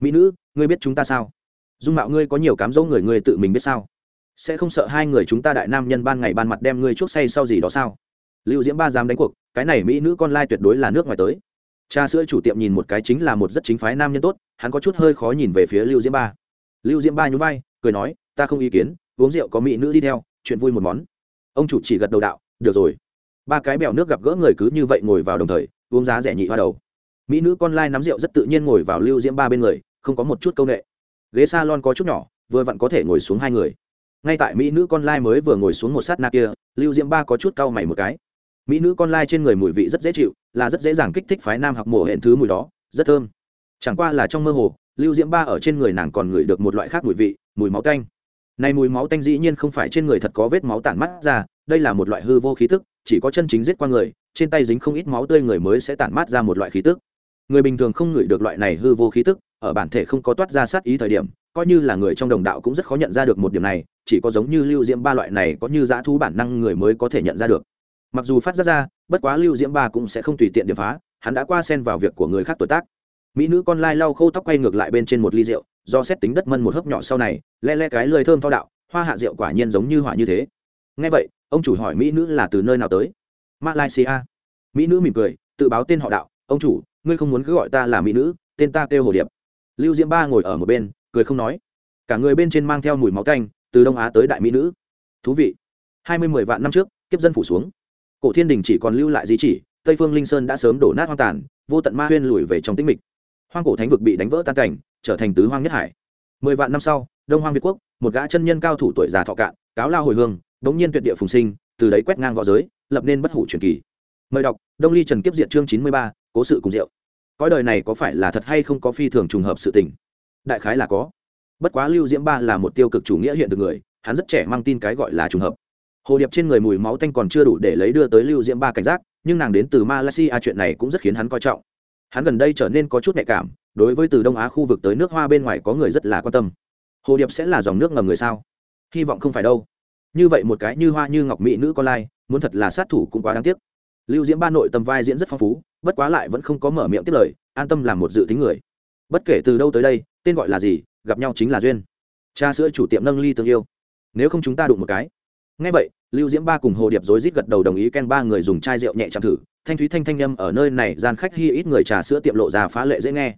Mỹ nữ, ngươi biết chúng ta sao? Dung mạo ngươi có nhiều cám dỗ người ngươi tự mình biết sao? Sẽ không sợ hai người chúng ta đại nam nhân ban ngày ban mặt đem ngươi chuốc say sau gì đó sao? Lưu diễm ba dám đánh cuộc, cái này mỹ nữ con lai tuyệt đối là nước ngoài tới cha sữa chủ tiệm nhìn một cái chính là một rất chính phái nam nhân tốt, hắn có chút hơi khó nhìn về phía lưu diễm ba. Lưu diễm ba nhún vai, cười nói, ta không ý kiến, uống rượu có mỹ nữ đi theo, chuyện vui một món. Ông chủ chỉ gật đầu đạo, được rồi. Ba cái bèo nước gặp gỡ người cứ như vậy ngồi vào đồng thời, uống giá rẻ nhị hoa đầu. Mỹ nữ con lai nắm rượu rất tự nhiên ngồi vào lưu diễm ba bên người, không có một chút c â u n ệ ghế s a lon có chút nhỏ, vừa vặn có thể ngồi xuống hai người. Ngay tại mỹ nữ con lai mới vừa ngồi xuống một sát na kia, lưu diễm ba có chút cau mày một cái mỹ nữ con lai trên người mùi vị rất dễ chịu, là rất dễ dàng kích thích phái nam học mổ hẹn thứ mùi đó, rất thơm. Chẳng qua là trong mơ hồ, lưu diễm ba ở trên người nàng còn ngửi được một loại khác mùi vị, mùi máu tanh. Này mùi máu tanh dĩ nhiên không phải trên người thật có vết máu tản mắt ra, đây là một loại hư vô khí tức, chỉ có chân chính giết qua người, trên tay dính không ít máu tươi người mới sẽ tản mát ra một loại khí tức. Người bình thường không ngửi được loại này hư vô khí tức, ở bản thể không có toát ra sát ý thời điểm, coi như là người trong đồng đạo cũng rất khó nhận ra được một điểm này, chỉ có giống như lưu diễm ba loại này có như dã thú bản năng người mới có thể nhận ra được mặc dù phát ra ra, bất quá lưu diễm ba cũng sẽ không tùy tiện điểm phá, hắn đã qua xen vào việc của người khác tuổi tác. Mỹ nữ con lai lau khô tóc quay ngược lại bên trên một ly rượu, do xét tính đất mân một hớp nhỏ sau này, le le cái lời thơm thao đạo, hoa hạ rượu quả nhiên giống như hỏa như thế. Ngay vậy, ông chủ hỏi mỹ nữ là từ nơi nào tới? Malaysia. Mỹ nữ mỉm cười, tự báo tên họ đạo, ông chủ, ngươi không muốn cứ gọi ta là mỹ nữ, tên ta kêu hồ điệp. Lưu diễm ba ngồi ở một bên, cười không nói. Cả người bên trên mang theo mùi máu canh từ đông á tới đại mỹ nữ. Thú vị. Hai mươi mười vạn năm trước, kiếp dân phủ xuống cổ thiên đình chỉ còn lưu lại di chỉ, tây phương linh sơn đã sớm đổ nát hoang tàn, vô tận ma huyên lùi về trong tĩnh mịch. Hoang cổ thánh vực bị đánh vỡ tan cảnh, trở thành tứ hoang nhất hải. Mười vạn năm sau, đông hoang việt quốc, một gã chân nhân cao thủ tuổi già thọ cạn, cáo lao hồi hương bỗng nhiên tuyệt địa phùng sinh, từ đấy quét ngang v õ giới, lập nên bất hủ truyền kỳ. Mời đọc, đông ly trần kiếp diện chương chín mươi ba, cố sự cùng rượu. Cõi đời này có phải là thật hay không có phi thường trùng hợp sự tình? Đại khái là có. Bất quá lưu diễm ba là một tiêu cực chủ nghĩa hiện thực người, hắn rất trẻ mang tin cái gọi là trùng hợp hồ điệp trên người mùi máu tanh còn chưa đủ để lấy đưa tới lưu diễm ba cảnh giác, nhưng nàng đến từ malaysia à, chuyện này cũng rất khiến hắn coi trọng. Hắn gần đây trở nên có chút nhạy cảm, đối với từ đông á khu vực tới nước hoa bên ngoài có người rất là quan tâm. Hồ điệp sẽ là dòng nước ngầm người sao? Hy vọng không phải đâu. Như vậy một cái như hoa như ngọc mỹ nữ con lai, muốn thật là sát thủ cũng quá đáng tiếc. Lưu diễm ba nội tâm vai diễn rất phong phú, bất quá lại vẫn không có mở miệng tiếp lời, an tâm làm một dự tính người. Bất kể từ đâu tới đây, tên gọi là gì, gặp nhau chính là duyên. Cha sữa chủ tiệm nâng ly tương yêu. Nếu không chúng ta đụng một cái ngay vậy, lưu diễm ba cùng hồ điệp rối rít gật đầu đồng ý ken ba người dùng chai rượu nhẹ chạm thử. Thanh thúy thanh thanh â m ở nơi này gian khách hy ít người trà sữa tiệm lộ ra phá lệ dễ nghe.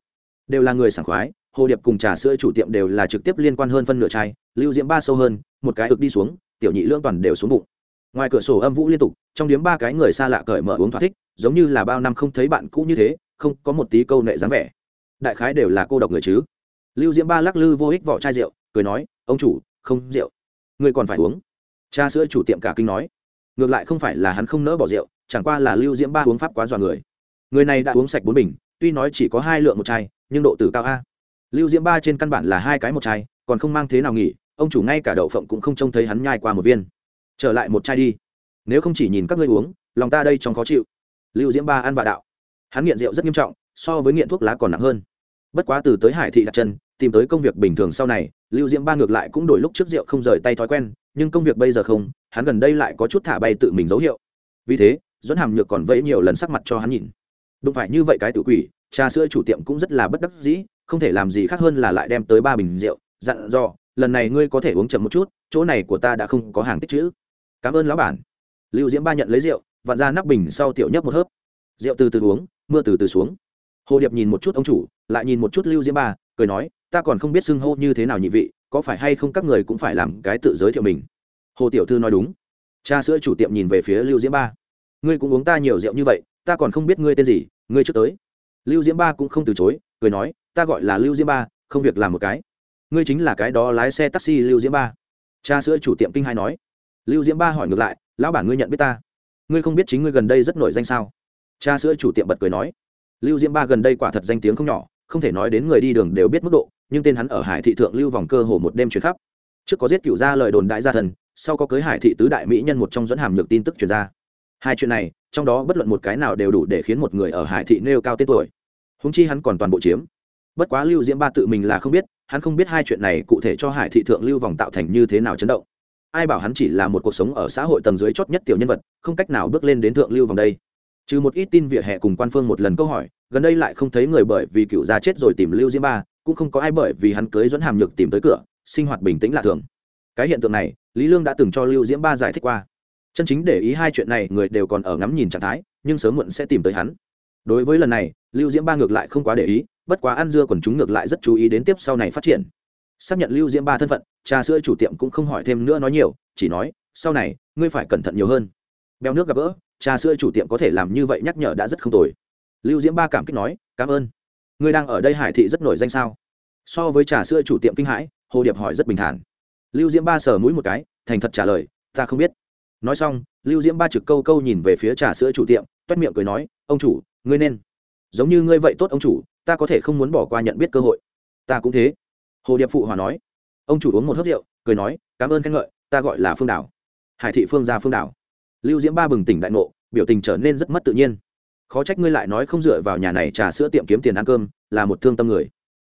Đều là người sảng khoái, hồ điệp cùng trà sữa chủ tiệm đều là trực tiếp liên quan hơn phân nửa chai, lưu diễm ba sâu hơn, một cái ực đi xuống, tiểu nhị lương toàn đều xuống bụng. Ngoài cửa sổ âm vũ liên tục, trong điếm ba cái người xa lạ cởi mở uống thỏa thích, giống như là bao năm không thấy bạn cũ như thế, không có một tí câu nệ dáng vẻ. Đại khái đều là cô độc người chứ. Lưu diễm ba lắc lư vô ích vỏ chai rượu, cười nói, ông chủ, không rượu. Người còn phải uống cha sữa chủ tiệm cả kinh nói. Ngược lại không phải là hắn không nỡ bỏ rượu, chẳng qua là lưu diễm ba uống pháp quá dọa người. Người này đã uống sạch bốn bình, tuy nói chỉ có hai lượng một chai, nhưng độ tử cao a. Lưu diễm ba trên căn bản là hai cái một chai, còn không mang thế nào nghỉ, ông chủ ngay cả đậu phộng cũng không trông thấy hắn nhai qua một viên. Trở lại một chai đi. Nếu không chỉ nhìn các ngươi uống, lòng ta đây trong khó chịu. Lưu diễm ba ăn vạ đạo. Hắn nghiện rượu rất nghiêm trọng, so với nghiện thuốc lá còn nặng hơn. Bất quá từ tới hải thị đặt chân, tìm tới công việc bình thường sau này, lưu diễm ba ngược lại cũng đổi lúc trước rượu không rời tay thói quen nhưng công việc bây giờ không, hắn gần đây lại có chút thả bay tự mình dấu hiệu. Vì thế dẫn hàm nhược còn vẫy nhiều lần sắc mặt cho hắn nhìn. Đúng phải như vậy cái tự quỷ, trà sữa chủ tiệm cũng rất là bất đắc dĩ, không thể làm gì khác hơn là lại đem tới ba bình rượu, dặn dò, lần này ngươi có thể uống chậm một chút, chỗ này của ta đã không có hàng tích chữ. Cảm ơn lão bản. Lưu diễm ba nhận lấy rượu, vặn ra nắp bình sau tiểu nhấp một hớp. Rượu từ từ uống, mưa từ từ xuống. Hồ điệp nhìn một chút ông chủ, lại nhìn một chút lưu diễm ba, cười nói, ta còn không biết xưng hô như thế nào nhị vị có phải hay không các người cũng phải làm cái tự giới thiệu mình? Hồ tiểu thư nói đúng. Cha sữa chủ tiệm nhìn về phía lưu diễm ba. Ngươi cũng uống ta nhiều rượu như vậy, ta còn không biết ngươi tên gì, ngươi trước tới. Lưu diễm ba cũng không từ chối, cười nói, ta gọi là lưu diễm ba, không việc làm một cái. Ngươi chính là cái đó lái xe taxi lưu diễm ba. Cha sữa chủ tiệm kinh hai nói. Lưu diễm ba hỏi ngược lại, lão bản ngươi nhận biết ta? Ngươi không biết chính ngươi gần đây rất nổi danh sao? Cha sữa chủ tiệm bật cười nói. Lưu diễm ba gần đây quả thật danh tiếng không nhỏ, không thể nói đến người đi đường đều biết mức độ nhưng tên hắn ở hải thị thượng lưu vòng cơ hồ một đêm chuyển khắp. Trước có giết cựu gia lời đồn đại gia thần, sau có cưới hải thị tứ đại mỹ nhân một trong dẫn hàm nhược tin tức chuyển ra. Hai chuyện này, trong đó bất luận một cái nào đều đủ để khiến một người ở hải thị nêu cao tên tuổi. Húng chi hắn còn toàn bộ chiếm. Bất quá lưu diễm ba tự mình là không biết, hắn không biết hai chuyện này cụ thể cho hải thị thượng lưu vòng tạo thành như thế nào chấn động. Ai bảo hắn chỉ là một cuộc sống ở xã hội tầng dưới chót nhất tiểu nhân vật, không cách nào bước lên đến thượng lưu vòng đây. Trừ một ít tin vỉa hè cùng quan phương một lần câu hỏi, gần đây lại không thấy người bởi vì cựu gia chết rồi tìm lưu diễm ba cũng không có ai bởi vì hắn cưới dẫn hàm nhược tìm tới cửa, sinh hoạt bình tĩnh lạ thường. Cái hiện tượng này, lý lương đã từng cho lưu diễm ba giải thích qua. Chân chính để ý hai chuyện này, người đều còn ở ngắm nhìn trạng thái, nhưng sớm muộn sẽ tìm tới hắn. Đối với lần này, lưu diễm ba ngược lại không quá để ý, bất quá ăn dưa còn chúng ngược lại rất chú ý đến tiếp sau này phát triển. Xác nhận lưu diễm ba thân phận, trà sữa chủ tiệm cũng không hỏi thêm nữa nói nhiều, chỉ nói, sau này, ngươi phải cẩn thận nhiều hơn. Beo nước gặp gỡ, trà sữa chủ tiệm có thể làm như vậy nhắc nhở đã rất không tồi. Lưu diễm ba cảm kích nói, cảm ơn ngươi đang ở đây hải thị rất nổi danh sao? So với trà sữa chủ tiệm kinh hãi, hồ điệp hỏi rất bình thản. Lưu diễm ba sờ mũi một cái, thành thật trả lời, ta không biết. Nói xong, lưu diễm ba trực câu câu nhìn về phía trà sữa chủ tiệm, toét miệng cười nói, ông chủ, ngươi nên. Giống như ngươi vậy tốt ông chủ, ta có thể không muốn bỏ qua nhận biết cơ hội. Ta cũng thế. Hồ điệp phụ hòa nói. Ông chủ uống một hớt rượu, cười nói, cảm ơn khen ngợi, ta gọi là phương đảo. Hải thị phương gia phương đảo. Lưu diễm ba bừng tỉnh đại ngộ, biểu tình trở nên rất mất tự nhiên khó trách ngươi lại nói không dựa vào nhà này trà sữa tiệm kiếm tiền ăn cơm, là một thương tâm người.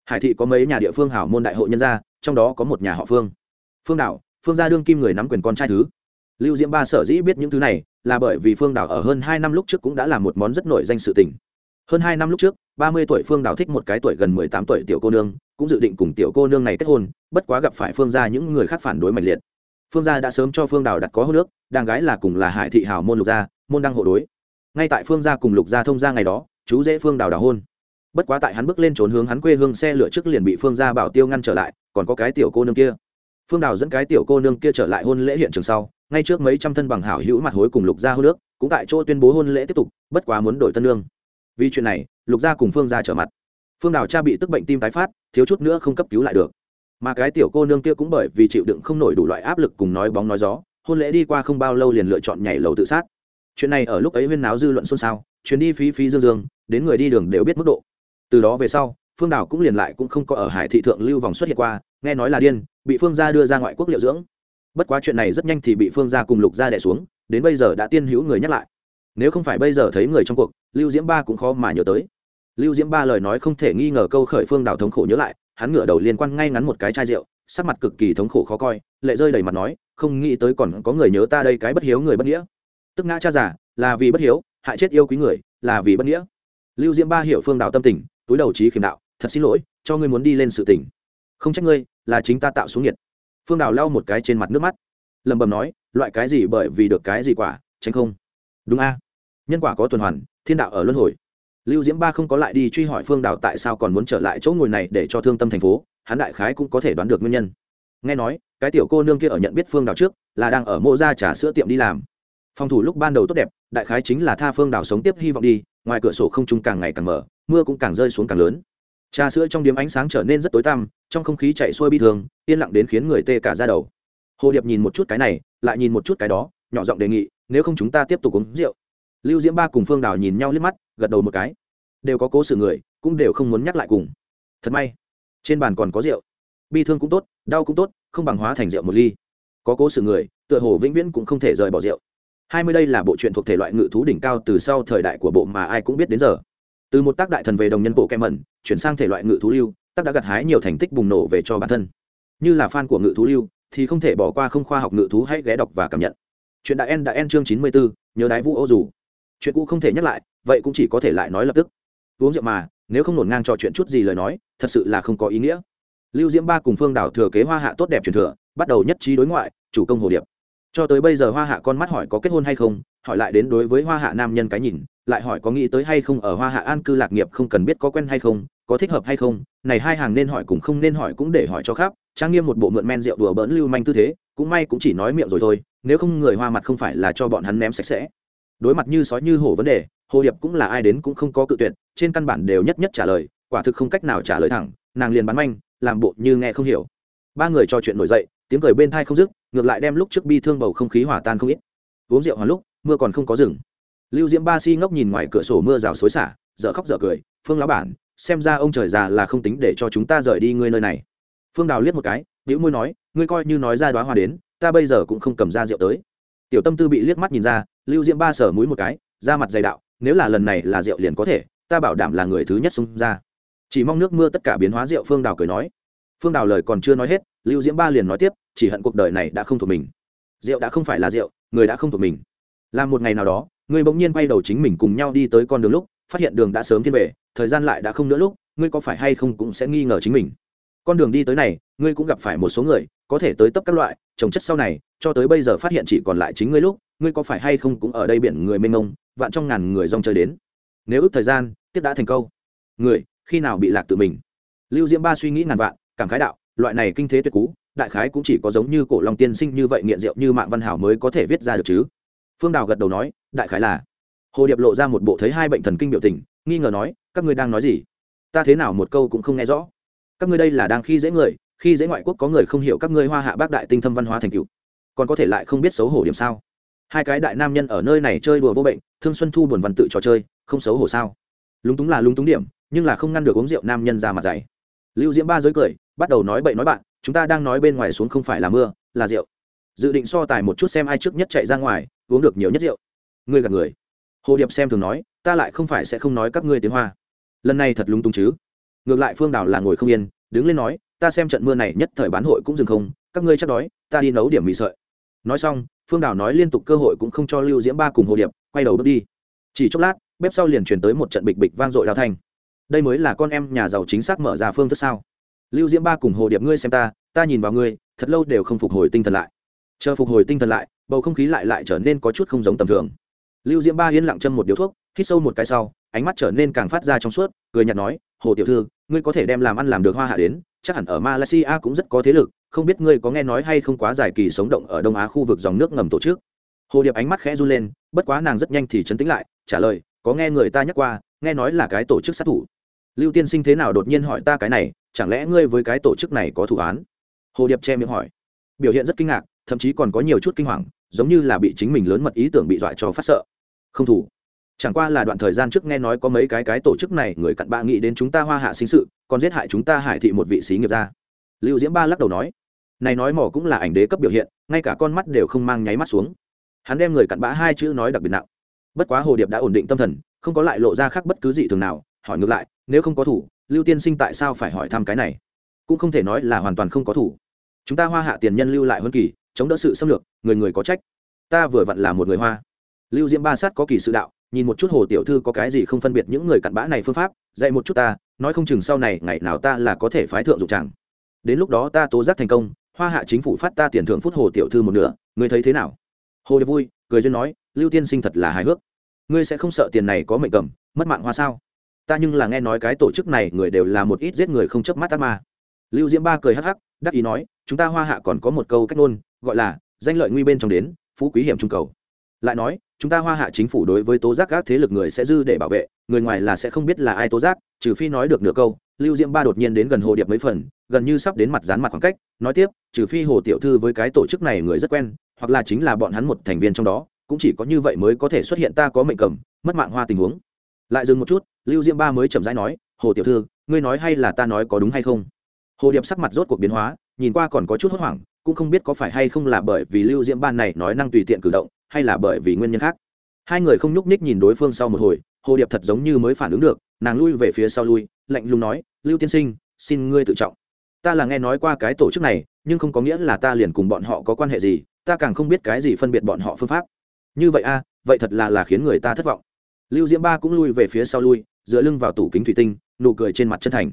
Hải thị có mấy nhà địa phương hảo môn đại hội nhân gia, trong đó có một nhà họ phương. Phương đảo, phương gia đương kim người nắm quyền con trai thứ. Lưu diễm ba sở dĩ biết những thứ này, là bởi vì phương đảo ở hơn hai năm lúc trước cũng đã làm một món rất nổi danh sự tình. Hơn hai năm lúc trước, ba mươi tuổi phương đảo thích một cái tuổi gần mười tám tuổi tiểu cô nương, cũng dự định cùng tiểu cô nương này kết hôn, bất quá gặp phải phương gia những người khác phản đối mạnh liệt. Phương gia đã sớm cho phương đảo đặt có hô nước đàng gái là cùng là hải thị hào môn lục gia, môn đăng hộ đối ngay tại phương gia cùng lục gia thông gia ngày đó, chú dễ phương đảo đào hôn. Bất quá tại hắn bước lên trốn hướng hắn quê hương xe lửa trước liền bị phương gia bảo tiêu ngăn trở lại, còn có cái tiểu cô nương kia. Phương đào dẫn cái tiểu cô nương kia trở lại hôn lễ hiện trường sau, ngay trước mấy trăm thân bằng hảo hữu mặt hối cùng lục gia hô nước cũng tại chỗ tuyên bố hôn lễ tiếp tục, bất quá muốn đổi tân lương. Vì chuyện này, lục gia cùng phương gia trở mặt. Phương đào cha bị tức bệnh tim tái phát, thiếu chút nữa không cấp cứu lại được. Mà cái tiểu cô nương kia cũng bởi vì chịu đựng không nổi đủ loại áp lực cùng nói bóng nói gió, hôn lễ đi qua không bao lâu liền lựa chọn nhảy lầu tự sát chuyện này ở lúc ấy huyên náo dư luận xôn xao, chuyến đi phí phí dương dương, đến người đi đường đều biết mức độ. Từ đó về sau, phương đào cũng liền lại cũng không có ở hải thị thượng lưu vòng xuất hiện qua, nghe nói là điên, bị phương gia đưa ra ngoại quốc liệu dưỡng. Bất quá chuyện này rất nhanh thì bị phương gia cùng lục gia đẻ xuống, đến bây giờ đã tiên hữu người nhắc lại. Nếu không phải bây giờ thấy người trong cuộc, lưu diễm ba cũng khó mà nhớ tới. Lưu diễm ba lời nói không thể nghi ngờ câu khởi phương đào thống khổ nhớ lại, hắn ngửa đầu liên quan ngay ngắn một cái chai rượu, sắc mặt cực kỳ thống khổ khó coi, lệ rơi đầy mặt nói, không nghĩ tới còn có người nhớ ta đây cái bất hiếu người bất nghĩa tức ngã cha giả là vì bất hiếu, hại chết yêu quý người, là vì bất nghĩa. Lưu diễm ba hiểu phương đào tâm tình, túi đầu trí khiêm đạo, thật xin lỗi, cho ngươi muốn đi lên sự tỉnh không trách ngươi, là chính ta tạo xuống nhiệt phương đào lau một cái trên mặt nước mắt. Lẩm bẩm nói, loại cái gì bởi vì được cái gì quả, tránh không? Đúng a. Nhân quả có tuần hoàn, thiên đạo ở luân hồi. Lưu diễm ba không có lại đi truy hỏi phương đào tại sao còn muốn trở lại chỗ ngồi này để cho thương tâm thành phố, hắn đại khái cũng có thể đoán được nguyên nhân. Nghe nói, cái tiểu cô nương kia ở nhận biết phương đào trước, là đang ở mô ra trà sữa tiệm đi làm phòng thủ lúc ban đầu tốt đẹp, đại khái chính là tha phương đảo sống tiếp hy vọng đi, ngoài cửa sổ không trung càng ngày càng mở, mưa cũng càng rơi xuống càng lớn. Trà sữa trong điếm ánh sáng trở nên rất tối tăm, trong không khí chạy xuôi bi thường, yên lặng đến khiến người tê cả ra đầu. Hồ điệp nhìn một chút cái này, lại nhìn một chút cái đó, nhỏ giọng đề nghị, nếu không chúng ta tiếp tục uống rượu. Lưu diễm ba cùng phương đào nhìn nhau liếc mắt, gật đầu một cái. Đều có cố sự người, cũng đều không muốn nhắc lại cùng. Thật may, trên bàn còn có rượu. Bi thương cũng tốt, đau cũng tốt, không bằng hóa thành rượu một ly. Có cố sự người, tựa hồ vĩnh viễn cũng không thể rời bỏ rượu hai mươi đây là bộ truyện thuộc thể loại ngự thú đỉnh cao từ sau thời đại của bộ mà ai cũng biết đến giờ. Từ một tác đại thần về đồng nhân bộ kem mẩn, chuyển sang thể loại ngự thú lưu, tác đã gặt hái nhiều thành tích bùng nổ về cho bản thân. Như là fan của ngự thú lưu, thì không thể bỏ qua không khoa học ngự thú hãy ghé đọc và cảm nhận. Chuyện đại en đã en chương chín mươi bốn nhớ đái vũ ô dù. Chuyện cũ không thể nhắc lại, vậy cũng chỉ có thể lại nói lập tức. Uống rượu mà, nếu không nổn ngang trò chuyện chút gì lời nói, thật sự là không có ý nghĩa. Lưu diễm ba cùng phương đảo thừa kế hoa hạ tốt đẹp truyền thừa, bắt đầu nhất trí đối ngoại, chủ công hồ điệp cho tới bây giờ hoa hạ con mắt hỏi có kết hôn hay không, hỏi lại đến đối với hoa hạ nam nhân cái nhìn, lại hỏi có nghĩ tới hay không ở hoa hạ an cư lạc nghiệp không cần biết có quen hay không, có thích hợp hay không, này hai hàng nên hỏi cũng không nên hỏi cũng để hỏi cho khác trang nghiêm một bộ mượn men rượu đùa bỡn lưu manh tư thế, cũng may cũng chỉ nói miệng rồi thôi, nếu không người hoa mặt không phải là cho bọn hắn ném sạch sẽ. Đối mặt như sói như hổ vấn đề, hồ điệp cũng là ai đến cũng không có cự tuyệt, trên căn bản đều nhất nhất trả lời, quả thực không cách nào trả lời thẳng, nàng liền bắn manh, làm bộ như nghe không hiểu. Ba người trò chuyện nổi dậy, tiếng cười bên thai không dứt ngược lại đem lúc trước bi thương bầu không khí hòa tan không ít. Uống rượu hoàn lúc, mưa còn không có rừng lưu diễm ba si ngốc nhìn ngoài cửa sổ mưa rào xối xả, dở khóc dở cười, phương lão bản, xem ra ông trời già là không tính để cho chúng ta rời đi ngươi nơi này. Phương đào liếc một cái, bĩu môi nói, ngươi coi như nói ra đoá hoa đến, ta bây giờ cũng không cầm ra rượu tới. Tiểu tâm tư bị liếc mắt nhìn ra, lưu diễm ba sở mũi một cái ra mặt dày đạo, nếu là lần này là rượu liền có thể, ta bảo đảm là người thứ nhất xung ra. Chỉ mong nước mưa tất cả biến hóa rượu, phương đào cười nói phương đào lời còn chưa nói hết, lưu diễm ba liền nói tiếp, chỉ hận cuộc đời này đã không thuộc mình. Rượu đã không phải là rượu, người đã không thuộc mình. Làm một ngày nào đó ngươi bỗng nhiên quay đầu chính mình cùng nhau đi tới con đường lúc, phát hiện đường đã sớm thiên về, thời gian lại đã không nữa lúc, ngươi có phải hay không cũng sẽ nghi ngờ chính mình. Con đường đi tới này, ngươi cũng gặp phải một số người, có thể tới tấp các loại, trồng chất sau này, cho tới bây giờ phát hiện chỉ còn lại chính ngươi lúc, ngươi có phải hay không cũng ở đây biển người mênh mông, vạn trong ngàn người rong chơi đến. Nếu ước thời gian, tiếp đã thành câu. Người, khi nào bị lạc tự mình? Lưu diễm ba suy nghĩ ngàn vạn cảm khái đạo, loại này kinh thế tuyệt cú đại khái cũng chỉ có giống như cổ long tiên sinh như vậy nghiện rượu như mạng văn hảo mới có thể viết ra được chứ. Phương đào gật đầu nói, đại khái là. Hồ điệp lộ ra một bộ thấy hai bệnh thần kinh biểu tình, nghi ngờ nói, các ngươi đang nói gì? Ta thế nào một câu cũng không nghe rõ. Các ngươi đây là đang khi dễ người, khi dễ ngoại quốc có người không hiểu các ngươi hoa hạ bác đại tinh thâm văn hóa thành cựu còn có thể lại không biết xấu hổ điểm sao? Hai cái đại nam nhân ở nơi này chơi đùa vô bệnh, thương xuân thu buồn văn tự trò chơi, không xấu hổ sao? Lúng túng là lúng túng điểm, nhưng là không ngăn được uống rượu nam nhân ra mặt dày lưu diễm ba giới cười, bắt đầu nói bậy nói bạn, chúng ta đang nói bên ngoài xuống không phải là mưa, là rượu. Dự định so tài một chút xem ai trước nhất chạy ra ngoài, uống được nhiều nhất rượu. Ngươi gạt người. Hồ điệp xem thường nói, ta lại không phải sẽ không nói các ngươi tiếng hoa. Lần này thật lúng túng chứ. Ngược lại phương đào là ngồi không yên, đứng lên nói, ta xem trận mưa này nhất thời bán hội cũng dừng không, các ngươi chắc đói, ta đi nấu điểm mì sợi. Nói xong, phương đào nói liên tục cơ hội cũng không cho lưu diễm ba cùng hồ điệp, quay đầu bước đi. Chỉ chốc lát, bếp sau liền truyền tới một trận bịch bịch vang dội đào thanh đây mới là con em nhà giàu chính xác mở ra phương thức sao? Lưu diễm ba cùng hồ điệp ngươi xem ta ta nhìn vào ngươi, thật lâu đều không phục hồi tinh thần lại. Chờ phục hồi tinh thần lại, bầu không khí lại lại trở nên có chút không giống tầm thường. Lưu diễm ba yên lặng châm một điếu thuốc, hít sâu một cái sau, ánh mắt trở nên càng phát ra trong suốt, cười nhạt nói, hồ tiểu thư, ngươi có thể đem làm ăn làm được hoa hạ đến, chắc hẳn ở malaysia cũng rất có thế lực, không biết ngươi có nghe nói hay không quá dài kỳ sống động ở đông á khu vực dòng nước ngầm tổ chức. Hồ điệp ánh mắt khẽ run lên, bất quá nàng rất nhanh thì chấn tĩnh lại, trả lời, có nghe người ta nhắc qua, nghe nói là cái tổ chức sát thủ lưu tiên sinh thế nào đột nhiên hỏi ta cái này, chẳng lẽ ngươi với cái tổ chức này có thủ án? Hồ điệp che miệng hỏi. Biểu hiện rất kinh ngạc, thậm chí còn có nhiều chút kinh hoàng, giống như là bị chính mình lớn mật ý tưởng bị dọa cho phát sợ. Không thủ. Chẳng qua là đoạn thời gian trước nghe nói có mấy cái cái tổ chức này, người cặn bạ nghĩ đến chúng ta hoa hạ sinh sự, còn giết hại chúng ta hải thị một vị sĩ nghiệp gia. Lưu diễm ba lắc đầu nói. Này nói mỏ cũng là ảnh đế cấp biểu hiện, ngay cả con mắt đều không mang nháy mắt xuống. Hắn đem người cặn bã hai chữ nói đặc biệt nặng. Bất quá hồ điệp đã ổn định tâm thần, không có lại lộ ra khác bất cứ gì thường nào, hỏi ngược lại nếu không có thủ, lưu tiên sinh tại sao phải hỏi thăm cái này? Cũng không thể nói là hoàn toàn không có thủ. Chúng ta hoa hạ tiền nhân lưu lại huân kỳ, chống đỡ sự xâm lược, người người có trách. Ta vừa vặn là một người hoa. Lưu diễm ba sát có kỳ sự đạo, nhìn một chút hồ tiểu thư có cái gì không phân biệt những người cặn bã này phương pháp, dạy một chút ta, nói không chừng sau này ngày nào ta là có thể phái thượng dụng chẳng. Đến lúc đó ta tố giác thành công, hoa hạ chính phủ phát ta tiền thưởng phút hồ tiểu thư một nửa, ngươi thấy thế nào? Hồ đẹp vui, cười duyên nói, lưu tiên sinh thật là hài hước. Ngươi sẽ không sợ tiền này có mệnh cầm, mất mạng hoa sao? Ta nhưng là nghe nói cái tổ chức này người đều là một ít giết người không chớp mắt ác ma. Lưu diễm ba cười hắc hắc, đắc ý nói, chúng ta hoa hạ còn có một câu cách ngôn, gọi là, danh lợi nguy bên trong đến, phú quý hiểm trung cầu. Lại nói, chúng ta hoa hạ chính phủ đối với tố giác các thế lực người sẽ dư để bảo vệ, người ngoài là sẽ không biết là ai tố giác, trừ phi nói được nửa câu, lưu diễm ba đột nhiên đến gần hồ điệp mấy phần, gần như sắp đến mặt dán mặt khoảng cách, nói tiếp, trừ phi hồ tiểu thư với cái tổ chức này người rất quen, hoặc là chính là bọn hắn một thành viên trong đó, cũng chỉ có như vậy mới có thể xuất hiện ta có mệnh cầm, mất mạng hoa tình huống lại dừng một chút, lưu diễm ba mới chậm rãi nói, hồ tiểu thư, ngươi nói hay là ta nói có đúng hay không? Hồ điệp sắc mặt rốt cuộc biến hóa, nhìn qua còn có chút hốt hoảng, cũng không biết có phải hay không là bởi vì lưu diễm ban này nói năng tùy tiện cử động, hay là bởi vì nguyên nhân khác. Hai người không nhúc ních nhìn đối phương sau một hồi, hồ điệp thật giống như mới phản ứng được, nàng lui về phía sau lui, lạnh lùng nói, lưu tiên sinh, xin ngươi tự trọng. Ta là nghe nói qua cái tổ chức này, nhưng không có nghĩa là ta liền cùng bọn họ có quan hệ gì, ta càng không biết cái gì phân biệt bọn họ phương pháp. Như vậy a, vậy thật là là khiến người ta thất vọng lưu diễm ba cũng lui về phía sau lui, dựa lưng vào tủ kính thủy tinh, nụ cười trên mặt chân thành.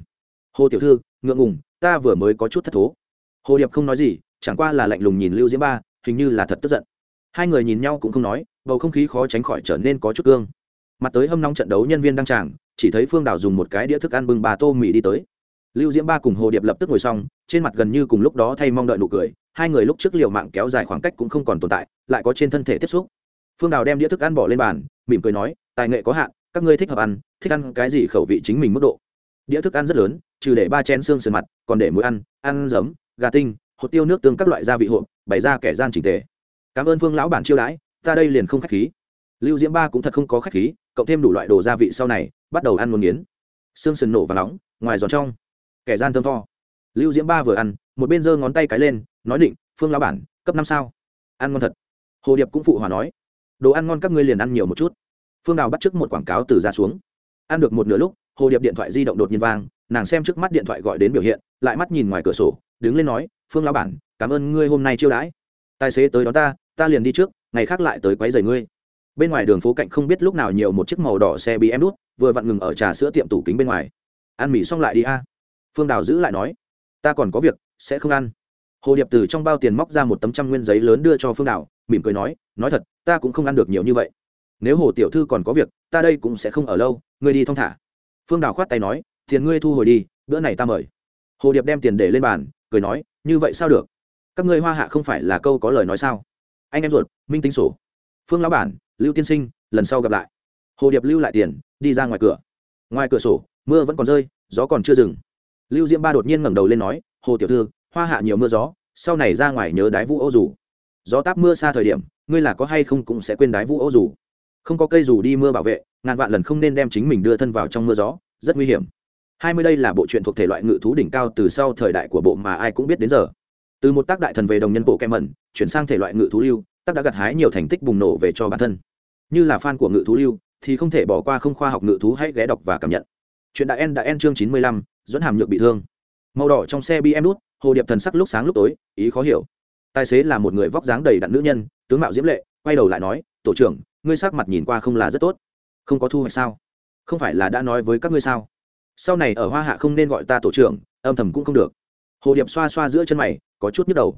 Hồ tiểu thư, ngượng ngùng, ta vừa mới có chút thất thố. Hồ điệp không nói gì, chẳng qua là lạnh lùng nhìn lưu diễm ba, hình như là thật tức giận. Hai người nhìn nhau cũng không nói, bầu không khí khó tránh khỏi trở nên có chút cương. Mặt tới hâm nóng trận đấu nhân viên đăng tràng, chỉ thấy phương đảo dùng một cái đĩa thức ăn bưng bà tô mì đi tới. Lưu diễm ba cùng hồ điệp lập tức ngồi xong, trên mặt gần như cùng lúc đó thay mong đợi nụ cười, hai người lúc trước liều mạng kéo dài khoảng cách cũng không còn tồn tại, lại có trên thân thể tiếp xúc. Phương đào đem đĩa thức ăn bỏ lên bàn, mỉm cười nói tài nghệ có hạn, các ngươi thích hợp ăn, thích ăn cái gì khẩu vị chính mình mức độ. Đĩa thức ăn rất lớn, trừ để ba chén xương sườn mặt, còn để muối ăn ăn giấm, gà tinh, hột tiêu nước tương các loại gia vị hộp, bày ra kẻ gian trình tề. Cảm ơn phương lão bản chiêu đãi, ta đây liền không khách khí. Lưu diễm ba cũng thật không có khách khí, cộng thêm đủ loại đồ gia vị sau này, bắt đầu ăn một miếng xương sườn nổ và nóng, ngoài giòn trong. Kẻ gian thơm tho. Lưu diễm ba vừa ăn, một bên giơ ngón tay cái lên, nói định, phương lão bản, cấp năm sao? Ăn ngon thật. Hồ điệp cũng phụ hòa nói, đồ ăn ngon các ngươi liền ăn nhiều một chút phương đào bắt t một quảng cáo từ ra xuống. Ăn được một nửa lúc, hồ điệp điện thoại di động đột nhiên vang, nàng xem trước mắt điện thoại gọi đến biểu hiện, lại mắt nhìn ngoài cửa sổ, đứng lên nói, phương lão bản, cảm ơn ngươi hôm nay chiêu đãi. Tài xế tới đó ta ta liền đi trước, ngày khác lại tới quấy giày ngươi. Bên ngoài đường phố cạnh không biết lúc nào nhiều một chiếc màu đỏ xe bị em đút, vừa vặn ngừng ở trà sữa tiệm tủ kính bên ngoài. Ăn mì xong lại đi a. Phương đào giữ lại nói, ta còn có việc, sẽ không ăn. Hồ điệp từ trong bao tiền móc ra một tấm trăm nguyên giấy lớn đưa cho phương đào, mỉm cười nói nói thật, ta cũng không ăn được nhiều như vậy nếu hồ tiểu thư còn có việc, ta đây cũng sẽ không ở lâu, ngươi đi thong thả. Phương đào khoát tay nói, tiền ngươi thu hồi đi, bữa này ta mời. Hồ điệp đem tiền để lên bàn, cười nói, như vậy sao được? Các ngươi hoa hạ không phải là câu có lời nói sao? Anh em ruột, minh tính sổ. Phương lão bản, lưu tiên sinh, lần sau gặp lại. Hồ điệp lưu lại tiền, đi ra ngoài cửa. Ngoài cửa sổ, mưa vẫn còn rơi, gió còn chưa dừng. Lưu diễm ba đột nhiên ngẩng đầu lên nói, hồ tiểu thư, hoa hạ nhiều mưa gió, sau này ra ngoài nhớ đái vũ ô dù. Gió táp mưa xa thời điểm, ngươi là có hay không cũng sẽ quên đái vũ ô dù không có cây dù đi mưa bảo vệ, ngàn vạn lần không nên đem chính mình đưa thân vào trong mưa gió, rất nguy hiểm. Hai mươi đây là bộ truyện thuộc thể loại ngự thú đỉnh cao từ sau thời đại của bộ mà ai cũng biết đến giờ. Từ một tác đại thần về đồng nhân bộ kem mẩn, chuyển sang thể loại ngự thú lưu, tác đã gặt hái nhiều thành tích bùng nổ về cho bản thân. Như là fan của ngự thú lưu, thì không thể bỏ qua không khoa học ngự thú hãy ghé đọc và cảm nhận. Chuyện đại en đã en chương chín mươi lăm, dẫn hàm nhược bị thương. Màu đỏ trong xe bm đút, hồ điệp thần sắc lúc sáng lúc tối, ý khó hiểu. Tài xế là một người vóc dáng đầy đặn nữ nhân, tướng mạo diễm lệ, quay đầu lại nói, tổ trưởng ngươi sắc mặt nhìn qua không là rất tốt. Không có thu hoạch sao? Không phải là đã nói với các ngươi sao? Sau này ở hoa hạ không nên gọi ta tổ trưởng, âm thầm cũng không được. Hồ điệp xoa xoa giữa chân mày, có chút nhức đầu.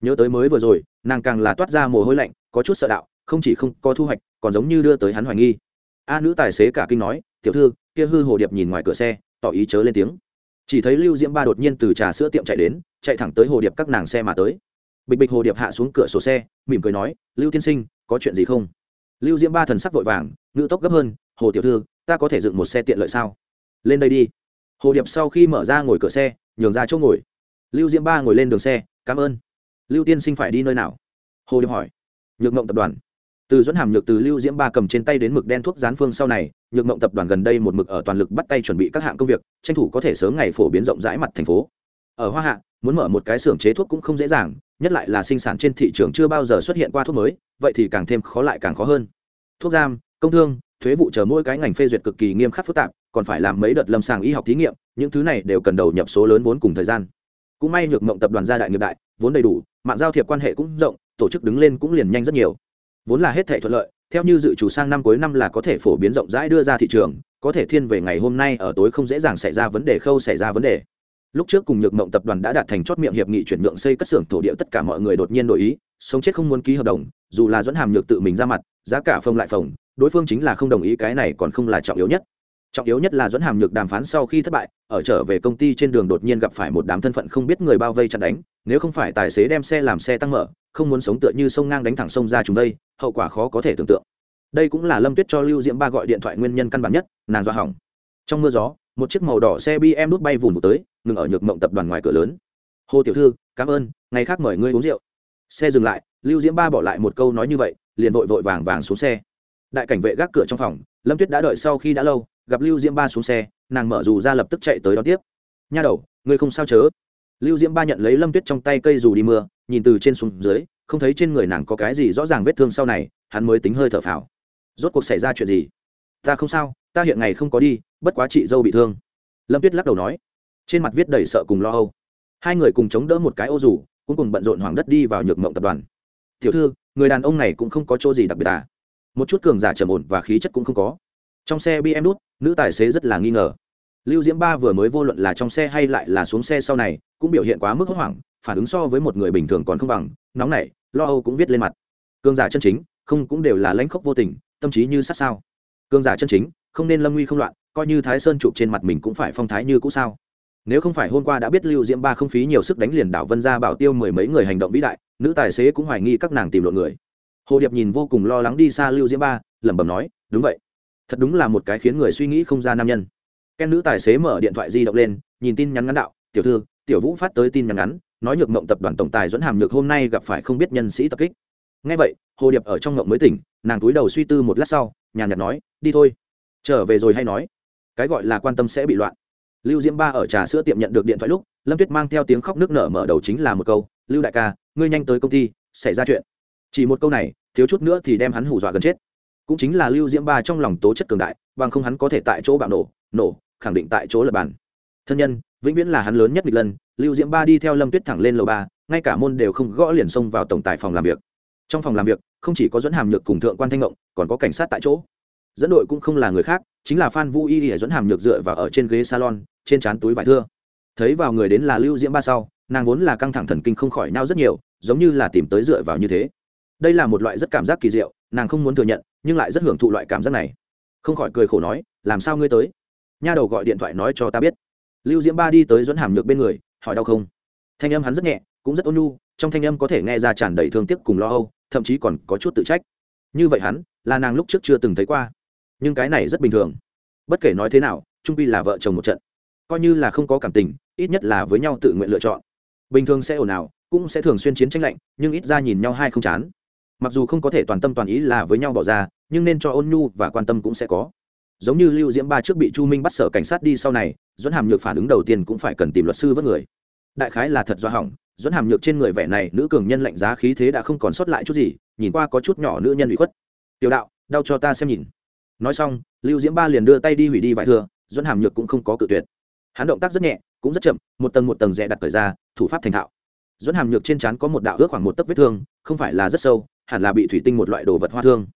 Nhớ tới mới vừa rồi, nàng càng là toát ra mồ hôi lạnh, có chút sợ đạo, không chỉ không có thu hoạch, còn giống như đưa tới hắn hoài nghi. A nữ tài xế cả kinh nói, tiểu thư, kia hư hồ điệp nhìn ngoài cửa xe, tỏ ý chớ lên tiếng. Chỉ thấy lưu diễm ba đột nhiên từ trà sữa tiệm chạy đến, chạy thẳng tới hồ điệp các nàng xe mà tới. Bịch bịch hồ điệp hạ xuống cửa sổ xe, mỉm cười nói, lưu tiên sinh, có chuyện gì không? Lưu diễm ba thần sắc vội vàng, ngữ tốc gấp hơn, hồ tiểu thư, ta có thể dựng một xe tiện lợi sao? Lên đây đi. Hồ điệp sau khi mở ra ngồi cửa xe, nhường ra chỗ ngồi. Lưu diễm ba ngồi lên đường xe, cảm ơn. Lưu tiên sinh phải đi nơi nào? Hồ điệp hỏi. Nhược mộng tập đoàn. Từ dẫn hàm nhược từ lưu diễm ba cầm trên tay đến mực đen thuốc gián phương sau này, nhược mộng tập đoàn gần đây một mực ở toàn lực bắt tay chuẩn bị các hạng công việc, tranh thủ có thể sớm ngày phổ biến rộng rãi mặt thành phố. Ở hoa hạ, muốn mở một cái xưởng chế thuốc cũng không dễ dàng nhất lại là sinh sản trên thị trường chưa bao giờ xuất hiện qua thuốc mới, vậy thì càng thêm khó lại càng khó hơn. Thuốc giam, công thương, thuế vụ chờ mỗi cái ngành phê duyệt cực kỳ nghiêm khắc phức tạp, còn phải làm mấy đợt lâm sàng y học thí nghiệm, những thứ này đều cần đầu nhập số lớn vốn cùng thời gian. Cũng may nhược mộng tập đoàn gia đại nghiệp đại, vốn đầy đủ, mạng giao thiệp quan hệ cũng rộng, tổ chức đứng lên cũng liền nhanh rất nhiều. Vốn là hết thể thuận lợi, theo như dự chủ sang năm cuối năm là có thể phổ biến rộng rãi đưa ra thị trường, có thể thiên về ngày hôm nay ở tối không dễ dàng xảy ra vấn đề, khâu xảy ra vấn đề lúc trước cùng nhược mộng tập đoàn đã đạt thành chót miệng hiệp nghị chuyển nhượng xây cất xưởng thổ địa, tất cả mọi người đột nhiên đổi ý, sống chết không muốn ký hợp đồng, dù là dẫn hàm nhược tự mình ra mặt, giá cả phông lại phồng, đối phương chính là không đồng ý cái này còn không là trọng yếu nhất. Trọng yếu nhất là dẫn hàm nhược đàm phán sau khi thất bại, ở trở về công ty trên đường đột nhiên gặp phải một đám thân phận không biết người bao vây chặn đánh, nếu không phải tài xế đem xe làm xe tăng mở, không muốn sống tựa như sông ngang đánh thẳng sông ra chúng đây, hậu quả khó có thể tưởng tượng. Đây cũng là lâm tuyết cho lưu diễm ba gọi điện thoại nguyên nhân căn bản nhất, nàng do hỏng. Trong mưa gió, một chiếc màu đỏ xe bm đút bay vùn vụt tới ngừng ở nhược mộng tập đoàn ngoài cửa lớn. Hồ tiểu thư, cảm ơn, ngày khác mời ngươi uống rượu. Xe dừng lại, lưu diễm ba bỏ lại một câu nói như vậy, liền vội vội vàng vàng xuống xe. Đại cảnh vệ gác cửa trong phòng, lâm tuyết đã đợi sau khi đã lâu, gặp lưu diễm ba xuống xe, nàng mở dù ra lập tức chạy tới đón tiếp. Nha đầu, ngươi không sao chớ? Lưu diễm ba nhận lấy lâm tuyết trong tay cây dù đi mưa, nhìn từ trên xuống dưới, không thấy trên người nàng có cái gì rõ ràng vết thương sau này, hắn mới tính hơi thở phào. Rốt cuộc xảy ra chuyện gì? Ta không sao, ta hiện ngày không có đi, bất quá chị dâu bị thương. Lâm tuyết lắc đầu nói trên mặt viết đầy sợ cùng lo âu. Hai người cùng chống đỡ một cái ô rủ cũng cùng bận rộn hoàng đất đi vào nhược mộng tập đoàn. Tiểu thư, người đàn ông này cũng không có chỗ gì đặc biệt à? Một chút cường giả trầm ổn và khí chất cũng không có. Trong xe bm đút nữ tài xế rất là nghi ngờ. Lưu diễm ba vừa mới vô luận là trong xe hay lại là xuống xe sau này, cũng biểu hiện quá mức hốt hoảng, phản ứng so với một người bình thường còn không bằng, nóng nảy, lo âu cũng viết lên mặt. Cường giả chân chính, không cũng đều là lãnh khốc vô tình, tâm trí như sát sao. Cường giả chân chính, không nên lâm nguy không loạn, coi như thái sơn chụp trên mặt mình cũng phải phong thái như cũ sao nếu không phải hôm qua đã biết lưu diễm ba không phí nhiều sức đánh liền đảo vân ra bảo tiêu mười mấy người hành động vĩ đại, nữ tài xế cũng hoài nghi các nàng tìm lộn người. Hồ điệp nhìn vô cùng lo lắng đi xa lưu diễm ba, lẩm bẩm nói, đúng vậy. Thật đúng là một cái khiến người suy nghĩ không ra nam nhân. Ken nữ tài xế mở điện thoại di động lên, nhìn tin nhắn ngắn đạo, tiểu thư, tiểu vũ phát tới tin nhắn ngắn, nói nhược mộng tập đoàn tổng tài dẫn hàm nhược hôm nay gặp phải không biết nhân sĩ tập kích. Ngay vậy, hồ điệp ở trong ngộng mới tỉnh, nàng túi đầu suy tư một lát sau, nhàn nhạt nói, đi thôi. Trở về rồi hay nói. Cái gọi là quan tâm sẽ bị loạn lưu diễm ba ở trà sữa tiệm nhận được điện thoại lúc, lâm tuyết mang theo tiếng khóc nước nở mở đầu chính là một câu, lưu đại ca, ngươi nhanh tới công ty, xảy ra chuyện. Chỉ một câu này, thiếu chút nữa thì đem hắn hù dọa gần chết. Cũng chính là lưu diễm ba trong lòng tố chất cường đại, bằng không hắn có thể tại chỗ bạo nổ nổ, khẳng định tại chỗ lập bàn. Thân nhân, vĩnh viễn là hắn lớn nhất một lần lưu diễm ba đi theo lâm tuyết thẳng lên lầu ba, ngay cả môn đều không gõ liền xông vào tổng tài phòng làm việc. Trong phòng làm việc, không chỉ có dẫn hàm nhược cùng thượng quan thanh ngộng, còn có cảnh sát tại chỗ. Dẫn đội cũng không là người khác, chính là phan vũ y để dẫn hàm nhược dựa vào ở trên ghế salon trên trán túi vải thưa. Thấy vào người đến là lưu diễm ba sau, nàng vốn là căng thẳng thần kinh không khỏi nao rất nhiều, giống như là tìm tới dựa vào như thế. Đây là một loại rất cảm giác kỳ diệu, nàng không muốn thừa nhận, nhưng lại rất hưởng thụ loại cảm giác này. Không khỏi cười khổ nói, làm sao ngươi tới? Nha đầu gọi điện thoại nói cho ta biết. Lưu diễm ba đi tới dẫn hàm nhược bên người, hỏi đau không? Thanh âm hắn rất nhẹ, cũng rất ôn nhu, trong thanh âm có thể nghe ra tràn đầy thương tiếc cùng lo âu, thậm chí còn có chút tự trách. Như vậy hắn, là nàng lúc trước chưa từng thấy qua. Nhưng cái này rất bình thường. Bất kể nói thế nào trung pi là vợ chồng một trận coi như là không có cảm tình, ít nhất là với nhau tự nguyện lựa chọn. Bình thường sẽ ồn ào, cũng sẽ thường xuyên chiến tranh lạnh, nhưng ít ra nhìn nhau hai không chán. Mặc dù không có thể toàn tâm toàn ý là với nhau bỏ ra, nhưng nên cho ôn nhu và quan tâm cũng sẽ có. Giống như lưu diễm ba trước bị chu minh bắt sở cảnh sát đi sau này dẫn hàm nhược phản ứng đầu tiên cũng phải cần tìm luật sư vớt người. Đại khái là thật do hỏng dẫn hàm nhược trên người vẻ này, nữ cường nhân lạnh giá khí thế đã không còn sót lại chút gì, nhìn qua có chút nhỏ nữ nhân bị khuất. Tiểu đạo, đau cho ta xem nhìn. Nói xong, lưu diễm ba liền đưa tay đi hủy đi vải thừa dẫn hàm nhược cũng không có cự tuyệt hắn động tác rất nhẹ, cũng rất chậm, một tầng một tầng rẽ đặt thời ra, thủ pháp thành thạo. Dẫn hàm nhược trên trán có một đạo ước khoảng một tấc vết thương, không phải là rất sâu, hẳn là bị thủy tinh một loại đồ vật hoa thương.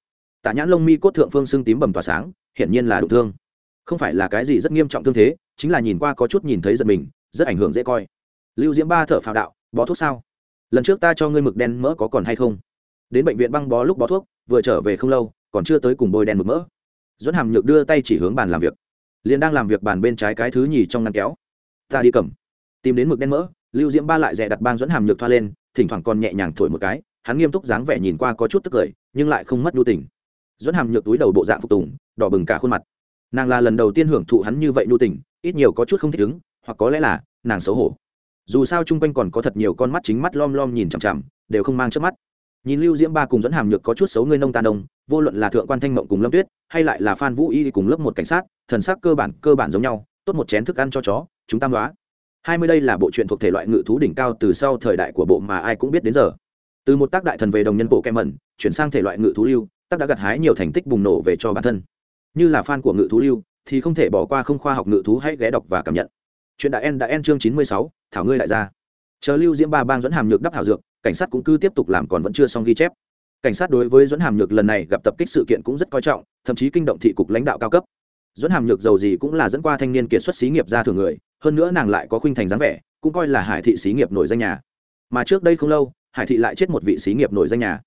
Tả nhãn lông mi cốt thượng phương xương tím bầm tỏa sáng, hiển nhiên là đụng thương. Không phải là cái gì rất nghiêm trọng thương thế, chính là nhìn qua có chút nhìn thấy giật mình, rất ảnh hưởng dễ coi. Lưu diễm ba thở phào đạo, bó thuốc sao? Lần trước ta cho ngươi mực đen mỡ có còn hay không? Đến bệnh viện băng bó lúc bó thuốc, vừa trở về không lâu, còn chưa tới cùng bôi đen mực mỡ. Dẫn hàm nhược đưa tay chỉ hướng bàn làm việc liền đang làm việc bàn bên trái cái thứ nhì trong ngăn kéo. Ta đi cầm. Tìm đến mực đen mỡ, lưu diễm ba lại dè đặt bang dẫn hàm nhược thoa lên, thỉnh thoảng còn nhẹ nhàng thổi một cái, hắn nghiêm túc dáng vẻ nhìn qua có chút tức cười, nhưng lại không mất nhu tình. Dẫn hàm nhược túi đầu bộ dạng phục tùng, đỏ bừng cả khuôn mặt. Nàng là lần đầu tiên hưởng thụ hắn như vậy nhu tình, ít nhiều có chút không thích ứng, hoặc có lẽ là, nàng xấu hổ. Dù sao chung quanh còn có thật nhiều con mắt chính mắt lom lom nhìn chằm chằm, đều không mang trước mắt. Nhìn lưu diễm ba cùng dẫn hàm nhược có chút xấu ngươi nông tàn đông vô luận là thượng quan thanh mộng cùng lâm tuyết, hay lại là phan vũ y cùng lớp một cảnh sát thần sắc cơ bản cơ bản giống nhau, tốt một chén thức ăn cho chó, chúng tam đoá hai mươi đây là bộ truyện thuộc thể loại ngự thú đỉnh cao từ sau thời đại của bộ mà ai cũng biết đến giờ. Từ một tác đại thần về đồng nhân bộ kem mẩn, chuyển sang thể loại ngự thú lưu, tác đã gặt hái nhiều thành tích bùng nổ về cho bản thân. Như là fan của ngự thú lưu, thì không thể bỏ qua không khoa học ngự thú hãy ghé đọc và cảm nhận. Chuyện đã en đã en chương chín mươi sáu, thảo ngươi lại ra. Chờ lưu diễm ba bang dẫn hàm nhược đắp hảo dược, cảnh sát cũng cứ tiếp tục làm còn vẫn chưa xong ghi chép. Cảnh sát đối với dẫn hàm nhược lần này gặp tập kích sự kiện cũng rất coi trọng, thậm chí kinh động thị cục lãnh đạo cao cấp dẫn hàm nhược giàu gì cũng là dẫn qua thanh niên kiệt xuất xí nghiệp ra thường người, hơn nữa nàng lại có khuynh thành dáng vẻ, cũng coi là hải thị xí nghiệp nổi danh nhà. Mà trước đây không lâu, hải thị lại chết một vị xí nghiệp nổi danh nhà.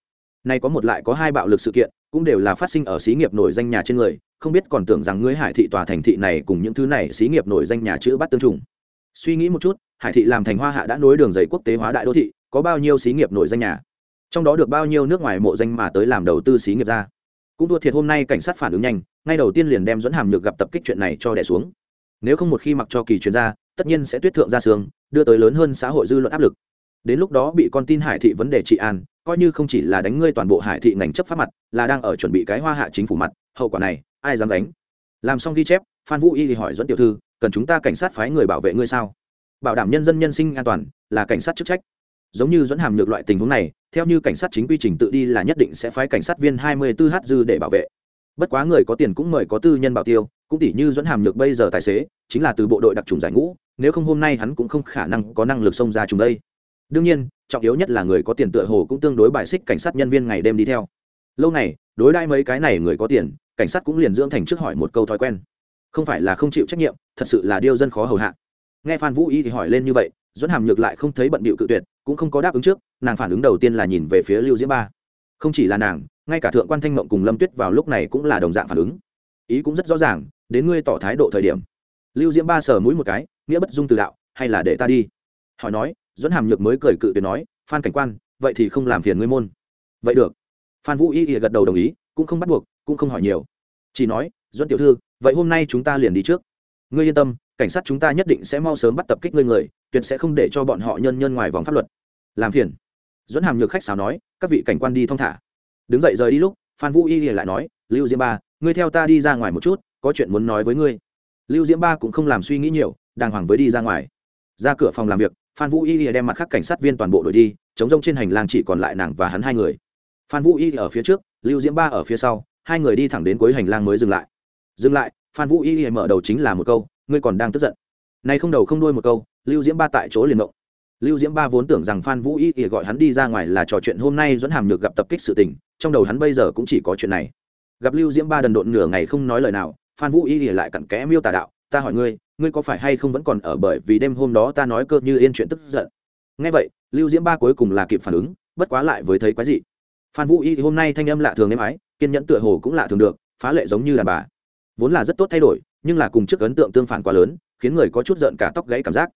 Nay có một lại có hai bạo lực sự kiện, cũng đều là phát sinh ở xí nghiệp nổi danh nhà trên người, không biết còn tưởng rằng ngươi hải thị tòa thành thị này cùng những thứ này xí nghiệp nổi danh nhà chữ bắt tương trùng. Suy nghĩ một chút, hải thị làm thành hoa hạ đã nối đường dày quốc tế hóa đại đô thị, có bao nhiêu xí nghiệp nổi danh nhà? Trong đó được bao nhiêu nước ngoài mộ danh mà tới làm đầu tư xí nghiệp ra? Cũng thua thiệt hôm nay cảnh sát phản ứng nhanh, ngay đầu tiên liền đem dẫn hàm nhược gặp tập kích chuyện này cho đẻ xuống. Nếu không một khi mặc cho kỳ chuyên gia tất nhiên sẽ tuyết thượng ra sương, đưa tới lớn hơn xã hội dư luận áp lực. Đến lúc đó bị con tin hải thị vấn đề trị an, coi như không chỉ là đánh ngươi toàn bộ hải thị ngành chấp pháp mặt, là đang ở chuẩn bị cái hoa hạ chính phủ mặt, hậu quả này, ai dám đánh? Làm xong ghi chép, phan vũ y thì hỏi dẫn tiểu thư, cần chúng ta cảnh sát phái người bảo vệ ngươi sao? Bảo đảm nhân dân nhân sinh an toàn, là cảnh sát chức trách giống như dẫn hàm nhược loại tình huống này, theo như cảnh sát chính quy trình tự đi là nhất định sẽ phái cảnh sát viên hai mươi 24 h dư để bảo vệ. Bất quá người có tiền cũng mời có tư nhân bảo tiêu, cũng tỷ như dẫn hàm nhược bây giờ tài xế, chính là từ bộ đội đặc trùng giải ngũ, nếu không hôm nay hắn cũng không khả năng có năng lực xông ra chúng đây. Đương nhiên, trọng yếu nhất là người có tiền tựa hồ cũng tương đối bài xích cảnh sát nhân viên ngày đêm đi theo. Lâu này, đối đãi mấy cái này người có tiền, cảnh sát cũng liền dưỡng thành trước hỏi một câu thói quen. Không phải là không chịu trách nhiệm, thật sự là điều dân khó hầu hạ. Nghe phan vũ y thì hỏi lên như vậy, dẫn hàm nhược lại không thấy bận bịu cự tuyệt cũng không có đáp ứng trước, nàng phản ứng đầu tiên là nhìn về phía lưu diễm ba. Không chỉ là nàng, ngay cả thượng quan thanh mộng cùng lâm tuyết vào lúc này cũng là đồng dạng phản ứng. Ý cũng rất rõ ràng, đến ngươi tỏ thái độ thời điểm. Lưu diễm ba sờ mũi một cái, nghĩa bất dung từ đạo, hay là để ta đi? Hỏi nói dẫn hàm nhược mới cười cự tuyệt nói, phan cảnh quan, vậy thì không làm phiền ngươi môn. Vậy được. Phan vũ y gật đầu đồng ý, cũng không bắt buộc, cũng không hỏi nhiều. Chỉ nói dẫn tiểu thư, vậy hôm nay chúng ta liền đi trước. Ngươi yên tâm, cảnh sát chúng ta nhất định sẽ mau sớm bắt tập kích ngươi người, tuyệt sẽ không để cho bọn họ nhân nhân ngoài vòng pháp luật làm phiền. Dẫn hàm nhược khách sáo nói, các vị cảnh quan đi thong thả. Đứng dậy rời đi lúc, phan vũ y lại nói, lưu diễm ba, ngươi theo ta đi ra ngoài một chút, có chuyện muốn nói với ngươi. Lưu diễm ba cũng không làm suy nghĩ nhiều, đàng hoàng với đi ra ngoài. Ra cửa phòng làm việc, phan vũ y đem mặt khác cảnh sát viên toàn bộ đổi đi, chống rông trên hành lang chỉ còn lại nàng và hắn hai người. Phan vũ y ở phía trước, lưu diễm ba ở phía sau, hai người đi thẳng đến cuối hành lang mới dừng lại. Dừng lại, phan vũ y mở đầu chính là một câu, ngươi còn đang tức giận. Nay không đầu không đuôi một câu, lưu diễm ba tại chỗ liền động lưu diễm ba vốn tưởng rằng phan vũ y ỉa gọi hắn đi ra ngoài là trò chuyện hôm nay dẫn hàm nhược gặp tập kích sự tình, trong đầu hắn bây giờ cũng chỉ có chuyện này. Gặp lưu diễm ba đần độn nửa ngày không nói lời nào, phan vũ y ỉa lại cặn kẽ miêu tả đạo, ta hỏi ngươi ngươi có phải hay không vẫn còn ở bởi vì đêm hôm đó ta nói cơ như yên chuyện tức giận? Ngay vậy, lưu diễm ba cuối cùng là kịp phản ứng, bất quá lại với thấy quái gì phan vũ y hôm nay thanh âm lạ thường êm ái, kiên nhẫn tựa hồ cũng lạ thường được, phá lệ giống như đàn bà. Vốn là rất tốt thay đổi, nhưng là cùng trước ấn tượng tương phản quá lớn, khiến người có chút giận cả tóc gãy cảm giác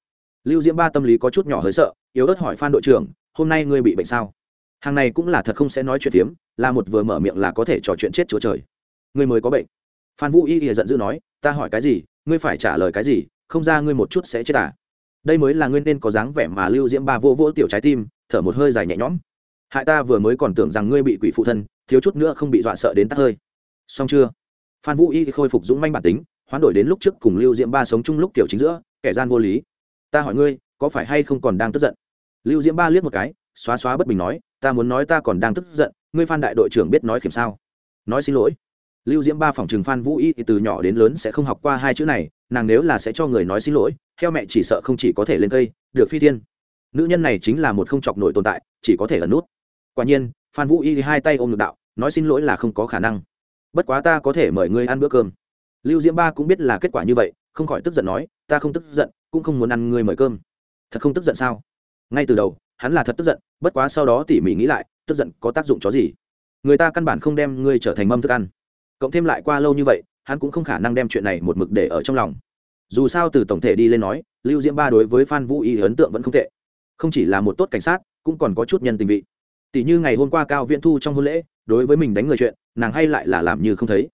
lưu diễm ba tâm lý có chút nhỏ hơi sợ yếu ớt hỏi phan đội trưởng hôm nay ngươi bị bệnh sao? Hàng này cũng là thật không sẽ nói chuyện tiếm, là một vừa mở miệng là có thể trò chuyện chết chúa trời. Ngươi mới có bệnh. Phan vũ y thì giận dữ nói ta hỏi cái gì? Ngươi phải trả lời cái gì? Không ra ngươi một chút sẽ chết à? Đây mới là ngươi nên có dáng vẻ mà lưu diễm ba vô vỗ tiểu trái tim thở một hơi dài nhẹ nhõm. Hại ta vừa mới còn tưởng rằng ngươi bị quỷ phụ thân thiếu chút nữa không bị dọa sợ đến tắt hơi. Xong chưa? Phan vũ y khôi phục dũng manh bản tính hoán đổi đến lúc trước cùng lưu diễm ba sống chung lúc tiểu chính giữa kẻ gian vô lý ta hỏi ngươi, có phải hay không còn đang tức giận? Lưu diễm ba liếc một cái, xóa xóa bất bình nói, ta muốn nói ta còn đang tức giận, ngươi phan đại đội trưởng biết nói kiểm sao? Nói xin lỗi. Lưu diễm ba phòng trừng phan vũ y thì từ nhỏ đến lớn sẽ không học qua hai chữ này, nàng nếu là sẽ cho người nói xin lỗi theo mẹ chỉ sợ không chỉ có thể lên cây, được phi thiên. Nữ nhân này chính là một không chọc nổi tồn tại, chỉ có thể ẩn nút. Quả nhiên, phan vũ y hai tay ôm ngực đạo, nói xin lỗi là không có khả năng. Bất quá ta có thể mời ngươi ăn bữa cơm. Lưu diễm ba cũng biết là kết quả như vậy, không khỏi tức giận nói, ta không tức giận cũng không muốn ăn ngươi mời cơm. Thật không tức giận sao? Ngay từ đầu, hắn là thật tức giận, bất quá sau đó tỉ mỉ nghĩ lại, tức giận có tác dụng chó gì? Người ta căn bản không đem ngươi trở thành mâm thức ăn. Cộng thêm lại qua lâu như vậy, hắn cũng không khả năng đem chuyện này một mực để ở trong lòng. Dù sao từ tổng thể đi lên nói, lưu diễm ba đối với phan vũ y ấn tượng vẫn không tệ. Không chỉ là một tốt cảnh sát, cũng còn có chút nhân tình vị. Tỷ như ngày hôm qua cao viễn thu trong hôn lễ, đối với mình đánh người chuyện, nàng hay lại là làm như không thấy.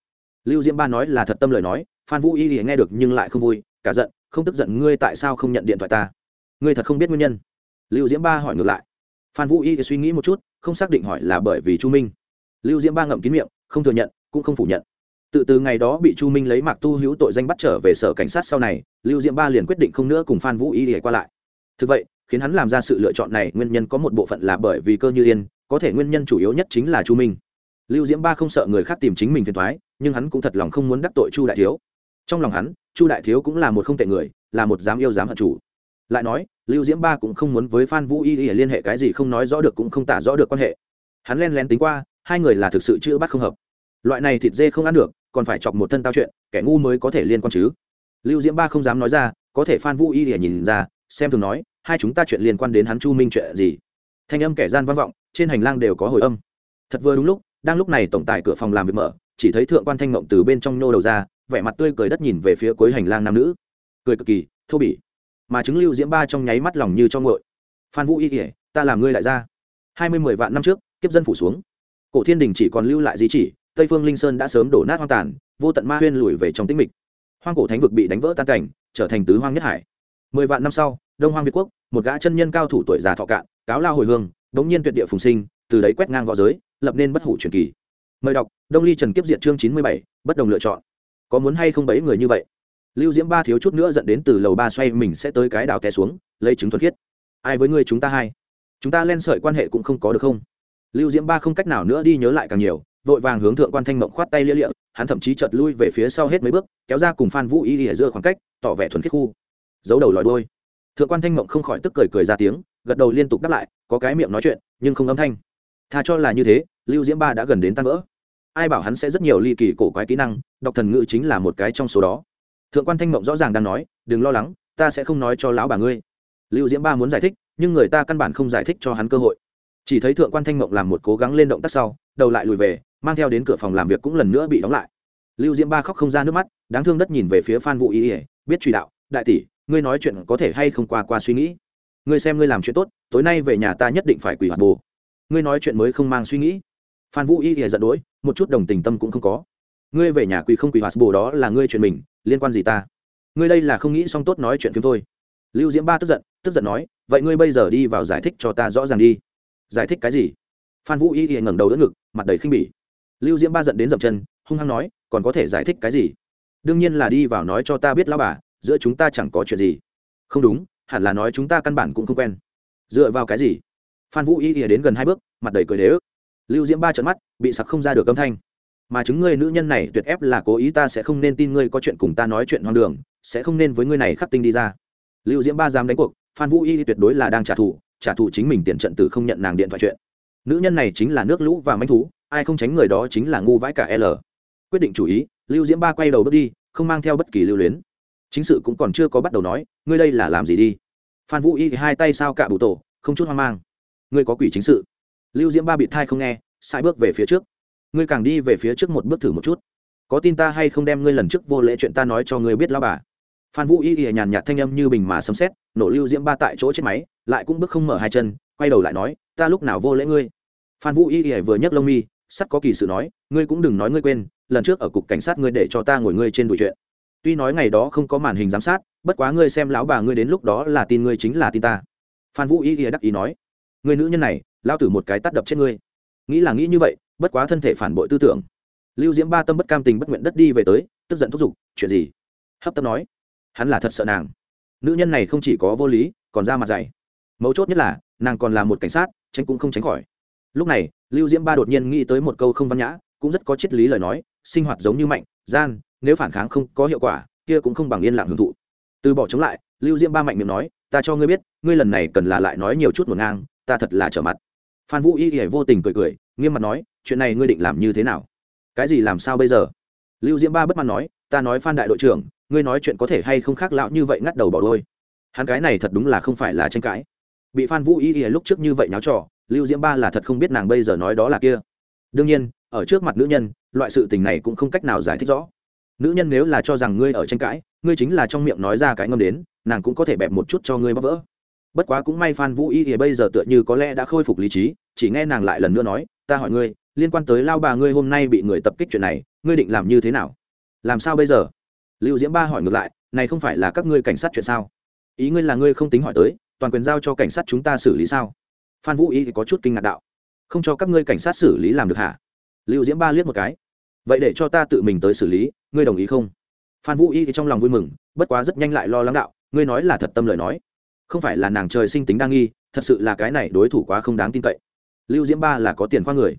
Lưu diễm ba nói là thật tâm lời nói, phan vũ y nghe được nhưng lại không vui, cả giận không tức giận ngươi tại sao không nhận điện thoại ta? Ngươi thật không biết nguyên nhân. Lưu diễm ba hỏi ngược lại. Phan vũ y suy nghĩ một chút, không xác định hỏi là bởi vì chu minh. Lưu diễm ba ngậm kín miệng, không thừa nhận, cũng không phủ nhận. Tự từ ngày đó bị chu minh lấy mạc tu hữu tội danh bắt trở về sở cảnh sát sau này, lưu diễm ba liền quyết định không nữa cùng phan vũ y để qua lại. Thực vậy, khiến hắn làm ra sự lựa chọn này, nguyên nhân có một bộ phận là bởi vì cơ như yên, có thể nguyên nhân chủ yếu nhất chính là chu minh. Lưu diễm ba không sợ người khác tìm chính mình phiền thoái nhưng hắn cũng thật lòng không muốn đắc tội chu đại thiếu. Trong lòng hắn chu đại thiếu cũng là một không tệ người, là một dám yêu dám hận chủ. Lại nói, lưu diễm ba cũng không muốn với phan vũ y y liên hệ cái gì không nói rõ được cũng không tả rõ được quan hệ. Hắn len lén tính qua, hai người là thực sự chưa bắt không hợp. Loại này thịt dê không ăn được, còn phải chọc một thân tao chuyện, kẻ ngu mới có thể liên quan chứ. Lưu diễm ba không dám nói ra, có thể phan vũ y y nhìn ra, xem thường nói, hai chúng ta chuyện liên quan đến hắn chu minh chuyện gì? Thanh âm kẻ gian vang vọng, trên hành lang đều có hồi âm. Thật vừa đúng lúc, đang lúc này tổng tài cửa phòng làm việc mở, chỉ thấy thượng quan thanh mộng từ bên trong nhô đầu ra vẻ mặt tươi cười đất nhìn về phía cuối hành lang nam nữ. Cười cực kỳ, thô bỉ. Mà chứng lưu diễm ba trong nháy mắt lòng như trong ngội phan vũ y kể ta làm ngươi lại ra. Hai mươi mười vạn năm trước, kiếp dân phủ xuống. Cổ thiên đình chỉ còn lưu lại di chỉ, tây phương linh sơn đã sớm đổ nát hoang tàn, vô tận ma huyên lùi về trong tĩnh mịch. Hoang cổ thánh vực bị đánh vỡ tan cảnh, trở thành tứ hoang nhất hải. Mười vạn năm sau, đông hoang việt quốc, một gã chân nhân cao thủ tuổi già thọ cạn, cáo lao hồi hương, đống nhiên tuyệt địa phùng sinh, từ đấy quét ngang v õ giới, lập nên bất hủ truyền kỳ. Mời đọc, đông ly trần kiếp diệt chương chín mươi bảy, bất đồng lựa chọn có muốn hay không bấy người như vậy? Lưu diễm ba thiếu chút nữa dẫn đến từ lầu ba xoay mình sẽ tới cái đào té xuống, lấy chứng thuật khiết ai với ngươi chúng ta hai? Chúng ta len sợi quan hệ cũng không có được không? Lưu diễm ba không cách nào nữa đi nhớ lại càng nhiều, vội vàng hướng thượng quan thanh mộng khoát tay lia lịa, hắn thậm chí chợt lui về phía sau hết mấy bước, kéo ra cùng phan vũ y ỉa giữa khoảng cách, tỏ vẻ thuần khiết khu. Giấu đầu lòi đôi thượng quan thanh mộng không khỏi tức cười cười ra tiếng, gật đầu liên tục đáp lại, có cái miệng nói chuyện, nhưng không âm thanh. Tha cho là như thế, lưu diễm ba đã gần đến tan vỡ ai bảo hắn sẽ rất nhiều ly kỳ cổ quái kỹ năng, đọc thần ngữ chính là một cái trong số đó. Thượng quan thanh mộng rõ ràng đang nói, đừng lo lắng, ta sẽ không nói cho lão bà ngươi. Lưu diễm ba muốn giải thích, nhưng người ta căn bản không giải thích cho hắn cơ hội. Chỉ thấy thượng quan thanh mộng làm một cố gắng lên động tác sau, đầu lại lùi về, mang theo đến cửa phòng làm việc cũng lần nữa bị đóng lại. Lưu diễm ba khóc không ra nước mắt, đáng thương đất nhìn về phía phan vũ ý ỉa biết truy đạo, đại tỷ, ngươi nói chuyện có thể hay không qua qua suy nghĩ? Ngươi xem ngươi làm chuyện tốt, tối nay về nhà ta nhất định phải quỷ hoạt bồ. Ngươi nói chuyện mới không mang suy nghĩ phan vũ y thì giận đỗi một chút đồng tình tâm cũng không có. Ngươi về nhà quỳ không quỳ hoạt bồ đó là ngươi chuyện mình, liên quan gì ta? Ngươi đây là không nghĩ xong tốt nói chuyện phim thôi. Lưu diễm ba tức giận tức giận nói, vậy ngươi bây giờ đi vào giải thích cho ta rõ ràng đi. Giải thích cái gì? Phan vũ y thì ngẩng đầu đỡ ngực, mặt đầy khinh bỉ. Lưu diễm ba giận đến dậm chân, hung hăng nói, còn có thể giải thích cái gì? Đương nhiên là đi vào nói cho ta biết lão bà, giữa chúng ta chẳng có chuyện gì. Không đúng, hẳn là nói chúng ta căn bản cũng không quen. Dựa vào cái gì? Phan vũ y ỉa đến gần hai bước, mặt đầy cười đế ức lưu diễm ba trận mắt, bị sặc không ra được âm thanh. Mà chứng ngươi nữ nhân này tuyệt ép là cố ý, ta sẽ không nên tin ngươi có chuyện cùng ta nói chuyện hoang đường, sẽ không nên với ngươi này khắc tinh đi ra. Lưu diễm ba dám đánh cuộc, phan vũ y tuyệt đối là đang trả thù trả thù chính mình tiền trận từ không nhận nàng điện thoại chuyện. Nữ nhân này chính là nước lũ và manh thú, ai không tránh người đó chính là ngu vãi cả l. Quyết định chủ ý, lưu diễm ba quay đầu bước đi, không mang theo bất kỳ lưu luyến. Chính sự cũng còn chưa có bắt đầu nói, ngươi đây là làm gì đi? Phan vũ y hai tay sao cả bụ tổ, không chút hoang mang. Ngươi có quỷ chính sự lưu diễm ba bị thai không nghe sai bước về phía trước. Ngươi càng đi về phía trước một bước thử một chút. Có tin ta hay không đem ngươi lần trước vô lễ chuyện ta nói cho ngươi biết lao bà? Phan vũ y nhàn nhạt thanh âm như bình mà sấm xét nổ lưu diễm ba tại chỗ chết máy, lại cũng bước không mở hai chân, quay đầu lại nói, ta lúc nào vô lễ ngươi? Phan vũ y vừa nhấc lông mi, sắt có kỳ sự nói, ngươi cũng đừng nói ngươi quên, lần trước ở cục cảnh sát ngươi để cho ta ngồi ngươi trên đùi chuyện. Tuy nói ngày đó không có màn hình giám sát, bất quá ngươi xem lão bà ngươi đến lúc đó là tin ngươi chính là tin ta. Phan vũ y ỉa đắc ý nói người nữ nhân này lao tử một cái tắt đập chết ngươi. Nghĩ là nghĩ như vậy, bất quá thân thể phản bội tư tưởng. Lưu diễm ba tâm bất cam tình bất nguyện đất đi về tới, tức giận thúc giục, chuyện gì? Hấp tấp nói, hắn là thật sợ nàng. Nữ nhân này không chỉ có vô lý, còn ra mặt dày. Mấu chốt nhất là, nàng còn là một cảnh sát, tránh cũng không tránh khỏi. Lúc này, lưu diễm ba đột nhiên nghĩ tới một câu không văn nhã, cũng rất có triết lý lời nói, sinh hoạt giống như mạnh, gian, nếu phản kháng không có hiệu quả, kia cũng không bằng yên lặng hưởng thụ. Từ bỏ chống lại, lưu diễm ba mạnh miệng nói, ta cho ngươi biết, ngươi lần này cần là lại nói nhiều chút một ngang, ta thật là trở mặt phan vũ y y vô tình cười cười, nghiêm mặt nói, chuyện này ngươi định làm như thế nào? Cái gì làm sao bây giờ? Lưu diễm ba bất mãn nói, ta nói phan đại đội trưởng, ngươi nói chuyện có thể hay không khác lão như vậy ngắt đầu bỏ đôi hắn cái này thật đúng là không phải là tranh cãi. Bị phan vũ y y lúc trước như vậy náo trò, lưu diễm ba là thật không biết nàng bây giờ nói đó là kia. Đương nhiên, ở trước mặt nữ nhân, loại sự tình này cũng không cách nào giải thích rõ. Nữ nhân nếu là cho rằng ngươi ở tranh cãi, ngươi chính là trong miệng nói ra cái ngâm đến, nàng cũng có thể bẹp một chút cho ngươi bóp vỡ bất quá cũng may phan vũ y thì bây giờ tựa như có lẽ đã khôi phục lý trí, chỉ nghe nàng lại lần nữa nói, ta hỏi ngươi, liên quan tới lao bà ngươi hôm nay bị người tập kích chuyện này, ngươi định làm như thế nào? Làm sao bây giờ? Lưu diễm ba hỏi ngược lại, này không phải là các ngươi cảnh sát chuyện sao? Ý ngươi là ngươi không tính hỏi tới, toàn quyền giao cho cảnh sát chúng ta xử lý sao? Phan vũ y thì có chút kinh ngạc đạo, không cho các ngươi cảnh sát xử lý làm được hả? Lưu diễm ba liếc một cái, vậy để cho ta tự mình tới xử lý, ngươi đồng ý không? Phan vũ y thì trong lòng vui mừng, bất quá rất nhanh lại lo lắng đạo, ngươi nói là thật tâm lời nói không phải là nàng trời sinh tính đa nghi, thật sự là cái này đối thủ quá không đáng tin cậy. Lưu diễm ba là có tiền khoa người.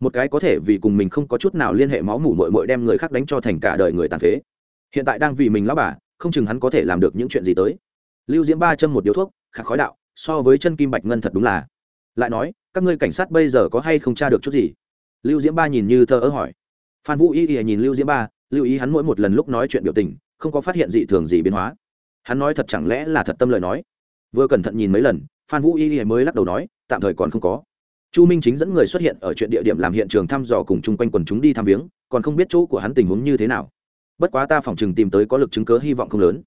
Một cái có thể vì cùng mình không có chút nào liên hệ máu mủ mội mội đem người khác đánh cho thành cả đời người tàn phế. Hiện tại đang vì mình lão bà, không chừng hắn có thể làm được những chuyện gì tới. Lưu diễm ba châm một điếu thuốc, khạc khói đạo, so với chân kim bạch ngân thật đúng là. Lại nói, các ngươi cảnh sát bây giờ có hay không tra được chút gì? Lưu diễm ba nhìn như thơ ớ hỏi. Phan vũ y y nhìn lưu diễm ba, lưu ý hắn mỗi một lần lúc nói chuyện biểu tình, không có phát hiện dị thường gì biến hóa. Hắn nói thật chẳng lẽ là thật tâm lời nói? Vừa cẩn thận nhìn mấy lần, phan vũ y y mới lắc đầu nói, tạm thời còn không có. Chu minh chính dẫn người xuất hiện ở chuyện địa điểm làm hiện trường thăm dò cùng chung quanh quần chúng đi thăm viếng, còn không biết chỗ của hắn tình huống như thế nào. Bất quá ta phỏng chừng tìm tới có lực chứng cớ hy vọng không lớn.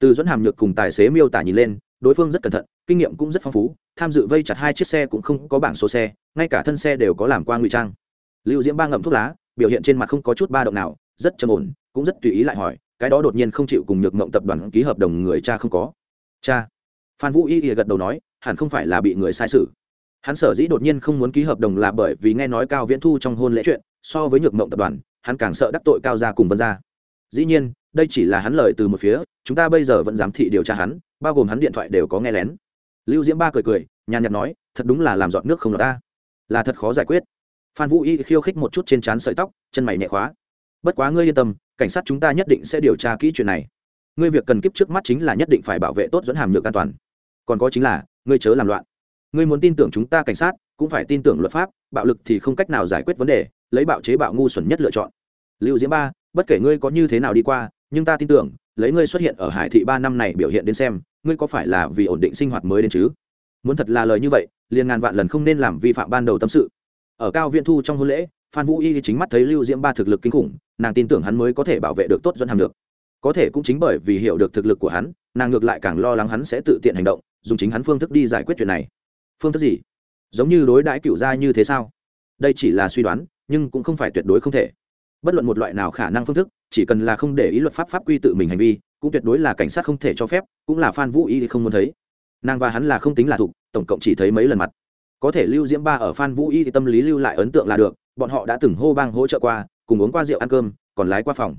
Từ dẫn hàm nhược cùng tài xế miêu tả nhìn lên, đối phương rất cẩn thận, kinh nghiệm cũng rất phong phú, tham dự vây chặt hai chiếc xe cũng không có bảng số xe, ngay cả thân xe đều có làm qua ngụy trang. Lưu diễm ba ngậm thuốc lá, biểu hiện trên mặt không có chút ba động nào, rất trầm ổn, cũng rất tùy ý lại hỏi, cái đó đột nhiên không chịu cùng nhược mộng tập đoàn ký hợp đồng người cha không có? Cha phan vũ y gật đầu nói, hẳn không phải là bị người sai sự hắn sở dĩ đột nhiên không muốn ký hợp đồng là bởi vì nghe nói cao viễn thu trong hôn lễ chuyện, so với nhược mộng tập đoàn, hắn càng sợ đắc tội cao ra cùng vân ra dĩ nhiên, đây chỉ là hắn lời từ một phía, chúng ta bây giờ vẫn giám thị điều tra hắn, bao gồm hắn điện thoại đều có nghe lén. Lưu diễm ba cười cười, nhàn nhạt nói, thật đúng là làm dọn nước không lọt ta. Là thật khó giải quyết. Phan vũ y khiêu khích một chút trên trán sợi tóc, chân mày nhẹ khóa. Bất quá ngươi yên tâm, cảnh sát chúng ta nhất định sẽ điều tra kỹ chuyện này. Ngươi việc cần kiếp trước mắt chính là nhất định phải bảo vệ tốt dẫn hàm nhược an toàn còn có chính là, ngươi chớ làm loạn. Ngươi muốn tin tưởng chúng ta cảnh sát, cũng phải tin tưởng luật pháp, bạo lực thì không cách nào giải quyết vấn đề, lấy bạo chế bạo ngu xuẩn nhất lựa chọn. Lưu diễm ba, bất kể ngươi có như thế nào đi qua, nhưng ta tin tưởng, lấy ngươi xuất hiện ở hải thị ba năm này biểu hiện đến xem, ngươi có phải là vì ổn định sinh hoạt mới đến chứ? Muốn thật là lời như vậy, liền ngàn vạn lần không nên làm vi phạm ban đầu tâm sự. Ở cao viện thu trong hôn lễ, phan vũ y chính mắt thấy lưu diễm ba thực lực kinh khủng, nàng tin tưởng hắn mới có thể bảo vệ được tốt dẫn hàm được. Có thể cũng chính bởi vì hiểu được thực lực của hắn, nàng ngược lại càng lo lắng hắn sẽ tự tiện hành động dùng chính hắn phương thức đi giải quyết chuyện này. Phương thức gì? Giống như đối đãi cựu gia như thế sao? Đây chỉ là suy đoán, nhưng cũng không phải tuyệt đối không thể. Bất luận một loại nào khả năng phương thức, chỉ cần là không để ý luật pháp pháp quy tự mình hành vi, cũng tuyệt đối là cảnh sát không thể cho phép, cũng là phan vũ y không muốn thấy. Nàng và hắn là không tính là thục, tổng cộng chỉ thấy mấy lần mặt. Có thể lưu diễm ba ở phan vũ y thì tâm lý lưu lại ấn tượng là được, bọn họ đã từng hô bang hỗ trợ qua, cùng uống qua rượu ăn cơm, còn lái qua phòng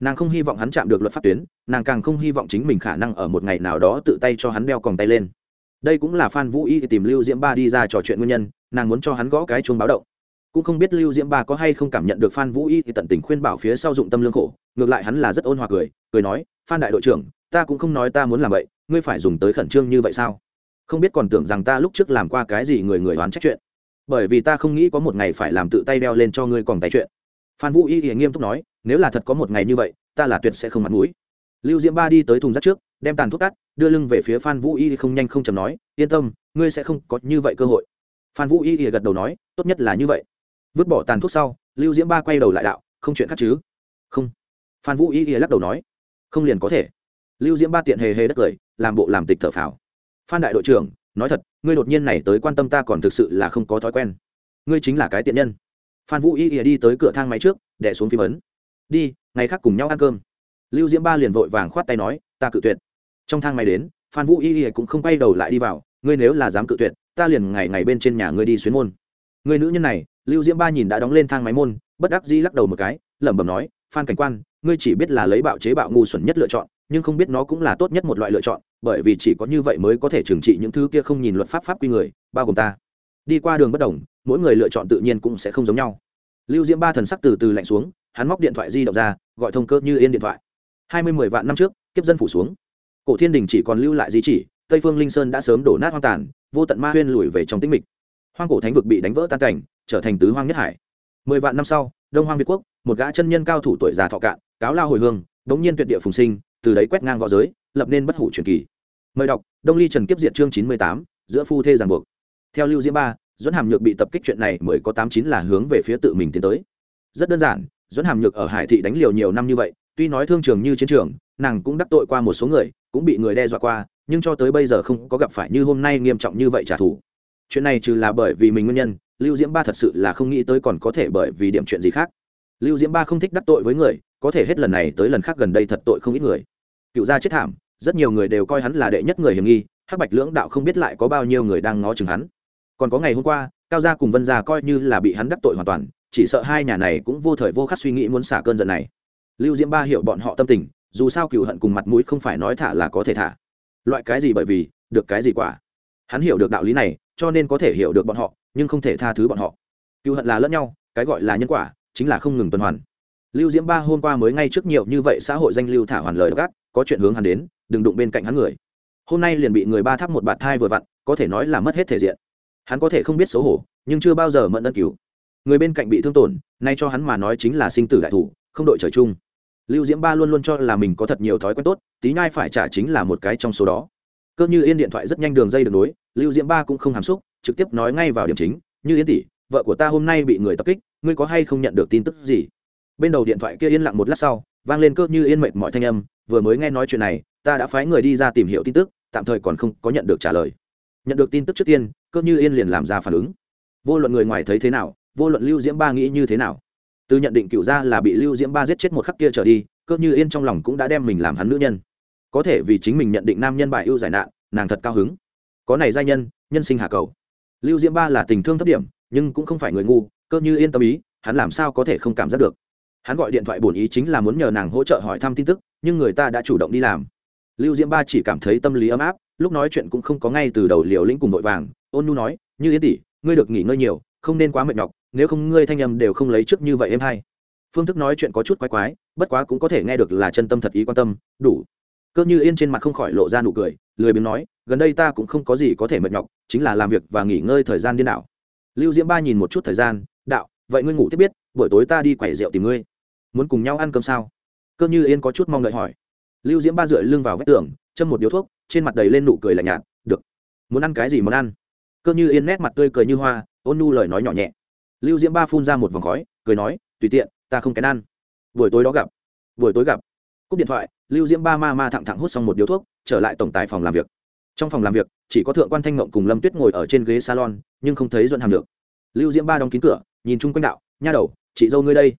nàng không hy vọng hắn chạm được luật pháp tuyến, nàng càng không hy vọng chính mình khả năng ở một ngày nào đó tự tay cho hắn đeo còng tay lên. Đây cũng là phan vũ y tìm lưu diễm ba đi ra trò chuyện nguyên nhân, nàng muốn cho hắn gõ cái chuông báo động. Cũng không biết lưu diễm ba có hay không cảm nhận được phan vũ y thì tận tình khuyên bảo phía sau dụng tâm lương khổ, ngược lại hắn là rất ôn hòa cười cười nói, phan đại đội trưởng, ta cũng không nói ta muốn làm vậy, ngươi phải dùng tới khẩn trương như vậy sao? Không biết còn tưởng rằng ta lúc trước làm qua cái gì người người đoán trách chuyện. Bởi vì ta không nghĩ có một ngày phải làm tự tay đeo lên cho ngươi còn tay chuyện phan vũ y thì nghiêm túc nói, nếu là thật có một ngày như vậy, ta là tuyệt sẽ không mặt mũi. Lưu diễm ba đi tới thùng rác trước, đem tàn thuốc tắt đưa lưng về phía phan vũ y không nhanh không chầm nói, yên tâm, ngươi sẽ không có như vậy cơ hội. Phan vũ y gật đầu nói, tốt nhất là như vậy. Vứt bỏ tàn thuốc sau, lưu diễm ba quay đầu lại đạo, không chuyện khác chứ? Không. Phan vũ y lắc đầu nói, không liền có thể. Lưu diễm ba tiện hề hề đất cười, làm bộ làm tịch thở phào. Phan đại đội trưởng, nói thật, ngươi đột nhiên này tới quan tâm ta còn thực sự là không có thói quen. Ngươi chính là cái tiện nhân phan vũ y ỉa đi tới cửa thang máy trước, đẻ xuống phim ấn. Đi, ngày khác cùng nhau ăn cơm. Lưu diễm ba liền vội vàng khoát tay nói, ta cự tuyệt. Trong thang máy đến, phan vũ y ỉa cũng không quay đầu lại đi vào, ngươi nếu là dám cự tuyệt, ta liền ngày ngày bên trên nhà ngươi đi xuyến môn. Người nữ nhân này, lưu diễm ba nhìn đã đóng lên thang máy môn, bất đắc dĩ lắc đầu một cái, lẩm bẩm nói, phan cảnh quan, ngươi chỉ biết là lấy bạo chế bạo ngu xuẩn nhất lựa chọn, nhưng không biết nó cũng là tốt nhất một loại lựa chọn, bởi vì chỉ có như vậy mới có thể trừng trị những thứ kia không nhìn luật pháp pháp quy người, bao gồm ta. Đi qua đường bất đồng mỗi người lựa chọn tự nhiên cũng sẽ không giống nhau. Lưu diễm ba thần sắc từ từ lạnh xuống, hắn móc điện thoại di động ra, gọi thông cơ như yên điện thoại. Hai mươi mười vạn năm trước, kiếp dân phủ xuống. Cổ thiên đình chỉ còn lưu lại di chỉ, tây phương linh sơn đã sớm đổ nát hoang tàn, vô tận ma huyên lùi về trong tĩnh mịch. Hoang cổ thánh vực bị đánh vỡ tan cảnh, trở thành tứ hoang nhất hải. Mười vạn năm sau, đông hoang việt quốc, một gã chân nhân cao thủ tuổi già thọ cạn, cáo lao hồi hương, đống nhiên tuyệt địa phùng sinh, từ đấy quét ngang v õ giới, lập nên bất hủ truyền kỳ. Mời đọc, đông ly trần kiếp diệt chương chín mươi tám, giữa phu thê giàn buộc. Theo lưu diễm ba dẫn hàm nhược bị tập kích chuyện này mới có tám chín là hướng về phía tự mình tiến tới. Rất đơn giản dẫn hàm nhược ở hải thị đánh liều nhiều năm như vậy, tuy nói thương trường như chiến trường, nàng cũng đắc tội qua một số người, cũng bị người đe dọa qua, nhưng cho tới bây giờ không có gặp phải như hôm nay nghiêm trọng như vậy trả thù. Chuyện này trừ là bởi vì mình nguyên nhân, lưu diễm ba thật sự là không nghĩ tới còn có thể bởi vì điểm chuyện gì khác. Lưu diễm ba không thích đắc tội với người, có thể hết lần này tới lần khác gần đây thật tội không ít người. Cựu gia chết thảm, rất nhiều người đều coi hắn là đệ nhất người hiểm nghi, hắc bạch lưỡng đạo không biết lại có bao nhiêu người đang ngó chừng hắn còn có ngày hôm qua, cao gia cùng vân gia coi như là bị hắn đắc tội hoàn toàn, chỉ sợ hai nhà này cũng vô thời vô khắc suy nghĩ muốn xả cơn giận này. Lưu diễm ba hiểu bọn họ tâm tình, dù sao cựu hận cùng mặt mũi không phải nói thả là có thể thả. Loại cái gì bởi vì, được cái gì quả. Hắn hiểu được đạo lý này, cho nên có thể hiểu được bọn họ, nhưng không thể tha thứ bọn họ. Cựu hận là lẫn nhau, cái gọi là nhân quả, chính là không ngừng tuần hoàn. Lưu diễm ba hôm qua mới ngay trước nhiều như vậy xã hội danh lưu thả hoàn lời gác, có chuyện hướng hắn đến, đừng đụng bên cạnh hắn người. Hôm nay liền bị người ba tháp một bạt thai vừa vặn, có thể nói là mất hết thể diện hắn có thể không biết xấu hổ, nhưng chưa bao giờ mẫn ân cứu. Người bên cạnh bị thương tổn, nay cho hắn mà nói chính là sinh tử đại thủ, không đội trời chung. Lưu diễm ba luôn luôn cho là mình có thật nhiều thói quen tốt, tí nhai phải trả chính là một cái trong số đó. Cơ như yên điện thoại rất nhanh đường dây được nối, lưu diễm ba cũng không hàm xúc, trực tiếp nói ngay vào điểm chính, như yên tỷ, vợ của ta hôm nay bị người tập kích, ngươi có hay không nhận được tin tức gì? Bên đầu điện thoại kia yên lặng một lát sau, vang lên cơ như yên mệt mọi thanh âm, vừa mới nghe nói chuyện này, ta đã phái người đi ra tìm hiểu tin tức, tạm thời còn không có nhận được trả lời nhận được tin tức trước tiên, cơ như yên liền làm ra phản ứng. Vô luận người ngoài thấy thế nào, vô luận lưu diễm ba nghĩ như thế nào. Từ nhận định cựu gia là bị lưu diễm ba giết chết một khắc kia trở đi, cơ như yên trong lòng cũng đã đem mình làm hắn nữ nhân. Có thể vì chính mình nhận định nam nhân bại ưu giải nạn, nàng thật cao hứng. Có này giai nhân nhân sinh hạ cầu. Lưu diễm ba là tình thương thấp điểm, nhưng cũng không phải người ngu, cơ như yên tâm ý, hắn làm sao có thể không cảm giác được. Hắn gọi điện thoại bổn ý chính là muốn nhờ nàng hỗ trợ hỏi thăm tin tức, nhưng người ta đã chủ động đi làm. Lưu diễm ba chỉ cảm thấy tâm lý ấm áp lúc nói chuyện cũng không có ngay từ đầu liều lĩnh cùng vội vàng, ôn nu nói, như yến tỷ, ngươi được nghỉ ngơi nhiều, không nên quá mệt nhọc, nếu không ngươi thanh âm đều không lấy trước như vậy em hay. Phương thức nói chuyện có chút quái quái, bất quá cũng có thể nghe được là chân tâm thật ý quan tâm, đủ. Cơ như yên trên mặt không khỏi lộ ra nụ cười, lười biếng nói, gần đây ta cũng không có gì có thể mệt nhọc, chính là làm việc và nghỉ ngơi thời gian điên đảo. Lưu diễm ba nhìn một chút thời gian, đạo, vậy ngươi ngủ tiếp biết, buổi tối ta đi quẩy rượu tìm ngươi. Muốn cùng nhau ăn cơm sao? Cơ như yên có chút mong đợi hỏi. Lưu diễm ba dựa lưng vào vách tường châm một điếu thuốc, trên mặt đầy lên nụ cười lạnh nhạt, được, muốn ăn cái gì muốn ăn? Cơ như yên nét mặt tươi cười như hoa, ôn nu lời nói nhỏ nhẹ. Lưu diễm ba phun ra một vòng khói, cười nói, tùy tiện, ta không kén ăn. Buổi tối đó gặp, buổi tối gặp. Cúp điện thoại, lưu diễm ba ma ma thẳng thẳng hút xong một điếu thuốc, trở lại tổng tài phòng làm việc. Trong phòng làm việc, chỉ có thượng quan thanh ngộng cùng lâm tuyết ngồi ở trên ghế salon, nhưng không thấy duận hàm được lưu diễm ba đóng kín cửa, nhìn chung quanh đạo, nha đầu, chị dâu ngươi đây.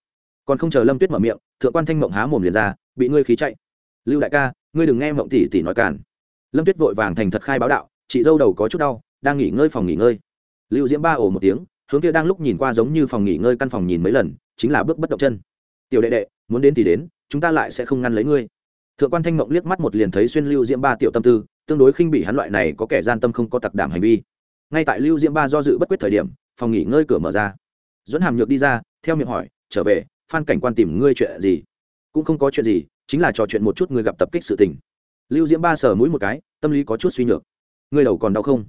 Còn không chờ lâm tuyết mở miệng, thượng quan thanh ngộng há mồm liền ra, bị ngươi khí chạy lưu đại ca, ngươi đừng nghe mộng tỷ tỷ nói cản lâm tuyết vội vàng thành thật khai báo đạo, chị dâu đầu có chút đau, đang nghỉ ngơi phòng nghỉ ngơi. Lưu diễm ba ồ một tiếng, hướng kia đang lúc nhìn qua giống như phòng nghỉ ngơi căn phòng nhìn mấy lần, chính là bước bất động chân. Tiểu đệ đệ, muốn đến thì đến, chúng ta lại sẽ không ngăn lấy ngươi. Thượng quan thanh mộng liếc mắt một liền thấy xuyên lưu diễm ba tiểu tâm tư, tương đối khinh bỉ hắn loại này có kẻ gian tâm không có tặc đảm hành vi. Ngay tại lưu diễm ba do dự bất quyết thời điểm, phòng nghỉ ngơi cửa mở ra. Dẫn hàm nhược đi ra, theo miệng hỏi, trở về, phan cảnh quan tìm ngươi chuyện gì? Cũng không có chuyện gì chính là trò chuyện một chút người gặp tập kích sự tình. Lưu diễm ba sờ mũi một cái, tâm lý có chút suy nhược. Ngươi đầu còn đau không?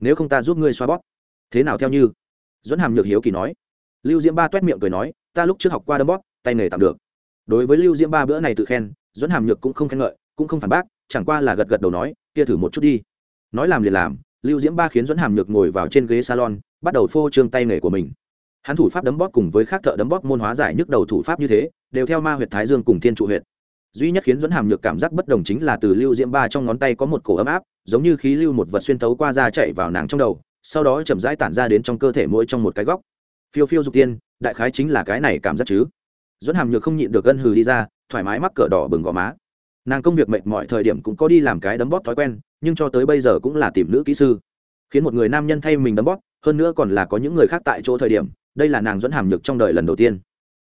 Nếu không ta giúp ngươi xoa bóp. Thế nào theo như? Dẫn hàm nhược hiếu kỳ nói. Lưu diễm ba t u é t miệng cười nói, ta lúc trước học qua đấm bóp, tay nghề tạm được. Đối với lưu diễm ba bữa này tự khen dẫn hàm nhược cũng không khen ngợi, cũng không phản bác, chẳng qua là gật gật đầu nói, kia thử một chút đi. Nói làm liền làm, lưu diễm ba khiến dẫn hàm nhược ngồi vào trên ghế salon, bắt đầu phô trương tay nghề của mình. Hắn thủ pháp đấm bóp cùng với khác thợ đấm bóp môn hóa giải nhức đầu thủ pháp như thế, đều theo ma huyệt thái dương cùng thiên trụ huyệt duy nhất khiến dẫn hàm nhược cảm giác bất đồng chính là từ lưu diễm ba trong ngón tay có một cổ ấm áp, giống như khí lưu một vật xuyên thấu qua da chạy vào nàng trong đầu, sau đó chậm rãi tản ra đến trong cơ thể mỗi trong một cái góc. Phiêu phiêu dục tiên, đại khái chính là cái này cảm giác chứ. Dẫn hàm nhược không nhịn được gân hừ đi ra, thoải mái mắc cỡ đỏ bừng gò má. Nàng công việc mệt mọi thời điểm cũng có đi làm cái đấm bóp thói quen, nhưng cho tới bây giờ cũng là tìm nữ kỹ sư. Khiến một người nam nhân thay mình đấm bóp, hơn nữa còn là có những người khác tại chỗ thời điểm, đây là nàng dẫn hàm nhược trong đời lần đầu tiên.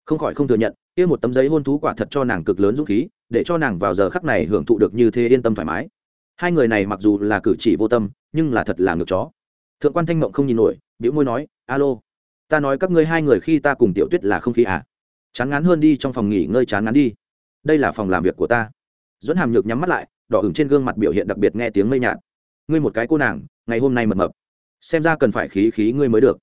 Không khỏi không thừa nhận, kia một tấm giấy hôn thú quả thật cho nàng cực lớn dũng khí để cho nàng vào giờ khắc này hưởng thụ được như thế yên tâm thoải mái. Hai người này mặc dù là cử chỉ vô tâm, nhưng là thật là ngược chó. Thượng quan thanh mộng không nhìn nổi biểu môi nói, alo, ta nói các ngươi hai người khi ta cùng tiểu tuyết là không khí à? Chán ngán hơn đi trong phòng nghỉ ngơi chán ngán đi. Đây là phòng làm việc của ta. Dẫn hàm nhược nhắm mắt lại, đỏ ửng trên gương mặt biểu hiện đặc biệt nghe tiếng mây nhạt. Ngươi một cái cô nàng, ngày hôm nay mập mập. Xem ra cần phải khí khí ngươi mới được.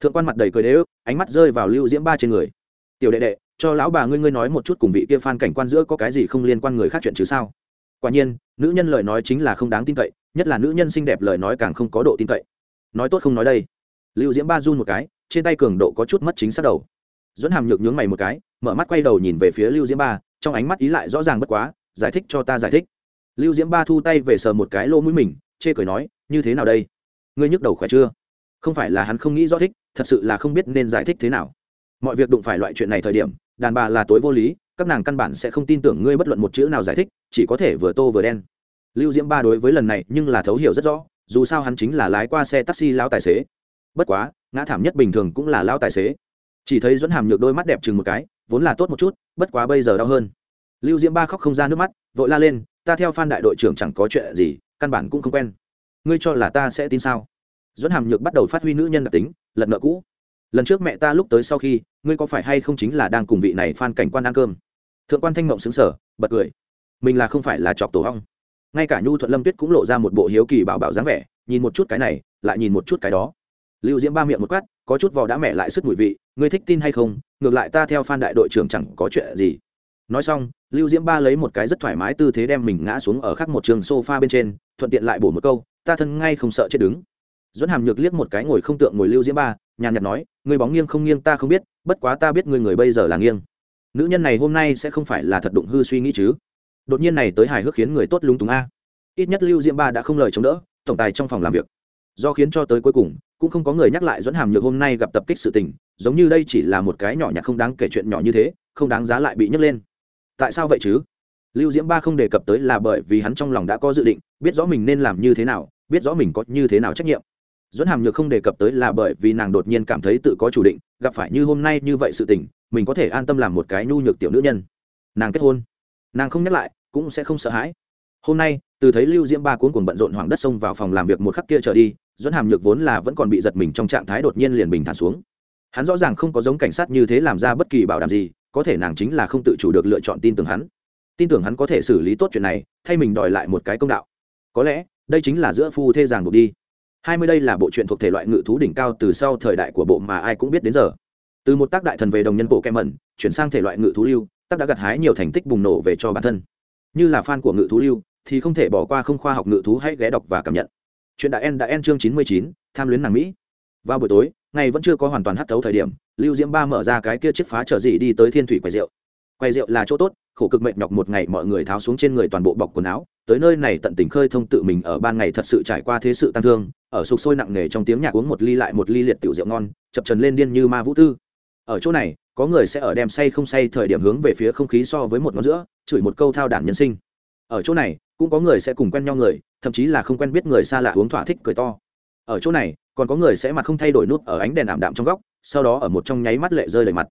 Thượng quan mặt đầy cười đế ức, ánh mắt rơi vào lưu diễm ba trên người. Tiểu đệ đệ cho lão bà ngươi ngươi nói một chút cùng vị kia phan cảnh quan giữa có cái gì không liên quan người khác chuyện chứ sao? Quả nhiên, nữ nhân lời nói chính là không đáng tin cậy, nhất là nữ nhân xinh đẹp lời nói càng không có độ tin cậy. Nói tốt không nói đây. Lưu diễm ba run một cái, trên tay cường độ có chút mất chính xác đầu. Dẫn hàm nhược nhướng mày một cái, mở mắt quay đầu nhìn về phía lưu diễm ba, trong ánh mắt ý lại rõ ràng bất quá, giải thích cho ta giải thích. Lưu diễm ba thu tay về sờ một cái lô mũi mình, chê cười nói, như thế nào đây? Ngươi nhức đầu khỏe chưa? Không phải là hắn không nghĩ rõ thích, thật sự là không biết nên giải thích thế nào. Mọi việc đụng phải loại chuyện này thời điểm đàn bà là tối vô lý, các nàng căn bản sẽ không tin tưởng ngươi bất luận một chữ nào giải thích, chỉ có thể vừa tô vừa đen. Lưu diễm ba đối với lần này nhưng là thấu hiểu rất rõ, dù sao hắn chính là lái qua xe taxi lao tài xế. Bất quá, ngã thảm nhất bình thường cũng là lao tài xế. Chỉ thấy dẫn hàm nhược đôi mắt đẹp chừng một cái, vốn là tốt một chút, bất quá bây giờ đau hơn. Lưu diễm ba khóc không ra nước mắt, vội la lên, ta theo phan đại đội trưởng chẳng có chuyện gì, căn bản cũng không quen. Ngươi cho là ta sẽ tin sao? Dẫn hàm nhược bắt đầu phát huy nữ nhân đặc tính, lật nợ cũ lần trước mẹ ta lúc tới sau khi, ngươi có phải hay không chính là đang cùng vị này phan cảnh quan ăn cơm? Thượng quan thanh mộng xứng sở bật cười. Mình là không phải là chọc tổ hong. Ngay cả nhu thuận lâm tuyết cũng lộ ra một bộ hiếu kỳ bảo bảo dáng vẻ, nhìn một chút cái này, lại nhìn một chút cái đó. Lưu diễm ba miệng một quát, có chút vò đã mẹ lại sức mùi vị, ngươi thích tin hay không? Ngược lại ta theo phan đại đội trưởng chẳng có chuyện gì. Nói xong, lưu diễm ba lấy một cái rất thoải mái tư thế đem mình ngã xuống ở khắc một trường sofa bên trên, thuận tiện lại bổ một câu, ta thân ngay không sợ chết đứng. Dẫn hàm nhược liếc một cái ngồi không tượng ngồi lưu diễm ba nhàn nhạt nói người bóng nghiêng không nghiêng ta không biết, bất quá ta biết người người bây giờ là nghiêng. Nữ nhân này hôm nay sẽ không phải là thật đụng hư suy nghĩ chứ. Đột nhiên này tới hài hước khiến người tốt lúng túng a. Ít nhất lưu diễm ba đã không lời chống đỡ, tổng tài trong phòng làm việc. Do khiến cho tới cuối cùng, cũng không có người nhắc lại dẫn hàm nhược hôm nay gặp tập kích sự tình, giống như đây chỉ là một cái nhỏ nhặt không đáng kể chuyện nhỏ như thế, không đáng giá lại bị nhấc lên. Tại sao vậy chứ? Lưu diễm ba không đề cập tới là bởi vì hắn trong lòng đã có dự định, biết rõ mình nên làm như thế nào, biết rõ mình có như thế nào trách nhiệm dẫn hàm nhược không đề cập tới là bởi vì nàng đột nhiên cảm thấy tự có chủ định, gặp phải như hôm nay như vậy sự tình, mình có thể an tâm làm một cái nhu nhược tiểu nữ nhân. Nàng kết hôn. Nàng không nhắc lại, cũng sẽ không sợ hãi. Hôm nay, từ thấy lưu diễm ba cuốn cuồng bận rộn hoàng đất xông vào phòng làm việc một khắc kia trở đi dẫn hàm nhược vốn là vẫn còn bị giật mình trong trạng thái đột nhiên liền bình thản xuống. Hắn rõ ràng không có giống cảnh sát như thế làm ra bất kỳ bảo đảm gì, có thể nàng chính là không tự chủ được lựa chọn tin tưởng hắn. Tin tưởng hắn có thể xử lý tốt chuyện này, thay mình đòi lại một cái công đạo. Có lẽ, đây chính là giữa phu thê giảng buộc đi hai mươi đây là bộ truyện thuộc thể loại ngự thú đỉnh cao từ sau thời đại của bộ mà ai cũng biết đến giờ. Từ một tác đại thần về đồng nhân bộ kem mẩn, chuyển sang thể loại ngự thú lưu, tác đã gặt hái nhiều thành tích bùng nổ về cho bản thân. Như là fan của ngự thú lưu, thì không thể bỏ qua không khoa học ngự thú hãy ghé đọc và cảm nhận. Chuyện đại en đã en chương chín mươi chín, tham luyến nàng mỹ. Vào buổi tối, ngày vẫn chưa có hoàn toàn hắt thấu thời điểm, lưu diễm ba mở ra cái kia chiếc phá trở dị đi tới thiên thủy quầy rượu. Quay rượu là chỗ tốt, khổ cực mệt nhọc một ngày mọi người tháo xuống trên người toàn bộ bọc quần áo. Tới nơi này tận tình khơi thông tự mình ở ban ngày thật sự trải qua thế sự tăng thương, ở sục sôi nặng nề trong tiếng nhạc uống một ly lại một ly liệt tiểu rượu ngon, chập trần lên điên như ma vũ tư. Ở chỗ này, có người sẽ ở đem say không say thời điểm hướng về phía không khí so với một ngón giữa, chửi một câu thao đản nhân sinh. Ở chỗ này, cũng có người sẽ cùng quen nhau người, thậm chí là không quen biết người xa lạ uống thỏa thích cười to. Ở chỗ này, còn có người sẽ mặt không thay đổi nút ở ánh đèn ảm đạm trong góc, sau đó ở một trong nháy mắt lệ rơi đầy mặt.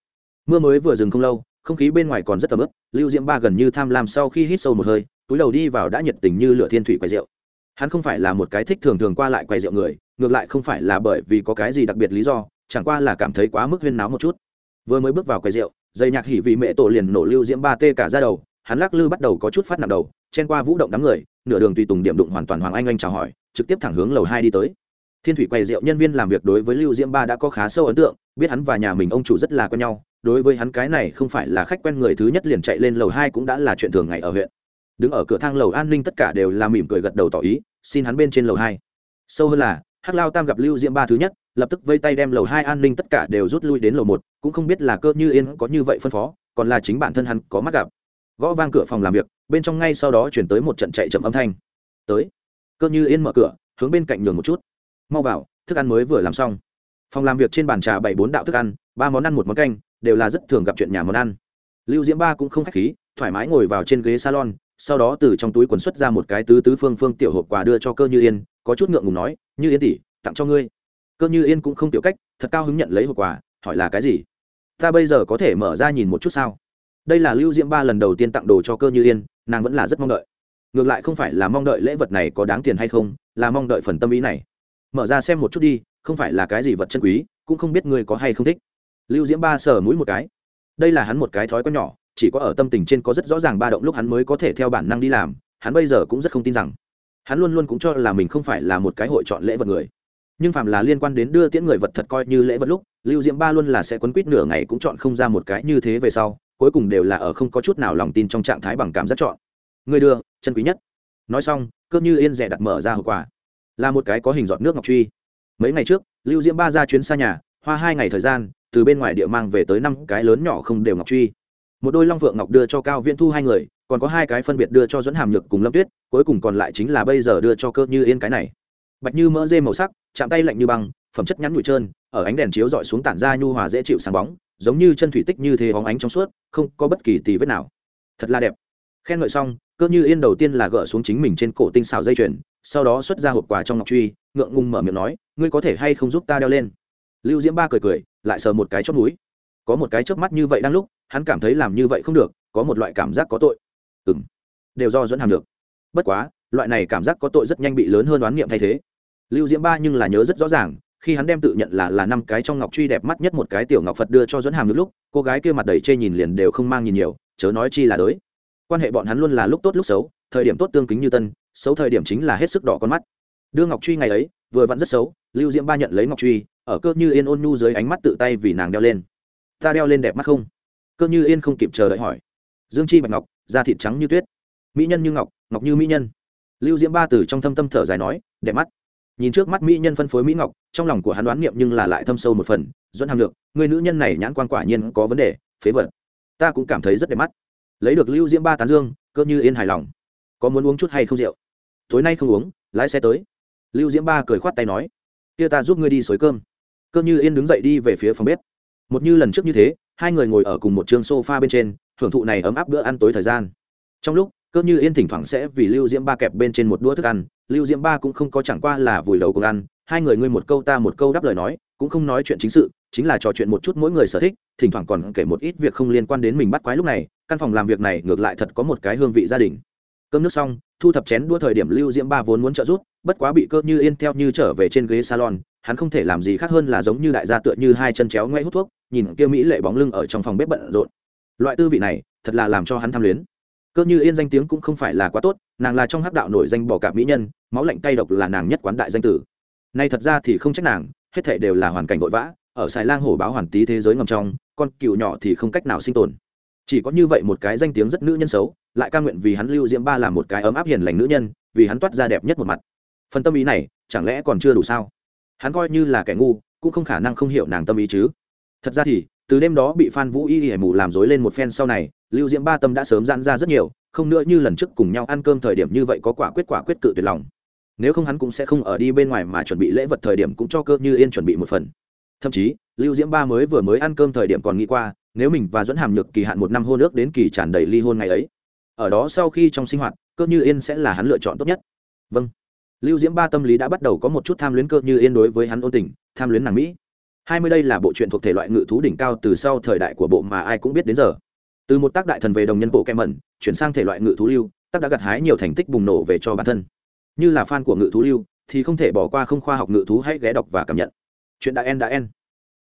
Mưa mới vừa dừng không lâu không khí bên ngoài còn rất tầm ướp lưu diễm ba gần như tham lam sau khi hít sâu một hơi, túi đầu đi vào đã nhiệt tình như lửa thiên thủy quay rượu. Hắn không phải là một cái thích thường thường qua lại quay rượu người, ngược lại không phải là bởi vì có cái gì đặc biệt lý do, chẳng qua là cảm thấy quá mức huyên náo một chút. Vừa mới bước vào quầy rượu, dây nhạc hỉ vị mẹ tổ liền nổ lưu diễm ba tê cả ra đầu, hắn lắc lư bắt đầu có chút phát nặng đầu, chen qua vũ động đám người, nửa đường tùy tùng điểm đụng hoàn toàn hoàng anh anh chào hỏi, trực tiếp thẳng hướng lầu hai đi tới. Thiên thủy quầy rượu nhân viên làm việc đối với lưu diễm ba đã có khá sâu ấn tượng, biết hắn và nhà mình ông chủ rất là quen nhau đối với hắn cái này không phải là khách quen người thứ nhất liền chạy lên lầu hai cũng đã là chuyện thường ngày ở huyện. Đứng ở cửa thang lầu an ninh tất cả đều là mỉm cười gật đầu tỏ ý, xin hắn bên trên lầu hai. Sâu hơn là, hắc lao tam gặp lưu diễm ba thứ nhất, lập tức vây tay đem lầu hai an ninh tất cả đều rút lui đến lầu một, cũng không biết là cơ như yên có như vậy phân phó, còn là chính bản thân hắn có mắt gặp. Gõ vang cửa phòng làm việc, bên trong ngay sau đó chuyển tới một trận chạy chậm âm thanh. Tới. Cơ như yên mở cửa, hướng bên cạnh nhường một chút. Mau vào, thức ăn mới vừa làm xong. Phòng làm việc trên bàn trà bảy bốn đạo thức ăn, ba món ăn, một món canh đều là rất thường gặp chuyện nhà món ăn. Lưu diễm ba cũng không khách khí, thoải mái ngồi vào trên ghế salon, sau đó từ trong túi quần xuất ra một cái tứ tứ phương phương tiểu hộp quà đưa cho cơ như yên, có chút ngượng ngùng nói, như yên tỷ, tặng cho ngươi. Cơ như yên cũng không tiểu cách, thật cao hứng nhận lấy hộp quà, hỏi là cái gì? Ta bây giờ có thể mở ra nhìn một chút sao? Đây là lưu diễm ba lần đầu tiên tặng đồ cho cơ như yên, nàng vẫn là rất mong đợi. Ngược lại không phải là mong đợi lễ vật này có đáng tiền hay không, là mong đợi phần tâm ý này. Mở ra xem một chút đi, không phải là cái gì vật chân quý, cũng không biết ngươi có hay không thích lưu diễm ba sờ mũi một cái. Đây là hắn một cái thói quen nhỏ, chỉ có ở tâm tình trên có rất rõ ràng ba động lúc hắn mới có thể theo bản năng đi làm, hắn bây giờ cũng rất không tin rằng, hắn luôn luôn cũng cho là mình không phải là một cái hội chọn lễ vật người. Nhưng phạm là liên quan đến đưa tiễn người vật thật coi như lễ vật lúc, lưu diễm ba luôn là sẽ quấn quýt nửa ngày cũng chọn không ra một cái như thế về sau, cuối cùng đều là ở không có chút nào lòng tin trong trạng thái bằng cảm giác chọn. Người đưa, chân quý nhất. Nói xong, cơ như yên rẻ đặt mở ra hậu quả là một cái có hình giọt nước ngọc truy. Mấy ngày trước, lưu diễm ba ra chuyến xa nhà, hoa hai ngày thời gian từ bên ngoài địa mang về tới năm cái lớn nhỏ không đều ngọc truy. Một đôi long phượng ngọc đưa cho cao viễn thu hai người, còn có hai cái phân biệt đưa cho dẫn hàm nhược cùng lâm tuyết, cuối cùng còn lại chính là bây giờ đưa cho cơ như yên cái này. Bạch như mỡ dê màu sắc, chạm tay lạnh như băng, phẩm chất nhắn nhụi trơn, ở ánh đèn chiếu dọi xuống tản ra nhu hòa dễ chịu sáng bóng, giống như chân thủy tích như thế hóng ánh trong suốt, không có bất kỳ tì vết nào. Thật là đẹp. Khen ngợi xong, cơ như yên đầu tiên là gỡ xuống chính mình trên cổ tinh xào dây chuyền, sau đó xuất ra hộp quà trong ngọc truy, ngượng ngùng mở miệng nói, ngươi có thể hay không giúp ta đeo lên? Lưu diễm ba cười cười lại sờ một cái chót núi. Có một cái chớp mắt như vậy đang lúc, hắn cảm thấy làm như vậy không được, có một loại cảm giác có tội. Ừ m đều do dẫn hàm được. Bất quá, loại này cảm giác có tội rất nhanh bị lớn hơn đoán niệm thay thế. Lưu diễm ba nhưng là nhớ rất rõ ràng, khi hắn đem tự nhận là là năm cái trong ngọc truy đẹp mắt nhất một cái tiểu ngọc phật đưa cho dẫn hàm được lúc, cô gái kia mặt đầy chê nhìn liền đều không mang nhìn nhiều, chớ nói chi là đới. Quan hệ bọn hắn luôn là lúc tốt lúc xấu, thời điểm tốt tương kính như tân, xấu thời điểm chính là hết sức đỏ con mắt. Đưa ngọc truy ngày ấy, vừa vặn rất xấu, lưu diễm ba nhận lấy ngọc truy ở cơ như yên ôn nhu dưới ánh mắt tự tay vì nàng đeo lên. Ta đeo lên đẹp mắt không? Cơ như yên không kịp chờ đợi hỏi. Dương chi bạch ngọc, da thịt trắng như tuyết. Mỹ nhân như ngọc ngọc như mỹ nhân. Lưu diễm ba từ trong thâm tâm thở dài nói, đẹp mắt. Nhìn trước mắt mỹ nhân phân phối mỹ ngọc, trong lòng của hắn đoán niệm nhưng là lại thâm sâu một phần, dẫn hàm lượng, người nữ nhân này nhãn quan quả nhiên có vấn đề, phế vật. Ta cũng cảm thấy rất đẹp mắt. Lấy được lưu diễm ba tán dương, cơ như yên hài lòng. Có muốn uống chút hay không rượu? Tối nay không uống, lái xe tới. Lưu diễm ba cười khoát tay nói, kia ta giúp ngươi đi xới cơm. Cơ như yên đứng dậy đi về phía phòng bếp. Một như lần trước như thế, hai người ngồi ở cùng một trường sofa bên trên, thưởng thụ này ấm áp bữa ăn tối thời gian. Trong lúc, Cơ như yên thỉnh thoảng sẽ vì lưu diễm ba kẹp bên trên một đũa thức ăn, lưu diễm ba cũng không có chẳng qua là vùi đầu cùng ăn. Hai người ngươi một câu ta một câu đáp lời nói, cũng không nói chuyện chính sự, chính là trò chuyện một chút mỗi người sở thích, thỉnh thoảng còn kể một ít việc không liên quan đến mình bắt quái lúc này, căn phòng làm việc này ngược lại thật có một cái hương vị gia đình. Cơm nước xong, thu thập chén đua thời điểm lưu diễm ba vốn muốn trợ giúp, bất quá bị cơ như yên theo như trở về trên ghế salon hắn không thể làm gì khác hơn là giống như đại gia tựa như hai chân chéo ngoe hút thuốc, nhìn kia mỹ lệ bóng lưng ở trong phòng bếp bận rộn. Loại tư vị này, thật là làm cho hắn tham luyến. Cơ như yên danh tiếng cũng không phải là quá tốt, nàng là trong hắc đạo nổi danh bỏ cạp mỹ nhân, máu lạnh cay độc là nàng nhất quán đại danh tử. Nay thật ra thì không trách nàng, hết thể đều là hoàn cảnh vội vã, ở xài lang hổ báo hoàn tý thế giới ngầm trong, con cựu nhỏ thì không cách nào sinh tồn. Chỉ có như vậy một cái danh tiếng rất nữ nhân xấu, lại ca nguyện vì hắn lưu diễm ba là một cái ấm áp hiền lành nữ nhân, vì hắn toát ra đẹp nhất một mặt. Phần tâm ý này, chẳng lẽ còn chưa đủ sao? Hắn coi như là kẻ ngu, cũng không khả năng không hiểu nàng tâm ý chứ. Thật ra thì, từ đêm đó bị phan vũ y hề mù làm dối lên một phen sau này, lưu diễm ba tâm đã sớm giãn ra rất nhiều, không nữa như lần trước cùng nhau ăn cơm thời điểm như vậy có quả quyết quả quyết cự tuyệt lòng. Nếu không hắn cũng sẽ không ở đi bên ngoài mà chuẩn bị lễ vật thời điểm cũng cho cơ như yên chuẩn bị một phần. Thậm chí, lưu diễm ba mới vừa mới ăn cơm thời điểm còn nghĩ qua, nếu mình và dẫn hàm nhược kỳ hạn một năm hôn ước đến kỳ tràn đầy ly hôn ngày ấy, ở đó sau khi trong sinh hoạt, cơ như yên sẽ là hắn lựa chọn tốt nhất. Vâng lưu diễm ba tâm lý đã bắt đầu có một chút tham luyến cơ như yên đối với hắn ôn tình, tham luyến nàng mỹ. Hai mươi đây là bộ truyện thuộc thể loại ngự thú đỉnh cao từ sau thời đại của bộ mà ai cũng biết đến giờ. Từ một tác đại thần về đồng nhân bộ kem mẩn, chuyển sang thể loại ngự thú lưu, tác đã gặt hái nhiều thành tích bùng nổ về cho bản thân. Như là fan của ngự thú lưu, thì không thể bỏ qua không khoa học ngự thú hãy ghé đọc và cảm nhận. Chuyện đã en đã en.